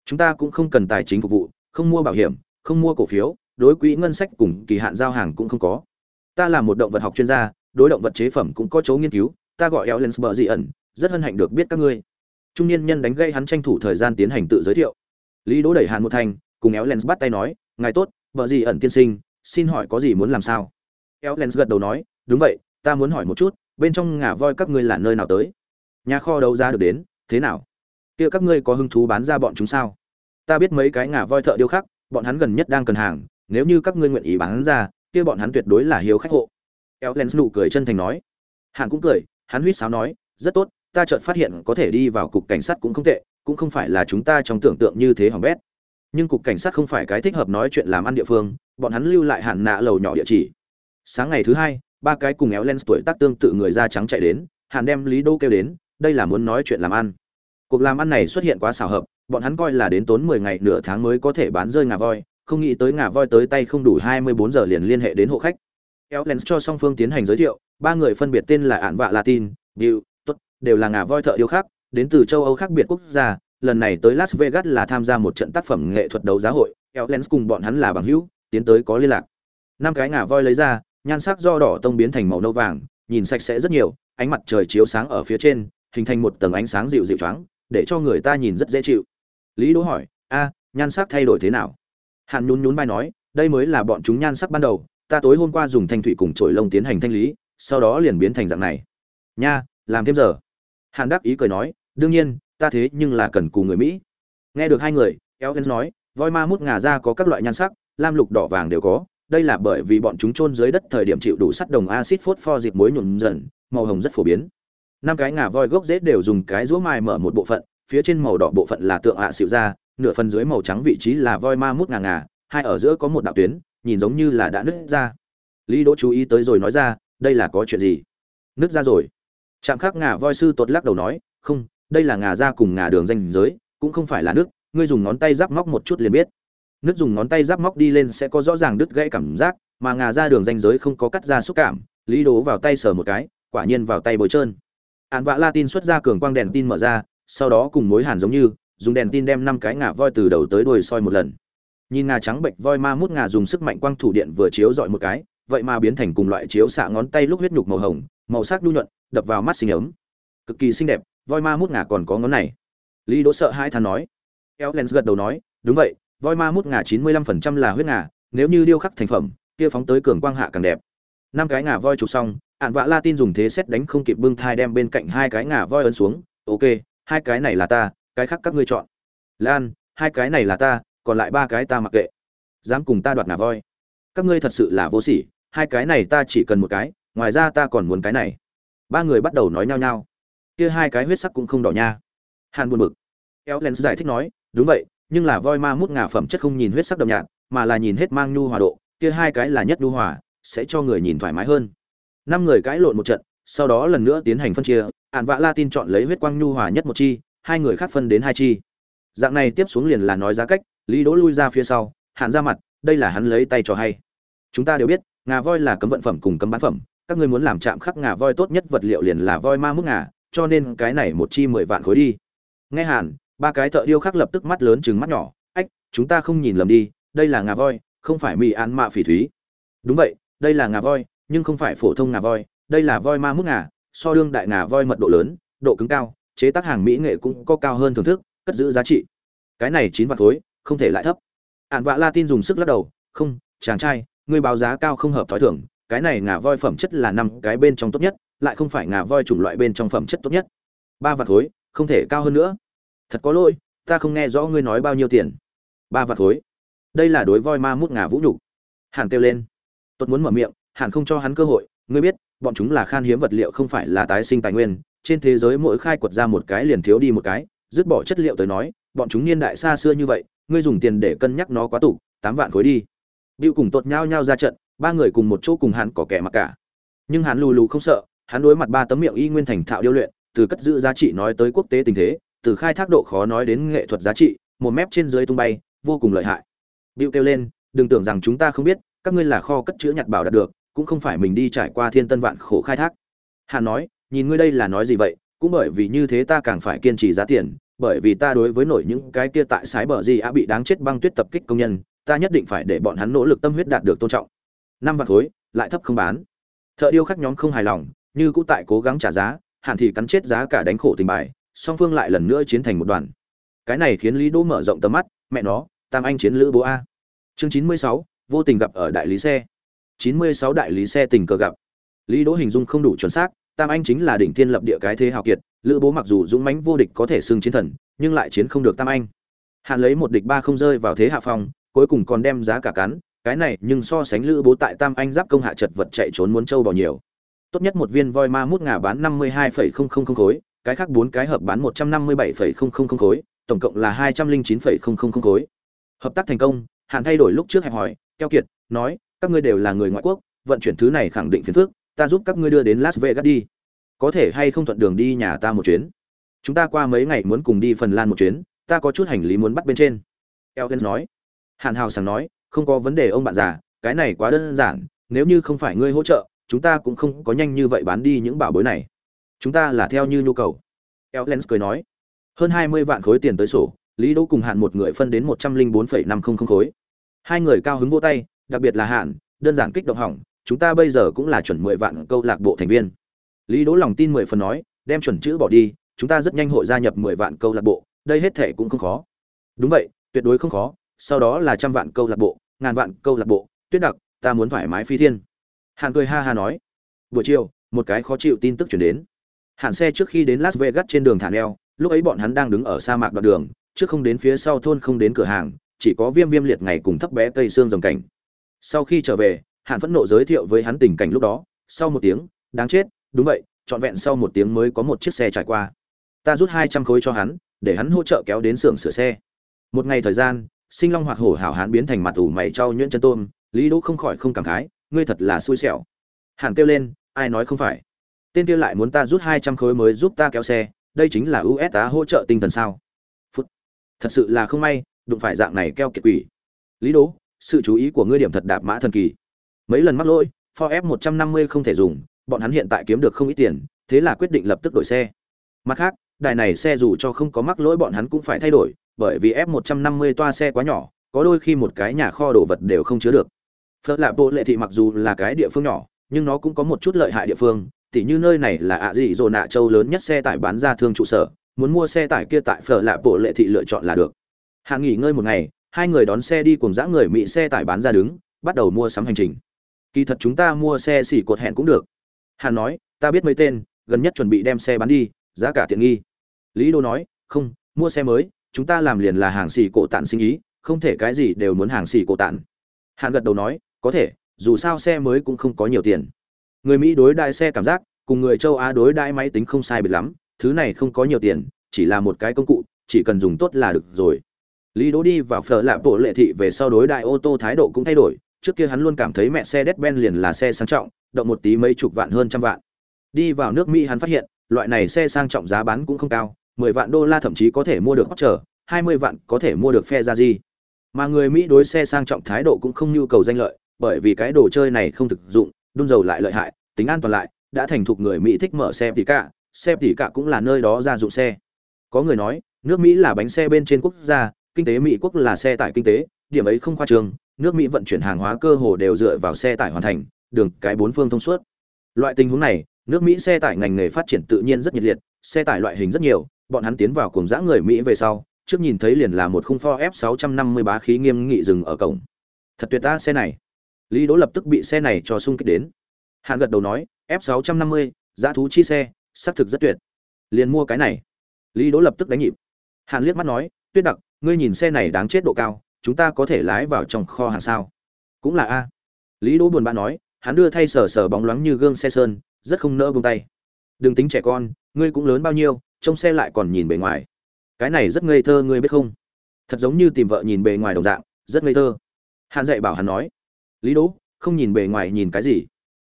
chúng ta cũng không cần tài chính phục vụ, không mua bảo hiểm, không mua cổ phiếu, đối quỹ ngân sách cùng kỳ hạn giao hàng cũng không có. Ta là một động vật học chuyên gia, đối động vật chế phẩm cũng có chỗ nghiên cứu, ta gọi eo lens bờ dị ẩn rất hân hạnh được biết các ngươi. Trung niên nhân đánh gây hắn tranh thủ thời gian tiến hành tự giới thiệu. Lý đỗ đẩy hàn một thành, cùng Eo lens bắt tay nói, ngài tốt bờ dị ẩn tiên sinh, xin hỏi có gì muốn làm sao? Eo lens gật đầu nói, đúng vậy, ta muốn hỏi một chút, bên trong ngà voi các ngươi là nơi nào tới? Nhà kho đấu giá được đến, thế nào? Kia các ngươi có hứng thú bán ra bọn chúng sao ta biết mấy cái ngà voi thợ điêu khắc bọn hắn gần nhất đang cần hàng nếu như các ngươi nguyện ý bán ra kia bọn hắn tuyệt đối là hiếu khách hộ Elens nụ cười chân thành nói. Hàn cũng cười, hắn huýt sáo nói, rất tốt, ta chợt phát hiện có thể đi vào cục cảnh sát cũng không tệ, cũng không phải là chúng ta trong tưởng tượng như thế hỏng bét. Nhưng cục cảnh sát không phải cái thích hợp nói chuyện làm ăn địa phương, bọn hắn lưu lại hạn nạ lầu nhỏ địa chỉ. Sáng ngày thứ hai, ba cái cùng Elens tuổi tác tương tự người da trắng chạy đến, Hàn đem Lý Đô kêu đến, đây là muốn nói chuyện làm ăn. Cuộc làm ăn này xuất hiện quá xảo hợp, bọn hắn coi là đến tốn 10 ngày nửa tháng mới có thể bán rơi ngà voi, không nghĩ tới ngà voi tới tay không đủ 24 giờ liền liên hệ đến hộ khách. Elens cho song phương tiến hành giới thiệu, ba người phân biệt tên là ạn Vạ Latin, Bill, tuất đều là ngà voi thợ điêu khác, đến từ châu Âu khác biệt quốc gia, lần này tới Las Vegas là tham gia một trận tác phẩm nghệ thuật đấu giá hội, Elens cùng bọn hắn là bằng hữu, tiến tới có liên lạc. Năm cái ngà voi lấy ra, nhan sắc do đỏ tông biến thành màu nâu vàng, nhìn sạch sẽ rất nhiều, ánh mặt trời chiếu sáng ở phía trên, hình thành một tầng ánh sáng dịu dịu choáng, để cho người ta nhìn rất dễ chịu. Lý Đỗ hỏi, "A, nhan sắc thay đổi thế nào?" Hàn nhún nhún vai nói, "Đây mới là bọn chúng nhan sắc ban đầu, ta tối hôm qua dùng thanh thủy cùng trổi lông tiến hành thanh lý sau đó liền biến thành dạng này nha làm thêm giờ hàn đắc ý cười nói đương nhiên ta thế nhưng là cần cù người mỹ nghe được hai người elgen nói voi ma mút ngà ra có các loại nhan sắc lam lục đỏ vàng đều có đây là bởi vì bọn chúng chôn dưới đất thời điểm chịu đủ sắt đồng acid phốt pho dịp muối nhuộm dần màu hồng rất phổ biến năm cái ngà voi gốc rễ đều dùng cái rũa mài mở một bộ phận, phía trên màu đỏ bộ phận là tượng ạ à xịu ra, nửa phần dưới màu trắng vị trí là voi ma mút ngà ngà, hai ở giữa có một đạo tuyến, nhìn giống như là đã nứt ra. Lý đỗ chú ý tới rồi nói ra, đây là có chuyện gì? Nứt ra rồi. Trạm khắc ngà voi sư tuột lắc đầu nói, không, đây là ngà ra cùng ngà đường danh giới, cũng không phải là nước ngươi dùng ngón tay giáp móc một chút liền biết. Nước dùng ngón tay giáp móc đi lên sẽ có rõ ràng đứt gãy cảm giác, mà ngà ra đường danh giới không có cắt ra xúc cảm, lý đố vào tay sờ một cái, quả nhiên vào tay bồi trơn. Hàn vạ la tin xuất ra cường quang đèn tin mở ra, sau đó cùng mối hàn giống như, dùng đèn tin đem năm cái ngà voi từ đầu tới đuôi soi một lần. Nhìn ngà trắng bệnh voi ma mút ngà dùng sức mạnh quang thủ điện vừa chiếu dọi một cái, vậy mà biến thành cùng loại chiếu xạ ngón tay lúc huyết nhục màu hồng, màu sắc nhu nhuận, đập vào mắt xinh ấm. Cực kỳ xinh đẹp, voi ma mút ngà còn có ngón này. Lý đỗ sợ hai thán nói. Elens gật đầu nói, đúng vậy, voi ma mút ngà chín mươi lăm phần trăm là huyết ngà, nếu như điêu khắc thành phẩm, kia phóng tới cường quang hạ càng đẹp. Năm cái ngà voi chụp xong ạn vạ la tin dùng thế xét đánh không kịp bưng thai đem bên cạnh hai cái ngà voi ấn xuống. Ok, hai cái này là ta, cái khác các ngươi chọn. Lan, hai cái này là ta, còn lại ba cái ta mặc kệ. Dám cùng ta đoạt ngà voi. Các ngươi thật sự là vô sỉ, hai cái này ta chỉ cần một cái, ngoài ra ta còn muốn cái này. Ba người bắt đầu nói nhao nhao. Kia hai cái huyết sắc cũng không đỏ nha. Hàn buồn bực. Éo len giải thích nói, đúng vậy, nhưng là voi ma mút ngà phẩm chất không nhìn huyết sắc đậm nhạt, mà là nhìn hết mang nhu hòa độ. Kia hai cái là nhất nhu hòa, sẽ cho người nhìn thoải mái hơn năm người cãi lộn một trận, sau đó lần nữa tiến hành phân chia ạn vạ la tin chọn lấy huyết quang nhu hòa nhất một chi, hai người khác phân đến hai chi. Dạng này tiếp xuống liền là nói giá cách, lý đỗ lui ra phía sau, hạn ra mặt, đây là hắn lấy tay cho hay. Chúng ta đều biết, ngà voi là cấm vận phẩm cùng cấm bán phẩm, các ngươi muốn làm chạm khắc ngà voi tốt nhất vật liệu liền là voi ma mức ngà, cho nên cái này một chi mười vạn khối đi. Nghe hàn, ba cái thợ điêu khắc lập tức mắt lớn chừng mắt nhỏ, ách, chúng ta không nhìn lầm đi, đây là ngà voi, không phải mì ăn mạ phỉ thúy. Đúng vậy, đây là ngà voi nhưng không phải phổ thông ngà voi, đây là voi ma mút ngà, so đương đại ngà voi mật độ lớn, độ cứng cao, chế tác hàng mỹ nghệ cũng có cao hơn thưởng thức, cất giữ giá trị. Cái này chín vạn khối, không thể lại thấp. Ản vạ la tin dùng sức lắc đầu, không, chàng trai, ngươi báo giá cao không hợp thói thường, cái này ngà voi phẩm chất là năm cái bên trong tốt nhất, lại không phải ngà voi chủng loại bên trong phẩm chất tốt nhất. Ba vạn khối, không thể cao hơn nữa. Thật có lỗi, ta không nghe rõ ngươi nói bao nhiêu tiền. Ba vạn khối. Đây là đối voi ma mút ngà vũ nhục. Hàn kêu lên. Tốt muốn mở miệng hàn không cho hắn cơ hội ngươi biết bọn chúng là khan hiếm vật liệu không phải là tái sinh tài nguyên trên thế giới mỗi khai quật ra một cái liền thiếu đi một cái dứt bỏ chất liệu tới nói bọn chúng niên đại xa xưa như vậy ngươi dùng tiền để cân nhắc nó quá tủ tám vạn khối đi Bill cùng tột nhau nhau ra trận, ba người cùng một chỗ cùng hắn có kẻ mặc cả. Nhưng hắn lù lù không sợ, hắn đối mặt ba tấm miệng y nguyên thành thạo điêu luyện, từ cất giữ giá trị nói tới quốc tế tình thế, từ khai thác độ khó nói đến nghệ thuật giá trị, một mép trên dưới tung bay, vô cùng lợi hại. Bill kêu lên, đừng tưởng rằng chúng ta không biết, các ngươi là kho cất chữ nhặt bảo đạt được, cũng không phải mình đi trải qua thiên tân vạn khổ khai thác. hàn nói, nhìn ngươi đây là nói gì vậy, cũng bởi vì như thế ta càng phải kiên trì giá tiền, bởi vì ta đối với nổi những cái kia tại sái bờ gì á bị đáng chết băng tuyết tập kích công nhân, ta nhất định phải để bọn hắn nỗ lực tâm huyết đạt được tôn trọng. Năm vạn khối lại thấp không bán. Thợ điêu khắc nhóm không hài lòng như cũ tại cố gắng trả giá hàn thì cắn chết giá cả đánh khổ tình bài song phương lại lần nữa chiến thành một đoàn. Cái này khiến lý đỗ mở rộng tầm mắt mẹ nó tam anh chiến lữ bố a. Chương chín mươi sáu vô tình gặp ở đại lý xe chín mươi sáu đại lý xe tình cờ gặp. Lý đỗ hình dung không đủ chuẩn xác, tam anh chính là đỉnh thiên lập địa cái thế hào kiệt, lữ bố mặc dù dũng mãnh vô địch có thể xưng chiến thần, nhưng lại chiến không được tam anh. Hàn lấy một địch ba không rơi vào thế hạ phong, cuối cùng còn đem giá cả cắn, cái này nhưng so sánh lữ bố tại tam anh giáp công hạ chật vật chạy trốn muốn trâu bò nhiều. Tốt nhất một viên voi ma mút ngà bán năm mươi hai phẩy không không không khối, cái khác bốn cái hợp bán một trăm năm mươi bảy phẩy không không không khối, tổng cộng là hai trăm linh chín phẩy không không không khối. Hợp tác thành công Hàn thay đổi lúc trước hẹp hỏi, keo kiệt, nói các ngươi đều là người ngoại quốc, vận chuyển thứ này khẳng định phiền phức, ta giúp các ngươi đưa đến las vegas đi. Có thể hay không thuận đường đi nhà ta một chuyến? Chúng ta qua mấy ngày muốn cùng đi phần lan một chuyến, ta có chút hành lý muốn bắt bên trên. Elkins nói. Hàn hào sảng nói, không có vấn đề ông bạn già, cái này quá đơn giản, nếu như không phải ngươi hỗ trợ, chúng ta cũng không có nhanh như vậy bán đi những bảo bối này. Chúng ta là theo như nhu cầu. Elkins cười nói. Hơn hai mươi vạn khối tiền tới sổ, lý đỗ cùng hạn một người phân đến một trăm linh bốn phẩy năm không không khối. Hai người cao hứng vô tay đặc biệt là hạn, đơn giản kích động hỏng, chúng ta bây giờ cũng là chuẩn mười vạn câu lạc bộ thành viên. Lý đỗ lòng tin mười phần nói, đem chuẩn chữ bỏ đi, chúng ta rất nhanh hội gia nhập mười vạn câu lạc bộ, đây hết thể cũng không khó. Đúng vậy, tuyệt đối không khó, sau đó là trăm vạn câu lạc bộ, ngàn vạn câu lạc bộ, tuyết đặc, ta muốn thoải mái phi thiên. Hạn cười ha ha nói, buổi chiều, một cái khó chịu tin tức chuyển đến. Hạn xe trước khi đến las vegas trên đường thả neo, lúc ấy bọn hắn đang đứng ở sa mạc đoạn đường, trước không đến phía sau thôn không đến cửa hàng, chỉ có viêm viêm liệt ngày cùng thấp bé cây xương rồng cảnh sau khi trở về, hàn phẫn nộ giới thiệu với hắn tình cảnh lúc đó, sau một tiếng, đáng chết, đúng vậy, trọn vẹn sau một tiếng mới có một chiếc xe trải qua. Ta rút hai trăm khối cho hắn, để hắn hỗ trợ kéo đến xưởng sửa xe. Một ngày thời gian, sinh long hoạt hổ hảo hán biến thành mặt ủ mày trao nhuyễn chân tôm, lý đỗ không khỏi không cảm khái, ngươi thật là xui xẻo. Hàn kêu lên, ai nói không phải? Tên kia lại muốn ta rút hai trăm khối mới giúp ta kéo xe, đây chính là usa hỗ trợ tinh thần sao? Phút. Thật sự là không may, đụng phải dạng này keo kiệt quỷ. Lý đỗ sự chú ý của ngươi điểm thật đạp mã thần kỳ mấy lần mắc lỗi for f một trăm năm mươi không thể dùng bọn hắn hiện tại kiếm được không ít tiền thế là quyết định lập tức đổi xe mặt khác đài này xe dù cho không có mắc lỗi bọn hắn cũng phải thay đổi bởi vì F150 toa xe quá nhỏ, có đôi khi một cái nhà kho đồ vật đều không chứa được. Phật Lạp Bộ Lệ thị mặc dù là cái địa phương nhỏ, nhưng nó cũng có một chút lợi hại địa phương, tỉ như nơi này là ạ dị rồi nạ châu lớn nhất xe tải bán ra thương trụ sở, muốn mua xe tải kia tại Phở Lạp Bộ Lệ thị lựa chọn là được. Hàng nghỉ ngơi một ngày, hai người đón xe đi cùng dã người Mỹ xe tải bán ra đứng, bắt đầu mua sắm hành trình. Kỳ thật chúng ta mua xe xỉ cột hẹn cũng được. Hàn nói, ta biết mấy tên, gần nhất chuẩn bị đem xe bán đi, giá cả tiện nghi. Lý Đô nói, không, mua xe mới, chúng ta làm liền là hàng xỉ cổ tản sinh ý không thể cái gì đều muốn hàng xỉ cổ tản hàn gật đầu nói có thể dù sao xe mới cũng không có nhiều tiền người mỹ đối đại xe cảm giác cùng người châu á đối đại máy tính không sai biệt lắm thứ này không có nhiều tiền chỉ là một cái công cụ chỉ cần dùng tốt là được rồi lý đỗ đi vào phở lạ bộ lệ thị về sau đối đại ô tô thái độ cũng thay đổi. Trước kia hắn luôn cảm thấy mẹ xe Mercedes-Benz liền là xe sang trọng động một tí mấy chục vạn hơn trăm vạn. Đi vào nước mỹ hắn phát hiện loại này xe sang trọng giá bán cũng không cao 10 vạn đô la thậm chí có thể mua được Porsche, 20 vạn có thể mua được Ferrari. Mà người Mỹ đối xe sang trọng thái độ cũng không nhu cầu danh lợi, bởi vì cái đồ chơi này không thực dụng đun dầu lại lợi hại tính an toàn lại đã thành thục người mỹ thích mở xe tỉ cả xe tỉ cả cũng là nơi đó ra dụng xe. Có người nói nước mỹ là bánh xe bên trên quốc gia kinh tế mỹ quốc là xe tải kinh tế điểm ấy không khoa trương nước mỹ vận chuyển hàng hóa cơ hồ đều dựa vào xe tải hoàn thành đường cái bốn phương thông suốt loại tình huống này nước mỹ xe tải ngành nghề phát triển tự nhiên rất nhiệt liệt xe tải loại hình rất nhiều bọn hắn tiến vào cùng dã người mỹ về sau trước nhìn thấy liền là một khung Ford F650 bá khí nghiêm nghị dừng ở cổng. Thật tuyệt ta xe này. Lý Đỗ lập tức bị xe này cho xung kích đến. Hàn gật đầu nói, F650, giá thú chi xe, xác thực rất tuyệt. Liền mua cái này. Lý Đỗ lập tức đánh nhịp. Hàn liếc mắt nói, Tuyết Đặc, ngươi nhìn xe này đáng chết độ cao, chúng ta có thể lái vào trong kho hàng sao? Cũng là a. Lý Đỗ buồn bã nói, hắn đưa thay sờ sờ bóng loáng như gương xe sơn, rất không nỡ buông tay. Đừng tính trẻ con, ngươi cũng lớn bao nhiêu, trong xe lại còn nhìn bề ngoài cái này rất ngây thơ ngươi biết không thật giống như tìm vợ nhìn bề ngoài đồng dạng rất ngây thơ hàn dạy bảo hắn nói lý đỗ không nhìn bề ngoài nhìn cái gì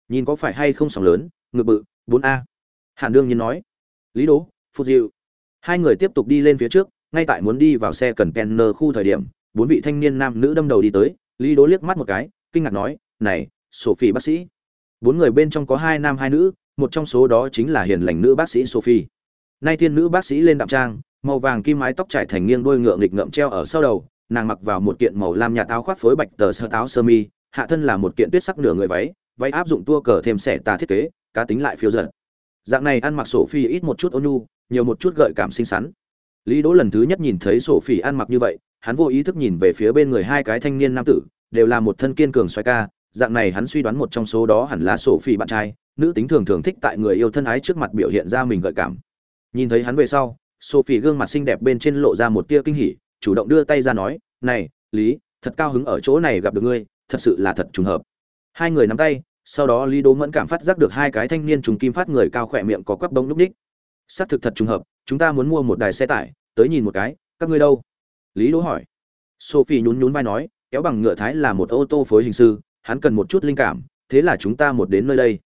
nhìn có phải hay không sóng lớn ngực bự bốn a hàn đương nhiên nói lý đỗ phụ dịu hai người tiếp tục đi lên phía trước ngay tại muốn đi vào xe cần penner khu thời điểm, bốn vị thanh niên nam nữ đâm đầu đi tới, lý đố liếc mắt một cái, kinh ngạc nói, này, sophie bác sĩ. Bốn người bên trong có hai nam hai nữ, một trong số đó chính là hiền lành nữ bác sĩ sophie. Nay thiên nữ bác sĩ lên đạm trang, màu vàng kim mái tóc trải thành nghiêng đuôi ngựa nghịch ngợm treo ở sau đầu, nàng mặc vào một kiện màu lam nhạt áo khoác phối bạch tờ sơ táo sơ mi, hạ thân là một kiện tuyết sắc nửa người váy váy áp dụng tua cờ thêm sẻ tà thiết kế, cá tính lại phiêu dật. Dạng này ăn mặc sổ phi ít một chút ônu nhiều một chút gợi cảm xinh xắn lý đỗ lần thứ nhất nhìn thấy sổ ăn mặc như vậy, hắn vô ý thức nhìn về phía bên người hai cái thanh niên nam tử, đều là một thân kiên cường xoay ca, dạng này hắn suy đoán một trong số đó hẳn là sổ bạn trai, nữ tính thường thường thích tại người yêu thân ái trước mặt biểu hiện ra mình gợi cảm nhìn thấy hắn về sau sophie gương mặt xinh đẹp bên trên lộ ra một tia kinh hỉ, chủ động đưa tay ra nói, này, lý, thật cao hứng ở chỗ này gặp được ngươi, thật sự là thật trùng hợp hai người nắm tay, sau đó lý Đỗ mẫn cảm phát giác được hai cái thanh niên trùng kim phát người cao khỏe miệng có quắp bông núp đích xác thực thật trùng hợp chúng ta muốn mua một đài xe tải tới nhìn một cái các ngươi đâu? Lý Đỗ hỏi. Sophie nhún nhún vai nói kéo bằng ngựa thái là một ô tô phối hình sư hắn cần một chút linh cảm thế là chúng ta một đến nơi đây.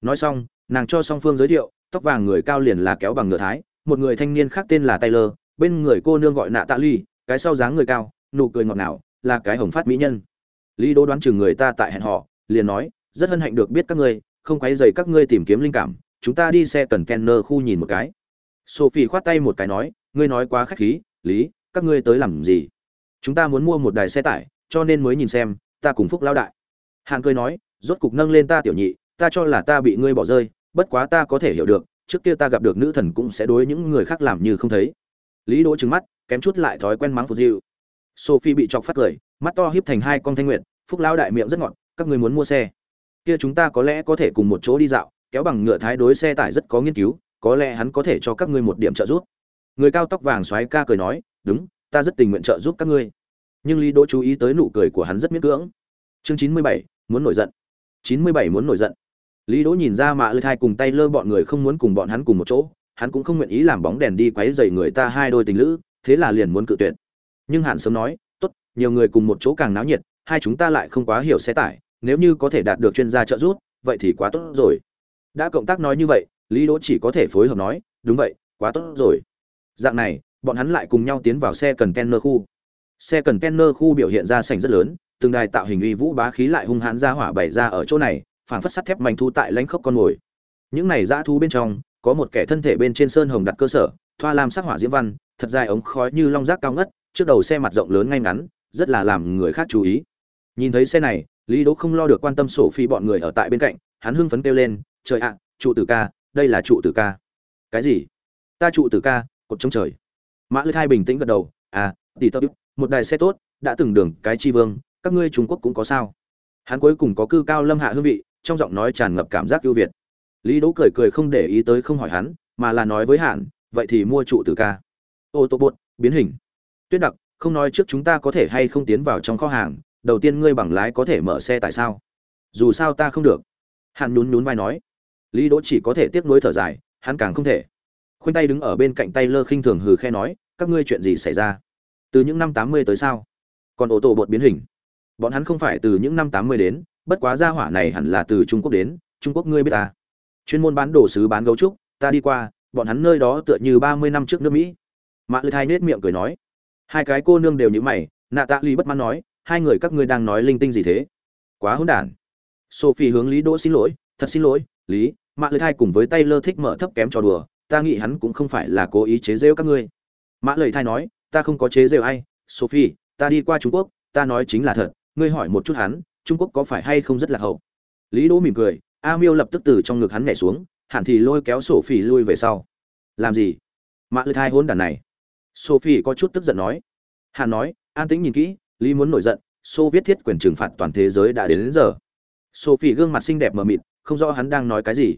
Nói xong nàng cho song phương giới thiệu tóc vàng người cao liền là kéo bằng ngựa thái một người thanh niên khác tên là Taylor, bên người cô nương gọi nạ Tạ Ly, cái sau dáng người cao, nụ cười ngọt ngào, là cái hồng phát mỹ nhân. Lý Đỗ đoán chừng người ta tại hẹn họ, liền nói, rất hân hạnh được biết các ngươi, không quấy rầy các ngươi tìm kiếm linh cảm, chúng ta đi xe cần Kenner khu nhìn một cái. Sophie khoát tay một cái nói, ngươi nói quá khách khí, Lý, các ngươi tới làm gì? Chúng ta muốn mua một đài xe tải, cho nên mới nhìn xem, ta cùng Phúc lão đại. Hàn cười nói, rốt cục nâng lên ta tiểu nhị, ta cho là ta bị ngươi bỏ rơi, bất quá ta có thể hiểu được, trước kia ta gặp được nữ thần cũng sẽ đối những người khác làm như không thấy lý đỗ trừng mắt kém chút lại thói quen mắng phù dịu sophie bị chọc phát cười mắt to hiếp thành hai con thanh nguyện phúc lão đại miệng rất ngọt các người muốn mua xe kia chúng ta có lẽ có thể cùng một chỗ đi dạo kéo bằng ngựa thái đối xe tải rất có nghiên cứu, có lẽ hắn có thể cho các ngươi một điểm trợ giúp. Người cao tóc vàng xoáy ca cười nói, đúng, ta rất tình nguyện trợ giúp các ngươi. Nhưng lý đỗ chú ý tới nụ cười của hắn rất miễn cưỡng. Chương chín mươi bảy, muốn nổi giận. chín mươi bảy, muốn nổi giận. Lý đỗ nhìn ra mạ lư thai cùng tay lơ bọn người không muốn cùng bọn hắn cùng một chỗ, hắn cũng không nguyện ý làm bóng đèn đi quấy rầy người ta hai đôi tình lữ, thế là liền muốn cự tuyệt. Nhưng hạn sớm nói, tốt, nhiều người cùng một chỗ càng náo nhiệt, hai chúng ta lại không quá hiểu xe tải, nếu như có thể đạt được chuyên gia trợ giúp, vậy thì quá tốt rồi đã cộng tác nói như vậy lý đỗ chỉ có thể phối hợp nói đúng vậy quá tốt rồi dạng này bọn hắn lại cùng nhau tiến vào xe cần kenner khu xe cần kenner khu biểu hiện ra sảnh rất lớn từng đài tạo hình uy vũ bá khí lại hung hãn ra hỏa bày ra ở chỗ này phảng phất sắt thép mảnh thu tại lãnh khốc con mồi. Những này dã thú bên trong, có một kẻ thân thể bên trên sơn hồng đặt cơ sở, thoa làm sắc hỏa diễm văn, thật dài ống khói như long giác cao ngất, trước đầu xe mặt rộng lớn ngay ngắn, rất là làm người khác chú ý. Nhìn thấy xe này, Lý Đỗ không lo được quan tâm sổ phi bọn người ở tại bên cạnh, hắn hưng phấn kêu lên, "Trời ạ, trụ tử ca, đây là trụ tử ca." "Cái gì?" "Ta trụ tử ca, cột trống trời." Mã Lư Thai bình tĩnh gật đầu, "À, tỷ tơ một đài xe tốt, đã từng đường cái chi vương, các ngươi Trung Quốc cũng có sao?" Hắn cuối cùng có cư cao lâm hạ hương vị, trong giọng nói tràn ngập cảm giác ưu việt lý đỗ cười cười không để ý tới không hỏi hắn mà là nói với hạn vậy thì mua trụ tử ca ô tô bột biến hình tuyết đặc không nói trước chúng ta có thể hay không tiến vào trong kho hàng đầu tiên ngươi bằng lái có thể mở xe tại sao dù sao ta không được hạn nhún nhún vai nói lý đỗ chỉ có thể tiếp nối thở dài hắn càng không thể khoanh tay đứng ở bên cạnh tay lơ khinh thường hừ khe nói các ngươi chuyện gì xảy ra từ những năm tám mươi tới sao còn ô tô bột biến hình bọn hắn không phải từ những năm tám mươi đến bất quá gia hỏa này hẳn là từ Trung Quốc đến, Trung Quốc ngươi biết ta. Chuyên môn bán đồ sứ bán gấu trúc, ta đi qua, bọn hắn nơi đó tựa như ba mươi năm trước nước Mỹ. Mã Lư Thai nết miệng cười nói, hai cái cô nương đều như mày, nạ tạ ly bất mãn nói, hai người các ngươi đang nói linh tinh gì thế? quá hỗn đản sophie hướng lý đỗ xin lỗi thật xin lỗi lý mạ lời thai cùng với tay lơ thích mở thấp kém trò đùa ta nghĩ hắn cũng không phải là cố ý chế rêu các ngươi. Mã lời thai nói ta không có chế rêu ai sophie ta đi qua trung quốc ta nói chính là thật ngươi hỏi một chút hắn trung quốc có phải hay không rất là hậu? Lý đỗ mỉm cười a miêu lập tức từ trong ngực hắn nhảy xuống hẳn thì lôi kéo sophie lui về sau. Làm gì? Mã lời thai hôn đàn này. Sophie có chút tức giận nói. Hàn nói an tĩnh nhìn kỹ lý muốn nổi giận xô viết thiết quyền trừng phạt toàn thế giới đã đến, đến giờ. Sophie gương mặt xinh đẹp mờ mịt không rõ hắn đang nói cái gì.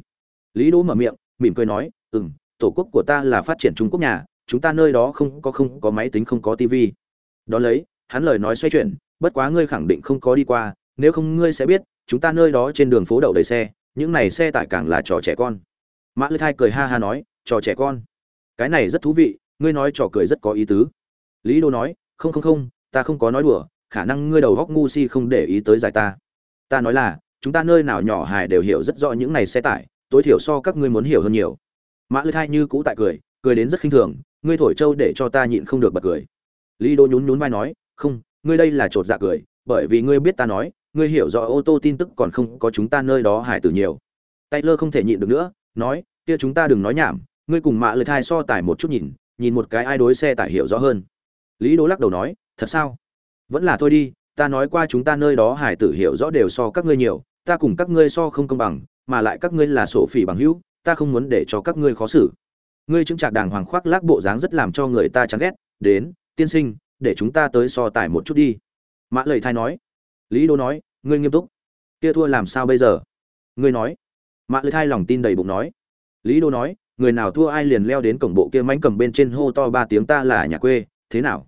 Lý đỗ mở miệng, mỉm cười nói, ừm, tổ quốc của ta là phát triển trung quốc nhà, chúng ta nơi đó không có không có máy tính, không có tivi đó lấy, hắn lời nói xoay chuyển, bất quá ngươi khẳng định không có đi qua, nếu không ngươi sẽ biết, chúng ta nơi đó trên đường phố đậu đầy xe, những này xe tải càng là trò trẻ con. Mã lư thai cười ha ha nói, trò trẻ con? Cái này rất thú vị, ngươi nói trò cười rất có ý tứ. Lý đô nói, không không không, ta không có nói đùa, khả năng ngươi đầu góc ngu si không để ý tới giải ta. Ta nói là chúng ta nơi nào nhỏ hài đều hiểu rất rõ những này xe tải, tối thiểu so các ngươi muốn hiểu hơn nhiều. Mã lư thai như cũ tại cười cười đến rất khinh thường, ngươi thổi trâu để cho ta nhịn không được bật cười. Lý đô nhún nhún vai nói, không, ngươi đây là trột dạ cười, bởi vì ngươi biết ta nói, ngươi hiểu rõ ô tô tin tức còn không có chúng ta nơi đó hải tử nhiều. Tay lơ không thể nhịn được nữa, nói, kia chúng ta đừng nói nhảm, ngươi cùng mạ lời thai so tải một chút nhìn nhìn một cái ai đối xe tải hiểu rõ hơn. Lý đô lắc đầu nói, thật sao? Vẫn là thôi đi, ta nói qua chúng ta nơi đó hải tử hiểu rõ đều so các ngươi nhiều ta cùng các ngươi so không công bằng, mà lại các ngươi là sổ phỉ bằng hữu, ta không muốn để cho các ngươi khó xử. Ngươi chứng trạc đàng hoàng khoác lác bộ dáng rất làm cho người ta chán ghét, đến, tiên sinh, để chúng ta tới so tài một chút đi. Mã lời thai nói. Lý đô nói, ngươi nghiêm túc. Kia thua làm sao bây giờ? Ngươi nói. Mã lời thai lòng tin đầy bụng nói. Lý đô nói, người nào thua ai liền leo đến cổng bộ kia mánh cầm bên trên hô to ba tiếng ta là nhà quê, thế nào?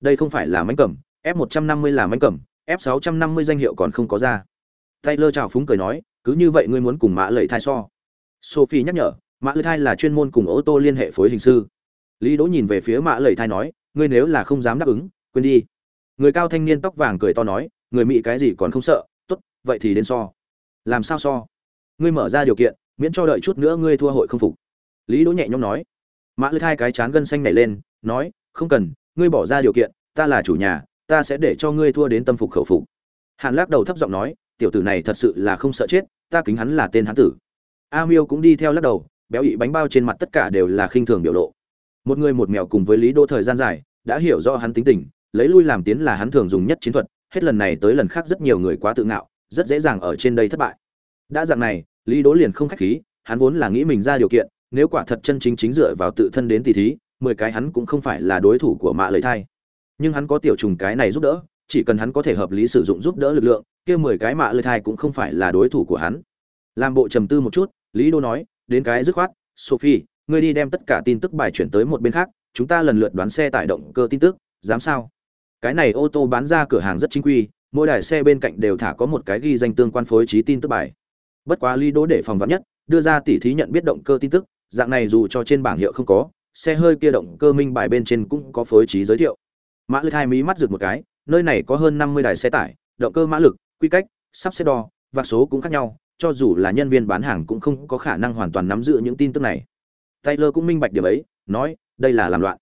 Đây không phải là mánh cầm, f một trăm năm mươi là mánh cầm, f sáu trăm năm mươi danh hiệu còn không có ra taylor chào phúng cười nói, cứ như vậy ngươi muốn cùng mã lầy thai so? Sophie nhắc nhở, mã lầy thai là chuyên môn cùng ô tô liên hệ phối hình sư. Lý đỗ nhìn về phía mã lầy thai nói, ngươi nếu là không dám đáp ứng, quên đi. Người cao thanh niên tóc vàng cười to nói, người mỹ cái gì còn không sợ, tốt, vậy thì đến so. Làm sao so? Ngươi mở ra điều kiện, miễn cho đợi chút nữa ngươi thua hội không phục. Lý đỗ nhẹ nhõm nói. Mã lư thai cái chán gân xanh nảy lên, nói, không cần, ngươi bỏ ra điều kiện, ta là chủ nhà, ta sẽ để cho ngươi thua đến tâm phục khẩu phục. Hàn lắc đầu thấp giọng nói tiểu tử này thật sự là không sợ chết, ta kính hắn là tên hắn tử. A miêu cũng đi theo lắc đầu, béo ị bánh bao trên mặt tất cả đều là khinh thường biểu lộ. Một người một mèo cùng với lý đỗ thời gian dài, đã hiểu rõ hắn tính tình, lấy lui làm tiến là hắn thường dùng nhất chiến thuật, hết lần này tới lần khác rất nhiều người quá tự ngạo, rất dễ dàng ở trên đây thất bại. Đã dạng này, lý đỗ liền không khách khí, hắn vốn là nghĩ mình ra điều kiện, nếu quả thật chân chính chính dựa vào tự thân đến tỷ thí, mười cái hắn cũng không phải là đối thủ của mạ lời thai. Nhưng hắn có tiểu trùng cái này giúp đỡ chỉ cần hắn có thể hợp lý sử dụng giúp đỡ lực lượng, kia mười cái mạ lời thai cũng không phải là đối thủ của hắn. Làm bộ trầm tư một chút, lý đô nói, đến cái dứt khoát, sophie, ngươi đi đem tất cả tin tức bài chuyển tới một bên khác, chúng ta lần lượt đoán xe tải động cơ tin tức, dám sao? Cái này ô tô bán ra cửa hàng rất chính quy, mỗi đài xe bên cạnh đều thả có một cái ghi danh tương quan phối trí tin tức bài. Bất quá lý đô để phòng vắn nhất, đưa ra tỉ thí nhận biết động cơ tin tức, dạng này dù cho trên bảng hiệu không có, xe hơi kia động cơ minh bài bên trên cũng có phối trí giới thiệu. Mã lực hai mí mắt rực một cái nơi này có hơn năm mươi đài xe tải, động cơ mã lực, quy cách, sắp xếp đo, và số cũng khác nhau, cho dù là nhân viên bán hàng cũng không có khả năng hoàn toàn nắm giữ những tin tức này. Taylor cũng minh bạch điểm ấy, nói, đây là làm loạn.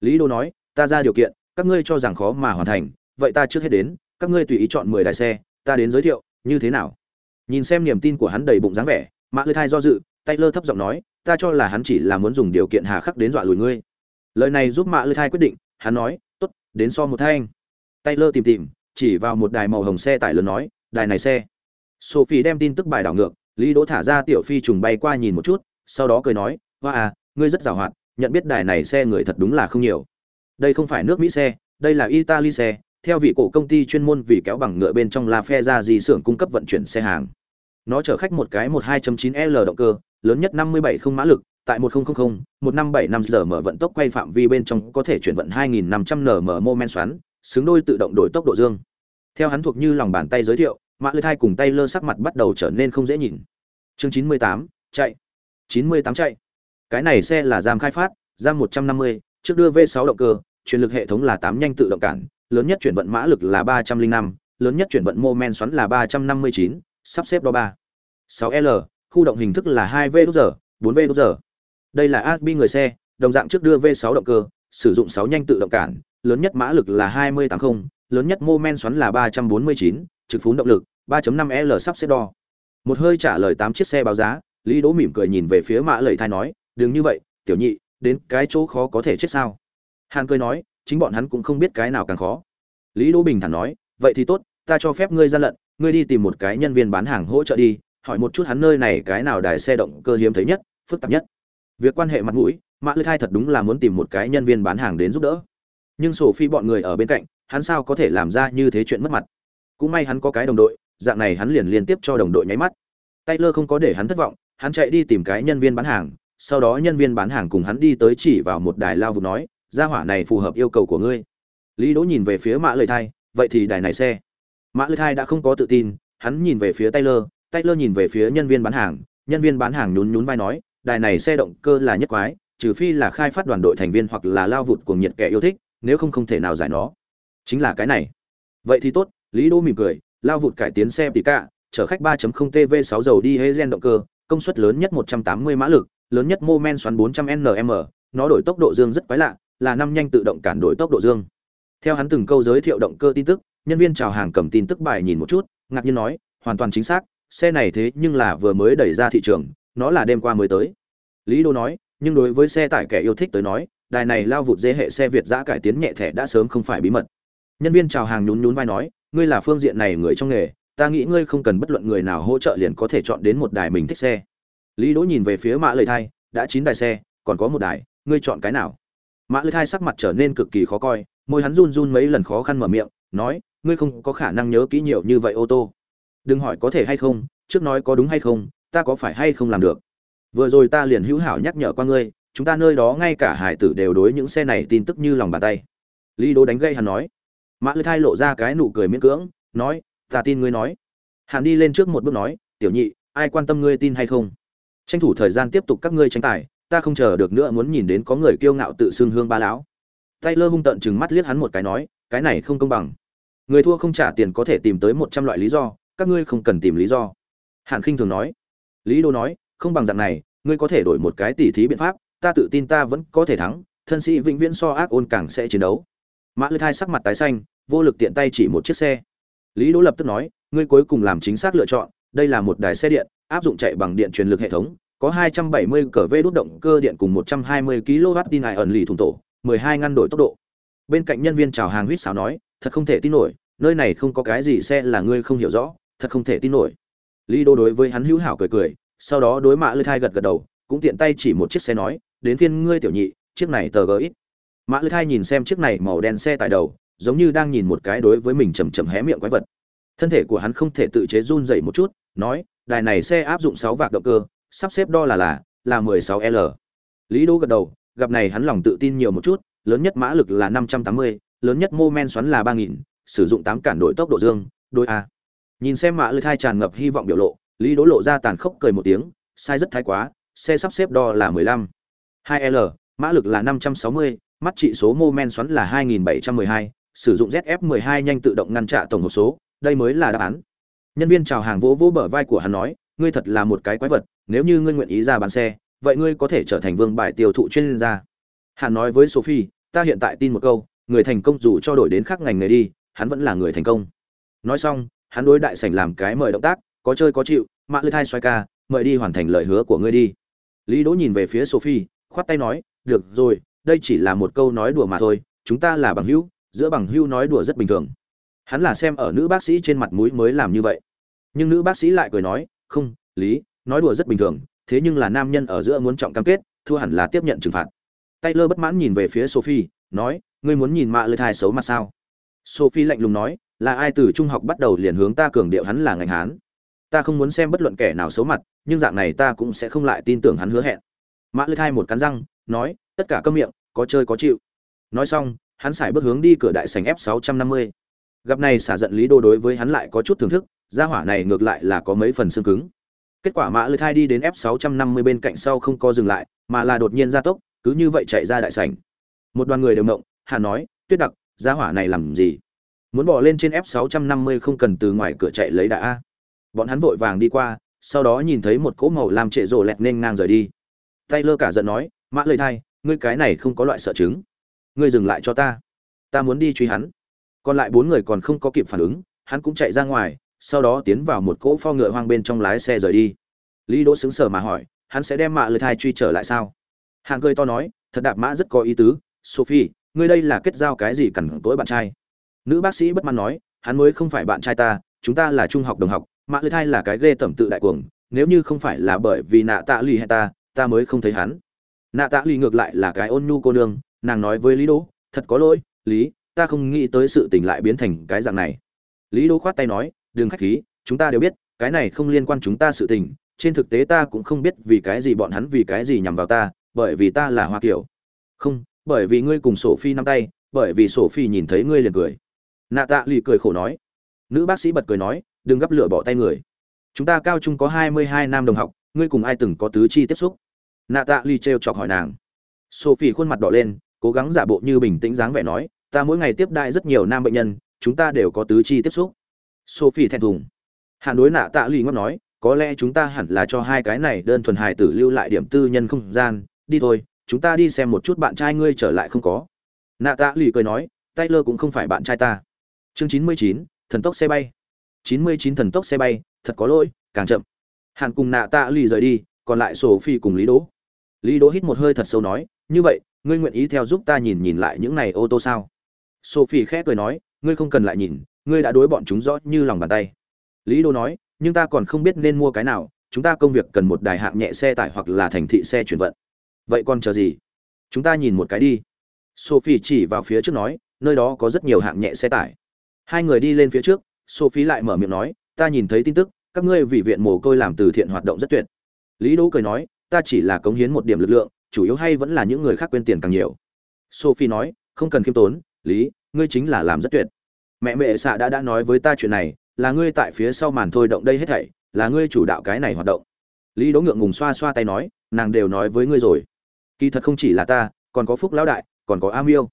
Lý đô nói, ta ra điều kiện, các ngươi cho rằng khó mà hoàn thành, vậy ta trước hết đến, các ngươi tùy ý chọn mười đài xe, ta đến giới thiệu, như thế nào? Nhìn xem niềm tin của hắn đầy bụng dáng vẻ, mã lư thai do dự, taylor thấp giọng nói, ta cho là hắn chỉ là muốn dùng điều kiện hà khắc đến dọa lùi ngươi. Lời này giúp mã lư thai quyết định, hắn nói, tốt, đến so một thanh taylor tìm tìm, chỉ vào một đài màu hồng xe tải lớn nói, đài này xe. Sophie đem tin tức bài đảo ngược, lý đỗ thả ra tiểu phi trùng bay qua nhìn một chút, sau đó cười nói, hoa à ngươi rất giàu hoạt nhận biết đài này xe người thật đúng là không nhiều. Đây không phải nước mỹ xe, đây là italy xe, theo vị cổ công ty chuyên môn vì kéo bằng ngựa bên trong la phe ra gì xưởng cung cấp vận chuyển xe hàng. Nó chở khách một cái 12.9 l động cơ, lớn nhất 57 không mã lực, tại 1000 1575 giờ mở vận tốc quay phạm vi bên trong có thể chuyển vận 2500 nm mô men xoắn xứng đôi tự động đổi tốc độ dương theo hắn thuộc như lòng bàn tay giới thiệu mã lư thai cùng tay lơ sắc mặt bắt đầu trở nên không dễ nhìn chương 98, chạy 98 chạy cái này xe là giam khai phát giam 150, trước đưa v sáu động cơ chuyển lực hệ thống là tám nhanh tự động cản lớn nhất chuyển vận mã lực là 305, lớn nhất chuyển vận mô men xoắn là 359, sắp xếp đo 3. 6L, khu động hình thức là 2V giờ, 4V giờ. Đây là Asbi người xe, đồng dạng trước đưa v sáu động cơ, sử dụng sáu nhanh tự động cản, lớn nhất mã lực là 280, lớn nhất mô men xoắn là 349, trực phún động lực, 3.5 l sắp xếp đo. Một hơi trả lời tám chiếc xe báo giá lý đỗ mỉm cười nhìn về phía mã Lợi thai nói đừng như vậy tiểu nhị đến cái chỗ khó có thể chết sao? Hàn cười nói chính bọn hắn cũng không biết cái nào càng khó. Lý đỗ bình thản nói vậy thì tốt ta cho phép ngươi ra lận ngươi đi tìm một cái nhân viên bán hàng hỗ trợ đi hỏi một chút hắn nơi này cái nào đài xe động cơ hiếm thấy nhất phức tạp nhất. Việc quan hệ mặt mũi mã Lợi thai thật đúng là muốn tìm một cái nhân viên bán hàng đến giúp đỡ nhưng sổ phi bọn người ở bên cạnh, hắn sao có thể làm ra như thế chuyện mất mặt? Cũng may hắn có cái đồng đội, dạng này hắn liền liên tiếp cho đồng đội nháy mắt. Taylor không có để hắn thất vọng, hắn chạy đi tìm cái nhân viên bán hàng, sau đó nhân viên bán hàng cùng hắn đi tới chỉ vào một đài lao vụ nói, gia hỏa này phù hợp yêu cầu của ngươi. Lý đỗ nhìn về phía mã lời thai, vậy thì đài này xe. Mã lời thai đã không có tự tin, hắn nhìn về phía taylor taylor nhìn về phía nhân viên bán hàng, nhân viên bán hàng nhún nhún vai nói, đài này xe động cơ là nhất quái, trừ phi là khai phát đoàn đội thành viên hoặc là lao vụt cuồng nhiệt kẻ yêu thích nếu không không thể nào giải nó. Chính là cái này. Vậy thì tốt, lý đỗ mỉm cười, lao vụt cải tiến xe tỉ cả chở khách 3.0 tv 6 dầu đi hê gen động cơ, công suất lớn nhất 180 mã lực, lớn nhất mô men xoắn 400 nm nó đổi tốc độ dương rất quái lạ, là năm nhanh tự động cản đổi tốc độ dương. Theo hắn từng câu giới thiệu động cơ tin tức, nhân viên chào hàng cầm tin tức bài nhìn một chút, ngạc nhiên nói, hoàn toàn chính xác, xe này thế nhưng là vừa mới đẩy ra thị trường, nó là đêm qua mới tới. Lý đô nói, nhưng đối với xe tải kẻ yêu thích tới nói đài này lao vụt dê hệ xe việt giã cải tiến nhẹ thẻ đã sớm không phải bí mật. Nhân viên chào hàng nhún nhún vai nói, ngươi là phương diện này người trong nghề, ta nghĩ ngươi không cần bất luận người nào hỗ trợ liền có thể chọn đến một đài mình thích xe. Lý đỗ nhìn về phía mã lời thai, đã chín đài xe, còn có một đài, ngươi chọn cái nào? Mã lời thai sắc mặt trở nên cực kỳ khó coi, môi hắn run run mấy lần khó khăn mở miệng, nói, ngươi không có khả năng nhớ kỹ nhiều như vậy ô tô. Đừng hỏi có thể hay không, trước nói có đúng hay không, ta có phải hay không làm được? Vừa rồi ta liền hữu hảo nhắc nhở qua ngươi chúng ta nơi đó ngay cả hải tử đều đối những xe này tin tức như lòng bàn tay. Lý Đô đánh gây hắn nói. Mã lư thai lộ ra cái nụ cười miễn cưỡng, nói, ta tin ngươi nói. Hắn đi lên trước một bước nói, tiểu nhị, ai quan tâm ngươi tin hay không? Tranh thủ thời gian tiếp tục các ngươi tranh tài, ta không chờ được nữa muốn nhìn đến có người kiêu ngạo tự xưng hương ba lão. Tay lơ hung tận chừng mắt liếc hắn một cái nói, cái này không công bằng. Người thua không trả tiền có thể tìm tới một trăm loại lý do, các ngươi không cần tìm lý do. Hàn khinh thường nói. Lý đô nói, không bằng dạng này, ngươi có thể đổi một cái tỉ thí biện pháp ta tự tin ta vẫn có thể thắng, thân sĩ vĩnh viễn so ác ôn càng sẽ chiến đấu. Mã lư thai sắc mặt tái xanh, vô lực tiện tay chỉ một chiếc xe. Lý đỗ lập tức nói, ngươi cuối cùng làm chính xác lựa chọn, đây là một đài xe điện, áp dụng chạy bằng điện truyền lực hệ thống, có 270 cờ vê đốt động cơ điện cùng 120 kW tin hài ẩn lì thùng tổ 12 ngăn đổi tốc độ. Bên cạnh nhân viên chào hàng huýt sáo nói, thật không thể tin nổi, nơi này không có cái gì xe là ngươi không hiểu rõ, thật không thể tin nổi. Lý đô đối với hắn hữu hảo cười cười, sau đó đối mã lư thai gật gật đầu, cũng tiện tay chỉ một chiếc xe nói đến phiên ngươi tiểu nhị, chiếc này tờ gỡ ít mã lư thai nhìn xem chiếc này màu đen xe tại đầu, giống như đang nhìn một cái đối với mình chầm chầm hé miệng quái vật. Thân thể của hắn không thể tự chế run dậy một chút, nói, đài này xe áp dụng sáu vạc động cơ, sắp xếp đo là là là mười sáu l. Lý đỗ gật đầu, gặp này hắn lòng tự tin nhiều một chút, lớn nhất mã lực là năm trăm tám mươi, lớn nhất mô men xoắn là ba nghìn, sử dụng tám cản đổi tốc độ dương, đôi a. Nhìn xem mã lực thai tràn ngập hy vọng biểu lộ, lý đỗ lộ ra tàn khốc cười một tiếng, sai rất thái quá, xe sắp xếp đo là mười lăm. 2L, mã lực là năm trăm sáu mươi mắt trị số mô men xoắn là hai nghìn bảy trăm mười hai sử dụng ZF12 nhanh tự động ngăn trả tổng hộp số, đây mới là đáp án. Nhân viên chào hàng vỗ vỗ bờ vai của hắn nói, ngươi thật là một cái quái vật, nếu như ngươi nguyện ý ra bán xe, vậy ngươi có thể trở thành vương bài tiêu thụ chuyên gia. Hắn nói với Sophie, ta hiện tại tin một câu, người thành công dù cho đổi đến khác ngành nghề đi, hắn vẫn là người thành công. Nói xong, hắn đối đại sảnh làm cái mời động tác, có chơi có chịu, Mã Lư Thai xoay ca, mời đi hoàn thành lời hứa của ngươi đi. Lý Đỗ nhìn về phía Sophie, khoát tay nói, được rồi, đây chỉ là một câu nói đùa mà thôi, chúng ta là bằng hữu, giữa bằng hữu nói đùa rất bình thường. Hắn là xem ở nữ bác sĩ trên mặt mũi mới làm như vậy. Nhưng nữ bác sĩ lại cười nói không lý nói đùa rất bình thường thế nhưng là nam nhân ở giữa muốn trọng cam kết thua hẳn là tiếp nhận trừng phạt. Taylor bất mãn nhìn về phía sophie nói ngươi muốn nhìn mạ lơi thai xấu mặt sao? Sophie lạnh lùng nói là ai từ trung học bắt đầu liền hướng ta cường điệu hắn là ngành hán? Ta không muốn xem bất luận kẻ nào xấu mặt nhưng dạng này ta cũng sẽ không lại tin tưởng hắn hứa hẹn mã Lư thai một cắn răng nói tất cả câm miệng có chơi có chịu nói xong hắn xài bước hướng đi cửa đại sảnh F650. Gặp này xả giận Lý Đô đối với hắn lại có chút thưởng thức, gia hỏa này ngược lại là có mấy phần xương cứng. Kết quả Mã Lư Thai đi đến F650 bên cạnh sau không co dừng lại, mà là đột nhiên gia tốc, cứ như vậy chạy ra đại sảnh. Một đoàn người đều mộng Hà nói, "Tuyết Đặc, gia hỏa này làm gì? Muốn bỏ lên trên F650 không cần từ ngoài cửa chạy lấy đã. Bọn hắn vội vàng đi qua, sau đó nhìn thấy một cỗ màu làm trệ rồ lẹt nên ngang rời đi. Taylor cả giận nói, "Mã Lư Thai, ngươi cái này không có loại sợ chứng." ngươi dừng lại cho ta. Ta muốn đi truy hắn. Còn lại bốn người còn không có kịp phản ứng hắn cũng chạy ra ngoài sau đó tiến vào một cỗ pho ngựa hoang bên trong lái xe rời đi. Lý đỗ xứng sở mà hỏi hắn sẽ đem mạ lời thai truy trở lại sao? Hạng cười to nói thật đạp mã rất có ý tứ. Sophie ngươi đây là kết giao cái gì cẩn tối bạn trai? Nữ bác sĩ bất mãn nói hắn mới không phải bạn trai ta chúng ta là trung học đồng học. Mạ lời thai là cái ghê tẩm tự đại cuồng. Nếu như không phải là bởi vì nạ tạ lì hay ta ta mới không thấy hắn. Nạ tạ lì ngược lại là cái ôn nhu cô nương, nàng nói với lý đỗ, thật có lỗi, lý, ta không nghĩ tới sự tình lại biến thành cái dạng này. Lý đỗ khoát tay nói, đừng khách khí, chúng ta đều biết, cái này không liên quan chúng ta sự tình, trên thực tế ta cũng không biết vì cái gì bọn hắn vì cái gì nhằm vào ta, bởi vì ta là hoa kiểu không, bởi vì ngươi cùng sổ phi nắm tay, bởi vì sổ phi nhìn thấy ngươi liền cười. Nạ tạ lì cười khổ nói. Nữ bác sĩ bật cười nói, đừng gấp lửa bỏ tay người. Chúng ta cao trung có hai mươi hai nam đồng học, ngươi cùng ai từng có tứ chi tiếp xúc? Nạ tạ Ly trêu chọc hỏi nàng. Sophie khuôn mặt đỏ lên, cố gắng giả bộ như bình tĩnh dáng vẻ nói, ta mỗi ngày tiếp đại rất nhiều nam bệnh nhân, chúng ta đều có tứ chi tiếp xúc. Sophie thẹn thùng. Hàn đối nạ tạ Ly ngót nói, có lẽ chúng ta hẳn là cho hai cái này đơn thuần hài tử lưu lại điểm tư nhân không gian, đi thôi, chúng ta đi xem một chút bạn trai ngươi trở lại không có. Nạ tạ lì cười nói, taylor cũng không phải bạn trai ta. Chương chín mươi chín, thần tốc xe bay. chín mươi chín, thần tốc xe bay, thật có lỗi, càng chậm. Hàn cùng nạ tạ lì rời đi, còn lại sổ phi cùng lý đỗ lý đỗ hít một hơi thật sâu nói, như vậy, ngươi nguyện ý theo giúp ta nhìn nhìn lại những này ô tô sao? Sophie khẽ cười nói, ngươi không cần lại nhìn, ngươi đã đối bọn chúng rõ như lòng bàn tay. Lý đỗ nói, nhưng ta còn không biết nên mua cái nào, chúng ta công việc cần một đài hạng nhẹ xe tải hoặc là thành thị xe chuyển vận. Vậy còn chờ gì? Chúng ta nhìn một cái đi. Sophie chỉ vào phía trước nói, nơi đó có rất nhiều hạng nhẹ xe tải. Hai người đi lên phía trước, sophie lại mở miệng nói, ta nhìn thấy tin tức, các ngươi vì viện mồ côi làm từ thiện hoạt động rất tuyệt. Lý đỗ cười nói ta chỉ là cống hiến một điểm lực lượng, chủ yếu hay vẫn là những người khác quên tiền càng nhiều. Sophie nói, không cần khiêm tốn, lý, ngươi chính là làm rất tuyệt. Mẹ mẹ xạ đã đã nói với ta chuyện này, là ngươi tại phía sau màn thôi động đây hết thảy, là ngươi chủ đạo cái này hoạt động. Lý đỗ ngượng ngùng xoa xoa tay nói, nàng đều nói với ngươi rồi. Kỳ thật không chỉ là ta, còn có phúc lão đại, còn có a miêu.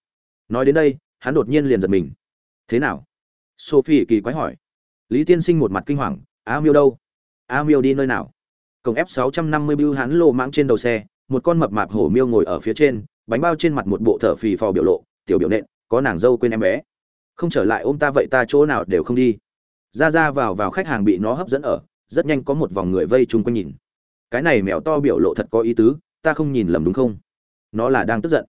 Nói đến đây, hắn đột nhiên liền giật mình. Thế nào? Sophie kỳ quái hỏi. Lý tiên sinh một mặt kinh hoàng, a miêu đâu? A miêu đi nơi nào? Cổng f 650 bưu hắn lô mãng trên đầu xe, một con mập mạp hổ miêu ngồi ở phía trên, bánh bao trên mặt một bộ thở phì phò biểu lộ, tiểu biểu nện, có nàng dâu quên em bé. Không trở lại ôm ta vậy ta chỗ nào đều không đi. Ra ra vào vào khách hàng bị nó hấp dẫn ở, rất nhanh có một vòng người vây chung quanh nhìn. Cái này mèo to biểu lộ thật có ý tứ, ta không nhìn lầm đúng không? Nó là đang tức giận.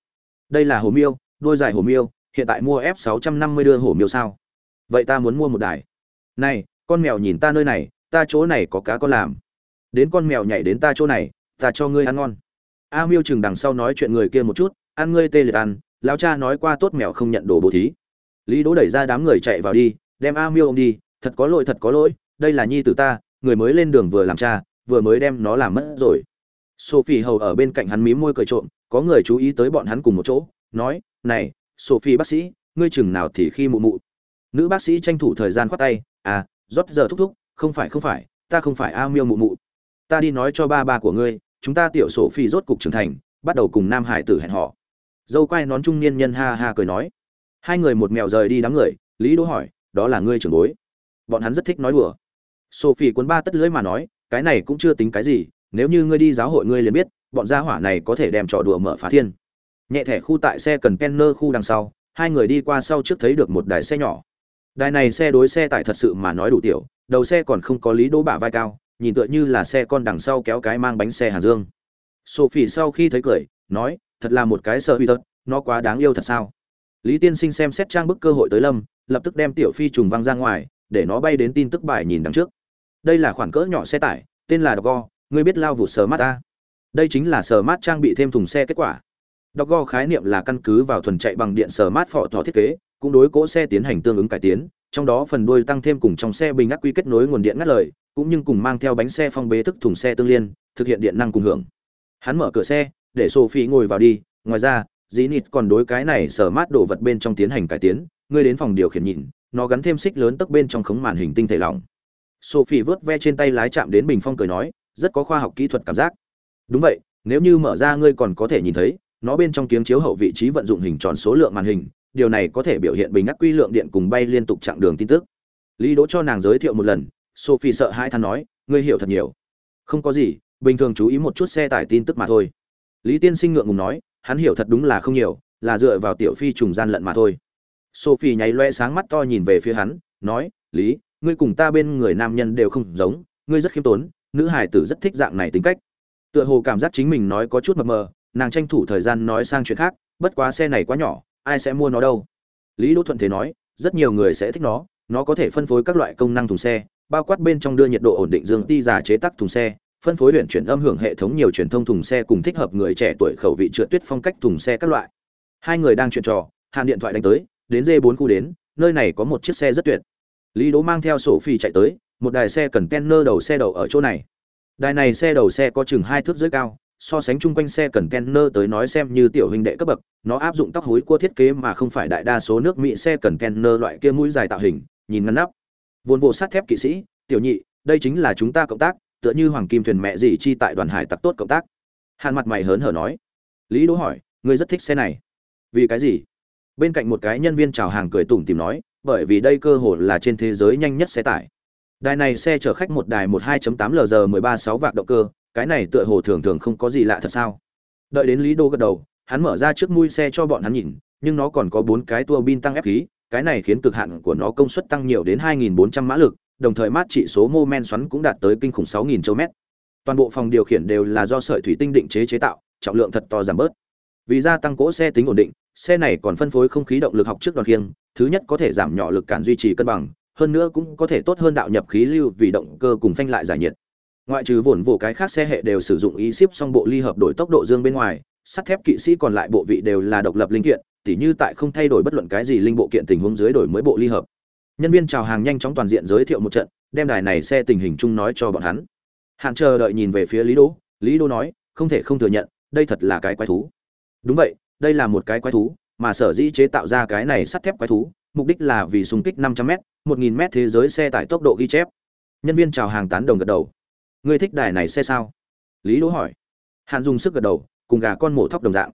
Đây là hổ miêu, đôi dài hổ miêu, hiện tại mua f 650 đưa hổ miêu sao? Vậy ta muốn mua một đài. Này, con mèo nhìn ta nơi này, ta chỗ này có cá có làm đến con mèo nhảy đến ta chỗ này, ta cho ngươi ăn ngon. A miêu chừng đằng sau nói chuyện người kia một chút, ăn ngươi tê liệt ăn, lão cha nói qua tốt mèo không nhận đồ bố thí. Lý đỗ đẩy ra đám người chạy vào đi, đem a miêu ông đi, thật có lỗi, thật có lỗi, đây là nhi tử ta, người mới lên đường vừa làm cha, vừa mới đem nó làm mất rồi. Sophie hầu ở bên cạnh hắn mí môi cười trộm, có người chú ý tới bọn hắn cùng một chỗ, nói, này, sophie bác sĩ, ngươi chừng nào thì khi mụ mụ? Nữ bác sĩ tranh thủ thời gian khoát tay à rót giờ thúc thúc, không phải không phải, ta không phải a miêu mụ mụ ta đi nói cho ba ba của ngươi, chúng ta tiểu sổ phi rốt cục trưởng thành, bắt đầu cùng nam hải tử hẹn họ dâu quay nón trung niên nhân ha ha cười nói. Hai người một mèo rời đi đám người, lý đỗ hỏi, đó là ngươi trưởng bối? Bọn hắn rất thích nói đùa. Sophie cuốn ba tất lưỡi mà nói, cái này cũng chưa tính cái gì, nếu như ngươi đi giáo hội ngươi liền biết, bọn gia hỏa này có thể đem trò đùa mở phá thiên. Nhẹ thẻ khu tại xe cần penner khu đằng sau, hai người đi qua sau trước thấy được một đài xe nhỏ. Đài này xe đối xe tải thật sự mà nói đủ tiểu, đầu xe còn không có lý đỗ bả vai cao nhìn tựa như là xe con đằng sau kéo cái mang bánh xe hàng dương. Sophie sau khi thấy cười nói thật là một cái sợ huy tật nó quá đáng yêu thật sao? Lý tiên sinh xem xét trang bức cơ hội tới lâm lập tức đem tiểu phi trùng văng ra ngoài để nó bay đến tin tức bài nhìn đằng trước. Đây là khoản cỡ nhỏ xe tải tên là Dogo, ngươi biết lao vụ sờ mát ta? Đây chính là sờ mát trang bị thêm thùng xe kết quả. Dogo khái niệm là căn cứ vào thuần chạy bằng điện sờ mát phỏ thọ thiết kế cũng đối cỗ xe tiến hành tương ứng cải tiến trong đó phần đuôi tăng thêm cùng trong xe bình ắc quy kết nối nguồn điện ngắt lời cũng như cùng mang theo bánh xe phong bế thức thùng xe tương liên, thực hiện điện năng cùng hưởng. Hắn mở cửa xe, để sophie ngồi vào đi, ngoài ra dĩ nịt còn đối cái này sở mát đồ vật bên trong tiến hành cải tiến, ngươi đến phòng điều khiển nhìn, nó gắn thêm xích lớn tấc bên trong khống màn hình tinh thể lỏng. Sophie vớt ve trên tay lái chạm đến bình phong cười nói, rất có khoa học kỹ thuật cảm giác. Đúng vậy, nếu như mở ra ngươi còn có thể nhìn thấy, nó bên trong kiếng chiếu hậu vị trí vận dụng hình tròn số lượng màn hình, điều này có thể biểu hiện bình ắc quy lượng điện cùng bay liên tục chặng đường tin tức. Lý đỗ cho nàng giới thiệu một lần sophie sợ hai than nói, ngươi hiểu thật nhiều. Không có gì, bình thường chú ý một chút xe tải tin tức mà thôi. Lý tiên sinh ngượng ngùng nói, hắn hiểu thật đúng là không nhiều, là dựa vào tiểu phi trùng gian lận mà thôi. Sophie nháy loe sáng mắt to nhìn về phía hắn, nói, lý, ngươi cùng ta bên người nam nhân đều không giống, ngươi rất khiêm tốn, nữ hải tử rất thích dạng này tính cách. Tựa hồ cảm giác chính mình nói có chút mập mờ, nàng tranh thủ thời gian nói sang chuyện khác, bất quá xe này quá nhỏ, ai sẽ mua nó đâu? Lý đỗ thuận thế nói, rất nhiều người sẽ thích nó nó có thể phân phối các loại công năng thùng xe bao quát bên trong đưa nhiệt độ ổn định dương ti giả chế tác thùng xe, phân phối luyện chuyển âm hưởng hệ thống nhiều truyền thông thùng xe cùng thích hợp người trẻ tuổi khẩu vị trượt tuyết phong cách thùng xe các loại. Hai người đang chuyện trò, hàn điện thoại đánh tới, đến dê bốn khu đến, nơi này có một chiếc xe rất tuyệt. Lý đỗ mang theo sổ phi chạy tới, một đài xe cần kenner đầu xe đầu ở chỗ này. Đài này xe đầu xe có chừng hai thước dưới cao, so sánh chung quanh xe cần kenner tới nói xem như tiểu hình đệ cấp bậc, nó áp dụng tóc hối cua thiết kế mà không phải đại đa số nước mỹ xe cần kenner loại kia mũi dài tạo hình, nhìn ngăn nắp vốn bộ sắt thép kỵ sĩ, tiểu nhị, đây chính là chúng ta cộng tác, tựa như hoàng kim thuyền mẹ gì chi tại đoàn hải tặc tốt cộng tác. Hàn mặt mày hớn hở nói. Lý đỗ hỏi, ngươi rất thích xe này. Vì cái gì? Bên cạnh một cái nhân viên chào hàng cười tủm tìm nói, bởi vì đây cơ hội là trên thế giới nhanh nhất xe tải. Đài này xe chở khách một đài một 2.8 lg 13 6 vạc động cơ, cái này tựa hồ thường thường không có gì lạ thật sao? Đợi đến lý đô gật đầu, hắn mở ra trước mui xe cho bọn hắn nhìn, nhưng nó còn có bốn cái tua bin tăng ép khí cái này khiến cực hạn của nó công suất tăng nhiều đến 2.400 mã lực, đồng thời mát trị số mô men xoắn cũng đạt tới kinh khủng 6.000 châu mét. Toàn bộ phòng điều khiển đều là do sợi thủy tinh định chế chế tạo, trọng lượng thật to giảm bớt. Vì gia tăng cỗ xe tính ổn định, xe này còn phân phối không khí động lực học trước đòn khiêng, thứ nhất có thể giảm nhỏ lực cản duy trì cân bằng, hơn nữa cũng có thể tốt hơn đạo nhập khí lưu vì động cơ cùng phanh lại giải nhiệt. Ngoại trừ vốn vụ cái khác xe hệ đều sử dụng y ship song bộ ly hợp đổi tốc độ dương bên ngoài, sắt thép kỵ sĩ còn lại bộ vị đều là độc lập linh kiện tỉ như tại không thay đổi bất luận cái gì linh bộ kiện tình huống dưới đổi mới bộ ly hợp nhân viên chào hàng nhanh chóng toàn diện giới thiệu một trận đem đài này xe tình hình chung nói cho bọn hắn hạn chờ đợi nhìn về phía lý đỗ lý đỗ nói không thể không thừa nhận đây thật là cái quái thú đúng vậy đây là một cái quái thú mà sở dĩ chế tạo ra cái này sắt thép quái thú mục đích là vì xung kích 500m, 1000m thế giới xe tải tốc độ ghi chép. Nhân viên chào hàng tán đồng gật đầu. Ngươi thích đài này xe sao? Lý Đỗ hỏi. Hàn dùng sức gật đầu, cùng gà con mổ thóc đồng dạng.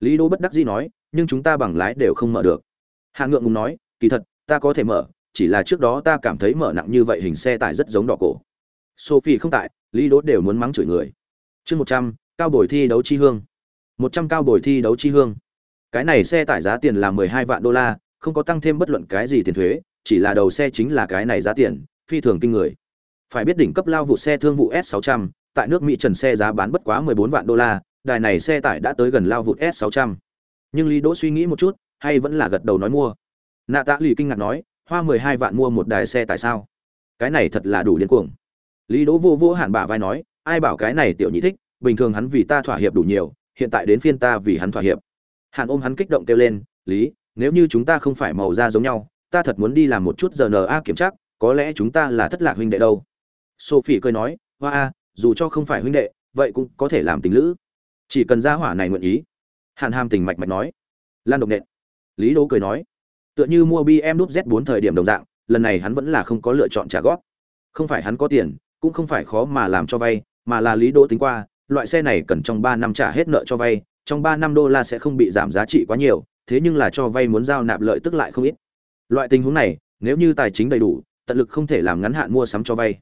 Lý Đỗ bất đắc dĩ nói, nhưng chúng ta bằng lái đều không mở được. Hàn ngượng ngùng nói, kỳ thật, ta có thể mở, chỉ là trước đó ta cảm thấy mở nặng như vậy hình xe tải rất giống đỏ cổ. Sophie không tại, Lý đốt đều muốn mắng chửi người. Chương 100, cao bồi thi đấu chi hương. 100 cao bồi thi đấu chi hương. Cái này xe tải giá tiền là 12 vạn đô la, không có tăng thêm bất luận cái gì tiền thuế, chỉ là đầu xe chính là cái này giá tiền, phi thường kinh người. Phải biết đỉnh cấp lao vụ xe thương vụ S600, tại nước Mỹ trần xe giá bán bất quá 14 vạn đô la, đài này xe tải đã tới gần lao vụ S600. Nhưng Lý Đỗ suy nghĩ một chút, hay vẫn là gật đầu nói mua. Nạ Tạ Lì kinh ngạc nói, hoa 12 vạn mua một đài xe tại sao? Cái này thật là đủ điên cuồng. Lý Đỗ vô vô hẳn bả vai nói, ai bảo cái này tiểu nhị thích, bình thường hắn vì ta thỏa hiệp đủ nhiều, hiện tại đến phiên ta vì hắn thỏa hiệp. Hàn ôm hắn kích động kêu lên, "Lý, nếu như chúng ta không phải màu da giống nhau ta thật muốn đi làm một chút rna kiểm tra có lẽ chúng ta là thất lạc huynh đệ đâu sophie cười nói hoa a dù cho không phải huynh đệ vậy cũng có thể làm tình lữ chỉ cần ra hỏa này nguyện ý hàn ham tình mạch mạch nói lan độc nện lý đỗ cười nói tựa như mua bm z 4 thời điểm đồng dạng lần này hắn vẫn là không có lựa chọn trả góp không phải hắn có tiền cũng không phải khó mà làm cho vay mà là lý đỗ tính qua loại xe này cần trong ba năm trả hết nợ cho vay trong ba năm đô la sẽ không bị giảm giá trị quá nhiều thế nhưng là cho vay muốn giao nạp lợi tức lại không ít. Loại tình huống này, nếu như tài chính đầy đủ, tận lực không thể làm ngắn hạn mua sắm cho vay.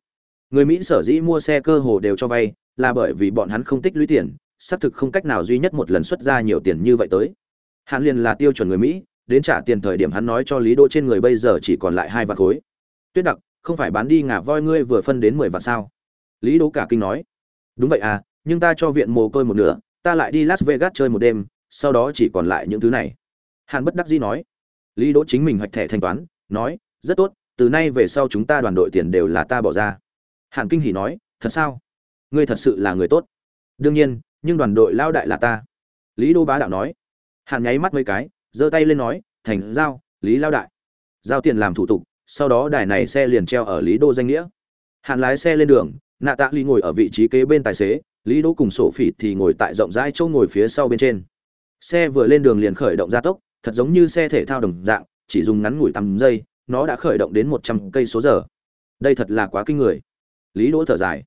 Người Mỹ sở dĩ mua xe cơ hồ đều cho vay, là bởi vì bọn hắn không tích lũy tiền, xác thực không cách nào duy nhất một lần xuất ra nhiều tiền như vậy tới. hắn liền là tiêu chuẩn người Mỹ, đến trả tiền thời điểm hắn nói cho Lý Đỗ trên người bây giờ chỉ còn lại hai vạn khối. Tuyết đặc, không phải bán đi ngả voi ngươi vừa phân đến mười vạn sao? Lý Đỗ cả kinh nói. Đúng vậy à, nhưng ta cho viện mồ côi một nửa, ta lại đi Las Vegas chơi một đêm, sau đó chỉ còn lại những thứ này hàn bất đắc dĩ nói lý đỗ chính mình hoạch thẻ thanh toán nói rất tốt từ nay về sau chúng ta đoàn đội tiền đều là ta bỏ ra hàn kinh hỉ nói thật sao ngươi thật sự là người tốt đương nhiên nhưng đoàn đội lao đại là ta lý đô bá đạo nói hàn nháy mắt mấy cái giơ tay lên nói thành giao lý lao đại giao tiền làm thủ tục sau đó đài này xe liền treo ở lý đô danh nghĩa hàn lái xe lên đường nạ tạ ly ngồi ở vị trí kế bên tài xế lý đô cùng sổ phỉ thì ngồi tại rộng rãi chỗ ngồi phía sau bên trên xe vừa lên đường liền khởi động gia tốc thật giống như xe thể thao đồng dạng, chỉ dùng ngắn ngủi tầm giây, nó đã khởi động đến 100 cây số giờ. Đây thật là quá kinh người. Lý Đỗ thở dài.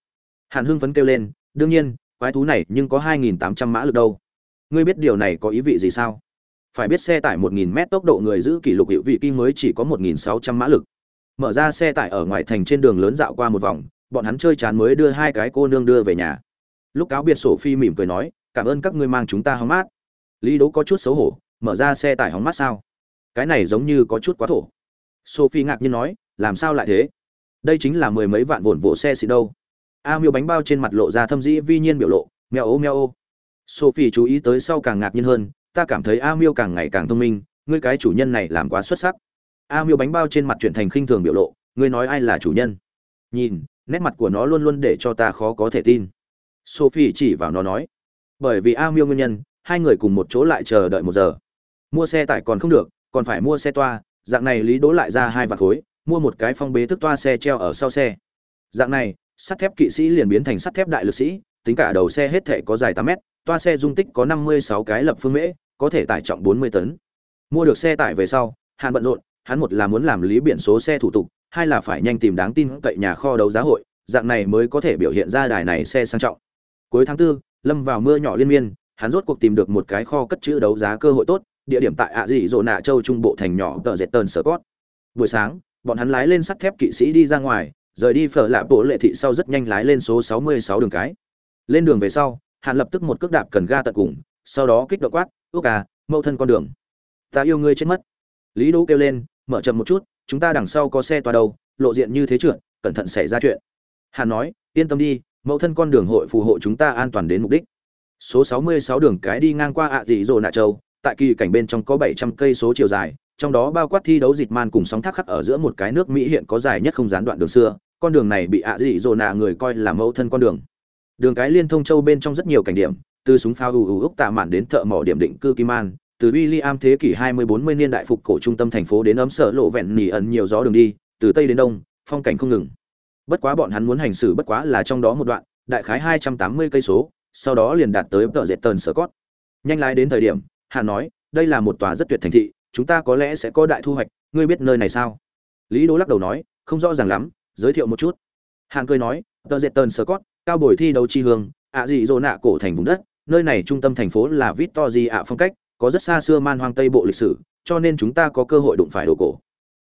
Hàn Hưng phấn kêu lên, đương nhiên, quái thú này nhưng có 2.800 mã lực đâu. Ngươi biết điều này có ý vị gì sao? Phải biết xe tải 1.000 mét tốc độ người giữ kỷ lục hiệu vị kinh mới chỉ có 1.600 mã lực. Mở ra xe tải ở ngoài thành trên đường lớn dạo qua một vòng, bọn hắn chơi chán mới đưa hai cái cô nương đưa về nhà. Lúc cáo biệt sổ phi mỉm cười nói, cảm ơn các ngươi mang chúng ta hóng mát. Lý Đỗ có chút xấu hổ, mở ra xe tải hóng mát sao cái này giống như có chút quá thổ sophie ngạc nhiên nói làm sao lại thế đây chính là mười mấy vạn vồn vỗ xe xịn đâu a miêu bánh bao trên mặt lộ ra thâm dĩ vi nhiên biểu lộ mèo ô mèo ô. Sophie chú ý tới sau càng ngạc nhiên hơn, ta cảm thấy a miêu càng ngày càng thông minh, ngươi cái chủ nhân này làm quá xuất sắc. A miêu bánh bao trên mặt chuyển thành khinh thường biểu lộ, ngươi nói ai là chủ nhân? Nhìn, nét mặt của nó luôn luôn để cho ta khó có thể tin. Sophie chỉ vào nó nói, bởi vì a miêu nguyên nhân, hai người cùng một chỗ lại chờ đợi một giờ. Mua xe tải còn không được, còn phải mua xe toa, dạng này lý đố lại ra hai vạt khối, mua một cái phong bế thức toa xe treo ở sau xe. Dạng này sắt thép kỵ sĩ liền biến thành sắt thép đại lực sĩ, tính cả đầu xe hết thể có dài tám mét, toa xe dung tích có năm mươi sáu cái lập phương mễ, có thể tải trọng bốn mươi tấn. Mua được xe tải về sau, hàn bận rộn, hắn một là muốn làm lý biển số xe thủ tục, hai là phải nhanh tìm đáng tin cậy nhà kho đấu giá hội, dạng này mới có thể biểu hiện ra đài này xe sang trọng. Cuối tháng tư, lâm vào mưa nhỏ liên miên, hắn rốt cuộc tìm được một cái kho cất chữ đấu giá cơ hội tốt, địa điểm tại ạ dị dỗ nạ châu trung bộ thành nhỏ tờ dệt tơn sở cót. Buổi sáng, bọn hắn lái lên sắt thép kỵ sĩ đi ra ngoài rời đi phở lạ bộ lệ thị sau rất nhanh lái lên số 66 đường cái. Lên đường về sau hắn lập tức một cước đạp cần ga tận cùng, sau đó kích động quát ước à mâu thân con đường. Ta yêu ngươi chết mất. Lý đỗ kêu lên, mở chậm một chút, chúng ta đằng sau có xe toa đầu lộ diện như thế trượt, cẩn thận xảy ra chuyện. Hắn nói, yên tâm đi, mẫu thân con đường hội phù hộ chúng ta an toàn đến mục đích. Số 66 đường cái đi ngang qua ạ dị rồi nạ châu, tại kỳ cảnh bên trong có 700 cây số chiều dài trong đó bao quát thi đấu dịch man cùng sóng thác khắc ở giữa một cái nước mỹ hiện có dài nhất không gián đoạn đường xưa con đường này bị ạ dị dồn nạ người coi là mẫu thân con đường đường cái liên thông châu bên trong rất nhiều cảnh điểm từ súng pháo ù ù úc tạ mạn đến thợ mỏ điểm định cư kim an từ William thế kỷ 20-40 niên đại phục cổ trung tâm thành phố đến ấm sở lộ vẹn nỉ ẩn nhiều gió đường đi, từ tây đến đông, phong cảnh không ngừng. Bất quá bọn hắn muốn hành xử bất quá là trong đó một đoạn, đại khái 280 cây số, sau đó liền đạt tới tờ dệt tần sở cốt. Nhanh lái đến thời điểm, Hà nói, đây là một tòa rất tuyệt thành thị, chúng ta có lẽ sẽ có đại thu hoạch, ngươi biết nơi này sao? Lý Đỗ lắc đầu nói, không rõ ràng lắm, giới thiệu một chút. Hạng cười nói, tờ dệt tần sơ cốt, cao bồi thi đấu chi hương, ạ gì rồ nạ cổ thành vùng đất, nơi này trung tâm thành phố là Victoria ạ phong cách, có rất xa xưa man hoang tây bộ lịch sử cho nên chúng ta có cơ hội đụng phải đồ cổ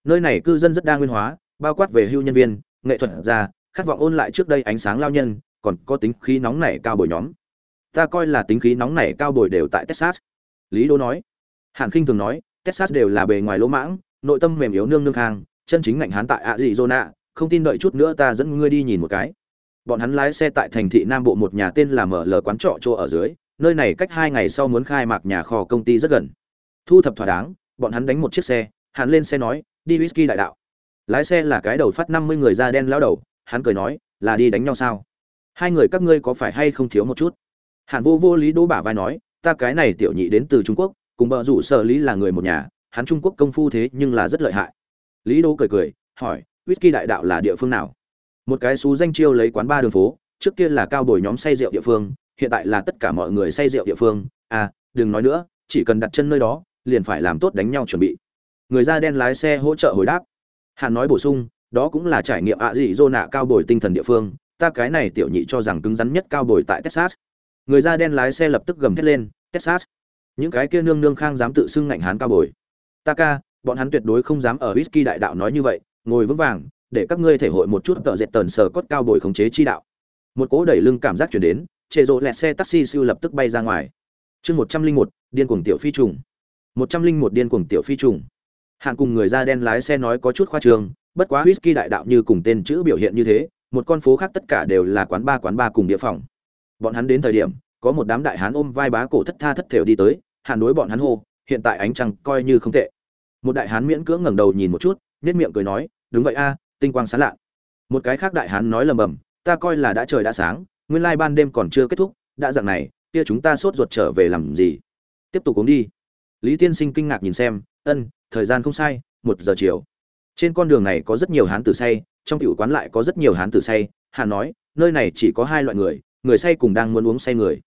nơi này cư dân rất đa nguyên hóa bao quát về hưu nhân viên nghệ thuật gia khát vọng ôn lại trước đây ánh sáng lao nhân còn có tính khí nóng nảy cao bồi nhóm ta coi là tính khí nóng nảy cao bồi đều tại texas lý đô nói hàn khinh thường nói texas đều là bề ngoài lỗ mãng, nội tâm mềm yếu nương nương khang, chân chính ngạnh hán tại ạ không tin đợi chút nữa ta dẫn ngươi đi nhìn một cái. Bọn hắn lái xe tại thành thị nam bộ một nhà tên là mở lờ quán trọ chỗ ở dưới, nơi này cách hai ngày sau muốn khai mạc nhà kho công ty rất gần. Thu thập thỏa đáng, bọn hắn đánh một chiếc xe, hắn lên xe nói, đi whisky đại đạo. Lái xe là cái đầu phát năm mươi người da đen lao đầu, hắn cười nói, là đi đánh nhau sao? Hai người các ngươi có phải hay không thiếu một chút? Hàn vô vô lý đỗ bả vai nói, ta cái này tiểu nhị đến từ trung quốc cùng bờ rủ sở lý là người một nhà, hắn trung quốc công phu thế nhưng là rất lợi hại. Lý đô cười cười, hỏi, whisky đại đạo là địa phương nào? Một cái xú danh chiêu lấy quán ba đường phố, trước kia là cao bồi nhóm say rượu địa phương, hiện tại là tất cả mọi người say rượu địa phương. À đừng nói nữa, chỉ cần đặt chân nơi đó, liền phải làm tốt đánh nhau chuẩn bị. Người da đen lái xe hỗ trợ hồi đáp. Hắn nói bổ sung, đó cũng là trải nghiệm ạ dị dô nạ cao bồi tinh thần địa phương, ta cái này tiểu nhị cho rằng cứng rắn nhất cao bồi tại texas. Người da đen lái xe lập tức gầm thét lên, texas những cái kia nương nương khang dám tự xưng ngạnh hán cao bồi. Ta ca, bọn hắn tuyệt đối không dám ở whisky đại đạo nói như vậy, ngồi vững vàng, để các ngươi thể hội một chút tợ dệt tần sờ cốt cao bồi khống chế chi đạo. Một cỗ đẩy lưng cảm giác chuyển đến trệ rộ lẹt xe taxi siêu lập tức bay ra ngoài. Chương một trăm linh một, điên cuồng tiểu phi trùng. Một trăm linh một điên cuồng tiểu phi trùng. Hạng cùng người da đen lái xe nói có chút khoa trương, bất quá whisky đại đạo như cùng tên chữ biểu hiện như thế, một con phố khác tất cả đều là quán ba quán ba cùng địa phòng. Bọn hắn đến thời điểm có một đám đại hán ôm vai bá cổ thất tha thất thểu đi tới, hàn đối bọn hắn hô, hiện tại ánh trăng coi như không tệ. Một đại hán miễn cưỡng ngẩng đầu nhìn một chút nết miệng cười nói, đúng vậy a, tinh quang sáng lạ. Một cái khác đại hán nói lầm bầm, ta coi là đã trời đã sáng, nguyên lai ban đêm còn chưa kết thúc, đã dạng này, kia chúng ta sốt ruột trở về làm gì? Tiếp tục uống đi. Lý tiên sinh kinh ngạc nhìn xem, ân, thời gian không sai, một giờ chiều. Trên con đường này có rất nhiều hán tử say, trong tiểu quán lại có rất nhiều hán tử say. Hàn nói, nơi này chỉ có hai loại người người say cùng đang muốn uống say người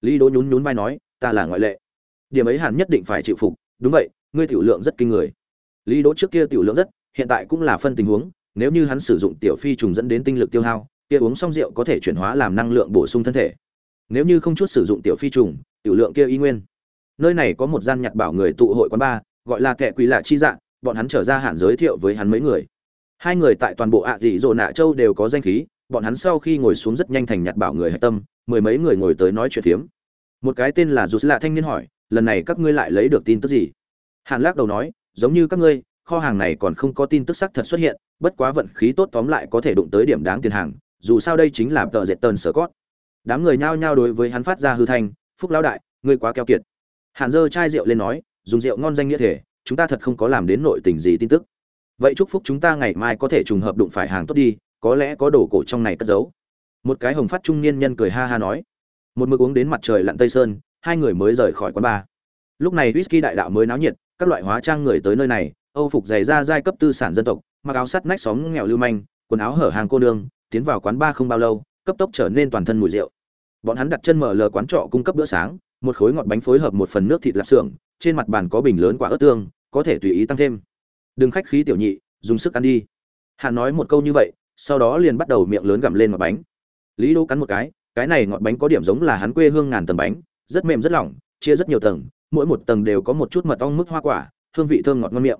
lý đỗ nhún nhún vai nói ta là ngoại lệ. Điểm ấy hàn nhất định phải chịu phục. Đúng vậy ngươi tiểu lượng rất kinh người. Lý đỗ trước kia tiểu lượng rất hiện tại cũng là phân tình huống nếu như hắn sử dụng tiểu phi trùng dẫn đến tinh lực tiêu hao kia uống xong rượu có thể chuyển hóa làm năng lượng bổ sung thân thể. Nếu như không chút sử dụng tiểu phi trùng tiểu lượng kia y nguyên. Nơi này có một gian nhặt bảo người tụ hội quán ba, gọi là kẻ quỷ lạ chi dạng bọn hắn trở ra hạn giới thiệu với hắn mấy người. Hai người tại toàn bộ ạ dị dỗ nạ châu đều có danh khí bọn hắn sau khi ngồi xuống rất nhanh thành nhặt bảo người hạch tâm mười mấy người ngồi tới nói chuyện phiếm. Một cái tên là dù lạ thanh niên hỏi, lần này các ngươi lại lấy được tin tức gì? Hàn lắc đầu nói, giống như các ngươi, kho hàng này còn không có tin tức xác thật xuất hiện, bất quá vận khí tốt tóm lại có thể đụng tới điểm đáng tiền hàng, dù sao đây chính là tờ dệt tần sở cót đám người nhao nhao đối với hắn phát ra hư thanh, phúc lão đại, ngươi quá keo kiệt. Hàn dơ chai rượu lên nói, dùng rượu ngon danh nghĩa thể, chúng ta thật không có làm đến nội tình gì tin tức. Vậy chúc phúc chúng ta ngày mai có thể trùng hợp đụng phải hàng tốt đi, có lẽ có đồ cổ trong này cất giấu một cái hồng phát trung niên nhân cười ha ha nói, một mực uống đến mặt trời lặn tây sơn, hai người mới rời khỏi quán bar lúc này whisky đại đạo mới náo nhiệt, các loại hóa trang người tới nơi này, âu phục dày ra giai cấp tư sản dân tộc, mặc áo sắt nách xóm nghèo lưu manh, quần áo hở hàng cô nương, tiến vào quán bar không bao lâu, cấp tốc trở nên toàn thân mùi rượu. Bọn hắn đặt chân mở lờ quán trọ cung cấp bữa sáng, một khối ngọt bánh phối hợp một phần nước thịt lạp xưởng, trên mặt bàn có bình lớn quả ớt tương, có thể tùy ý tăng thêm. Đừng khách khí tiểu nhị, dùng sức ăn đi. Hà nói một câu như vậy, sau đó liền bắt đầu miệng lớn gặm lên mặt bánh lý đô cắn một cái cái này ngọt bánh có điểm giống là hắn quê hương ngàn tầng bánh, rất mềm rất lỏng, chia rất nhiều tầng, mỗi một tầng đều có một chút mật ong mức hoa quả, hương vị thơm ngọt ngon miệng.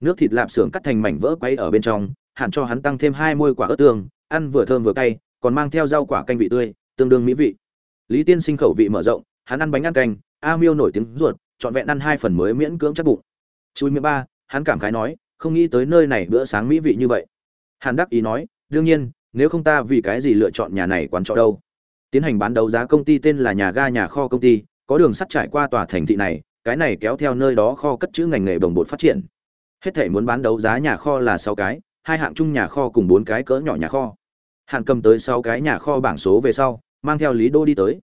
Nước thịt lạp xưởng cắt thành mảnh vỡ quay ở bên trong hẳn cho hắn tăng thêm hai môi quả ớt tương, ăn vừa thơm vừa cay, còn mang theo rau quả canh vị tươi, tương đương mỹ vị. Lý tiên sinh khẩu vị mở rộng, hắn ăn bánh ăn canh, a miêu nổi tiếng ruột, trọn vẹn ăn hai phần mới miễn cưỡng chắc bụng. Chui miệng ba, hắn cảm khái nói, không nghĩ tới nơi này bữa sáng mỹ vị như vậy. Hàn đắc ý nói, đương nhiên nếu không ta vì cái gì lựa chọn nhà này quán trọ đâu? Tiến hành bán đấu giá công ty tên là nhà ga nhà kho công ty, có đường sắt trải qua tòa thành thị này, cái này kéo theo nơi đó kho cất chữ ngành nghề đồng bộ phát triển. Hết thể muốn bán đấu giá nhà kho là sáu cái, hai hạng chung nhà kho cùng bốn cái cỡ nhỏ nhà kho. Hàn cầm tới sáu cái nhà kho bảng số về sau, mang theo lý đô đi tới.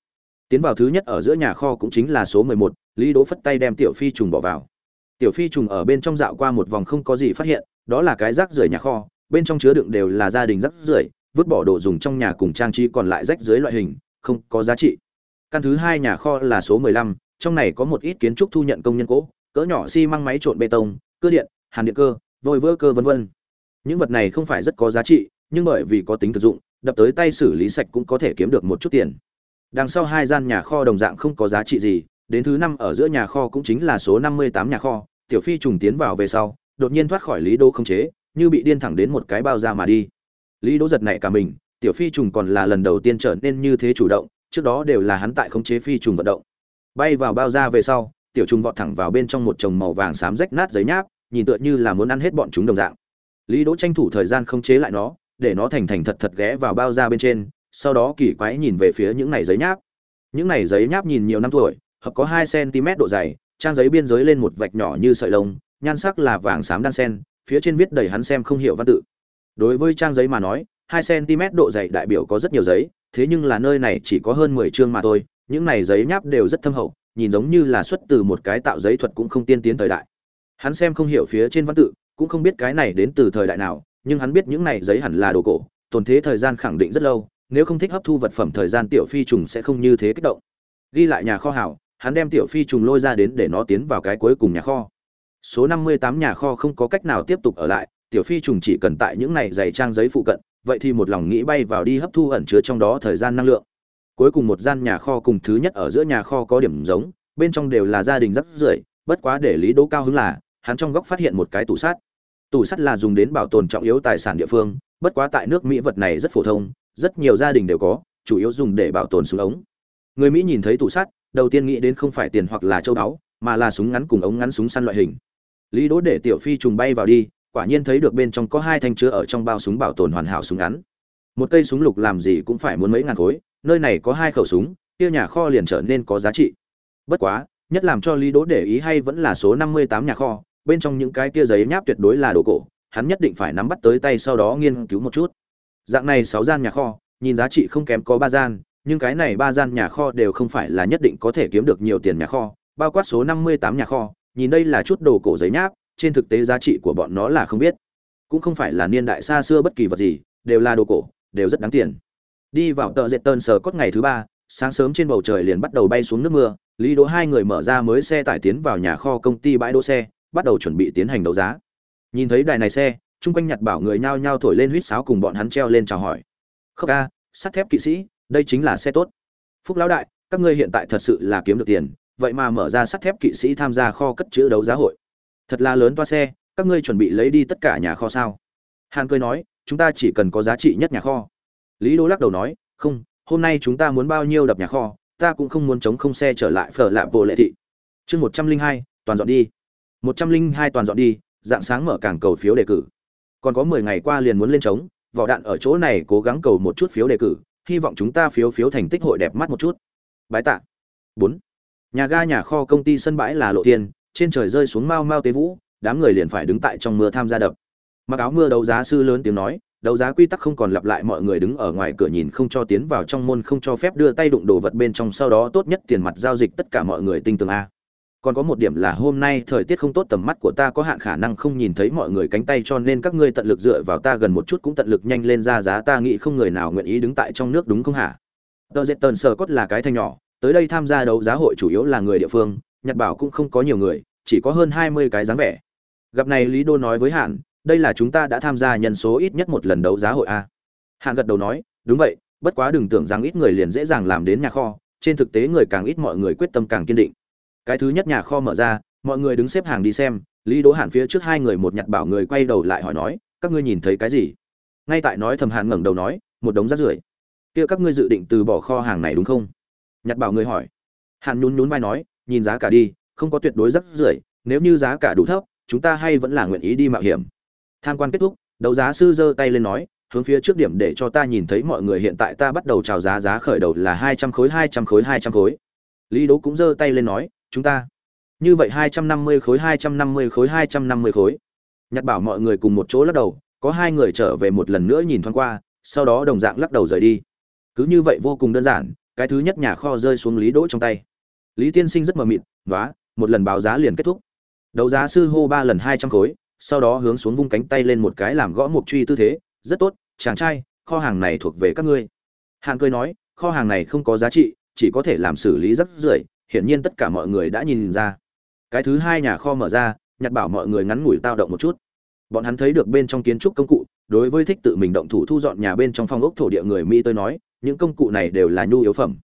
Tiến vào thứ nhất ở giữa nhà kho cũng chính là số mười một, lý đỗ phất tay đem tiểu phi trùng bỏ vào. Tiểu phi trùng ở bên trong dạo qua một vòng không có gì phát hiện, đó là cái rác rưởi nhà kho bên trong chứa đựng đều là gia đình rắc rưởi, vứt bỏ đồ dùng trong nhà cùng trang trí còn lại rách dưới loại hình, không có giá trị. Căn thứ hai nhà kho là số mười lăm, trong này có một ít kiến trúc thu nhận công nhân cỗ, cỡ nhỏ xi măng máy trộn bê tông, cơ điện, hàn điện cơ, vôi vỡ cơ vân vân. Những vật này không phải rất có giá trị, nhưng bởi vì có tính thực dụng, đập tới tay xử lý sạch cũng có thể kiếm được một chút tiền. Đằng sau hai gian nhà kho đồng dạng không có giá trị gì, đến thứ năm ở giữa nhà kho cũng chính là số năm mươi tám nhà kho, tiểu phi trùng tiến vào về sau, đột nhiên thoát khỏi lý đô không chế như bị điên thẳng đến một cái bao ra mà đi. Lý đỗ giật nảy cả mình, tiểu phi trùng còn là lần đầu tiên trở nên như thế chủ động, trước đó đều là hắn tại khống chế phi trùng vận động. Bay vào bao ra về sau, tiểu trùng vọt thẳng vào bên trong một chồng màu vàng xám rách nát giấy nháp, nhìn tựa như là muốn ăn hết bọn chúng đồng dạng. Lý đỗ tranh thủ thời gian khống chế lại nó, để nó thành thành thật thật ghé vào bao da bên trên, sau đó kỳ quái nhìn về phía những này giấy nháp. Những này giấy nháp nhìn nhiều năm tuổi, hợp có hai cm độ dày, trang giấy biên giới lên một vạch nhỏ như sợi lông, nhan sắc là vàng xám đan sen phía trên viết đầy hắn xem không hiểu văn tự. Đối với trang giấy mà nói, hai cm độ dày đại biểu có rất nhiều giấy, thế nhưng là nơi này chỉ có hơn mười chương mà thôi, những này giấy nháp đều rất thâm hậu, nhìn giống như là xuất từ một cái tạo giấy thuật cũng không tiên tiến thời đại. Hắn xem không hiểu phía trên văn tự, cũng không biết cái này đến từ thời đại nào, nhưng hắn biết những này giấy hẳn là đồ cổ, tồn thế thời gian khẳng định rất lâu, nếu không thích hấp thu vật phẩm thời gian tiểu phi trùng sẽ không như thế kích động. Ghi lại nhà kho hảo, hắn đem tiểu phi trùng lôi ra đến để nó tiến vào cái cuối cùng nhà kho số năm mươi tám nhà kho không có cách nào tiếp tục ở lại, tiểu phi trùng chỉ cần tại những này dày trang giấy phụ cận, vậy thì một lòng nghĩ bay vào đi hấp thu ẩn chứa trong đó thời gian năng lượng. Cuối cùng một gian nhà kho cùng thứ nhất ở giữa nhà kho có điểm giống, bên trong đều là gia đình rất rưởi, bất quá để lý đỗ cao hứng là, hắn trong góc phát hiện một cái tủ sắt. Tủ sắt là dùng đến bảo tồn trọng yếu tài sản địa phương, bất quá tại nước mỹ vật này rất phổ thông, rất nhiều gia đình đều có, chủ yếu dùng để bảo tồn súng ống. Người mỹ nhìn thấy tủ sắt, đầu tiên nghĩ đến không phải tiền hoặc là châu báu, mà là súng ngắn cùng ống ngắn súng săn loại hình lý đỗ để tiểu phi trùng bay vào đi, quả nhiên thấy được bên trong có hai thanh chứa ở trong bao súng bảo tồn hoàn hảo súng ngắn. Một cây súng lục làm gì cũng phải muốn mấy ngàn khối, nơi này có hai khẩu súng, kia nhà kho liền trở nên có giá trị. Bất quá, nhất làm cho lý đỗ để ý hay vẫn là số năm mươi tám nhà kho, bên trong những cái kia giấy nháp tuyệt đối là đồ cổ, hắn nhất định phải nắm bắt tới tay sau đó nghiên cứu một chút. Dạng này sáu gian nhà kho, nhìn giá trị không kém có ba gian, nhưng cái này ba gian nhà kho đều không phải là nhất định có thể kiếm được nhiều tiền nhà kho, bao quát số năm mươi tám nhà kho nhìn đây là chút đồ cổ giấy nháp, trên thực tế giá trị của bọn nó là không biết. Cũng không phải là niên đại xa xưa bất kỳ vật gì, đều là đồ cổ, đều rất đáng tiền. Đi vào tờ dệt tơn sờ cốt ngày thứ ba, sáng sớm trên bầu trời liền bắt đầu bay xuống nước mưa, lý đỗ hai người mở ra mới xe tải tiến vào nhà kho công ty bãi đỗ xe, bắt đầu chuẩn bị tiến hành đấu giá. Nhìn thấy đài này xe, chung quanh nhặt bảo người nhao nhao thổi lên huýt sáo cùng bọn hắn treo lên chào hỏi. Khóc ca, sắt thép kỵ sĩ, đây chính là xe tốt. Phúc lão đại, các ngươi hiện tại thật sự là kiếm được tiền vậy mà mở ra sắt thép kỵ sĩ tham gia kho cất chữ đấu giá hội. Thật là lớn toa xe, các ngươi chuẩn bị lấy đi tất cả nhà kho sao? Hàn cười nói, chúng ta chỉ cần có giá trị nhất nhà kho. Lý đô lắc đầu nói, không, hôm nay chúng ta muốn bao nhiêu đập nhà kho, ta cũng không muốn chống không xe trở lại phở lạ bộ lệ thị. Chương một trăm linh hai, toàn dọn đi. một trăm linh hai toàn dọn đi, dạng sáng mở cảng cầu phiếu đề cử. Còn có mười ngày qua liền muốn lên trống, vỏ đạn ở chỗ này cố gắng cầu một chút phiếu đề cử, hy vọng chúng ta phiếu phiếu thành tích hội đẹp mắt một chút. Bái tạ. Bốn nhà ga nhà kho công ty sân bãi là lộ tiền trên trời rơi xuống mau mau tế vũ, đám người liền phải đứng tại trong mưa tham gia đập. Mặc áo mưa đấu giá sư lớn tiếng nói, đấu giá quy tắc không còn lặp lại mọi người đứng ở ngoài cửa nhìn không cho tiến vào trong môn không cho phép đưa tay đụng đồ vật bên trong sau đó tốt nhất tiền mặt giao dịch tất cả mọi người tinh tường a. Còn có một điểm là hôm nay thời tiết không tốt tầm mắt của ta có hạn khả năng không nhìn thấy mọi người cánh tay cho nên các ngươi tận lực dựa vào ta gần một chút cũng tận lực nhanh lên ra giá ta nghĩ không người nào nguyện ý đứng tại trong nước đúng không hả? Tờ dệt tần sờ cốt là cái thanh nhỏ tới đây tham gia đấu giá hội chủ yếu là người địa phương, nhật bảo cũng không có nhiều người, chỉ có hơn hai mươi cái dáng vẻ. Gặp này lý đô nói với hạn, đây là chúng ta đã tham gia nhân số ít nhất một lần đấu giá hội a. Hạn gật đầu nói, đúng vậy, bất quá đừng tưởng rằng ít người liền dễ dàng làm đến nhà kho, trên thực tế người càng ít mọi người quyết tâm càng kiên định. Cái thứ nhất nhà kho mở ra, mọi người đứng xếp hàng đi xem, lý đỗ hàn phía trước hai người một nhặt bảo người quay đầu lại hỏi nói, các ngươi nhìn thấy cái gì? Ngay tại nói thầm hàn ngẩng đầu nói, một đống rác rưởi. Kia các ngươi dự định từ bỏ kho hàng này đúng không? Nhặt bảo người hỏi. Hàn nhún nhún vai nói, nhìn giá cả đi, không có tuyệt đối rất rưởi, nếu như giá cả đủ thấp, chúng ta hay vẫn là nguyện ý đi mạo hiểm. Tham quan kết thúc, đấu giá sư giơ tay lên nói, hướng phía trước điểm để cho ta nhìn thấy mọi người hiện tại ta bắt đầu chào giá giá khởi đầu là hai trăm khối, hai trăm khối, hai trăm khối. Lý Đấu cũng giơ tay lên nói, chúng ta. Như vậy hai trăm năm mươi khối, hai trăm năm mươi khối, hai trăm năm mươi khối. Nhặt bảo mọi người cùng một chỗ lắc đầu, có hai người trở về một lần nữa nhìn thoáng qua, sau đó đồng dạng lắc đầu rời đi. Cứ như vậy vô cùng đơn giản cái thứ nhất nhà kho rơi xuống lý đỗ trong tay. Lý tiên sinh rất mờ mịt vá, một lần báo giá liền kết thúc. Đấu giá sư hô ba lần hai trăm khối sau đó hướng xuống vung cánh tay lên một cái làm gõ mục truy tư thế rất tốt chàng trai kho hàng này thuộc về các ngươi. Hàng cười nói kho hàng này không có giá trị chỉ có thể làm xử lý rất rưởi hiển nhiên tất cả mọi người đã nhìn ra. Cái thứ hai nhà kho mở ra nhặt bảo mọi người ngắn ngủi tao động một chút bọn hắn thấy được bên trong kiến trúc công cụ, đối với thích tự mình động thủ thu dọn nhà bên trong phong ốc thổ địa người mỹ tôi nói, những công cụ này đều là nhu yếu phẩm.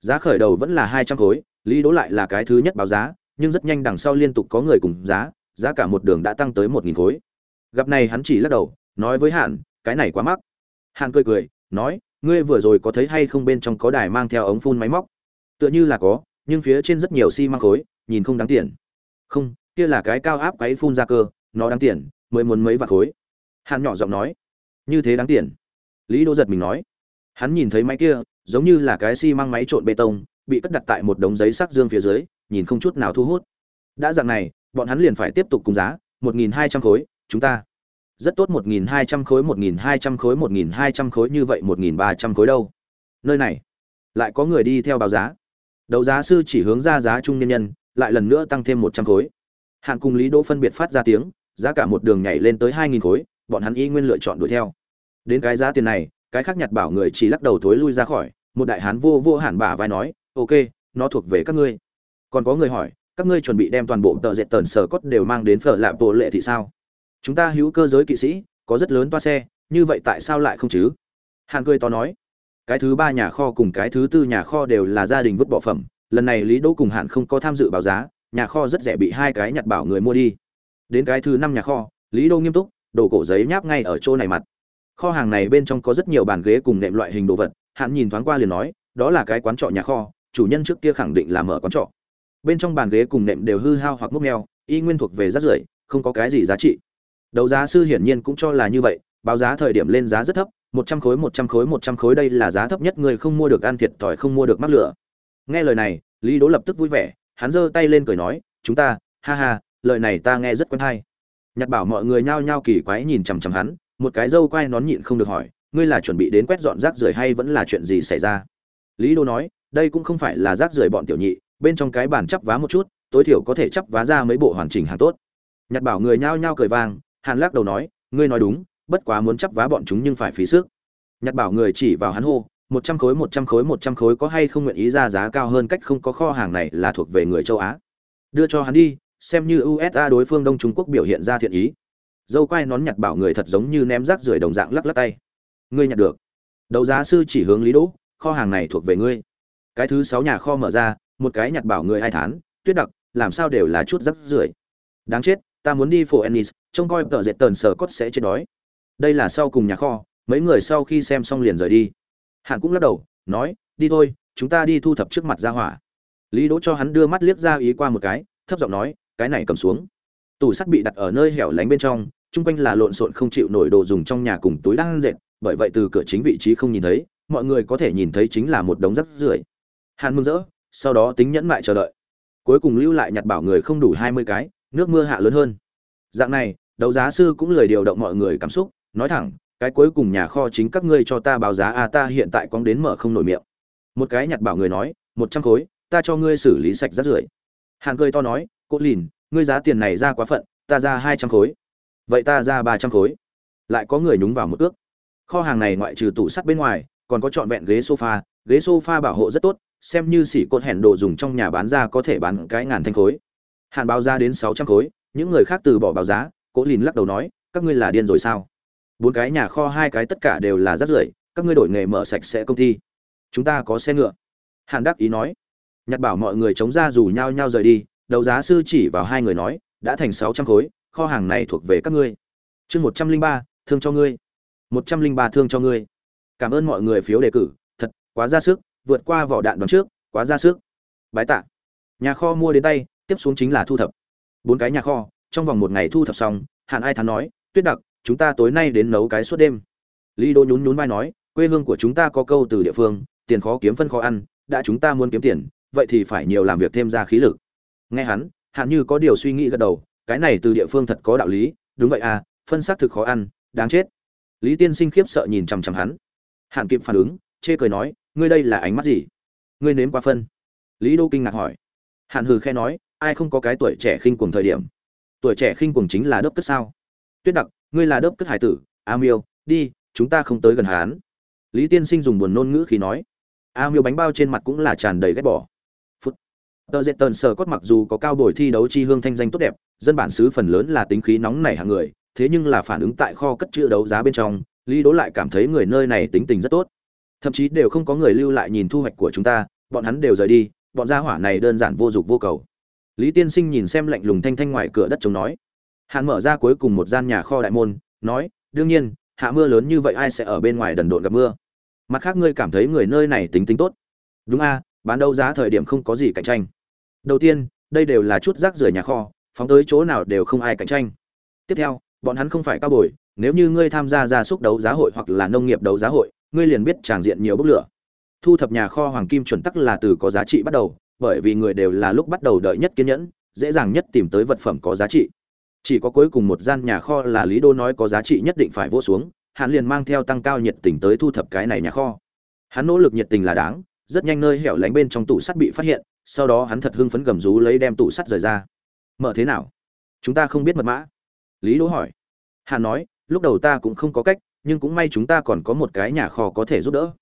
Giá khởi đầu vẫn là hai trăm khối, lý đỗ lại là cái thứ nhất báo giá, nhưng rất nhanh đằng sau liên tục có người cùng giá giá cả một đường đã tăng tới một nghìn khối. Gặp này hắn chỉ lắc đầu, nói với hạn cái này quá mắc. Hạn cười cười, nói, ngươi vừa rồi có thấy hay không bên trong có đài mang theo ống phun máy móc? Tựa như là có, nhưng phía trên rất nhiều xi măng khối, nhìn không đáng tiền. Không, kia là cái cao áp cái phun ra cơ, nó đáng tiền mới muốn mấy vạn khối. Hắn nhỏ giọng nói, như thế đáng tiền. Lý đỗ giật mình nói, hắn nhìn thấy máy kia, giống như là cái xi máy trộn bê tông, bị cất đặt tại một đống giấy sắc dương phía dưới, nhìn không chút nào thu hút. Đã dạng này, bọn hắn liền phải tiếp tục cùng giá, một nghìn hai trăm khối, chúng ta. Rất tốt, một nghìn hai trăm khối, một nghìn hai trăm khối, một nghìn hai trăm khối, như vậy một nghìn ba trăm khối đâu? Nơi này, lại có người đi theo báo giá. Đấu giá sư chỉ hướng ra giá trung nhân nhân, lại lần nữa tăng thêm một trăm khối. Hạn cùng lý đỗ phân biệt phát ra tiếng giá cả một đường nhảy lên tới hai nghìn khối, bọn hắn y nguyên lựa chọn đuổi theo. Đến cái giá tiền này, cái khác nhặt bảo người chỉ lắc đầu thối lui ra khỏi, một đại hán vô vô hẳn bả vai nói, ok, nó thuộc về các ngươi. Còn có người hỏi, các ngươi chuẩn bị đem toàn bộ tờ dệt tần sở cốt đều mang đến phở lạp bộ lệ thì sao? Chúng ta hữu cơ giới kỵ sĩ, có rất lớn toa xe, như vậy tại sao lại không chứ? Hàn cười to nói, cái thứ ba nhà kho cùng cái thứ tư nhà kho đều là gia đình vứt bỏ phẩm, lần này lý đỗ cùng Hàn không có tham dự báo giá, nhà kho rất rẻ bị hai cái nhặt bảo người mua đi đến cái thứ năm nhà kho, lý đô nghiêm túc, đồ cổ giấy nháp ngay ở chỗ này mặt. Kho hàng này bên trong có rất nhiều bàn ghế cùng nệm loại hình đồ vật, hạn nhìn thoáng qua liền nói, đó là cái quán trọ nhà kho, chủ nhân trước kia khẳng định là mở quán trọ. Bên trong bàn ghế cùng nệm đều hư hao hoặc múc neo y nguyên thuộc về rác rưởi, không có cái gì giá trị. Đấu giá sư hiển nhiên cũng cho là như vậy, báo giá thời điểm lên giá rất thấp, một trăm khối, một trăm khối, một trăm khối đây là giá thấp nhất người không mua được ăn thiệt thòi, không mua được mắc lửa. Nghe lời này, lý đố lập tức vui vẻ, hắn giơ tay lên cười nói, chúng ta, ha ha lời này ta nghe rất quen hay. Nhặt bảo mọi người nhao nhao kỳ quái nhìn chằm chằm hắn, một cái dâu quai nón nhịn không được hỏi, ngươi là chuẩn bị đến quét dọn rác rưởi hay vẫn là chuyện gì xảy ra? Lý đô nói, đây cũng không phải là rác rưởi bọn tiểu nhị, bên trong cái bàn chắp vá một chút, tối thiểu có thể chắp vá ra mấy bộ hoàn chỉnh hàng tốt. Nhặt bảo người nhao nhao cười vang, hàn lắc đầu nói, ngươi nói đúng, bất quá muốn chắp vá bọn chúng nhưng phải phí sức. Nhặt bảo người chỉ vào hắn hô, một trăm khối, một trăm khối, một trăm khối có hay không nguyện ý ra giá cao hơn cách không có kho hàng này là thuộc về người châu á. Đưa cho hắn đi xem như usa đối phương đông trung quốc biểu hiện ra thiện ý. Dâu quai nón nhặt bảo người thật giống như ném rác rưởi đồng dạng lắc lắc tay. Ngươi nhặt được. Đấu giá sư chỉ hướng lý đỗ, kho hàng này thuộc về ngươi. Cái thứ sáu nhà kho mở ra, một cái nhặt bảo người hai tháng tuyết đặc, làm sao đều là chút rác rưởi? Đáng chết, ta muốn đi phổ ennis, trông coi tờ dệt tờn sở cốt sẽ chết đói. Đây là sau cùng nhà kho, mấy người sau khi xem xong liền rời đi. Hạn cũng lắc đầu, nói, đi thôi, chúng ta đi thu thập trước mặt ra hỏa. Lý đỗ cho hắn đưa mắt liếc ra ý qua một cái, thấp giọng nói cái này cầm xuống. Tủ sắt bị đặt ở nơi hẻo lánh bên trong, chung quanh là lộn xộn không chịu nổi đồ dùng trong nhà cùng túi đang dệt, bởi vậy từ cửa chính vị trí không nhìn thấy, mọi người có thể nhìn thấy chính là một đống rác rưởi. Hàn mừng rỡ, sau đó tính nhẫn mại chờ đợi. Cuối cùng lưu lại nhặt bảo người không đủ hai mươi cái, nước mưa hạ lớn hơn. Dạng này, đấu giá sư cũng lười điều động mọi người cảm xúc, nói thẳng, cái cuối cùng nhà kho chính các ngươi cho ta báo giá à ta hiện tại cóng đến mở không nổi miệng. Một cái nhặt bảo người nói, một trăm khối, ta cho ngươi xử lý sạch rác rưởi. Hàn cười to nói Cố lìn, ngươi giá tiền này ra quá phận, ta ra hai trăm khối. Vậy ta ra ba trăm khối. Lại có người nhúng vào một ước. Kho hàng này ngoại trừ tủ sắt bên ngoài, còn có trọn vẹn ghế sofa. Ghế sofa bảo hộ rất tốt, xem như xỉ cột hẹn đồ dùng trong nhà bán ra có thể bán cái ngàn thanh khối. Hàn báo ra đến sáu trăm khối, những người khác từ bỏ báo giá cố lìn lắc đầu nói, các ngươi là điên rồi sao? Bốn cái nhà kho hai cái tất cả đều là rất rưởi, các ngươi đổi nghề mở sạch sẽ công ty. Chúng ta có xe ngựa. Hàn đắc ý nói, nhặt bảo mọi người chống ra rủ nhau nhau rời đi đấu giá sư chỉ vào hai người nói, đã thành sáu trăm khối, kho hàng này thuộc về các ngươi. Chương một trăm linh ba, thương cho ngươi. Một trăm linh ba thương cho ngươi. Cảm ơn mọi người phiếu đề cử, thật, quá ra sức, vượt qua vỏ đạn đón trước, quá ra sức. Bái tạ. Nhà kho mua đến tay, tiếp xuống chính là thu thập. Bốn cái nhà kho, trong vòng một ngày thu thập xong hạn ai thắn nói, tuyết đặc, chúng ta tối nay đến nấu cái suốt đêm. Lý đô nhún nhún vai nói, quê hương của chúng ta có câu từ địa phương, tiền khó kiếm phân khó ăn, đã chúng ta muốn kiếm tiền, vậy thì phải nhiều làm việc thêm ra khí lực nghe hắn hạn như có điều suy nghĩ gật đầu, cái này từ địa phương thật có đạo lý, đúng vậy à phân xác thực khó ăn, đáng chết. Lý tiên sinh khiếp sợ nhìn chằm chằm hắn. Hạn kịp phản ứng, chê cười nói, ngươi đây là ánh mắt gì? Ngươi nếm qua phân. Lý đô kinh ngạc hỏi. Hạn hừ khe nói, ai không có cái tuổi trẻ khinh cuồng thời điểm? Tuổi trẻ khinh cuồng chính là đớp cất sao? Tuyết đặc, ngươi là đớp cất hải tử, a miêu, đi, chúng ta không tới gần hán lý tiên sinh dùng buồn nôn ngữ khi nói. A miêu bánh bao trên mặt cũng là tràn đầy ghét bỏ tờ dệt tần sở cốt mặc dù có cao bồi thi đấu chi hương thanh danh tốt đẹp, dân bản xứ phần lớn là tính khí nóng nảy hạng người, thế nhưng là phản ứng tại kho cất chứa đấu giá bên trong, lý đố lại cảm thấy người nơi này tính tình rất tốt. Thậm chí đều không có người lưu lại nhìn thu hoạch của chúng ta, bọn hắn đều rời đi, bọn gia hỏa này đơn giản vô dụng vô cầu. Lý tiên sinh nhìn xem lạnh lùng thanh thanh ngoài cửa đất chống nói. Hắn mở ra cuối cùng một gian nhà kho đại môn, nói, đương nhiên, hạ mưa lớn như vậy ai sẽ ở bên ngoài đần độn gặp mưa? Mặt khác ngươi cảm thấy người nơi này tính tính tốt? Đúng a bán đấu giá thời điểm không có gì cạnh tranh. Đầu tiên, đây đều là chút rác rưởi nhà kho, phóng tới chỗ nào đều không ai cạnh tranh. Tiếp theo, bọn hắn không phải cao bồi, nếu như ngươi tham gia gia súc đấu giá hội hoặc là nông nghiệp đấu giá hội, ngươi liền biết tràng diện nhiều bức lửa. Thu thập nhà kho hoàng kim chuẩn tắc là từ có giá trị bắt đầu, bởi vì người đều là lúc bắt đầu đợi nhất kiên nhẫn, dễ dàng nhất tìm tới vật phẩm có giá trị. Chỉ có cuối cùng một gian nhà kho là lý đô nói có giá trị nhất định phải vô xuống, hắn liền mang theo tăng cao nhiệt tình tới thu thập cái này nhà kho. Hắn nỗ lực nhiệt tình là đáng rất nhanh nơi hẻo lánh bên trong tủ sắt bị phát hiện, sau đó hắn thật hưng phấn gầm rú lấy đem tủ sắt rời ra. Mở thế nào? Chúng ta không biết mật mã. Lý đỗ hỏi. Hắn nói, lúc đầu ta cũng không có cách, nhưng cũng may chúng ta còn có một cái nhà kho có thể giúp đỡ.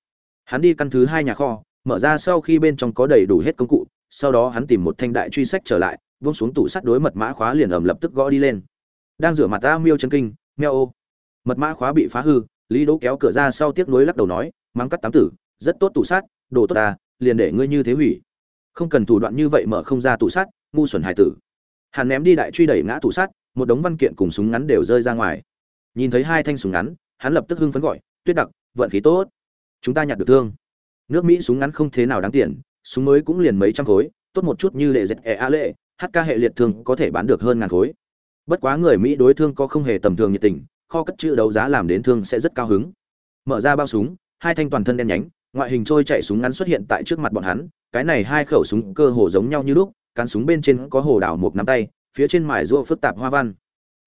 Hắn đi căn thứ hai nhà kho, mở ra sau khi bên trong có đầy đủ hết công cụ, sau đó hắn tìm một thanh đại truy sách trở lại vung xuống tủ sắt đối mật mã khóa liền ẩm lập tức gõ đi lên. Đang rửa mặt ta miêu chân kinh meo ô. Mật mã khóa bị phá hư, lý đỗ kéo cửa ra sau tiếc nuối lắc đầu nói, mắng cắt tám tử, rất tốt tủ sắt đồ tốt ta, liền để ngươi như thế hủy. Không cần thủ đoạn như vậy mở không ra tủ sắt, ngu xuẩn hải tử. Hắn ném đi đại truy đẩy ngã tủ sắt, một đống văn kiện cùng súng ngắn đều rơi ra ngoài. Nhìn thấy hai thanh súng ngắn, hắn lập tức hưng phấn gọi, tuyết đặc, vận khí tốt. Chúng ta nhặt được thương. Nước mỹ súng ngắn không thế nào đáng tiền, súng mới cũng liền mấy trăm khối, tốt một chút như lệ dệt e a lệ hk hệ liệt thương có thể bán được hơn ngàn khối. Bất quá người mỹ đối thương có không hề tầm thường nhiệt tình, kho cất chữ đấu giá làm đến thương sẽ rất cao hứng. Mở ra bao súng, hai thanh toàn thân đen nhánh ngoại hình trôi chạy súng ngắn xuất hiện tại trước mặt bọn hắn, cái này hai khẩu súng cơ hồ giống nhau như lúc, cán súng bên trên có hồ đảo một nắm tay, phía trên mài rua phức tạp hoa văn.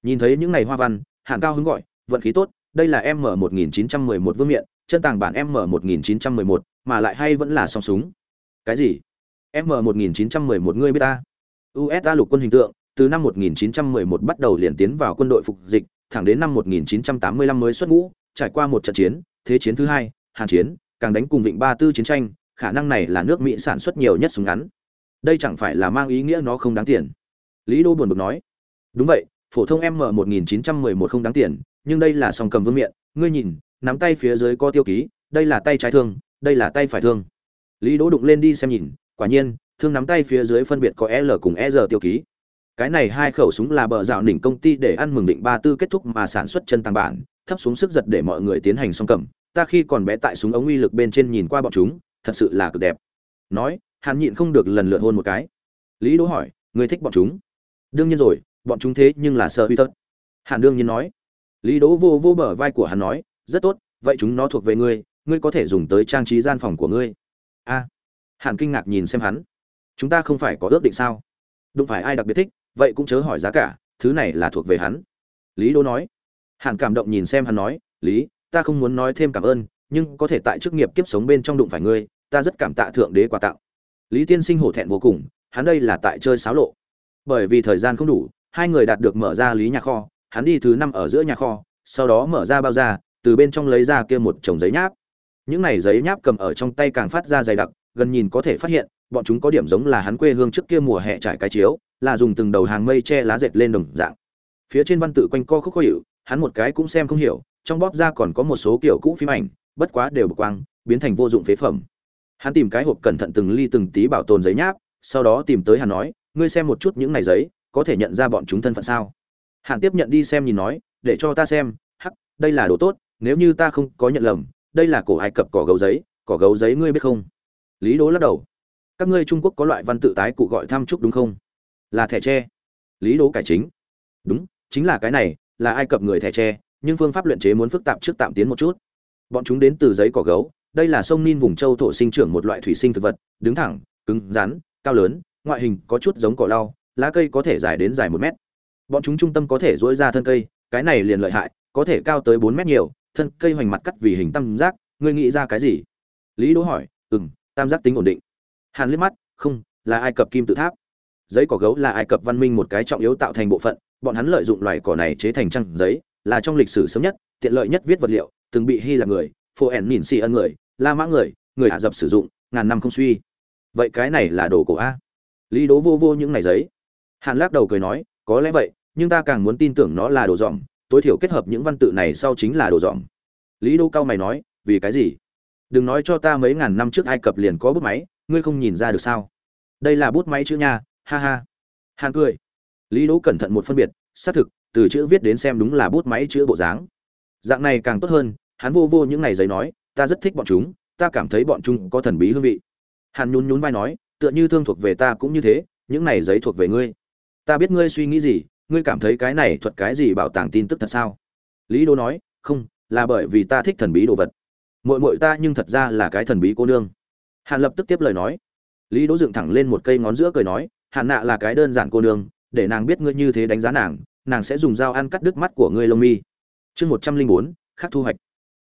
Nhìn thấy những ngày hoa văn, hạng cao hứng gọi, vận khí tốt, đây là m 1911 vương miện, chân tàng bản m 1911 mà lại hay vẫn là song súng. Cái gì? M 1911 ngươi biết ta? Usa lục quân hình tượng, từ năm 1911 bắt đầu liền tiến vào quân đội phục dịch, thẳng đến năm 1985 mới xuất ngũ, trải qua một trận chiến, thế chiến thứ hai, hàn chiến càng đánh cùng vịnh ba tư chiến tranh, khả năng này là nước mỹ sản xuất nhiều nhất súng ngắn. Đây chẳng phải là mang ý nghĩa nó không đáng tiền. Lý đô buồn bực nói. Đúng vậy, phổ thông m 1911 không đáng tiền, nhưng đây là song cầm vương miện. Ngươi nhìn, nắm tay phía dưới có tiêu ký, đây là tay trái thương, đây là tay phải thương. Lý đỗ đụng lên đi xem nhìn, quả nhiên, thương nắm tay phía dưới phân biệt có l cùng e r tiêu ký. Cái này hai khẩu súng là bờ dạo đỉnh công ty để ăn mừng định ba tư kết thúc mà sản xuất chân tăng bản, thấp xuống sức giật để mọi người tiến hành song cầm ta khi còn bé tại súng ống uy lực bên trên nhìn qua bọn chúng thật sự là cực đẹp. Nói hàn nhịn không được lần lượt hôn một cái. Lý đỗ hỏi ngươi thích bọn chúng? Đương nhiên rồi bọn chúng thế nhưng là sợ huy tật. Hàn đương nhiên nói. Lý đỗ vô vô bờ vai của hắn nói rất tốt vậy chúng nó thuộc về ngươi ngươi có thể dùng tới trang trí gian phòng của ngươi. A. À, hàn kinh ngạc nhìn xem hắn. Chúng ta không phải có ước định sao? Đụng phải ai đặc biệt thích vậy cũng chớ hỏi giá cả thứ này là thuộc về hắn. Lý đỗ nói. Hàn cảm động nhìn xem hắn nói lý ta không muốn nói thêm cảm ơn, nhưng có thể tại chức nghiệp kiếp sống bên trong đụng phải ngươi, ta rất cảm tạ thượng đế quà tặng. Lý tiên sinh hổ thẹn vô cùng, hắn đây là tại chơi xáo lộ. Bởi vì thời gian không đủ, hai người đạt được mở ra lý nhà kho, hắn đi thứ năm ở giữa nhà kho, sau đó mở ra bao da từ bên trong lấy ra kia một chồng giấy nháp. Những này giấy nháp cầm ở trong tay càng phát ra dày đặc, gần nhìn có thể phát hiện, bọn chúng có điểm giống là hắn quê hương trước kia mùa hè trải cái chiếu, là dùng từng đầu hàng mây che lá dệt lên đồng dạng. Phía trên văn tự quanh co khúc khó hiểu hắn một cái cũng xem không hiểu trong bóp ra còn có một số kiểu cũ phim ảnh, bất quá đều bực quang, biến thành vô dụng phế phẩm. Hắn tìm cái hộp cẩn thận từng ly từng tí bảo tồn giấy nháp, sau đó tìm tới hắn nói, ngươi xem một chút những này giấy, có thể nhận ra bọn chúng thân phận sao? Hàn tiếp nhận đi xem nhìn nói, để cho ta xem, hắc, đây là đồ tốt, nếu như ta không có nhận lầm, đây là cổ ai cập cỏ gấu giấy, cỏ gấu giấy ngươi biết không? Lý đố lắc đầu. Các ngươi trung quốc có loại văn tự tái cụ gọi thăm chúc đúng không? Là thẻ tre. Lý đố cải chính. Đúng, chính là cái này, là ai cập người thẻ tre nhưng phương pháp luyện chế muốn phức tạp trước tạm tiến một chút. Bọn chúng đến từ giấy cỏ gấu đây là sông nin vùng châu thổ sinh trưởng một loại thủy sinh thực vật đứng thẳng cứng rắn cao lớn ngoại hình có chút giống cỏ lau lá cây có thể dài đến dài một mét. Bọn chúng trung tâm có thể duỗi ra thân cây cái này liền lợi hại có thể cao tới bốn mét nhiều thân cây hoành mặt cắt vì hình tam giác ngươi nghĩ ra cái gì? Lý đỗ hỏi ừm, tam giác tính ổn định. Hàn liếc mắt không là ai cập kim tự tháp. Giấy cỏ gấu là ai cập văn minh một cái trọng yếu tạo thành bộ phận bọn hắn lợi dụng loài cỏ này chế thành trang giấy là trong lịch sử sớm nhất, tiện lợi nhất viết vật liệu, từng bị hy lạp người phô ẻn nhìn xì ân người, la mã người người ả rập sử dụng, ngàn năm không suy. Vậy cái này là đồ cổ a. Lý đố vô vô những này giấy. Hàn lắc đầu cười nói, có lẽ vậy, nhưng ta càng muốn tin tưởng nó là đồ dòm tối thiểu kết hợp những văn tự này sau chính là đồ dòm lý đô cao mày nói, vì cái gì? Đừng nói cho ta mấy ngàn năm trước ai cập liền có bút máy, ngươi không nhìn ra được sao? Đây là bút máy chữ nha, ha ha. Hàn cười. Lý đỗ cẩn thận một phân biệt, xác thực từ chữ viết đến xem đúng là bút máy chữ bộ dáng. Dạng này càng tốt hơn, hắn vô vô những ngày giấy nói, ta rất thích bọn chúng, ta cảm thấy bọn chúng có thần bí hương vị. Hàn nhún nhún vai nói, tựa như thương thuộc về ta cũng như thế, những này giấy thuộc về ngươi. Ta biết ngươi suy nghĩ gì, ngươi cảm thấy cái này thuật cái gì bảo tàng tin tức thật sao? Lý đô nói, không, là bởi vì ta thích thần bí đồ vật. Mội mội ta nhưng thật ra là cái thần bí cô nương. Hàn lập tức tiếp lời nói. Lý đỗ dựng thẳng lên một cây ngón giữa cười nói, hàn nạ là cái đơn giản cô nương, để nàng biết ngươi như thế đánh giá nàng nàng sẽ dùng dao ăn cắt đứt mắt của ngươi lông mi. Chương một trăm linh bốn, khác thu hoạch.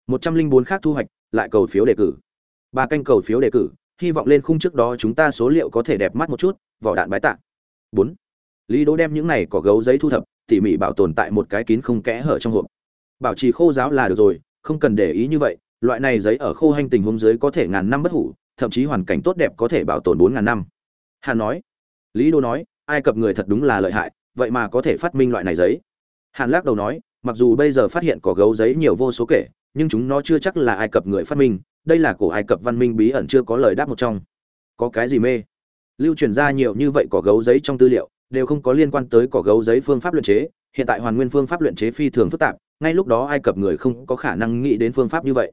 một trăm linh bốn khác thu hoạch, lại cầu phiếu đề cử. Ba canh cầu phiếu đề cử, hy vọng lên khung trước đó chúng ta số liệu có thể đẹp mắt một chút, vỏ đạn bái tạ. Bốn, lý đỗ đem những này có gấu giấy thu thập, tỉ mỉ bảo tồn tại một cái kín không kẽ hở trong hộp. Bảo trì khô giáo là được rồi, không cần để ý như vậy, loại này giấy ở khô hành tình huống dưới có thể ngàn năm bất hủ, thậm chí hoàn cảnh tốt đẹp có thể bảo tồn bốn ngàn năm. Hà nói, lý đô nói, ai cập người thật đúng là lợi hại vậy mà có thể phát minh loại này giấy? Hàn lắc đầu nói, mặc dù bây giờ phát hiện cỏ gấu giấy nhiều vô số kể, nhưng chúng nó chưa chắc là ai cập người phát minh. Đây là cổ ai cập văn minh bí ẩn chưa có lời đáp một trong. Có cái gì mê? Lưu truyền ra nhiều như vậy cỏ gấu giấy trong tư liệu, đều không có liên quan tới cỏ gấu giấy phương pháp luyện chế. Hiện tại hoàn nguyên phương pháp luyện chế phi thường phức tạp, ngay lúc đó ai cập người không có khả năng nghĩ đến phương pháp như vậy.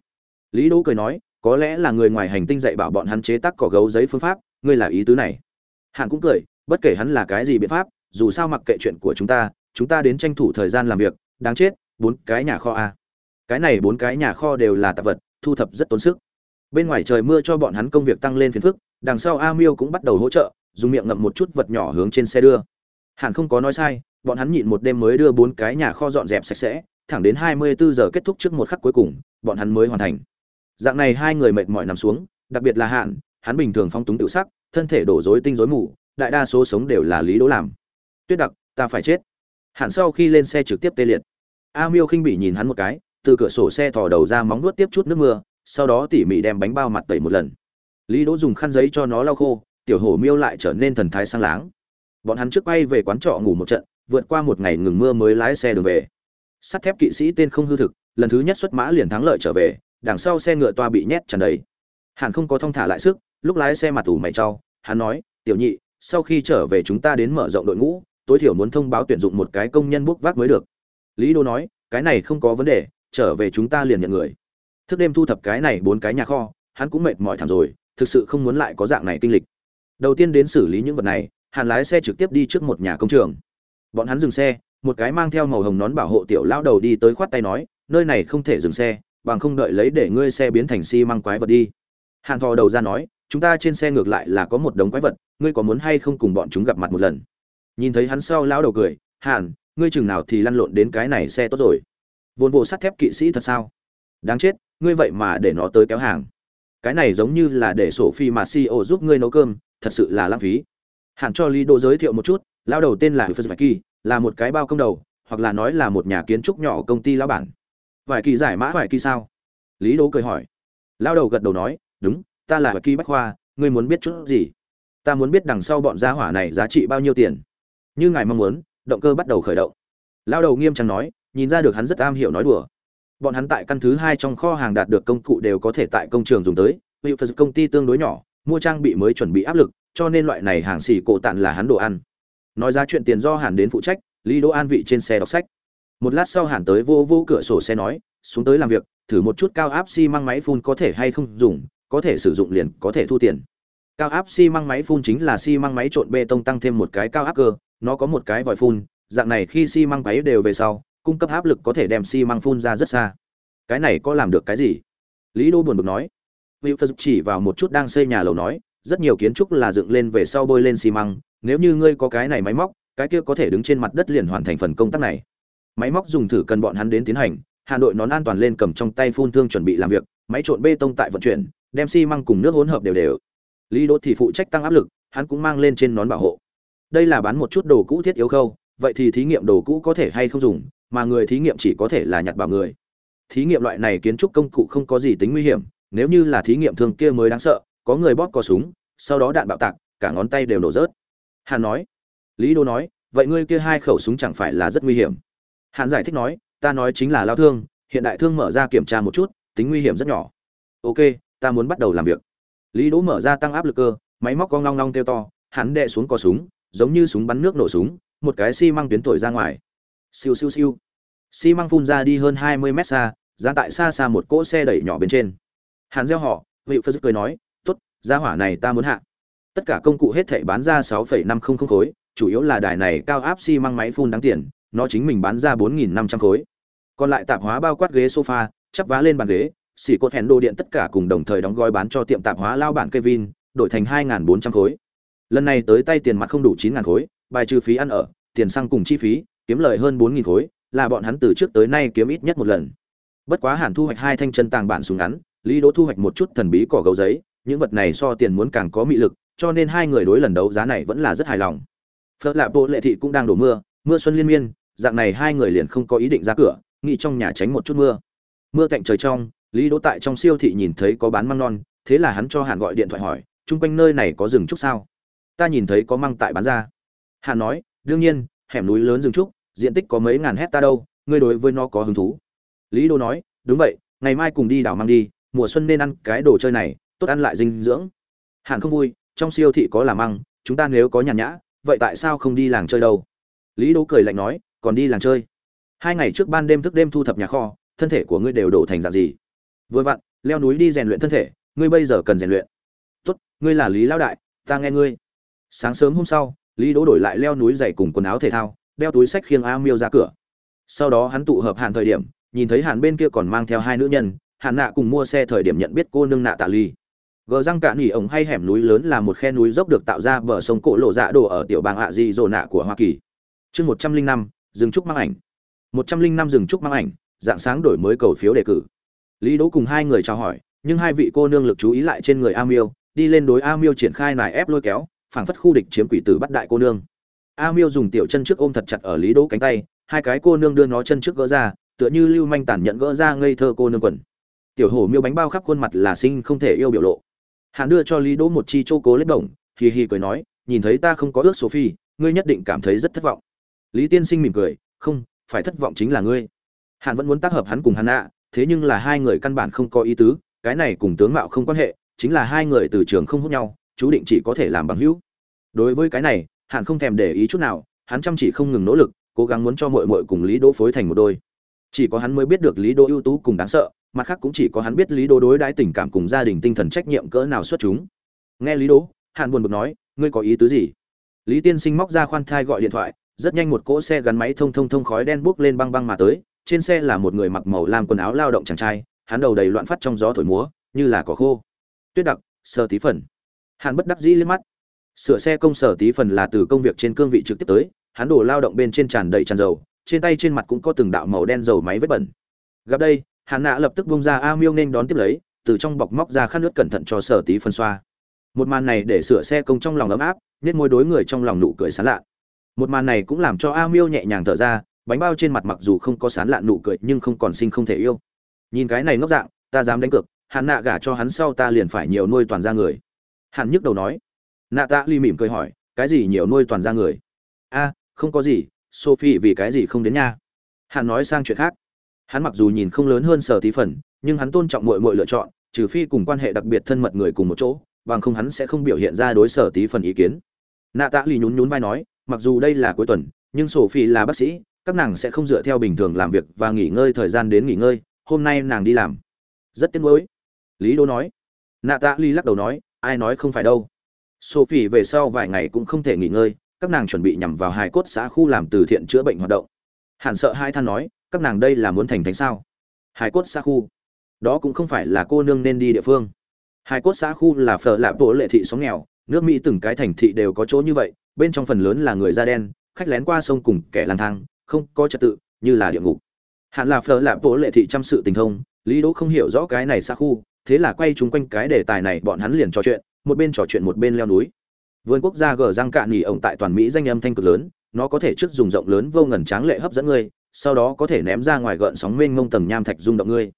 Lý đỗ cười nói, có lẽ là người ngoài hành tinh dạy bảo bọn hắn chế tác cỏ gấu giấy phương pháp, ngươi là ý tứ này. Hàn cũng cười, bất kể hắn là cái gì biện pháp dù sao mặc kệ chuyện của chúng ta chúng ta đến tranh thủ thời gian làm việc, đáng chết, bốn cái nhà kho a. Cái này bốn cái nhà kho đều là tạp vật, thu thập rất tốn sức. Bên ngoài trời mưa cho bọn hắn công việc tăng lên phiền phức, đằng sau a miêu cũng bắt đầu hỗ trợ, dùng miệng ngậm một chút vật nhỏ hướng trên xe đưa. Hẳn không có nói sai, bọn hắn nhịn một đêm mới đưa bốn cái nhà kho dọn dẹp sạch sẽ, thẳng đến hai mươi bốn giờ kết thúc trước một khắc cuối cùng, bọn hắn mới hoàn thành. Dạng này hai người mệt mỏi nằm xuống, đặc biệt là hạn hắn bình thường phong túng tự sắc, thân thể đổ rối tinh rối mù, đại đa số sống đều là lý đỗ làm tuyết đặc, ta phải chết. Hạn sau khi lên xe trực tiếp tê liệt. A miêu khinh bỉ nhìn hắn một cái, từ cửa sổ xe thò đầu ra móng nuốt tiếp chút nước mưa, sau đó tỉ mỉ đem bánh bao mặt tẩy một lần. Lý đỗ dùng khăn giấy cho nó lau khô, tiểu hổ miêu lại trở nên thần thái sang láng. Bọn hắn trước bay về quán trọ ngủ một trận, vượt qua một ngày ngừng mưa mới lái xe đường về. Sắt thép kỵ sĩ tên không hư thực, lần thứ nhất xuất mã liền thắng lợi trở về, đằng sau xe ngựa toa bị nhét tràn đầy. Hàn không có thông thả lại sức, lúc lái xe mặt tủ mày trao, hắn nói, tiểu nhị, sau khi trở về chúng ta đến mở rộng đội ngũ tối thiểu muốn thông báo tuyển dụng một cái công nhân bốc vác mới được. Lý đô nói, cái này không có vấn đề, trở về chúng ta liền nhận người. Thức đêm thu thập cái này bốn cái nhà kho, hắn cũng mệt mỏi thảm rồi, thực sự không muốn lại có dạng này kinh lịch. Đầu tiên đến xử lý những vật này, hàn lái xe trực tiếp đi trước một nhà công trường. Bọn hắn dừng xe, một cái mang theo màu hồng nón bảo hộ tiểu lão đầu đi tới khoát tay nói, nơi này không thể dừng xe, bằng không đợi lấy để ngươi xe biến thành xi măng quái vật đi. Hàn thò đầu ra nói, chúng ta trên xe ngược lại là có một đống quái vật, ngươi có muốn hay không cùng bọn chúng gặp mặt một lần? Nhìn thấy hắn sau lão đầu cười, hàn, ngươi chừng nào thì lăn lộn đến cái này xe tốt rồi? Vốn bộ sắt thép kỵ sĩ thật sao? Đáng chết, ngươi vậy mà để nó tới kéo hàng. Cái này giống như là để sổ phi mà si ô giúp ngươi nấu cơm, thật sự là lãng phí. Hẳn cho lý đô giới thiệu một chút, lão đầu tên là phật kỳ, là một cái bao công đầu, hoặc là nói là một nhà kiến trúc nhỏ công ty lão bản. Vải kỳ giải mã Vải kỳ sao? Lý đô cười hỏi. Lao đầu gật đầu nói, đúng, ta là Vải kỳ bách khoa, ngươi muốn biết chút gì? Ta muốn biết đằng sau bọn gia hỏa này giá trị bao nhiêu tiền? Như ngài mong muốn, động cơ bắt đầu khởi động. Lao đầu nghiêm trang nói, nhìn ra được hắn rất am hiểu nói đùa. Bọn hắn tại căn thứ hai trong kho hàng đạt được công cụ đều có thể tại công trường dùng tới, vì phật công ty tương đối nhỏ, mua trang bị mới chuẩn bị áp lực, cho nên loại này hàng xì cổ tạn là hắn đồ ăn. Nói ra chuyện tiền do hàn đến phụ trách, lý đỗ an vị trên xe đọc sách. Một lát sau hàn tới vô vô cửa sổ xe nói, xuống tới làm việc, thử một chút cao áp xi măng máy phun có thể hay không dùng, có thể sử dụng liền có thể thu tiền. Cao áp xi măng máy phun chính là xi măng máy trộn bê tông tăng thêm một cái cao áp cơ nó có một cái vòi phun, dạng này khi xi măng máy đều về sau, cung cấp áp lực có thể đem xi măng phun ra rất xa. Cái này có làm được cái gì? Lý đô buồn bực nói. Vị phật chỉ vào một chút đang xây nhà lầu nói, rất nhiều kiến trúc là dựng lên về sau bôi lên xi măng, nếu như ngươi có cái này máy móc, cái kia có thể đứng trên mặt đất liền hoàn thành phần công tác này. Máy móc dùng thử cần bọn hắn đến tiến hành, hà nội nón an toàn lên cầm trong tay phun thương chuẩn bị làm việc, máy trộn bê tông tại vận chuyển, đem xi măng cùng nước hỗn hợp đều đều. Lý đỗ thì phụ trách tăng áp lực, hắn cũng mang lên trên nón bảo hộ đây là bán một chút đồ cũ thiết yếu khâu, vậy thì thí nghiệm đồ cũ có thể hay không dùng, mà người thí nghiệm chỉ có thể là nhặt bảo người. Thí nghiệm loại này kiến trúc công cụ không có gì tính nguy hiểm, nếu như là thí nghiệm thường kia mới đáng sợ, có người bóp có súng, sau đó đạn bạo tạc, cả ngón tay đều nổ rớt. Hàn nói. Lý đô nói, vậy ngươi kia hai khẩu súng chẳng phải là rất nguy hiểm. Hàn giải thích nói, ta nói chính là lao thương, hiện đại thương mở ra kiểm tra một chút, tính nguy hiểm rất nhỏ. Ok, ta muốn bắt đầu làm việc. Lý đỗ mở ra tăng áp lực cơ, máy móc con long long kêu to, hắn đệ xuống cò súng giống như súng bắn nước nổ súng một cái xi măng tuyến thổi ra ngoài. Siêu siêu siêu. Xi măng phun ra đi hơn hai mươi mét xa ra tại xa xa một cỗ xe đẩy nhỏ bên trên. Hàn gieo họ vị phật cười nói tốt ra hỏa này ta muốn hạ. Tất cả công cụ hết thảy bán ra sáu phẩy năm không không khối chủ yếu là đài này cao áp xi măng máy phun đáng tiền nó chính mình bán ra bốn nghìn năm trăm khối. Còn lại tạp hóa bao quát ghế sofa chắp vá lên bàn ghế xỉ cột hẹn đồ điện tất cả cùng đồng thời đóng gói bán cho tiệm tạp hóa lao bản Kevin, đổi thành hai bốn trăm khối. Lần này tới tay tiền mặt không đủ chín ngàn khối, bài trừ phí ăn ở, tiền xăng cùng chi phí, kiếm lời hơn bốn khối, là bọn hắn từ trước tới nay kiếm ít nhất một lần. Bất quá hẳn thu hoạch hai thanh chân tàng bản súng ngắn, Lý Đỗ thu hoạch một chút thần bí cỏ gấu giấy, những vật này so tiền muốn càng có mị lực, cho nên hai người đối lần đấu giá này vẫn là rất hài lòng. phớt Lạp Bộ Lệ thị cũng đang đổ mưa, mưa xuân liên miên, dạng này hai người liền không có ý định ra cửa, nghĩ trong nhà tránh một chút mưa. Mưa cạnh trời trong, Lý Đỗ tại trong siêu thị nhìn thấy có bán măng non, thế là hắn cho Hàn gọi điện thoại hỏi, chung quanh nơi này có rừng trúc sao? Ta nhìn thấy có măng tại bán ra. Hàn nói, đương nhiên, hẻm núi lớn rừng trúc, diện tích có mấy ngàn hecta đâu, ngươi đối với nó có hứng thú. Lý Đô nói, đúng vậy, ngày mai cùng đi đảo măng đi, mùa xuân nên ăn cái đồ chơi này, tốt ăn lại dinh dưỡng. Hàn không vui, trong siêu thị có là măng, chúng ta nếu có nhàn nhã, vậy tại sao không đi làng chơi đâu? Lý Đô cười lạnh nói, còn đi làng chơi? Hai ngày trước ban đêm thức đêm thu thập nhà kho, thân thể của ngươi đều đổ thành dạng gì? vừa vặn leo núi đi rèn luyện thân thể ngươi bây giờ cần rèn luyện tốt ngươi là lý lao đại ta nghe ngươi sáng sớm hôm sau, lý đỗ đổi lại leo núi dày cùng quần áo thể thao, đeo túi sách khiêng a miêu ra cửa. Sau đó hắn tụ hợp hàn thời điểm, nhìn thấy hàn bên kia còn mang theo hai nữ nhân, hàn nạ cùng mua xe thời điểm nhận biết cô nương nạ tạ ly. Gờ răng cạn nỉ ổng hay hẻm núi lớn là một khe núi dốc được tạo ra bờ sông cổ lộ dạ đồ ở tiểu bang hạ di dồ nạ của hoa kỳ. Chương một trăm linh năm, rừng trúc mang ảnh. Một trăm linh năm rừng trúc mang ảnh, dạng sáng đổi mới cầu phiếu đề cử. Lý đỗ cùng hai người chào hỏi, nhưng hai vị cô nương lực chú ý lại trên người a miêu, đi lên đối a miêu triển khai nài ép lôi kéo phảng phất khu địch chiếm quỷ tử bắt đại cô nương. A miêu dùng tiểu chân trước ôm thật chặt ở lý đỗ cánh tay, hai cái cô nương đưa nó chân trước gỡ ra, tựa như lưu manh tàn nhận gỡ ra ngây thơ cô nương quần. Tiểu hổ miêu bánh bao khắp khuôn mặt là sinh không thể yêu biểu lộ. Hắn đưa cho lý đỗ một chi chô cố lết bổng, hì hì cười nói, nhìn thấy ta không có ước sophie ngươi nhất định cảm thấy rất thất vọng. Lý tiên sinh mỉm cười, không, phải thất vọng chính là ngươi. Hắn vẫn muốn tác hợp hắn cùng hắn ạ thế nhưng là hai người căn bản không có ý tứ, cái này cùng tướng mạo không quan hệ, chính là hai người từ trường không hút nhau chú định chỉ có thể làm bằng hữu. Đối với cái này hạn không thèm để ý chút nào, hắn chăm chỉ không ngừng nỗ lực, cố gắng muốn cho muội muội cùng lý đỗ phối thành một đôi. Chỉ có hắn mới biết được lý đỗ ưu tú cùng đáng sợ, mặt khác cũng chỉ có hắn biết lý đỗ đối đãi tình cảm cùng gia đình tinh thần trách nhiệm cỡ nào xuất chúng. Nghe lý đỗ hạn buồn bực nói, ngươi có ý tứ gì? Lý tiên sinh móc ra khoan thai gọi điện thoại, rất nhanh một cỗ xe gắn máy thông thông thông khói đen bốc lên băng băng mà tới, trên xe là một người mặc màu lam quần áo lao động chàng trai, hắn đầu đầy loạn phát trong gió thổi múa, như là cỏ khô. Tuyết đặc sơ tí phần hàn bất đắc dĩ lên mắt. Sửa xe công sở tí phần là từ công việc trên cương vị trực tiếp tới, hắn đổ lao động bên trên tràn đầy tràn dầu, trên tay trên mặt cũng có từng đạo màu đen dầu máy vết bẩn. Gặp đây, hàn nạ lập tức bông ra a miêu nên đón tiếp lấy, từ trong bọc móc ra khăn nước cẩn thận cho sở tí phần xoa. Một màn này để sửa xe công trong lòng ấm áp nên môi đối người trong lòng nụ cười sán lạ một màn này cũng làm cho a miêu nhẹ nhàng thở ra, bánh bao trên mặt mặc dù không có sán lạ nụ cười nhưng không còn sinh không thể yêu. Nhìn cái này ngốc dạng, ta dám đánh cược hắn nạ gả cho hắn sau ta liền phải nhiều nuôi toàn ra người hắn nhức đầu nói. Nạ tạ ly mỉm cười hỏi, cái gì nhiều nuôi toàn ra người? A, không có gì, sophie vì cái gì không đến nha? Hắn nói sang chuyện khác. Hắn mặc dù nhìn không lớn hơn sở tí phần, nhưng hắn tôn trọng mọi mọi lựa chọn, trừ phi cùng quan hệ đặc biệt thân mật người cùng một chỗ, bằng không hắn sẽ không biểu hiện ra đối sở tí phần ý kiến. Nạ tạ lì nhún nhún vai nói, mặc dù đây là cuối tuần, nhưng sophie là bác sĩ, các nàng sẽ không dựa theo bình thường làm việc và nghỉ ngơi thời gian đến nghỉ ngơi, hôm nay nàng đi làm. Rất tiếc nuối. Lý đô nói. Nạ tạ ly lắc đầu nói ai nói không phải đâu. Sophie về sau vài ngày cũng không thể nghỉ ngơi, các nàng chuẩn bị nhằm vào hai cốt xã khu làm từ thiện chữa bệnh hoạt động. Hẳn sợ hai than nói, các nàng đây là muốn thành thánh sao? Hai cốt xã khu? Đó cũng không phải là cô nương nên đi địa phương. Hai cốt xã khu là phở lạp bộ lệ thị xóm nghèo, nước mỹ từng cái thành thị đều có chỗ như vậy, bên trong phần lớn là người da đen, khách lén qua sông cùng kẻ lang thang, không có trật tự, như là địa ngục. Hạn là phở lạp bộ lệ thị chăm sự tình thông, lý đỗ không hiểu rõ cái này Xã khu thế là quay chúng quanh cái đề tài này, bọn hắn liền trò chuyện, một bên trò chuyện một bên leo núi. Vườn quốc gia gờ răng cạn nghỉ ổng tại toàn mỹ danh âm thanh cực lớn, nó có thể trước dùng rộng lớn vô ngần tráng lệ hấp dẫn ngươi, sau đó có thể ném ra ngoài gợn sóng mênh mông tầng nham thạch rung động ngươi.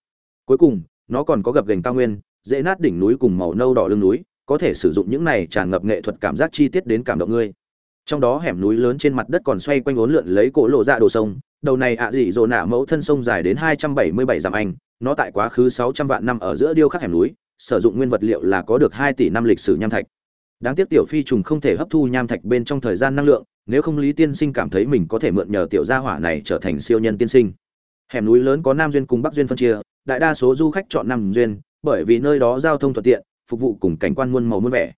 Cuối cùng, nó còn có gập gành cao nguyên, dễ nát đỉnh núi cùng màu nâu đỏ lưng núi, có thể sử dụng những này tràn ngập nghệ thuật cảm giác chi tiết đến cảm động ngươi. Trong đó hẻm núi lớn trên mặt đất còn xoay quanh uốn lượn lấy cổ lộ dạ đồ sông đầu này ạ dị dỗ nạ mẫu thân sông dài đến hai trăm bảy mươi bảy dặm anh, nó tại quá khứ sáu trăm vạn năm ở giữa điêu khắc hẻm núi, sử dụng nguyên vật liệu là có được hai tỷ năm lịch sử nham thạch. Đáng tiếc tiểu phi trùng không thể hấp thu nham thạch bên trong thời gian năng lượng, nếu không lý tiên sinh cảm thấy mình có thể mượn nhờ tiểu gia hỏa này trở thành siêu nhân tiên sinh. Hẻm núi lớn có nam duyên cùng bắc duyên phân chia, đại đa số du khách chọn nam duyên, bởi vì nơi đó giao thông thuận tiện, phục vụ cùng cảnh quan muôn màu muôn vẻ.